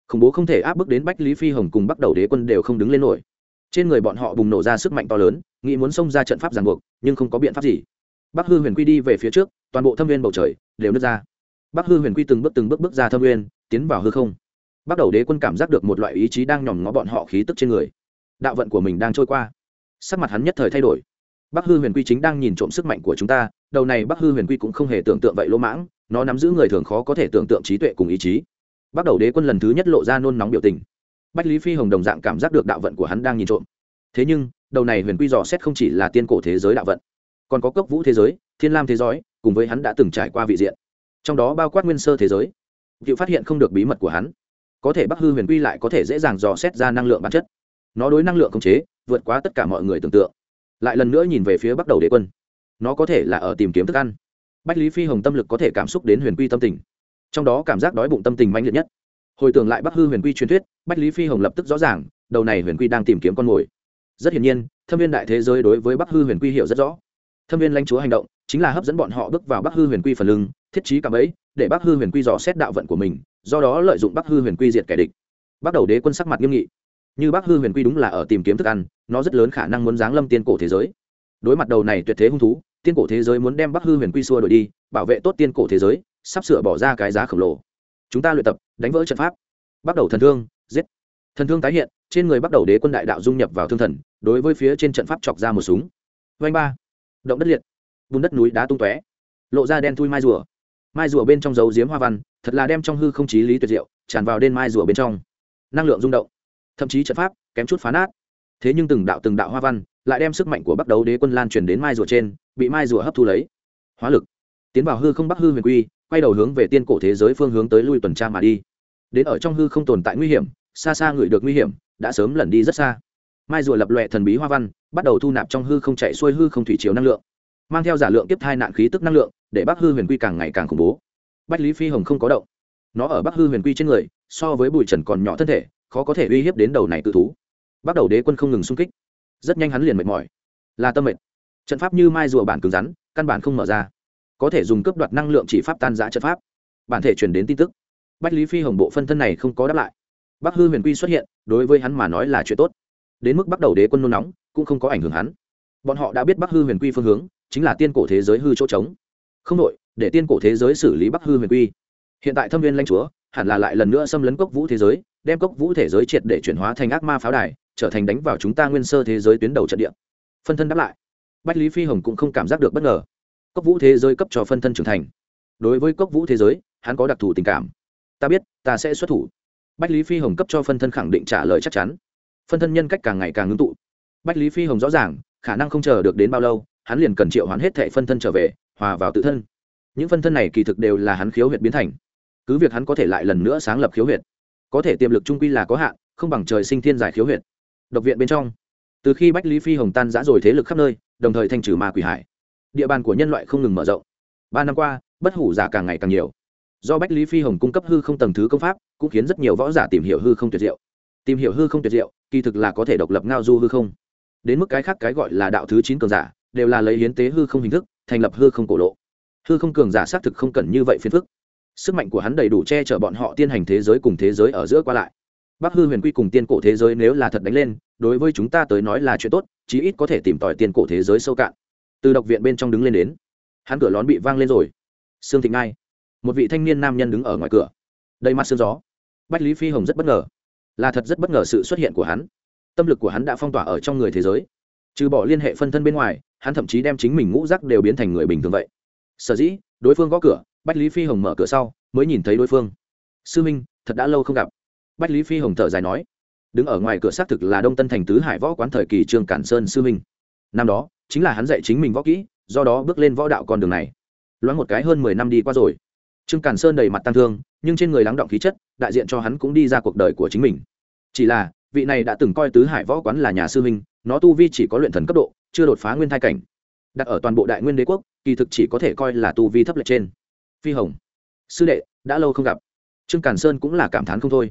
khủng bố không thể áp bức đến bách lý phi hồng cùng bắt đầu đế quân đều không đứng lên nổi. Trên người bọn họ bùng nổ ra sức mạnh to lớn, nghĩ muốn xông ra trận pháp ràng buộc, nhưng không có biện pháp gì. Bắc hư huyền quy đi về phía trước, toàn bộ thâm viên bầu trời đều nứt ra. Bắc hư huyền quy từng bước từng bước bước ra thâm viên, tiến vào hư không. Bắt đầu đế quân cảm giác được một loại ý chí đang nhòm ngó bọn họ khí tức trên người. Đạo vận của mình đang trôi qua. Sắc mặt hắn nhất thời thay đổi. Bắc hư huyền quy chính đang nhìn trộm sức mạnh của chúng ta, đầu này bắc hư huyền quy cũng không hề tưởng tượng vậy lỗ mãng, nó nắm giữ người thường khó có thể tưởng tượng trí tuệ cùng ý chí bắt đầu đế quân lần thứ nhất lộ ra nôn nóng biểu tình. Bách lý phi hồng đồng dạng cảm giác được đạo vận của hắn đang nhìn trộm. Thế nhưng, đầu này huyền quy dò xét không chỉ là tiên cổ thế giới đạo vận, còn có cốc vũ thế giới, thiên lam thế giới, cùng với hắn đã từng trải qua vị diện. Trong đó bao quát nguyên sơ thế giới. Cựu phát hiện không được bí mật của hắn. Có thể bắc hư huyền quy lại có thể dễ dàng dò xét ra năng lượng bản chất. Nó đối năng lượng khống chế, vượt quá tất cả mọi người tưởng tượng. Lại lần nữa nhìn về phía bắt đầu đế quân. Nó có thể là ở tìm kiếm thức ăn. Bách lý phi hồng tâm lực có thể cảm xúc đến huyền quy tâm tình trong đó cảm giác đói bụng tâm tình mãnh liệt nhất. Hồi tưởng lại bắc hư huyền quy truyền thuyết, bách lý phi hồng lập tức rõ ràng, đầu này huyền quy đang tìm kiếm con mồi. Rất hiển nhiên, thâm viên đại thế giới đối với bắc hư huyền quy hiểu rất rõ. Thâm viên lãnh chúa hành động, chính là hấp dẫn bọn họ bước vào bắc hư huyền quy phần lưng, thiết trí cả ấy để bắc hư huyền quy dò xét đạo vận của mình, do đó lợi dụng bắc hư huyền quy diệt kẻ địch. Bắt đầu đế quân sắc mặt nghiêm nghị. Như bắc hư huyền quy đúng là ở tìm kiếm thức ăn, nó rất lớn khả năng muốn giáng lâm tiên cổ thế giới. Đối mặt đầu này tuyệt thế hung thú, tiên cổ thế giới muốn đem bắc hư huyền quy xua đổi đi, bảo vệ tốt tiên cổ thế giới sắp sửa bỏ ra cái giá khổng lồ. Chúng ta luyện tập, đánh vỡ trận pháp. Bắt đầu thần thương, giết. Thần thương tái hiện, trên người bắt đầu đế quân đại đạo dung nhập vào thương thần, đối với phía trên trận pháp chọc ra một súng. Vanh ba. Động đất liệt. Vùng đất núi đá tung tóe. Lộ ra đen thui mai rùa. Mai rùa bên trong dấu diếm hoa văn, thật là đem trong hư không chí lý tuyệt diệu, tràn vào đen mai rùa bên trong. Năng lượng rung động. Thậm chí trận pháp, kém chút phá nát. Thế nhưng từng đạo từng đạo hoa văn, lại đem sức mạnh của bắt đầu đế quân lan truyền đến mai rùa trên, bị mai rùa hấp thu lấy. Hóa lực. Tiến vào hư không bắc hư huyền quy quay đầu hướng về tiên cổ thế giới phương hướng tới lui tuần tra mà đi. Đến ở trong hư không tồn tại nguy hiểm, xa xa ngửi được nguy hiểm, đã sớm lẩn đi rất xa. Mai rùa lập lòe thần bí hoa văn, bắt đầu thu nạp trong hư không chạy xuôi hư không thủy chiều năng lượng, mang theo giả lượng tiếp thai nạn khí tức năng lượng, để bắc hư huyền quy càng ngày càng khủng bố. Bách lý phi hồng không có động. Nó ở bắc hư huyền quy trên người, so với bụi trần còn nhỏ thân thể, khó có thể uy hiếp đến đầu này tự thú. Bắt đầu đế quân không ngừng xung kích. Rất nhanh hắn liền mệt mỏi. Là tâm mệt. Trận pháp như mai rùa bản cứng rắn, căn bản không mở ra có thể dùng cướp đoạt năng lượng chỉ pháp tan giã trận pháp. Bản thể truyền đến tin tức. Bách lý phi hồng bộ phân thân này không có đáp lại. Bắc hư huyền quy xuất hiện, đối với hắn mà nói là chuyện tốt. Đến mức bắt đầu đế quân nôn nóng, cũng không có ảnh hưởng hắn. Bọn họ đã biết bắc hư huyền quy phương hướng, chính là tiên cổ thế giới hư chỗ trống. Không đội để tiên cổ thế giới xử lý bắc hư huyền quy. Hiện tại thâm viên lanh chúa, hẳn là lại lần nữa xâm lấn cốc vũ thế giới, đem cốc vũ thế giới triệt để chuyển hóa thành ác ma pháo đài, trở thành đánh vào chúng ta nguyên sơ thế giới tuyến đầu trận địa. Phân thân đáp lại. Bách lý phi hồng cũng không cảm giác được bất ngờ cốc vũ thế giới cấp cho phân thân trưởng thành. Đối với cốc vũ thế giới, hắn có đặc thù tình cảm. Ta biết, ta sẽ xuất thủ. Bách lý phi hồng cấp cho phân thân khẳng định trả lời chắc chắn. Phân thân nhân cách càng ngày càng ngưng tụ. Bách lý phi hồng rõ ràng, khả năng không chờ được đến bao lâu, hắn liền cần triệu hoán hết thệ phân thân trở về, hòa vào tự thân. Những phân thân này kỳ thực đều là hắn khiếu huyệt biến thành. Cứ việc hắn có thể lại lần nữa sáng lập khiếu huyệt. Có thể tiềm lực trung quy là có hạn, không bằng trời sinh thiên giải khiếu huyệt. Độc viện bên trong. Từ khi bách lý phi hồng tan giã rồi thế lực khắp nơi, đồng thời thanh trừ ma quỷ hải địa bàn của nhân loại không ngừng mở rộng. Ba năm qua, bất hủ giả càng ngày càng nhiều. Do bách lý phi hồng cung cấp hư không tầng thứ công pháp, cũng khiến rất nhiều võ giả tìm hiểu hư không tuyệt diệu. Tìm hiểu hư không tuyệt diệu, kỳ thực là có thể độc lập ngao du hư không. Đến mức cái khác cái gọi là đạo thứ chín cường giả, đều là lấy hiến tế hư không hình thức, thành lập hư không cổ lộ. Hư không cường giả xác thực không cần như vậy phiền phức. Sức mạnh của hắn đầy đủ che chở bọn họ tiên hành thế giới cùng thế giới ở giữa qua lại. Bác hư huyền quy cùng tiên cổ thế giới nếu là thật đánh lên, đối với chúng ta tới nói là chuyện tốt, chí ít có thể tìm tòi tiên cổ thế giới sâu cạn từ độc viện bên trong đứng lên đến. Hắn cửa lón bị vang lên rồi. Sương thịnh ngai, một vị thanh niên nam nhân đứng ở ngoài cửa. Đầy mặt sương gió. Bách lý phi hồng rất bất ngờ. Là thật rất bất ngờ sự xuất hiện của hắn. Tâm lực của hắn đã phong tỏa ở trong người thế giới. Trừ bỏ liên hệ phân thân bên ngoài, hắn thậm chí đem chính mình ngũ rắc đều biến thành người bình thường vậy. Sở dĩ, đối phương gõ cửa, bách lý phi hồng mở cửa sau, mới nhìn thấy đối phương. Sư minh, thật đã lâu không gặp. Bách lý phi hồng thở dài nói. Đứng ở ngoài cửa xác thực là đông tân thành tứ hải võ quán thời kỳ trương cản sơn sư minh. Năm đó chính là hắn dạy chính mình võ kỹ, do đó bước lên võ đạo con đường này. Loáng một cái hơn mười năm đi qua rồi. Trương Càn sơn đầy mặt tăng thương, nhưng trên người lắng động khí chất, đại diện cho hắn cũng đi ra cuộc đời của chính mình. Chỉ là, vị này đã từng coi tứ hải võ quán là nhà sư minh nó tu vi chỉ có luyện thần cấp độ, chưa đột phá nguyên thai cảnh. Đặt ở toàn bộ đại nguyên đế quốc, kỳ thực chỉ có thể coi là tu vi thấp lệch trên. Phi hồng, sư đệ, đã lâu không gặp. Trương càn sơn cũng là cảm thán không thôi.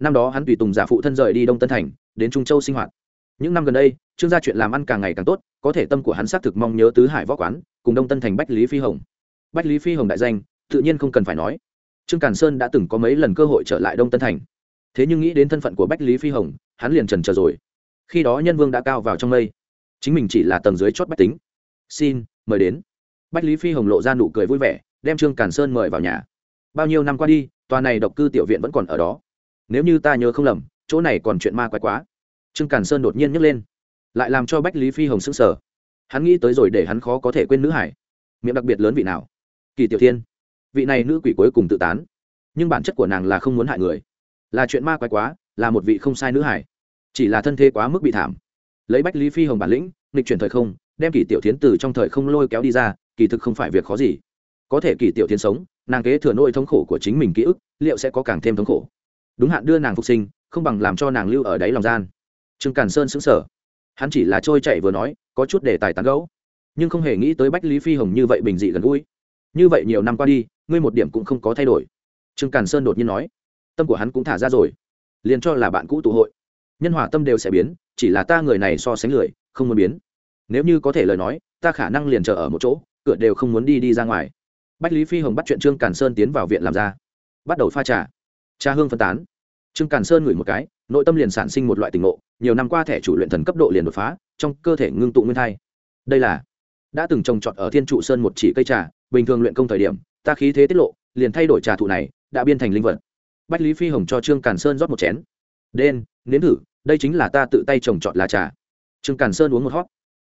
Năm đó hắn tùy tùng giả phụ thân rời đi đông tân thành, đến trung châu sinh hoạt. Những năm gần đây, trương gia chuyện làm ăn càng ngày càng tốt có thể tâm của hắn xác thực mong nhớ tứ hải võ quán, cùng đông tân thành bách lý phi hồng. Bách lý phi hồng đại danh, tự nhiên không cần phải nói. Trương càn sơn đã từng có mấy lần cơ hội trở lại đông tân thành. Thế nhưng nghĩ đến thân phận của bách lý phi hồng, hắn liền trần trờ rồi. Khi đó nhân vương đã cao vào trong mây. Chính mình chỉ là tầng dưới chót bách tính. Xin, mời đến. Bách lý phi hồng lộ ra nụ cười vui vẻ, đem trương càn sơn mời vào nhà. Bao nhiêu năm qua đi, tòa này độc cư tiểu viện vẫn còn ở đó. Nếu như ta nhớ không lầm, chỗ này còn chuyện ma quái quá. Trương càn sơn đột nhiên nhấc lên lại làm cho bách lý phi hồng sững sờ. Hắn nghĩ tới rồi để hắn khó có thể quên nữ hải. Miệng đặc biệt lớn vị nào? Kỳ tiểu thiên. Vị này nữ quỷ cuối cùng tự tán. Nhưng bản chất của nàng là không muốn hại người. Là chuyện ma quái quá, là một vị không sai nữ hải. Chỉ là thân thế quá mức bị thảm. Lấy bách lý phi hồng bản lĩnh, nghịch chuyển thời không, đem kỳ tiểu tiến từ trong thời không lôi kéo đi ra, kỳ thực không phải việc khó gì. Có thể kỳ tiểu tiến sống, nàng kế thừa nỗi thống khổ của chính mình ký ức, liệu sẽ có càng thêm thống khổ? Đúng hạn đưa nàng phục sinh, không bằng làm cho nàng lưu ở đáy lòng gian. Trương càn sơn xứng sở hắn chỉ là trôi chạy vừa nói, có chút để tài tán gấu nhưng không hề nghĩ tới bách lý phi hồng như vậy bình dị gần gũi. Như vậy nhiều năm qua đi, ngươi một điểm cũng không có thay đổi. Trương càn sơn đột nhiên nói, tâm của hắn cũng thả ra rồi, liền cho là bạn cũ tụ hội. Nhân hòa tâm đều sẽ biến, chỉ là ta người này so sánh lười, không muốn biến. Nếu như có thể lời nói, ta khả năng liền chờ ở một chỗ, cửa đều không muốn đi đi ra ngoài. Bách lý phi hồng bắt chuyện trương càn sơn tiến vào viện làm ra. Bắt đầu pha trà. Trà hương phân tán. Trương càn sơn ngửi một cái nội tâm liền sản sinh một loại tình ngộ, nhiều năm qua thẻ chủ luyện thần cấp độ liền đột phá, trong cơ thể ngưng tụ nguyên thai. Đây là, đã từng trồng trọt ở thiên trụ sơn một chỉ cây trà, bình thường luyện công thời điểm, ta khí thế tiết lộ, liền thay đổi trà thụ này, đã biên thành linh vật. Bách lý phi hồng cho trương càn sơn rót một chén. Đen, nếm thử, đây chính là ta tự tay trồng trọt lá trà. Trương càn sơn uống một hót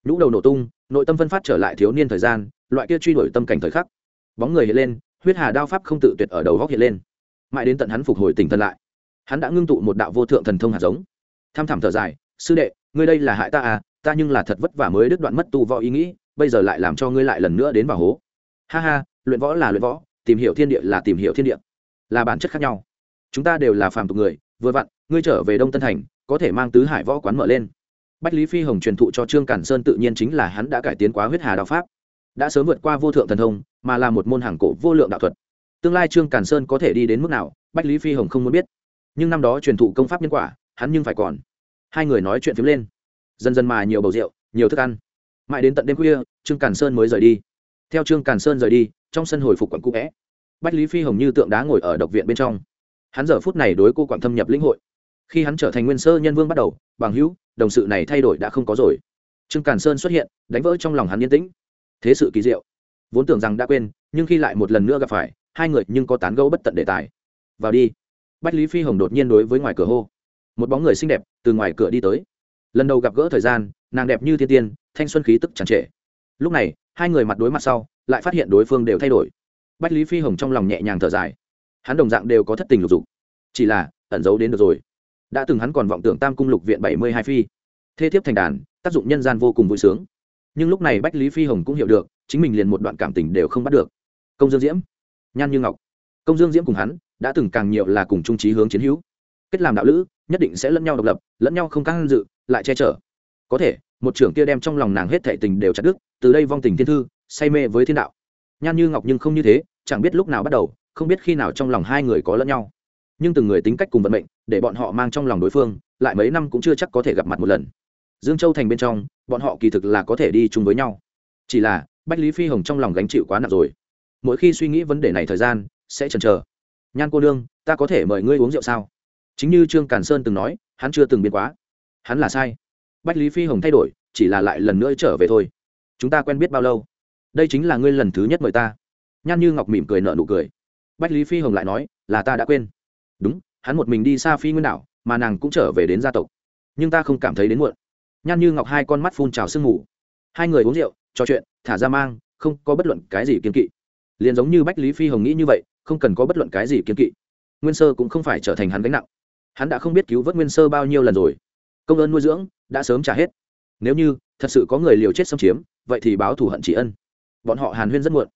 nhũ đầu nổ tung, nội tâm phân phát trở lại thiếu niên thời gian, loại kia truy đuổi tâm cảnh thời khắc. Bóng người hiện lên, huyết hà đao pháp không tự tuyệt ở đầu góc hiện lên. Mãi đến tận hắn phục hồi tỉnh thân lại hắn đã ngưng tụ một đạo vô thượng thần thông hạt giống. Tham thảm thở dài, sư đệ, ngươi đây là hại ta à ta nhưng là thật vất vả mới đứt đoạn mất tu võ ý nghĩ, bây giờ lại làm cho ngươi lại lần nữa đến vào hố. Ha ha, luyện võ là luyện võ, tìm hiểu thiên địa là tìm hiểu thiên địa. Là bản chất khác nhau. Chúng ta đều là phàm tục người, vừa vặn, ngươi trở về đông tân thành, có thể mang tứ hải võ quán mở lên. Bách lý phi hồng truyền thụ cho trương cản sơn tự nhiên chính là hắn đã cải tiến quá huyết hà đạo pháp. Đã sớm vượt qua vô thượng thần thông, mà là một môn hàng cổ vô lượng đạo thuật. Tương lai trương cản sơn có thể đi đến mức nào, bách lý phi hồng không muốn biết nhưng năm đó truyền thụ công pháp nhân quả, hắn nhưng phải còn. Hai người nói chuyện phiếm lên. Dần dần mà nhiều bầu rượu, nhiều thức ăn. Mãi đến tận đêm khuya, trương càn sơn mới rời đi. Theo trương càn sơn rời đi, trong sân hồi phục quận cũ vẽ. Bách lý phi hồng như tượng đá ngồi ở độc viện bên trong. Hắn giờ phút này đối cô quảng thâm nhập lĩnh hội. Khi hắn trở thành nguyên sơ nhân vương bắt đầu, bằng hữu, đồng sự này thay đổi đã không có rồi. Trương càn sơn xuất hiện, đánh vỡ trong lòng hắn yên tĩnh. Thế sự kỳ diệu. Vốn tưởng rằng đã quên, nhưng khi lại một lần nữa gặp phải, hai người nhưng có tán gẫu bất tận đề tài. Vào đi bách lý phi hồng đột nhiên đối với ngoài cửa hô. Một bóng người xinh đẹp từ ngoài cửa đi tới. Lần đầu gặp gỡ thời gian, nàng đẹp như thiên tiên, thanh xuân khí tức tràn trệ lúc này, hai người mặt đối mặt sau, lại phát hiện đối phương đều thay đổi. Bách lý phi hồng trong lòng nhẹ nhàng thở dài. Hắn đồng dạng đều có thất tình lục dục. Chỉ là, ẩn giấu đến được rồi. Đã từng hắn còn vọng tưởng tam cung lục viện bảy mươi hai phi. Thê thiếp thành đàn, tác dụng nhân gian vô cùng vui sướng. Nhưng lúc này bách lý phi hồng cũng hiểu được, chính mình liền một đoạn cảm tình đều không bắt được. Công dương diễm. Nhan như ngọc. Công dương diễm cùng hắn đã từng càng nhiều là cùng trung trí hướng chiến hữu. Kết làm đạo lữ, nhất định sẽ lẫn nhau độc lập, lẫn nhau không can dự, lại che chở. Có thể, một trưởng kia đem trong lòng nàng hết thệ tình đều chặt đứt, từ đây vong tình thiên thư, say mê với thiên đạo. Nhan như ngọc nhưng không như thế, chẳng biết lúc nào bắt đầu, không biết khi nào trong lòng hai người có lẫn nhau. Nhưng từng người tính cách cùng vận mệnh, để bọn họ mang trong lòng đối phương, lại mấy năm cũng chưa chắc có thể gặp mặt một lần. Dương châu thành bên trong, bọn họ kỳ thực là có thể đi chung với nhau. Chỉ là, bách lý phi hồng trong lòng gánh chịu quá nặng rồi. Mỗi khi suy nghĩ vấn đề này thời gian, sẽ chần chờ nhan cô nương, ta có thể mời ngươi uống rượu sao? Chính như trương càn sơn từng nói, hắn chưa từng biến quá. Hắn là sai. Bách lý phi hồng thay đổi, chỉ là lại lần nữa trở về thôi. Chúng ta quen biết bao lâu? Đây chính là ngươi lần thứ nhất mời ta. Nhan như ngọc mỉm cười nợ nụ cười. Bách lý phi hồng lại nói, là ta đã quên. Đúng, hắn một mình đi xa phi nguyên đảo, mà nàng cũng trở về đến gia tộc. Nhưng ta không cảm thấy đến muộn. Nhan như ngọc hai con mắt phun trào sương mù. Hai người uống rượu, trò chuyện, thả ra mang, không có bất luận cái gì kiên kỵ. Liền giống như bách lý phi hồng nghĩ như vậy không cần có bất luận cái gì kiên kỵ. Nguyên sơ cũng không phải trở thành hắn gánh nặng. Hắn đã không biết cứu vớt nguyên sơ bao nhiêu lần rồi. Công ơn nuôi dưỡng, đã sớm trả hết. Nếu như thật sự có người liều chết xâm chiếm, vậy thì báo thù hận chỉ ân. Bọn họ hàn huyên rất muộn.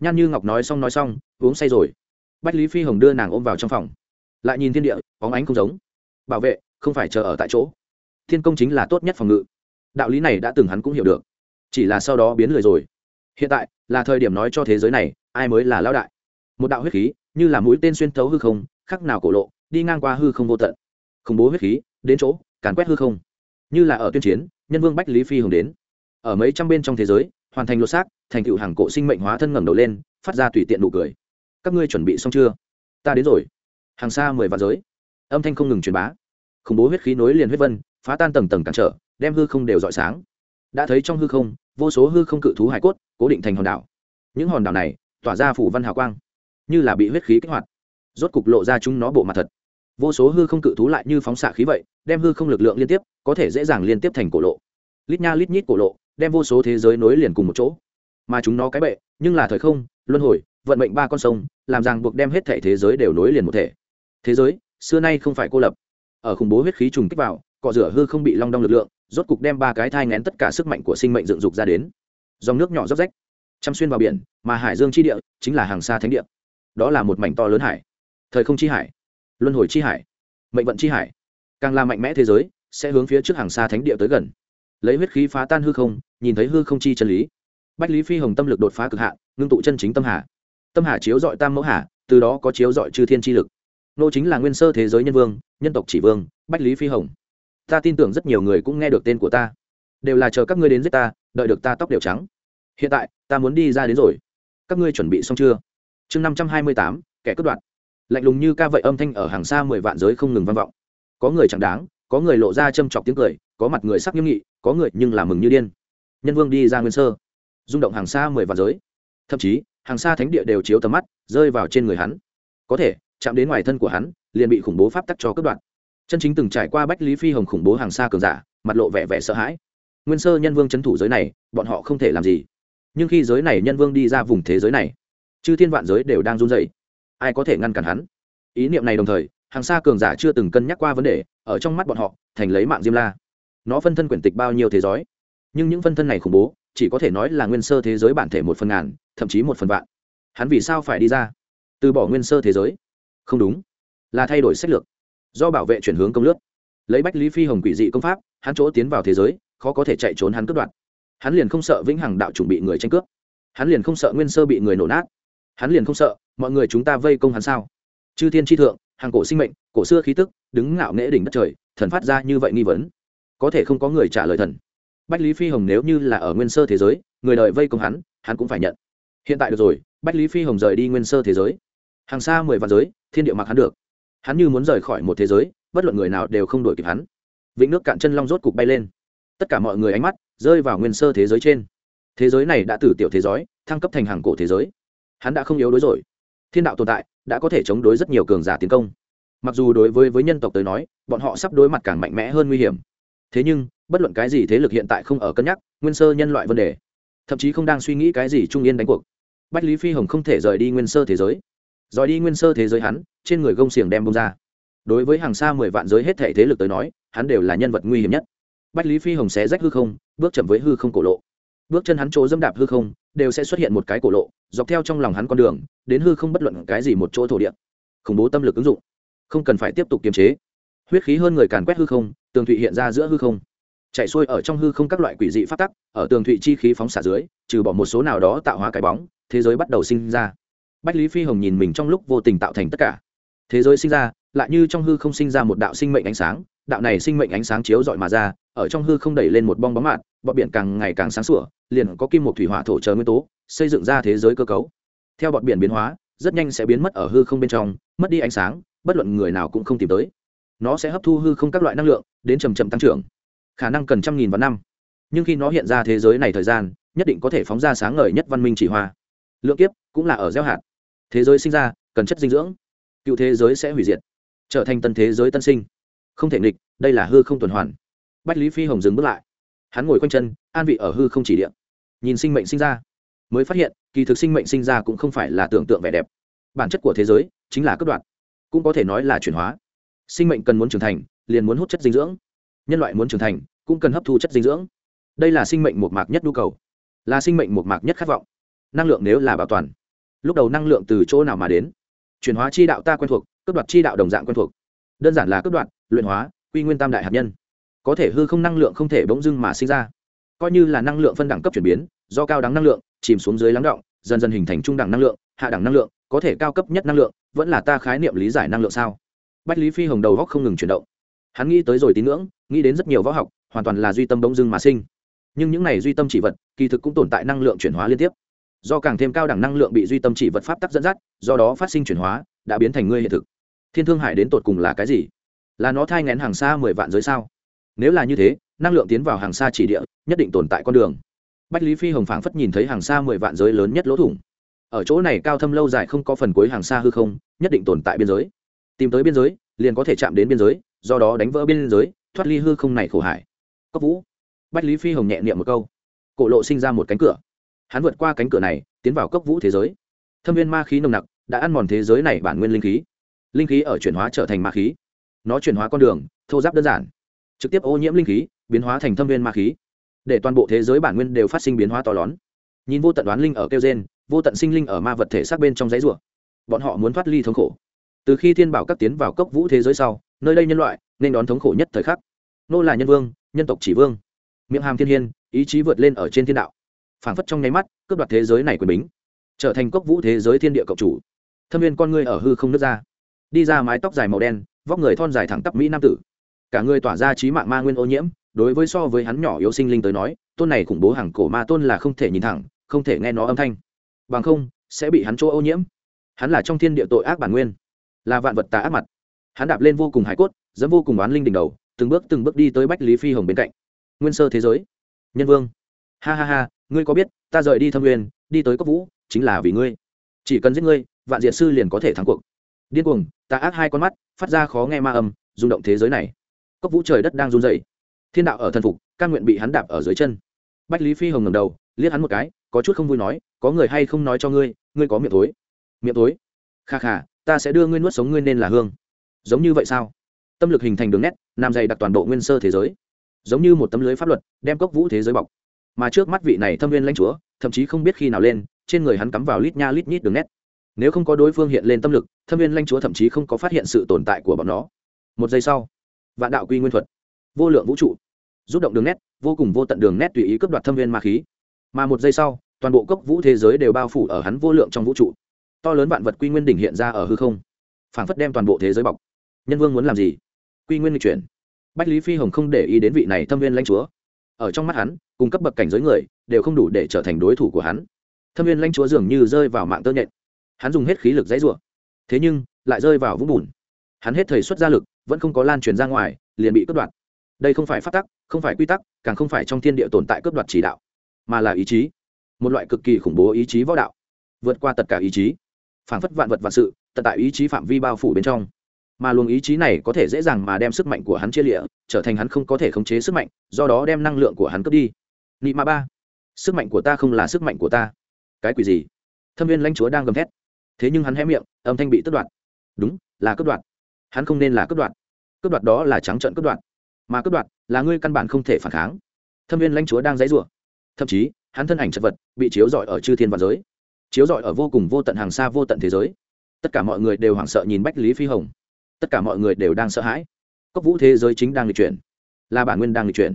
Nhan như ngọc nói xong nói xong, uống say rồi. Bách lý phi hồng đưa nàng ôm vào trong phòng. Lại nhìn thiên địa, bóng ánh không giống. Bảo vệ, không phải chờ ở tại chỗ. Thiên công chính là tốt nhất phòng ngự. Đạo lý này đã từng hắn cũng hiểu được. Chỉ là sau đó biến lười rồi. Hiện tại là thời điểm nói cho thế giới này, ai mới là lão đại? Một đạo huyết khí, như là mũi tên xuyên thấu hư không, khắc nào cổ lộ, đi ngang qua hư không vô tận. Khủng bố huyết khí, đến chỗ, càn quét hư không. Như là ở tuyên chiến, nhân vương bách lý phi hồng đến. Ở mấy trăm bên trong thế giới, hoàn thành lột xác, thành tựu hàng cổ sinh mệnh hóa thân ngẩng đầu lên, phát ra tùy tiện nụ cười. Các ngươi chuẩn bị xong chưa? Ta đến rồi. Hàng xa mười vạn giới. Âm thanh không ngừng truyền bá. Khủng bố huyết khí nối liền huyết vân, phá tan tầng tầng cản trở, đem hư không đều dọi sáng. Đã thấy trong hư không, vô số hư không cự thú hải cốt, cố định thành hòn đảo. Những hòn đảo này, tỏa ra phủ văn hào quang như là bị huyết khí kích hoạt. Rốt cục lộ ra chúng nó bộ mặt thật. Vô số hư không cự thú lại như phóng xạ khí vậy, đem hư không lực lượng liên tiếp, có thể dễ dàng liên tiếp thành cổ lộ. Lít nha lít nhít cổ lộ, đem vô số thế giới nối liền cùng một chỗ. Mà chúng nó cái bệ, nhưng là thời không, luân hồi, vận mệnh ba con sông, làm rằng buộc đem hết thể thế giới đều nối liền một thể. Thế giới, xưa nay không phải cô lập. Ở khủng bố huyết khí trùng kích vào, cọ rửa hư không bị long đong lực lượng, rốt cục đem ba cái thai ngén tất cả sức mạnh của sinh mệnh dựng dục ra đến. Dòng nước nhỏ róc rách, chăm xuyên vào biển, mà hải dương chi địa chính là hàng xa thánh địa đó là một mảnh to lớn hải. Thời không chi hải, luân hồi chi hải, mệnh vận chi hải. Càng là mạnh mẽ thế giới, sẽ hướng phía trước hàng xa thánh địa tới gần. Lấy huyết khí phá tan hư không, nhìn thấy hư không chi chân lý. Bách lý phi hồng tâm lực đột phá cực hạn, ngưng tụ chân chính tâm hà. Tâm hà chiếu dọi tam mẫu hà, từ đó có chiếu dọi chư thiên chi lực. Nô chính là nguyên sơ thế giới nhân vương, nhân tộc chỉ vương, bách lý phi hồng. Ta tin tưởng rất nhiều người cũng nghe được tên của ta. Đều là chờ các ngươi đến giết ta, đợi được ta tóc đều trắng. Hiện tại, ta muốn đi ra đến rồi. Các ngươi chuẩn bị xong chưa? Chương năm trăm hai mươi tám, kẻ cướp đoạt. Lạnh lùng như ca vậy âm thanh ở hàng xa mười vạn giới không ngừng vang vọng. Có người chẳng đáng, có người lộ ra châm chọc tiếng cười, có mặt người sắc nghiêm nghị, có người nhưng là mừng như điên. Nhân vương đi ra nguyên sơ. Rung động hàng xa mười vạn giới. Thậm chí, hàng xa thánh địa đều chiếu tầm mắt, rơi vào trên người hắn. Có thể, chạm đến ngoài thân của hắn, liền bị khủng bố pháp tắc cho cướp đoạt. Chân chính từng trải qua bách lý phi hồng khủng bố hàng xa cường giả, mặt lộ vẻ vẻ sợ hãi. Nguyên sơ nhân vương c h ấ n thủ giới này, bọn họ không thể làm gì. Nhưng khi giới này nhân vương đi ra vùng thế giới này chư thiên vạn giới đều đang run dậy ai có thể ngăn cản hắn? Ý niệm này đồng thời, hàng xa cường giả chưa từng cân nhắc qua vấn đề, ở trong mắt bọn họ, thành lấy mạng diêm la. Nó phân thân quyển tịch bao nhiêu thế giới? Nhưng những phân thân này khủng bố, chỉ có thể nói là nguyên sơ thế giới bản thể một phần ngàn, thậm chí một phần vạn. Hắn vì sao phải đi ra? Từ bỏ nguyên sơ thế giới? Không đúng. Là thay đổi sách lược. Do bảo vệ chuyển hướng công lướt lấy bách lý phi hồng quỷ dị công pháp, hắn chỗ tiến vào thế giới, khó có thể chạy trốn hắn cướp đoạt. Hắn liền không sợ vĩnh hằng đạo chuẩn bị người tranh cướp. Hắn liền không sợ nguyên sơ bị người nổ nát hắn liền không sợ, mọi người chúng ta vây công hắn sao? Chư thiên tri thượng, hàng cổ sinh mệnh, cổ xưa khí tức, đứng ngạo nghễ đỉnh đất trời, thần phát ra như vậy nghi vấn. Có thể không có người trả lời thần. Bách lý phi hồng nếu như là ở nguyên sơ thế giới, người đợi vây công hắn hắn cũng phải nhận. Hiện tại được rồi, bách lý phi hồng rời đi nguyên sơ thế giới. Hàng xa mười vạn giới, thiên địa mặc hắn được. Hắn như muốn rời khỏi một thế giới, bất luận người nào đều không đổi kịp hắn. Vĩnh nước cạn chân long rốt cục bay lên. Tất cả mọi người ánh mắt rơi vào nguyên sơ thế giới trên. Thế giới này đã từ tiểu thế giới, thăng cấp thành hàng cổ thế giới hắn đã không yếu đối rồi. Thiên đạo tồn tại đã có thể chống đối rất nhiều cường giả tiến công. Mặc dù đối với với nhân tộc tới nói, bọn họ sắp đối mặt càng mạnh mẽ hơn nguy hiểm. Thế nhưng, bất luận cái gì thế lực hiện tại không ở cân nhắc, nguyên sơ nhân loại vấn đề, thậm chí không đang suy nghĩ cái gì trung yên đánh cuộc. Bách lý phi hồng không thể rời đi nguyên sơ thế giới. Rời đi nguyên sơ thế giới hắn, trên người gông xiềng đem bông ra. Đối với hàng xa mười vạn giới hết thể thế lực tới nói, hắn đều là nhân vật nguy hiểm nhất. Bách lý phi hồng xé rách hư không, bước chậm với hư không cổ lộ bước chân hắn chỗ dâm đạp hư không, đều sẽ xuất hiện một cái cổ lộ, dọc theo trong lòng hắn con đường, đến hư không bất luận cái gì một chỗ thổ địa. Khủng bố tâm lực ứng dụng. Không cần phải tiếp tục kiềm chế. Huyết khí hơn người càn quét hư không, tường thụy hiện ra giữa hư không. Chạy xuôi ở trong hư không các loại quỷ dị phát tắc, ở tường thụy chi khí phóng xả dưới, trừ bỏ một số nào đó tạo hóa cái bóng, thế giới bắt đầu sinh ra. Bách lý phi hồng nhìn mình trong lúc vô tình tạo thành tất cả. Thế giới sinh ra, lại như trong hư không sinh ra một đạo sinh mệnh ánh sáng đạo này sinh mệnh ánh sáng chiếu rọi mà ra, ở trong hư không đẩy lên một bong bóng mạt, bọt biển càng ngày càng sáng sủa, liền có kim một thủy hỏa thổ chờ nguyên tố, xây dựng ra thế giới cơ cấu. Theo bọt biển biến hóa, rất nhanh sẽ biến mất ở hư không bên trong, mất đi ánh sáng, bất luận người nào cũng không tìm tới. Nó sẽ hấp thu hư không các loại năng lượng, đến chậm chậm tăng trưởng. Khả năng cần trăm nghìn vạn năm. Nhưng khi nó hiện ra thế giới này thời gian, nhất định có thể phóng ra sáng ngời nhất văn minh chỉ hoa. Lượng kiếp cũng là ở gieo hạt. Thế giới sinh ra, cần chất dinh dưỡng. Cựu thế giới sẽ hủy diệt. Trở thành tân thế giới tân sinh không thể nghịch, đây là hư không tuần hoàn. Bách lý phi hồng dừng bước lại. Hắn ngồi quanh chân, an vị ở hư không chỉ điện nhìn sinh mệnh sinh ra. Mới phát hiện, kỳ thực sinh mệnh sinh ra cũng không phải là tưởng tượng vẻ đẹp. Bản chất của thế giới chính là cấp đoạn, cũng có thể nói là chuyển hóa. Sinh mệnh cần muốn trưởng thành, liền muốn hút chất dinh dưỡng. Nhân loại muốn trưởng thành, cũng cần hấp thu chất dinh dưỡng. Đây là sinh mệnh một mạc nhất nhu cầu, là sinh mệnh một mạc nhất khát vọng. Năng lượng nếu là bảo toàn, lúc đầu năng lượng từ chỗ nào mà đến? Chuyển hóa chi đạo ta quen thuộc, cấp đoạt chi đạo đồng dạng quen thuộc đơn giản là cấp đoạn, luyện hóa quy nguyên tam đại hạt nhân. Có thể hư không năng lượng không thể bỗng dưng mà sinh ra. Coi như là năng lượng phân đẳng cấp chuyển biến do cao đẳng năng lượng chìm xuống dưới lắng động dần dần hình thành trung đẳng năng lượng hạ đẳng năng lượng có thể cao cấp nhất năng lượng vẫn là ta khái niệm lý giải năng lượng sao? Bách lý phi hồng đầu góc không ngừng chuyển động. Hắn nghĩ tới rồi tín ngưỡng nghĩ đến rất nhiều võ học hoàn toàn là duy tâm bỗng dưng mà sinh. Nhưng những này duy tâm chỉ vật kỳ thực cũng tồn tại năng lượng chuyển hóa liên tiếp. Do càng thêm cao đẳng năng lượng bị duy tâm chỉ vật pháp tắc dẫn dắt do đó phát sinh chuyển hóa đã biến thành ngươi hiện thực thiên thương hải đến tột cùng là cái gì? Là nó thai ngén hàng xa mười vạn giới sao? Nếu là như thế, năng lượng tiến vào hàng xa chỉ địa, nhất định tồn tại con đường. Bách lý phi hồng phảng phất nhìn thấy hàng xa mười vạn giới lớn nhất lỗ thủng. Ở chỗ này cao thâm lâu dài không có phần cuối hàng xa hư không, nhất định tồn tại biên giới. Tìm tới biên giới, liền có thể chạm đến biên giới, do đó đánh vỡ biên giới, thoát ly hư không này khổ hải. Cốc vũ. Bách lý phi hồng nhẹ niệm một câu. Cổ lộ sinh ra một cánh cửa. Hắn vượt qua cánh cửa này, tiến vào cốc vũ thế giới. Thâm viên ma khí nồng nặc, đã ăn mòn thế giới này bản nguyên linh khí linh khí ở chuyển hóa trở thành ma khí. Nó chuyển hóa con đường, thô giáp đơn giản. Trực tiếp ô nhiễm linh khí, biến hóa thành thâm viên ma khí. Để toàn bộ thế giới bản nguyên đều phát sinh biến hóa to lớn. Nhìn vô tận đoán linh ở kêu gen vô tận sinh linh ở ma vật thể xác bên trong giấy rùa bọn họ muốn thoát ly thống khổ. Từ khi thiên bảo các tiến vào cốc vũ thế giới sau, nơi đây nhân loại nên đón thống khổ nhất thời khắc. Nô là nhân vương, nhân tộc chỉ vương. Miệng hàm thiên hiên, ý chí vượt lên ở trên thiên đạo. Phảng phất trong nháy mắt, cướp đoạt thế giới này quyền bính, trở thành cốc vũ thế giới thiên địa cộng chủ. Thâm viên con ngươi ở hư không nước ra đi ra mái tóc dài màu đen, vóc người thon dài thẳng tắp mỹ nam tử. Cả người tỏa ra trí mạng ma nguyên ô nhiễm, đối với so với hắn nhỏ yếu sinh linh tới nói, tôn này khủng bố hàng cổ ma tôn là không thể nhìn thẳng, không thể nghe nó âm thanh. Bằng không, sẽ bị hắn chỗ ô nhiễm. Hắn là trong thiên địa tội ác bản nguyên, là vạn vật tà ác mặt. Hắn đạp lên vô cùng hải cốt dẫn vô cùng oán linh đỉnh đầu, từng bước từng bước đi tới bách lý phi hồng bên cạnh. Nguyên sơ thế giới. Nhân vương. Ha ha ha, ngươi có biết, ta rời đi thâm nguyên, đi tới cốc vũ, chính là vì ngươi. Chỉ cần giết ngươi, vạn diệt sư liền có thể thắng cuộc điên cuồng ta ác hai con mắt, phát ra khó nghe ma âm, rung động thế giới này. Cốc vũ trời đất đang run dậy thiên đạo ở thần phục, căn nguyện bị hắn đạp ở dưới chân. Bách lý phi hồng ngầm đầu, liếc hắn một cái, có chút không vui nói, có người hay không nói cho ngươi ngươi có miệng thối? Miệng thối? Kha kha, ta sẽ đưa ngươi nuốt sống ngươi nên là hương. Giống như vậy sao? Tâm lực hình thành đường nét, nam dày đặc toàn bộ nguyên sơ thế giới. Giống như một tấm lưới pháp luật, đem cốc vũ thế giới bọc. Mà trước mắt vị này thâm viên lãnh chúa, thậm chí không biết khi nào lên, trên người hắn cắm vào lít nha lít nhít đường nét nếu không có đối phương hiện lên tâm lực, thâm viên lãnh chúa thậm chí không có phát hiện sự tồn tại của bọn nó. Một giây sau, vạn đạo quy nguyên thuật, vô lượng vũ trụ, rút động đường nét, vô cùng vô tận đường nét tùy ý cướp đoạt thâm viên ma khí. Mà một giây sau, toàn bộ cốc vũ thế giới đều bao phủ ở hắn vô lượng trong vũ trụ. To lớn vạn vật quy nguyên đỉnh hiện ra ở hư không, phảng phất đem toàn bộ thế giới bọc. Nhân vương muốn làm gì? Quy nguyên lịch chuyển. Bách lý phi hồng không để ý đến vị này thâm viên lãnh chúa. Ở trong mắt hắn cung cấp bậc cảnh giới người, đều không đủ để trở thành đối thủ của hắn. Thâm viên lãnh chúa dường như rơi vào mạng tơ nhện hắn dùng hết khí lực dãy rủa. Thế nhưng lại rơi vào vũng bùn. Hắn hết thời xuất ra lực vẫn không có lan truyền ra ngoài liền bị cướp đoạt. Đây không phải pháp tắc không phải quy tắc càng không phải trong thiên địa tồn tại cướp đoạt chỉ đạo mà là ý chí. Một loại cực kỳ khủng bố ý chí võ đạo. Vượt qua tất cả ý chí. Phảng phất vạn vật vạn sự tận tại ý chí phạm vi bao phủ bên trong. Mà luồng ý chí này có thể dễ dàng mà đem sức mạnh của hắn chia liễu, trở thành hắn không có thể khống chế sức mạnh do đó đem năng lượng của hắn cướp đi. Nị ma ba. Sức mạnh của ta không là sức mạnh của ta. Cái quỷ gì? Thâm viên lãnh chúa đang gầm thét thế nhưng hắn hé miệng, âm thanh bị tước đoạt. Đúng, là cướp đoạt. Hắn không nên là cướp đoạt. Cướp đoạt đó là trắng trợn cướp đoạt. Mà cướp đoạt là ngươi căn bản không thể phản kháng. Thâm viên lãnh chúa đang dãy rủa. Thậm chí, hắn thân ảnh chật vật bị chiếu rọi ở chư thiên và giới. Chiếu rọi ở vô cùng vô tận hàng xa vô tận thế giới. Tất cả mọi người đều hoảng sợ nhìn bách lý phi hồng. Tất cả mọi người đều đang sợ hãi. Cốc vũ thế giới chính đang lịch chuyển. Là bản nguyên đang lịch chuyển.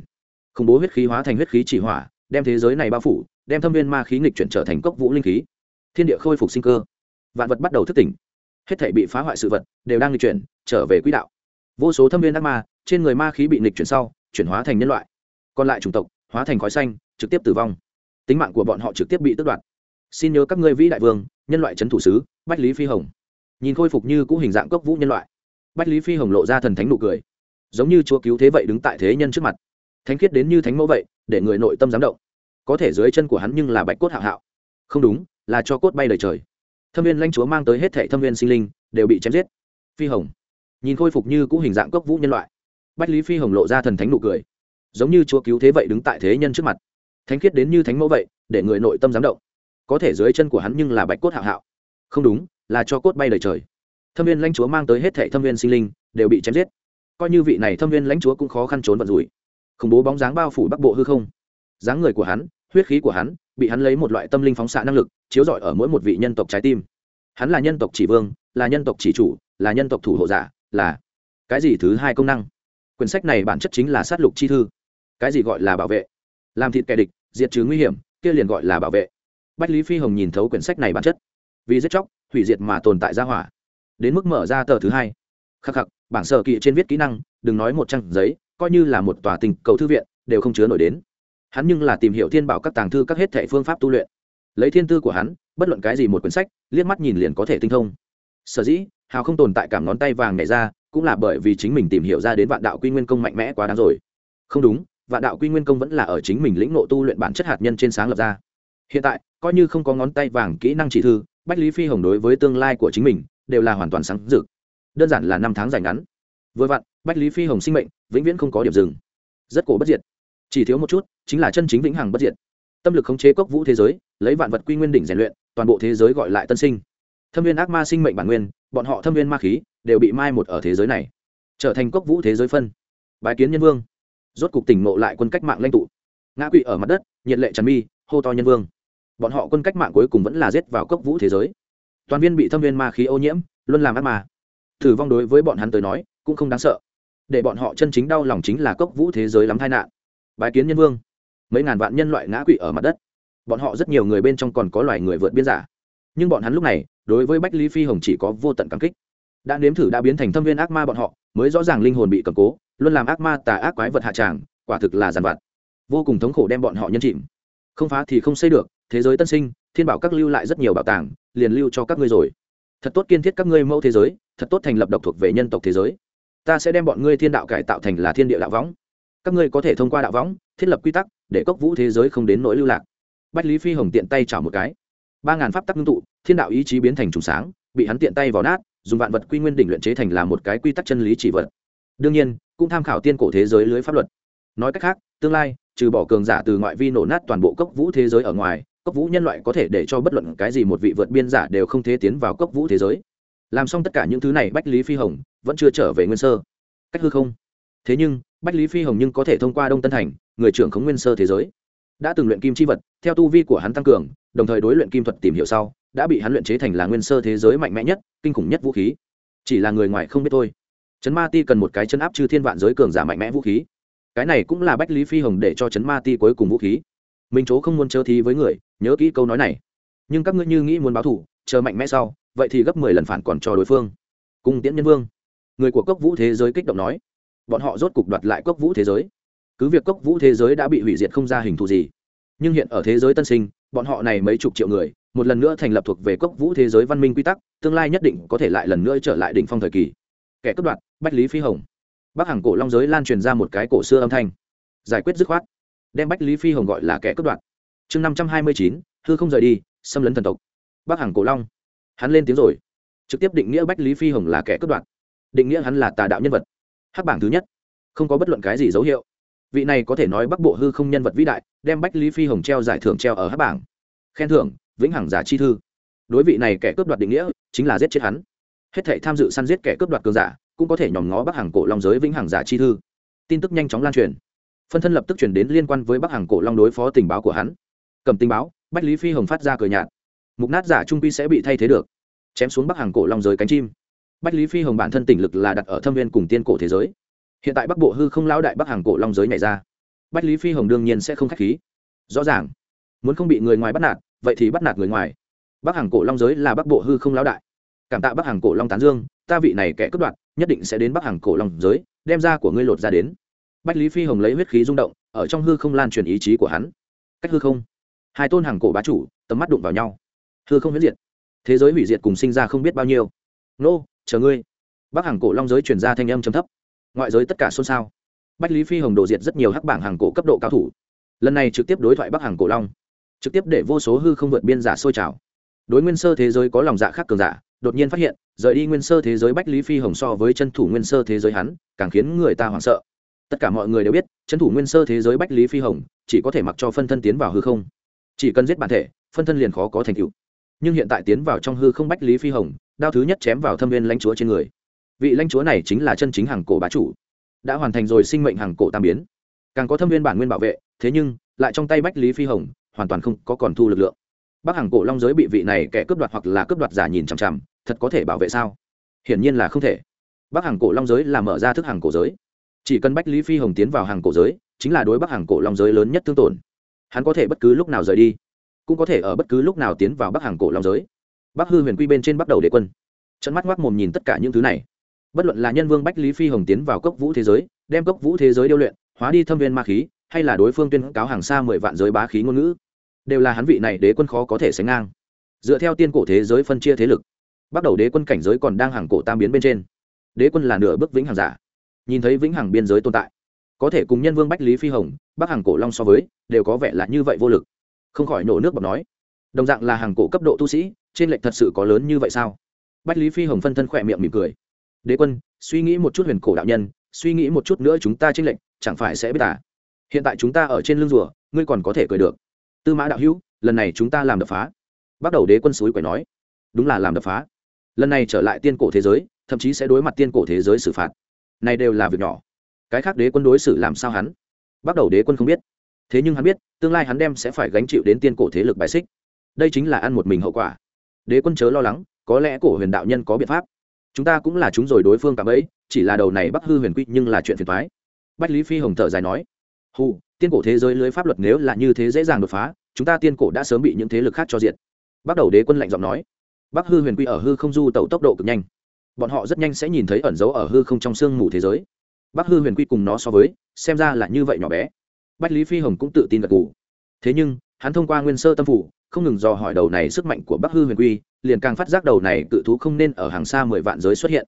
Khủng bố huyết khí hóa thành huyết khí chỉ hỏa, đem thế giới này bao phủ, đem thâm viên ma khí nghịch chuyển trở thành cốc vũ linh khí. Thiên địa khôi phục sinh cơ vạn vật bắt đầu thức tỉnh. Hết thể bị phá hoại sự vật đều đang lịch chuyển, trở về quỹ đạo. Vô số thâm viên ác ma, trên người ma khí bị lịch chuyển sau, chuyển hóa thành nhân loại. Còn lại chủng tộc, hóa thành khói xanh, trực tiếp tử vong. Tính mạng của bọn họ trực tiếp bị tước đoạt. Xin nhớ các ngươi vĩ đại vương, nhân loại trấn thủ sứ, bách lý phi hồng. Nhìn khôi phục như cũ hình dạng cốc vũ nhân loại. Bách lý phi hồng lộ ra thần thánh nụ cười. Giống như chúa cứu thế vậy đứng tại thế nhân trước mặt. Thánh khiết đến như thánh mẫu vậy, để người nội tâm dám động. Có thể dưới chân của hắn nhưng là bạch cốt hạo hạo. Không đúng, là cho cốt bay lời trời thâm viên lãnh chúa mang tới hết thệ thâm viên sinh linh, đều bị chém giết. Phi hồng. Nhìn khôi phục như cũ hình dạng cốc vũ nhân loại. Bách lý phi hồng lộ ra thần thánh nụ cười. Giống như chúa cứu thế vậy đứng tại thế nhân trước mặt. Thánh khiết đến như thánh mẫu vậy, để người nội tâm dám động. Có thể dưới chân của hắn nhưng là bạch cốt hạo hạo. Không đúng, là cho cốt bay lời trời. Thâm viên lãnh chúa mang tới hết thệ thâm viên sinh linh, đều bị chém giết. Coi như vị này thâm viên lãnh chúa cũng khó khăn trốn vận rủi. Khủng bố bóng dáng bao phủ bắc bộ hư không. Dáng người của hắn, huyết khí của hắn bị hắn lấy một loại tâm linh phóng xạ năng lực, chiếu rọi ở mỗi một vị nhân tộc trái tim. Hắn là nhân tộc chỉ vương, là nhân tộc chỉ chủ, là nhân tộc thủ hộ giả, là cái gì thứ hai công năng? Quyển sách này bản chất chính là sát lục chi thư. Cái gì gọi là bảo vệ? Làm thịt kẻ địch, diệt trừ nguy hiểm, kia liền gọi là bảo vệ. Bách lý phi hồng nhìn thấu quyển sách này bản chất. Vì giết chóc, hủy diệt mà tồn tại ra hỏa. Đến mức mở ra tờ thứ hai. Khắc khắc, bảng sở kỵ trên viết kỹ năng, đừng nói một trang giấy, coi như là một tòa tình cầu thư viện, đều không chứa nổi đến hắn nhưng là tìm hiểu thiên bảo các tàng thư các hết thệ phương pháp tu luyện. Lấy thiên tư của hắn, bất luận cái gì một quyển sách, liếc mắt nhìn liền có thể tinh thông. Sở dĩ, hào không tồn tại cảm ngón tay vàng nhảy ra, cũng là bởi vì chính mình tìm hiểu ra đến vạn đạo quy nguyên công mạnh mẽ quá đáng rồi. Không đúng, vạn đạo quy nguyên công vẫn là ở chính mình lĩnh nộ tu luyện bản chất hạt nhân trên sáng lập ra. Hiện tại, coi như không có ngón tay vàng kỹ năng chỉ thư, bách lý phi hồng đối với tương lai của chính mình, đều là hoàn toàn sáng dực đơn giản là năm tháng dài ngắn. Vừa vặn, bách lý phi hồng sinh mệnh, vĩnh viễn không có điểm dừng. Rất cổ bất diệt chỉ thiếu một chút, chính là chân chính vĩnh hằng bất diệt. Tâm lực khống chế cốc vũ thế giới, lấy vạn vật quy nguyên đỉnh rèn luyện, toàn bộ thế giới gọi lại tân sinh. Thâm viên ác ma sinh mệnh bản nguyên, bọn họ thâm viên ma khí, đều bị mai một ở thế giới này. Trở thành cốc vũ thế giới phân. Bài kiến nhân vương. Rốt cục tỉnh ngộ lại quân cách mạng lãnh tụ. Ngã quỵ ở mặt đất, nhiệt lệ tràn mi, hô to nhân vương. Bọn họ quân cách mạng cuối cùng vẫn là giết vào cốc vũ thế giới. Toàn viên bị thâm viên ma khí ô nhiễm luôn làm ác ma. Thử vong đối với bọn hắn tới nói, cũng không đáng sợ. Để bọn họ chân chính đau lòng chính là cốc vũ thế giới lắm tai nạn bái kiến nhân vương. Mấy ngàn vạn nhân loại ngã quỵ ở mặt đất. Bọn họ rất nhiều người bên trong còn có loài người vượt biên giả. Nhưng bọn hắn lúc này, đối với bách lý phi hồng chỉ có vô tận cảm kích. Đã nếm thử đã biến thành thâm viên ác ma bọn họ, mới rõ ràng linh hồn bị cầm cố, luôn làm ác ma tà ác quái vật hạ tràng, quả thực là giàn vặt. Vô cùng thống khổ đem bọn họ nhân chìm. Không phá thì không xây được, thế giới tân sinh, thiên bảo các lưu lại rất nhiều bảo tàng, liền lưu cho các ngươi rồi. Thật tốt kiên thiết các ngươi mẫu thế giới, thật tốt thành lập độc thuộc về nhân tộc thế giới. Ta sẽ đem bọn ngươi thiên đạo cải tạo thành là thiên địa đạo võng các ngươi có thể thông qua đạo võng, thiết lập quy tắc, để cốc vũ thế giới không đến nỗi lưu lạc. Bách lý phi hồng tiện tay chảo một cái. Ba ngàn pháp tắc ngưng tụ, thiên đạo ý chí biến thành trùng sáng, bị hắn tiện tay vào nát, dùng vạn vật quy nguyên đỉnh luyện chế thành là một cái quy tắc chân lý chỉ vật. Đương nhiên, cũng tham khảo tiên cổ thế giới lưới pháp luật. Nói cách khác, tương lai, trừ bỏ cường giả từ ngoại vi nổ nát toàn bộ cốc vũ thế giới ở ngoài, cốc vũ nhân loại có thể để cho bất luận cái gì một vị vượt biên giả đều không thể tiến vào cốc vũ thế giới. Làm xong tất cả những thứ này, bách lý phi hồng vẫn chưa trở về nguyên sơ. Cách hư không? Thế nhưng, bách lý phi hồng nhưng có thể thông qua đông tân thành, người trưởng khống nguyên sơ thế giới. Đã từng luyện kim chi vật, theo tu vi của hắn tăng cường, đồng thời đối luyện kim thuật tìm hiểu sau, đã bị hắn luyện chế thành là nguyên sơ thế giới mạnh mẽ nhất, kinh khủng nhất vũ khí. Chỉ là người ngoài không biết thôi. Chấn ma ti cần một cái chân áp chư thiên vạn giới cường giả mạnh mẽ vũ khí. Cái này cũng là bách lý phi hồng để cho chấn ma ti cuối cùng vũ khí. Minh chỗ không muốn chớ thí với người, nhớ kỹ câu nói này. Nhưng các ngươi như nghĩ muốn báo thủ chờ mạnh mẽ sau, vậy thì gấp mười lần phản còn cho đối phương. Cung tiễn nhân vương. Người của cốc vũ thế giới kích động nói bọn họ rốt cục đoạt lại cốc vũ thế giới. Cứ việc cốc vũ thế giới đã bị hủy diệt không ra hình thù gì, nhưng hiện ở thế giới tân sinh, bọn họ này mấy chục triệu người, một lần nữa thành lập thuộc về cốc vũ thế giới văn minh quy tắc, tương lai nhất định có thể lại lần nữa trở lại đỉnh phong thời kỳ. Kẻ cướp đoạt, bách lý phi hồng. Bắc hàng cổ long giới lan truyền ra một cái cổ xưa âm thanh. Giải quyết dứt khoát. Đem bách lý phi hồng gọi là kẻ cướp đoạt. Chương năm trăm hai mươi chín thư không rời đi, xâm lấn thần tộc. Bắc hàng cổ long. Hắn lên tiếng rồi. Trực tiếp định nghĩa bách lý phi hồng là kẻ cướp đoạt. Định nghĩa hắn là tà đạo nhân vật hắc bảng thứ nhất. Không có bất luận cái gì dấu hiệu. Vị này có thể nói bắc bộ hư không nhân vật vĩ đại, đem bách lý phi hồng treo giải thưởng treo ở hắc bảng. Khen thưởng, vĩnh hằng giả chi thư. Đối vị này kẻ cướp đoạt định nghĩa, chính là giết chết hắn. Hết thể tham dự săn giết kẻ cướp đoạt cường giả, cũng có thể nhòm ngó bắc hàng cổ long giới vĩnh hằng giả chi thư. Tin tức nhanh chóng lan truyền. Phân thân lập tức chuyển đến liên quan với bắc hàng cổ long đối phó tình báo của hắn. Cầm tình báo, bách lý phi hồng phát ra cờ nhạt. Mục nát giả trung pi sẽ bị thay thế được. Chém xuống bắc hàng cổ long giới cánh chim bách lý phi hồng bản thân tỉnh lực là đặt ở thâm viên cùng tiên cổ thế giới. Hiện tại bắc bộ hư không lão đại bắc hàng cổ long giới nhảy ra. Bách lý phi hồng đương nhiên sẽ không k h á c h khí. Rõ ràng, muốn không bị người ngoài bắt nạt, vậy thì bắt nạt người ngoài. Bắc hàng cổ long giới là bắc bộ hư không lão đại. Cảm tạ bắc hàng cổ long tán dương, ta vị này kẻ cướp đoạt, nhất định sẽ đến bắc hàng cổ long giới, đem ra của ngươi lột ra đến. Bách lý phi hồng lấy huyết khí rung động, ở trong hư không lan truyền ý chí của hắn. Cách hư không, hai tôn hàng cổ bá chủ, tầm mắt đụng vào nhau. Hư không huyết diệt. Thế giới hủy diệt cùng sinh ra không biết bao nhiêu. Nô chờ ngươi. Bắc hàng cổ long giới truyền ra thanh âm trầm thấp. Ngoại giới tất cả xôn xao. Bách lý phi hồng đổ diệt rất nhiều hắc bảng hàng cổ cấp độ cao thủ. Lần này trực tiếp đối thoại bắc hàng cổ long. Trực tiếp để vô số hư không vượt biên giả sôi trào. Đối nguyên sơ thế giới có lòng dạ khác cường giả, đột nhiên phát hiện, rời đi nguyên sơ thế giới bách lý phi hồng so với chân thủ nguyên sơ thế giới hắn, càng khiến người ta hoảng sợ. Tất cả mọi người đều biết, chân thủ nguyên sơ thế giới bách lý phi hồng chỉ có thể mặc cho phân thân tiến vào hư không. Chỉ cần giết bản thể, phân thân liền khó có thành tựu. Nhưng hiện tại tiến vào trong hư không bách lý phi hồng đao thứ nhất chém vào thâm viên lãnh chúa trên người. Vị lãnh chúa này chính là chân chính hàng cổ bá chủ. Đã hoàn thành rồi sinh mệnh hàng cổ tam biến. Càng có thâm viên bản nguyên bảo vệ, thế nhưng, lại trong tay bách lý phi hồng, hoàn toàn không có còn thu lực lượng. Bắc hàng cổ long giới bị vị này kẻ cướp đoạt hoặc là cướp đoạt giả nhìn chằm chằm, thật có thể bảo vệ sao? Hiển nhiên là không thể. Bắc hàng cổ long giới là mở ra thức hàng cổ giới. Chỉ cần bách lý phi hồng tiến vào hàng cổ giới, chính là đối bắc hàng cổ long giới lớn nhất thương tổn. Hắn có thể bất cứ lúc nào rời đi, cũng có thể ở bất cứ lúc nào tiến vào bắc hàng cổ long giới bắc hư huyền quy bên trên bắt đầu đế quân trận mắt ngoác mồm nhìn tất cả những thứ này bất luận là nhân vương bách lý phi hồng tiến vào cốc vũ thế giới đem cốc vũ thế giới điêu luyện hóa đi thâm viên ma khí hay là đối phương tuyên cáo hàng xa mười vạn giới bá khí ngôn ngữ đều là hắn vị này đế quân khó có thể sánh ngang dựa theo tiên cổ thế giới phân chia thế lực bắt đầu đế quân cảnh giới còn đang hàng cổ tam biến bên trên đế quân là nửa bước vĩnh hàng giả nhìn thấy vĩnh hằng biên giới tồn tại có thể cùng nhân vương bách lý phi hồng bắc hàng cổ long so với đều có vẻ là như vậy vô lực không khỏi nổ nước bọc nói đồng dạng là hàng cổ cấp độ tu sĩ trên lệch thật sự có lớn như vậy sao? Bách lý phi hồng phân thân khỏe miệng mỉm cười. Đế quân, suy nghĩ một chút huyền cổ đạo nhân, suy nghĩ một chút nữa chúng ta trên lệnh chẳng phải sẽ biết à? Hiện tại chúng ta ở trên lưng rùa, ngươi còn có thể cười được. Tư mã đạo hữu, lần này chúng ta làm đập phá. Bắt đầu đế quân suối quẻ nói. Đúng là làm đập phá. Lần này trở lại tiên cổ thế giới, thậm chí sẽ đối mặt tiên cổ thế giới xử phạt. Này đều là việc nhỏ. Cái khác đế quân đối xử làm sao hắn? Bắt đầu đế quân không biết. Thế nhưng hắn biết, tương lai hắn đem sẽ phải gánh chịu đến tiên cổ thế lực bài xích. Đây chính là ăn một mình hậu quả đế quân chớ lo lắng, có lẽ cổ huyền đạo nhân có biện pháp. Chúng ta cũng là chúng rồi đối phương cả ấy, chỉ là đầu này bắc hư huyền quy nhưng là chuyện phiền thoái bách lý phi hồng thở dài nói. Hù, tiên cổ thế giới lưới pháp luật nếu là như thế dễ dàng đột phá, chúng ta tiên cổ đã sớm bị những thế lực khác cho diện bắt đầu đế quân lạnh giọng nói. Bắc hư huyền quy ở hư không du tẩu tốc độ cực nhanh. Bọn họ rất nhanh sẽ nhìn thấy ẩn dấu ở hư không trong sương mù thế giới. Bắc hư huyền quy cùng nó so với, xem ra là như vậy nhỏ bé. Bách lý phi hồng cũng tự tin gật g ủ thế nhưng, hắn thông qua nguyên sơ tâm phủ không ngừng dò hỏi đầu này sức mạnh của bắc hư huyền quy, liền càng phát giác đầu này cự thú không nên ở hàng xa mười vạn giới xuất hiện.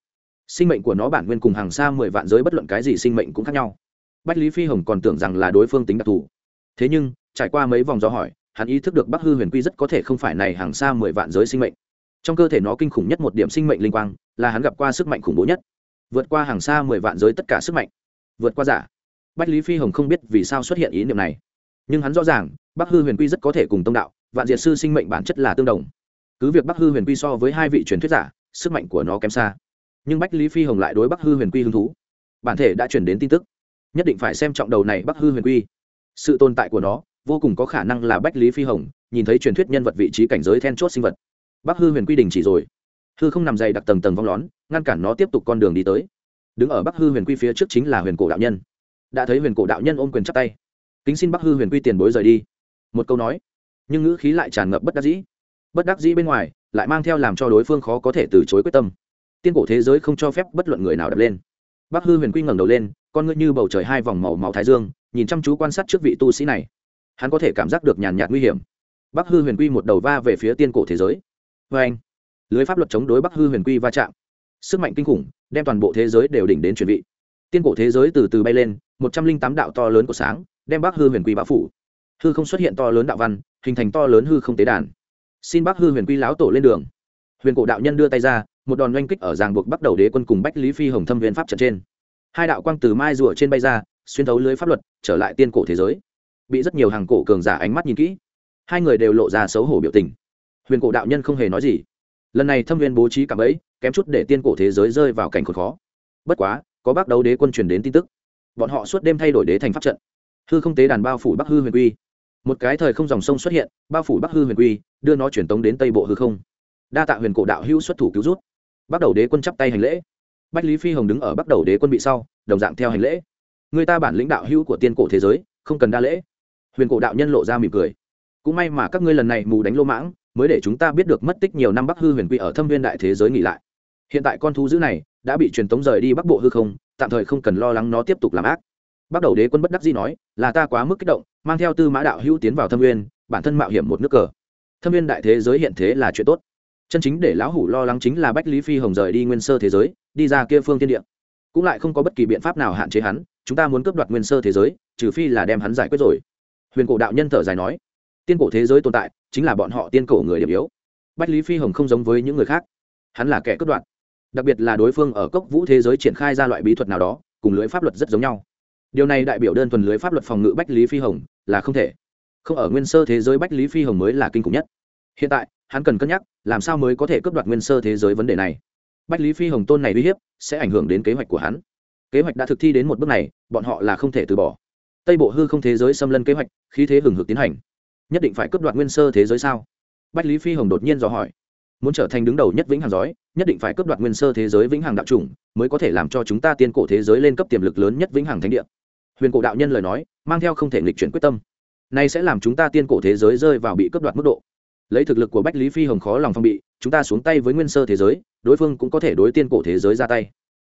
Sinh mệnh của nó bản nguyên cùng hàng xa mười vạn giới bất luận cái gì sinh mệnh cũng khác nhau. Bách lý phi hồng còn tưởng rằng là đối phương tính đặc thù. Thế nhưng, trải qua mấy vòng dò hỏi, hắn ý thức được bắc hư huyền quy rất có thể không phải này hàng xa mười vạn giới sinh mệnh. Trong cơ thể nó kinh khủng nhất một điểm sinh mệnh linh quang, là hắn gặp qua sức mạnh khủng bố nhất. Vượt qua hàng xa mười vạn giới tất cả sức mạnh. Vượt qua giả. Bách lý phi hồng không biết vì sao xuất hiện ý niệm này. Nhưng hắn rõ ràng, bắc hư huyền quy rất có thể cùng tông đạo vạn diệt sư sinh mệnh bản chất là tương đồng. Cứ việc bắc hư huyền quy so với hai vị truyền thuyết giả, sức mạnh của nó kém xa. Nhưng bách lý phi hồng lại đối bắc hư huyền quy hứng thú. Bản thể đã chuyển đến tin tức. Nhất định phải xem trọng đầu này bắc hư huyền quy. Sự tồn tại của nó, vô cùng có khả năng là bách lý phi hồng, nhìn thấy truyền thuyết nhân vật vị trí cảnh giới then chốt sinh vật. Bắc hư huyền quy đình chỉ rồi. Hư không nằm dày đặc tầng tầng vong lón ngăn cản nó tiếp tục con đường đi tới. Đứng ở bắc hư huyền quy phía trước chính là huyền cổ đạo nhân. Đã thấy huyền cổ đạo nhân ôm quyền chắp tay. Kính xin bắc hư huyền quy tiền bối rời đi. Một câu nói nhưng ngữ khí lại tràn ngập bất đắc dĩ. Bất đắc dĩ bên ngoài, lại mang theo làm cho đối phương khó có thể từ chối quyết tâm. Tiên cổ thế giới không cho phép bất luận người nào đập lên. Bác hư huyền quy ngẩng đầu lên, con ngươi như bầu trời hai vòng màu màu thái dương, nhìn chăm chú quan sát trước vị tu sĩ này. Hắn có thể cảm giác được nhàn nhạt nguy hiểm. Bác hư huyền quy một đầu va về phía tiên cổ thế giới. Vê anh, lưới pháp luật chống đối bắc hư huyền quy va chạm. Sức mạnh kinh khủng, đem toàn bộ thế giới đều đỉnh đến chuẩn bị tiên cổ thế giới từ từ bay lên, một trăm linh tám đạo to lớn của sáng, đem bắc hư huyền quy bão phủ. Hư không xuất hiện to lớn đạo văn hình thành to lớn hư không tế đàn. Xin bắc hư huyền quy lão tổ lên đường. Huyền cổ đạo nhân đưa tay ra, một đòn oanh kích ở ràng buộc bắt đầu đế quân cùng bách lý phi hồng thâm huyền pháp trận trên. Hai đạo quang từ mai rùa trên bay ra, xuyên thấu lưới pháp luật, trở lại tiên cổ thế giới. Bị rất nhiều hàng cổ cường giả ánh mắt nhìn kỹ, hai người đều lộ ra xấu hổ biểu tình. Huyền cổ đạo nhân không hề nói gì. Lần này thâm viên bố trí cả ấy kém chút để tiên cổ thế giới rơi vào cảnh khốn khó. Bất quá, có bác đấu đế quân truyền đến tin tức. Bọn họ suốt đêm thay đổi đế thành pháp trận. Hư không tế đàn bao phủ bắc hư huyền quy một cái thời không dòng sông xuất hiện, bao phủ bắc hư huyền quy, đưa nó truyền tống đến tây bộ hư không. Đa tạ huyền cổ đạo hữu xuất thủ cứu rút bắt đầu đế quân chắp tay hành lễ. Bách lý phi hồng đứng ở bắt đầu đế quân bị sau, đồng dạng theo hành lễ. Người ta bản lĩnh đạo hữu của tiên cổ thế giới, không cần đa lễ. Huyền cổ đạo nhân lộ ra mỉm cười. Cũng may mà các ngươi lần này mù đánh lô mãng, mới để chúng ta biết được mất tích nhiều năm bắc hư huyền quy ở thâm viên đại thế giới nghỉ lại. Hiện tại con thú dữ này, đã bị truyền tống rời đi bắc bộ hư không, tạm thời không cần lo lắng nó tiếp tục làm ác bắt đầu đế quân bất đắc dĩ nói, là ta quá mức kích động, mang theo tư mã đạo hữu tiến vào thâm nguyên, bản thân mạo hiểm một nước cờ. Thâm nguyên đại thế giới hiện thế là chuyện tốt. Chân chính để lão hủ lo lắng chính là bách lý phi hồng rời đi nguyên sơ thế giới, đi ra kia phương tiên địa. Cũng lại không có bất kỳ biện pháp nào hạn chế hắn, chúng ta muốn cướp đoạt nguyên sơ thế giới, trừ phi là đem hắn giải quyết rồi. Huyền cổ đạo nhân thở dài nói, tiên cổ thế giới tồn tại, chính là bọn họ tiên cổ người điểm yếu. Bách lý phi hồng không giống với những người khác. Hắn là kẻ cướp đoạt. Đặc biệt là đối phương ở cốc vũ thế giới triển khai ra loại bí thuật nào đó, cùng lưỡi pháp luật rất giống nhau điều này đại biểu đơn thuần lưới pháp luật phòng ngự bách lý phi hồng là không thể. Không ở nguyên sơ thế giới bách lý phi hồng mới là kinh khủng nhất. Hiện tại, hắn cần cân nhắc, làm sao mới có thể cướp đoạt nguyên sơ thế giới vấn đề này. Bách lý phi hồng tôn này uy hiếp, sẽ ảnh hưởng đến kế hoạch của hắn. Kế hoạch đã thực thi đến một bước này, bọn họ là không thể từ bỏ. Tây bộ hư không thế giới xâm lân kế hoạch, khí thế hừng hực tiến hành. Nhất định phải cướp đoạt nguyên sơ thế giới sao? Bách lý phi hồng đột nhiên dò hỏi. Muốn trở thành đứng đầu nhất vĩnh hằng giói, nhất định phải cướp đoạt nguyên sơ thế giới vĩnh hằng đạo chủng, mới có thể làm cho chúng ta tiên cổ thế giới lên cấp tiềm lực lớn nhất vĩnh hằng thánh địa huyền cổ đạo nhân lời nói, mang theo không thể nghịch chuyển quyết tâm. Nay sẽ làm chúng ta tiên cổ thế giới rơi vào bị cướp đoạt mức độ. Lấy thực lực của bách lý phi hồng khó lòng phong bị, chúng ta xuống tay với nguyên sơ thế giới, đối phương cũng có thể đối tiên cổ thế giới ra tay.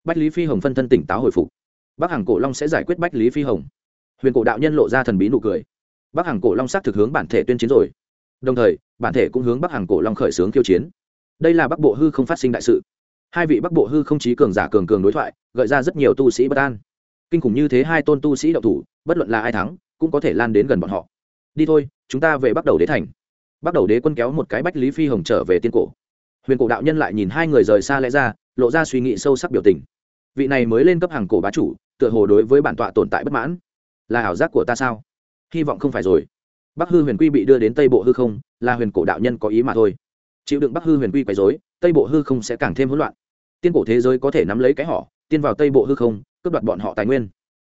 Bách lý phi hồng phân thân tỉnh táo hồi phục. Bắc hàng cổ long sẽ giải quyết bách lý phi hồng. Huyền cổ đạo nhân lộ ra thần bí nụ cười. Bắc hàng cổ long xác thực hướng bản thể tuyên chiến rồi. Đồng thời, bản thể cũng hướng bắc hàng cổ long khởi xướng khiêu chiến. Đây là bắc bộ hư không phát sinh đại sự. Hai vị bắc bộ hư không chí cường giả cường cường đối thoại, gợi ra rất nhiều tu sĩ bất an kinh khủng như thế hai tôn tu sĩ động thủ, bất luận là ai thắng, cũng có thể lan đến gần bọn họ. Đi thôi, chúng ta về bắt đầu đế thành. Bắt đầu đế quân kéo một cái bách lý phi hồng trở về tiên cổ. Huyền cổ đạo nhân lại nhìn hai người rời xa lẽ ra, lộ ra suy nghĩ sâu sắc biểu tình. Vị này mới lên cấp hàng cổ bá chủ, tựa hồ đối với bản tọa tồn tại bất mãn. Là ảo giác của ta sao? Hy vọng không phải rồi. Bắc hư huyền quy bị đưa đến tây bộ hư không, là huyền cổ đạo nhân có ý mà thôi. Chịu đựng bắc hư huyền quy quấy dối tây bộ hư không sẽ càng thêm hỗn loạn. Tiên cổ thế giới có thể nắm lấy cái họ, tiên vào tây bộ hư không cướp đoạt bọn họ tài nguyên.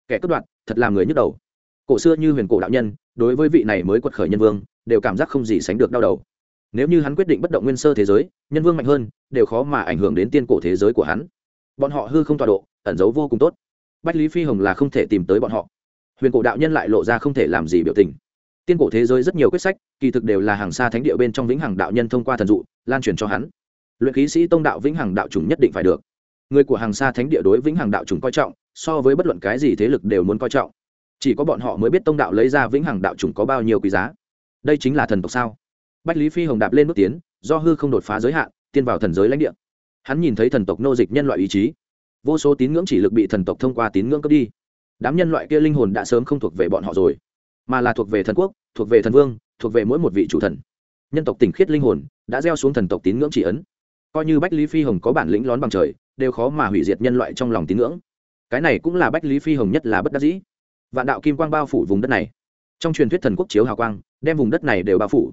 Kẻ cướp đoạt, thật là người nhức đầu. Cổ xưa như huyền cổ đạo nhân, đối với vị này mới quật khởi nhân vương, đều cảm giác không gì sánh được đau đầu. Nếu như hắn quyết định bất động nguyên sơ thế giới, nhân vương mạnh hơn, đều khó mà ảnh hưởng đến tiên cổ thế giới của hắn. Bọn họ hư không tọa độ, ẩn giấu vô cùng tốt. Bách lý phi hồng là không thể tìm tới bọn họ. Huyền cổ đạo nhân lại lộ ra không thể làm gì biểu tình. Tiên cổ thế giới rất nhiều quyết sách, kỳ thực đều là hàng xa thánh địa bên trong vĩnh hằng đạo nhân thông qua thần dụ, lan truyền cho hắn. Luyện khí sĩ tông đạo vĩnh hằng đạo chủng nhất định phải được. Người của hàng xa thánh địa đối vĩnh hằng đạo chủng coi trọng so với bất luận cái gì thế lực đều muốn coi trọng. Chỉ có bọn họ mới biết tông đạo lấy ra vĩnh hằng đạo chủng có bao nhiêu quý giá. Đây chính là thần tộc sao? Bách lý phi hồng đạp lên bước tiến, do hư không đột phá giới hạn, tiên vào thần giới lãnh địa. Hắn nhìn thấy thần tộc nô dịch nhân loại ý chí. Vô số tín ngưỡng chỉ lực bị thần tộc thông qua tín ngưỡng cướp đi. Đám nhân loại kia linh hồn đã sớm không thuộc về bọn họ rồi, mà là thuộc về thần quốc, thuộc về thần vương, thuộc về mỗi một vị chủ thần. Nhân tộc tỉnh khiết linh hồn đã gieo xuống thần tộc tín ngưỡng chỉ ấn. Coi như bách lý phi hồng có bản lĩnh lón bằng trời, đều khó mà hủy diệt nhân loại trong lòng tín ngưỡng cái này cũng là bách lý phi hồng nhất là bất đắc dĩ. Vạn đạo kim quang bao phủ vùng đất này. Trong truyền thuyết thần quốc chiếu hào quang, đem vùng đất này đều bao phủ.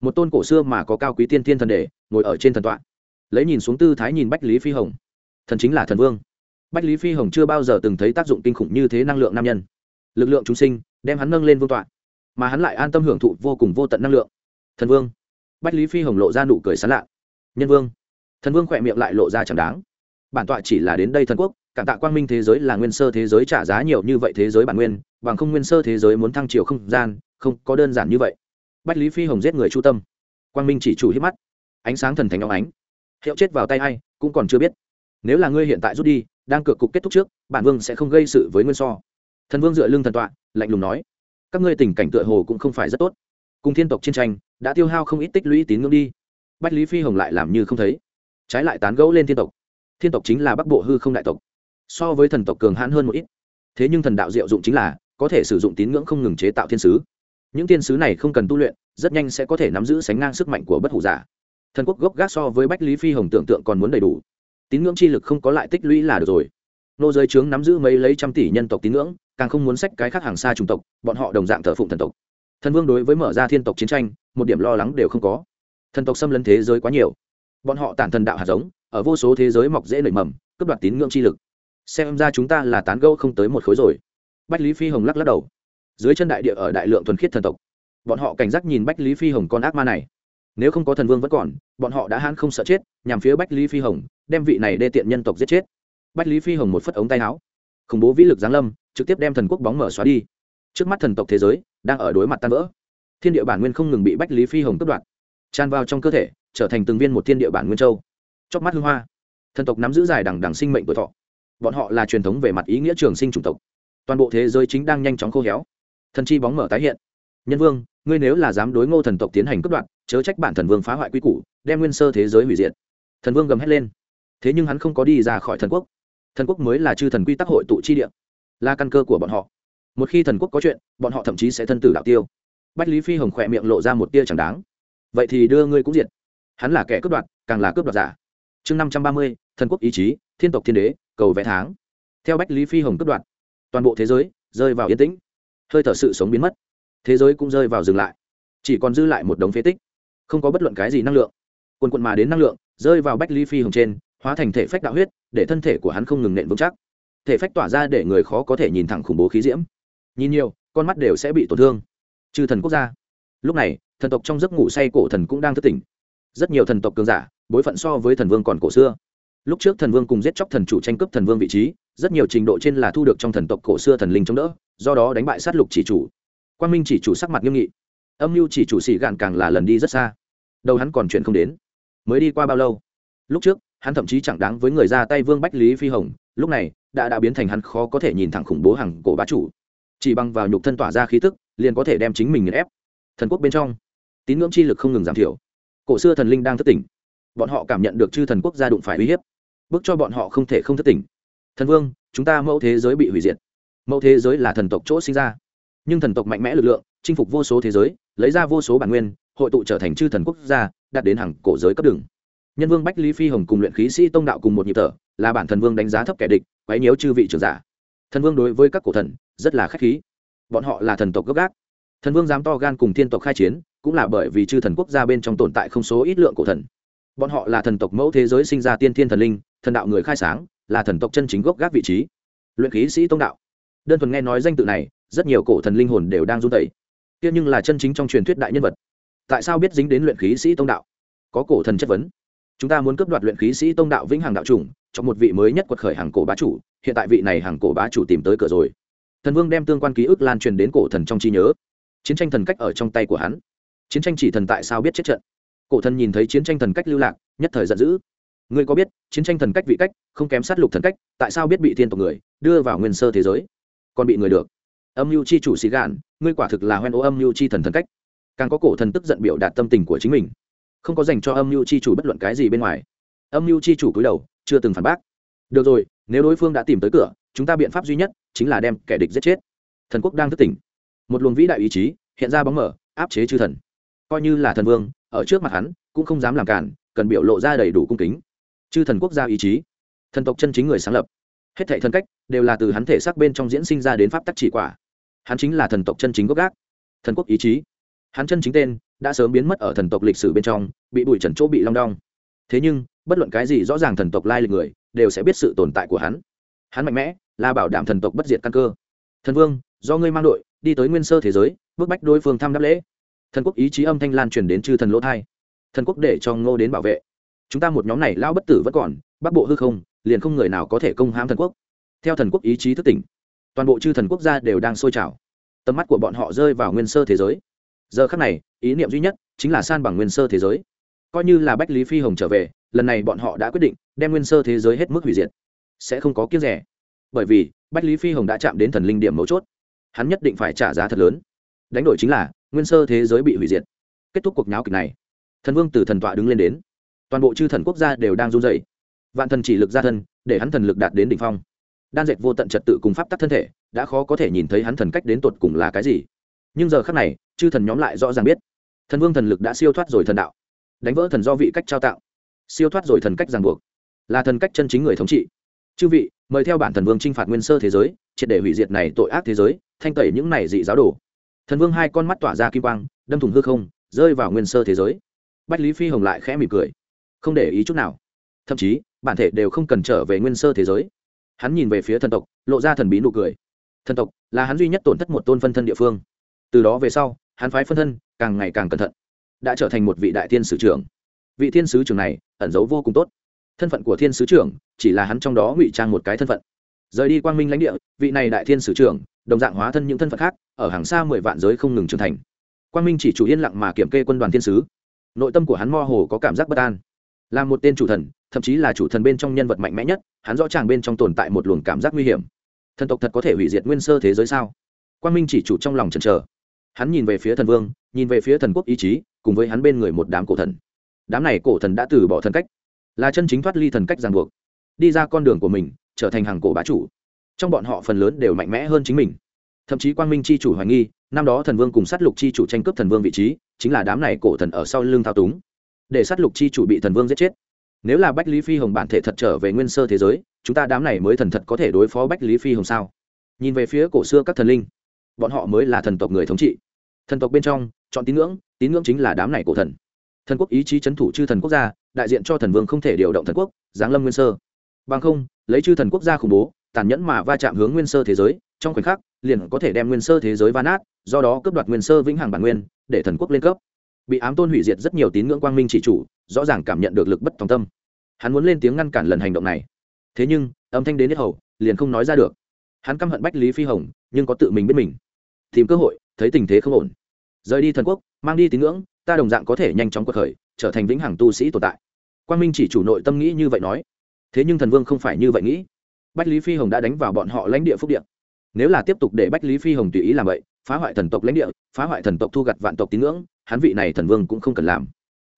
Một tôn cổ xưa mà có cao quý tiên thiên thần đề ngồi ở trên thần tọa. Lấy nhìn xuống tư thái nhìn bách lý phi hồng. Thần chính là thần vương. Bách lý phi hồng chưa bao giờ từng thấy tác dụng kinh khủng như thế năng lượng nam nhân. Lực lượng chúng sinh, đem hắn nâng lên vương tọa. Mà hắn lại an tâm hưởng thụ vô cùng vô tận năng lượng. Thần vương. Bách lý phi hồng lộ ra nụ cười sán lạ. Nhân vương. Thần vương khỏe miệng lại lộ ra chẳng đáng. Bản tọa chỉ là đến đây thần quốc cảm tạ quang minh thế giới là nguyên sơ thế giới trả giá nhiều như vậy thế giới bản nguyên, bằng không nguyên sơ thế giới muốn thăng chiều không gian, không có đơn giản như vậy. Bách lý phi hồng giết người chu tâm. Quang minh chỉ chủ hiếp mắt. Ánh sáng thần thánh óng ánh. Hiệu chết vào tay a i cũng còn chưa biết. Nếu là ngươi hiện tại rút đi, đang cược cục kết thúc trước, bản vương sẽ không gây sự với nguyên so. Thần vương dựa lưng thần tọa, lạnh lùng nói. Các ngươi tình cảnh tựa hồ cũng không phải rất tốt. Cùng thiên tộc chiến tranh, đã tiêu hao không ít tích lũy tín ngưỡng đi. Bách lý phi hồng lại làm như không thấy. Trái lại tán gẫu lên thiên tộc. Thiên tộc chính là bắc bộ hư không đại tộc so với thần tộc cường hãn hơn một ít. Thế nhưng thần đạo diệu dụng chính là, có thể sử dụng tín ngưỡng không ngừng chế tạo thiên sứ. Những thiên sứ này không cần tu luyện, rất nhanh sẽ có thể nắm giữ sánh ngang sức mạnh của bất hủ giả. Thần quốc gốc gác so với bách lý phi hồng tưởng tượng còn muốn đầy đủ. Tín ngưỡng chi lực không có lại tích lũy là được rồi. Nô giới trướng nắm giữ mấy lấy trăm tỷ nhân tộc tín ngưỡng, càng không muốn sách cái khác hàng xa chủng tộc, bọn họ đồng dạng thờ phụng thần tộc. Thần vương đối với mở ra thiên tộc chiến tranh, một điểm lo lắng đều không có. Thần tộc xâm lấn thế giới quá nhiều. Bọn họ tản thần đạo hạt giống, ở vô số thế giới mọc dễ nảy mầm, cướp đoạt tín ngưỡng chi lực xem ra chúng ta là tán gẫu không tới một khối rồi. Bách lý phi hồng lắc lắc đầu. Dưới chân đại địa ở đại lượng thuần khiết thần tộc, bọn họ cảnh giác nhìn bách lý phi hồng con ác ma này. Nếu không có thần vương vẫn còn, bọn họ đã hãn không sợ chết, nhằm phía bách lý phi hồng, đem vị này đê tiện nhân tộc giết chết. Bách lý phi hồng một phất ống tay áo, khủng bố vĩ lực giáng lâm, trực tiếp đem thần quốc bóng mở xóa đi. Trước mắt thần tộc thế giới, đang ở đối mặt tan vỡ. Thiên địa bản nguyên không ngừng bị bách lý phi hồng cướp đoạt, tràn vào trong cơ thể, trở thành từng viên một thiên địa bản nguyên châu. Chóc mắt hương hoa, thần tộc nắm giữ dài đằng đằng sinh mệnh tuổi thọ bọn họ là truyền thống về mặt ý nghĩa trường sinh chủng tộc. Toàn bộ thế giới chính đang nhanh chóng khô héo. Thần chi bóng mở tái hiện. Nhân vương, ngươi nếu là dám đối ngô thần tộc tiến hành cướp đoạn chớ trách bản thần vương phá hoại quy củ, đem nguyên sơ thế giới hủy diệt. Thần vương gầm hét lên. Thế nhưng hắn không có đi ra khỏi thần quốc. Thần quốc mới là chư thần quy tắc hội tụ chi địa. Là căn cơ của bọn họ. Một khi thần quốc có chuyện, bọn họ thậm chí sẽ thân tử đạo tiêu. Bách lý phi hồng khỏe miệng lộ ra một tia chẳng đáng. Vậy thì đưa ngươi cũng diệt. Hắn là kẻ cướp đoạt, càng là cướp đoạt giả. Chương năm trăm ba mươi, thần quốc ý chí, thiên tộc thiên đế cầu vẽ tháng. Theo bách lý phi hồng cất đoạn toàn bộ thế giới rơi vào yên tĩnh. Hơi thở sự sống biến mất, thế giới cũng rơi vào dừng lại. Chỉ còn dư lại một đống phế tích, không có bất luận cái gì năng lượng. Quần quận mà đến năng lượng rơi vào bách lý phi hồng trên, hóa thành thể phách đạo huyết để thân thể của hắn không ngừng nện vững chắc. Thể phách tỏa ra để người khó có thể nhìn thẳng khủng bố khí diễm. Nhìn nhiều, con mắt đều sẽ bị tổn thương. Trừ thần quốc gia. Lúc này, thần tộc trong giấc ngủ say cổ thần cũng đang thức tỉnh. Rất nhiều thần tộc cường giả, bối phận so với thần vương còn cổ xưa lúc trước thần vương cùng giết chóc thần chủ tranh cướp thần vương vị trí, rất nhiều trình độ trên là thu được trong thần tộc cổ xưa thần linh chống đỡ, do đó đánh bại sát lục chỉ chủ. Quan minh chỉ chủ sắc mặt nghiêm nghị. Âm mưu chỉ chủ xỉ gạn càng là lần đi rất xa. Đầu hắn còn chuyện không đến. Mới đi qua bao lâu? Lúc trước, hắn thậm chí chẳng đáng với người ra tay vương bách lý phi hồng, lúc này, đã đã biến thành hắn khó có thể nhìn thẳng khủng bố hàng cổ bá chủ. Chỉ bằng vào nhục thân tỏa ra khí tức, liền có thể đem chính mình nghiền ép. Thần quốc bên trong, tín ngưỡng chi lực không ngừng giảm thiểu. Cổ xưa thần linh đang thất tỉnh. Bọn họ cảm nhận được chư thần quốc gia đụng phải uy hiếp bước cho bọn họ không thể không thất tỉnh thần vương, chúng ta mẫu thế giới bị hủy diệt. Mẫu thế giới là thần tộc chỗ sinh ra. Nhưng thần tộc mạnh mẽ lực lượng, chinh phục vô số thế giới, lấy ra vô số bản nguyên, hội tụ trở thành chư thần quốc gia, đạt đến hàng cổ giới cấp đường. Nhân vương bách lý phi hồng cùng luyện khí sĩ tông đạo cùng một nhịp thở, là bản thần vương đánh giá thấp kẻ địch, quấy nhiễu chư vị trưởng giả. Thần vương đối với các cổ thần, rất là k h á c h khí. Bọn họ là thần tộc gấp gác. Thần vương dám to gan cùng thiên tộc khai chiến, cũng là bởi vì chư thần quốc gia bên trong tồn tại không số ít lượng cổ thần. Bọn họ là thần tộc mẫu thế giới sinh ra tiên thiên thần linh thần đạo người khai sáng, là thần tộc chân chính gốc gác vị trí. Luyện khí sĩ tông đạo. Đơn thuần nghe nói danh tự này, rất nhiều cổ thần linh hồn đều đang run tẩy kia nhưng là chân chính trong truyền thuyết đại nhân vật. Tại sao biết dính đến luyện khí sĩ tông đạo? Có cổ thần chất vấn. Chúng ta muốn cướp đoạt luyện khí sĩ tông đạo vĩnh hằng đạo chủng trong một vị mới nhất quật khởi hàng cổ bá chủ, hiện tại vị này hàng cổ bá chủ tìm tới cửa rồi. Thần vương đem tương quan ký ức lan truyền đến cổ thần trong trí nhớ. Chiến tranh thần cách ở trong tay của hắn. Chiến tranh chỉ thần tại sao biết chết trận? Cổ thần nhìn thấy chiến tranh thần cách lưu lạc, nhất thời giận dữ ngươi có biết, chiến tranh thần cách vị cách, không kém sát lục thần cách, tại sao biết bị thiên tộc người đưa vào nguyên sơ thế giới? Còn bị người được. Âm mưu chi chủ xì gạn, ngươi quả thực là hoen ố âm mưu chi thần thần cách. Càng có cổ thần tức giận biểu đạt tâm tình của chính mình. Không có dành cho âm mưu chi chủ bất luận cái gì bên ngoài. Âm mưu chi chủ cúi đầu, chưa từng phản bác. Được rồi, nếu đối phương đã tìm tới cửa, chúng ta biện pháp duy nhất chính là đem kẻ địch giết chết. Thần quốc đang thức tỉnh. Một luồng vĩ đại ý chí hiện ra bóng mở, áp chế chư thần. Coi như là thần vương, ở trước mặt hắn, cũng không dám làm cản, cần biểu lộ ra đầy đủ cung kính chư thần quốc gia ý chí. Thần tộc chân chính người sáng lập. Hết thệ thần cách đều là từ hắn thể xác bên trong diễn sinh ra đến pháp tắc chỉ quả. Hắn chính là thần tộc chân chính gốc gác. Thần quốc ý chí. Hắn chân chính tên đã sớm biến mất ở thần tộc lịch sử bên trong, bị bụi trần chỗ bị long đong. Thế nhưng, bất luận cái gì rõ ràng thần tộc lai lịch người, đều sẽ biết sự tồn tại của hắn. Hắn mạnh mẽ là bảo đảm thần tộc bất diệt căn cơ. Thần vương, do ngươi mang đội, đi tới nguyên sơ thế giới bước bách đối phương thăm đáp lễ. Thần quốc ý chí âm thanh lan truyền đến chư thần lỗ thai. Thần quốc để cho ngô đến bảo vệ chúng ta một nhóm này lao bất tử vẫn còn, bắc bộ hư không, liền không người nào có thể công hãm thần quốc. Theo thần quốc ý chí thức tỉnh, toàn bộ chư thần quốc gia đều đang sôi trào. Tầm mắt của bọn họ rơi vào nguyên sơ thế giới. Giờ khắc này, ý niệm duy nhất chính là san bằng nguyên sơ thế giới. Coi như là bách lý phi hồng trở về, lần này bọn họ đã quyết định đem nguyên sơ thế giới hết mức hủy diệt. Sẽ không có kiếp rẻ. Bởi vì, bách lý phi hồng đã chạm đến thần linh điểm mấu chốt. Hắn nhất định phải trả giá thật lớn. Đánh đổi chính là, nguyên sơ thế giới bị hủy diệt. Kết thúc cuộc nháo kịch này, thần vương từ thần tọa đứng lên đến toàn bộ chư thần quốc gia đều đang run rẩy, vạn thần chỉ lực ra thân để hắn thần lực đạt đến đ ỉ n h phong. Đan dệt vô tận trật tự cùng pháp tắc thân thể đã khó có thể nhìn thấy hắn thần cách đến tột cùng là cái gì. Nhưng giờ khác này chư thần nhóm lại rõ ràng biết thần vương thần lực đã siêu thoát rồi thần đạo. Đánh vỡ thần do vị cách trao tạo siêu thoát rồi thần cách ràng buộc. Là thần cách chân chính người thống trị. Chư vị mời theo bản thần vương t r i n h phạt nguyên sơ thế giới triệt để hủy diệt này tội ác thế giới thanh tẩy những này dị giáo đồ. Thần vương hai con mắt tỏa ra kim quang đâm thùng hư không rơi vào nguyên sơ thế giới. Bách lý phi hồng lại khẽ mỉm cười không để ý chút nào. Thậm chí, bản thể đều không cần trở về nguyên sơ thế giới. Hắn nhìn về phía thần tộc, lộ ra thần bí nụ cười. Thần tộc là hắn duy nhất tổn thất một tôn phân thân địa phương. Từ đó về sau, hắn phái phân thân càng ngày càng cẩn thận, đã trở thành một vị đại thiên sứ trưởng. Vị thiên sứ trưởng này ẩn giấu vô cùng tốt. Thân phận của thiên sứ trưởng chỉ là hắn trong đó ngụy trang một cái thân phận. Rời đi quang minh lãnh địa, vị này đại thiên sứ trưởng, đồng dạng hóa thân những thân phận khác, ở hàng xa mười vạn giới không ngừng trưởng thành. Quang minh chỉ chủ yên lặng mà kiểm kê quân đoàn thiên sứ. Nội tâm của hắn mơ hồ có cảm giác bất an là một tên chủ thần, thậm chí là chủ thần bên trong nhân vật mạnh mẽ nhất, hắn rõ ràng bên trong tồn tại một luồng cảm giác nguy hiểm. Thần tộc thật có thể hủy diệt nguyên sơ thế giới sao? Quan minh chỉ chủ trong lòng chần chờ. Hắn nhìn về phía thần vương, nhìn về phía thần quốc ý chí, cùng với hắn bên người một đám cổ thần. Đám này cổ thần đã từ bỏ thần cách, là chân chính thoát ly thần cách ràng buộc, đi ra con đường của mình, trở thành hàng cổ bá chủ. Trong bọn họ phần lớn đều mạnh mẽ hơn chính mình. Thậm chí quang minh c h i chủ hoài nghi, năm đó thần vương cùng sát lục c h i chủ tranh cướp thần vương vị trí, chính là đám này cổ thần ở sau lưng thao túng để sát lục chi chủ bị thần vương giết chết. Nếu là bách lý phi hồng bản thể thật trở về nguyên sơ thế giới, chúng ta đám này mới thần thật có thể đối phó bách lý phi hồng sao? Nhìn về phía cổ xưa các thần linh, bọn họ mới là thần tộc người thống trị. Thần tộc bên trong, chọn tín ngưỡng tín ngưỡng chính là đám này cổ thần. Thần quốc ý chí c h ấ n thủ chư thần quốc gia, đại diện cho thần vương không thể điều động thần quốc, giáng lâm nguyên sơ. Bằng không, lấy chư thần quốc gia khủng bố, tàn nhẫn mà va chạm hướng nguyên sơ thế giới, trong khoảnh khắc, liền có thể đem nguyên sơ thế giới va nát, do đó cướp đoạt nguyên sơ vĩnh hằng bản nguyên, để thần quốc lên cấp bị ám tôn hủy diệt rất nhiều tín ngưỡng quang minh chỉ chủ rõ ràng cảm nhận được lực bất tòng tâm. Hắn muốn lên tiếng ngăn cản lần hành động này. Thế nhưng âm thanh đến nhất hầu liền không nói ra được. Hắn căm hận bách lý phi hồng nhưng có tự mình biết mình. Tìm cơ hội thấy tình thế không ổn. Rời đi thần quốc mang đi tín ngưỡng ta đồng dạng có thể nhanh chóng cuộc khởi trở thành vĩnh hằng tu sĩ tồn tại. Quang minh chỉ chủ nội tâm nghĩ như vậy nói. Thế nhưng thần vương không phải như vậy nghĩ. Bách lý phi hồng đã đánh vào bọn họ lãnh địa phúc Điện, nếu là tiếp tục để bách lý phi hồng tùy ý làm vậy phá hoại thần tộc lãnh địa, phá hoại thần tộc thu gặt vạn tộc tín ngưỡng, hắn vị này thần vương cũng không cần làm.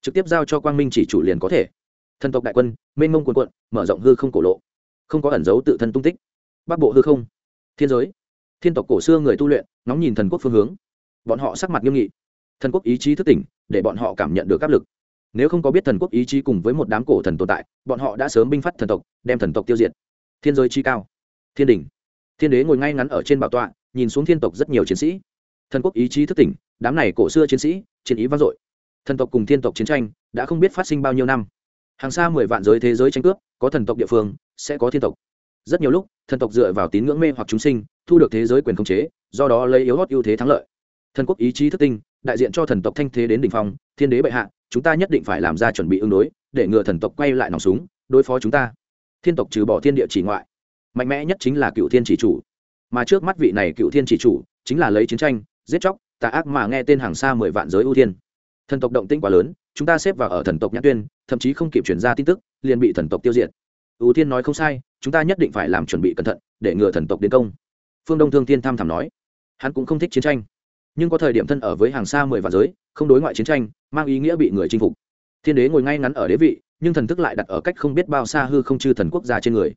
Trực tiếp giao cho quang minh chỉ chủ liền có thể. Thần tộc đại quân, mênh mông quần quận mở rộng hư không cổ lộ. Không có ẩn dấu tự thân tung tích. Bắc bộ hư không, thiên giới. Thiên tộc cổ xưa người tu luyện, ngóng nhìn thần quốc phương hướng. Bọn họ sắc mặt nghiêm nghị. Thần quốc ý chí thức tỉnh, để bọn họ cảm nhận được áp lực. Nếu không có biết thần quốc ý chí cùng với một đám cổ thần tồn tại, bọn họ đã sớm binh phát thần tộc, đem thần tộc tiêu diệt. Thiên giới chi cao. Thiên đình thiên đế ngồi ngay ngắn ở trên bảo tọa nhìn xuống thiên tộc rất nhiều chiến sĩ. Thần quốc ý chí thức tỉnh, đám này cổ xưa chiến sĩ, chiến ý vang dội. Thần tộc cùng thiên tộc chiến tranh đã không biết phát sinh bao nhiêu năm. Hàng xa mười vạn giới thế giới tranh cướp, có thần tộc địa phương, sẽ có thiên tộc. Rất nhiều lúc, thần tộc dựa vào tín ngưỡng mê hoặc chúng sinh, thu được thế giới quyền khống chế, do đó lấy yếu hót ưu thế thắng lợi. Thần quốc ý chí thức tinh đại diện cho thần tộc thanh thế đến đ ỉ n h phong, thiên đế bệ hạ, chúng ta nhất định phải làm ra chuẩn bị ứng đối, để ngừa thần tộc quay lại nòng súng, đối phó chúng ta. Thiên tộc trừ bỏ thiên địa chỉ ngoại, mạnh mẽ nhất chính là cựu thiên chỉ chủ mà trước mắt vị này cựu thiên chỉ chủ chính là lấy chiến tranh, giết chóc, tà ác mà nghe tên hàng xa mười vạn giới ưu thiên. Thần tộc động tĩnh quá lớn, chúng ta xếp vào ở thần tộc nhãn tuyên, thậm chí không kịp chuyển ra tin tức, liền bị thần tộc tiêu diệt. Ưu thiên nói không sai, chúng ta nhất định phải làm chuẩn bị cẩn thận, để ngừa thần tộc đến công. Phương đông thương thiên tham thảm nói, hắn cũng không thích chiến tranh, nhưng có thời điểm thân ở với hàng xa mười vạn giới, không đối ngoại chiến tranh, mang ý nghĩa bị người chinh phục. Thiên đế ngồi ngay ngắn ở đế vị, nhưng thần thức lại đặt ở cách không biết bao xa hư không chư thần quốc gia trên người.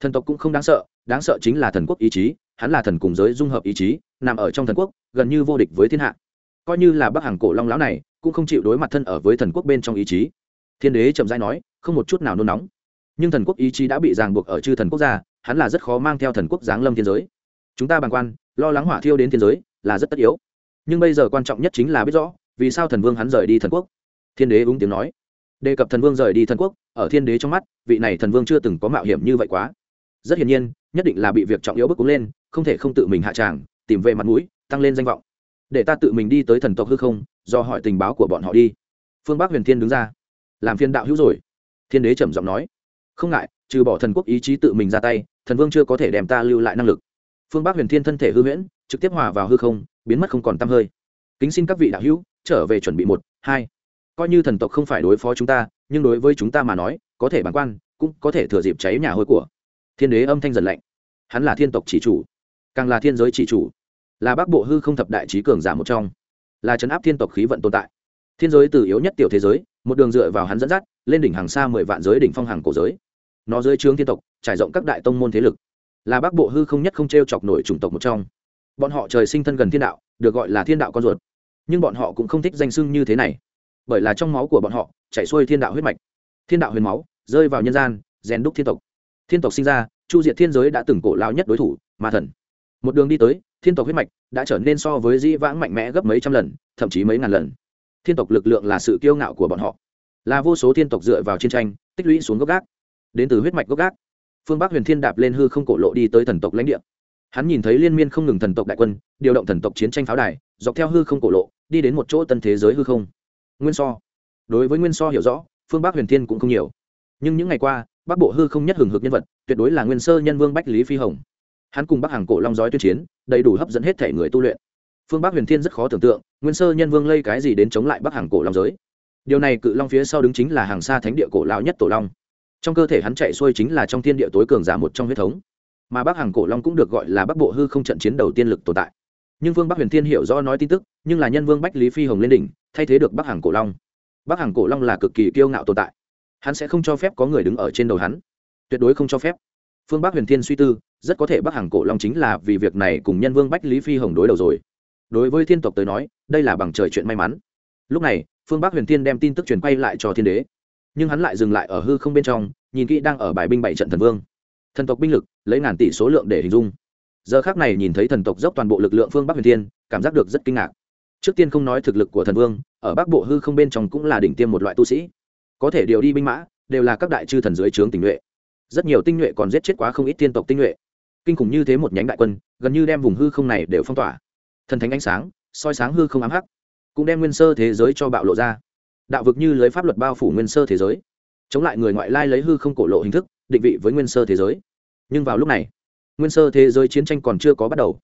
Thần tộc cũng không đáng sợ đáng sợ chính là thần quốc ý chí hắn là thần cùng giới dung hợp ý chí, nằm ở trong thần quốc, gần như vô địch với thiên hạ. Coi như là bắc hàng cổ long lão này, cũng không chịu đối mặt thân ở với thần quốc bên trong ý chí. Thiên đế chậm rãi nói, không một chút nào nôn nóng. Nhưng thần quốc ý chí đã bị ràng buộc ở chư thần quốc gia, hắn là rất khó mang theo thần quốc giáng lâm thiên giới. Chúng ta bàng quan, lo lắng hỏa thiêu đến thiên giới, là rất tất yếu. Nhưng bây giờ quan trọng nhất chính là biết rõ, vì sao thần vương hắn rời đi thần quốc. Thiên đế úng tiếng nói. Đề cập thần vương rời đi thần quốc, ở thiên đế trong mắt, vị này thần vương chưa từng có mạo hiểm như vậy quá. Rất hiển nhiên, nhất định là bị việc trọng yếu bức cúng lên không thể không tự mình hạ tràng, tìm về mặt mũi, tăng lên danh vọng. Để ta tự mình đi tới thần tộc hư không, do hỏi tình báo của bọn họ đi. Phương bắc huyền thiên đứng ra. Làm phiên đạo hữu rồi. Thiên đế trầm giọng nói. Không ngại, trừ bỏ thần quốc ý chí tự mình ra tay, thần vương chưa có thể đem ta lưu lại năng lực. Phương bắc huyền thiên thân thể hư huyễn, trực tiếp hòa vào hư không, biến mất không còn t hơi. Kính xin các vị đạo hữu, trở về chuẩn bị một, hai. Coi như thần tộc không phải đối phó chúng ta, nhưng đối với chúng ta mà nói, có thể bàn quan, cũng có thể thừa dịp cháy nhà hôi của. Thiên đế âm thanh dần lạnh. Hắn là thiên tộc chỉ chủ càng là thiên giới chỉ chủ, là bắc bộ hư không thập đại trí cường giả một trong, là chấn áp thiên tộc khí vận tồn tại. Thiên giới từ yếu nhất tiểu thế giới, một đường dựa vào hắn dẫn dắt, lên đỉnh hàng xa mười vạn giới đỉnh phong hàng cổ giới. Nó dưới trướng thiên tộc, trải rộng các đại tông môn thế lực, là bắc bộ hư không nhất không t r e o chọc nổi chủng tộc một trong. Bọn họ trời sinh thân gần thiên đạo, được gọi là thiên đạo con ruột, nhưng bọn họ cũng không thích danh sưng như thế này, bởi là trong máu của bọn họ, chảy xuôi thiên đạo huyết mạch. Thiên đạo huyền máu, rơi vào nhân gian, rèn đúc thiên tộc. Thiên tộc sinh ra, chu diệt thiên giới đã từng cổ lao nhất đối thủ, ma thần một đường đi tới, thiên tộc huyết mạch đã trở nên so với di vãng mạnh mẽ gấp mấy trăm lần, thậm chí mấy ngàn lần. Thiên tộc lực lượng là sự kiêu ngạo của bọn họ. Là vô số thiên tộc dựa vào chiến tranh, tích lũy xuống gốc gác. Đến từ huyết mạch gốc gác, phương bắc huyền thiên đạp lên hư không cổ lộ đi tới thần tộc lãnh địa. Hắn nhìn thấy liên miên không ngừng thần tộc đại quân, điều động thần tộc chiến tranh pháo đài, dọc theo hư không cổ lộ, đi đến một chỗ tân thế giới hư không. Nguyên so. Đối với nguyên so hiểu rõ, phương bắc huyền thiên cũng không nhiều. Nhưng những ngày qua, bắc bộ hư không nhất hừng hực nhân vật, tuyệt đối là nguyên sơ nhân vương bách lý phi hồng hắn cùng bắc hàng cổ long giói tuyên chiến, đầy đủ hấp dẫn hết thể người tu luyện. Phương bắc huyền thiên rất khó tưởng tượng, nguyên sơ nhân vương lây cái gì đến chống lại bắc hàng cổ long giới điều này cự long phía sau đứng chính là hàng xa thánh địa cổ Lão nhất tổ long. Trong cơ thể hắn chạy xuôi chính là trong thiên địa tối cường giả một trong huyết thống. Mà bắc hàng cổ long cũng được gọi là bắc bộ hư không trận chiến đầu tiên lực tồn tại. Nhưng vương bắc huyền thiên hiểu rõ nói tin tức, nhưng là nhân vương bách lý phi hồng lên đỉnh, thay thế được bắc hàng cổ long. Bắc hàng cổ long là cực kỳ kiêu ngạo tồn tại. Hắn sẽ không cho phép có người đứng ở trên đầu hắn. Tuyệt đối không cho phép. Phương bắc huyền thiên suy tư rất có thể bắc hàng cổ long chính là vì việc này cùng nhân vương bách lý phi hồng đối đầu rồi. Đối với thiên tộc tới nói, đây là bằng trời chuyện may mắn. Lúc này, phương bắc huyền thiên đem tin tức truyền quay lại cho thiên đế. Nhưng hắn lại dừng lại ở hư không bên trong, nhìn kỹ đang ở bài binh bảy trận thần vương. Thần tộc binh lực, lấy ngàn tỷ số lượng để hình dung. Giờ khác này nhìn thấy thần tộc dốc toàn bộ lực lượng phương bắc huyền thiên, cảm giác được rất kinh ngạc. Trước tiên không nói thực lực của thần vương, ở bắc bộ hư không bên trong cũng là đỉnh tiêm một loại tu sĩ. Có thể điều đi binh mã, đều là các đại chư thần dưới trướng tình nhuệ. Rất nhiều tinh nhuệ còn giết chết quá không ít tiên tộc tinh nhuệ kinh khủng như thế một nhánh đại quân, gần như đem vùng hư không này đều phong tỏa. Thần thánh ánh sáng, soi sáng hư không ám hắc, cũng đem nguyên sơ thế giới cho bạo lộ ra. Đạo vực như lưới pháp luật bao phủ nguyên sơ thế giới, chống lại người ngoại lai lấy hư không cổ lộ hình thức, định vị với nguyên sơ thế giới. Nhưng vào lúc này, nguyên sơ thế giới chiến tranh còn chưa có bắt đầu.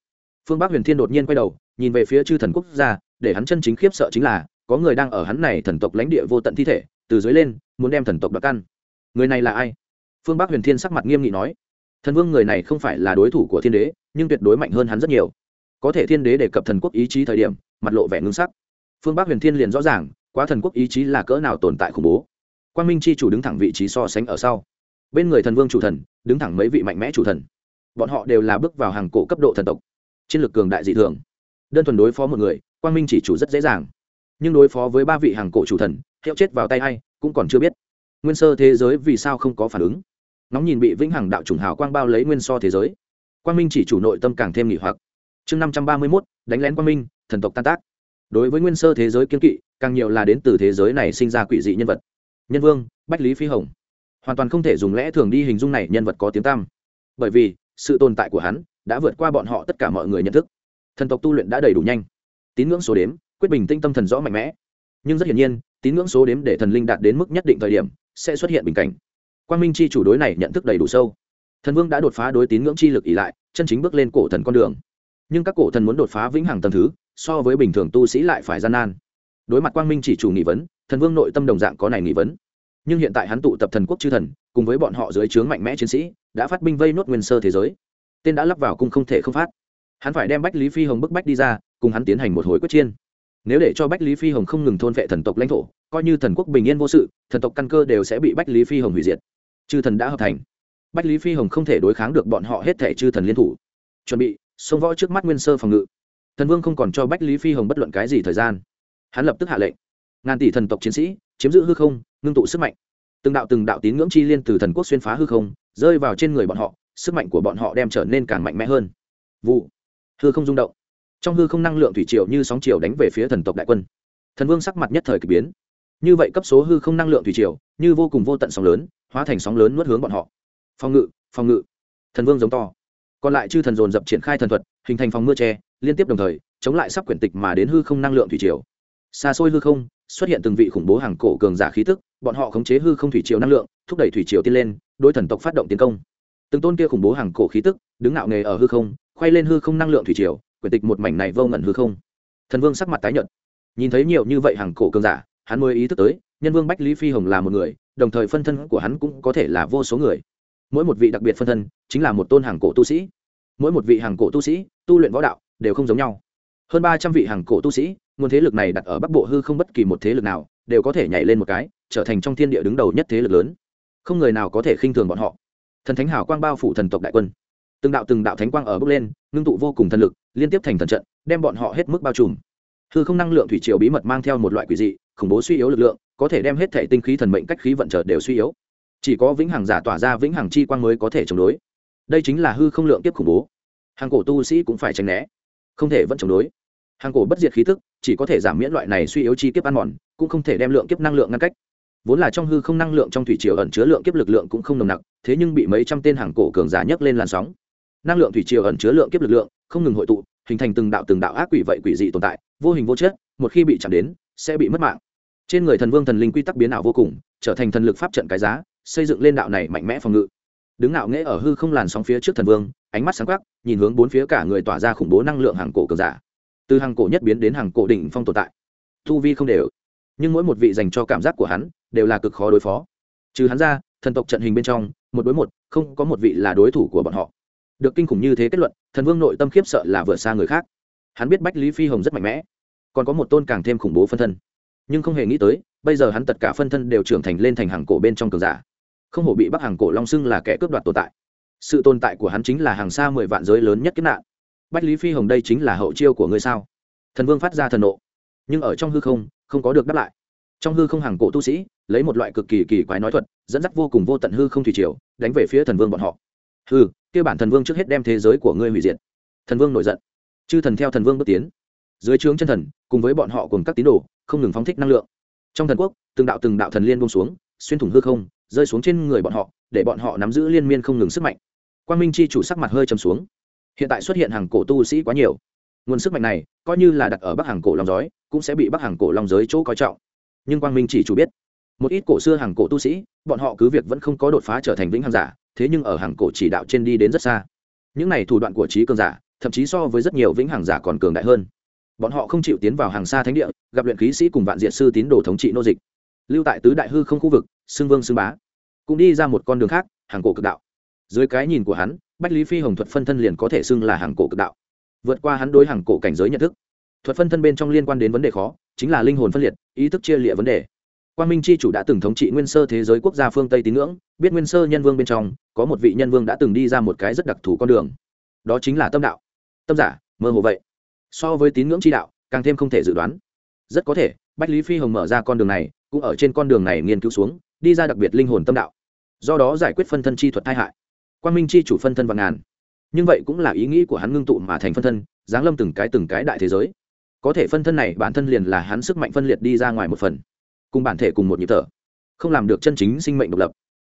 Phương bắc huyền thiên đột nhiên quay đầu, nhìn về phía chư thần quốc gia, để hắn chân chính khiếp sợ chính là, có người đang ở hắn này thần tộc lãnh địa vô tận thi thể, từ dưới lên, muốn đem thần tộc đặc căn. Người này là ai? Phương bắc huyền thiên sắc mặt nghiêm nghị nói thần vương người này không phải là đối thủ của thiên đế, nhưng tuyệt đối mạnh hơn hắn rất nhiều. Có thể thiên đế đề cập thần quốc ý chí thời điểm, mặt lộ vẻ ngưng sắc. Phương bắc huyền thiên liền rõ ràng, quá thần quốc ý chí là cỡ nào tồn tại khủng bố. Quan minh c h i chủ đứng thẳng vị trí so sánh ở sau. Bên người thần vương chủ thần, đứng thẳng mấy vị mạnh mẽ chủ thần. Bọn họ đều là bước vào hàng cổ cấp độ thần tộc. Chiến lược cường đại dị thường. Đơn thuần đối phó một người, quang minh chỉ chủ rất dễ dàng. Nhưng đối phó với ba vị hàng cổ chủ thần, hiệu chết vào tay hay cũng còn chưa biết. Nguyên sơ thế giới vì sao không có phản ứng? Nóng nhìn bị vĩnh hằng đạo chủng hào quang bao lấy nguyên so thế giới. Quang minh chỉ chủ nội tâm càng thêm nghỉ hoặc. Chương năm trăm ba mươi mốt, đánh lén quang minh, thần tộc tan tác. Đối với nguyên sơ thế giới kiên kỵ, càng nhiều là đến từ thế giới này sinh ra quỷ dị nhân vật. Nhân vương, bách lý phi hồng. Hoàn toàn không thể dùng lẽ thường đi hình dung này nhân vật có tiếng tam bởi vì, sự tồn tại của hắn đã vượt qua bọn họ tất cả mọi người nhận thức. Thần tộc tu luyện đã đầy đủ nhanh. Tín ngưỡng số đếm, quyết bình tinh tâm thần rõ mạnh mẽ. Nhưng rất hiển nhiên, tín ngưỡng số đếm để thần linh đạt đến mức nhất định thời điểm sẽ xuất hiện bình cảnh. Quang minh chi chủ đối này nhận thức đầy đủ sâu. Thần vương đã đột phá đối tín ngưỡng chi lực ỉ lại, chân chính bước lên cổ thần con đường. Nhưng các cổ thần muốn đột phá vĩnh hằng tầng thứ, so với bình thường tu sĩ lại phải gian nan. Đối mặt quang minh chỉ chủ nghị vấn, thần vương nội tâm đồng dạng có này nghị vấn. Nhưng hiện tại hắn tụ tập thần quốc chư thần, cùng với bọn họ dưới trướng mạnh mẽ chiến sĩ, đã phát binh vây nốt nguyên sơ thế giới. Tên đã lắp vào cung không thể không phát. Hắn phải đem bách lý phi hồng bức bách đi ra, cùng hắn tiến hành một hồi quyết chiên nếu để cho bách lý phi hồng không ngừng thôn vệ thần tộc lãnh thổ, coi như thần quốc bình yên vô sự, thần tộc căn cơ đều sẽ bị bách lý phi hồng hủy diệt chư thần đã hợp thành. Bách lý phi hồng không thể đối kháng được bọn họ hết thẻ chư thần liên thủ. Chuẩn bị, xông võ trước mắt nguyên sơ phòng ngự. Thần vương không còn cho bách lý phi hồng bất luận cái gì thời gian. Hắn lập tức hạ lệnh. Ngàn tỷ thần tộc chiến sĩ, chiếm giữ hư không, ngưng tụ sức mạnh. Từng đạo từng đạo tín ngưỡng chi liên từ thần quốc xuyên phá hư không, rơi vào trên người bọn họ, sức mạnh của bọn họ đem trở nên càng mạnh mẽ hơn. Vụ. Hư không rung động. Trong hư không năng lượng thủy triều như sóng triều đánh về phía thần tộc đại quân. Thần vương sắc mặt nhất thời k ỳ biến. Như vậy cấp số hư không năng lượng thủy triều, như vô cùng vô tận sóng lớn hóa thành sóng lớn nuốt hướng bọn họ. Phòng ngự phòng ngự. Thần vương giống to. Còn lại chư thần dồn dập triển khai thần thuật, hình thành phòng mưa tre, liên tiếp đồng thời, chống lại sắp quyển tịch mà đến hư không năng lượng thủy triều. Xa xôi hư không, xuất hiện từng vị khủng bố hàng cổ cường giả khí tức, bọn họ khống chế hư không thủy triều năng lượng, thúc đẩy thủy triều tiên lên, đối thần tộc phát động tiến công. Từng tôn kia khủng bố hàng cổ khí tức, đứng ngạo nghề ở hư không, khoay lên hư không năng lượng thủy triều, quyển tịch một mảnh này vô ngẩn hư không. Thần vương sắc mặt tái nhợt. Nhìn thấy nhiều như vậy hàng cổ cường giả, hắn mới ý thức tới, nhân vương bách lý phi hồng là một người đồng thời phân thân của hắn cũng có thể là vô số người. Mỗi một vị đặc biệt phân thân chính là một tôn hàng cổ tu sĩ. Mỗi một vị hàng cổ tu sĩ, tu luyện võ đạo, đều không giống nhau. Hơn ba trăm vị hàng cổ tu sĩ, nguồn thế lực này đặt ở bắc bộ hư không bất kỳ một thế lực nào, đều có thể nhảy lên một cái, trở thành trong thiên địa đứng đầu nhất thế lực lớn. Không người nào có thể khinh thường bọn họ. Thần thánh hào quang bao phủ thần tộc đại quân. Từng đạo từng đạo thánh quang ở bước lên, ngưng tụ vô cùng thần lực, liên tiếp thành thần trận, đem bọn họ hết mức bao trùm. Hư không năng lượng thủy triều bí mật mang theo một loại quỷ dị, khủng bố suy yếu lực lượng có thể đem hết thể tinh khí thần mệnh cách khí vận trở đều suy yếu. Chỉ có vĩnh hằng giả tỏa ra vĩnh hằng chi quang mới có thể chống đối. Đây chính là hư không lượng tiếp khủng bố. Hàng cổ tu sĩ cũng phải tránh né, không thể vẫn chống đối. Hàng cổ bất diệt khí thức chỉ có thể giảm miễn loại này suy yếu chi kiếp ăn mòn, cũng không thể đem lượng kiếp năng lượng ngăn cách. Vốn là trong hư không năng lượng trong thủy triều ẩn chứa lượng kiếp lực lượng cũng không nồng nặc, thế nhưng bị mấy trăm tên hàng cổ cường giả nhấc lên làn sóng. Năng lượng thủy triều ẩn chứa lượng kiếp lực lượng, không ngừng hội tụ, hình thành từng đạo từng đạo ác quỷ vậy quỷ dị tồn tại, vô hình vô chất, một khi bị chạm đến, sẽ bị mất mạng trên người thần vương thần linh quy tắc biến ảo vô cùng, trở thành thần lực pháp trận cái giá, xây dựng lên đạo này mạnh mẽ phòng ngự. Đứng ngạo nghễ ở hư không làn sóng phía trước thần vương, ánh mắt sáng quắc, nhìn hướng bốn phía cả người tỏa ra khủng bố năng lượng hàng cổ cường giả. Từ hàng cổ nhất biến đến hàng cổ đỉnh phong tồn tại. Tu vi không đều, nhưng mỗi một vị dành cho cảm giác của hắn, đều là cực khó đối phó. Trừ hắn ra, thần tộc trận hình bên trong, một đối một, không có một vị là đối thủ của bọn họ. Được kinh khủng như thế kết luận, thần vương nội tâm khiếp sợ là vượt xa người khác. Hắn biết bách lý phi hồng rất mạnh mẽ, còn có một tôn càng thêm khủng bố phân thân nhưng không hề nghĩ tới, bây giờ hắn tất cả phân thân đều trưởng thành lên thành hàng cổ bên trong cường giả. Không hổ bị bắc hàng cổ long xưng là kẻ cướp đoạt tồn tại. Sự tồn tại của hắn chính là hàng xa mười vạn giới lớn nhất kiếp nạn. Bách lý phi hồng đây chính là hậu chiêu của ngươi sao? Thần vương phát ra thần nộ. Nhưng ở trong hư không không có được đáp lại. Trong hư không hàng cổ tu sĩ, lấy một loại cực kỳ kỳ quái nói thuật, dẫn dắt vô cùng vô tận hư không thủy triều, đánh về phía thần vương bọn họ. Hư kêu bản thần vương trước hết đem thế giới của ngươi hủy diệt. Thần vương nổi giận. Chư thần theo thần vương bước tiến dưới trướng chân thần, cùng với bọn họ cùng các tín đồ, không ngừng phóng thích năng lượng. Trong thần quốc, từng đạo từng đạo thần liên bông xuống, xuyên thủng hư không, rơi xuống trên người bọn họ, để bọn họ nắm giữ liên miên không ngừng sức mạnh. Quan minh chi chủ sắc mặt hơi trầm xuống. Hiện tại xuất hiện hàng cổ tu sĩ quá nhiều. Nguồn sức mạnh này, coi như là đặt ở bắc hàng cổ long giói cũng sẽ bị bắc hàng cổ long giới chỗ coi trọng. Nhưng quang minh chỉ chủ biết, một ít cổ xưa hàng cổ tu sĩ, bọn họ cứ việc vẫn không có đột phá trở thành vĩnh hàng giả, thế nhưng ở hàng cổ chỉ đạo trên đi đến rất xa. Những này thủ đoạn của trí cường giả, thậm chí so với rất nhiều vĩnh hàng giả còn cường đại hơn bọn họ không chịu tiến vào hàng xa thánh địa, gặp luyện khí sĩ cùng vạn diện sư tín đồ thống trị nô dịch. Lưu tại tứ đại hư không khu vực, xưng vương xưng bá. Cũng đi ra một con đường khác, hàng cổ cực đạo. Dưới cái nhìn của hắn, bách lý phi hồng thuật phân thân liền có thể xưng là hàng cổ cực đạo. Vượt qua hắn đối hàng cổ cảnh giới nhận thức. Thuật phân thân bên trong liên quan đến vấn đề khó, chính là linh hồn phân liệt, ý thức chia lịa vấn đề. Quan minh c h i chủ đã từng thống trị nguyên sơ thế giới quốc gia phương tây tín ngưỡng, biết nguyên sơ nhân vương bên trong, có một vị nhân vương đã từng đi ra một cái rất đặc thù con đường. Đó chính là tâm đạo. Tâm giả, mơ hồ vậy so với tín ngưỡng chi đạo, càng thêm không thể dự đoán. Rất có thể, bách lý phi hồng mở ra con đường này, cũng ở trên con đường này nghiên cứu xuống, đi ra đặc biệt linh hồn tâm đạo. Do đó giải quyết phân thân chi thuật tai hại. Quan minh chi chủ phân thân và ngàn. Nhưng vậy cũng là ý nghĩ của hắn ngưng tụ mà thành phân thân, giáng lâm từng cái từng cái đại thế giới. Có thể phân thân này bản thân liền là hắn sức mạnh phân liệt đi ra ngoài một phần. Cùng bản thể cùng một nhịp thở. Không làm được chân chính sinh mệnh độc lập.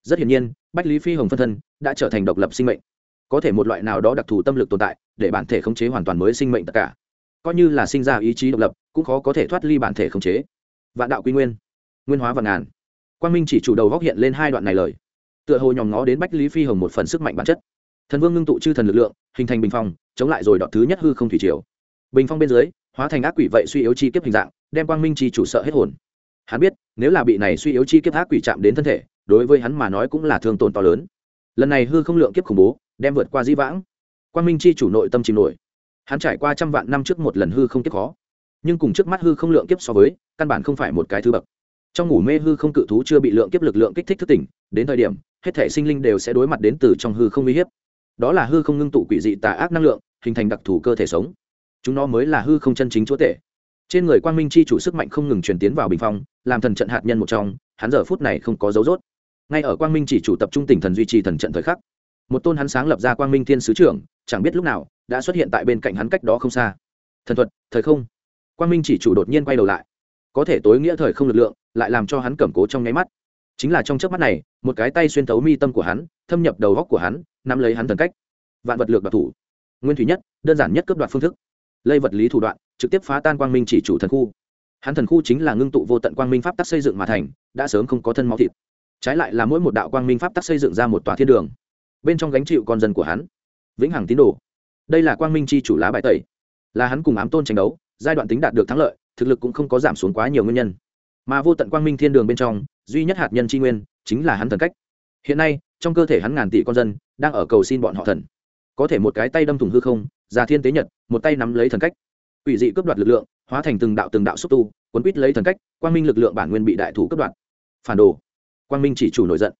Rất hiển nhiên, bách lý phi hồng phân thân đã trở thành độc lập sinh mệnh có thể một loại nào đó đặc thù tâm lực tồn tại, để bản thể khống chế hoàn toàn mới sinh mệnh tất cả. Coi như là sinh ra ý chí độc lập, cũng khó có thể thoát ly bản thể khống chế. Vạn đạo quy nguyên nguyên hóa vạn ngàn. Quang minh chỉ chủ đầu góc hiện lên hai đoạn này lời. Tựa hồ nhòm ngó đến bách lý phi hồng một phần sức mạnh bản chất. Thần vương ngưng tụ chư thần lực lượng, hình thành bình phong, chống lại rồi đọt thứ nhất hư không thủy triều. Bình phong bên dưới, hóa thành ác quỷ vậy suy yếu chi kiếp hình dạng, đem quang minh chi chủ sợ hết hồn. Hắn biết, nếu là bị này suy yếu chi kiếp ác quỷ chạm đến thân thể, đối với hắn mà nói cũng là thương tổn to lớn. Lần này hư không lượng kiếp khủng bố đem vượt qua di vãng. Quan minh chi chủ nội tâm chìm nổi. Hắn trải qua trăm vạn năm trước một lần hư không kiếp khó. Nhưng cùng trước mắt hư không lượng kiếp so với, căn bản không phải một cái thứ bậc. Trong ngủ mê hư không cự thú chưa bị lượng kiếp lực lượng kích thích thức tỉnh, đến thời điểm, hết thể sinh linh đều sẽ đối mặt đến từ trong hư không uy hiếp. Đó là hư không ngưng tụ quỷ dị tà ác năng lượng, hình thành đặc thù cơ thể sống. Chúng nó mới là hư không chân chính chúa tể. Trên người quang minh chi chủ sức mạnh không ngừng truyền tiến vào bình phong, làm thần trận hạt nhân một trong, hắn giờ phút này không có dấu rốt. Ngay ở quang minh chỉ chủ tập trung tỉnh thần duy trì thần trận thời khắc một tôn hắn sáng lập ra quang minh thiên sứ trưởng, chẳng biết lúc nào, đã xuất hiện tại bên cạnh hắn cách đó không xa. Thần thuật, thời không. Quang minh chỉ chủ đột nhiên quay đầu lại. Có thể tối nghĩa thời không lực lượng, lại làm cho hắn cẩm cố trong nháy mắt. Chính là trong chớp mắt này, một cái tay xuyên thấu mi tâm của hắn, thâm nhập đầu góc của hắn, nắm lấy hắn thần cách. Vạn vật lược đoạt thủ. Nguyên thủy nhất, đơn giản nhất cấp đoạt phương thức. Lây vật lý thủ đoạn, trực tiếp phá tan quang minh chỉ chủ thần khu. Hắn thần khu chính là ngưng tụ vô tận quang minh pháp tắc xây dựng mà thành, đã sớm không có thân máu thịt. Trái lại là mỗi một đạo quang minh pháp tắc xây dựng ra một tòa thiên đường bên trong gánh chịu con dân của hắn. Vĩnh hằng tín đồ. Đây là quang minh chi chủ lá bài tẩy. Là hắn cùng ám tôn tranh đấu, giai đoạn tính đạt được thắng lợi, thực lực cũng không có giảm xuống quá nhiều nguyên nhân. Mà vô tận quang minh thiên đường bên trong, duy nhất hạt nhân tri nguyên chính là hắn thần cách. Hiện nay, trong cơ thể hắn ngàn tỷ con dân đang ở cầu xin bọn họ thần. Có thể một cái tay đâm thủng hư không, già thiên tế nhật, một tay nắm lấy thần cách. Ủy dị cướp đoạt lực lượng, hóa thành từng đạo từng đạo xúc tu quấn quýt lấy thần cách, quang minh lực lượng bản nguyên bị đại thủ cướp đoạt. Phản đồ. Quang minh chỉ chủ nổi giận.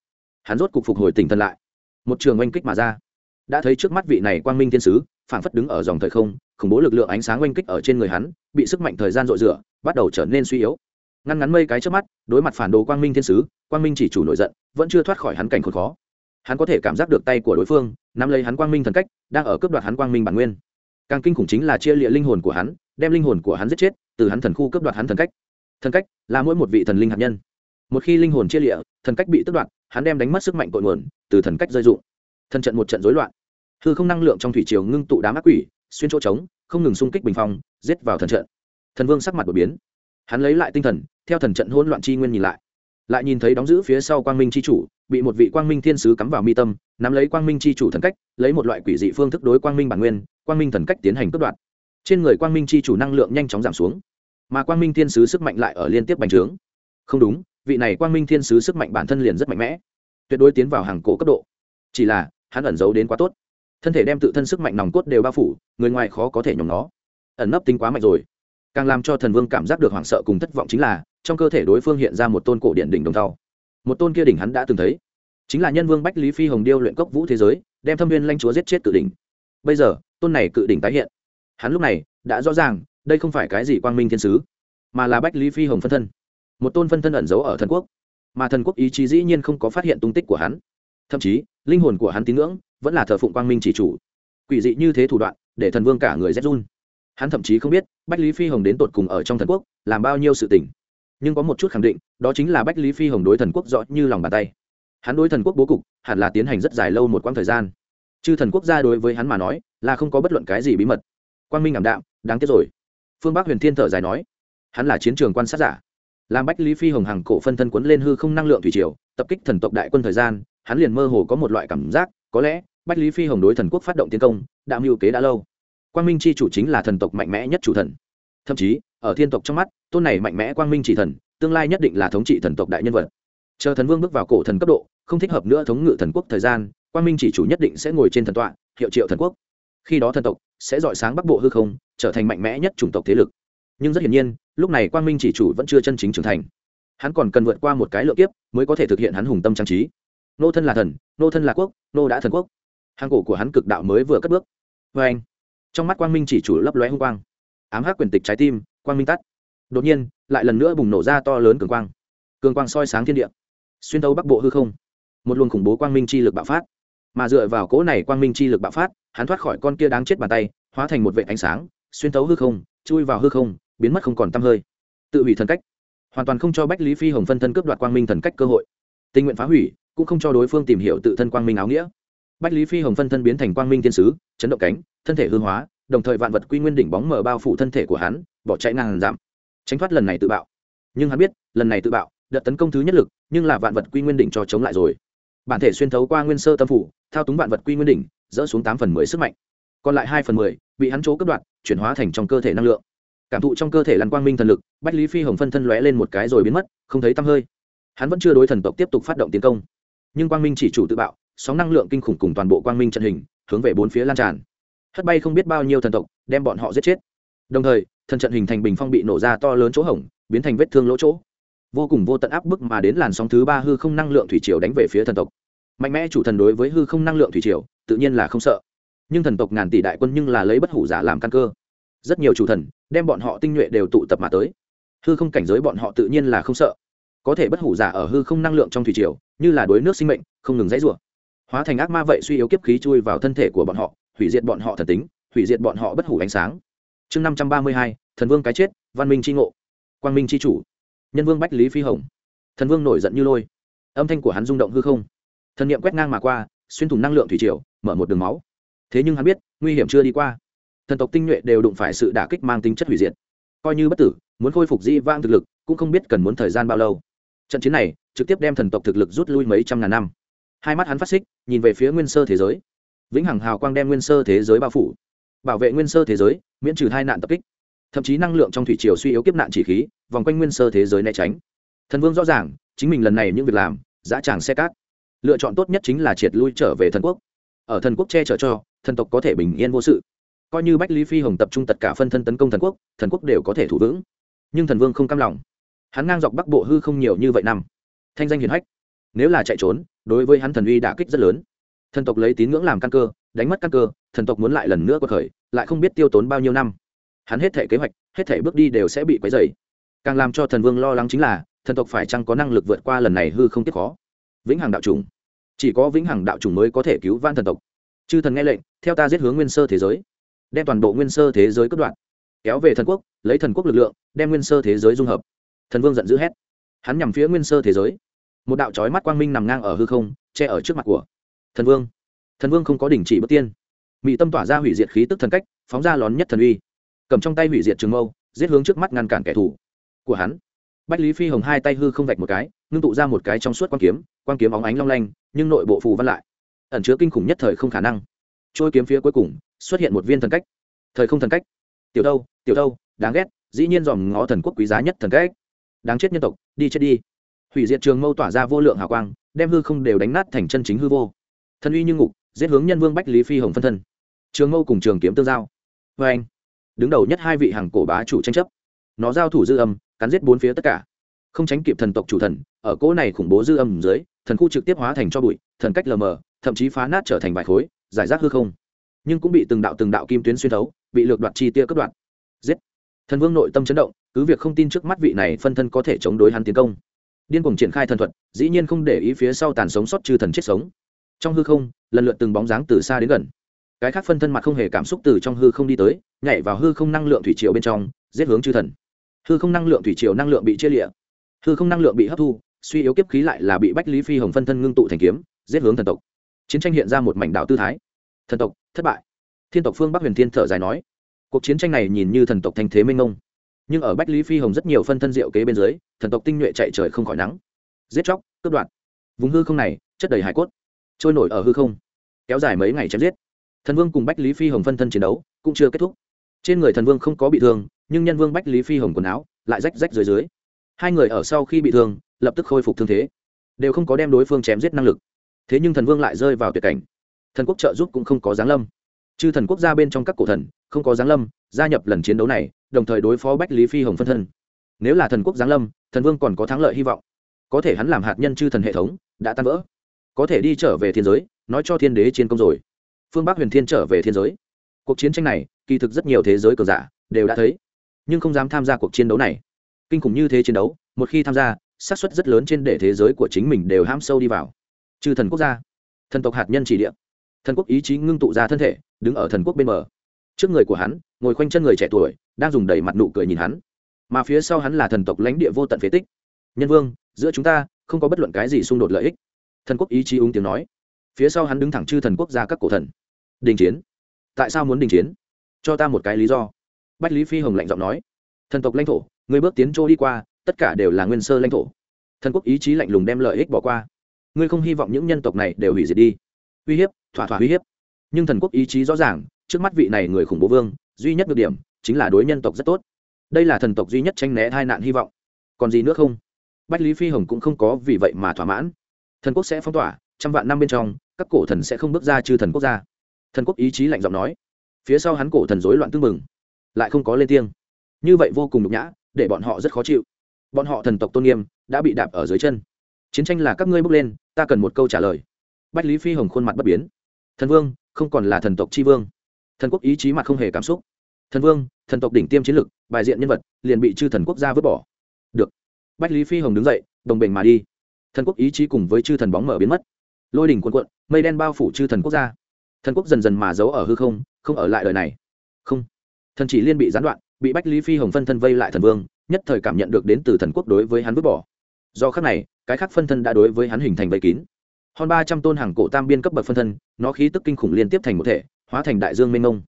Hắn rốt cục phục hồi tỉnh thần lại một trường oanh kích mà ra. Đã thấy trước mắt vị này quang minh thiên sứ, phảng phất đứng ở dòng thời không, khủng bố lực lượng ánh sáng oanh kích ở trên người hắn, bị sức mạnh thời gian dội rửa, bắt đầu trở nên suy yếu. Ngăn ngắn mây cái trước mắt, đối mặt phản đồ quang minh thiên sứ, quang minh chỉ chủ nổi giận, vẫn chưa thoát khỏi hắn cảnh khốn khó. Hắn có thể cảm giác được tay của đối phương, nắm lấy hắn quang minh thần cách, đang ở cướp đoạt hắn quang minh bản nguyên. Càng kinh khủng chính là chia lịa linh hồn của hắn, đem linh hồn của hắn giết chết, từ hắn thần khu cướp đoạt hắn thần cách. Thần cách là mỗi một vị thần linh hạt nhân. Một khi linh hồn chia lịa, thần cách bị tước đoạt hắn đem đánh mất sức mạnh cội nguồn, từ thần cách rơi dụng. Thần trận một trận rối loạn. Hư không năng lượng trong thủy triều ngưng tụ đám ác quỷ, xuyên chỗ trống, không ngừng xung kích bình phong, giết vào thần trận. Thần vương sắc mặt đột biến. Hắn lấy lại tinh thần, theo thần trận hỗn loạn chi nguyên nhìn lại. Lại nhìn thấy đóng giữ phía sau quang minh chi chủ, bị một vị quang minh thiên sứ cắm vào mi tâm, nắm lấy quang minh chi chủ thần cách, lấy một loại quỷ dị phương thức đối quang minh bản nguyên, quang minh thần cách tiến hành cướp đoạt. Trên người quang minh chi chủ năng lượng nhanh chóng giảm xuống, mà quang minh thiên sứ sức mạnh lại ở liên tiếp bành trướng. Không đúng vị này quang minh thiên sứ sức mạnh bản thân liền rất mạnh mẽ, tuyệt đối tiến vào hàng cổ cấp độ. Chỉ là, hắn ẩn giấu đến quá tốt. Thân thể đem tự thân sức mạnh nòng cốt đều bao phủ, người ngoài khó có thể nhòm nó. Ẩn nấp tính quá mạnh rồi. Càng làm cho thần vương cảm giác được hoảng sợ cùng thất vọng chính là, trong cơ thể đối phương hiện ra một tôn cổ điện đỉnh đồng thau. Một tôn kia đỉnh hắn đã từng thấy. Chính là nhân vương bách lý phi hồng điêu luyện cốc vũ thế giới, đem thâm viên lanh chúa giết chết cự đỉnh. Bây giờ, tôn này cự đỉnh tái hiện. Hắn lúc này, đã rõ ràng, đây không phải cái gì quang minh thiên sứ, mà là bách lý phi hồng phân thân một tôn phân thân ẩn giấu ở thần quốc. Mà thần quốc ý chí dĩ nhiên không có phát hiện tung tích của hắn. Thậm chí, linh hồn của hắn tín ngưỡng vẫn là thờ phụng quang minh chỉ chủ. Quỷ dị như thế thủ đoạn, để thần vương cả người rét run. Hắn thậm chí không biết bách lý phi hồng đến tột cùng ở trong thần quốc làm bao nhiêu sự tình. Nhưng có một chút khẳng định, đó chính là bách lý phi hồng đối thần quốc rõ như lòng bàn tay. Hắn đối thần quốc bố cục hẳn là tiến hành rất dài lâu một quãng thời gian. Chứ thần quốc gia đối với hắn mà nói, là không có bất luận cái gì bí mật. Quang minh ảm đạm, đáng tiếc rồi. Phương bắc huyền thiên thở dài nói, hắn là chiến trường quan sát giả làm bách lý phi hồng hằng cổ phân thân quấn lên hư không năng lượng thủy triều, tập kích thần tộc đại quân thời gian, hắn liền mơ hồ có một loại cảm giác, có lẽ, bách lý phi hồng đối thần quốc phát động tiến công, đã mưu kế đã lâu. Quang minh c h i chủ chính là thần tộc mạnh mẽ nhất chủ thần. Thậm chí, ở thiên tộc trong mắt, tôn này mạnh mẽ quang minh chỉ thần, tương lai nhất định là thống trị thần tộc đại nhân vật. Chờ thần vương bước vào cổ thần cấp độ, không thích hợp nữa thống ngự thần quốc thời gian, quang minh chỉ chủ nhất định sẽ ngồi trên thần tọa, hiệu triệu thần quốc. Khi đó thần tộc sẽ dọi sáng bắc bộ hư không, trở thành mạnh mẽ nhất chủng tộc thế lực. Nhưng rất hiển nhiên lúc này quang minh chỉ chủ vẫn chưa chân chính trưởng thành. Hắn còn cần vượt qua một cái lựa kiếp mới có thể thực hiện hắn hùng tâm trang trí. Nô thân là thần, nô thân là quốc, nô đã thần quốc. Hàng cổ của hắn cực đạo mới vừa cất bước. Vê anh, trong mắt quang minh chỉ chủ lấp lóe hung quang. Ám hắc quyền tịch trái tim, quang minh tắt. Đột nhiên, lại lần nữa bùng nổ ra to lớn cường quang. Cường quang soi sáng thiên địa. Xuyên tấu bắc bộ hư không. Một luồng khủng bố quang minh chi lực bạo phát. Mà dựa vào cỗ này quang minh chi lực bạo phát, hắn thoát khỏi con kia đáng chết bàn tay, hóa thành một vệ ánh sáng, xuyên tấu hư không, chui vào hư không biến mất không còn tăm hơi. Tự hủy thần cách. Hoàn toàn không cho bách lý phi hồng phân thân cướp đoạt quang minh thần cách cơ hội. Tình nguyện phá hủy, cũng không cho đối phương tìm hiểu tự thân quang minh áo nghĩa. Bách lý phi hồng phân thân biến thành quang minh thiên sứ, chấn động cánh, thân thể hư hóa, đồng thời vạn vật quy nguyên đỉnh bóng mở bao phủ thân thể của hắn, bỏ chạy ngàn giảm. Tránh thoát lần này tự bạo. Nhưng hắn biết, lần này tự bạo, đợt tấn công thứ nhất lực, nhưng là vạn vật quy nguyên đỉnh cho chống lại rồi. Bản thể xuyên thấu qua nguyên sơ tâm phủ, thao túng vạn vật quy nguyên đỉnh, dỡ xuống tám phần mười sức mạnh. Còn lại hai phần mười, bị hắn chỗ cướp đoạt, chuyển hóa thành trong cơ thể năng lượng cảm thụ trong cơ thể lăn quang minh thần lực, bách lý phi hồng phân thân lóe lên một cái rồi biến mất, không thấy tăm hơi. Hắn vẫn chưa đối thần tộc tiếp tục phát động tiến công. Nhưng quang minh chỉ chủ tự bạo, sóng năng lượng kinh khủng cùng toàn bộ quang minh trận hình, hướng về bốn phía lan tràn. Hất bay không biết bao nhiêu thần tộc, đem bọn họ giết chết. Đồng thời, thần trận hình thành bình phong bị nổ ra to lớn chỗ hỏng biến thành vết thương lỗ chỗ. Vô cùng vô tận áp bức mà đến làn sóng thứ ba hư không năng lượng thủy triều đánh về phía thần tộc. Mạnh mẽ chủ thần đối với hư không năng lượng thủy triều, tự nhiên là không sợ. Nhưng thần tộc ngàn tỷ đại quân nhưng là lấy bất hủ giả làm căn cơ rất nhiều chủ thần đem bọn họ tinh nhuệ đều tụ tập mà tới. Hư không cảnh giới bọn họ tự nhiên là không sợ. Có thể bất hủ giả ở hư không năng lượng trong thủy triều, như là đối nước sinh mệnh, không ngừng dãy rủa. Hóa thành ác ma vậy suy yếu kiếp khí chui vào thân thể của bọn họ, hủy diệt bọn họ thần tính, hủy diệt bọn họ bất hủ ánh sáng. Chương năm trăm ba mươi hai, thần vương cái chết, văn minh c ngộ. Quang minh c chủ. Nhân vương bách lý phi hồng. Thần vương nổi giận như lôi. Âm thanh của hắn rung động hư không. Thần niệm quét ngang mà qua, xuyên thủng năng lượng thủy triều, mở một đường máu. Thế nhưng hắn biết, nguy hiểm chưa đi qua thần tộc tinh nhuệ đều đụng phải sự đả kích mang tính chất hủy diệt. Coi như bất tử, muốn khôi phục di vang thực lực, cũng không biết cần muốn thời gian bao lâu. Trận chiến này, trực tiếp đem thần tộc thực lực rút lui mấy trăm ngàn năm. Hai mắt hắn phát xích, nhìn về phía nguyên sơ thế giới. Vĩnh hằng hào quang đem nguyên sơ thế giới bao phủ. Bảo vệ nguyên sơ thế giới, miễn trừ hai nạn tập kích. Thậm chí năng lượng trong thủy triều suy yếu kiếp nạn chỉ khí, vòng quanh nguyên sơ thế giới né tránh. Thần vương rõ ràng, chính mình lần này những việc làm, dã tràng xe cát. Lựa chọn tốt nhất chính là triệt lui trở về thần quốc. Ở thần quốc che chở cho, thần tộc có thể bình yên vô sự coi như bách lý phi hồng tập trung tất cả phân thân tấn công thần quốc thần quốc đều có thể thủ vững. Nhưng thần vương không cam lòng. Hắn ngang dọc bắc bộ hư không nhiều như vậy năm. Thanh danh hiền hách. Nếu là chạy trốn, đối với hắn thần uy đã kích rất lớn. Thần tộc lấy tín ngưỡng làm căn cơ, đánh mất căn cơ, thần tộc muốn lại lần nữa quật khởi, lại không biết tiêu tốn bao nhiêu năm. Hắn hết thể kế hoạch, hết thể bước đi đều sẽ bị quấy dày càng làm cho thần vương lo lắng chính là, thần tộc phải chăng có năng lực vượt qua lần này hư không tiếp khó? Vĩnh hằng đạo trùng chỉ có vĩnh hằng đạo trùng mới có thể cứu van thần tộc. Chư thần nghe lệnh, theo ta giết hướng nguyên sơ thế giới đem toàn bộ nguyên sơ thế giới cất đoạn kéo về thần quốc, lấy thần quốc lực lượng, đem nguyên sơ thế giới dung hợp. Thần vương giận dữ hét. Hắn nhằm phía nguyên sơ thế giới. Một đạo trói mắt quang minh nằm ngang ở hư không, che ở trước mặt của thần vương. Thần vương không có đình chỉ bất tiên. Mỹ tâm tỏa ra hủy diệt khí tức thần cách, phóng ra lón nhất thần uy. Cầm trong tay hủy diệt trường mâu, giết hướng trước mắt ngăn cản kẻ thù của hắn. Bách lý phi hồng hai tay hư không vạch một cái, ngưng tụ ra một cái trong suốt quang kiếm quang kiếm óng ánh long lanh, nhưng nội bộ phù văn lại, ẩn chứa kinh khủng nhất thời không khả năng. Trôi kiếm phía cuối cùng xuất hiện một viên thần cách. Thời không thần cách. Tiểu đâu tiểu đâu, đáng ghét, dĩ nhiên dòm ngó thần quốc quý giá nhất thần cách. Đáng chết nhân tộc, đi chết đi. Hủy diệt trường mâu tỏa ra vô lượng hào quang, đem hư không đều đánh nát thành chân chính hư vô. Thần uy như ngục, giết hướng nhân vương bách lý phi hồng phân thân. Trường mâu cùng trường kiếm tương giao. Vê anh. Đứng đầu nhất hai vị hàng cổ bá chủ tranh chấp. Nó giao thủ dư âm, cắn giết bốn phía tất cả. Không tránh kịp thần tộc chủ thần, ở cỗ này khủng bố dư âm dưới, thần khu trực tiếp hóa thành cho bụi, thần cách lờ mờ, thậm chí phá nát trở thành vài khối, giải rác hư không nhưng cũng bị từng đạo từng đạo kim tuyến xuyên thấu, bị lược đoạt chi tia cất đoạt. Giết! Thần vương nội tâm chấn động, cứ việc không tin trước mắt vị này phân thân có thể chống đối hắn tiến công. Điên cuồng triển khai thần thuật, dĩ nhiên không để ý phía sau tàn sống sót chư thần chết sống. Trong hư không, lần lượt từng bóng dáng từ xa đến gần. Cái khác phân thân mặt không hề cảm xúc từ trong hư không đi tới, nhảy vào hư không năng lượng thủy triều bên trong, giết hướng chư thần. Hư không năng lượng thủy triều năng lượng bị chia lịa hư không năng lượng bị hấp thu, suy yếu kiếp khí lại là bị bách lý phi hồng phân thân ngưng tụ thành kiếm, giết hướng thần tộc. Chiến tranh hiện ra một mảnh đạo tư thái thần tộc, thất bại. Thiên tộc phương bắc huyền thiên thở dài nói, cuộc chiến tranh này nhìn như thần tộc thanh thế minh ngông nhưng ở bách lý phi hồng rất nhiều phân thân diệu kế bên dưới, thần tộc tinh nhuệ chạy trời không khỏi nắng. Giết chóc, cướp đoạt. Vùng hư không này, chất đầy hải cốt. Trôi nổi ở hư không. Kéo dài mấy ngày chém giết. Thần vương cùng bách lý phi hồng phân thân chiến đấu cũng chưa kết thúc. Trên người thần vương không có bị thương, nhưng nhân vương bách lý phi hồng quần áo lại rách rách dưới dưới. Hai người ở sau khi bị thương, lập tức khôi phục thương thế. Đều không có đem đối phương chém giết năng lực. Thế nhưng thần vương lại rơi vào tuyệt cảnh thần quốc trợ giúp cũng không có giáng lâm. Chư thần quốc gia bên trong các cổ thần, không có giáng lâm, gia nhập lần chiến đấu này, đồng thời đối phó bách lý phi hồng phân thân. Nếu là thần quốc giáng lâm, thần vương còn có thắng lợi hy vọng. Có thể hắn làm hạt nhân chư thần hệ thống, đã tan vỡ. Có thể đi trở về thiên giới, nói cho thiên đế chiến công rồi. Phương bắc huyền thiên trở về thiên giới. Cuộc chiến tranh này, kỳ thực rất nhiều thế giới cờ giả, đều đã thấy. Nhưng không dám tham gia cuộc chiến đấu này. Kinh khủng như thế chiến đấu, một khi tham gia, xác suất rất lớn trên để thế giới của chính mình đều ham sâu đi vào. Chư thần quốc gia. Thần tộc hạt nhân chỉ địa thần quốc ý chí ngưng tụ ra thân thể, đứng ở thần quốc bên bờ. Trước người của hắn, ngồi khoanh chân người trẻ tuổi, đang dùng đầy mặt nụ cười nhìn hắn. Mà phía sau hắn là thần tộc lãnh địa vô tận phế tích. Nhân vương, giữa chúng ta không có bất luận cái gì xung đột lợi ích. Thần quốc ý chí ung tiếng nói. Phía sau hắn đứng thẳng chư thần quốc gia các cổ thần. Đình chiến? Tại sao muốn đình chiến? Cho ta một cái lý do. Bách lý phi hồng lạnh giọng nói. Thần tộc lãnh thổ, người bước tiến trô đi qua, tất cả đều là nguyên sơ lãnh thổ. Thần quốc ý chí lạnh lùng đem lợi ích bỏ qua. Ngươi không hy vọng những nhân tộc này đều hủy diệt đi. Uy hiếp thỏa thỏa uy hiếp. Nhưng thần quốc ý chí rõ ràng, trước mắt vị này người khủng bố vương, duy nhất được điểm chính là đối nhân tộc rất tốt. Đây là thần tộc duy nhất tranh né tai nạn hy vọng. Còn gì nữa không? Bách lý phi hồng cũng không có vì vậy mà thỏa mãn. Thần quốc sẽ phong tỏa, trăm vạn năm bên trong, các cổ thần sẽ không bước ra chư thần quốc gia. Thần quốc ý chí lạnh giọng nói. Phía sau hắn cổ thần rối loạn tương mừng lại không có lên tiếng. Như vậy vô cùng nhục nhã, để bọn họ rất khó chịu. Bọn họ thần tộc tôn nghiêm, đã bị đạp ở dưới chân. Chiến tranh là các ngươi bước lên, ta cần một câu trả lời. Bách lý phi hồng khuôn mặt bất biến thần vương, không còn là thần tộc tri vương. Thần quốc ý chí mặt không hề cảm xúc. Thần vương, thần tộc đỉnh tiêm chiến lực, bài diện nhân vật, liền bị chư thần quốc gia vứt bỏ. Được. Bách lý phi hồng đứng dậy, đồng bình mà đi. Thần quốc ý chí cùng với chư thần bóng mở biến mất. Lôi đỉnh quần quận mây đen bao phủ chư thần quốc gia. Thần quốc dần dần mà giấu ở hư không không ở lại đời này. Không. Thần chỉ liên bị gián đoạn, bị bách lý phi hồng phân thân vây lại thần vương, nhất thời cảm nhận được đến từ thần quốc đối với hắn vứt bỏ. Do khác này, cái khác phân thân đã đối với hắn hình thành vây kín hơn ba trăm tôn hàng cổ tam biên cấp bậc phân thân, nó khí tức kinh khủng liên tiếp thành một thể, hóa thành đại dương mênh mông.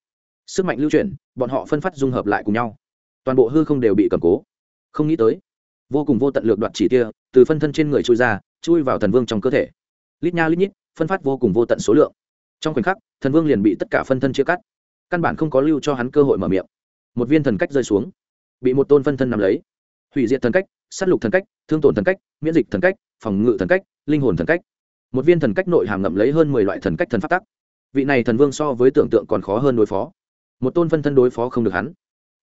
Sức mạnh lưu chuyển, bọn họ phân phát dung hợp lại cùng nhau. Toàn bộ hư không đều bị cầm cố. Không nghĩ tới, vô cùng vô tận lược đoạt chỉ tia, từ phân thân trên người chui ra, chui vào thần vương trong cơ thể. Lít nha lít nhít, phân phát vô cùng vô tận số lượng. Trong khoảnh khắc, thần vương liền bị tất cả phân thân chia cắt. Căn bản không có lưu cho hắn cơ hội mở miệng. Một viên thần cách rơi xuống. Bị một tôn phân thân nằm lấy. Hủy diệt thần cách s á t lục thần cách, thương tổn thần cách, miễn dịch thần cách, phòng ngự thần cách, linh hồn thần cách một viên thần cách nội hàm ngậm lấy hơn mười loại thần cách thần phát tắc. Vị này thần vương so với tưởng tượng còn khó hơn đối phó. Một tôn phân thân đối phó không được hắn.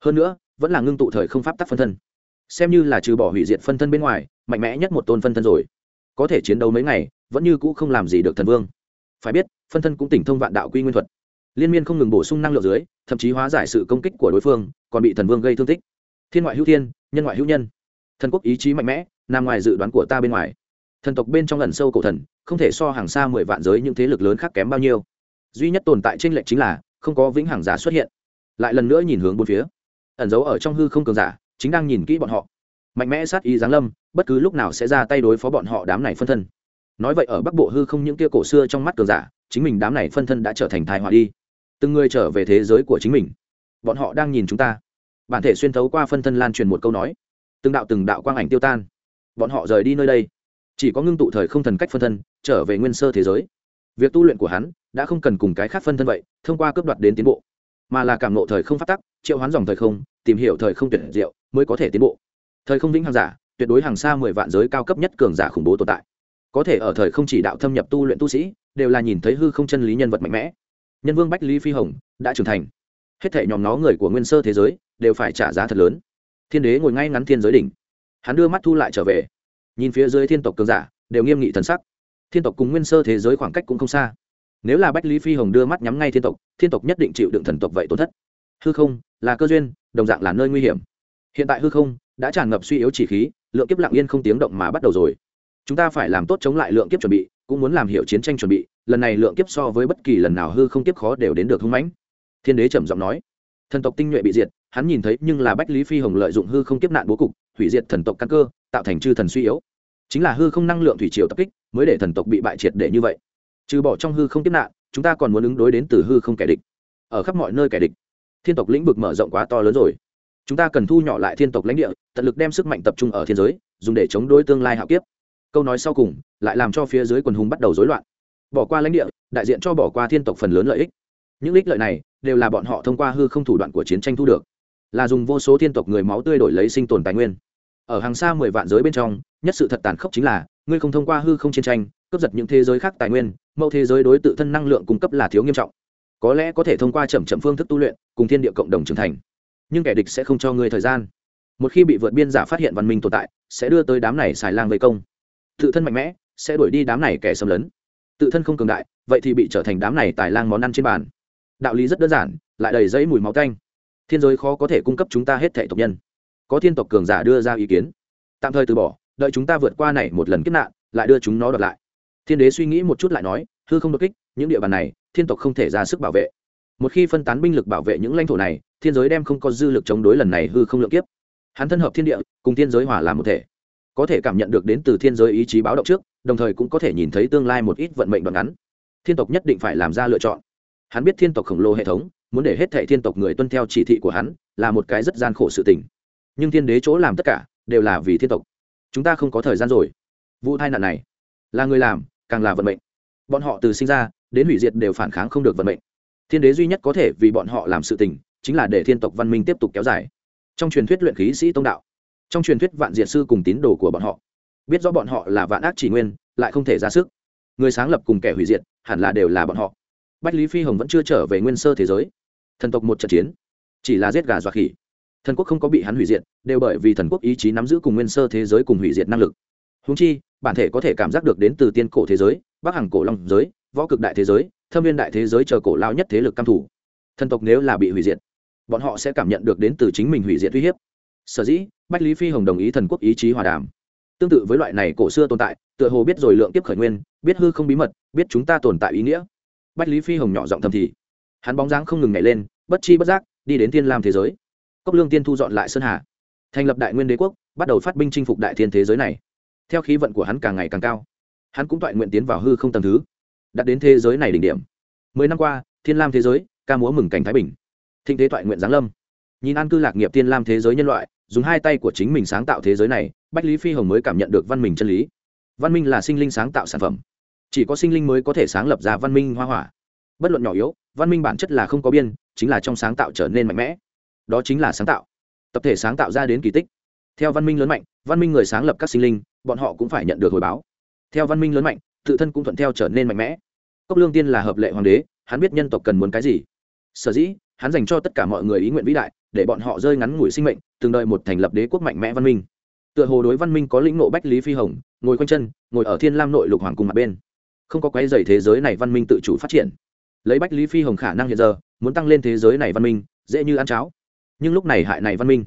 Hơn nữa, vẫn là ngưng tụ thời không pháp tắc phân thân. Xem như là trừ bỏ hủy diệt phân thân bên ngoài, mạnh mẽ nhất một tôn phân thân rồi. Có thể chiến đấu mấy ngày, vẫn như cũ không làm gì được thần vương. Phải biết, phân thân cũng tỉnh thông vạn đạo quy nguyên thuật. Liên miên không ngừng bổ sung năng lượng dưới, thậm chí hóa giải sự công kích của đối phương, còn bị thần vương gây thương tích. Thiên ngoại hữu thiên, nhân ngoại hữu nhân. Thần quốc ý chí mạnh mẽ, nằm ngoài dự đoán của ta bên ngoài. Thần tộc bên trong lần sâu cổ thần không thể so hàng xa mười vạn giới những thế lực lớn khác kém bao nhiêu. Duy nhất tồn tại trên lệnh chính là, không có vĩnh hằng giả xuất hiện. Lại lần nữa nhìn hướng bốn phía. Ẩn giấu ở trong hư không cường giả, chính đang nhìn kỹ bọn họ. Mạnh mẽ sát ý giáng lâm, bất cứ lúc nào sẽ ra tay đối phó bọn họ đám này phân thân. Nói vậy ở bắc bộ hư không những kia cổ xưa trong mắt cường giả, chính mình đám này phân thân đã trở thành thai họa đi. Từng người trở về thế giới của chính mình. Bọn họ đang nhìn chúng ta. Bản thể xuyên thấu qua phân thân lan truyền một câu nói. Từng đạo từng đạo quang ảnh tiêu tan. Bọn họ rời đi nơi đây chỉ có ngưng tụ thời không thần cách phân thân, trở về nguyên sơ thế giới. Việc tu luyện của hắn đã không cần cùng cái khác phân thân vậy, thông qua cướp đoạt đến tiến bộ. Mà là cảm nộ thời không phát tắc, triệu hoán dòng thời không, tìm hiểu thời không tuyệt diệu mới có thể tiến bộ. Thời không vĩnh hàng giả, tuyệt đối hàng xa mười vạn giới cao cấp nhất cường giả khủng bố tồn tại. Có thể ở thời không chỉ đạo thâm nhập tu luyện tu sĩ, đều là nhìn thấy hư không chân lý nhân vật mạnh mẽ. Nhân vương bách lý phi hồng đã trưởng thành. Hết thể nhóm nó người của nguyên sơ thế giới đều phải trả giá thật lớn. Thiên đế ngồi ngay ngắn thiên giới đỉnh. Hắn đưa mắt thu lại trở về nhìn phía dưới thiên tộc cường giả, đều nghiêm nghị thần sắc. Thiên tộc cùng nguyên sơ thế giới khoảng cách cũng không xa. Nếu là bách lý phi hồng đưa mắt nhắm ngay thiên tộc thiên tộc nhất định chịu đựng thần tộc vậy tổn thất. Hư không, là cơ duyên, đồng dạng là nơi nguy hiểm. Hiện tại hư không đã tràn ngập suy yếu chỉ khí, lượng kiếp lặng yên không tiếng động mà bắt đầu rồi. Chúng ta phải làm tốt chống lại lượng kiếp chuẩn bị, cũng muốn làm hiểu chiến tranh chuẩn bị, lần này lượng kiếp so với bất kỳ lần nào hư không kiếp khó đều đến được hưng mãnh. Thiên đế trầm giọng nói. Thần tộc tinh nhuệ bị diệt, hắn nhìn thấy nhưng là bách lý phi hồng lợi dụng hư không kiếp nạn bố cục, hủy diệt thần tộc căn cơ tạo thành chư thần suy yếu. Chính là hư không năng lượng thủy triều tập kích, mới để thần tộc bị bại triệt để như vậy. Trừ bỏ trong hư không kiếp nạn, chúng ta còn muốn ứng đối đến từ hư không kẻ địch. Ở khắp mọi nơi kẻ địch, thiên tộc lĩnh vực mở rộng quá to lớn rồi. Chúng ta cần thu nhỏ lại thiên tộc lãnh địa, tận lực đem sức mạnh tập trung ở thiên giới, dùng để chống đối tương lai hạo kiếp. Câu nói sau cùng, lại làm cho phía dưới quần hùng bắt đầu rối loạn. Bỏ qua lãnh địa, đại diện cho bỏ qua thiên tộc phần lớn lợi ích. Những ích lợi này, đều là bọn họ thông qua hư không thủ đoạn của chiến tranh thu được. Là dùng vô số thiên tộc người máu tươi đổi lấy sinh tồn tài nguyên ở hàng xa mười vạn giới bên trong, nhất sự thật tàn khốc chính là, ngươi không thông qua hư không chiến tranh, cướp giật những thế giới khác tài nguyên, mẫu thế giới đối tự thân năng lượng cung cấp là thiếu nghiêm trọng. Có lẽ có thể thông qua chậm chậm phương thức tu luyện, cùng thiên địa cộng đồng trưởng thành. Nhưng kẻ địch sẽ không cho ngươi thời gian. Một khi bị vượt biên giả phát hiện văn minh tồn tại, sẽ đưa tới đám này xài lang vây công. Tự thân mạnh mẽ, sẽ đuổi đi đám này kẻ xâm lấn. Tự thân không cường đại, vậy thì bị trở thành đám này tài lang món ăn trên bàn. Đạo lý rất đơn giản, lại đầy dẫy mùi máu canh thiên giới khó có thể cung cấp chúng ta hết thể tộc nhân có thiên tộc cường giả đưa ra ý kiến. Tạm thời từ bỏ, đợi chúng ta vượt qua này một lần kiếp nạn, lại đưa chúng nó đợt lại. Thiên đế suy nghĩ một chút lại nói, hư không đột kích, những địa bàn này, thiên tộc không thể ra sức bảo vệ. Một khi phân tán binh lực bảo vệ những lãnh thổ này, thiên giới đem không có dư lực chống đối lần này hư không lượng kiếp. Hắn thân hợp thiên địa, cùng thiên giới hòa làm một thể. Có thể cảm nhận được đến từ thiên giới ý chí báo động trước, đồng thời cũng có thể nhìn thấy tương lai một ít vận mệnh đoạn ngắn. Thiên tộc nhất định phải làm ra lựa chọn. Hắn biết thiên tộc khổng lồ hệ thống, muốn để hết thệ thiên tộc người tuân theo chỉ thị của hắn, là một cái rất gian khổ sự tình nhưng thiên đế chỗ làm tất cả đều là vì thiên tộc. Chúng ta không có thời gian rồi. Vụ tai nạn này là người làm, càng là vận mệnh. Bọn họ từ sinh ra, đến hủy diệt đều phản kháng không được vận mệnh. Thiên đế duy nhất có thể vì bọn họ làm sự tình, chính là để thiên tộc văn minh tiếp tục kéo dài. Trong truyền thuyết luyện khí sĩ tông đạo, trong truyền thuyết vạn diệt sư cùng tín đồ của bọn họ, biết rõ bọn họ là vạn ác chỉ nguyên, lại không thể ra sức. Người sáng lập cùng kẻ hủy diệt, hẳn là đều là bọn họ. Bách lý phi hồng vẫn chưa trở về nguyên sơ thế giới. Thần tộc một trận chiến, chỉ là giết gà dọa khỉ thần quốc không có bị hắn hủy diệt, đều bởi vì thần quốc ý chí nắm giữ cùng nguyên sơ thế giới cùng hủy diệt năng lực. Húng chi, bản thể có thể cảm giác được đến từ tiên cổ thế giới, bắc hằng cổ long giới, võ cực đại thế giới, thâm viên đại thế giới chờ cổ lao nhất thế lực cam thủ thần tộc nếu là bị hủy diệt, bọn họ sẽ cảm nhận được đến từ chính mình hủy diệt uy hiếp. Sở dĩ, bách lý phi hồng đồng ý thần quốc ý chí hòa đàm. Tương tự với loại này cổ xưa tồn tại, tựa hồ biết rồi lượng tiếp khởi nguyên, biết hư không bí mật, biết chúng ta tồn tại ý nghĩa. Bách lý phi hồng nhỏ giọng thầm thì, hắn bóng dáng không ngừng nhảy lên, bất chi bất giác, đi đến thiên lam thế giới cốc lương tiên thu dọn lại sơn hà. Thành lập đại nguyên đế quốc, bắt đầu phát binh chinh phục đại thiên thế giới này. Theo khí vận của hắn càng ngày càng cao, hắn cũng toại nguyện tiến vào hư không tầm thứ đặt đến thế giới này đỉnh điểm. Mười năm qua, thiên lam thế giới, ca múa mừng cảnh thái bình. Thịnh thế toại nguyện giáng lâm. Nhìn an cư lạc nghiệp thiên lam thế giới nhân loại, dùng hai tay của chính mình sáng tạo thế giới này, bách lý phi hồng mới cảm nhận được văn minh chân lý. Văn minh là sinh linh sáng tạo sản phẩm. Chỉ có sinh linh mới có thể sáng lập ra văn minh hoa hỏa. Bất luận nhỏ yếu, văn minh bản chất là không có biên, chính là trong sáng tạo trở nên mạnh mẽ đó chính là sáng tạo. Tập thể sáng tạo ra đến kỳ tích. Theo văn minh lớn mạnh, văn minh người sáng lập các sinh linh, bọn họ cũng phải nhận được hồi báo. Theo văn minh lớn mạnh, tự thân cũng thuận theo trở nên mạnh mẽ. Cốc lương tiên là hợp lệ hoàng đế, hắn biết nhân tộc cần muốn cái gì. Sở dĩ, hắn dành cho tất cả mọi người ý nguyện vĩ đại, để bọn họ rơi ngắn ngủi sinh mệnh, từng đợi một thành lập đế quốc mạnh mẽ văn minh. Tựa hồ đối văn minh có lĩnh nộ bách lý phi hồng, ngồi quanh chân, ngồi ở thiên lam nội lục hoàng cùng mặt bên. Không có quái dày thế giới này văn minh tự chủ phát triển. Lấy bách lý phi hồng khả năng hiện giờ, muốn tăng lên thế giới này văn minh, dễ như ăn cháo nhưng lúc này hại này văn minh,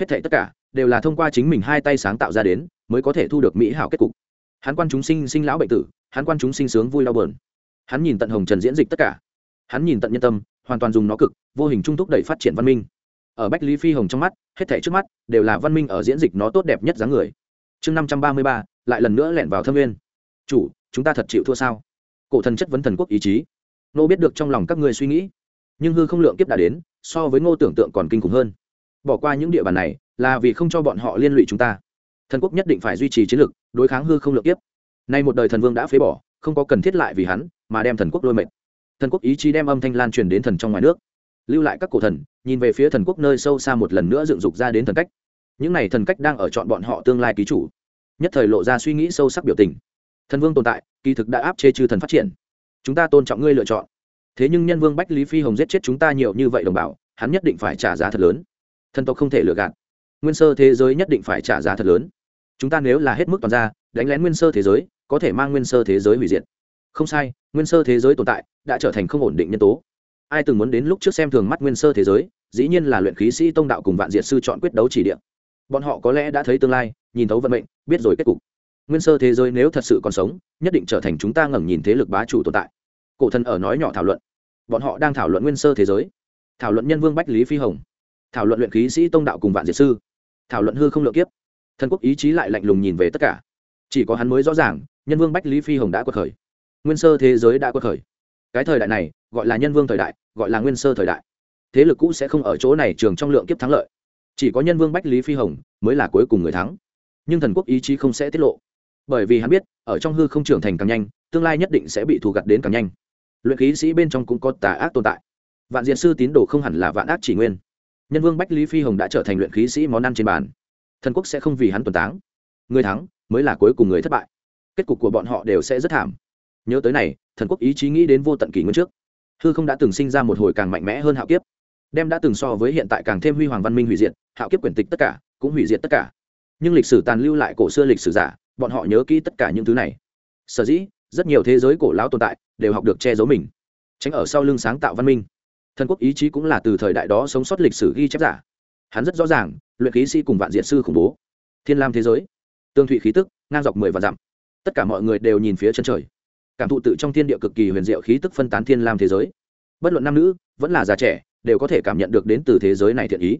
hết thảy tất cả đều là thông qua chính mình hai tay sáng tạo ra đến, mới có thể thu được mỹ hảo kết cục. Hắn quan chúng sinh sinh lão bệnh tử, hắn quan chúng sinh sướng vui đau bờn hắn nhìn tận hồng trần diễn dịch tất cả. Hắn nhìn tận nhân tâm, hoàn toàn dùng nó cực, vô hình trung thúc đẩy phát triển văn minh. Ở bách lý phi hồng trong mắt, hết thảy trước mắt đều là văn minh ở diễn dịch nó tốt đẹp nhất dáng người. Chương năm trăm ba mươi ba, lại lần nữa lẻn vào thâm nguyên. Chủ, chúng ta thật chịu thua sao? Cổ thần chất vấn thần quốc ý chí. Nô biết được trong lòng các ngươi suy nghĩ nhưng hư không lượng kiếp đã đến, so với ngô tưởng tượng còn kinh khủng hơn. Bỏ qua những địa bàn này, là vì không cho bọn họ liên lụy chúng ta. Thần quốc nhất định phải duy trì chiến lược, đối kháng hư không lượng kiếp. Nay một đời thần vương đã phế bỏ, không có cần thiết lại vì hắn, mà đem thần quốc lôi mệt. Thần quốc ý chí đem âm thanh lan truyền đến thần trong ngoài nước. Lưu lại các cổ thần, nhìn về phía thần quốc nơi sâu xa một lần nữa dựng dục ra đến thần cách. Những n à y thần cách đang ở chọn bọn họ tương lai ký chủ. Nhất thời lộ ra suy nghĩ sâu sắc biểu tình. Thần vương tồn tại, kỳ thực đã áp chế chư thần phát triển. Chúng ta tôn trọng ngươi lựa chọn thế nhưng nhân vương bách lý phi hồng giết chết chúng ta nhiều như vậy đồng bào, hắn nhất định phải trả giá thật lớn. Thần tộc không thể lừa gạt. Nguyên sơ thế giới nhất định phải trả giá thật lớn. Chúng ta nếu là hết mức toàn ra đánh lén nguyên sơ thế giới, có thể mang nguyên sơ thế giới hủy diệt. Không sai, nguyên sơ thế giới tồn tại, đã trở thành không ổn định nhân tố. Ai từng muốn đến lúc trước xem thường mắt nguyên sơ thế giới, dĩ nhiên là luyện khí sĩ tông đạo cùng vạn diệt sư chọn quyết đấu chỉ điện bọn họ có lẽ đã thấy tương lai, nhìn thấu vận mệnh, biết rồi kết cục. Nguyên sơ thế giới nếu thật sự còn sống, nhất định trở thành chúng ta ngẩng nhìn thế lực bá chủ tồn tại cổ thần ở nói nhỏ thảo luận. Bọn họ đang thảo luận nguyên sơ thế giới. Thảo luận nhân vương bách lý phi hồng. Thảo luận luyện khí sĩ tông đạo cùng vạn diệt sư. Thảo luận hư không lượng kiếp. Thần quốc ý chí lại lạnh lùng nhìn về tất cả. Chỉ có hắn mới rõ ràng, nhân vương bách lý phi hồng đã quật khởi. Nguyên sơ thế giới đã quật khởi. Cái thời đại này, gọi là nhân vương thời đại, gọi là nguyên sơ thời đại. Thế lực cũ sẽ không ở chỗ này trường trong lượng kiếp thắng lợi. Chỉ có nhân vương bách lý phi hồng mới là cuối cùng người thắng. Nhưng thần quốc ý chí không sẽ tiết lộ. Bởi vì hắn biết, ở trong hư không trưởng thành càng nhanh, tương lai nhất định sẽ bị thù gặt đến càng nhanh luyện khí sĩ bên trong cũng có tà ác tồn tại. Vạn diện sư tín đồ không hẳn là vạn ác chỉ nguyên. Nhân vương bách lý phi hồng đã trở thành luyện khí sĩ món ăn trên bàn. Thần quốc sẽ không vì hắn tuần táng. Người thắng mới là cuối cùng người thất bại. Kết cục của bọn họ đều sẽ rất thảm. Nhớ tới này, thần quốc ý chí nghĩ đến vô tận kỷ nguyên trước. Hư không đã từng sinh ra một hồi càng mạnh mẽ hơn hạo kiếp. Đem đã từng so với hiện tại càng thêm huy hoàng văn minh hủy diệt, hạo kiếp quyển tịch tất cả, cũng hủy diệt tất cả. Nhưng lịch sử tàn lưu lại cổ xưa lịch sử giả, bọn họ nhớ kỹ tất cả những thứ này. Sở dĩ rất nhiều thế giới cổ lão tồn tại đều học được che giấu mình. Tránh ở sau lưng sáng tạo văn minh. Thần quốc ý chí cũng là từ thời đại đó sống sót lịch sử ghi chép giả. Hắn rất rõ ràng, luyện khí sĩ cùng vạn diện sư khủng bố. Thiên lam thế giới, tương thụy khí tức, ngang dọc mười và dặm. Tất cả mọi người đều nhìn phía chân trời. Cảm thụ tự trong thiên địa cực kỳ huyền diệu khí tức phân tán thiên lam thế giới. Bất luận nam nữ, vẫn là già trẻ, đều có thể cảm nhận được đến từ thế giới này thiện ý.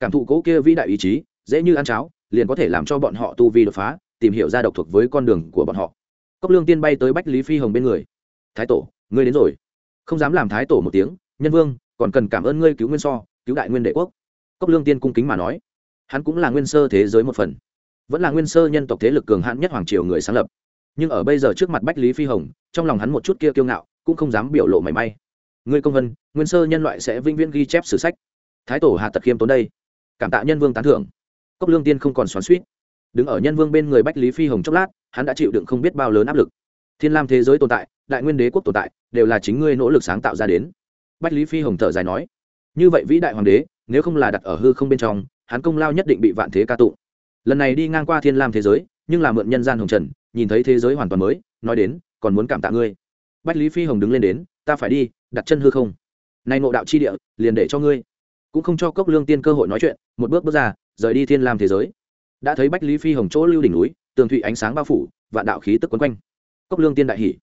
Cảm thụ cố kia vĩ đại ý chí, dễ như ăn cháo, liền có thể làm cho bọn họ tu vi đột phá, tìm hiểu ra độc thuộc với con đường của bọn họ cốc lương tiên bay tới bách lý phi hồng bên người. Thái tổ, ngươi đến rồi. Không dám làm thái tổ một tiếng, nhân vương, còn cần cảm ơn ngươi cứu nguyên so, cứu đại nguyên đệ quốc. Cốc lương tiên cung kính mà nói. Hắn cũng là nguyên sơ thế giới một phần. Vẫn là nguyên sơ nhân tộc thế lực cường hãn nhất hoàng triều người sáng lập. Nhưng ở bây giờ trước mặt bách lý phi hồng, trong lòng hắn một chút kia kiêu ngạo, cũng không dám biểu lộ mảy may. Ngươi công vân, nguyên sơ nhân loại sẽ vĩnh viễn ghi chép sử sách. Thái tổ hạ tật khiêm tốn đây. Cảm tạ nhân vương tán thưởng. Cốc lương tiên không còn xoắn suýt đứng ở nhân vương bên người bách lý phi hồng chốc lát, hắn đã chịu đựng không biết bao lớn áp lực. Thiên lam thế giới tồn tại, đại nguyên đế quốc tồn tại, đều là chính ngươi nỗ lực sáng tạo ra đến. Bách lý phi hồng thở dài nói, như vậy vĩ đại hoàng đế, nếu không là đặt ở hư không bên trong, hắn công lao nhất định bị vạn thế ca tụng. Lần này đi ngang qua thiên lam thế giới, nhưng là mượn nhân gian hồng trần, nhìn thấy thế giới hoàn toàn mới, nói đến, còn muốn cảm tạ ngươi. Bách lý phi hồng đứng lên đến, ta phải đi, đặt chân hư không. Nay ngộ đạo chi địa, liền để cho ngươi. Cũng không cho cốc lương tiên cơ hội nói chuyện, một bước bước ra, rời đi thiên lam thế giới đã thấy bách lý phi hồng chỗ lưu đỉnh núi, tường thụy ánh sáng bao phủ, vạn đạo khí tức quấn quanh. Cốc lương tiên đại hỷ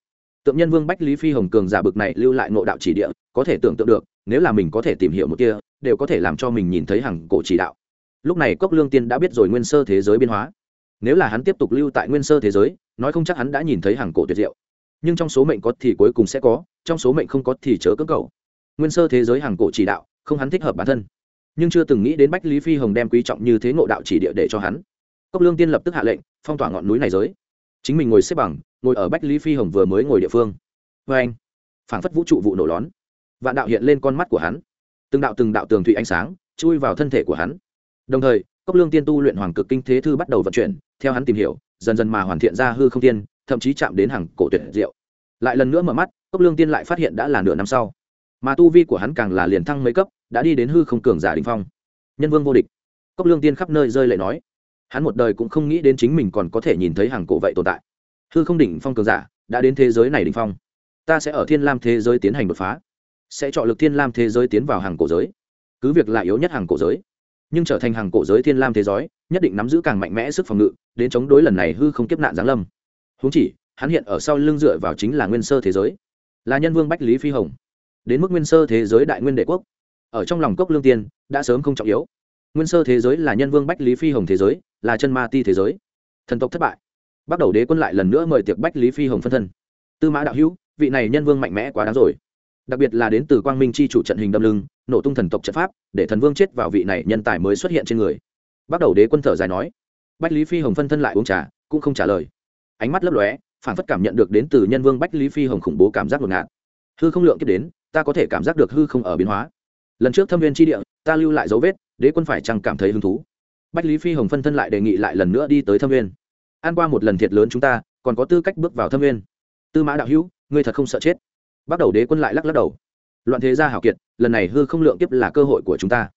tượng nhân vương bách lý phi hồng cường giả bực này lưu lại ngộ đạo chỉ địa, có thể tưởng tượng được, nếu là mình có thể tìm hiểu một kia, đều có thể làm cho mình nhìn thấy hàng cổ chỉ đạo. Lúc này cốc lương tiên đã biết rồi nguyên sơ thế giới biên hóa. Nếu là hắn tiếp tục lưu tại nguyên sơ thế giới, nói không chắc hắn đã nhìn thấy hàng cổ tuyệt diệu. Nhưng trong số mệnh có thì cuối cùng sẽ có, trong số mệnh không có thì chớ cưỡng cầu. Nguyên sơ thế giới hàng cổ chỉ đạo, không hắn thích hợp bản thân nhưng chưa từng nghĩ đến bách lý phi hồng đem quý trọng như thế ngộ đạo chỉ địa để cho hắn. Cốc lương tiên lập tức hạ lệnh, phong tỏa ngọn núi này giới. Chính mình ngồi xếp bằng, ngồi ở bách lý phi hồng vừa mới ngồi địa phương. Vê anh, phảng phất vũ trụ vụ nổ lón. Vạn đạo hiện lên con mắt của hắn. Từng đạo từng đạo tường thủy ánh sáng chui vào thân thể của hắn. Đồng thời, cốc lương tiên tu luyện hoàng cực kinh thế thư bắt đầu vận chuyển, theo hắn tìm hiểu, dần dần mà hoàn thiện ra hư không tiên, thậm chí chạm đến hàng cổ tuyệt diệu. Lại lần nữa mở mắt, cốc lương tiên lại phát hiện đã là nửa năm sau. Mà tu vi của hắn càng là liền thăng mấy cấp đã đi đến hư không cường giả đình phong. Nhân vương vô địch. Cốc lương tiên khắp nơi rơi lệ nói, hắn một đời cũng không nghĩ đến chính mình còn có thể nhìn thấy hàng cổ vậy tồn tại. Hư không đỉnh phong cường giả đã đến thế giới này đỉnh phong. Ta sẽ ở thiên lam thế giới tiến hành đột phá. Sẽ chọn lực thiên lam thế giới tiến vào hàng cổ giới. Cứ việc là yếu nhất hàng cổ giới, nhưng trở thành hàng cổ giới thiên lam thế giới, nhất định nắm giữ càng mạnh mẽ sức phòng ngự, đến chống đối lần này hư không kiếp nạn giáng lâm. Húng chỉ, hắn hiện ở sau lưng dựa vào chính là nguyên sơ thế giới, là nhân vương bách lý phi hồng. Đến mức nguyên sơ thế giới đại nguyên đệ quốc ở trong lòng cốc lương tiên, đã sớm không trọng yếu. Nguyên sơ thế giới là nhân vương bách lý phi hồng thế giới, là chân ma ti thế giới. Thần tộc thất bại. Bắt đầu đế quân lại lần nữa mời tiệc bách lý phi hồng phân thân. Tư mã đạo hữu, vị này nhân vương mạnh mẽ quá đáng rồi. Đặc biệt là đến từ quang minh c h i chủ trận hình đâm lưng, nổ tung thần tộc trận pháp, để thần vương chết vào vị này nhân tài mới xuất hiện trên người. Bắt đầu đế quân thở dài nói. Bách lý phi hồng phân thân lại uống trà, cũng không trả lời. Ánh mắt lấp lóe, phản phất cảm nhận được đến từ nhân vương bách lý phi hồng khủng bố cảm giác ngột ngạt. Hư không lượng kiếp đến, ta có thể cảm giác được hư không ở biến hóa lần trước thâm viên tri địa, ta lưu lại dấu vết, đế quân phải chăng cảm thấy hứng thú? Bách lý phi hồng phân thân lại đề nghị lại lần nữa đi tới thâm viên. An qua một lần thiệt lớn chúng ta, còn có tư cách bước vào thâm viên. Tư mã đạo hữu, ngươi thật không sợ chết. Bắt đầu đế quân lại lắc lắc đầu. Loạn thế gia hảo kiệt, lần này hư không lượng kiếp là cơ hội của chúng ta.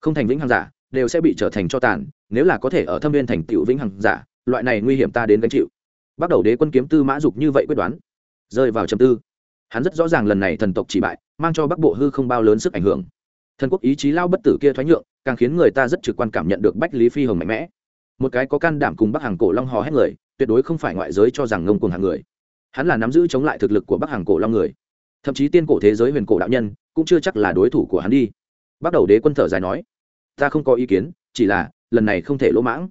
Không thành vĩnh hằng giả, đều sẽ bị trở thành cho tàn, nếu là có thể ở thâm viên thành tựu vĩnh hằng giả, loại này nguy hiểm ta đến gánh chịu. Bắt đầu đế quân kiếm tư mã dục như vậy quyết đoán. Rơi vào trầm tư. Hắn rất rõ ràng lần này thần tộc chỉ bại, mang cho bắc bộ hư không bao lớn sức ảnh hưởng thần quốc ý chí lao bất tử kia thoái nhượng, càng khiến người ta rất trực quan cảm nhận được bách lý phi hồng mạnh mẽ. Một cái có can đảm cùng bắc hàng cổ long hò hét người, tuyệt đối không phải ngoại giới cho rằng ngông cùng hàng người. Hắn là nắm giữ chống lại thực lực của bắc hàng cổ long người. Thậm chí tiên cổ thế giới huyền cổ đạo nhân, cũng chưa chắc là đối thủ của hắn đi. Bắt đầu đế quân thở dài nói, ta không có ý kiến, chỉ là, lần này không thể lỗ mãng.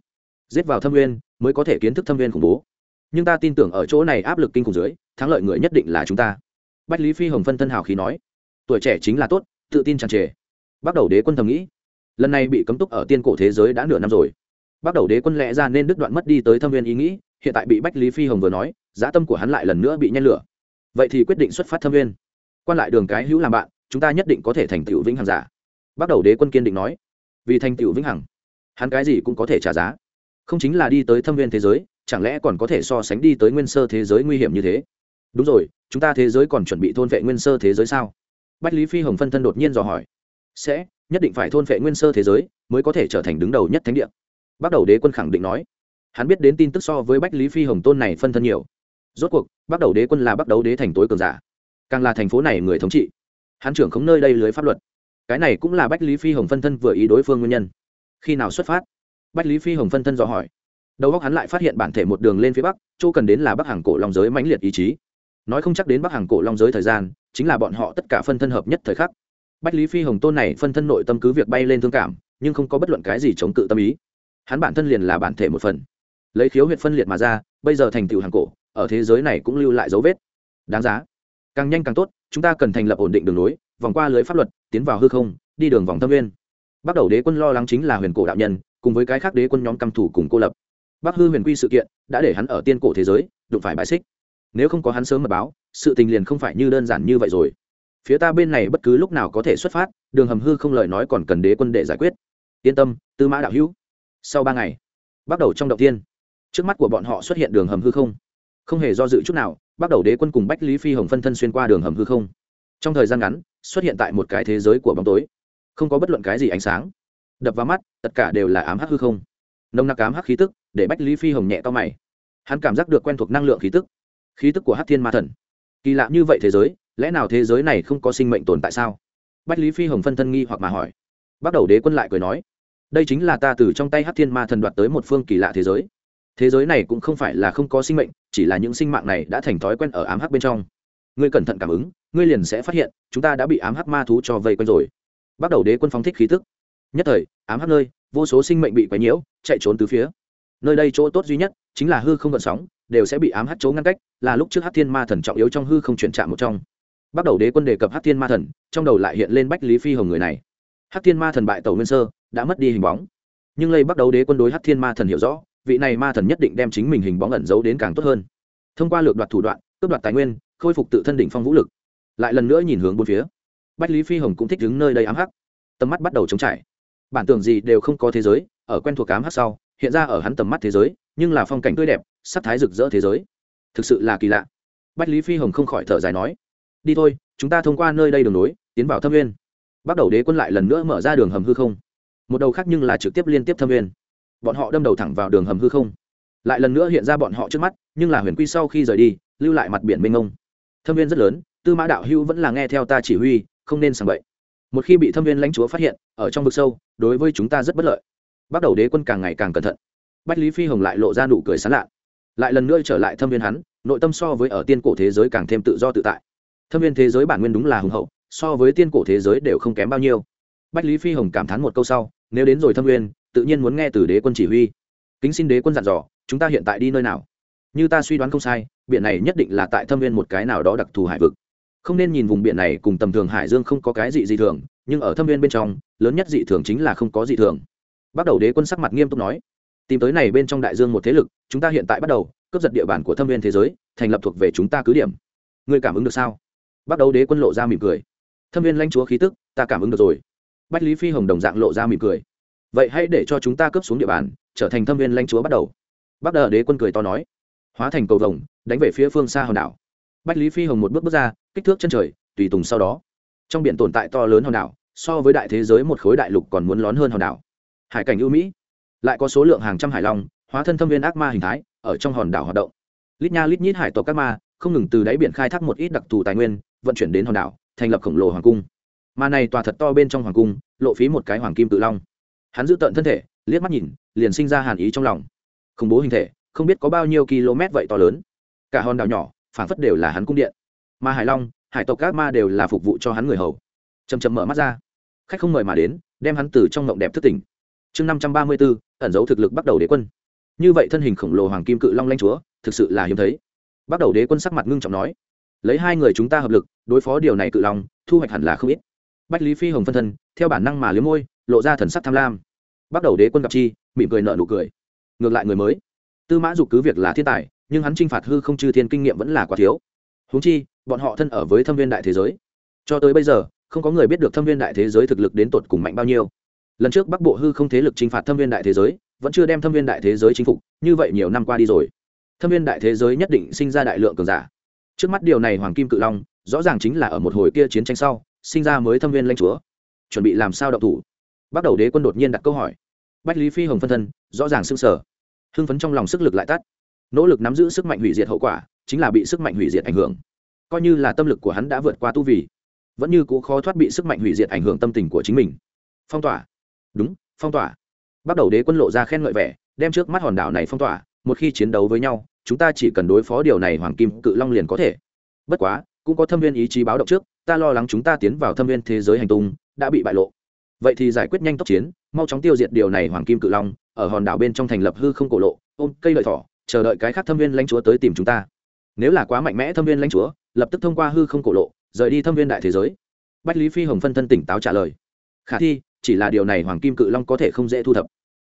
Giết vào thâm nguyên, mới có thể kiến thức thâm nguyên khủng bố. Nhưng ta tin tưởng ở chỗ này áp lực kinh khủng dưới, thắng lợi người nhất định là chúng ta. Bách lý phi hồng phân thân hào khí nói, tuổi trẻ chính là tốt, tự tin tràn trề bắt đầu đế quân thầm nghĩ, lần này bị cấm túc ở tiên cổ thế giới đã nửa năm rồi. Bắt đầu đế quân lẽ ra nên đứt đoạn mất đi tới thâm viên ý nghĩ, hiện tại bị bách lý phi hồng vừa nói, giá tâm của hắn lại lần nữa bị nhen lửa. Vậy thì quyết định xuất phát thâm viên. Quan lại đường cái hữu làm bạn, chúng ta nhất định có thể thành tựu vĩnh hằng giả. Bắt đầu đế quân kiên định nói, vì thành tựu vĩnh hằng, hắn cái gì cũng có thể trả giá. Không chính là đi tới thâm viên thế giới, chẳng lẽ còn có thể so sánh đi tới nguyên sơ thế giới nguy hiểm như thế? Đúng rồi, chúng ta thế giới còn chuẩn bị thôn vệ nguyên sơ thế giới sao? Bách lý phi hồng phân thân đột nhiên dò hỏi sẽ, nhất định phải thôn phệ nguyên sơ thế giới, mới có thể trở thành đứng đầu nhất thánh địa. Bắt đầu đế quân khẳng định nói. Hắn biết đến tin tức so với bách lý phi hồng tôn này phân thân nhiều. Rốt cuộc, bắt đầu đế quân là bắt đầu đế thành tối cường giả. Càng là thành phố này người thống trị. Hắn trưởng không nơi đây lưới pháp luật. Cái này cũng là bách lý phi hồng phân thân vừa ý đối phương nguyên nhân. Khi nào xuất phát? Bách lý phi hồng phân thân dò hỏi. Đầu góc hắn lại phát hiện bản thể một đường lên phía bắc, chỗ cần đến là bắc hàng cổ long giới mãnh liệt ý chí. Nói không chắc đến bắc hàng cổ long giới thời gian, chính là bọn họ tất cả phân thân hợp nhất thời khắc bách lý phi hồng tôn này phân thân nội tâm cứ việc bay lên thương cảm, nhưng không có bất luận cái gì chống cự tâm ý. Hắn bản thân liền là bản thể một phần. Lấy khiếu huyệt phân liệt mà ra, bây giờ thành tựu hàng cổ, ở thế giới này cũng lưu lại dấu vết. Đáng giá. Càng nhanh càng tốt, chúng ta cần thành lập ổn định đường lối, vòng qua lưới pháp luật, tiến vào hư không, đi đường vòng tâm viên bắt đầu đế quân lo lắng chính là huyền cổ đạo nhân, cùng với cái khác đế quân nhóm căm thủ cùng cô lập. Bắc hư huyền quy sự kiện đã để hắn ở tiên cổ thế giới, đụng phải bãi xích. Nếu không có hắn sớm mật báo, sự tình liền không phải như đơn giản như vậy rồi phía ta bên này bất cứ lúc nào có thể xuất phát, đường hầm hư không lời nói còn cần đế quân để giải quyết. Yên tâm, tư mã đạo hữu. Sau ba ngày, bắt đầu trong động tiên trước mắt của bọn họ xuất hiện đường hầm hư không. Không hề do dự chút nào, bắt đầu đế quân cùng bách lý phi hồng phân thân xuyên qua đường hầm hư không. Trong thời gian ngắn, xuất hiện tại một cái thế giới của bóng tối. Không có bất luận cái gì ánh sáng. Đập vào mắt, tất cả đều là ám hắc hư không. Nồng nặc ám hắc khí tức, để bách lý phi hồng nhẹ to mày. Hắn cảm giác được quen thuộc năng lượng khí tức. Khí tức của hát thiên ma thần kỳ lạ như vậy thế giới, lẽ nào thế giới này không có sinh mệnh tồn tại sao? Bách lý phi hồng phân thân nghi hoặc mà hỏi. Bắt đầu đế quân lại cười nói, đây chính là ta từ trong tay hát thiên ma thần đoạt tới một phương kỳ lạ thế giới. Thế giới này cũng không phải là không có sinh mệnh, chỉ là những sinh mạng này đã thành thói quen ở ám hắc bên trong. Ngươi cẩn thận cảm ứng, ngươi liền sẽ phát hiện, chúng ta đã bị ám hắc ma thú cho vây quanh rồi. Bắt đầu đế quân phóng thích khí tức. Nhất thời, ám hắc nơi, vô số sinh mệnh bị quấy nhiễu, chạy trốn từ phía. Nơi đây chỗ tốt duy nhất chính là hư không gợn sóng đều sẽ bị ám hắc chỗ ngăn cách, là lúc trước hắc thiên ma thần trọng yếu trong hư không chuyển chạm một trong. Bắt đầu đế quân đề cập hắc thiên ma thần, trong đầu lại hiện lên bách lý phi hồng người này. Hắc thiên ma thần bại tẩu nguyên sơ, đã mất đi hình bóng. Nhưng lây bắt đầu đế quân đối hắc thiên ma thần hiểu rõ, vị này ma thần nhất định đem chính mình hình bóng ẩn giấu đến càng tốt hơn. Thông qua lược đoạt thủ đoạn, cướp đoạt tài nguyên, khôi phục tự thân đỉnh phong vũ lực. Lại lần nữa nhìn hướng bốn phía. Bách lý phi hồng cũng thích đứng nơi đây ám hắc tầm mắt bắt đầu chống trải. Bản tưởng gì đều không có thế giới, ở quen thuộc ám hắc sau, hiện ra ở hắn tầm mắt thế giới, nhưng là phong cảnh tươi đẹp sắc thái rực rỡ thế giới. Thực sự là kỳ lạ. Bách lý phi hồng không khỏi thở dài nói, đi thôi, chúng ta thông qua nơi đây đường nối, tiến vào thâm nguyên. Bắt đầu đế quân lại lần nữa mở ra đường hầm hư không. Một đầu khác nhưng là trực tiếp liên tiếp thâm nguyên. Bọn họ đâm đầu thẳng vào đường hầm hư không. Lại lần nữa hiện ra bọn họ trước mắt, nhưng là huyền quy sau khi rời đi, lưu lại mặt biển mênh ngông thâm viên rất lớn, tư mã đạo hữu vẫn là nghe theo ta chỉ huy, không nên sàng bậy. Một khi bị thâm viên lãnh chúa phát hiện, ở trong vực sâu, đối với chúng ta rất bất lợi. Bắt đầu đế quân càng ngày càng cẩn thận. Bách lý phi hồng lại lộ ra nụ cười sán lạ lại lần nữa trở lại thâm viên hắn, nội tâm so với ở tiên cổ thế giới càng thêm tự do tự tại. Thâm viên thế giới bản nguyên đúng là hùng hậu, so với tiên cổ thế giới đều không kém bao nhiêu. Bách lý phi hồng cảm thán một câu sau, nếu đến rồi thâm viên, tự nhiên muốn nghe từ đế quân chỉ huy. Kính xin đế quân dặn dò, chúng ta hiện tại đi nơi nào? Như ta suy đoán không sai, biển này nhất định là tại thâm viên một cái nào đó đặc thù hải vực. Không nên nhìn vùng biển này cùng tầm thường hải dương không có cái gì dị thường, nhưng ở thâm viên bên trong, lớn nhất dị thường chính là không có dị thường. Bắt đầu đế quân sắc mặt nghiêm túc nói tìm tới này bên trong đại dương một thế lực, chúng ta hiện tại bắt đầu cướp giật địa bàn của thâm viên thế giới, thành lập thuộc về chúng ta cứ điểm. Ngươi cảm ứng được sao? Bắt đầu đế quân lộ ra mỉm cười. Thâm viên lãnh chúa khí tức, ta cảm ứng được rồi. Bách lý phi hồng đồng dạng lộ ra mỉm cười. Vậy hãy để cho chúng ta cướp xuống địa bàn, trở thành thâm viên lãnh chúa bắt đầu. Bắt đờ đế quân cười to nói. Hóa thành cầu vồng, đánh về phía phương xa hòn đảo. Bách lý phi hồng một bước bước ra, kích thước chân trời, tùy tùng sau đó. Trong biển tồn tại to lớn hòn đảo, so với đại thế giới một khối đại lục còn muốn lón hơn hòn đảo. Hải cảnh ưu mỹ lại có số lượng hàng trăm hải long, hóa thân thâm viên ác ma hình thái, ở trong hòn đảo hoạt động. Lít nha lít nhít hải tộc các ma, không ngừng từ đáy biển khai thác một ít đặc thù tài nguyên, vận chuyển đến hòn đảo, thành lập khổng lồ hoàng cung. Mà này tòa thật to bên trong hoàng cung, lộ phí một cái hoàng kim tự long. Hắn giữ tận thân thể, liếc mắt nhìn, liền sinh ra hàn ý trong lòng. Khủng bố hình thể, không biết có bao nhiêu km vậy to lớn. Cả hòn đảo nhỏ phản phất đều là hắn cung điện. Mà hải long, hải tộc các ma đều là phục vụ cho hắn người hầu. Chầm chầm mở mắt ra. Khách không mời mà đến, đem hắn từ trong ngộng đẹp thức tỉnh chương năm trăm ba mươi bốn ẩn dấu thực lực bắt đầu đế quân. Như vậy thân hình khổng lồ hoàng kim cự long lanh chúa, thực sự là hiếm thấy. Bắt đầu đế quân sắc mặt ngưng trọng nói, lấy hai người chúng ta hợp lực, đối phó điều này cự long, thu hoạch hẳn là không ít. Bách lý phi hồng phân thân, theo bản năng mà liếm môi, lộ ra thần sắc tham lam. Bắt đầu đế quân gặp chi, mỉm cười nợ nụ cười. Ngược lại người mới. Tư mã dục cứ việc là thiên tài, nhưng hắn t r i n h phạt hư không chư thiên kinh nghiệm vẫn là quá thiếu. Húng chi, bọn họ thân ở với thâm viên đại thế giới. Cho tới bây giờ, không có người biết được thâm viên đại thế giới thực lực đến tột cùng mạnh bao nhiêu lần trước bắc bộ hư không thế lực t r i n h phạt thâm viên đại thế giới, vẫn chưa đem thâm viên đại thế giới chinh phục, như vậy nhiều năm qua đi rồi. Thâm viên đại thế giới nhất định sinh ra đại lượng cường giả. Trước mắt điều này hoàng kim cự long, rõ ràng chính là ở một hồi kia chiến tranh sau, sinh ra mới thâm viên lanh chúa. Chuẩn bị làm sao đậu thủ? Bắt đầu đế quân đột nhiên đặt câu hỏi. Bách lý phi hồng phân thân, rõ ràng s ư sở hưng phấn trong lòng sức lực lại tắt. Nỗ lực nắm giữ sức mạnh hủy diệt hậu quả, chính là bị sức mạnh hủy diệt ảnh hưởng. Coi như là tâm lực của hắn đã vượt qua tu vì vẫn như cũ khó thoát bị sức mạnh hủy diệt ảnh hưởng tâm tình của chính mình. Phong tỏa đúng, phong tỏa. Bắt đầu đế quân lộ ra khen ngợi vẻ, đem trước mắt hòn đảo này phong tỏa, một khi chiến đấu với nhau, chúng ta chỉ cần đối phó điều này hoàng kim cự long liền có thể. Bất quá, cũng có thâm viên ý chí báo động trước, ta lo lắng chúng ta tiến vào thâm viên thế giới hành tung, đã bị bại lộ. Vậy thì giải quyết nhanh tốc chiến, mau chóng tiêu diệt điều này hoàng kim cự long, ở hòn đảo bên trong thành lập hư không cổ lộ, ôm cây lợi thỏ, chờ đợi cái khác thâm viên lãnh chúa tới tìm chúng ta. Nếu là quá mạnh mẽ thâm viên lãnh chúa, lập tức thông qua hư không cổ lộ, rời đi thâm viên đại thế giới. Bách lý phi hồng phân thân tỉnh táo trả lời. Khả thi chỉ là điều này hoàng kim cự long có thể không dễ thu thập.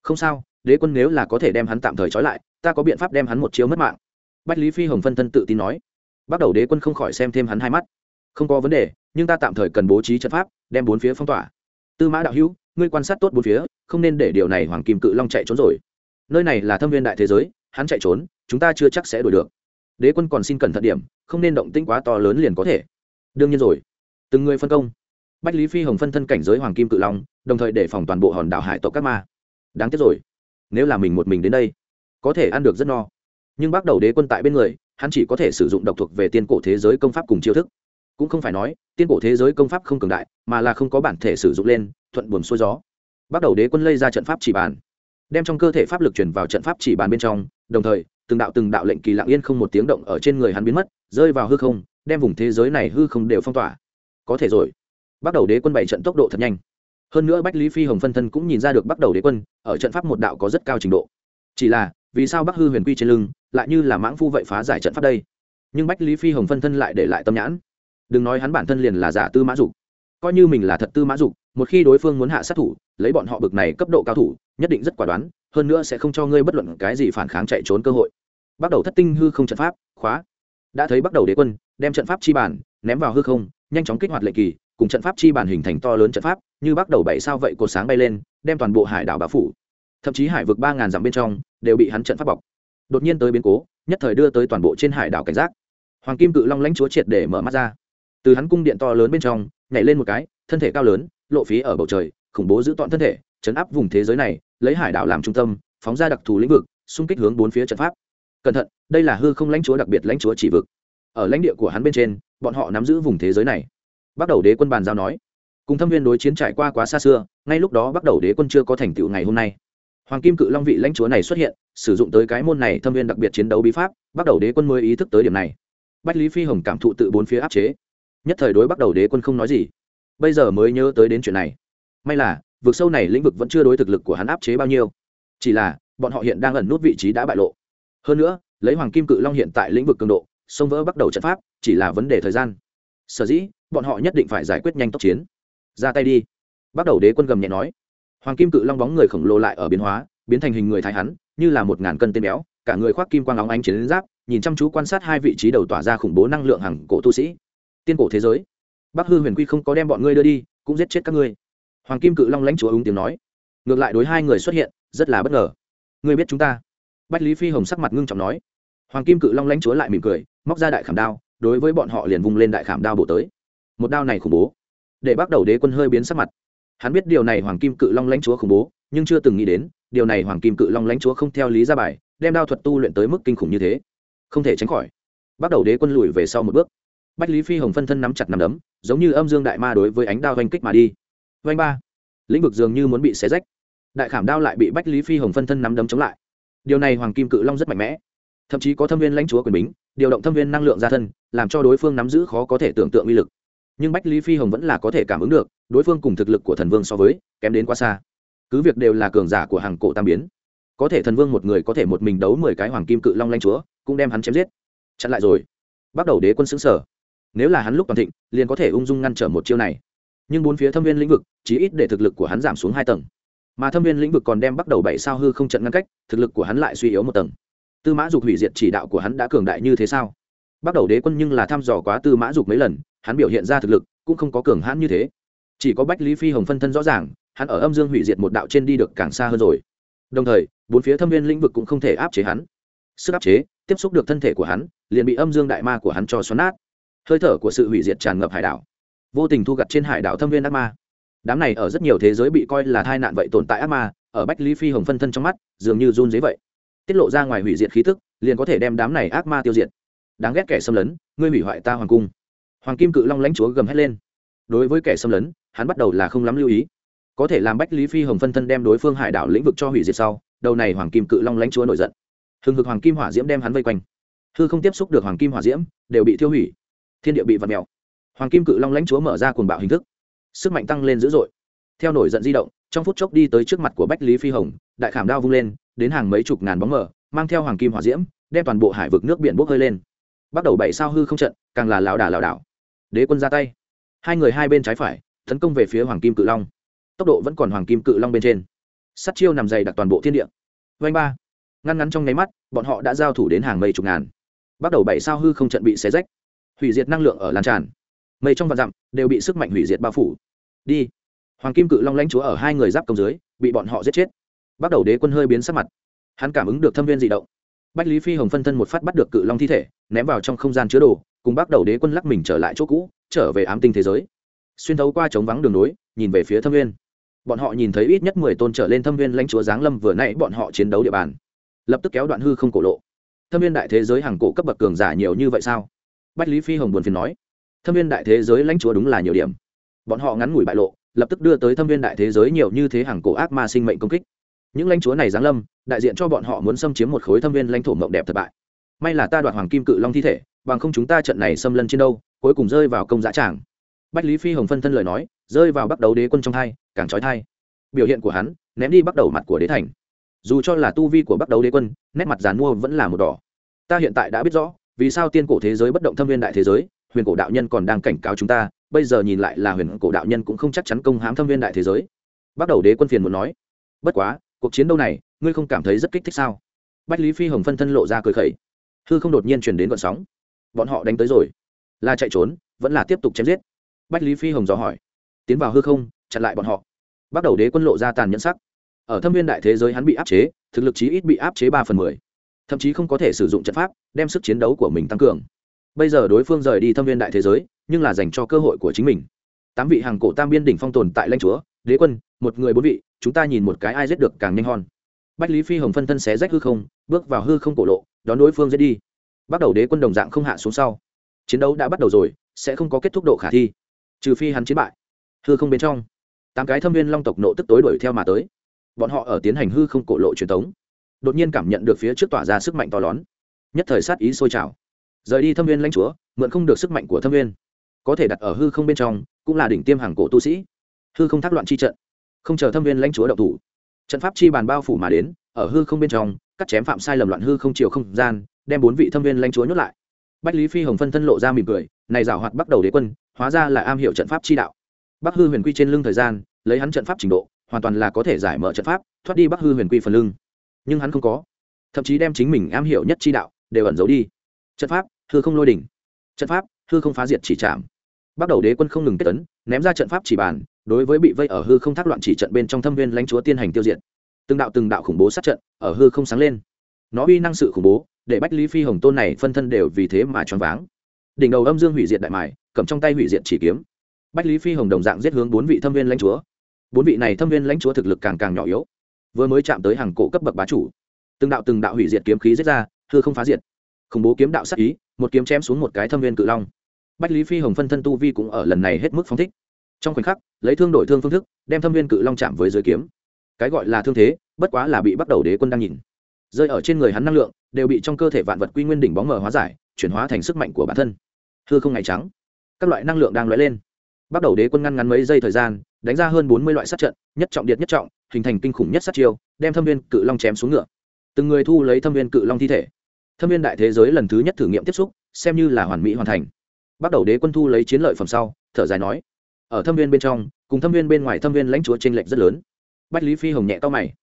Không sao, đế quân nếu là có thể đem hắn tạm thời trói lại, ta có biện pháp đem hắn một chiếu mất mạng. Bách lý phi hồng phân thân tự tin nói. Bắt đầu đế quân không khỏi xem thêm hắn hai mắt. Không có vấn đề, nhưng ta tạm thời cần bố trí trận pháp, đem bốn phía phong tỏa. Tư mã đạo hữu, ngươi quan sát tốt bốn phía, không nên để điều này hoàng kim cự long chạy trốn rồi. Nơi này là thâm viên đại thế giới, hắn chạy trốn, chúng ta chưa chắc sẽ đuổi được. Đế quân còn xin cẩn thận điểm, không nên động tĩnh quá to lớn liền có thể. Đương nhiên rồi. Từng người phân công bách lý phi hồng phân thân cảnh giới hoàng kim cự long, đồng thời để phòng toàn bộ hòn đảo hải tộc các ma. Đáng tiếc rồi, nếu là mình một mình đến đây, có thể ăn được rất no. Nhưng bắt đầu đế quân tại bên người, hắn chỉ có thể sử dụng độc thuộc về tiên cổ thế giới công pháp cùng chiêu thức. Cũng không phải nói, tiên cổ thế giới công pháp không cường đại, mà là không có bản thể sử dụng lên, thuận buồm xuôi gió. Bắt đầu đế quân lây ra trận pháp chỉ bàn, đem trong cơ thể pháp lực chuyển vào trận pháp chỉ bàn bên trong, đồng thời, từng đạo từng đạo lệnh kỳ lặng yên không một tiếng động ở trên người hắn biến mất, rơi vào hư không, đem vùng thế giới này hư không đều phong tỏa. Có thể rồi bắt đầu đế quân bảy trận tốc độ thật nhanh. Hơn nữa bách lý phi hồng phân thân cũng nhìn ra được bắt đầu đế quân, ở trận pháp một đạo có rất cao trình độ. Chỉ là, vì sao bắc hư huyền quy trên lưng lại như là mãng phu vậy phá giải trận pháp đây? Nhưng bách lý phi hồng phân thân lại để lại tâm nhãn. Đừng nói hắn bản thân liền là giả tư mã dục. Coi như mình là thật tư mã dục, một khi đối phương muốn hạ sát thủ, lấy bọn họ bực này cấp độ cao thủ, nhất định rất quả đoán, hơn nữa sẽ không cho ngươi bất luận cái gì phản kháng chạy trốn cơ hội. Bắt đầu thất tinh hư không trận pháp, khóa. Đã thấy bắt đầu đế quân, đem trận pháp chi bản ném vào hư không, nhanh chóng kích hoạt lệ kỳ cùng trận pháp chi bản hình thành to lớn trận pháp, như bắt đầu bảy sao vậy cột sáng bay lên, đem toàn bộ hải đảo bá phủ. Thậm chí hải vực ba ngàn dặm bên trong, đều bị hắn trận pháp bọc. Đột nhiên tới biến cố, nhất thời đưa tới toàn bộ trên hải đảo cảnh giác. Hoàng kim cự long lãnh chúa triệt để mở mắt ra. Từ hắn cung điện to lớn bên trong, nhảy lên một cái, thân thể cao lớn, lộ phí ở bầu trời, khủng bố giữ tọn thân thể, chấn áp vùng thế giới này, lấy hải đảo làm trung tâm, phóng ra đặc thù lĩnh vực, xung kích hướng bốn phía trận pháp. Cẩn thận, đây là hư không lãnh chúa đặc biệt lãnh chúa chỉ vực. Ở lãnh địa của hắn bên trên, bọn họ nắm giữ vùng thế giới này bắt đầu đế quân bàn giao nói. Cùng thâm viên đối chiến trải qua quá xa xưa, ngay lúc đó bắt đầu đế quân chưa có thành tựu ngày hôm nay. Hoàng kim cự long vị lãnh chúa này xuất hiện, sử dụng tới cái môn này thâm viên đặc biệt chiến đấu bí pháp, bắt đầu đế quân mới ý thức tới điểm này. Bách lý phi hồng cảm thụ tự bốn phía áp chế. Nhất thời đối bắt đầu đế quân không nói gì. Bây giờ mới nhớ tới đến chuyện này. May là, vực sâu này lĩnh vực vẫn chưa đối thực lực của hắn áp chế bao nhiêu. Chỉ là, bọn họ hiện đang ẩn nút vị trí đã bại lộ. Hơn nữa, lấy hoàng kim cự long hiện tại lĩnh vực cường độ xông vỡ bắt đầu trận pháp, chỉ là vấn đề thời gian sở dĩ, bọn họ nhất định phải giải quyết nhanh tốc chiến. Ra tay đi. Bắt đầu đế quân gầm nhẹ nói. Hoàng kim cự long bóng người khổng lồ lại ở biến hóa, biến thành hình người thái hắn, như là một ngàn cân tên béo, cả người khoác kim quang óng ánh chiến giáp, nhìn chăm chú quan sát hai vị trí đầu tỏa ra khủng bố năng lượng hàng cổ tu sĩ. Tiên cổ thế giới. Bắc hư huyền quy không có đem bọn ngươi đưa đi, cũng giết chết các ngươi. Hoàng kim cự long lãnh chúa ứng tiếng nói. Ngược lại đối hai người xuất hiện, rất là bất ngờ. Ngươi biết chúng ta. Bách lý phi hồng sắc mặt ngưng trọng nói. Hoàng kim cự long lãnh chúa lại mỉm cười, móc ra đại khảm đao đối với bọn họ liền vung lên đại khảm đao bổ tới. Một đao này khủng bố. Để bắt đầu đế quân hơi biến sắc mặt. Hắn biết điều này hoàng kim cự long lãnh chúa khủng bố, nhưng chưa từng nghĩ đến, điều này hoàng kim cự long lãnh chúa không theo lý ra bài, đem đao thuật tu luyện tới mức kinh khủng như thế. Không thể tránh khỏi. Bắt đầu đế quân lùi về sau một bước. Bách lý phi hồng phân thân nắm chặt nắm đấm, giống như âm dương đại ma đối với ánh đao oanh kích mà đi. Oanh ba. Lĩnh vực dường như muốn bị xé rách. Đại khảm đao lại bị bách lý phi hồng phân thân nắm đấm chống lại. Điều này hoàng kim cự long rất mạnh mẽ thậm chí có thâm viên lãnh chúa quyền bính, điều động thâm viên năng lượng ra thân, làm cho đối phương nắm giữ khó có thể tưởng tượng uy lực. Nhưng bách lý phi hồng vẫn là có thể cảm ứng được, đối phương cùng thực lực của thần vương so với, kém đến quá xa. Cứ việc đều là cường giả của hàng cổ tam biến, có thể thần vương một người có thể một mình đấu mười cái hoàng kim cự long lanh chúa, cũng đem hắn chém giết. Chặn lại rồi. Bắt đầu đế quân xứng sở nếu là hắn lúc toàn thịnh, liền có thể ung dung ngăn trở một chiêu này. Nhưng bốn phía thâm viên lĩnh vực, chí ít để thực lực của hắn giảm xuống hai tầng. Mà thâm viên lĩnh vực còn đem bắt đầu bảy sao hư không trận ngăn cách, thực lực của hắn lại suy yếu một tầng tư mã dục hủy diệt chỉ đạo của hắn đã cường đại như thế sao? Bắt đầu đế quân nhưng là thăm dò quá tư mã dục mấy lần, hắn biểu hiện ra thực lực cũng không có cường hãn như thế. Chỉ có bách lý phi hồng phân thân rõ ràng, hắn ở âm dương hủy diệt một đạo trên đi được càng xa hơn rồi. Đồng thời, bốn phía thâm viên lĩnh vực cũng không thể áp chế hắn. Sức áp chế, tiếp xúc được thân thể của hắn, liền bị âm dương đại ma của hắn cho xoắn nát. Hơi thở của sự hủy diệt tràn ngập hải đảo. Vô tình thu gặt trên hải đảo thâm viên ác ma. Đám này ở rất nhiều thế giới bị coi là tai nạn vậy tồn tại ác ma, ở bách lý phi hồng phân thân trong mắt, dường như run dế vậy tiết lộ ra ngoài hủy diệt khí tức, liền có thể đem đám này ác ma tiêu diệt. Đáng ghét kẻ xâm lấn, ngươi hủy hoại ta hoàng cung. Hoàng kim cự long lãnh chúa gầm hét lên. Đối với kẻ xâm lấn, hắn bắt đầu là không lắm lưu ý. Có thể làm bách lý phi hồng phân thân đem đối phương hải đảo lĩnh vực cho hủy diệt sau, đầu này hoàng kim cự long lãnh chúa nổi giận. Hừng hực hoàng kim hỏa diễm đem hắn vây quanh. Hư không tiếp xúc được hoàng kim hỏa diễm, đều bị tiêu hủy. Thiên địa bị vặt mèo. Hoàng kim cự long lãnh chúa mở ra cuồng bạo hình thức. Sức mạnh tăng lên dữ dội. Theo nổi giận di động, trong phút chốc đi tới trước mặt của bách lý phi hồng, đại khảm đao vung lên đến hàng mấy chục ngàn bóng mờ, mang theo hoàng kim hỏa diễm, đem toàn bộ hải vực nước biển bốc hơi lên. Bắt đầu bảy sao hư không trận, càng là lảo đà lảo đảo. Đế quân ra tay. Hai người hai bên trái phải, tấn công về phía hoàng kim cự long. Tốc độ vẫn còn hoàng kim cự long bên trên. Sắt chiêu nằm dày đặc toàn bộ thiên địa. Vanh ba. Ngăn ngắn trong nháy mắt, bọn họ đã giao thủ đến hàng mây chục ngàn. Bắt đầu bảy sao hư không trận bị xé rách. Hủy diệt năng lượng ở lan tràn. Mây trong vạn dặm đều bị sức mạnh hủy diệt bao phủ. Đi. Hoàng kim cự long lãnh chúa ở hai người giáp công dưới, bị bọn họ giết chết bắt đầu đế quân hơi biến sắc mặt. Hắn cảm ứng được thâm viên dị động. Bách lý phi hồng phân thân một phát bắt được cự long thi thể, ném vào trong không gian chứa đồ, cùng bắt đầu đế quân lắc mình trở lại chỗ cũ, trở về ám tinh thế giới. Xuyên thấu qua trống vắng đường nối, nhìn về phía thâm viên. Bọn họ nhìn thấy ít nhất mười tôn trở lên thâm viên lãnh chúa giáng lâm vừa nãy bọn họ chiến đấu địa bàn. Lập tức kéo đoạn hư không cổ lộ. Thâm viên đại thế giới hàng cổ cấp bậc cường giả nhiều như vậy sao? Bách lý phi hồng buồn phiền nói. Thâm viên đại thế giới lãnh chúa đúng là nhiều điểm. Bọn họ ngắn ngủi bại lộ, lập tức đưa tới thâm viên đại thế giới nhiều như thế hàng cổ ác ma sinh mệnh công kích những lãnh chúa này giáng lâm, đại diện cho bọn họ muốn xâm chiếm một khối thâm viên lãnh thổ mộng đẹp thất bại. May là ta đoạt hoàng kim cự long thi thể, bằng không chúng ta trận này xâm lân trên đâu, cuối cùng rơi vào công giá tràng. Bách lý phi hồng phân thân lời nói, rơi vào bắt đầu đế quân trong thai càng trói thai. Biểu hiện của hắn, ném đi bắt đầu mặt của đế thành. Dù cho là tu vi của bắt đầu đế quân, nét mặt dàn mua vẫn là một đỏ. Ta hiện tại đã biết rõ, vì sao tiên cổ thế giới bất động thâm viên đại thế giới, huyền cổ đạo nhân còn đang cảnh cáo chúng ta, bây giờ nhìn lại là huyền cổ đạo nhân cũng không chắc chắn công hãm thâm viên đại thế giới. Bắt đầu đế quân phiền muốn nói, bất quá cuộc chiến đấu này, ngươi không cảm thấy rất kích thích sao? Bách lý phi hồng phân thân lộ ra cười khẩy. Hư không đột nhiên chuyển đến vận sóng. Bọn họ đánh tới rồi. Là chạy trốn, vẫn là tiếp tục chém giết. Bách lý phi hồng dò hỏi. Tiến vào hư không, chặn lại bọn họ. Bắt đầu đế quân lộ ra tàn nhẫn sắc. Ở thâm viên đại thế giới hắn bị áp chế, thực lực chí ít bị áp chế ba phần mười. Thậm chí không có thể sử dụng trận pháp, đem sức chiến đấu của mình tăng cường. Bây giờ đối phương rời đi thâm viên đại thế giới, nhưng là dành cho cơ hội của chính mình. Tám vị hàng cổ tam biên đỉnh phong tồn tại lãnh chúa đế quân, một người bốn vị, chúng ta nhìn một cái ai giết được càng nhanh hòn. bách lý phi hồng phân thân xé rách hư không, bước vào hư không cổ lộ, đón đối phương giết đi. Bắt đầu đế quân đồng dạng không hạ xuống sau. Chiến đấu đã bắt đầu rồi, sẽ không có kết thúc độ khả thi. Trừ phi hắn chiến bại. Hư không bên trong, tám cái thâm viên long tộc nộ tức tối đuổi theo mà tới. Bọn họ ở tiến hành hư không cổ lộ truyền thống. Đột nhiên cảm nhận được phía trước tỏa ra sức mạnh to lớn. Nhất thời sát ý sôi trào. Rời đi thâm viên lãnh chúa, mượn không được sức mạnh của thâm viên. Có thể đặt ở hư không bên trong, cũng là đỉnh tiêm hàng cổ tu sĩ hư không thác loạn chi trận, không chờ thâm viên lãnh chúa đậu thủ, trận pháp chi bàn bao phủ mà đến, ở hư không bên trong, cắt chém phạm sai lầm loạn hư không chiều không gian, đem bốn vị thâm viên lãnh chúa nhốt lại. Bách lý phi hồng phân thân lộ ra mỉm cười, này giảo hoạt bắt đầu đế quân, hóa ra là am hiểu trận pháp chi đạo. Bắc hư huyền quy trên lưng thời gian, lấy hắn trận pháp trình độ, hoàn toàn là có thể giải mở trận pháp, thoát đi bắc hư huyền quy phần lưng. Nhưng hắn không có. Thậm chí đem chính mình am hiểu nhất chi đạo, đều ẩn giấu đi. Trận pháp, hư không lôi đỉnh. Trận pháp, hư không phá diệt chỉ chạm bắt đầu đế quân không ngừng kết tấn, ném ra trận pháp chỉ bàn đối với bị vây ở hư không thác loạn chỉ trận bên trong thâm viên lãnh chúa tiên hành tiêu diệt. Từng đạo từng đạo khủng bố sát trận ở hư không sáng lên. Nó uy năng sự khủng bố, để bách lý phi hồng tôn này phân thân đều vì thế mà choáng váng. Đỉnh đầu âm dương hủy diệt đại mài, cầm trong tay hủy diệt chỉ kiếm. Bách lý phi hồng đồng dạng giết hướng bốn vị thâm viên lãnh chúa. Bốn vị này thâm viên lãnh chúa thực lực càng càng nhỏ yếu. Vừa mới chạm tới hàng cổ cấp bậc bá chủ. Từng đạo từng đạo hủy diệt kiếm khí giết ra, hư không phá diệt. Khủng bố kiếm đạo sắc ý, một kiếm chém xuống một cái thâm viên cự long. Bách lý phi hồng phân thân tu vi cũng ở lần này hết mức phóng thích trong khoảnh khắc, lấy thương đổi thương phương thức, đem thâm viên cự long chạm với dưới kiếm. Cái gọi là thương thế, bất quá là bị bắt đầu đế quân đang nhìn. Rơi ở trên người hắn năng lượng, đều bị trong cơ thể vạn vật quy nguyên đỉnh bóng mờ hóa giải, chuyển hóa thành sức mạnh của bản thân. Hư không ngày trắng. Các loại năng lượng đang lóe lên. Bắt đầu đế quân ngăn ngắn mấy giây thời gian, đánh ra hơn bốn mươi loại sát trận, nhất trọng điện nhất trọng, hình thành kinh khủng nhất sát chiêu, đem thâm viên cự long chém xuống ngựa. Từng người thu lấy thâm viên cự long thi thể. Thâm viên đại thế giới lần thứ nhất thử nghiệm tiếp xúc, xem như là hoàn mỹ hoàn thành. Bắt đầu đế quân thu lấy chiến lợi phẩm sau, thở dài nói ở thâm viên bên trong, cùng thâm viên bên ngoài thâm viên lãnh chúa tranh lệch rất lớn. Bách lý phi hồng nhẹ to mày.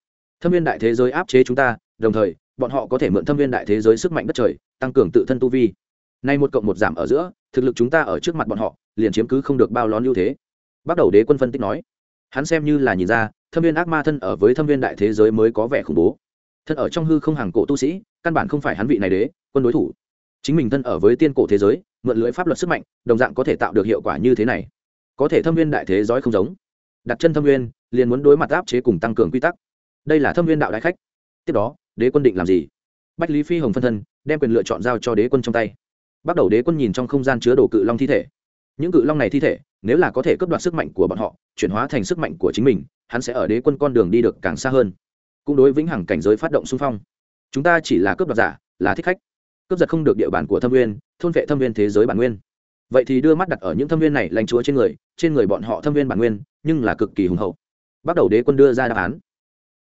Thâm viên đại thế giới áp chế chúng ta, đồng thời, bọn họ có thể mượn thâm viên đại thế giới sức mạnh đất trời, tăng cường tự thân tu vi. Nay một cộng một giảm ở giữa, thực lực chúng ta ở trước mặt bọn họ, liền chiếm cứ không được bao lón ưu thế. Bắt đầu đế quân phân tích nói. Hắn xem như là nhìn ra, thâm viên ác ma thân ở với thâm viên đại thế giới mới có vẻ khủng bố. Thân ở trong hư không hàng cổ tu sĩ, căn bản không phải hắn vị này đế, quân đối thủ. Chính mình thân ở với tiên cổ thế giới, mượn lưỡi pháp luật sức mạnh, đồng dạng có thể tạo được hiệu quả như thế này có thể thâm viên đại thế giới không giống. Đặt chân thâm viên, liền muốn đối mặt áp chế cùng tăng cường quy tắc. Đây là thâm viên đạo đại khách. Tiếp đó, đế quân định làm gì? Bách lý phi hồng phân thân, đem quyền lựa chọn giao cho đế quân trong tay. Bắt đầu đế quân nhìn trong không gian chứa đồ cự long thi thể. Những cự long này thi thể, nếu là có thể cấp đoạt sức mạnh của bọn họ, chuyển hóa thành sức mạnh của chính mình, hắn sẽ ở đế quân con đường đi được càng xa hơn. Cũng đối vĩnh hằng cảnh giới phát động xung phong. Chúng ta chỉ là cướp đoạt giả, là thích khách. Cướp giật không được địa bàn của thâm nguyên thôn vệ thâm nguyên thế giới bản nguyên vậy thì đưa mắt đặt ở những thâm viên này lãnh chúa trên người trên người bọn họ thâm viên bản nguyên, nhưng là cực kỳ hùng hậu. Bắt đầu đế quân đưa ra đáp án.